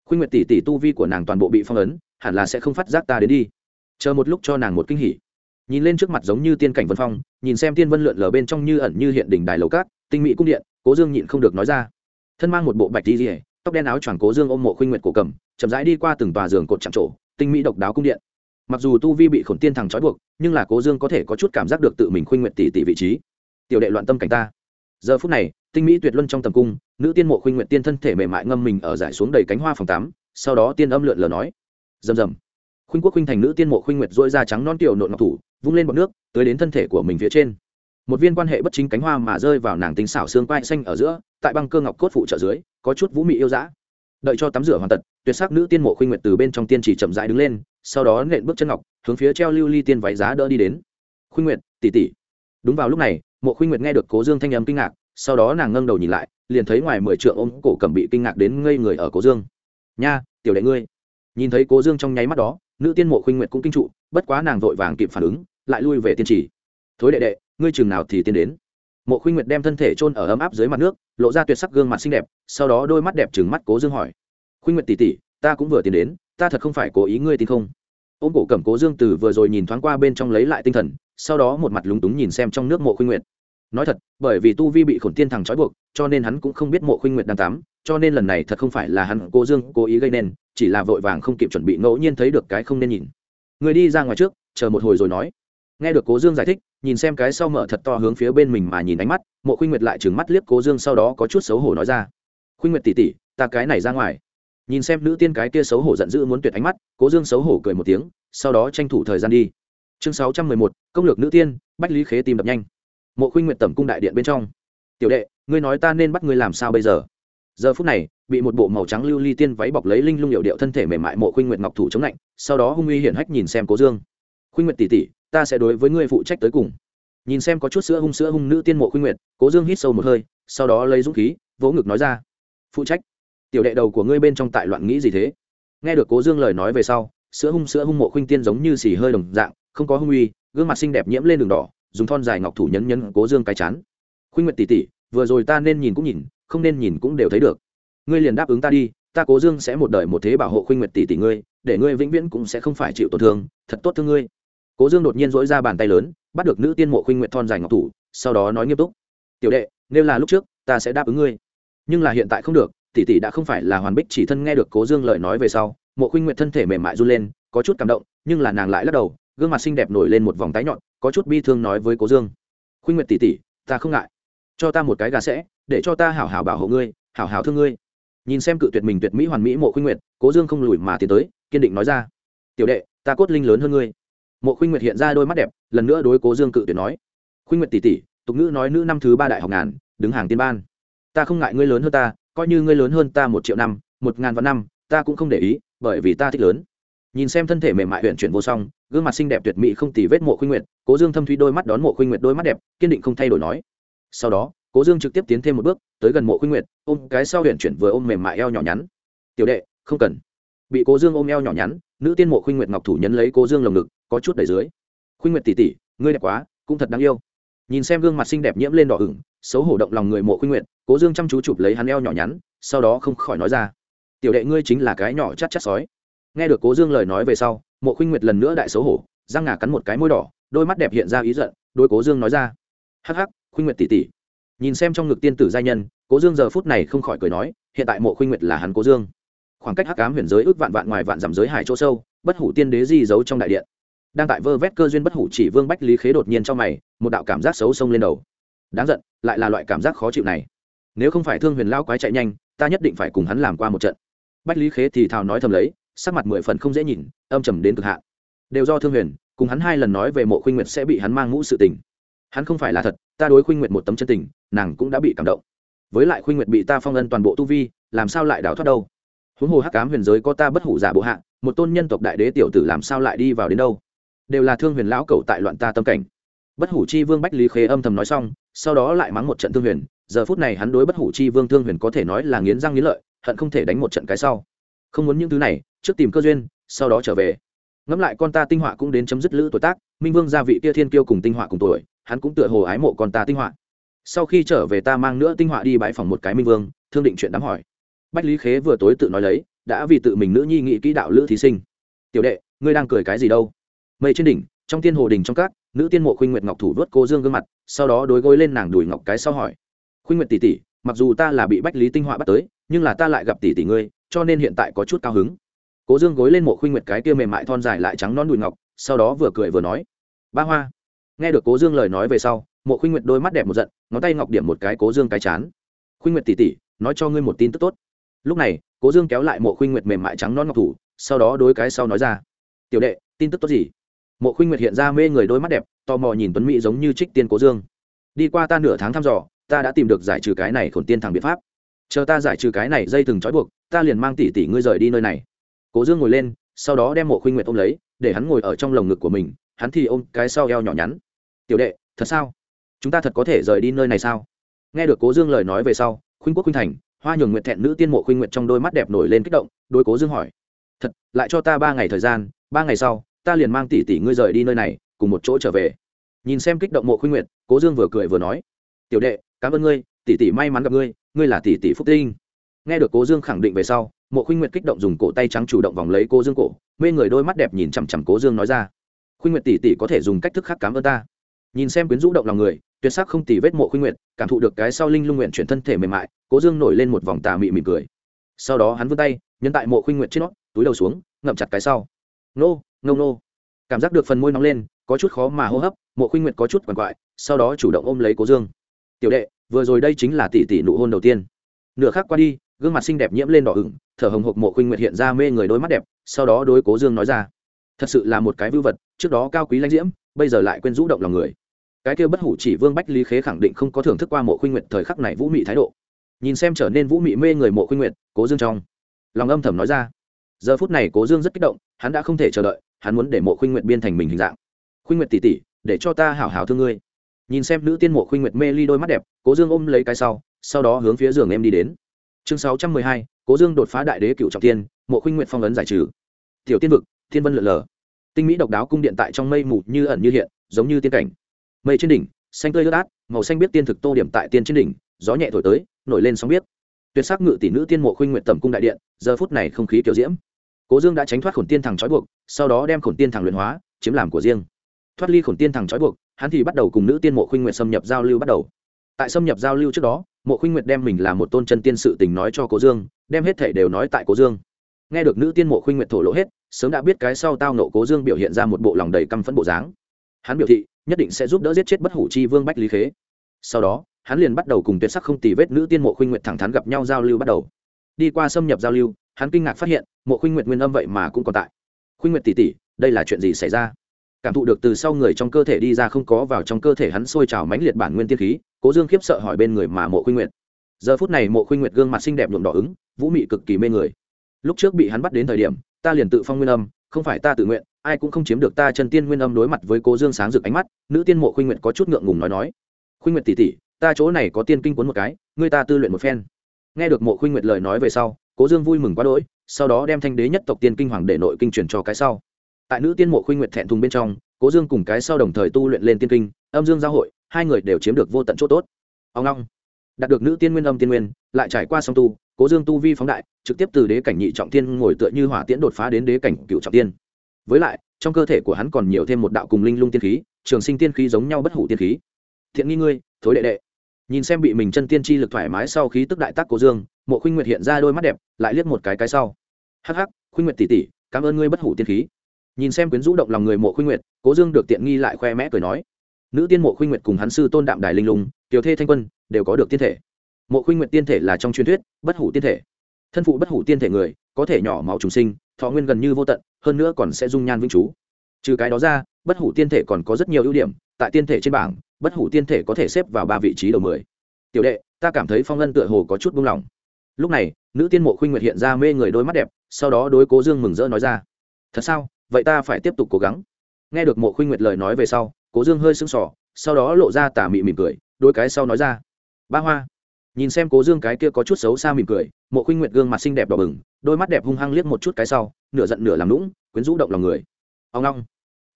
Khuynh nguyện tỷ tỷ tu vi của nàng toàn bộ bị phong ấn, hẳn là sẽ không phát giác ta đến đi. Chờ một lúc cho nàng một kinh hỉ nhìn lên trước mặt giống như tiên cảnh vân phong, nhìn xem tiên vân lượn lờ bên trong như ẩn như hiện đỉnh đài lầu cát, tinh mỹ cung điện, cố dương nhịn không được nói ra. Thân mang một bộ bạch đi rỉa tóc đen áo choàng cố dương ôm mộ khuynh nguyệt cổ cầm, chậm rãi đi qua từng tòa giường cột chạm trổ, tinh mỹ độc đáo cung điện. Mặc dù tu vi bị khổn tiên thằng trói buộc, nhưng là cố dương có thể có chút cảm giác được tự mình khuynh nguyện tỷ tỷ vị trí. Tiểu đệ loạn tâm cảnh ta. Giờ phút này, tinh mỹ tuyệt luân trong tầm cung, nữ tiên mộ khuynh nguyện tiên thân thể mềm mại ngâm mình ở giải xuống đầy cánh hoa phòng tắm sau đó tiên âm lượn lờ nói, rầm rầm khuynh quốc khuynh thành nữ tiên mộ khuynh nguyệt dỗi da trắng non tiểu nộn ngọc thủ, vung lên bọt nước, tới đến thân thể của mình phía trên. Một viên quan hệ bất chính cánh hoa mà rơi vào nàng tính xảo xương quai xanh ở giữa, tại băng cơ ngọc cốt phụ trợ dưới, có chút vũ mị yêu dã. Đợi cho tắm rửa hoàn tật, tuyệt sắc nữ tiên mộ khuynh nguyệt từ bên trong tiên chỉ chậm rãi đứng lên, sau đó nện bước chân ngọc, hướng phía treo lưu ly tiên váy giá đỡ đi đến. Khuynh nguyệt, tỷ tỷ. Đúng vào lúc này, mộ khuynh nguyệt nghe được cố dương thanh âm kinh ngạc, sau đó nàng ngâng đầu nhìn lại, liền thấy ngoài mười trượng ôm cổ cầm bị kinh ngạc đến ngây người ở cố dương. Nha, tiểu đệ ngươi. Nhìn thấy cố dương trong nháy mắt đó nữ tiên mộ khuynh nguyệt cũng kinh trụ, bất quá nàng vội vàng kịp phản ứng, lại lui về tiên trì. Thối đệ đệ, ngươi chừng nào thì tiên đến? Mộ khuynh nguyệt đem thân thể chôn ở ấm áp dưới mặt nước, lộ ra tuyệt sắc gương mặt xinh đẹp, sau đó đôi mắt đẹp chừng mắt cố dương hỏi. Khuynh nguyệt tỷ tỷ, ta cũng vừa tiến đến, ta thật không phải cố ý ngươi tin không? Ôm cổ cầm cố dương từ vừa rồi nhìn thoáng qua bên trong lấy lại tinh thần, sau đó một mặt lúng túng nhìn xem trong nước mộ khuynh nguyệt. Nói thật, bởi vì tu vi bị khổn tiên thằng trói buộc, cho nên hắn cũng không biết mộ khuynh nguyệt đang tắm cho nên lần này thật không phải là hắn cố dương cố ý gây nên, chỉ là vội vàng không kịp chuẩn bị ngẫu nhiên thấy được cái không nên nhìn. Người đi ra ngoài trước, chờ một hồi rồi nói. Nghe được cố dương giải thích, nhìn xem cái sau mở thật to hướng phía bên mình mà nhìn ánh mắt, mộ khuynh nguyệt lại trừng mắt liếc cố dương sau đó có chút xấu hổ nói ra. Khuynh nguyệt tỉ tỉ ta cái này ra ngoài. Nhìn xem nữ tiên cái kia xấu hổ giận dữ muốn tuyệt ánh mắt, cố dương xấu hổ cười một tiếng, sau đó tranh thủ thời gian đi. Chương sáu trăm mười một, công lược nữ tiên, bách lý khế tìm đập nhanh. Mộ khuynh Nguyệt tẩm cung đại điện bên trong. Tiểu đệ, ngươi nói ta nên bắt ngươi làm sao bây giờ? Giờ phút này, bị một bộ màu trắng lưu ly tiên váy bọc lấy linh lung hiệu điệu thân thể mềm mại mộ khuynh nguyệt ngọc thủ chống lạnh, sau đó hung uy hiển hách nhìn xem cố dương. Khuynh nguyệt tỉ tỉ ta sẽ đối với ngươi phụ trách tới cùng. Nhìn xem có chút sữa hung sữa hung nữ tiên mộ khuynh nguyệt, cố dương hít sâu một hơi, sau đó lấy dũng khí, vỗ ngực nói ra, phụ trách? Tiểu đệ đầu của ngươi bên trong tại loạn nghĩ gì thế? Nghe được cố dương lời nói về sau, sữa hung sữa hung mộ khuynh tiên giống như xì hơi đồng dạng, không có hung uy, gương mặt xinh đẹp nhiễm lên đường đỏ, dùng thon dài ngọc thủ nhấn nhấn cố dương cái chán. Khuynh nguyệt tỉ tỉ vừa rồi ta nên nhìn cũng nhìn không nên nhìn cũng đều thấy được. Ngươi liền đáp ứng ta đi, ta cố dương sẽ một đời một thế bảo hộ khuynh nguyệt tỷ tỷ ngươi, để ngươi vĩnh viễn cũng sẽ không phải chịu tổn thương, thật tốt thương ngươi. Cố dương đột nhiên dỗi ra bàn tay lớn, bắt được nữ tiên mộ khuynh nguyệt thon dài ngọc thủ, sau đó nói nghiêm túc, tiểu đệ, nếu là lúc trước, ta sẽ đáp ứng ngươi. Nhưng là hiện tại không được, tỷ tỷ đã không phải là hoàn bích chỉ thân nghe được cố dương lời nói về sau, mộ khuynh nguyệt thân thể mềm mại run lên, có chút cảm động, nhưng là nàng lại lắc đầu, gương mặt xinh đẹp nổi lên một vòng tái nhọn, có chút bi thương nói với cố dương, khuynh nguyệt tỷ tỷ, ta không ngại. Cho ta một cái gà sẽ để cho ta hảo hảo bảo hộ ngươi, hảo hảo thương ngươi. Nhìn xem cự tuyệt mình tuyệt mỹ hoàn mỹ mộ khuynh nguyệt, cố dương không lùi mà tiến tới, kiên định nói ra, tiểu đệ, ta cốt linh lớn hơn ngươi. Mộ khuynh nguyệt hiện ra đôi mắt đẹp, lần nữa đối cố dương cự tuyệt nói, khuynh nguyệt tỷ tỷ, tục ngữ nói nữ năm thứ ba đại học ngàn, đứng hàng tiên ban. Ta không ngại ngươi lớn hơn ta, coi như ngươi lớn hơn ta một triệu năm, một ngàn vạn năm, ta cũng không để ý, bởi vì ta thích lớn. Nhìn xem thân thể mềm mại huyện chuyển vô song, gương mặt xinh đẹp tuyệt mỹ không tì vết mộ khuynh nguyệt, cố dương thâm thúy đôi mắt đón mộ khuynh nguyệt đôi mắt đẹp, kiên định không thay đổi nói, sau đó cố dương trực tiếp tiến thêm một bước, tới gần mộ khuynh nguyệt, ôm cái sau huyện chuyển vừa ôm mềm mại eo nhỏ nhắn. Tiểu đệ, không cần. Bị cố dương ôm eo nhỏ nhắn, nữ tiên mộ khuynh nguyệt ngọc thủ nhấn lấy cố dương lồng ngực, có chút đầy dưới. Khuynh nguyệt tỉ tỉ ngươi đẹp quá, cũng thật đáng yêu. Nhìn xem gương mặt xinh đẹp nhiễm lên đỏ ửng, xấu hổ động lòng người mộ khuynh nguyệt, cố dương chăm chú chụp lấy hắn eo nhỏ nhắn, sau đó không khỏi nói ra. Tiểu đệ ngươi chính là cái nhỏ chắt chắt sói. Nghe được cố dương lời nói về sau, mộ khuynh nguyệt lần nữa đại xấu hổ, răng ngà cắn một cái môi đỏ, đôi mắt đẹp hiện ra ý giận đôi cố dương nói ra. Hắc hắc, khuynh nguyệt tỉ tỉ nhìn xem trong ngực tiên tử giai nhân, cố dương giờ phút này không khỏi cười nói, hiện tại mộ khuynh nguyệt là hắn cố dương. Khoảng cách hắc cám huyền giới ước vạn vạn ngoài vạn dặm giới hải chỗ sâu, bất hủ tiên đế di giấu trong đại điện. Đang tại vơ vét cơ duyên bất hủ chỉ vương bách lý khế đột nhiên trong mày, một đạo cảm giác xấu xông lên đầu. Đáng giận, lại là loại cảm giác khó chịu này. Nếu không phải thương huyền lao quái chạy nhanh, ta nhất định phải cùng hắn làm qua một trận. Bách lý khế thì thào nói thầm lấy, sắc mặt mười phần không dễ nhìn, âm trầm đến cực hạn. Đều do thương huyền, cùng hắn hai lần nói về mộ khuynh nguyệt sẽ bị hắn mang ngũ sự tình hắn không phải là thật, ta đối khuynh nguyệt một tấm chân tình, nàng cũng đã bị cảm động. Với lại khuynh nguyệt bị ta phong ân toàn bộ tu vi, làm sao lại đào thoát đâu? Huống hồ hắc cám huyền giới có ta bất hủ giả bộ hạ, một tôn nhân tộc đại đế tiểu tử làm sao lại đi vào đến đâu? Đều là thương huyền lão cầu tại loạn ta tâm cảnh. Bất hủ chi vương bách lý khế âm thầm nói xong, sau đó lại mắng một trận thương huyền, giờ phút này hắn đối bất hủ chi vương thương huyền có thể nói là nghiến răng nghiến lợi, hận không thể đánh một trận cái sau. Không muốn những thứ này, trước tìm cơ duyên, sau đó trở về. Ngẫm lại con ta tinh họa cũng đến chấm dứt lữ tuổi tác, minh vương gia vị tia thiên kiêu cùng tinh họa cùng tuổi hắn cũng tựa hồ ái mộ con ta tinh họa. Sau khi trở về ta mang nữa tinh họa đi bãi phòng một cái minh vương, thương định chuyện đám hỏi. Bách lý khế vừa tối tự nói lấy, đã vì tự mình nữ nhi nghị kỹ đạo lữ thí sinh. Tiểu đệ, ngươi đang cười cái gì đâu? Mây trên đỉnh, trong tiên hồ đình trong các, nữ tiên mộ khuynh nguyệt ngọc thủ vớt cô dương gương mặt, sau đó đối gối lên nàng đùi ngọc cái sau hỏi. Khuynh nguyệt tỷ tỷ, mặc dù ta là bị bách lý tinh họa bắt tới, nhưng là ta lại gặp tỷ tỷ ngươi, cho nên hiện tại có chút cao hứng. Cố dương gối lên mộ khuynh nguyệt cái kia mềm mại thon dài lại trắng non đùi ngọc, sau đó vừa cười vừa nói. Ba hoa nghe được cố dương lời nói về sau, mộ khuynh nguyệt đôi mắt đẹp một giận, ngón tay ngọc điểm một cái cố dương cái chán. Khuynh nguyệt tỷ tỷ, nói cho ngươi một tin tức tốt. Lúc này, cố dương kéo lại mộ khuynh nguyệt mềm mại trắng non ngọc thủ, sau đó đối cái sau nói ra. Tiểu đệ, tin tức tốt gì? Mộ khuynh nguyệt hiện ra mê người đôi mắt đẹp, tò mò nhìn tuấn mỹ giống như trích tiên cố dương. Đi qua ta nửa tháng thăm dò, ta đã tìm được giải trừ cái này khổn tiên thẳng biện pháp. Chờ ta giải trừ cái này dây từng trói buộc, ta liền mang tỷ tỷ ngươi rời đi nơi này. Cố dương ngồi lên, sau đó đem mộ khuynh nguyệt ôm lấy, để hắn ngồi ở trong lồng ngực của mình hắn thì ôm cái sau eo nhỏ nhắn. Tiểu đệ, thật sao? Chúng ta thật có thể rời đi nơi này sao? Nghe được cố dương lời nói về sau, khuynh quốc khuynh thành, hoa nhường nguyện thẹn nữ tiên mộ khuynh nguyện trong đôi mắt đẹp nổi lên kích động đôi cố dương hỏi, thật, lại cho ta ba ngày thời gian, ba ngày sau, ta liền mang tỷ tỷ ngươi rời đi nơi này, cùng một chỗ trở về. Nhìn xem kích động mộ khuynh nguyện cố dương vừa cười vừa nói, tiểu đệ, cảm ơn ngươi, tỷ tỷ may mắn gặp ngươi ngươi là tỷ tỷ phúc tinh. Nghe được cố dương khẳng định về sau, mộ khuynh nguyện kích động dùng cổ tay trắng chủ động vòng lấy cố dương cổ, mê người đôi mắt đẹp nhìn chằm chằm cố dương nói ra khuynh nguyệt tỷ tỷ có thể dùng cách thức khác cảm ơn ta. Nhìn xem quyến rũ động lòng người, tuyệt sắc không tỷ vết mộ khuynh nguyệt, cảm thụ được cái sau linh lung nguyện chuyển thân thể mềm mại, cố dương nổi lên một vòng tà mị mỉm cười. Sau đó hắn vươn tay, nhấn tại mộ khuynh nguyệt trên nót túi đầu xuống, ngậm chặt cái sau. Nô nô nô. Cảm giác được phần môi nóng lên, có chút khó mà hô hấp, mộ khuynh nguyệt có chút quằn quại, sau đó chủ động ôm lấy cố dương. Tiểu đệ, vừa rồi đây chính là tỷ tỷ nụ hôn đầu tiên. Nửa khác qua đi, gương mặt xinh đẹp nhiễm lên đỏ ửng, thở hồng hộc mộ khuynh nguyệt hiện ra mê người đôi mắt đẹp, sau đó đối cố dương nói ra thật sự là một cái vưu vật, trước đó cao quý lãnh diễm, bây giờ lại quên rũ động lòng người. Cái kia bất hủ chỉ vương bách lý khế khẳng định không có thưởng thức qua mộ khuynh nguyệt thời khắc này vũ mị thái độ. Nhìn xem trở nên vũ mị mê người mộ khuynh nguyệt, cố dương trong lòng âm thầm nói ra. Giờ phút này cố dương rất kích động, hắn đã không thể chờ đợi, hắn muốn để mộ khuynh nguyệt biên thành mình hình dạng. Khuynh nguyệt tỉ tỉ để cho ta hảo hảo thương ngươi. Nhìn xem nữ tiên mộ khuynh nguyệt mê ly đôi mắt đẹp, cố dương ôm lấy cái sau sau đó hướng phía giường em đi đến. Chương sáu trăm mười hai, cố dương đột phá đại đế cựu trọng tiên, mộ khuynh nguyệt phong ấn giải trừ. Tiểu tiên vực thiên vân lượn lờ. Tinh mỹ độc đáo cung điện tại trong mây mù như ẩn như hiện, giống như tiên cảnh. Mây trên đỉnh, xanh tươi ướt át, màu xanh biết tiên thực tô điểm tại tiên trên đỉnh, gió nhẹ thổi tới, nổi lên sóng biết. Tuyệt sắc ngự tỷ nữ tiên mộ khuynh nguyện tầm cung đại điện, giờ phút này không khí kiểu diễm. Cố dương đã tránh thoát khổn tiên thằng trói buộc, sau đó đem khổn tiên thằng luyện hóa, chiếm làm của riêng. Thoát ly khổn tiên thằng trói buộc, hắn thì bắt đầu cùng nữ tiên mộ khuynh nguyện xâm nhập giao lưu bắt đầu. Tại xâm nhập giao lưu trước đó, mộ khuynh nguyệt đem mình là một tôn chân tiên sự tình nói cho cố dương, đem hết thể đều nói tại cố dương nghe được nữ tiên mộ khuynh nguyệt thổ lộ hết, sớm đã biết cái sau tao nộ cố dương biểu hiện ra một bộ lòng đầy căm phẫn bộ dáng. Hắn biểu thị, nhất định sẽ giúp đỡ giết chết bất hủ chi vương bách lý khế. Sau đó, hắn liền bắt đầu cùng tuyệt sắc không tì vết nữ tiên mộ khuynh nguyệt thẳng thắn gặp nhau giao lưu bắt đầu. Đi qua xâm nhập giao lưu, hắn kinh ngạc phát hiện, mộ khuynh nguyệt nguyên âm vậy mà cũng còn tại. Khuynh nguyệt tỷ tỷ, đây là chuyện gì xảy ra? Cảm thụ được từ sau người trong cơ thể đi ra không có vào trong cơ thể hắn sôi trào mãnh liệt bản nguyên tiên khí, cố dương khiếp sợ hỏi bên người mà mộ khuynh nguyệt. Giờ phút này mộ khuynh nguyệt gương mặt xinh đẹp nhuộm đỏ ứng, vũ mị cực kỳ mê người lúc trước bị hắn bắt đến thời điểm, ta liền tự phong nguyên âm, không phải ta tự nguyện, ai cũng không chiếm được ta chân tiên nguyên âm đối mặt với cố dương sáng rực ánh mắt, nữ tiên mộ khuynh nguyệt có chút ngượng ngùng nói nói. Khuynh nguyệt tỉ tỉ ta chỗ này có tiên kinh cuốn một cái người ta tư luyện một phen. Nghe được mộ khuynh nguyệt lời nói về sau, cố dương vui mừng quá đỗi, sau đó đem thanh đế nhất tộc tiên kinh hoàng để nội kinh truyền cho cái sau. Tại nữ tiên mộ khuynh nguyệt thẹn thùng bên trong, cố dương cùng cái sau đồng thời tu luyện lên tiên kinh, âm dương giao hội, hai người đều chiếm được vô tận chỗ tốt. Ông long, đạt được nữ tiên nguyên âm tiên nguyên, lại trải qua song tu cố dương tu vi phóng đại, trực tiếp từ đế cảnh nhị trọng tiên ngồi tựa như hỏa tiễn đột phá đến đế cảnh cựu trọng tiên. Với lại, trong cơ thể của hắn còn nhiều thêm một đạo cùng linh lung tiên khí, trường sinh tiên khí giống nhau bất hủ tiên khí. Thiện nghi ngươi, thối đệ đệ. Nhìn xem bị mình chân tiên chi lực thoải mái sau khí tức đại tác cố dương, mộ khuynh nguyệt hiện ra đôi mắt đẹp, lại liếc một cái cái sau. Hắc hắc, khuynh nguyệt tỷ tỷ, cảm ơn ngươi bất hủ tiên khí. Nhìn xem quyến rũ động lòng người mộ khuynh nguyệt, cố dương được tiện nghi lại khoe mẽ cười nói. Nữ tiên mộ khuynh nguyệt cùng hắn sư tôn đạm đài linh lùng tiểu thê thanh quân, đều có được tiên thể mộ khuynh nguyệt tiên thể là trong truyền thuyết, bất hủ tiên thể. Thân phụ bất hủ tiên thể người, có thể nhỏ máu trùng sinh, thọ nguyên gần như vô tận, hơn nữa còn sẽ dung nhan vĩnh chú. Trừ cái đó ra, bất hủ tiên thể còn có rất nhiều ưu điểm, tại tiên thể trên bảng, bất hủ tiên thể có thể xếp vào ba vị trí đầu mười. Tiểu đệ, ta cảm thấy phong ân tựa hồ có chút buông lỏng. Lúc này, nữ tiên mộ khuynh nguyệt hiện ra mê người đôi mắt đẹp, sau đó đối cố dương mừng rỡ nói ra, thật sao? Vậy ta phải tiếp tục cố gắng. Nghe được mộ khuynh nguyệt lời nói về sau, cố dương hơi sưng sỏ sau đó lộ ra tà mị mỉm cười đôi cái sau nói ra, ba hoa nhìn xem cố dương cái kia có chút xấu xa mỉm cười, mộ khuynh nguyệt gương mặt xinh đẹp đỏ bừng, đôi mắt đẹp hung hăng liếc một chút cái sau, nửa giận nửa làm lũng quyến rũ động lòng người. Ông long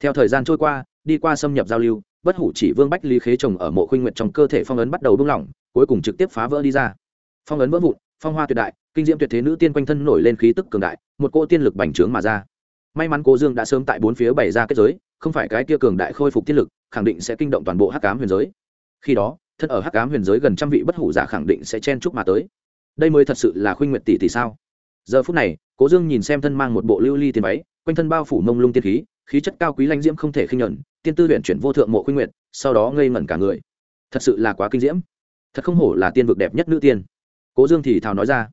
theo thời gian trôi qua, đi qua xâm nhập giao lưu, bất hủ chỉ vương bách lý khế trồng ở mộ khuynh nguyệt trong cơ thể phong ấn bắt đầu buông lỏng, cuối cùng trực tiếp phá vỡ đi ra. Phong ấn vỡ vụn, phong hoa tuyệt đại, kinh diễm tuyệt thế nữ tiên quanh thân nổi lên khí tức cường đại, một cỗ tiên lực bành trướng mà ra. May mắn cố dương đã sớm tại bốn phía bày ra kết giới, không phải cái kia cường đại khôi phục tiên lực, khẳng định sẽ kinh động toàn bộ hắc cám huyền giới. Khi đó thân ở hắc ám huyền giới gần trăm vị bất hủ giả khẳng định sẽ chen chúc mà tới. Đây mới thật sự là khuynh nguyệt tỷ tỷ sao? Giờ phút này, cố dương nhìn xem thân mang một bộ lưu ly tiền váy, quanh thân bao phủ mông lung tiên khí khí chất cao quý lãnh diễm không thể khinh nhuận tiên tư luyện chuyển vô thượng mộ khuynh nguyệt, sau đó ngây ngẩn cả người. Thật sự là quá kinh diễm. Thật không hổ là tiên vực đẹp nhất nữ tiên. Cố dương thì thào nói ra,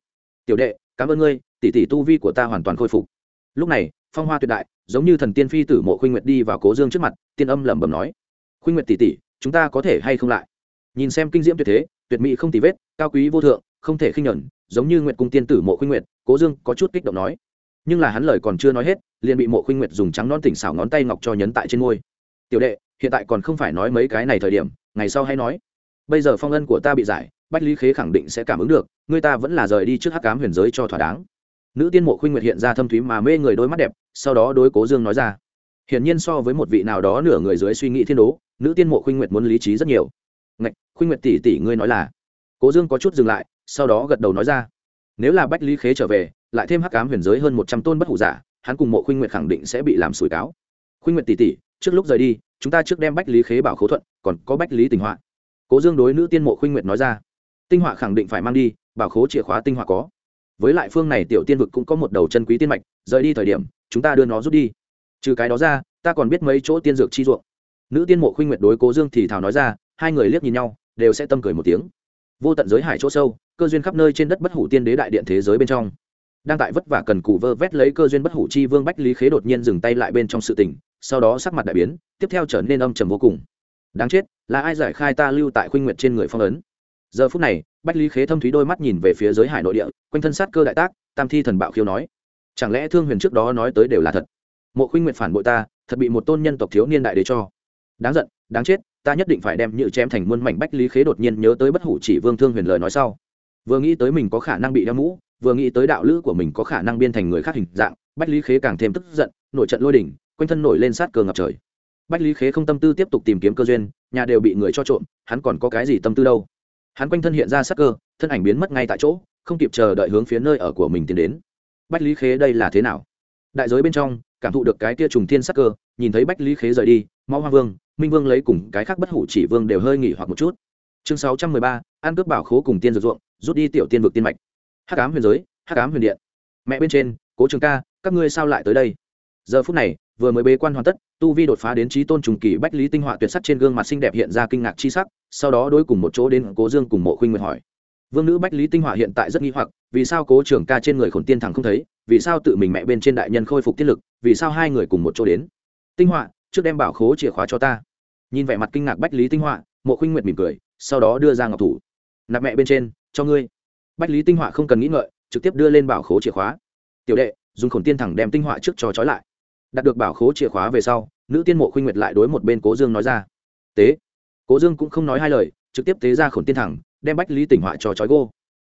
tiểu đệ, cảm ơn ngươi, tỷ tỷ tu vi của ta hoàn toàn khôi phục. Lúc này, phong hoa tuyệt đại, giống như thần tiên phi tử mộ khuynh nguyệt đi vào cố dương trước mặt, tiên âm lẩm bẩm nói, khuynh nguyệt tỷ tỷ, chúng ta có thể hay không lại? Nhìn xem kinh diễm tuyệt thế, tuyệt mỹ không tì vết, cao quý vô thượng, không thể khinh nhẫn giống như nguyệt cung tiên tử mộ khuynh nguyệt, cố dương có chút kích động nói. Nhưng là hắn lời còn chưa nói hết, liền bị mộ khuynh nguyệt dùng trắng non tỉnh xảo ngón tay ngọc cho nhấn tại trên môi. Tiểu đệ, hiện tại còn không phải nói mấy cái này thời điểm, ngày sau hay nói. Bây giờ phong ân của ta bị giải, bách lý khế khẳng định sẽ cảm ứng được, người ta vẫn là rời đi trước hắc cám huyền giới cho thỏa đáng. Nữ tiên mộ khuynh nguyệt hiện ra thâm thúy mà mê người đôi mắt đẹp, sau đó đối cố dương nói ra. Hiển nhiên so với một vị nào đó nửa người dưới suy nghĩ thiên đố, nữ tiên mộ khuynh nguyệt muốn lý trí rất nhiều khuynh nguyệt tỷ tỷ ngươi nói là. Cố dương có chút dừng lại, sau đó gật đầu nói ra. Nếu là bách lý khế trở về, lại thêm hắc cám huyền giới hơn một trăm tôn bất hủ giả, hắn cùng mộ khuynh nguyệt khẳng định sẽ bị làm sủi cáo. Khuynh nguyệt tỷ tỷ, trước lúc rời đi, chúng ta trước đem bách lý khế bảo khấu thuận, còn có bách lý tình họa. Cố dương đối nữ tiên mộ khuynh nguyệt nói ra. Tinh họa khẳng định phải mang đi, bảo khố chìa khóa tinh họa có. Với lại phương này tiểu tiên vực cũng có một đầu chân quý tiên mạch, rời đi thời điểm, chúng ta đưa nó rút đi. Trừ cái đó ra, ta còn biết mấy chỗ tiên dược chi ruộng. Nữ tiên mộ khuynh nguyệt đối cố dương thì thảo nói ra, hai người liếc nhìn nhau đều sẽ tâm cười một tiếng. Vô tận giới hải chỗ sâu, cơ duyên khắp nơi trên đất bất hủ tiên đế đại điện thế giới bên trong. Đang tại vất vả cần cù vơ vét lấy cơ duyên bất hủ chi vương bách lý khế đột nhiên dừng tay lại bên trong sự tình, sau đó sắc mặt đại biến, tiếp theo trở nên âm trầm vô cùng. Đáng chết, là ai giải khai ta lưu tại khuynh nguyệt trên người phong ấn? Giờ phút này, bách lý khế thâm thúy đôi mắt nhìn về phía giới hải nội địa, quanh thân sát cơ đại tác, tam thi thần bạo khiêu nói. Chẳng lẽ thương huyền trước đó nói tới đều là thật? Mộ khuynh nguyệt phản bội ta, thật bị một tôn nhân tộc thiếu niên đại đế cho. Đáng giận, đáng chết ta nhất định phải đem nhự chém thành muôn mảnh bách lý khế đột nhiên nhớ tới bất hủ chỉ vương thương huyền lời nói sau. Vừa nghĩ tới mình có khả năng bị đeo mũ, vừa nghĩ tới đạo lữ của mình có khả năng biên thành người khác hình dạng, bách lý khế càng thêm tức giận nội trận lôi đỉnh quanh thân nổi lên sát cờ ngập trời. Bách lý khế không tâm tư tiếp tục tìm kiếm cơ duyên, nhà đều bị người cho trộm, hắn còn có cái gì tâm tư đâu? Hắn quanh thân hiện ra sát cơ, thân ảnh biến mất ngay tại chỗ, không kịp chờ đợi hướng phía nơi ở của mình tiến đến. Bách lý khế đây là thế nào? Đại giới bên trong, cảm thụ được cái tia trùng thiên sát cơ, nhìn thấy bách lý khế rời đi mau hoa vương minh vương lấy cùng cái khác bất hủ chỉ vương đều hơi nghỉ hoặc một chút. Chương sáu trăm mười ba, ăn cướp bảo khố cùng tiên dược ruộng, rút đi tiểu tiên vực tiên mạch. Hắc ám huyền giới, hắc ám huyền điện. Mẹ bên trên, cố trường ca, các ngươi sao lại tới đây? Giờ phút này, vừa mới bế quan hoàn tất, tu vi đột phá đến trí tôn trùng kỳ bách lý tinh họa tuyệt sắc trên gương mặt xinh đẹp hiện ra kinh ngạc chi sắc, sau đó đối cùng một chỗ đến cố dương cùng mộ khuynh nguyệt hỏi. Vương nữ bách lý tinh họa hiện tại rất nghi hoặc, vì sao cố trưởng ca trên người khổn tiên thẳng không thấy, vì sao tự mình mẹ bên trên đại nhân khôi phục tiết lực, vì sao hai người cùng một chỗ đến? Tinh họa, trước đem bảo khố chìa khóa cho ta nhìn vẻ mặt kinh ngạc bách lý tinh họa, mộ khuynh nguyệt mỉm cười, sau đó đưa ra ngọc thủ. Nạp mẹ bên trên, cho ngươi. Bách lý tinh họa không cần nghĩ ngợi, trực tiếp đưa lên bảo khố chìa khóa. Tiểu đệ, dùng khổn tiên thẳng đem tinh họa trước cho trói lại. Đạt được bảo khố chìa khóa về sau, nữ tiên mộ khuynh nguyệt lại đối một bên cố dương nói ra. Tế. Cố dương cũng không nói hai lời, trực tiếp tế ra khổn tiên thẳng, đem bách lý tỉnh họa cho trói gô.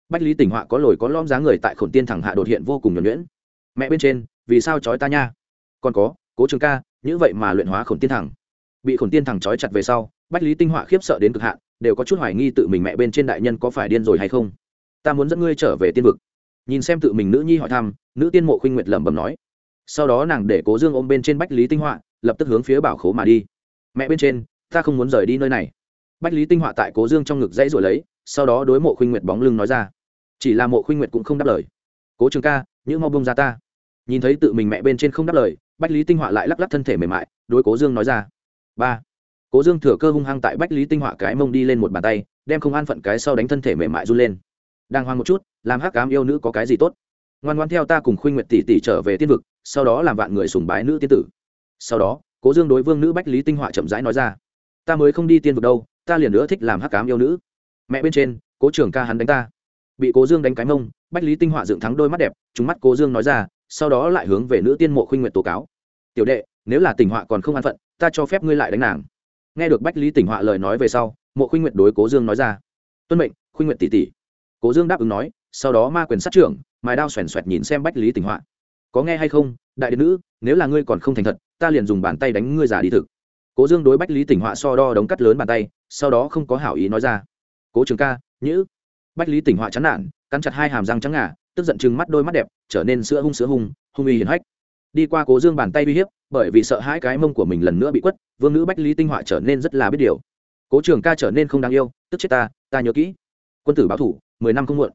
Bách lý tỉnh họa có lồi có lõm giá người tại khổn tiên thẳng hạ đột hiện vô cùng nhuẩn nhuyễn. Mẹ bên trên, vì sao trói ta nha? Còn có, cố trường ca, như vậy mà luyện hóa khổn tiên thẳng bị khổn tiên thẳng trói chặt về sau, bách lý tinh họa khiếp sợ đến cực hạn, đều có chút hoài nghi tự mình mẹ bên trên đại nhân có phải điên rồi hay không. Ta muốn dẫn ngươi trở về tiên vực. Nhìn xem tự mình nữ nhi hỏi thăm, nữ tiên mộ khuynh nguyệt lẩm bẩm nói. Sau đó nàng để cố dương ôm bên trên bách lý tinh họa, lập tức hướng phía bảo khố mà đi. Mẹ bên trên, ta không muốn rời đi nơi này. Bách lý tinh họa tại cố dương trong ngực dãy rồi lấy, sau đó đối mộ khuynh nguyệt bóng lưng nói ra. Chỉ là mộ khuynh nguyệt cũng không đáp lời. Cố trường ca những mau bông ra ta. Nhìn thấy tự mình mẹ bên trên không đáp lời, bách lý tinh họa lại lắc lắc thân thể mềm mại, đối cố dương nói ra ba. Cố dương thừa cơ hung hăng tại bách lý tinh họa cái mông đi lên một bàn tay, đem không an phận cái sau đánh thân thể mềm mại run lên. Đang hoang một chút, làm hắc cám yêu nữ có cái gì tốt? Ngoan ngoan theo ta cùng khuynh nguyệt tỷ tỷ trở về tiên vực, sau đó làm vạn người sùng bái nữ tiên tử. Sau đó, cố dương đối vương nữ bách lý tinh họa chậm rãi nói ra, ta mới không đi tiên vực đâu, ta liền nữa thích làm hắc cám yêu nữ. Mẹ bên trên, cố trưởng ca hắn đánh ta. Bị cố dương đánh cái mông, bách lý tinh họa dựng thắng đôi mắt đẹp trúng mắt cố dương nói ra, sau đó lại hướng về nữ tiên mộ khuynh nguyệt tố cáo. Tiểu đệ, nếu là tình họa còn không an phận ta cho phép ngươi lại đánh nàng. Nghe được bách lý tỉnh họa lời nói về sau, mộ khuynh nguyệt đối cố dương nói ra. Tuân mệnh, khuynh nguyệt tỷ tỷ. Cố dương đáp ứng nói, sau đó ma quyền sát trưởng, mài đao xoèn xoẹt nhìn xem bách lý tỉnh họa. Có nghe hay không, đại điện nữ, nếu là ngươi còn không thành thật, ta liền dùng bàn tay đánh ngươi giả đi thực. Cố dương đối bách lý tỉnh họa so đo đống cắt lớn bàn tay, sau đó không có hảo ý nói ra. Cố trường ca, nhữ. Bách lý tỉnh họa chán nản, cắn chặt hai hàm răng trắng ngà, tức giận chừng mắt đôi mắt đẹp, trở nên sữa hung sữa hung hung uy hiển hách. Đi qua cố dương bàn tay uy hiếp bởi vì sợ hãi cái mông của mình lần nữa bị quất, vương nữ bách lý tinh họa trở nên rất là biết điều. Cố trường ca trở nên không đáng yêu, tức chết ta ta nhớ kỹ. Quân tử báo thủ, mười năm không muộn.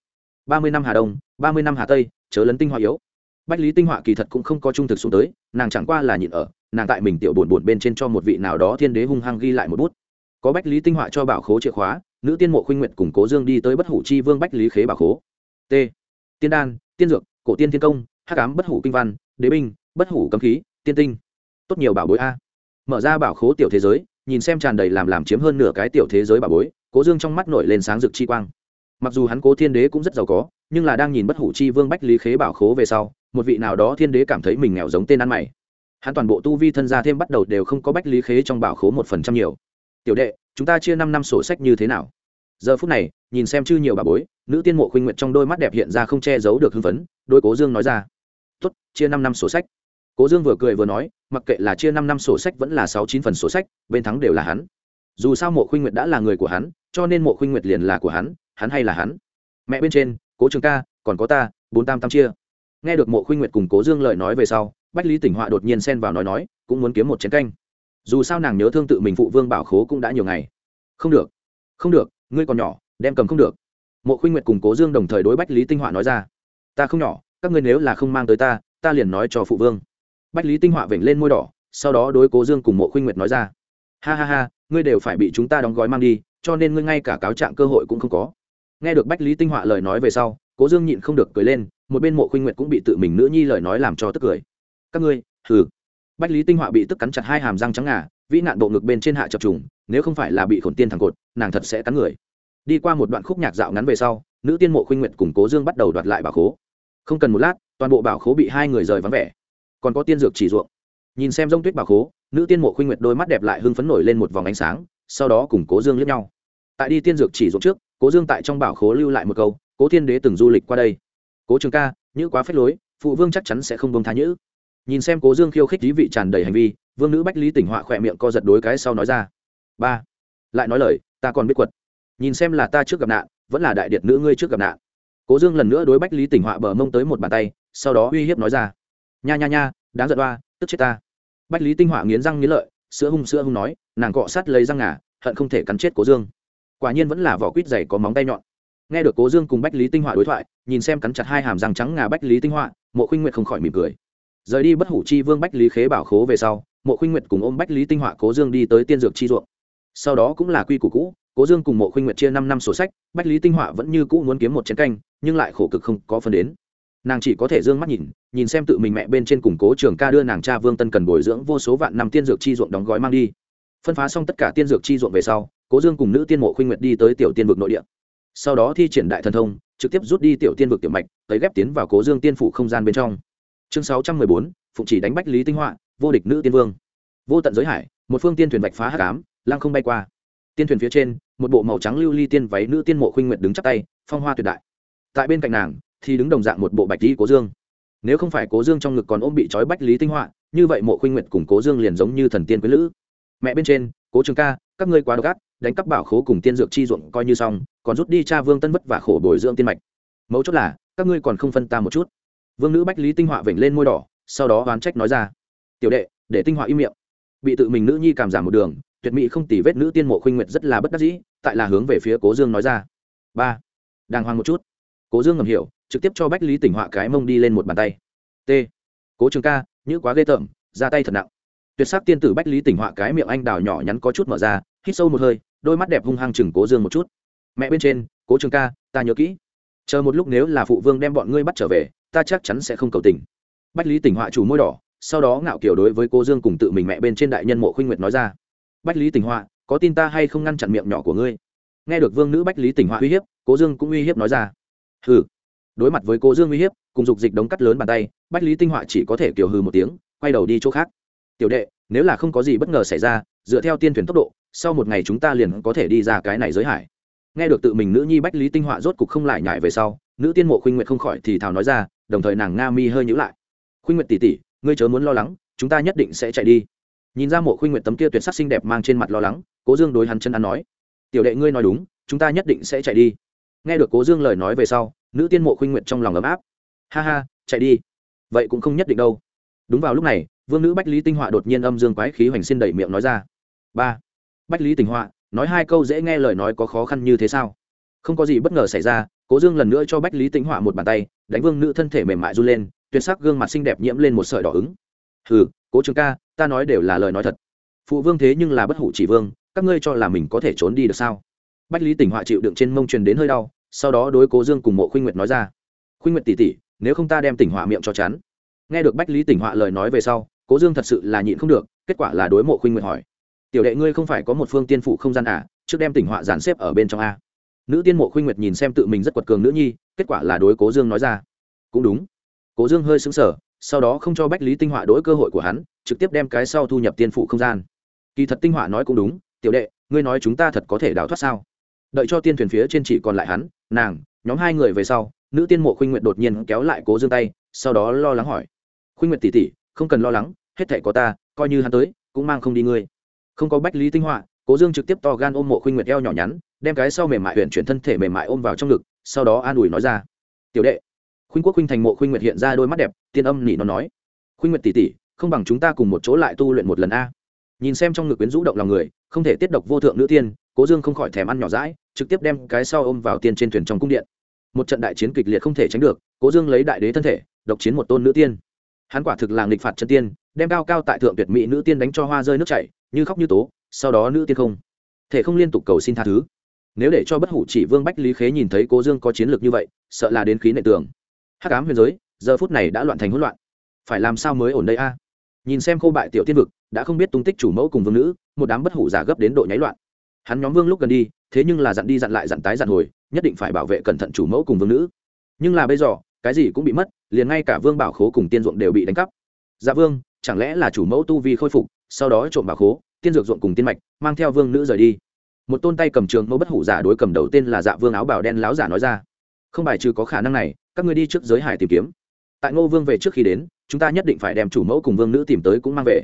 Ba mươi năm hà đông, ba mươi năm hà tây, chớ lấn tinh họa yếu. Bách lý tinh họa kỳ thật cũng không có trung thực xuống tới, nàng chẳng qua là nhịn ở, nàng tại mình tiểu buồn buồn bên trên cho một vị nào đó thiên đế hung hăng ghi lại một bút. Có bách lý tinh họa cho bảo khố chìa khóa, nữ tiên mộ khuynh nguyện cùng cố dương đi tới bất hủ chi vương bách lý khế bảo khố. T. Tiên đan, tiên dược, cổ tiên thiên công, hắc ám bất hủ kinh văn, đế binh, bất hủ cấm khí tiên tinh. Tốt nhiều bảo bối a. Mở ra bảo khố tiểu thế giới, nhìn xem tràn đầy làm làm chiếm hơn nửa cái tiểu thế giới bảo bối, cố dương trong mắt nổi lên sáng rực chi quang. Mặc dù hắn cố thiên đế cũng rất giàu có, nhưng là đang nhìn bất hủ chi vương bách lý khế bảo khố về sau, một vị nào đó thiên đế cảm thấy mình nghèo giống tên ăn mày. Hắn toàn bộ tu vi thân gia thêm bắt đầu đều không có bách lý khế trong bảo khố một phần trăm nhiều. Tiểu đệ, chúng ta chia năm năm sổ sách như thế nào? Giờ phút này, nhìn xem chư nhiều bà bối, nữ tiên mộ khuynh nguyện trong đôi mắt đẹp hiện ra không che giấu được hưng phấn đôi cố dương nói ra. Tốt, chia năm năm sổ sách cố dương vừa cười vừa nói, mặc kệ là chia năm năm sổ sách vẫn là sáu chín phần sổ sách, bên thắng đều là hắn. Dù sao mộ khuynh nguyệt đã là người của hắn, cho nên mộ khuynh nguyệt liền là của hắn hắn hay là hắn. Mẹ bên trên, cố trường ca, còn có ta, bốn tam tam chia. Nghe được mộ khuynh nguyệt cùng cố dương lời nói về sau, bách lý tỉnh họa đột nhiên xen vào nói nói, cũng muốn kiếm một chén canh. Dù sao nàng nhớ thương tự mình phụ vương bảo khố cũng đã nhiều ngày. Không được không được, ngươi còn nhỏ, đem cầm không được. Mộ khuynh nguyệt cùng cố dương đồng thời đối bách lý tinh họa nói ra. Ta không nhỏ, các ngươi nếu là không mang tới ta ta liền nói cho phụ vương bách lý tinh họa vểnh lên môi đỏ, sau đó đối cố dương cùng mộ khuynh nguyệt nói ra, ha ha ha, ngươi đều phải bị chúng ta đóng gói mang đi, cho nên ngươi ngay cả cáo trạng cơ hội cũng không có. Nghe được bách lý tinh họa lời nói về sau, cố dương nhịn không được cười lên, một bên mộ khuynh nguyệt cũng bị tự mình nữ nhi lời nói làm cho tức cười. Các ngươi, hừ. Bách lý tinh họa bị tức cắn chặt hai hàm răng trắng ngà, vĩ nạn bộ ngực bên trên hạ chập trùng, nếu không phải là bị khổn tiên thằng cột, nàng thật sẽ cắn người. Đi qua một đoạn khúc nhạc dạo ngắn về sau, nữ tiên mộ khuynh nguyệt cùng cố dương bắt đầu đoạt lại bảo khố. Không cần một lát, toàn bộ bảo khố bị hai người rời vắng vẻ còn có tiên dược chỉ ruộng. Nhìn xem rông tuyết bảo khố, nữ tiên mộ khuynh nguyệt đôi mắt đẹp lại hưng phấn nổi lên một vòng ánh sáng, sau đó cùng cố dương liếc nhau. Tại đi tiên dược chỉ ruộng trước, cố dương tại trong bảo khố lưu lại một câu, cố thiên đế từng du lịch qua đây. Cố trường ca, nhữ quá phép lối, phụ vương chắc chắn sẽ không bông tha nhữ. Nhìn xem cố dương khiêu khích lý vị tràn đầy hành vi, vương nữ bách lý tỉnh họa khỏe miệng co giật đối cái sau nói ra. Ba, lại nói lời, ta còn biết quật. Nhìn xem là ta trước gặp nạn, vẫn là đại điệt nữ ngươi trước gặp nạn. Cố dương lần nữa đối bách lý tỉnh họa bờ mông tới một bàn tay, sau đó uy hiếp nói ra nha nha nha, đáng giận đoa tức chết ta. Bách lý tinh họa nghiến răng nghiến lợi, sữa hung sữa hung nói, nàng cọ sát lấy răng ngà, hận không thể cắn chết cố dương. Quả nhiên vẫn là vỏ quýt dày có móng tay nhọn. Nghe được cố dương cùng bách lý tinh họa đối thoại, nhìn xem cắn chặt hai hàm răng trắng ngà bách lý tinh họa, mộ khuynh nguyệt không khỏi mỉm cười. Rời đi bất hủ chi vương bách lý khế bảo khố về sau, mộ khuynh nguyệt cùng ôm bách lý tinh họa cố dương đi tới tiên dược chi ruộng. Sau đó cũng là quy củ cũ, cố dương cùng mộ khuynh nguyệt chia năm năm sổ sách, bách lý tinh họa vẫn như cũ muốn kiếm một chén canh, nhưng lại khổ cực không có phần đến nàng chỉ có thể d ư ơ n g mắt nhìn nhìn xem tự mình mẹ bên trên củng cố trường ca đưa nàng cha vương tân cần bồi dưỡng vô số vạn năm tiên dược chi ruộng đóng gói mang đi. Phân phá xong tất cả tiên dược chi ruộng về sau, cố dương cùng nữ tiên mộ khuynh nguyệt đi tới tiểu tiên vực nội địa. Sau đó thi triển đại thần thông, trực tiếp rút đi tiểu tiên vực tiểu mạch tới ghép tiến vào cố dương tiên phủ không gian bên trong. Chương sáu trăm mười bốn, phụng chỉ đánh bách lý tinh họa vô địch nữ tiên vương. Vô tận giới hải, một phương tiên thuyền bạch phá hạ cám lăng không bay qua. Tiên thuyền phía trên, một bộ màu trắng lưu ly tiên váy nữ tiên mộ khuynh nguyệt đứng chắc tay, phong hoa tuyệt đại. Tại bên cạnh nàng thì đứng đồng dạng một bộ bạch lý cố dương. Nếu không phải cố dương trong ngực còn ôm bị trói bách lý tinh họa, như vậy mộ khuynh nguyệt cùng cố dương liền giống như thần tiên quý lữ. Mẹ bên trên, cố trường ca, các ngươi quá độc ác, đánh cắp bảo khố cùng tiên dược chi ruộng coi như xong, còn rút đi cha vương tân vất và khổ bồi dưỡng tiên mạch. Mấu chốt là, các ngươi còn không phân ta một chút. Vương nữ bách lý tinh họa vểnh lên môi đỏ, sau đó oán trách nói ra. Tiểu đệ, để tinh họa im miệng. Bị tự mình nữ nhi cảm giảm một đường, tuyệt mỹ không tì vết nữ tiên mộ khuynh nguyệt rất là bất đắc dĩ, tại là hướng về phía cố dương nói ra. Ba, đàng hoàng một chút. Cố dương ngầm hiểu trực tiếp cho bách lý tỉnh họa cái mông đi lên một bàn tay. T. Cố trường ca, nhữ quá ghê tởm, ra tay thật nặng. Tuyệt sắc tiên tử bách lý tỉnh họa cái miệng anh đào nhỏ nhắn có chút mở ra, hít sâu một hơi, đôi mắt đẹp hung hăng chừng cố dương một chút. Mẹ bên trên, cố trường ca, ta nhớ kỹ. Chờ một lúc nếu là phụ vương đem bọn ngươi bắt trở về, ta chắc chắn sẽ không cầu tình. Bách lý tỉnh họa chủ môi đỏ, sau đó ngạo kiểu đối với cô dương cùng tự mình mẹ bên trên đại nhân mộ khuynh nguyệt nói ra. Bách lý tỉnh họa, có tin ta hay không ngăn chặn miệng nhỏ của ngươi? Nghe được vương nữ bách lý tỉnh họa uy hiếp, cố dương cũng uy hiếp nói ra. Hừ đối mặt với cố dương uy hiếp, cùng dục dịch đống cắt lớn bàn tay, bách lý tinh họa chỉ có thể kiểu hừ một tiếng, quay đầu đi chỗ khác. Tiểu đệ, nếu là không có gì bất ngờ xảy ra, dựa theo tiên thuyền tốc độ, sau một ngày chúng ta liền có thể đi ra cái này giới hải. Nghe được tự mình nữ nhi bách lý tinh họa rốt cục không lại nhại về sau, nữ tiên mộ khuynh nguyệt không khỏi thì thào nói ra, đồng thời nàng nga mi hơi nhữ lại. Khuynh nguyệt tỉ tỉ ngươi chớ muốn lo lắng, chúng ta nhất định sẽ chạy đi. Nhìn ra mộ khuynh nguyệt tấm kia tuyệt sắc xinh đẹp mang trên mặt lo lắng, cố dương đối hắn chân ăn nói, tiểu đệ ngươi nói đúng, chúng ta nhất định sẽ chạy đi. Nghe được cố dương lời nói về sau nữ tiên mộ khuynh nguyệt trong lòng ấm áp. Ha ha, chạy đi. Vậy cũng không nhất định đâu. Đúng vào lúc này, vương nữ bách lý tinh họa đột nhiên âm dương quái khí hoành xin đẩy miệng nói ra. Ba. Bách lý tinh họa, nói hai câu dễ nghe lời nói có khó khăn như thế sao? Không có gì bất ngờ xảy ra, cố dương lần nữa cho bách lý tinh họa một bàn tay, đánh vương nữ thân thể mềm mại run lên, tuyệt sắc gương mặt xinh đẹp nhiễm lên một sợi đỏ ứng. Hừ, cố trường ca, ta nói đều là lời nói thật. Phụ vương thế nhưng là bất hủ chỉ vương, các ngươi cho là mình có thể trốn đi được sao? Bách lý tỉnh họa chịu đựng trên mông truyền đến hơi đau sau đó đối cố dương cùng mộ khuynh nguyệt nói ra, khuynh nguyệt tỉ tỉ nếu không ta đem tỉnh họa miệng cho chắn nghe được bách lý tỉnh họa lời nói về sau, cố dương thật sự là nhịn không được, kết quả là đối mộ khuynh nguyệt hỏi, tiểu đệ ngươi không phải có một phương tiên phụ không gian à trước đem tỉnh họa dàn xếp ở bên trong a? Nữ tiên mộ khuynh nguyệt nhìn xem tự mình rất quật cường nữ nhi, kết quả là đối cố dương nói ra, cũng đúng. Cố dương hơi xứng sở sau đó không cho bách lý tinh họa đ cơ hội của hắn, trực tiếp đem cái sau thu nhập tiên phụ không gian. Kỳ thật tinh họa nói cũng đúng, tiểu đệ, ngươi nói chúng ta thật có thể đào thoát sao? Đợi cho tiên thuyền phía trên chỉ còn lại hắn, nàng, nhóm hai người về sau, nữ tiên mộ khuynh nguyệt đột nhiên kéo lại cố dương tay, sau đó lo lắng hỏi. Khuynh nguyệt tỉ tỉ không cần lo lắng, hết thể có ta, coi như hắn tới, cũng mang không đi ngươi. Không có bách lý tinh họa, cố dương trực tiếp to gan ôm mộ khuynh nguyệt eo nhỏ nhắn, đem cái sau mềm mại huyện chuyển thân thể mềm mại ôm vào trong ngực, sau đó an ủi nói ra. Tiểu đệ. Khuynh quốc khuynh thành mộ khuynh nguyệt hiện ra đôi mắt đẹp, tiên âm nỉ nó nói. Khuynh nguyệt tỉ tỉ không bằng chúng ta cùng một chỗ lại tu luyện một lần a. Nhìn xem trong ngực quyến rũ động lòng người, không thể tiết độc vô thượng nữ tiên, cố dương không khỏi thèm ăn nhỏ rãi trực tiếp đem cái sau ôm vào tiên trên thuyền trong cung điện. Một trận đại chiến kịch liệt không thể tránh được, cố dương lấy đại đế thân thể, độc chiến một tôn nữ tiên. Hắn quả thực là nghịch phạt chân tiên, đem cao cao tại thượng tuyệt mỹ nữ tiên đánh cho hoa rơi nước chảy, như khóc như tố, sau đó nữ tiên không thể không liên tục cầu xin tha thứ. Nếu để cho bất hủ chỉ vương bách lý khế nhìn thấy cố dương có chiến lược như vậy, sợ là đến khí nệ tường. Hắc ám huyền giới, giờ phút này đã loạn thành hỗn loạn. Phải làm sao mới ổn đây a? Nhìn xem khô bại tiểu tiên vực, đã không biết tung tích chủ mẫu cùng vương nữ, một đám bất hủ giả gấp đến độ nháy loạn hắn nhóm vương lúc gần đi, thế nhưng là dặn đi dặn lại dặn tái dặn hồi, nhất định phải bảo vệ cẩn thận chủ mẫu cùng vương nữ. Nhưng là bây giờ, cái gì cũng bị mất, liền ngay cả vương bảo khố cùng tiên ruộng đều bị đánh cắp. Dạ vương, chẳng lẽ là chủ mẫu tu vi khôi phục, sau đó trộm bảo khố, tiên dược ruộng cùng tiên mạch, mang theo vương nữ rời đi. Một tôn tay cầm trường mẫu bất hủ giả đối cầm đầu tên là dạ vương áo bảo đen láo giả nói ra. Không bài trừ có khả năng này, các ngươi đi trước giới hải tìm kiếm. Tại ngô vương về trước khi đến, chúng ta nhất định phải đem chủ mẫu cùng vương nữ tìm tới cũng mang về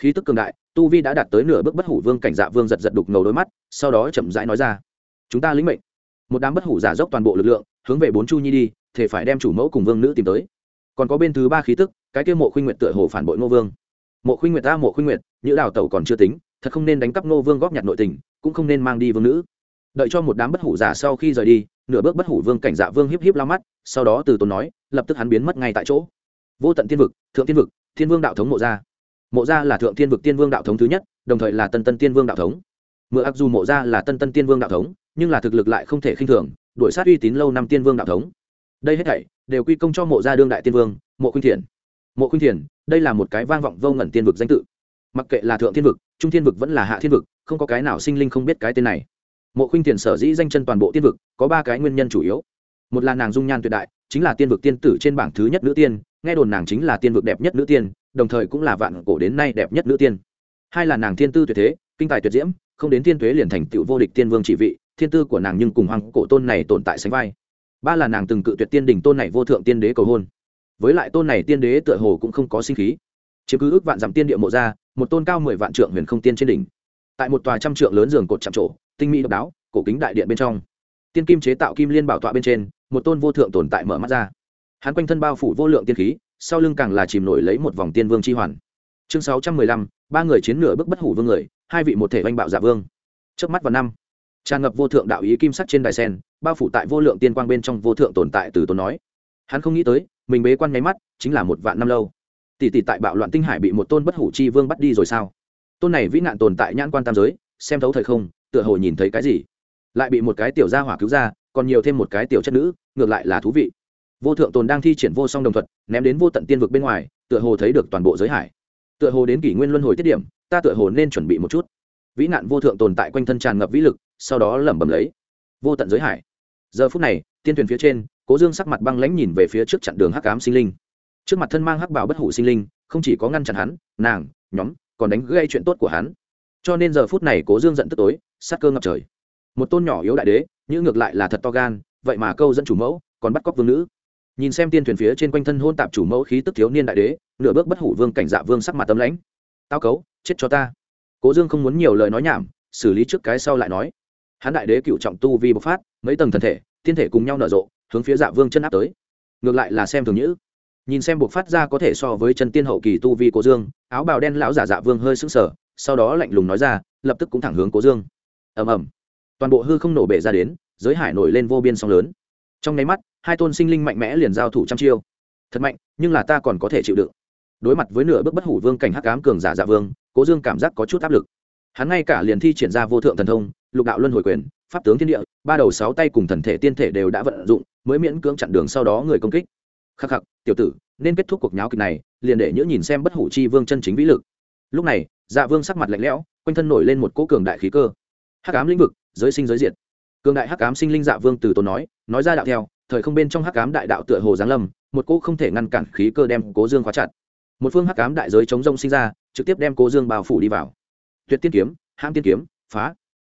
khí tức cường đại, tu vi đã đạt tới nửa bước bất hủ vương cảnh dạ vương giật giật đục ngầu đôi mắt, sau đó chậm rãi nói ra, chúng ta lĩnh mệnh. Một đám bất hủ giả dốc toàn bộ lực lượng, hướng về bốn chu nhi đi, thể phải đem chủ mẫu cùng vương nữ tìm tới. Còn có bên thứ ba khí tức, cái kia mộ khuynh nguyệt tựa hồ phản bội ngô vương. Mộ khuynh nguyệt ta, mộ khuynh nguyệt những đào tẩu còn chưa tính, thật không nên đánh cắp ngô vương góp nhặt nội tình, cũng không nên mang đi vương nữ. Đợi cho một đám bất hủ giả sau khi rời đi, nửa bước bất hủ vương cảnh dạ vương hiếp hiếp lao mắt, sau đó từ tốn nói, lập tức hắn biến mất ngay tại chỗ. Vô tận tiên vực, thượng tiên vực, thiên vương đạo thống mộ ra mộ gia là thượng tiên vực tiên vương đạo thống thứ nhất, đồng thời là tân tân tiên vương đạo thống. Mượn Ác dù mộ gia là tân tân tiên vương đạo thống, nhưng là thực lực lại không thể khinh thường, đuổi sát uy tín lâu năm tiên vương đạo thống. Đây hết thảy đều quy công cho mộ gia đương đại tiên vương, mộ khuynh thiền. Mộ khuynh thiền, đây là một cái vang vọng vô ngẩn tiên vực danh tự. Mặc kệ là thượng thiên vực, trung thiên vực vẫn là hạ thiên vực, không có cái nào sinh linh không biết cái tên này. Mộ khuynh thiền sở dĩ danh chân toàn bộ tiên vực, có ba cái nguyên nhân chủ yếu. Một là nàng dung nhan tuyệt đại, chính là tiên vực tiên tử trên bảng thứ nhất nữ tiên, nghe đồn nàng chính là tiên vực đẹp nhất nữ tiên đồng thời cũng là vạn cổ đến nay đẹp nhất nữ tiên. Hai là nàng thiên tư tuyệt thế, kinh tài tuyệt diễm, không đến thiên tuế liền thành tựu vô địch tiên vương chỉ vị, thiên tư của nàng nhưng cùng hoàng cổ tôn này tồn tại sánh vai. Ba là nàng từng cự tuyệt tiên đỉnh tôn này vô thượng tiên đế cầu hôn. Với lại tôn này tiên đế tựa hồ cũng không có sinh khí. Chiếm cứ ước vạn dặm tiên địa mộ ra, một tôn cao mười vạn trượng huyền không tiên trên đỉnh. Tại một tòa trăm trượng lớn giường cột chạm trổ, tinh mỹ độc đáo, cổ kính đại điện bên trong. Tiên kim chế tạo kim liên bảo tọa bên trên, một tôn vô thượng tồn tại mở mắt ra. Hắn quanh thân bao phủ vô lượng tiên khí sau lưng càng là chìm nổi lấy một vòng tiên vương chi hoàn. Chương sáu trăm mười lăm, ba người chiến nửa bước bất hủ vương người, hai vị một thể oanh bạo giả vương. Trước mắt vào năm, tràn ngập vô thượng đạo ý kim sắc trên đài sen, bao phủ tại vô lượng tiên quang bên trong vô thượng tồn tại từ tốn nói. Hắn không nghĩ tới, mình bế quan nháy mắt, chính là một vạn năm lâu. Tỷ tỷ tại bạo loạn tinh hải bị một tôn bất hủ chi vương bắt đi rồi sao? Tôn này vĩ nạn tồn tại nhãn quan tam giới, xem thấu thời không, tựa hồ nhìn thấy cái gì? Lại bị một cái tiểu gia hỏa cứu ra, còn nhiều thêm một cái tiểu chất nữ, ngược lại là thú vị vô thượng tồn đang thi triển vô song đồng thuật, ném đến vô tận tiên vực bên ngoài, tựa hồ thấy được toàn bộ giới hải. Tựa hồ đến kỷ nguyên luân hồi tiết điểm, ta tựa hồ nên chuẩn bị một chút. Vĩ nạn vô thượng tồn tại quanh thân tràn ngập vĩ lực, sau đó lẩm bẩm lấy. Vô tận giới hải. Giờ phút này, tiên thuyền phía trên, cố dương sắc mặt băng lãnh nhìn về phía trước chặn đường hắc ám sinh linh. Trước mặt thân mang hắc bảo bất hủ sinh linh, không chỉ có ngăn chặn hắn, nàng, nhóm, còn đánh gây chuyện tốt của hắn. Cho nên giờ phút này cố dương giận tức tối, sát cơ ngập trời. Một tôn nhỏ yếu đại đế, như ngược lại là thật to gan, vậy mà câu dẫn chủ mẫu, còn bắt cóc vương nữ nhìn xem tiên thuyền phía trên quanh thân hôn tạp chủ mẫu khí tức thiếu niên đại đế, nửa bước bất hủ vương cảnh dạ vương sắc mặt tấm lãnh. Tao cấu, chết cho ta. Cố dương không muốn nhiều lời nói nhảm, xử lý trước cái sau lại nói. Hắn đại đế cựu trọng tu vi bộc phát, mấy tầng thần thể thiên thể cùng nhau nở rộ, hướng phía dạ vương chân áp tới. Ngược lại là xem thường nhữ. Nhìn xem bộc phát ra có thể so với chân tiên hậu kỳ tu vi cố dương, áo bào đen lão giả dạ vương hơi sững sờ, sau đó lạnh lùng nói ra, lập tức cũng thẳng hướng cố dương. Ầm ầm. Toàn bộ hư không nổ bể ra đến, giới hải nổi lên vô biên sóng lớn. Trong nháy mắt hai tôn sinh linh mạnh mẽ liền giao thủ trăm chiêu. Thật mạnh, nhưng là ta còn có thể chịu đựng. Đối mặt với nửa bước bất hủ vương cảnh hắc ám cường giả dạ vương, cố dương cảm giác có chút áp lực. Hắn ngay cả liền thi triển ra vô thượng thần thông, lục đạo luân hồi quyền, pháp tướng thiên địa, ba đầu sáu tay cùng thần thể tiên thể đều đã vận dụng, mới miễn cưỡng chặn đường sau đó người công kích. Khắc khắc, tiểu tử, nên kết thúc cuộc nháo kịch này, liền để nhỡ nhìn xem bất hủ chi vương chân chính vĩ lực. Lúc này dạ vương sắc mặt lạnh lẽo, quanh thân nổi lên một cỗ cường đại khí cơ. Hắc ám lĩnh vực, giới sinh giới diệt. Cường đại hắc ám sinh linh dạ vương từ tốn nói nói ra đạo theo thời không bên trong hắc ám đại đạo tựa hồ giáng lâm, một cỗ không thể ngăn cản khí cơ đem cố dương khóa chặt. Một phương hắc ám đại giới chống rông sinh ra, trực tiếp đem cố dương bao phủ đi vào. Tuyệt tiên kiếm, hãm tiên kiếm, phá.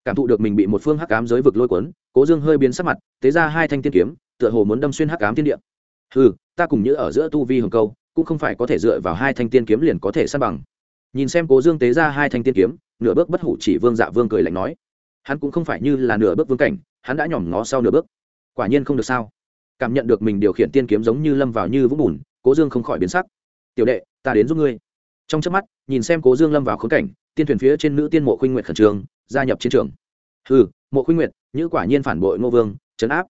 Cảm thụ được mình bị một phương hắc ám giới vực lôi cuốn, cố dương hơi biến sắc mặt, tế ra hai thanh tiên kiếm, tựa hồ muốn đâm xuyên hắc ám tiên địa. Ừ ta cùng như ở giữa tu vi hồng câu, cũng không phải có thể dựa vào hai thanh tiên kiếm liền có thể săn bằng. Nhìn xem cố dương tế ra hai thanh tiên kiếm, nửa bước bất hủ chỉ vương dạ vương cười lạnh nói. Hắn cũng không phải như là nửa bước vương cảnh, hắn đã nhỏm ngó sau nửa bước. Quả nhiên không được sao cảm nhận được mình điều khiển tiên kiếm giống như lâm vào như vũng bùn, cố dương không khỏi biến sắc. Tiểu đệ, ta đến giúp ngươi. Trong trước mắt, nhìn xem cố dương lâm vào khốn cảnh, tiên thuyền phía trên nữ tiên mộ khuynh nguyệt khẩn trương, gia nhập chiến trường. Ừ mộ khuynh nguyệt, nữ quả nhiên phản bội ngô vương, trấn áp.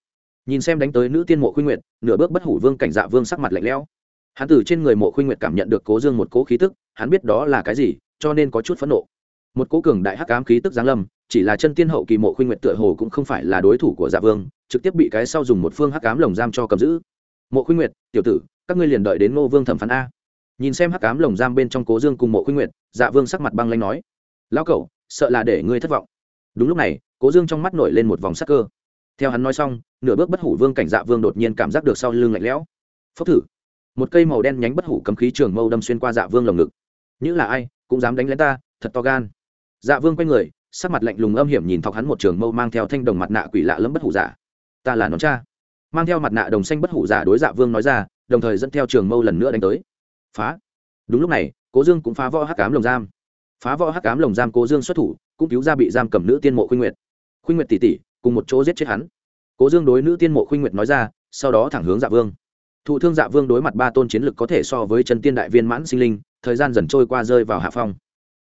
Nhìn xem đánh tới nữ tiên mộ khuynh nguyệt, nửa bước bất hủ vương cảnh dạ vương sắc mặt lạnh lẽo. Hắn từ trên người mộ khuynh nguyệt cảm nhận được cố dương một cố khí tức, hắn biết đó là cái gì, cho nên có chút phẫn nộ một cố cường đại hắc ám khí tức giáng lâm, chỉ là chân tiên hậu kỳ mộ khuynh nguyệt tựa hồ cũng không phải là đối thủ của dạ vương, trực tiếp bị cái sau dùng một phương hắc ám lồng giam cho cầm giữ. Mộ khuynh nguyệt, tiểu tử, các ngươi liền đợi đến ngô vương thẩm phán a. Nhìn xem hắc ám lồng giam bên trong cố dương cùng mộ khuynh nguyệt dạ vương sắc mặt băng lanh nói, lão cẩu, sợ là để ngươi thất vọng. Đúng lúc này, cố dương trong mắt nổi lên một vòng sắc cơ. Theo hắn nói xong, nửa bước bất hủ vương cảnh dạ vương đột nhiên cảm giác được sau lưng lạnh lẽo. Phốc thử. Một cây màu đen nhánh bất hủ cấm khí trường mâu đâm xuyên qua dạ vương lồng ngực. Như là ai, cũng dám đánh lén ta, thật to gan dạ vương quay người, sắc mặt lạnh lùng âm hiểm nhìn thọc hắn một trường mâu mang theo thanh đồng mặt nạ quỷ lạ lẫm bất hủ giả. Ta là nón cha. Mang theo mặt nạ đồng xanh bất hủ giả đối dạ vương nói ra, đồng thời dẫn theo trường mâu lần nữa đánh tới. Phá. Đúng lúc này, cố dương cũng phá võ hắc cám lồng giam. Phá võ hắc cám lồng giam cố dương xuất thủ, cũng cứu ra bị giam cầm nữ tiên mộ khuynh nguyệt. Khuynh nguyệt tỷ tỷ cùng một chỗ giết chết hắn. Cố dương đối nữ tiên mộ khuynh nguyệt nói ra, sau đó thẳng hướng dạ vương. Thụ thương dạ vương đối mặt ba tôn chiến lực có thể so với chân tiên đại viên mãn sinh linh, thời gian dần trôi qua rơi vào hạ phong.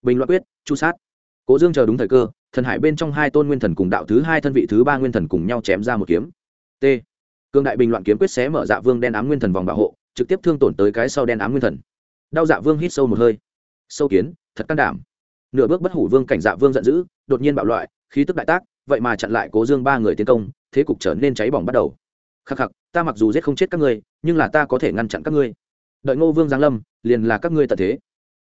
Bình luận quyết, chu sát cố dương chờ đúng thời cơ, thần hải bên trong hai tôn nguyên thần cùng đạo thứ hai thân vị thứ ba nguyên thần cùng nhau chém ra một kiếm. T. Cương đại bình loạn kiếm quyết xé mở dạ vương đen ám nguyên thần vòng bảo hộ, trực tiếp thương tổn tới cái sau đen ám nguyên thần. Đau dạ vương hít sâu một hơi. Sâu kiến, thật can đảm. Nửa bước bất hủ vương cảnh dạ vương giận dữ, đột nhiên bạo loại, khí tức đại tác, vậy mà chặn lại cố dương ba người tiến công, thế cục trở nên cháy bỏng bắt đầu. Khắc khắc, ta mặc dù giết không chết các ngươi, nhưng là ta có thể ngăn chặn các ngươi. Đợi ngô vương giáng lâm, liền là các ngươi tận thế.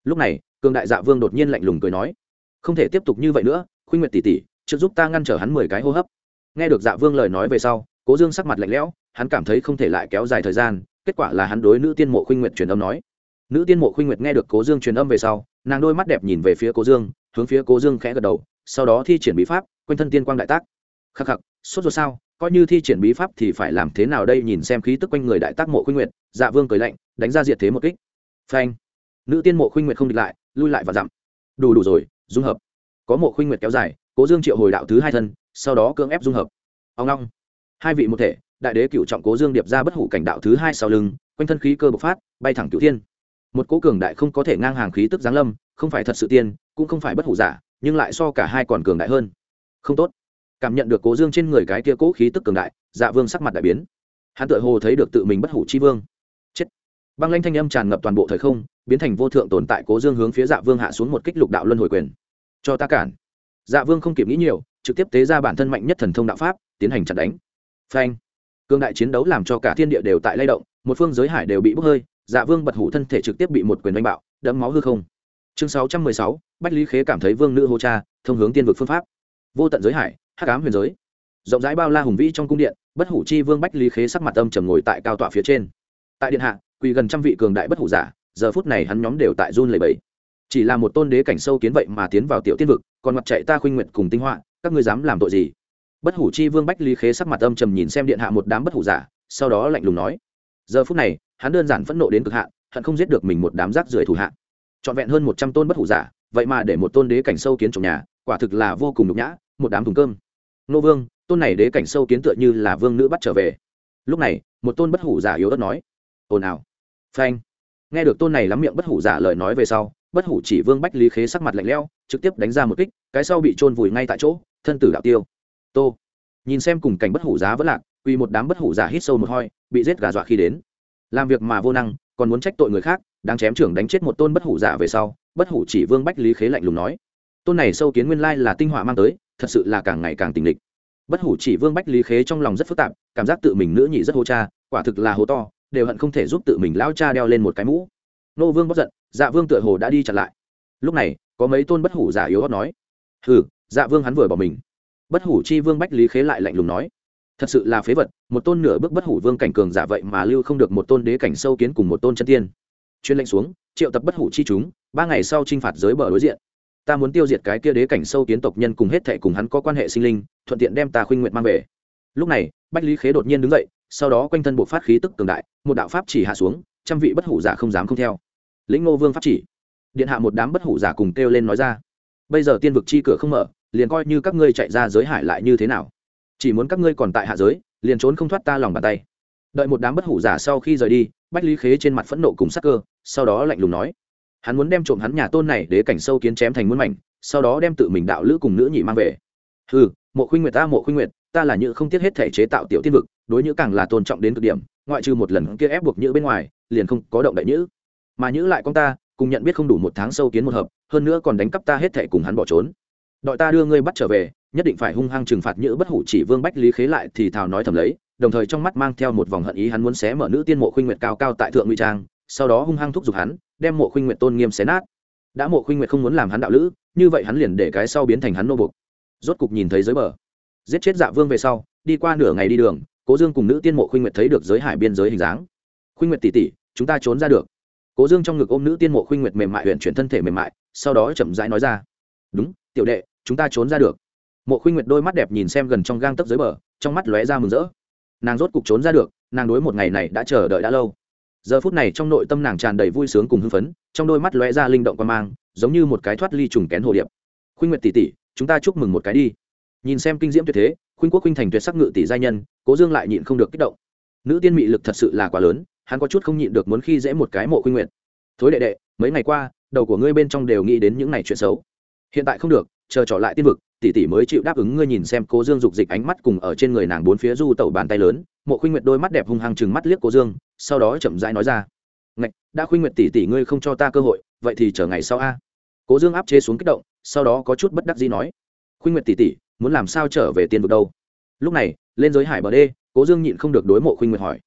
Lúc này, Cương đại dạ vương đột nhiên lạnh lùng cười nói không thể tiếp tục như vậy nữa, khuynh nguyệt tỷ tỷ, trước giúp ta ngăn trở hắn mười cái hô hấp. Nghe được dạ vương lời nói về sau, cố dương sắc mặt lạnh lẽo, hắn cảm thấy không thể lại kéo dài thời gian, kết quả là hắn đối nữ tiên mộ khuynh nguyệt truyền âm nói. Nữ tiên mộ khuynh nguyệt nghe được cố dương truyền âm về sau, nàng đôi mắt đẹp nhìn về phía cố dương, hướng phía cố dương khẽ gật đầu, sau đó thi triển bí pháp, quanh thân tiên quang đại tác. Khắc khắc, sốt ruột sao? Coi như thi triển bí pháp thì phải làm thế nào đây? Nhìn xem khí tức quanh người đại tác mộ khuynh nguyệt dạ vương cười lạnh, đánh ra diệt thế một kích. Phanh. Nữ tiên mộ khuynh nguyệt không địch lại, lui lại và dặm. Đủ đủ rồi dung hợp. Có mộ khuynh nguyệt kéo dài, cố dương triệu hồi đạo thứ hai thân, sau đó cưỡng ép dung hợp. Ông long hai vị một thể, đại đế cựu trọng cố dương điệp ra bất hủ cảnh đạo thứ hai sau lưng, quanh thân khí cơ bộc phát, bay thẳng cựu thiên. Một cố cường đại không có thể ngang hàng khí tức giáng lâm, không phải thật sự tiên, cũng không phải bất hủ giả, nhưng lại so cả hai còn cường đại hơn. Không tốt. Cảm nhận được cố dương trên người cái kia cố khí tức cường đại dạ vương sắc mặt đại biến. Hắn tự hồ thấy được tự mình bất hủ chi vương. Chết. Băng lanh thanh âm tràn ngập toàn bộ thời không biến thành vô thượng tồn tại cố dương hướng phía dạ vương hạ xuống một kích lục đạo luân hồi quyền. Cho ta cản. Dạ vương không kịp nghĩ nhiều, trực tiếp tế ra bản thân mạnh nhất thần thông đạo pháp, tiến hành chặt đánh. Phanh. Cương đại chiến đấu làm cho cả thiên địa đều tại lay động, một phương giới hải đều bị bốc hơi dạ vương bật hủ thân thể trực tiếp bị một quyền đánh bạo, đẫm máu hư không. Chương sáu trăm mười sáu, bách lý khế cảm thấy vương nữ hô cha, thông hướng tiên vực phương pháp. Vô tận giới hải, hắc ám huyền giới. Rộng rãi bao la hùng vĩ trong cung điện, bất hủ chi vương bách lý khế sắc mặt âm trầm ngồi tại cao tọa phía trên. Tại điện hạ, quỳ gần trăm vị cường đại bất hủ giả giờ phút này hắn nhóm đều tại run lầy bẫy chỉ là một tôn đế cảnh sâu kiến vậy mà tiến vào tiểu tiên vực, còn mặt chạy ta khuynh nguyện cùng tinh họa, các ngươi dám làm tội gì? Bất hủ chi vương bách lý khế sắc mặt âm trầm nhìn xem điện hạ một đám bất hủ giả, sau đó lạnh lùng nói, giờ phút này, hắn đơn giản phẫn nộ đến cực hạn hắn không giết được mình một đám rác rưởi thủ hạ. Trọn vẹn hơn một trăm tôn bất hủ giả, vậy mà để một tôn đế cảnh sâu kiến trong nhà, quả thực là vô cùng nhục nhã, một đám thùng cơm. Nô vương, tôn này đế cảnh sâu kiến tựa như là vương nữ bắt trở về. Lúc này, một tôn bất hủ giả yếu đất nói, ồn ào. Phanh nghe được tôn này lắm miệng bất hủ giả lời nói về sau, bất hủ chỉ vương bách lý khế sắc mặt lạnh lẽo, trực tiếp đánh ra một kích, cái sau bị trôn vùi ngay tại chỗ, thân tử đạo tiêu. Tô. Nhìn xem cùng cảnh bất hủ giá vẫn lạc quy một đám bất hủ giả hít sâu một hoi bị giết gà dọa khi đến. Làm việc mà vô năng, còn muốn trách tội người khác, đang chém trưởng đánh chết một tôn bất hủ giả về sau, bất hủ chỉ vương bách lý khế lạnh lùng nói. Tôn này sâu kiến nguyên lai là tinh họa mang tới, thật sự là càng ngày càng tình địch. Bất hủ chỉ vương bách lý khế trong lòng rất phức tạp, cảm giác tự mình nữ nhị rất hô cha, quả thực là hố to đều hận không thể giúp tự mình lão cha đeo lên một cái mũ. Nô vương bất giận dạ vương tựa hồ đã đi chặn lại. Lúc này, có mấy tôn bất hủ giả yếu hót nói, hừ dạ vương hắn vừa bỏ mình. Bất hủ chi vương bách lý khế lại lạnh lùng nói, thật sự là phế vật, một tôn nửa bước bất hủ vương cảnh cường giả vậy mà lưu không được một tôn đế cảnh sâu kiến cùng một tôn chân tiên. Chuyên lệnh xuống, triệu tập bất hủ chi chúng, ba ngày sau t r i n h phạt giới bờ đối diện. Ta muốn tiêu diệt cái kia đế cảnh sâu kiến tộc nhân cùng hết thệ cùng hắn có quan hệ sinh linh, thuận tiện đem ta khuynh nguyện mang về. Lúc này, bách lý khế đột nhiên đứng dậy sau đó quanh thân bộ phát khí tức cường đại, một đạo pháp chỉ hạ xuống, trăm vị bất hủ giả không dám không theo. Lĩnh ngô vương pháp chỉ. Điện hạ một đám bất hủ giả cùng kêu lên nói ra. Bây giờ tiên vực chi cửa không mở, liền coi như các ngươi chạy ra giới hải lại như thế nào. Chỉ muốn các ngươi còn tại hạ giới, liền trốn không thoát ta lòng bàn tay. Đợi một đám bất hủ giả sau khi rời đi, bách lý khế trên mặt phẫn nộ cùng sắc cơ, sau đó lạnh lùng nói. Hắn muốn đem trộm hắn nhà tôn này để cảnh sâu kiến chém thành muôn mảnh, sau đó đem tự mình đạo lữ cùng nữ nhị mang về. Ừ mộ khuynh nguyệt ta, mộ khuynh nguyệt, ta là như không tiếc hết thể chế tạo tiểu tiên vực đối nhữ càng là tôn trọng đến cực điểm, ngoại trừ một lần kia ép buộc nhữ bên ngoài, liền không có động đại nhữ. Mà nhữ lại con ta, cùng nhận biết không đủ một tháng sâu kiến một hợp, hơn nữa còn đánh cắp ta hết thể cùng hắn bỏ trốn. Đội ta đưa ngươi bắt trở về, nhất định phải hung hăng trừng phạt nhữ bất hủ chỉ vương bách lý khế lại thì thào nói thầm lấy, đồng thời trong mắt mang theo một vòng hận ý hắn muốn xé mở nữ tiên mộ khuynh nguyệt cao cao tại thượng ngụy trang, sau đó hung hăng thúc giục hắn, đem mộ khuynh nguyệt tôn nghiêm xé nát. Đã mộ khuynh nguyệt không muốn làm hắn đạo lữ, như vậy hắn liền để cái sau biến thành hắn nô bục. Rốt cục nhìn thấy giới bờ. Giết chết dạ vương về sau, đi qua nửa ngày đi đường cố dương cùng nữ tiên mộ khuynh nguyệt thấy được giới hải biên giới hình dáng. Khuynh nguyệt tỉ tỉ chúng ta trốn ra được. Cố dương trong ngực ôm nữ tiên mộ khuynh nguyệt mềm mại huyện chuyển thân thể mềm mại, sau đó chậm rãi nói ra, đúng, tiểu đệ, chúng ta trốn ra được. Mộ khuynh nguyệt đôi mắt đẹp nhìn xem gần trong gang tấc dưới bờ, trong mắt lóe ra mừng rỡ. Nàng rốt cục trốn ra được, nàng đối một ngày này đã chờ đợi đã lâu. Giờ phút này trong nội tâm nàng tràn đầy vui sướng cùng hưng phấn, trong đôi mắt lóe ra linh động qua mang, giống như một cái thoát ly trùng kén hồ điệp. Khuynh nguyệt tỷ tỷ, chúng ta chúc mừng một cái đi nhìn xem kinh diễm tuyệt thế, khuynh quốc khuynh thành tuyệt sắc ngự tỷ gia nhân, cố dương lại nhịn không được kích động. Nữ tiên mị lực thật sự là quá lớn, hắn có chút không nhịn được muốn khi dễ một cái mộ khuynh nguyệt. Thối đệ đệ, mấy ngày qua, đầu của ngươi bên trong đều nghĩ đến những ngày chuyện xấu. Hiện tại không được, chờ trở lại tiên vực, tỷ tỷ mới chịu đáp ứng ngươi nhìn xem cố dương dục dịch ánh mắt cùng ở trên người nàng bốn phía du tẩu bàn tay lớn. Mộ khuynh nguyệt đôi mắt đẹp hung hăng chừng mắt liếc cố dương, sau đó chậm rãi nói ra. Ngạch, đã khuynh nguyệt tỷ tỷ ngươi không cho ta cơ hội, vậy thì chờ ngày sau a. Cố dương áp chế xuống kích động, sau đó có chút bất đắc dĩ nói. Khuynh nguyệt tỷ tỷ muốn làm sao trở về tiên vực đâu? Lúc này, lên giới hải bờ đê, cố dương nhịn không được đối mộ khuynh nguyệt hỏi.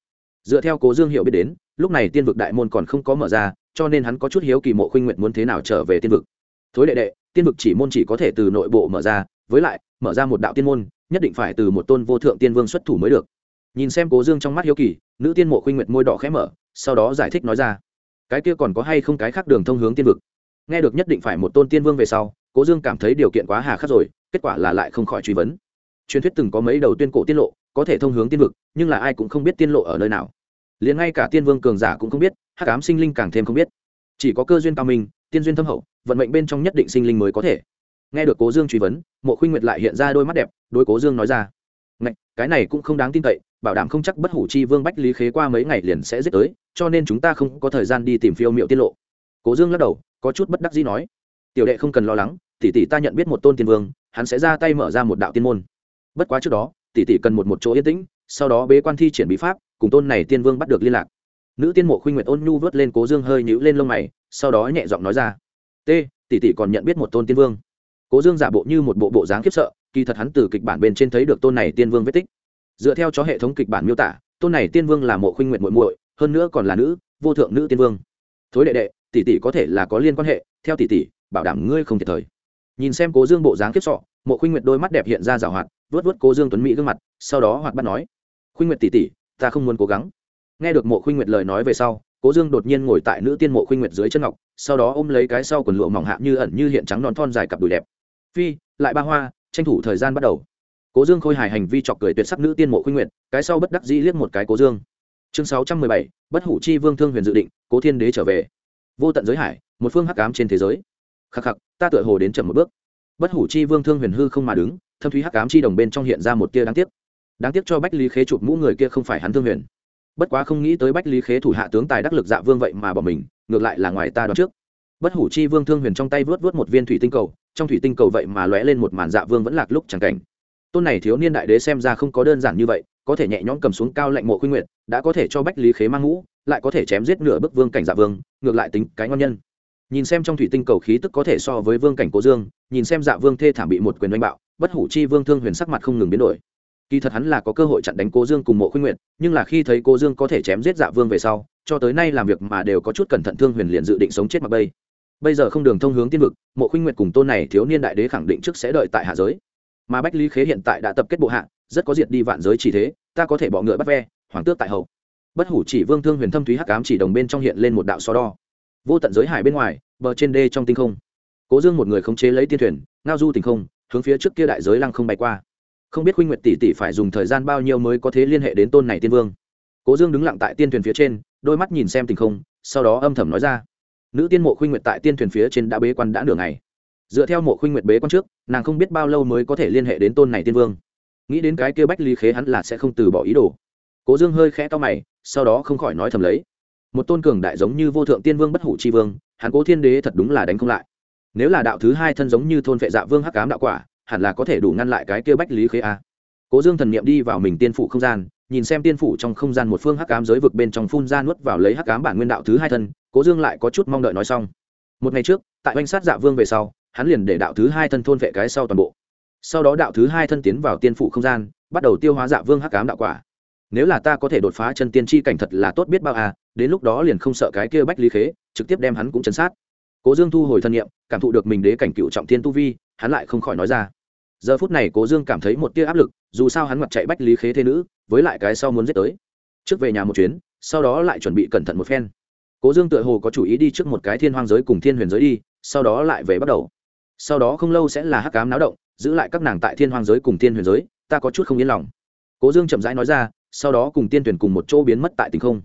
Dựa theo cố dương hiểu biết đến, lúc này tiên vực đại môn còn không có mở ra, cho nên hắn có chút hiếu kỳ mộ khuynh nguyệt muốn thế nào trở về tiên vực. Thối đệ đệ, tiên vực chỉ môn chỉ có thể từ nội bộ mở ra, với lại, mở ra một đạo tiên môn, nhất định phải từ một tôn vô thượng tiên vương xuất thủ mới được. Nhìn xem cố dương trong mắt hiếu kỳ, nữ tiên mộ khuynh nguyệt môi đỏ khẽ mở, sau đó giải thích nói ra. Cái kia còn có hay không cái khác đường thông hướng tiên vực? Nghe được nhất định phải một tôn tiên vương về sau cố dương cảm thấy điều kiện quá hà khắc rồi kết quả là lại không khỏi truy vấn. Truyền thuyết từng có mấy đầu tuyên cổ tiết lộ có thể thông hướng tiên vực nhưng là ai cũng không biết tiên lộ ở nơi nào. Liền ngay cả tiên vương cường giả cũng không biết hắc ám sinh linh càng thêm không biết. Chỉ có cơ duyên cao minh tiên duyên thâm hậu vận mệnh bên trong nhất định sinh linh mới có thể. Nghe được cố dương truy vấn mộ khuynh nguyệt lại hiện ra đôi mắt đẹp đôi cố dương nói ra. Ngạch, cái này cũng không đáng tin cậy bảo đảm không chắc bất hủ chi vương bách lý khế qua mấy ngày liền sẽ giết tới cho nên chúng ta không có thời gian đi tìm phiêu miệu tiết lộ. Cố dương lắc đầu có chút bất đắc dĩ nói. Tiểu đệ không cần lo lắng tỷ tỷ ta nhận biết một tôn tiên vương, hắn sẽ ra tay mở ra một đạo tiên môn. Bất quá trước đó, tỷ tỷ cần một một chỗ yên tĩnh, sau đó bế quan thi triển bí pháp, cùng tôn này tiên vương bắt được liên lạc. Nữ tiên mộ khuynh nguyệt ôn nhu vớt lên cố dương hơi nhũ lên lông mày, sau đó nhẹ giọng nói ra, t, tỷ tỷ còn nhận biết một tôn tiên vương. Cố dương giả bộ như một bộ bộ dáng khiếp sợ, kỳ thật hắn từ kịch bản bên trên thấy được tôn này tiên vương vết tích. Dựa theo cho hệ thống kịch bản miêu tả, tôn này tiên vương là mộ khuynh nguyệt muội muội, hơn nữa còn là nữ, vô thượng nữ tiên vương. Thối đệ đệ, tỷ tỷ có thể là có liên quan hệ, theo tỷ tỷ, bảo đảm ngươi không thiệt thời nhìn xem cố dương bộ dáng kiếp sọ, mộ khuynh nguyệt đôi mắt đẹp hiện ra rào hoạt vớt vớt cố dương tuấn mỹ gương mặt, sau đó hoạt bắt nói, khuynh nguyệt tỷ tỷ, ta không muốn cố gắng. Nghe được mộ khuynh nguyệt lời nói về sau, cố dương đột nhiên ngồi tại nữ tiên mộ khuynh nguyệt dưới chân ngọc, sau đó ôm lấy cái sau quần lụa mỏng hạ như ẩn như hiện trắng non thon dài cặp đùi đẹp. Phi, lại ba hoa, tranh thủ thời gian bắt đầu. Cố dương khôi hài hành vi chọc cười tuyệt sắc nữ tiên mộ khuynh nguyệt, cái sau bất đắc dĩ liếc một cái cố dương. Chương sáu trăm mười bảy, bất hủ chi vương thương huyền dự định, cố thiên đế trở về. Vô tận giới hải, một phương hắc ám trên thế giới khắc khắc, ta tựa hồ đến chậm một bước. Bất hủ chi vương thương huyền hư không mà đứng, thâm thúy hắc ám chi đồng bên trong hiện ra một tia đáng tiếc. Đáng tiếc cho bách lý khế chụp mũ người kia không phải hắn thương huyền. Bất quá không nghĩ tới bách lý khế thủ hạ tướng tài đắc lực dạ vương vậy mà bỏ mình, ngược lại là ngoài ta đoán trước. Bất hủ chi vương thương huyền trong tay vớt vớt một viên thủy tinh cầu, trong thủy tinh cầu vậy mà lóe lên một màn dạ vương vẫn lạc lúc chẳng cảnh. Tôn này thiếu niên đại đế xem ra không có đơn giản như vậy, có thể nhẹ nhõm cầm xuống cao lạnh mộ khuyên nguyệt, đã có thể cho bách lý khế mang ngũ, lại có thể chém giết nửa bức vương cảnh dạ vương, ngược lại tính cái ngon nhân nhìn xem trong thủy tinh cầu khí tức có thể so với vương cảnh cố dương, nhìn xem dạ vương thê thảm bị một quyền đánh bạo, bất hủ chi vương thương huyền sắc mặt không ngừng biến đổi. Kỳ thật hắn là có cơ hội chặn đánh cố dương cùng mộ khuyên nguyện nhưng là khi thấy cố dương có thể chém giết dạ vương về sau, cho tới nay làm việc mà đều có chút cẩn thận thương huyền liền dự định sống chết mặc bây bây giờ không đường thông hướng tiên vực, mộ khuyên nguyện cùng tôn này thiếu niên đại đế khẳng định trước sẽ đợi tại hạ giới. Mà bách lý khế hiện tại đã tập kết bộ hạ, rất có diệt đi vạn giới chỉ thế, ta có thể bỏ ngựa bắt ve, hoàng tước tại hậu. Bất hủ chỉ vương thương huyền thâm thúy hắc cám chỉ đồng bên trong hiện lên một đạo so đo vô tận giới hải bên ngoài, bờ trên đê trong tinh không. Cố dương một người khống chế lấy tiên thuyền, ngao du tình không, hướng phía trước kia đại giới lăng không bay qua. Không biết huynh nguyệt tỷ tỷ phải dùng thời gian bao nhiêu mới có thể liên hệ đến tôn này tiên vương. Cố dương đứng lặng tại tiên thuyền phía trên, đôi mắt nhìn xem tình không, sau đó âm thầm nói ra. Nữ tiên mộ khuynh nguyệt tại tiên thuyền phía trên đã bế quan đã nửa ngày. Dựa theo mộ khuynh nguyệt bế quan trước, nàng không biết bao lâu mới có thể liên hệ đến tôn này tiên vương. Nghĩ đến cái kia bách lý khế hắn là sẽ không từ bỏ ý đồ. Cố dương hơi khẽ to mày, sau đó không khỏi nói thầm lấy một tôn cường đại giống như vô thượng tiên vương bất hủ c h i vương, hắn cố thiên đế thật đúng là đánh không lại. Nếu là đạo thứ hai thân giống như thôn vệ dạ vương hắc cám đạo quả, hẳn là có thể đủ ngăn lại cái kia bách lý khế a. Cố dương thần n i ệ m đi vào mình tiên phủ không gian, nhìn xem tiên phủ trong không gian một phương hắc cám giới vực bên trong phun ra nuốt vào lấy hắc cám bản nguyên đạo thứ hai thân, cố dương lại có chút mong đợi nói xong. Một ngày trước, tại oanh sát dạ vương về sau, hắn liền để đạo thứ hai thân thôn vệ cái sau toàn bộ. Sau đó đạo thứ hai thân tiến vào tiên phủ không gian, bắt đầu tiêu hóa dạ vương hắc cám đạo quả. Nếu là ta có thể đột phá chân tiên tri cảnh thật là tốt biết bao à đến lúc đó liền không sợ cái kia bách lý khế, trực tiếp đem hắn cũng chấn sát. Cố dương thu hồi thân nhiệm cảm thụ được mình đế cảnh cựu trọng thiên tu vi, hắn lại không khỏi nói ra. Giờ phút này cố dương cảm thấy một tia áp lực, dù sao hắn mặt chạy bách lý khế thế nữ, với lại cái sau muốn giết tới. Trước về nhà một chuyến, sau đó lại chuẩn bị cẩn thận một phen. Cố dương tựa hồ có chủ ý đi trước một cái thiên hoang giới cùng thiên huyền giới đi, sau đó lại về bắt đầu. Sau đó không lâu sẽ là hắc cám náo động, giữ lại các nàng tại thiên hoang giới cùng thiên huyền giới, ta có chút không yên lòng. Cố dương chậm rãi nói ra, sau đó cùng tiên tuyển cùng một chỗ biến mất tại tình không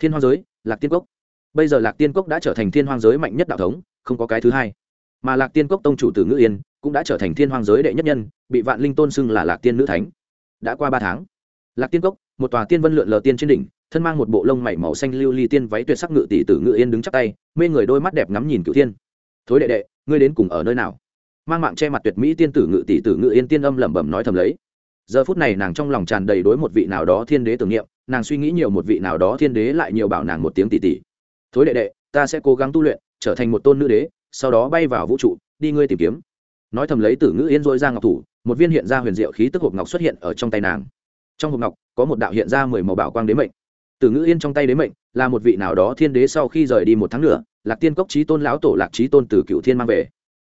thiên hoang giới, lạc tiên cốc. Bây giờ lạc tiên cốc đã trở thành thiên hoang giới mạnh nhất đạo thống, không có cái thứ hai. Mà lạc tiên cốc tông chủ tử ngữ yên cũng đã trở thành thiên hoang giới đệ nhất nhân, bị vạn linh tôn xưng là lạc tiên nữ thánh. Đã qua ba tháng, lạc tiên cốc, một tòa tiên vân lượn lờ tiên trên đỉnh, thân mang một bộ lông mảy màu xanh lưu ly tiên váy tuyệt sắc ngự tỷ tử ngự yên đứng chắc tay, mê người đôi mắt đẹp ngắm nhìn cựu thiên. Thối đệ đệ, ngươi đến cùng ở nơi nào? Mang mạng che mặt tuyệt mỹ tiên tử ngự tỷ tử ngự yên tiên âm lẩm bẩm nói thầm lấy. Giờ phút này nàng trong lòng tràn đầy đối một vị nào đó thiên đế tưởng niệm nàng suy nghĩ nhiều một vị nào đó thiên đế lại nhiều bảo nàng một tiếng tỷ tỷ thối đệ đệ, ta sẽ cố gắng tu luyện, trở thành một tôn nữ đế, sau đó bay vào vũ trụ, đi ngươi tìm kiếm. Nói thầm lấy tử ngữ yên dôi ra ngọc thủ, một viên hiện ra huyền diệu khí tức hộp ngọc xuất hiện ở trong tay nàng. Trong hộp ngọc, có một đạo hiện ra mười màu bảo quang đế mệnh. Tử ngữ yên trong tay đế mệnh, là một vị nào đó thiên đế sau khi rời đi một tháng nữa lạc tiên cốc trí tôn lão tổ lạc trí tôn từ cựu thiên mang về.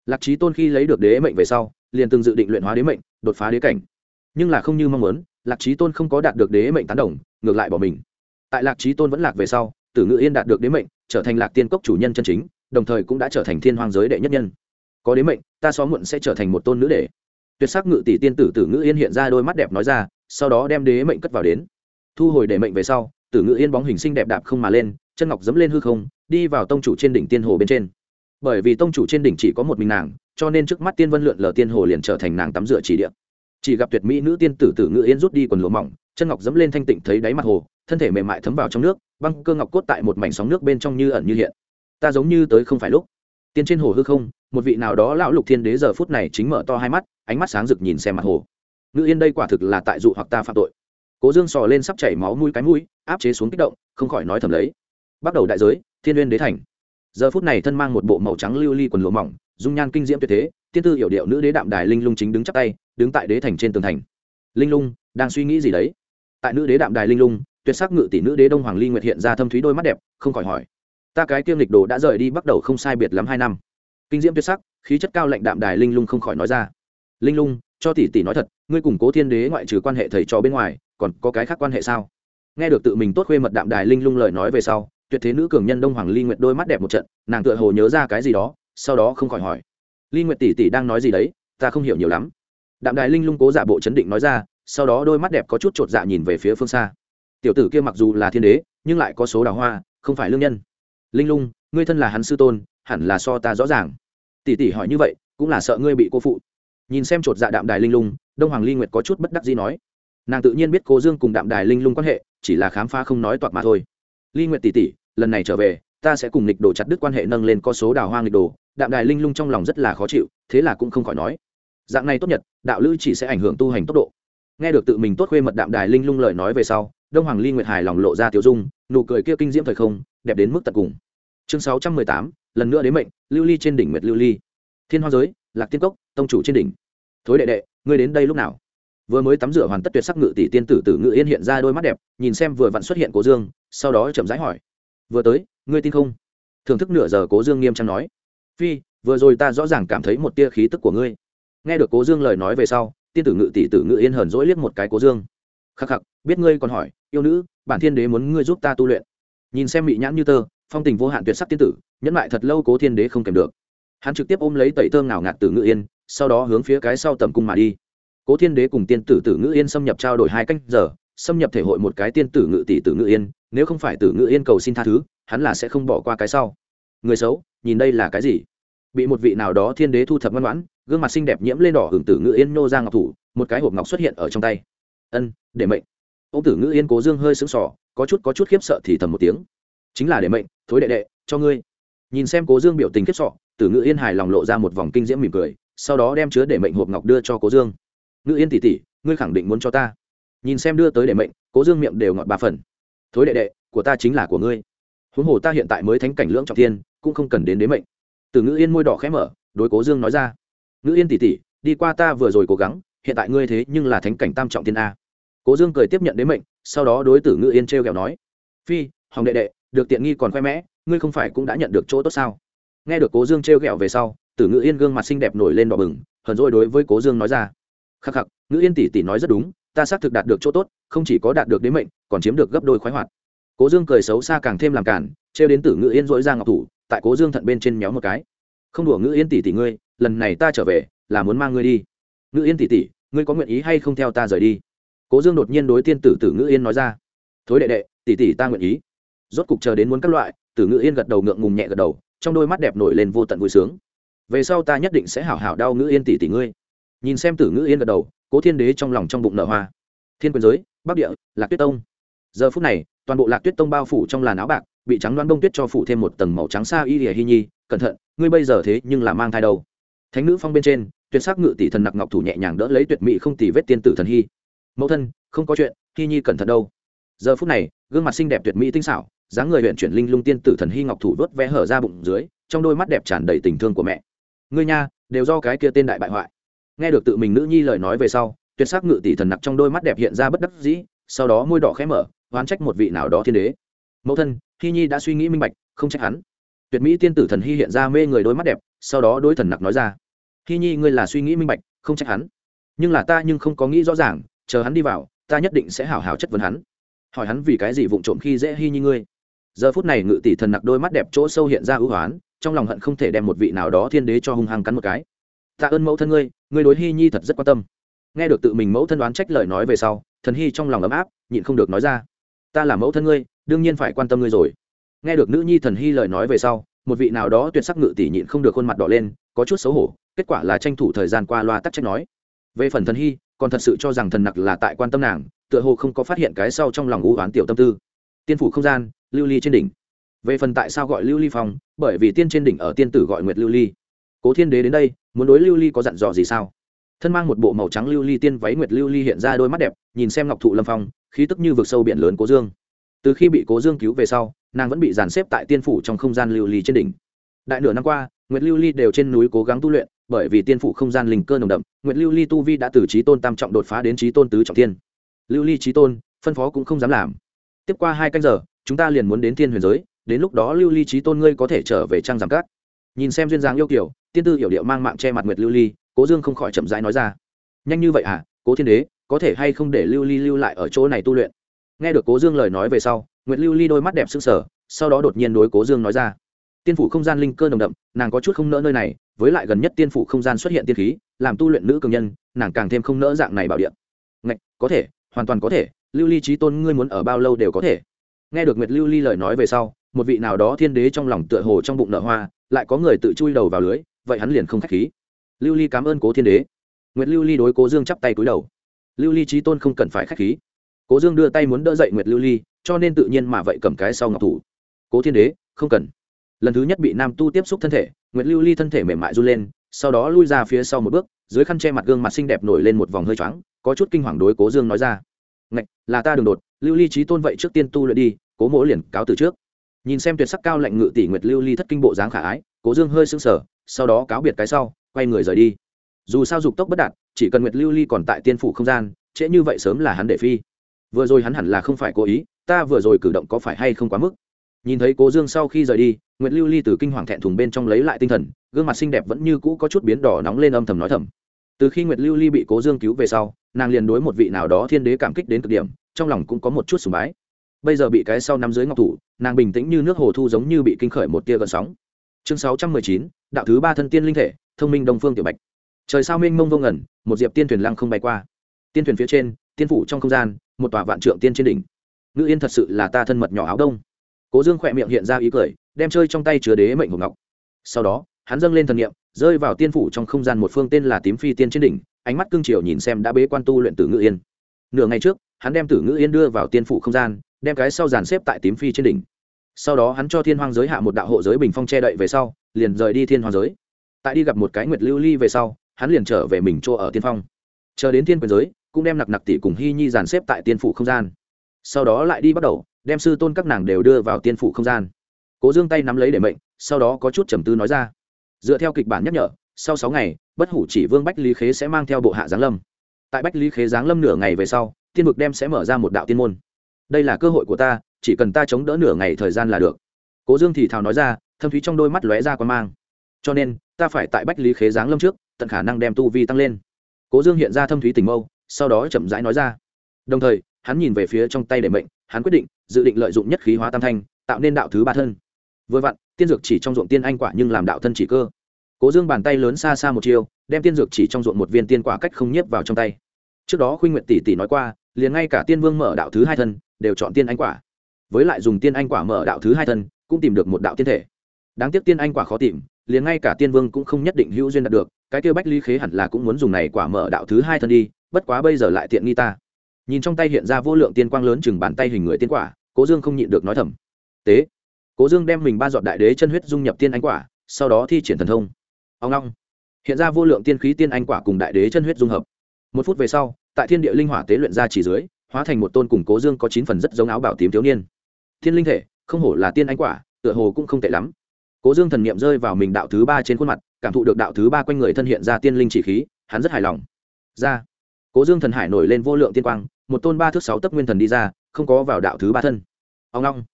Lạc trí tôn khi lấy được đế mệnh về sau, liền từng dự định luyện hóa đế mệnh, đột phá đế cảnh. Nhưng là không như mong muốn, lạc trí tôn không có đạt được đế mệnh tán đồng ngược lại bỏ mình. Tại lạc trí tôn vẫn lạc về sau tử ngự yên đạt được đế mệnh trở thành lạc tiên cốc chủ nhân chân chính đồng thời cũng đã trở thành thiên hoàng giới đệ nhất nhân. Có đế mệnh ta xó muộn sẽ trở thành một tôn nữ đệ. Tuyệt sắc ngự tỷ tiên tử tử ngự yên hiện ra đôi mắt đẹp nói ra sau đó đem đế mệnh cất vào đến. Thu hồi đế mệnh về sau tử ngự yên bóng hình xinh đẹp đạp không mà lên chân ngọc dẫm lên hư không đi vào tông chủ trên đỉnh tiên hồ bên trên. Bởi vì tông chủ trên đỉnh chỉ có một mình nàng cho nên trước mắt tiên vân lượn lờ tiên hồ liền trở thành nàng tắm rửa chỉ điện, chỉ gặp tuyệt mỹ nữ tiên tử tử ngự yên rút đi quần lụa mỏng chân ngọc dẫm lên thanh tịnh thấy đáy mặt hồ, thân thể mềm mại thấm vào trong nước, băng cơ ngọc cốt tại một mảnh sóng nước bên trong như ẩn như hiện. Ta giống như tới không phải lúc. Tiên trên hồ hư không, một vị nào đó lão lục thiên đế giờ phút này chính mở to hai mắt, ánh mắt sáng rực nhìn xem mặt hồ. Ngự yên đây quả thực là tại dụ hoặc ta phạm tội. Cố dương sò lên sắp chảy máu mũi cái mũi, áp chế xuống kích động, không khỏi nói thầm lấy. Bắt đầu đại giới, thiên uyên đế thành. Giờ phút này thân mang một bộ màu trắng lưu ly quần lụa mỏng, dung nhan kinh diễm tuyệt thế, tiên tư hiểu điệu nữ đế đạm đài linh lung chính đứng chắp tay, đứng tại đế thành trên tường thành. Linh lung, đang suy nghĩ gì đấy? Tại nữ đế đạm đài linh lung, tuyệt sắc ngự tỷ nữ đế đông hoàng ly nguyệt hiện ra thâm thúy đôi mắt đẹp, không khỏi hỏi, ta cái kiêm lịch đồ đã rời đi bắt đầu không sai biệt lắm hai năm. Kinh diễm tuyệt sắc, khí chất cao lệnh đạm đài linh lung không khỏi nói ra, linh lung, cho tỷ tỷ nói thật, ngươi cùng cố thiên đế ngoại trừ quan hệ thầy trò bên ngoài, còn có cái khác quan hệ sao? Nghe được tự mình tốt khuê mật đạm đài linh lung lời nói về sau, tuyệt thế nữ cường nhân đông hoàng ly nguyệt đôi mắt đẹp một trận, nàng tựa hồ nhớ ra cái gì đó, sau đó không khỏi hỏi, ly nguyệt tỷ tỷ đang nói gì đấy? Ta không hiểu nhiều lắm. Đạm đài linh lung cố giả bộ chấn định nói ra sau đó đôi mắt đẹp có chút chột dạ nhìn về phía phương xa. Tiểu tử kia mặc dù là thiên đế, nhưng lại có số đào hoa, không phải lương nhân. Linh lung, ngươi thân là hắn sư tôn, hẳn là so ta rõ ràng. Tỷ tỷ hỏi như vậy, cũng là sợ ngươi bị cô phụ. Nhìn xem chột dạ đạm đài linh lung, đông hoàng ly nguyệt có chút bất đắc gì nói. Nàng tự nhiên biết cố dương cùng đạm đài linh lung quan hệ, chỉ là khám phá không nói toạc mà thôi. Ly nguyệt tỷ tỷ, lần này trở về, ta sẽ cùng nghịch đồ chặt đứt quan hệ nâng lên có số đào hoa nghịch đồ. Đạm đài linh lung trong lòng rất là khó chịu, thế là cũng không khỏi nói. Dạng này tốt nhất đạo lữ chỉ sẽ ảnh hưởng tu hành tốc độ nghe được tự mình tốt khuê mật đạm đài linh lung lời nói về sau, đông hoàng ly nguyệt hài lòng lộ ra tiểu dung, nụ cười kia kinh diễm thời không, đẹp đến mức tận cùng. Chương sáu trăm mười tám, lần nữa đến mệnh, lưu ly trên đỉnh nguyệt lưu ly. Thiên hoa giới, lạc tiên cốc, tông chủ trên đỉnh. Thối đệ đệ, ngươi đến đây lúc nào? Vừa mới tắm rửa hoàn tất tuyệt sắc ngự tỷ tiên tử tử ngự yên hiện ra đôi mắt đẹp, nhìn xem vừa vặn xuất hiện cố dương, sau đó chậm rãi hỏi. Vừa tới, ngươi tin không? Thưởng thức nửa giờ cố dương nghiêm trang nói. Phi, vừa rồi ta rõ ràng cảm thấy một tia khí tức của ngươi. Nghe được cố dương lời nói về sau tiên tử ngự tỷ tử ngự yên hờn dỗi liếc một cái cố dương. Khắc khắc, biết ngươi còn hỏi, yêu nữ, bản thiên đế muốn ngươi giúp ta tu luyện. Nhìn xem mị nhãn như tơ, phong tình vô hạn tuyệt sắc tiên tử, nhẫn lại thật lâu cố thiên đế không kèm được. Hắn trực tiếp ôm lấy tẩy thơm nào ngạt tử ngự yên, sau đó hướng phía cái sau tầm cung mà đi. Cố thiên đế cùng tiên tử tử ngự yên xâm nhập trao đổi hai canh giờ, xâm nhập thể hội một cái tiên tử ngự tỷ tử ngự yên, nếu không phải tử ngự yên cầu xin tha thứ, hắn là sẽ không bỏ qua cái sau. Người xấu, nhìn đây là cái gì? Bị một vị nào đó thiên đế thu thập ngoan ngoãn, gương mặt xinh đẹp nhiễm lên đỏ hưởng tử ngự yên nô ra ngọc thủ, một cái hộp ngọc xuất hiện ở trong tay. Ân, để mệnh. Ông tử ngự yên cố dương hơi sững sỏ có chút có chút khiếp sợ thì thầm một tiếng. Chính là để mệnh, thối đệ đệ, cho ngươi. Nhìn xem cố dương biểu tình khiếp sọ tử ngự yên hài lòng lộ ra một vòng kinh diễm mỉm cười, sau đó đem chứa để mệnh hộp ngọc đưa cho cố dương. Ngự yên tỉ tỉ ngươi khẳng định muốn cho ta. Nhìn xem đưa tới để mệnh, cố dương miệng đều ngọt ba phần. Thối đệ đệ, của ta chính là của ngươi. Huống hồ ta hiện tại mới thánh cảnh lưỡng trọng thiên, cũng không cần đến đế mệnh từ ngữ yên môi đỏ khẽ mở, đối cố dương nói ra. Ngữ yên tỉ tỉ, đi qua ta vừa rồi cố gắng, hiện tại ngươi thế nhưng là thánh cảnh tam trọng tiên a. Cố dương cười tiếp nhận đến mệnh, sau đó đối tử ngữ yên t r e o kẹo nói. Phi, hồng đệ đệ, được tiện nghi còn khoe mẽ, ngươi không phải cũng đã nhận được chỗ tốt sao? Nghe được cố dương t r e o kẹo về sau, tử ngữ yên gương mặt xinh đẹp nổi lên đỏ bừng, hờn rồi đối với cố dương nói ra. Khắc khắc, ngữ yên tỷ tỷ nói rất đúng, ta xác thực đạt được chỗ tốt, không chỉ có đạt được đến mệnh, còn chiếm được gấp đôi khoái hoạt. Cố dương cười xấu xa càng thêm làm cản trêu đến tử ngữ yên dỗi ra ngọc thủ tại cố dương thận bên trên méo một cái. Không đùa ngữ yên tỷ tỷ ngươi, lần này ta trở về, là muốn mang ngươi đi. Ngữ yên tỷ tỷ ngươi có nguyện ý hay không theo ta rời đi? Cố dương đột nhiên đối tiên tử tử ngữ yên nói ra. Thối đệ đệ tỷ tỷ ta nguyện ý. Rốt cục chờ đến muốn các loại, tử ngữ yên gật đầu ngượng ngùng nhẹ gật đầu, trong đôi mắt đẹp nổi lên vô tận vui sướng. Về sau ta nhất định sẽ hảo hảo đau ngữ yên tỷ tỷ ngươi. Nhìn xem tử ngữ yên gật đầu, cố thiên đế trong lòng trong bụng nở hoa. Thiên quyền giới, bắc địa, lạc tuyết tông. Giờ phút này, toàn bộ lạc tuyết tông bao phủ trong làn áo bạc bị trắng đoán bông tuyết cho phủ thêm một tầng màu trắng xa y lìa hy nhi, cẩn thận, ngươi bây giờ thế nhưng là mang thai đâu. Thánh nữ phong bên trên, tuyệt sắc ngự tỷ thần nặc ngọc thủ nhẹ nhàng đỡ lấy tuyệt mỹ không tỷ vết tiên tử thần hy. Mẫu thân, không có chuyện, hy nhi cẩn thận đâu. Giờ phút này, gương mặt xinh đẹp tuyệt mỹ tinh xảo, dáng người huyện chuyển linh lung tiên tử thần hy ngọc thủ vớt vẽ hở ra bụng dưới, trong đôi mắt đẹp tràn đầy tình thương của mẹ. Ngươi nha, đều do cái kia tên đại bại hoại. Nghe được tự mình nữ nhi lời nói về sau, tuyệt sắc ngự tỷ thần nặc trong đôi mắt đẹp hiện ra bất đắc dĩ, sau đó môi đỏ khẽ mở, oán trách một vị nào đó thiên đế mẫu thân hy nhi đã suy nghĩ minh bạch, không trách hắn. Tuyệt mỹ tiên tử thần hy hiện ra mê người đôi mắt đẹp, sau đó đôi thần nặc nói ra hy nhi, ngươi là suy nghĩ minh bạch, không trách hắn. Nhưng là ta nhưng không có nghĩ rõ ràng, chờ hắn đi vào, ta nhất định sẽ hảo hảo chất vấn hắn. Hỏi hắn vì cái gì vụng trộm khi dễ hy nhi ngươi. Giờ phút này ngự tỷ thần nặc đôi mắt đẹp chỗ sâu hiện ra ưu hoán, trong lòng hận không thể đem một vị nào đó thiên đế cho hung hăng cắn một cái. Tạ ơn mẫu thân ngươi ngươi đối hy nhi thật rất quan tâm. Nghe được tự mình mẫu thân đoán trách lời nói về sau, thần hy trong lòng ấm áp, nhịn không được nói ra ta là mẫu thân ngươi, đương nhiên phải quan tâm ngươi rồi. Nghe được nữ nhi thần hy lời nói về sau, một vị nào đó tuyệt sắc ngự tỷ nhịn không được khuôn mặt đỏ lên, có chút xấu hổ, kết quả là tranh thủ thời gian qua loa tắc trách nói. Về phần thần hy, còn thật sự cho rằng thần nặc là tại quan tâm nàng, tựa hồ không có phát hiện cái sau trong lòng u oán tiểu tâm tư. Tiên phủ không gian, lưu ly trên đỉnh. Về phần tại sao gọi lưu ly phong, bởi vì tiên trên đỉnh ở tiên tử gọi nguyệt lưu ly. Cố thiên đế đến đây, muốn đối lưu ly có dặn dò gì sao? Thân mang một bộ màu trắng lưu ly tiên váy nguyệt lưu ly hiện ra đôi mắt đẹp, nhìn xem ngọc thụ lâm phong khí tức như vực sâu biển lớn cố dương. Từ khi bị cố dương cứu về sau, nàng vẫn bị dàn xếp tại tiên phủ trong không gian lưu ly trên đỉnh. Đại nửa năm qua, nguyệt lưu ly đều trên núi cố gắng tu luyện, bởi vì tiên phủ không gian linh cơ nồng đậm, nguyệt lưu ly tu vi đã từ trí tôn tam trọng đột phá đến trí tôn tứ trọng tiên lưu ly trí tôn, phân phó cũng không dám làm. Tiếp qua hai canh giờ, chúng ta liền muốn đến thiên huyền giới, đến lúc đó lưu ly trí tôn ngươi có thể trở về trang giảm cát. Nhìn xem duyên dáng yêu kiểu tiên tư hiểu điệu mang mạng che mặt nguyệt lưu ly, cố dương không khỏi chậm rãi nói ra. Nhanh như vậy à cố thiên đế có thể hay không để lưu ly lưu lại ở chỗ này tu luyện. Nghe được cố dương lời nói về sau, nguyệt lưu ly đôi mắt đẹp s ư n g sở sau đó đột nhiên đối cố dương nói ra. Tiên phủ không gian linh cơ nồng đậm, nàng có chút không nỡ nơi này, với lại gần nhất tiên phủ không gian xuất hiện tiên khí, làm tu luyện nữ cường nhân, nàng càng thêm không nỡ dạng này bảo điện ngạch, có thể, hoàn toàn có thể, lưu ly trí tôn ngươi muốn ở bao lâu đều có thể. Nghe được nguyệt lưu ly lời nói về sau, một vị nào đó thiên đế trong lòng tựa hồ trong bụng nợ hoa, lại có người tự chui đầu vào lưới, vậy hắn liền không k h á c h khí. Lưu ly cảm ơn cố thiên đế. Nguyệt lưu ly đối cố dương chắp tay cúi đầu lưu ly trí tôn không cần phải k h á c h khí. Cố dương đưa tay muốn đỡ dậy nguyệt lưu ly, cho nên tự nhiên mà vậy cầm cái sau ngọc thủ. Cố thiên đế, không cần. Lần thứ nhất bị nam tu tiếp xúc thân thể, nguyệt lưu ly thân thể mềm mại run lên, sau đó lui ra phía sau một bước, dưới khăn che mặt gương mặt xinh đẹp nổi lên một vòng hơi choáng, có chút kinh hoàng đối cố dương nói ra. Ngạch, là ta đường đột, lưu ly trí tôn vậy trước tiên tu luyện đi, cố mỗ liền cáo từ trước. Nhìn xem tuyệt sắc cao lạnh ngự tỷ nguyệt lưu ly thất kinh bộ dáng khả ái, cố dương hơi sưng sở sau đó cáo biệt cái sau, quay người rời đi. Dù sao dục tốc bất đạt chỉ cần nguyệt lưu ly còn tại tiên phủ không gian, trễ như vậy sớm là hắn để phi. Vừa rồi hắn hẳn là không phải cố ý, ta vừa rồi cử động có phải hay không quá mức? Nhìn thấy cố dương sau khi rời đi, nguyệt lưu ly từ kinh hoàng thẹn thùng bên trong lấy lại tinh thần, gương mặt xinh đẹp vẫn như cũ có chút biến đỏ nóng lên âm thầm nói thầm. Từ khi nguyệt lưu ly bị cố dương cứu về sau, nàng liền đối một vị nào đó thiên đế cảm kích đến cực điểm, trong lòng cũng có một chút sùng bái. Bây giờ bị cái sau nắm dưới ngọc thủ, nàng bình tĩnh như nước hồ thu giống như bị kinh khởi một tia gợn sóng. Chương sáu trăm mười chín, đạo thứ ba thân tiên linh thể, thông minh đông phương tiểu bạch trời sao mênh mông vô ngẩn một diệp tiên thuyền lăng không bay qua. Tiên thuyền phía trên, tiên phủ trong không gian, một tòa vạn trượng tiên trên đỉnh. Ngữ yên thật sự là ta thân mật nhỏ áo đông. Cố dương khỏe miệng hiện ra ý cười, đem chơi trong tay chứa đế mệnh hộp ngọc. Sau đó, hắn dâng lên thần niệm, rơi vào tiên phủ trong không gian một phương tên là tím phi tiên trên đỉnh, ánh mắt cương triều nhìn xem đã bế quan tu luyện tử ngữ yên. Nửa ngày trước, hắn đem tử ngữ yên đưa vào tiên phủ không gian, đem cái sau dàn xếp tại tím phi trên đỉnh. Sau đó hắn cho thiên hoang giới hạ một đạo hộ giới bình phong che đậy về sau, liền rời đi thiên hoang giới. Tại đi gặp một cái nguyệt lưu ly về sau hắn liền trở về mình chỗ ở tiên phong. Chờ đến tiên quyền giới, cũng đem nặc nặc tỷ cùng hy nhi dàn xếp tại tiên phủ không gian. Sau đó lại đi bắt đầu, đem sư tôn các nàng đều đưa vào tiên phủ không gian. Cố dương tay nắm lấy để mệnh, sau đó có chút trầm tư nói ra. Dựa theo kịch bản nhắc nhở, sau sáu ngày, bất hủ chỉ vương bách lý khế sẽ mang theo bộ hạ giáng lâm. Tại bách lý khế giáng lâm nửa ngày về sau, tiên vực đem sẽ mở ra một đạo tiên môn. Đây là cơ hội của ta, chỉ cần ta chống đỡ nửa ngày thời gian là được. Cố dương thì thào nói ra, thâm thúy trong đôi mắt lóe ra quan mang. Cho nên, ta phải tại bách lý khế giáng lâm trước tận khả năng đem tu vi tăng lên. Cố dương hiện ra thâm thúy tình mâu, sau đó chậm rãi nói ra. Đồng thời, hắn nhìn về phía trong tay để mệnh, hắn quyết định dự định lợi dụng nhất khí hóa tam thanh, tạo nên đạo thứ ba thân. Vừa vặn, tiên dược chỉ trong ruộng tiên anh quả nhưng làm đạo thân chỉ cơ. Cố dương bàn tay lớn xa xa một chiều, đem tiên dược chỉ trong ruộng một viên tiên quả cách không nhiếp vào trong tay. Trước đó khuynh nguyện tỷ tỷ nói qua, liền ngay cả tiên vương mở đạo thứ hai thân, đều chọn tiên anh quả. Với lại dùng tiên anh quả mở đạo thứ hai thân, cũng tìm được một đạo tiên thể. Đáng tiếc tiên anh quả khó tìm liền ngay cả tiên vương cũng không nhất định hữu duyên đạt được, cái kêu bách lý khế hẳn là cũng muốn dùng này quả mở đạo thứ hai thân đi, bất quá bây giờ lại tiện nghi ta. Nhìn trong tay hiện ra vô lượng tiên quang lớn chừng bàn tay hình người tiên quả, cố dương không nhịn được nói thầm. Tế. Cố dương đem mình ba dọn đại đế chân huyết dung nhập tiên anh quả, sau đó thi triển thần thông. Ông long hiện ra vô lượng tiên khí tiên anh quả cùng đại đế chân huyết dung hợp. Một phút về sau, tại thiên địa linh hỏa tế luyện ra chỉ dưới, hóa thành một tôn cùng cố dương có chín phần rất giống áo bảo tím thiếu niên. Thiên linh thể, không hổ là tiên anh quả, tựa hồ cũng không tệ lắm cố dương thần niệm rơi vào mình đạo thứ ba trên khuôn mặt, cảm thụ được đạo thứ ba quanh người thân hiện ra tiên linh chỉ khí, hắn rất hài lòng. Ra. Cố dương thần hải nổi lên vô lượng tiên quang, một tôn ba thước sáu tấc nguyên thần đi ra, không có vào đạo thứ ba thân. Ông long.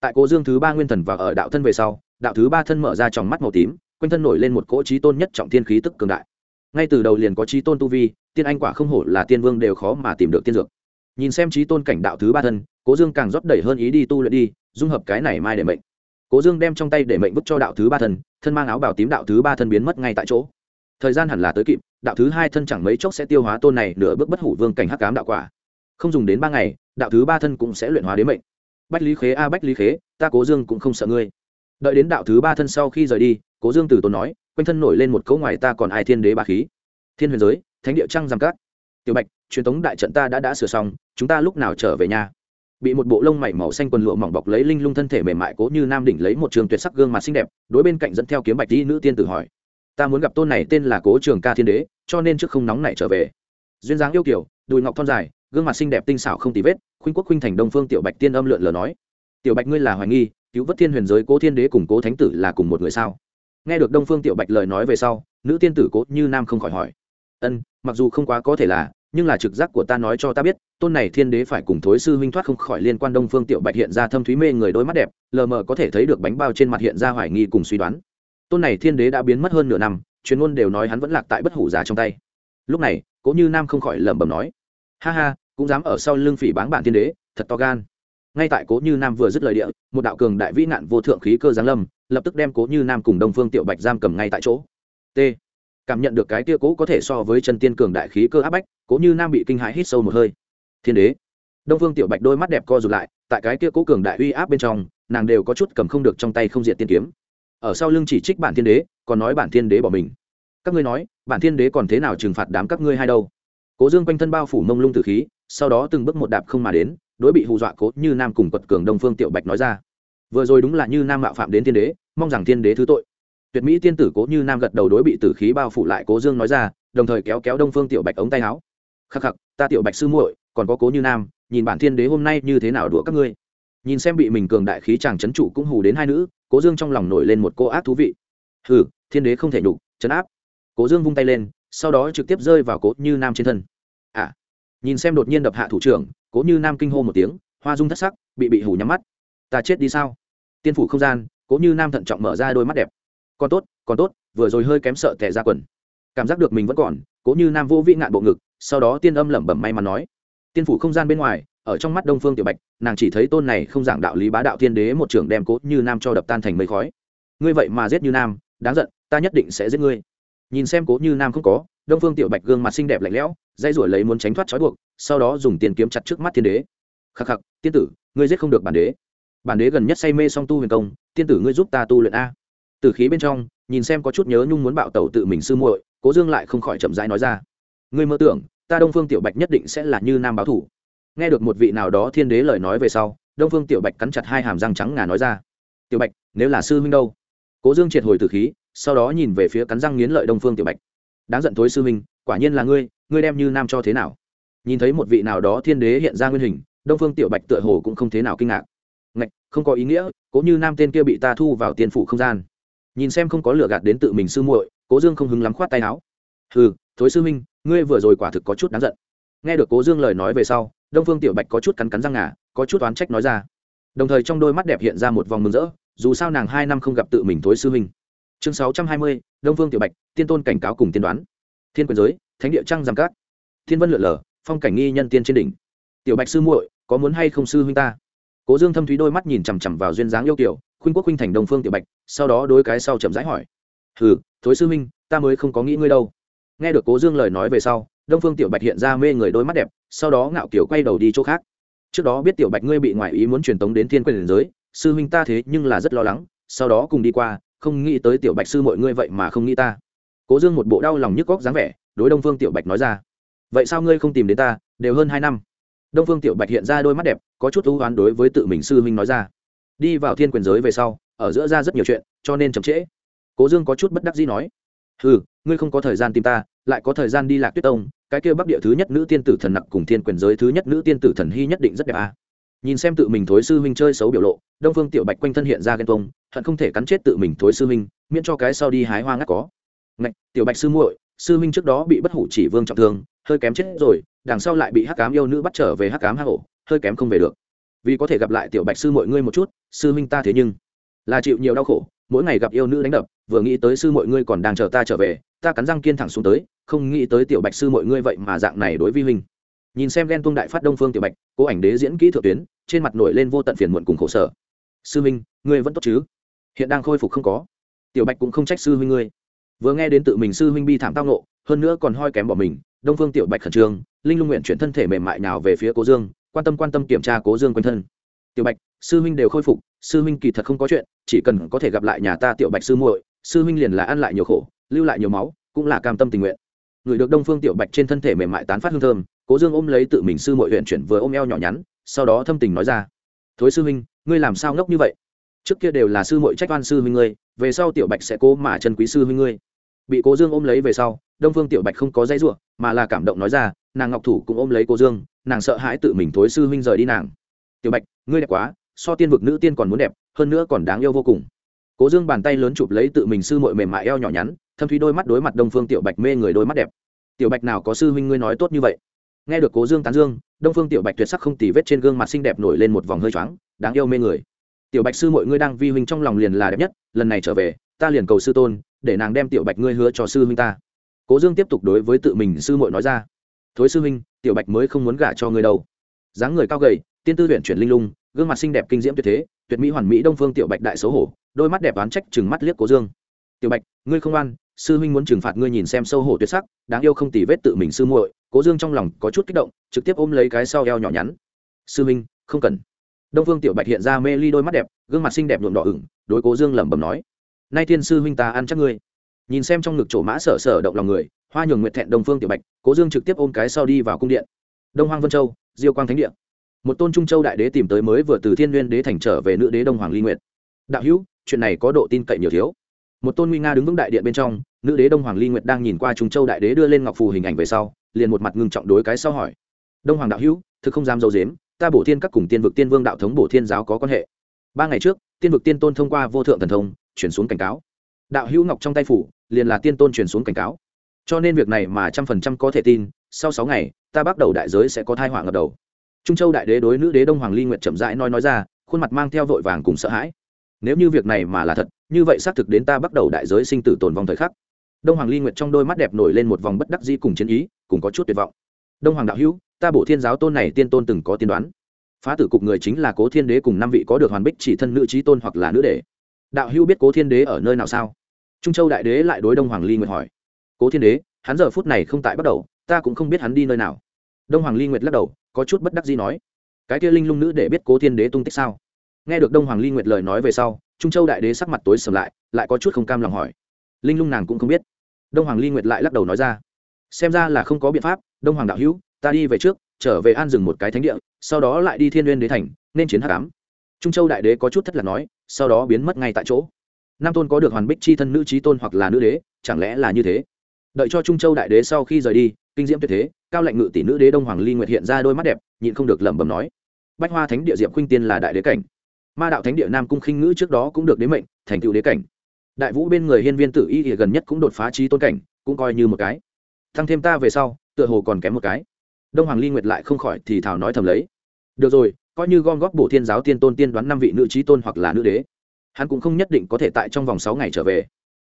Tại cố dương thứ ba nguyên thần và ở đạo thân về sau, đạo thứ ba thân mở ra tròng mắt màu tím, quanh thân nổi lên một cỗ trí tôn nhất trọng thiên khí tức cường đại. Ngay từ đầu liền có trí tôn tu vi, tiên anh quả không hổ là tiên vương đều khó mà tìm được tiên dược. Nhìn xem trí tôn cảnh đạo thứ ba thân, cố dương càng rót đẩy hơn ý đi tu luyện đi, dung hợp cái này mai để mệnh cố dương đem trong tay để mệnh bức cho đạo thứ ba thân thân mang áo bảo tím đạo thứ ba thân biến mất ngay tại chỗ. Thời gian hẳn là tới kịp, đạo thứ hai thân chẳng mấy chốc sẽ tiêu hóa tôn này nửa bước bất hủ vương cảnh hắc cám đạo quả. Không dùng đến ba ngày, đạo thứ ba thân cũng sẽ luyện hóa đến mệnh. Bách lý khế a, bách lý khế, ta cố dương cũng không sợ ngươi. Đợi đến đạo thứ ba thân sau khi rời đi, cố dương từ tốn nói, quanh thân nổi lên một cấu ngoài ta còn ai thiên đế ba khí. Thiên huyền giới, thánh địa trăng giam cát. Tiểu bạch, truyền thống đại trận ta đã đã sửa xong, chúng ta lúc nào trở về nhà? Bị một bộ lông mảy màu xanh quần lụa mỏng bọc lấy linh lung thân thể mềm mại cố như nam đỉnh lấy một trường tuyệt sắc gương mặt xinh đẹp, đối bên cạnh dẫn theo kiếm bạch đi nữ tiên tử hỏi. Ta muốn gặp tôn này tên là cố trường ca thiên đế, cho nên trước không nóng này trở về. Duyên dáng yêu kiểu đùi ngọc thon dài, gương mặt xinh đẹp tinh xảo không tì vết, khuynh quốc khuynh thành đông phương tiểu bạch tiên âm lượn lờ nói. Tiểu bạch ngươi là hoài nghi, cứu vớt thiên huyền giới cố thiên đế cùng cố thánh tử là cùng một người sao? Nghe được đông phương tiểu bạch lời nói về sau, nữ tiên tử cố như nam không khỏi hỏi. Ân, mặc dù không quá có thể là nhưng là trực giác của ta nói cho ta biết, tôn này thiên đế phải cùng thối sư huynh thoát không khỏi liên quan đông phương tiểu bạch hiện ra thâm thúy mê người đôi mắt đẹp, lờ mờ có thể thấy được bánh bao trên mặt hiện ra hoài nghi cùng suy đoán. Tôn này thiên đế đã biến mất hơn nửa năm, chuyên môn đều nói hắn vẫn lạc tại bất hủ giả trong tay. Lúc này, cố như nam không khỏi lẩm bẩm nói, ha ha, cũng dám ở sau lưng phỉ báng bản thiên đế, thật to gan. Ngay tại cố như nam vừa dứt lời địa, một đạo cường đại vĩ nạn vô thượng khí cơ giáng lâm, lập tức đem cố như nam cùng đông phương tiểu bạch giam cầm ngay tại chỗ. T. Cảm nhận được cái kia cố có thể so với chân tiên cường đại khí cơ áp bách cố như nam bị kinh hãi hít sâu một hơi. Thiên đế. Đông phương tiểu bạch đôi mắt đẹp co rụt lại, tại cái kia cố cường đại uy áp bên trong, nàng đều có chút cầm không được trong tay không diện tiên kiếm. Ở sau lưng chỉ trích bản thiên đế, còn nói bản thiên đế bỏ mình. Các ngươi nói, bản thiên đế còn thế nào trừng phạt đám các ngươi hay đâu? Cố dương quanh thân bao phủ mông lung từ khí, sau đó từng bước một đạp không mà đến, đối bị hù dọa cố như nam cùng quật cường đông phương tiểu bạch nói ra. Vừa rồi đúng là như nam mạo phạm đến thiên đế, mong rằng thiên đế thứ tội. Tuyệt mỹ tiên tử cố như nam gật đầu đối bị tử khí bao phủ lại cố dương nói ra, đồng thời kéo kéo đông phương tiểu bạch ống tay áo khắc khắc, ta tiểu bạch sư muội, còn có cố như nam, nhìn bản thiên đế hôm nay như thế nào đũa các ngươi. Nhìn xem bị mình cường đại khí chàng chấn trụ cũng hù đến hai nữ, cố dương trong lòng nổi lên một cô ác thú vị. Hừ, thiên đế không thể nhục chấn áp. Cố dương vung tay lên, sau đó trực tiếp rơi vào cố như nam trên thân. À. Nhìn xem đột nhiên đập hạ thủ trưởng, cố như nam kinh hô một tiếng, hoa dung thất sắc, bị bị hủ nhắm mắt. Ta chết đi sao? Tiên phủ không gian, cố như nam thận trọng mở ra đôi mắt đẹp. Còn tốt còn tốt, vừa rồi hơi kém sợ tẻ ra quần. Cảm giác được mình vẫn còn, cố như nam vô vĩ ngạn bộ ngực sau đó tiên âm lẩm bẩm may mắn nói, tiên phủ không gian bên ngoài, ở trong mắt đông phương tiểu bạch, nàng chỉ thấy tôn này không giảng đạo lý bá đạo thiên đế một trưởng đem cố như nam cho đập tan thành mây khói. Ngươi vậy mà giết như nam, đáng giận, ta nhất định sẽ giết ngươi. Nhìn xem cố như nam không có, đông phương tiểu bạch gương mặt xinh đẹp lạnh lẽo dây rủi lấy muốn tránh thoát trói buộc, sau đó dùng tiền kiếm chặt trước mắt thiên đế. Khắc khắc, tiên tử, ngươi giết không được bản đế. Bản đế gần nhất say mê song tu huyền công, tiên tử ngươi giúp ta tu luyện a. Từ khí bên trong, nhìn xem có chút nhớ nhung muốn bạo tẩu tự mình sư muội, cố dương lại không khỏi chậm rãi nói ra ngươi mơ tưởng, ta đông phương tiểu bạch nhất định sẽ là như nam báo thủ. Nghe được một vị nào đó thiên đế lời nói về sau, đông phương tiểu bạch cắn chặt hai hàm răng trắng ngà nói ra, tiểu bạch, nếu là sư huynh đâu? Cố dương triệt hồi từ khí, sau đó nhìn về phía cắn răng nghiến lợi đông phương tiểu bạch. Đáng giận thối sư huynh, quả nhiên là ngươi ngươi đem như nam cho thế nào? Nhìn thấy một vị nào đó thiên đế hiện ra nguyên hình, đông phương tiểu bạch tựa hồ cũng không thế nào kinh ngạc. Ngạch, không có ý nghĩa, cố như nam tên kia bị ta thu vào tiền phủ không gian. Nhìn xem không có lựa gạt đến tự mình sư muội, cố dương không hứng lắm khoát tay áo. Hừ, thối sư minh ngươi vừa rồi quả thực có chút đáng giận. Nghe được cố dương lời nói về sau, đông phương tiểu bạch có chút cắn cắn răng ngà, có chút oán trách nói ra. Đồng thời trong đôi mắt đẹp hiện ra một vòng mừng rỡ, dù sao nàng hai năm không gặp tự mình thối sư minh chương sáu trăm hai mươi, đông phương tiểu bạch, tiên tôn cảnh cáo cùng tiên đoán. Thiên quyền giới, thánh địa trăng giam cát. Thiên vân lượn lờ, phong cảnh nghi nhân tiên trên đỉnh. Tiểu bạch sư muội, có muốn hay không sư huynh ta? Cố dương thâm thúy đôi mắt nhìn chằm chằm vào duyên dáng yêu kiểu khuynh quốc khuynh thành đông phương tiểu bạch, sau đó đôi cái sau chậm rãi hỏi. Hừ, thối sư huynh, ta mới không có nghĩ ngươi đâu nghe được cố dương lời nói về sau, đông phương tiểu bạch hiện ra mê người đôi mắt đẹp, sau đó ngạo kiểu quay đầu đi chỗ khác. Trước đó biết tiểu bạch ngươi bị ngoại ý muốn truyền tống đến thiên quyền giới, sư huynh ta thế nhưng là rất lo lắng, sau đó cùng đi qua, không nghĩ tới tiểu bạch sư mọi ngươi vậy mà không nghĩ ta. Cố dương một bộ đau lòng nhức góc dáng vẻ, đối đông phương tiểu bạch nói ra, vậy sao ngươi không tìm đến ta, đều hơn hai năm. Đông phương tiểu bạch hiện ra đôi mắt đẹp, có chút ưu oán đối với tự mình sư huynh nói ra, đi vào thiên quyền giới về sau, ở giữa ra rất nhiều chuyện, cho nên chậm trễ. Cố dương có chút bất đắc dĩ nói ừ ngươi không có thời gian tìm ta lại có thời gian đi lạc tuyết tông cái kia bắc địa thứ nhất nữ tiên tử thần nặc cùng thiên quyền giới thứ nhất nữ tiên tử thần hy nhất định rất đẹp à. nhìn xem tự mình thối sư huynh chơi xấu biểu lộ đông phương tiểu bạch quanh thân hiện ra ghen tông hận không thể cắn chết tự mình thối sư huynh miễn cho cái sau đi hái hoa ngắt có. Ngạch, tiểu bạch sư muội sư huynh trước đó bị bất hủ chỉ vương trọng thương hơi kém chết rồi đằng sau lại bị hắc cám yêu nữ bắt trở về hắc cám hắc hổ, hơi kém không về được. Vì có thể gặp lại tiểu bạch sư mọi ngươi một chút sư minh ta thế nhưng là chịu nhiều đau khổ mỗi ngày gặp yêu nữ đánh đập, vừa nghĩ tới sư mọi ngươi còn đang chờ ta trở về, ta cắn răng kiên thẳng xuống tới, không nghĩ tới tiểu bạch sư mọi ngươi vậy mà dạng này đối vi huynh. Nhìn xem ghen tuông đại phát đông phương tiểu bạch cố ảnh đế diễn kỹ thượng tuyến, trên mặt nổi lên vô tận phiền muộn cùng khổ sở. Sư minh ngươi vẫn tốt chứ? Hiện đang khôi phục không có. Tiểu bạch cũng không trách sư huynh ngươi. Vừa nghe đến tự mình sư huynh bi thảm tao nộ hơn nữa còn hoi kém bỏ mình, đông phương tiểu bạch khẩn trương, linh lung nguyện chuyển thân thể mềm mại nào về phía cố dương, quan tâm quan tâm kiểm tra cố dương quanh thân. Tiểu bạch, sư huynh đều khôi phục sư huynh kỳ thật không có chuyện, chỉ cần có thể gặp lại nhà ta tiểu bạch sư muội, sư huynh liền là ăn lại nhiều khổ, lưu lại nhiều máu, cũng là cam tâm tình nguyện. Người được đông phương tiểu bạch trên thân thể mềm mại tán phát hương thơm, cố dương ôm lấy tự mình sư muội huyện chuyển vừa ôm eo nhỏ nhắn, sau đó thâm tình nói ra, thối sư huynh, ngươi làm sao ngốc như vậy? Trước kia đều là sư muội trách oan sư huynh ngươi, về sau tiểu bạch sẽ cố mà chân quý sư huynh ngươi. Bị cố dương ôm lấy về sau, đông phương tiểu bạch không có dãy ruộng mà là cảm động nói ra, nàng ngọc thủ cũng ôm lấy cố dương, nàng sợ hãi tự mình thối sư huynh rời đi nàng. Tiểu bạch, ngươi đẹp quá so tiên vực nữ tiên còn muốn đẹp, hơn nữa còn đáng yêu vô cùng. Cố dương bàn tay lớn chụp lấy tự mình sư mội mềm mại eo nhỏ nhắn, thâm thúy đôi mắt đối mặt đông phương tiểu bạch mê người đôi mắt đẹp. Tiểu bạch nào có sư huynh ngươi nói tốt như vậy? Nghe được cố dương tán dương, đông phương tiểu bạch tuyệt sắc không tì vết trên gương mặt xinh đẹp nổi lên một vòng hơi choáng, đáng yêu mê người. Tiểu bạch sư mội ngươi đang vi huynh trong lòng liền là đẹp nhất, lần này trở về, ta liền cầu sư tôn, để nàng đem tiểu bạch ngươi hứa cho sư huynh ta. Cố dương tiếp tục đối với tự mình sư muội nói ra. Thối sư huynh, tiểu bạch mới không muốn gả cho ngươi đâu. Dáng người cao gầy, tiên tư huyện chuyển linh lung gương mặt xinh đẹp kinh diễm tuyệt thế, tuyệt mỹ hoàn mỹ đông phương tiểu bạch đại xấu hổ, đôi mắt đẹp oán trách chừng mắt liếc cố dương. Tiểu bạch, ngươi không oan, sư huynh muốn trừng phạt ngươi nhìn xem sâu hổ tuyệt sắc, đáng yêu không tì vết tự mình sư muội. Cố dương trong lòng có chút kích động, trực tiếp ôm lấy cái sau eo nhỏ nhắn. Sư huynh, không cần. Đông phương tiểu bạch hiện ra mê ly đôi mắt đẹp, gương mặt xinh đẹp nhuộm đỏ ửng, đối cố dương lẩm bẩm nói, nay thiên sư huynh ta ăn chắc ngươi. Nhìn xem trong ngực chỗ mã sở sở động lòng người, hoa nhường nguyện thẹn đông phương tiểu bạch, cố dương trực tiếp ôm cái sau đi vào cung điện. Đông hoang vân châu, diêu quang thánh điện một tôn trung châu đại đế tìm tới mới vừa từ thiên nguyên đế thành trở về nữ đế đông hoàng ly nguyệt. Đạo hữu, chuyện này có độ tin cậy nhiều thiếu. Một tôn nguy nga đứng vững đại điện bên trong, nữ đế đông hoàng ly nguyệt đang nhìn qua trung châu đại đế đưa lên ngọc phù hình ảnh về sau, liền một mặt ngưng trọng đối cái sau hỏi. Đông hoàng đạo hữu, thực không dám dâu dếm ta bổ thiên các cùng tiên vực tiên vương đạo thống bổ thiên giáo có quan hệ. Ba ngày trước, tiên vực tiên tôn thông qua vô thượng thần thông, chuyển xuống cảnh cáo. Đạo hữu ngọc trong tay phủ, liền là tiên tôn chuyển xuống cảnh cáo. Cho nên việc này mà trăm phần trăm có thể tin, sau sáu ngày, ta bắt đầu đại giới sẽ có thai họa ngập đầu trung châu đại đế đối nữ đế đông hoàng ly nguyệt chậm rãi nói nói ra, khuôn mặt mang theo vội vàng cùng sợ hãi. Nếu như việc này mà là thật, như vậy xác thực đến ta bắt đầu đại giới sinh tử tồn vong thời khắc. Đông hoàng ly nguyệt trong đôi mắt đẹp nổi lên một vòng bất đắc dĩ cùng chiến ý, cùng có chút tuyệt vọng. Đông hoàng đạo hữu, ta bổ thiên giáo tôn này tiên tôn từng có tiên đoán. Phá tử cục người chính là cố thiên đế cùng năm vị có được hoàn bích chỉ thân nữ trí tôn hoặc là nữ đế đạo hữu biết cố thiên đế ở nơi nào sao? Trung châu đại đế lại đối đông hoàng ly nguyệt hỏi. Cố thiên đế, hắn giờ phút này không tại bắt đầu, ta cũng không biết hắn đi nơi nào đông hoàng ly nguyệt lắc đầu, có chút bất đắc gì nói, cái kia linh lung nữ để biết cố thiên đế tung tích sao? Nghe được đông hoàng ly nguyệt lời nói về sau, trung châu đại đế sắc mặt tối sầm lại lại có chút không cam lòng hỏi, linh lung nàng cũng không biết? Đông hoàng ly nguyệt lại lắc đầu nói ra, xem ra là không có biện pháp, đông hoàng đạo hữu, ta đi về trước, trở về an dừng một cái thánh địa, sau đó lại đi thiên n g u y ê n đế thành, nên chiến h tám trung châu đại đế có chút thất lạc nói, sau đó biến mất ngay tại chỗ. Nam tôn có được hoàn bích c h i thân nữ trí tôn hoặc là nữ đế, chẳng lẽ là như thế? Đợi cho trung châu đại đế sau khi rời đi kinh diễm tuyệt thế, cao lệnh ngự tỷ nữ đế đông hoàng ly nguyệt hiện ra đôi mắt đẹp, nhịn không được lẩm bẩm nói, bách hoa thánh địa diệp khuynh tiên là đại đế cảnh. Ma đạo thánh địa nam cung khinh ngữ trước đó cũng được đế mệnh, thành tựu đế cảnh. Đại vũ bên người hiên viên tử y thì gần nhất cũng đột phá trí tôn cảnh, cũng coi như một cái. Thăng thêm ta về sau, tựa hồ còn kém một cái. Đông hoàng ly nguyệt lại không khỏi thì thảo nói thầm lấy, được rồi, coi như gom góp bổ thiên giáo tiên tôn tiên đoán năm vị nữ trí tôn hoặc là nữ đế, hắn cũng không nhất định có thể tại trong vòng sáu ngày trở về.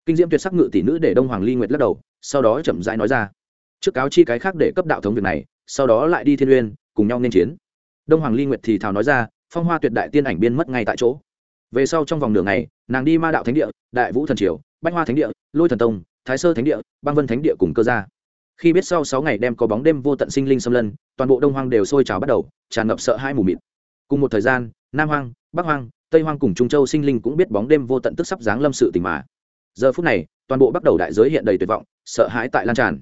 Kinh diễm tuyệt sắc ngự tỷ nữ để đông hoàng ly nguyệt lắc đầu, sau đó chậm rãi nói ra trước cáo chi cái khác để cấp đạo thống việc này, sau đó lại đi thiên uyên, cùng nhau nên chiến. Đông hoàng ly nguyệt thì thào nói ra, phong hoa tuyệt đại tiên ảnh biên mất ngay tại chỗ. Về sau trong vòng nửa ngày, nàng đi ma đạo thánh địa, đại vũ thần triều, bách hoa thánh địa, lôi thần tông, thái sơ thánh địa, băng vân thánh địa cùng cơ gia. Khi biết sau sáu ngày đem có bóng đêm vô tận sinh linh xâm lân toàn bộ đông hoang đều sôi trào bắt đầu, tràn ngập sợ hai mù mịt. Cùng một thời gian, nam hoang, bắc hoang, tây hoang cùng trung châu sinh linh cũng biết bóng đêm vô tận tức sắp giáng lâm sự tình mà. Giờ phút này, toàn bộ bắt đầu đại giới hiện đầy tuyệt vọng, sợ hãi tại lan tràn.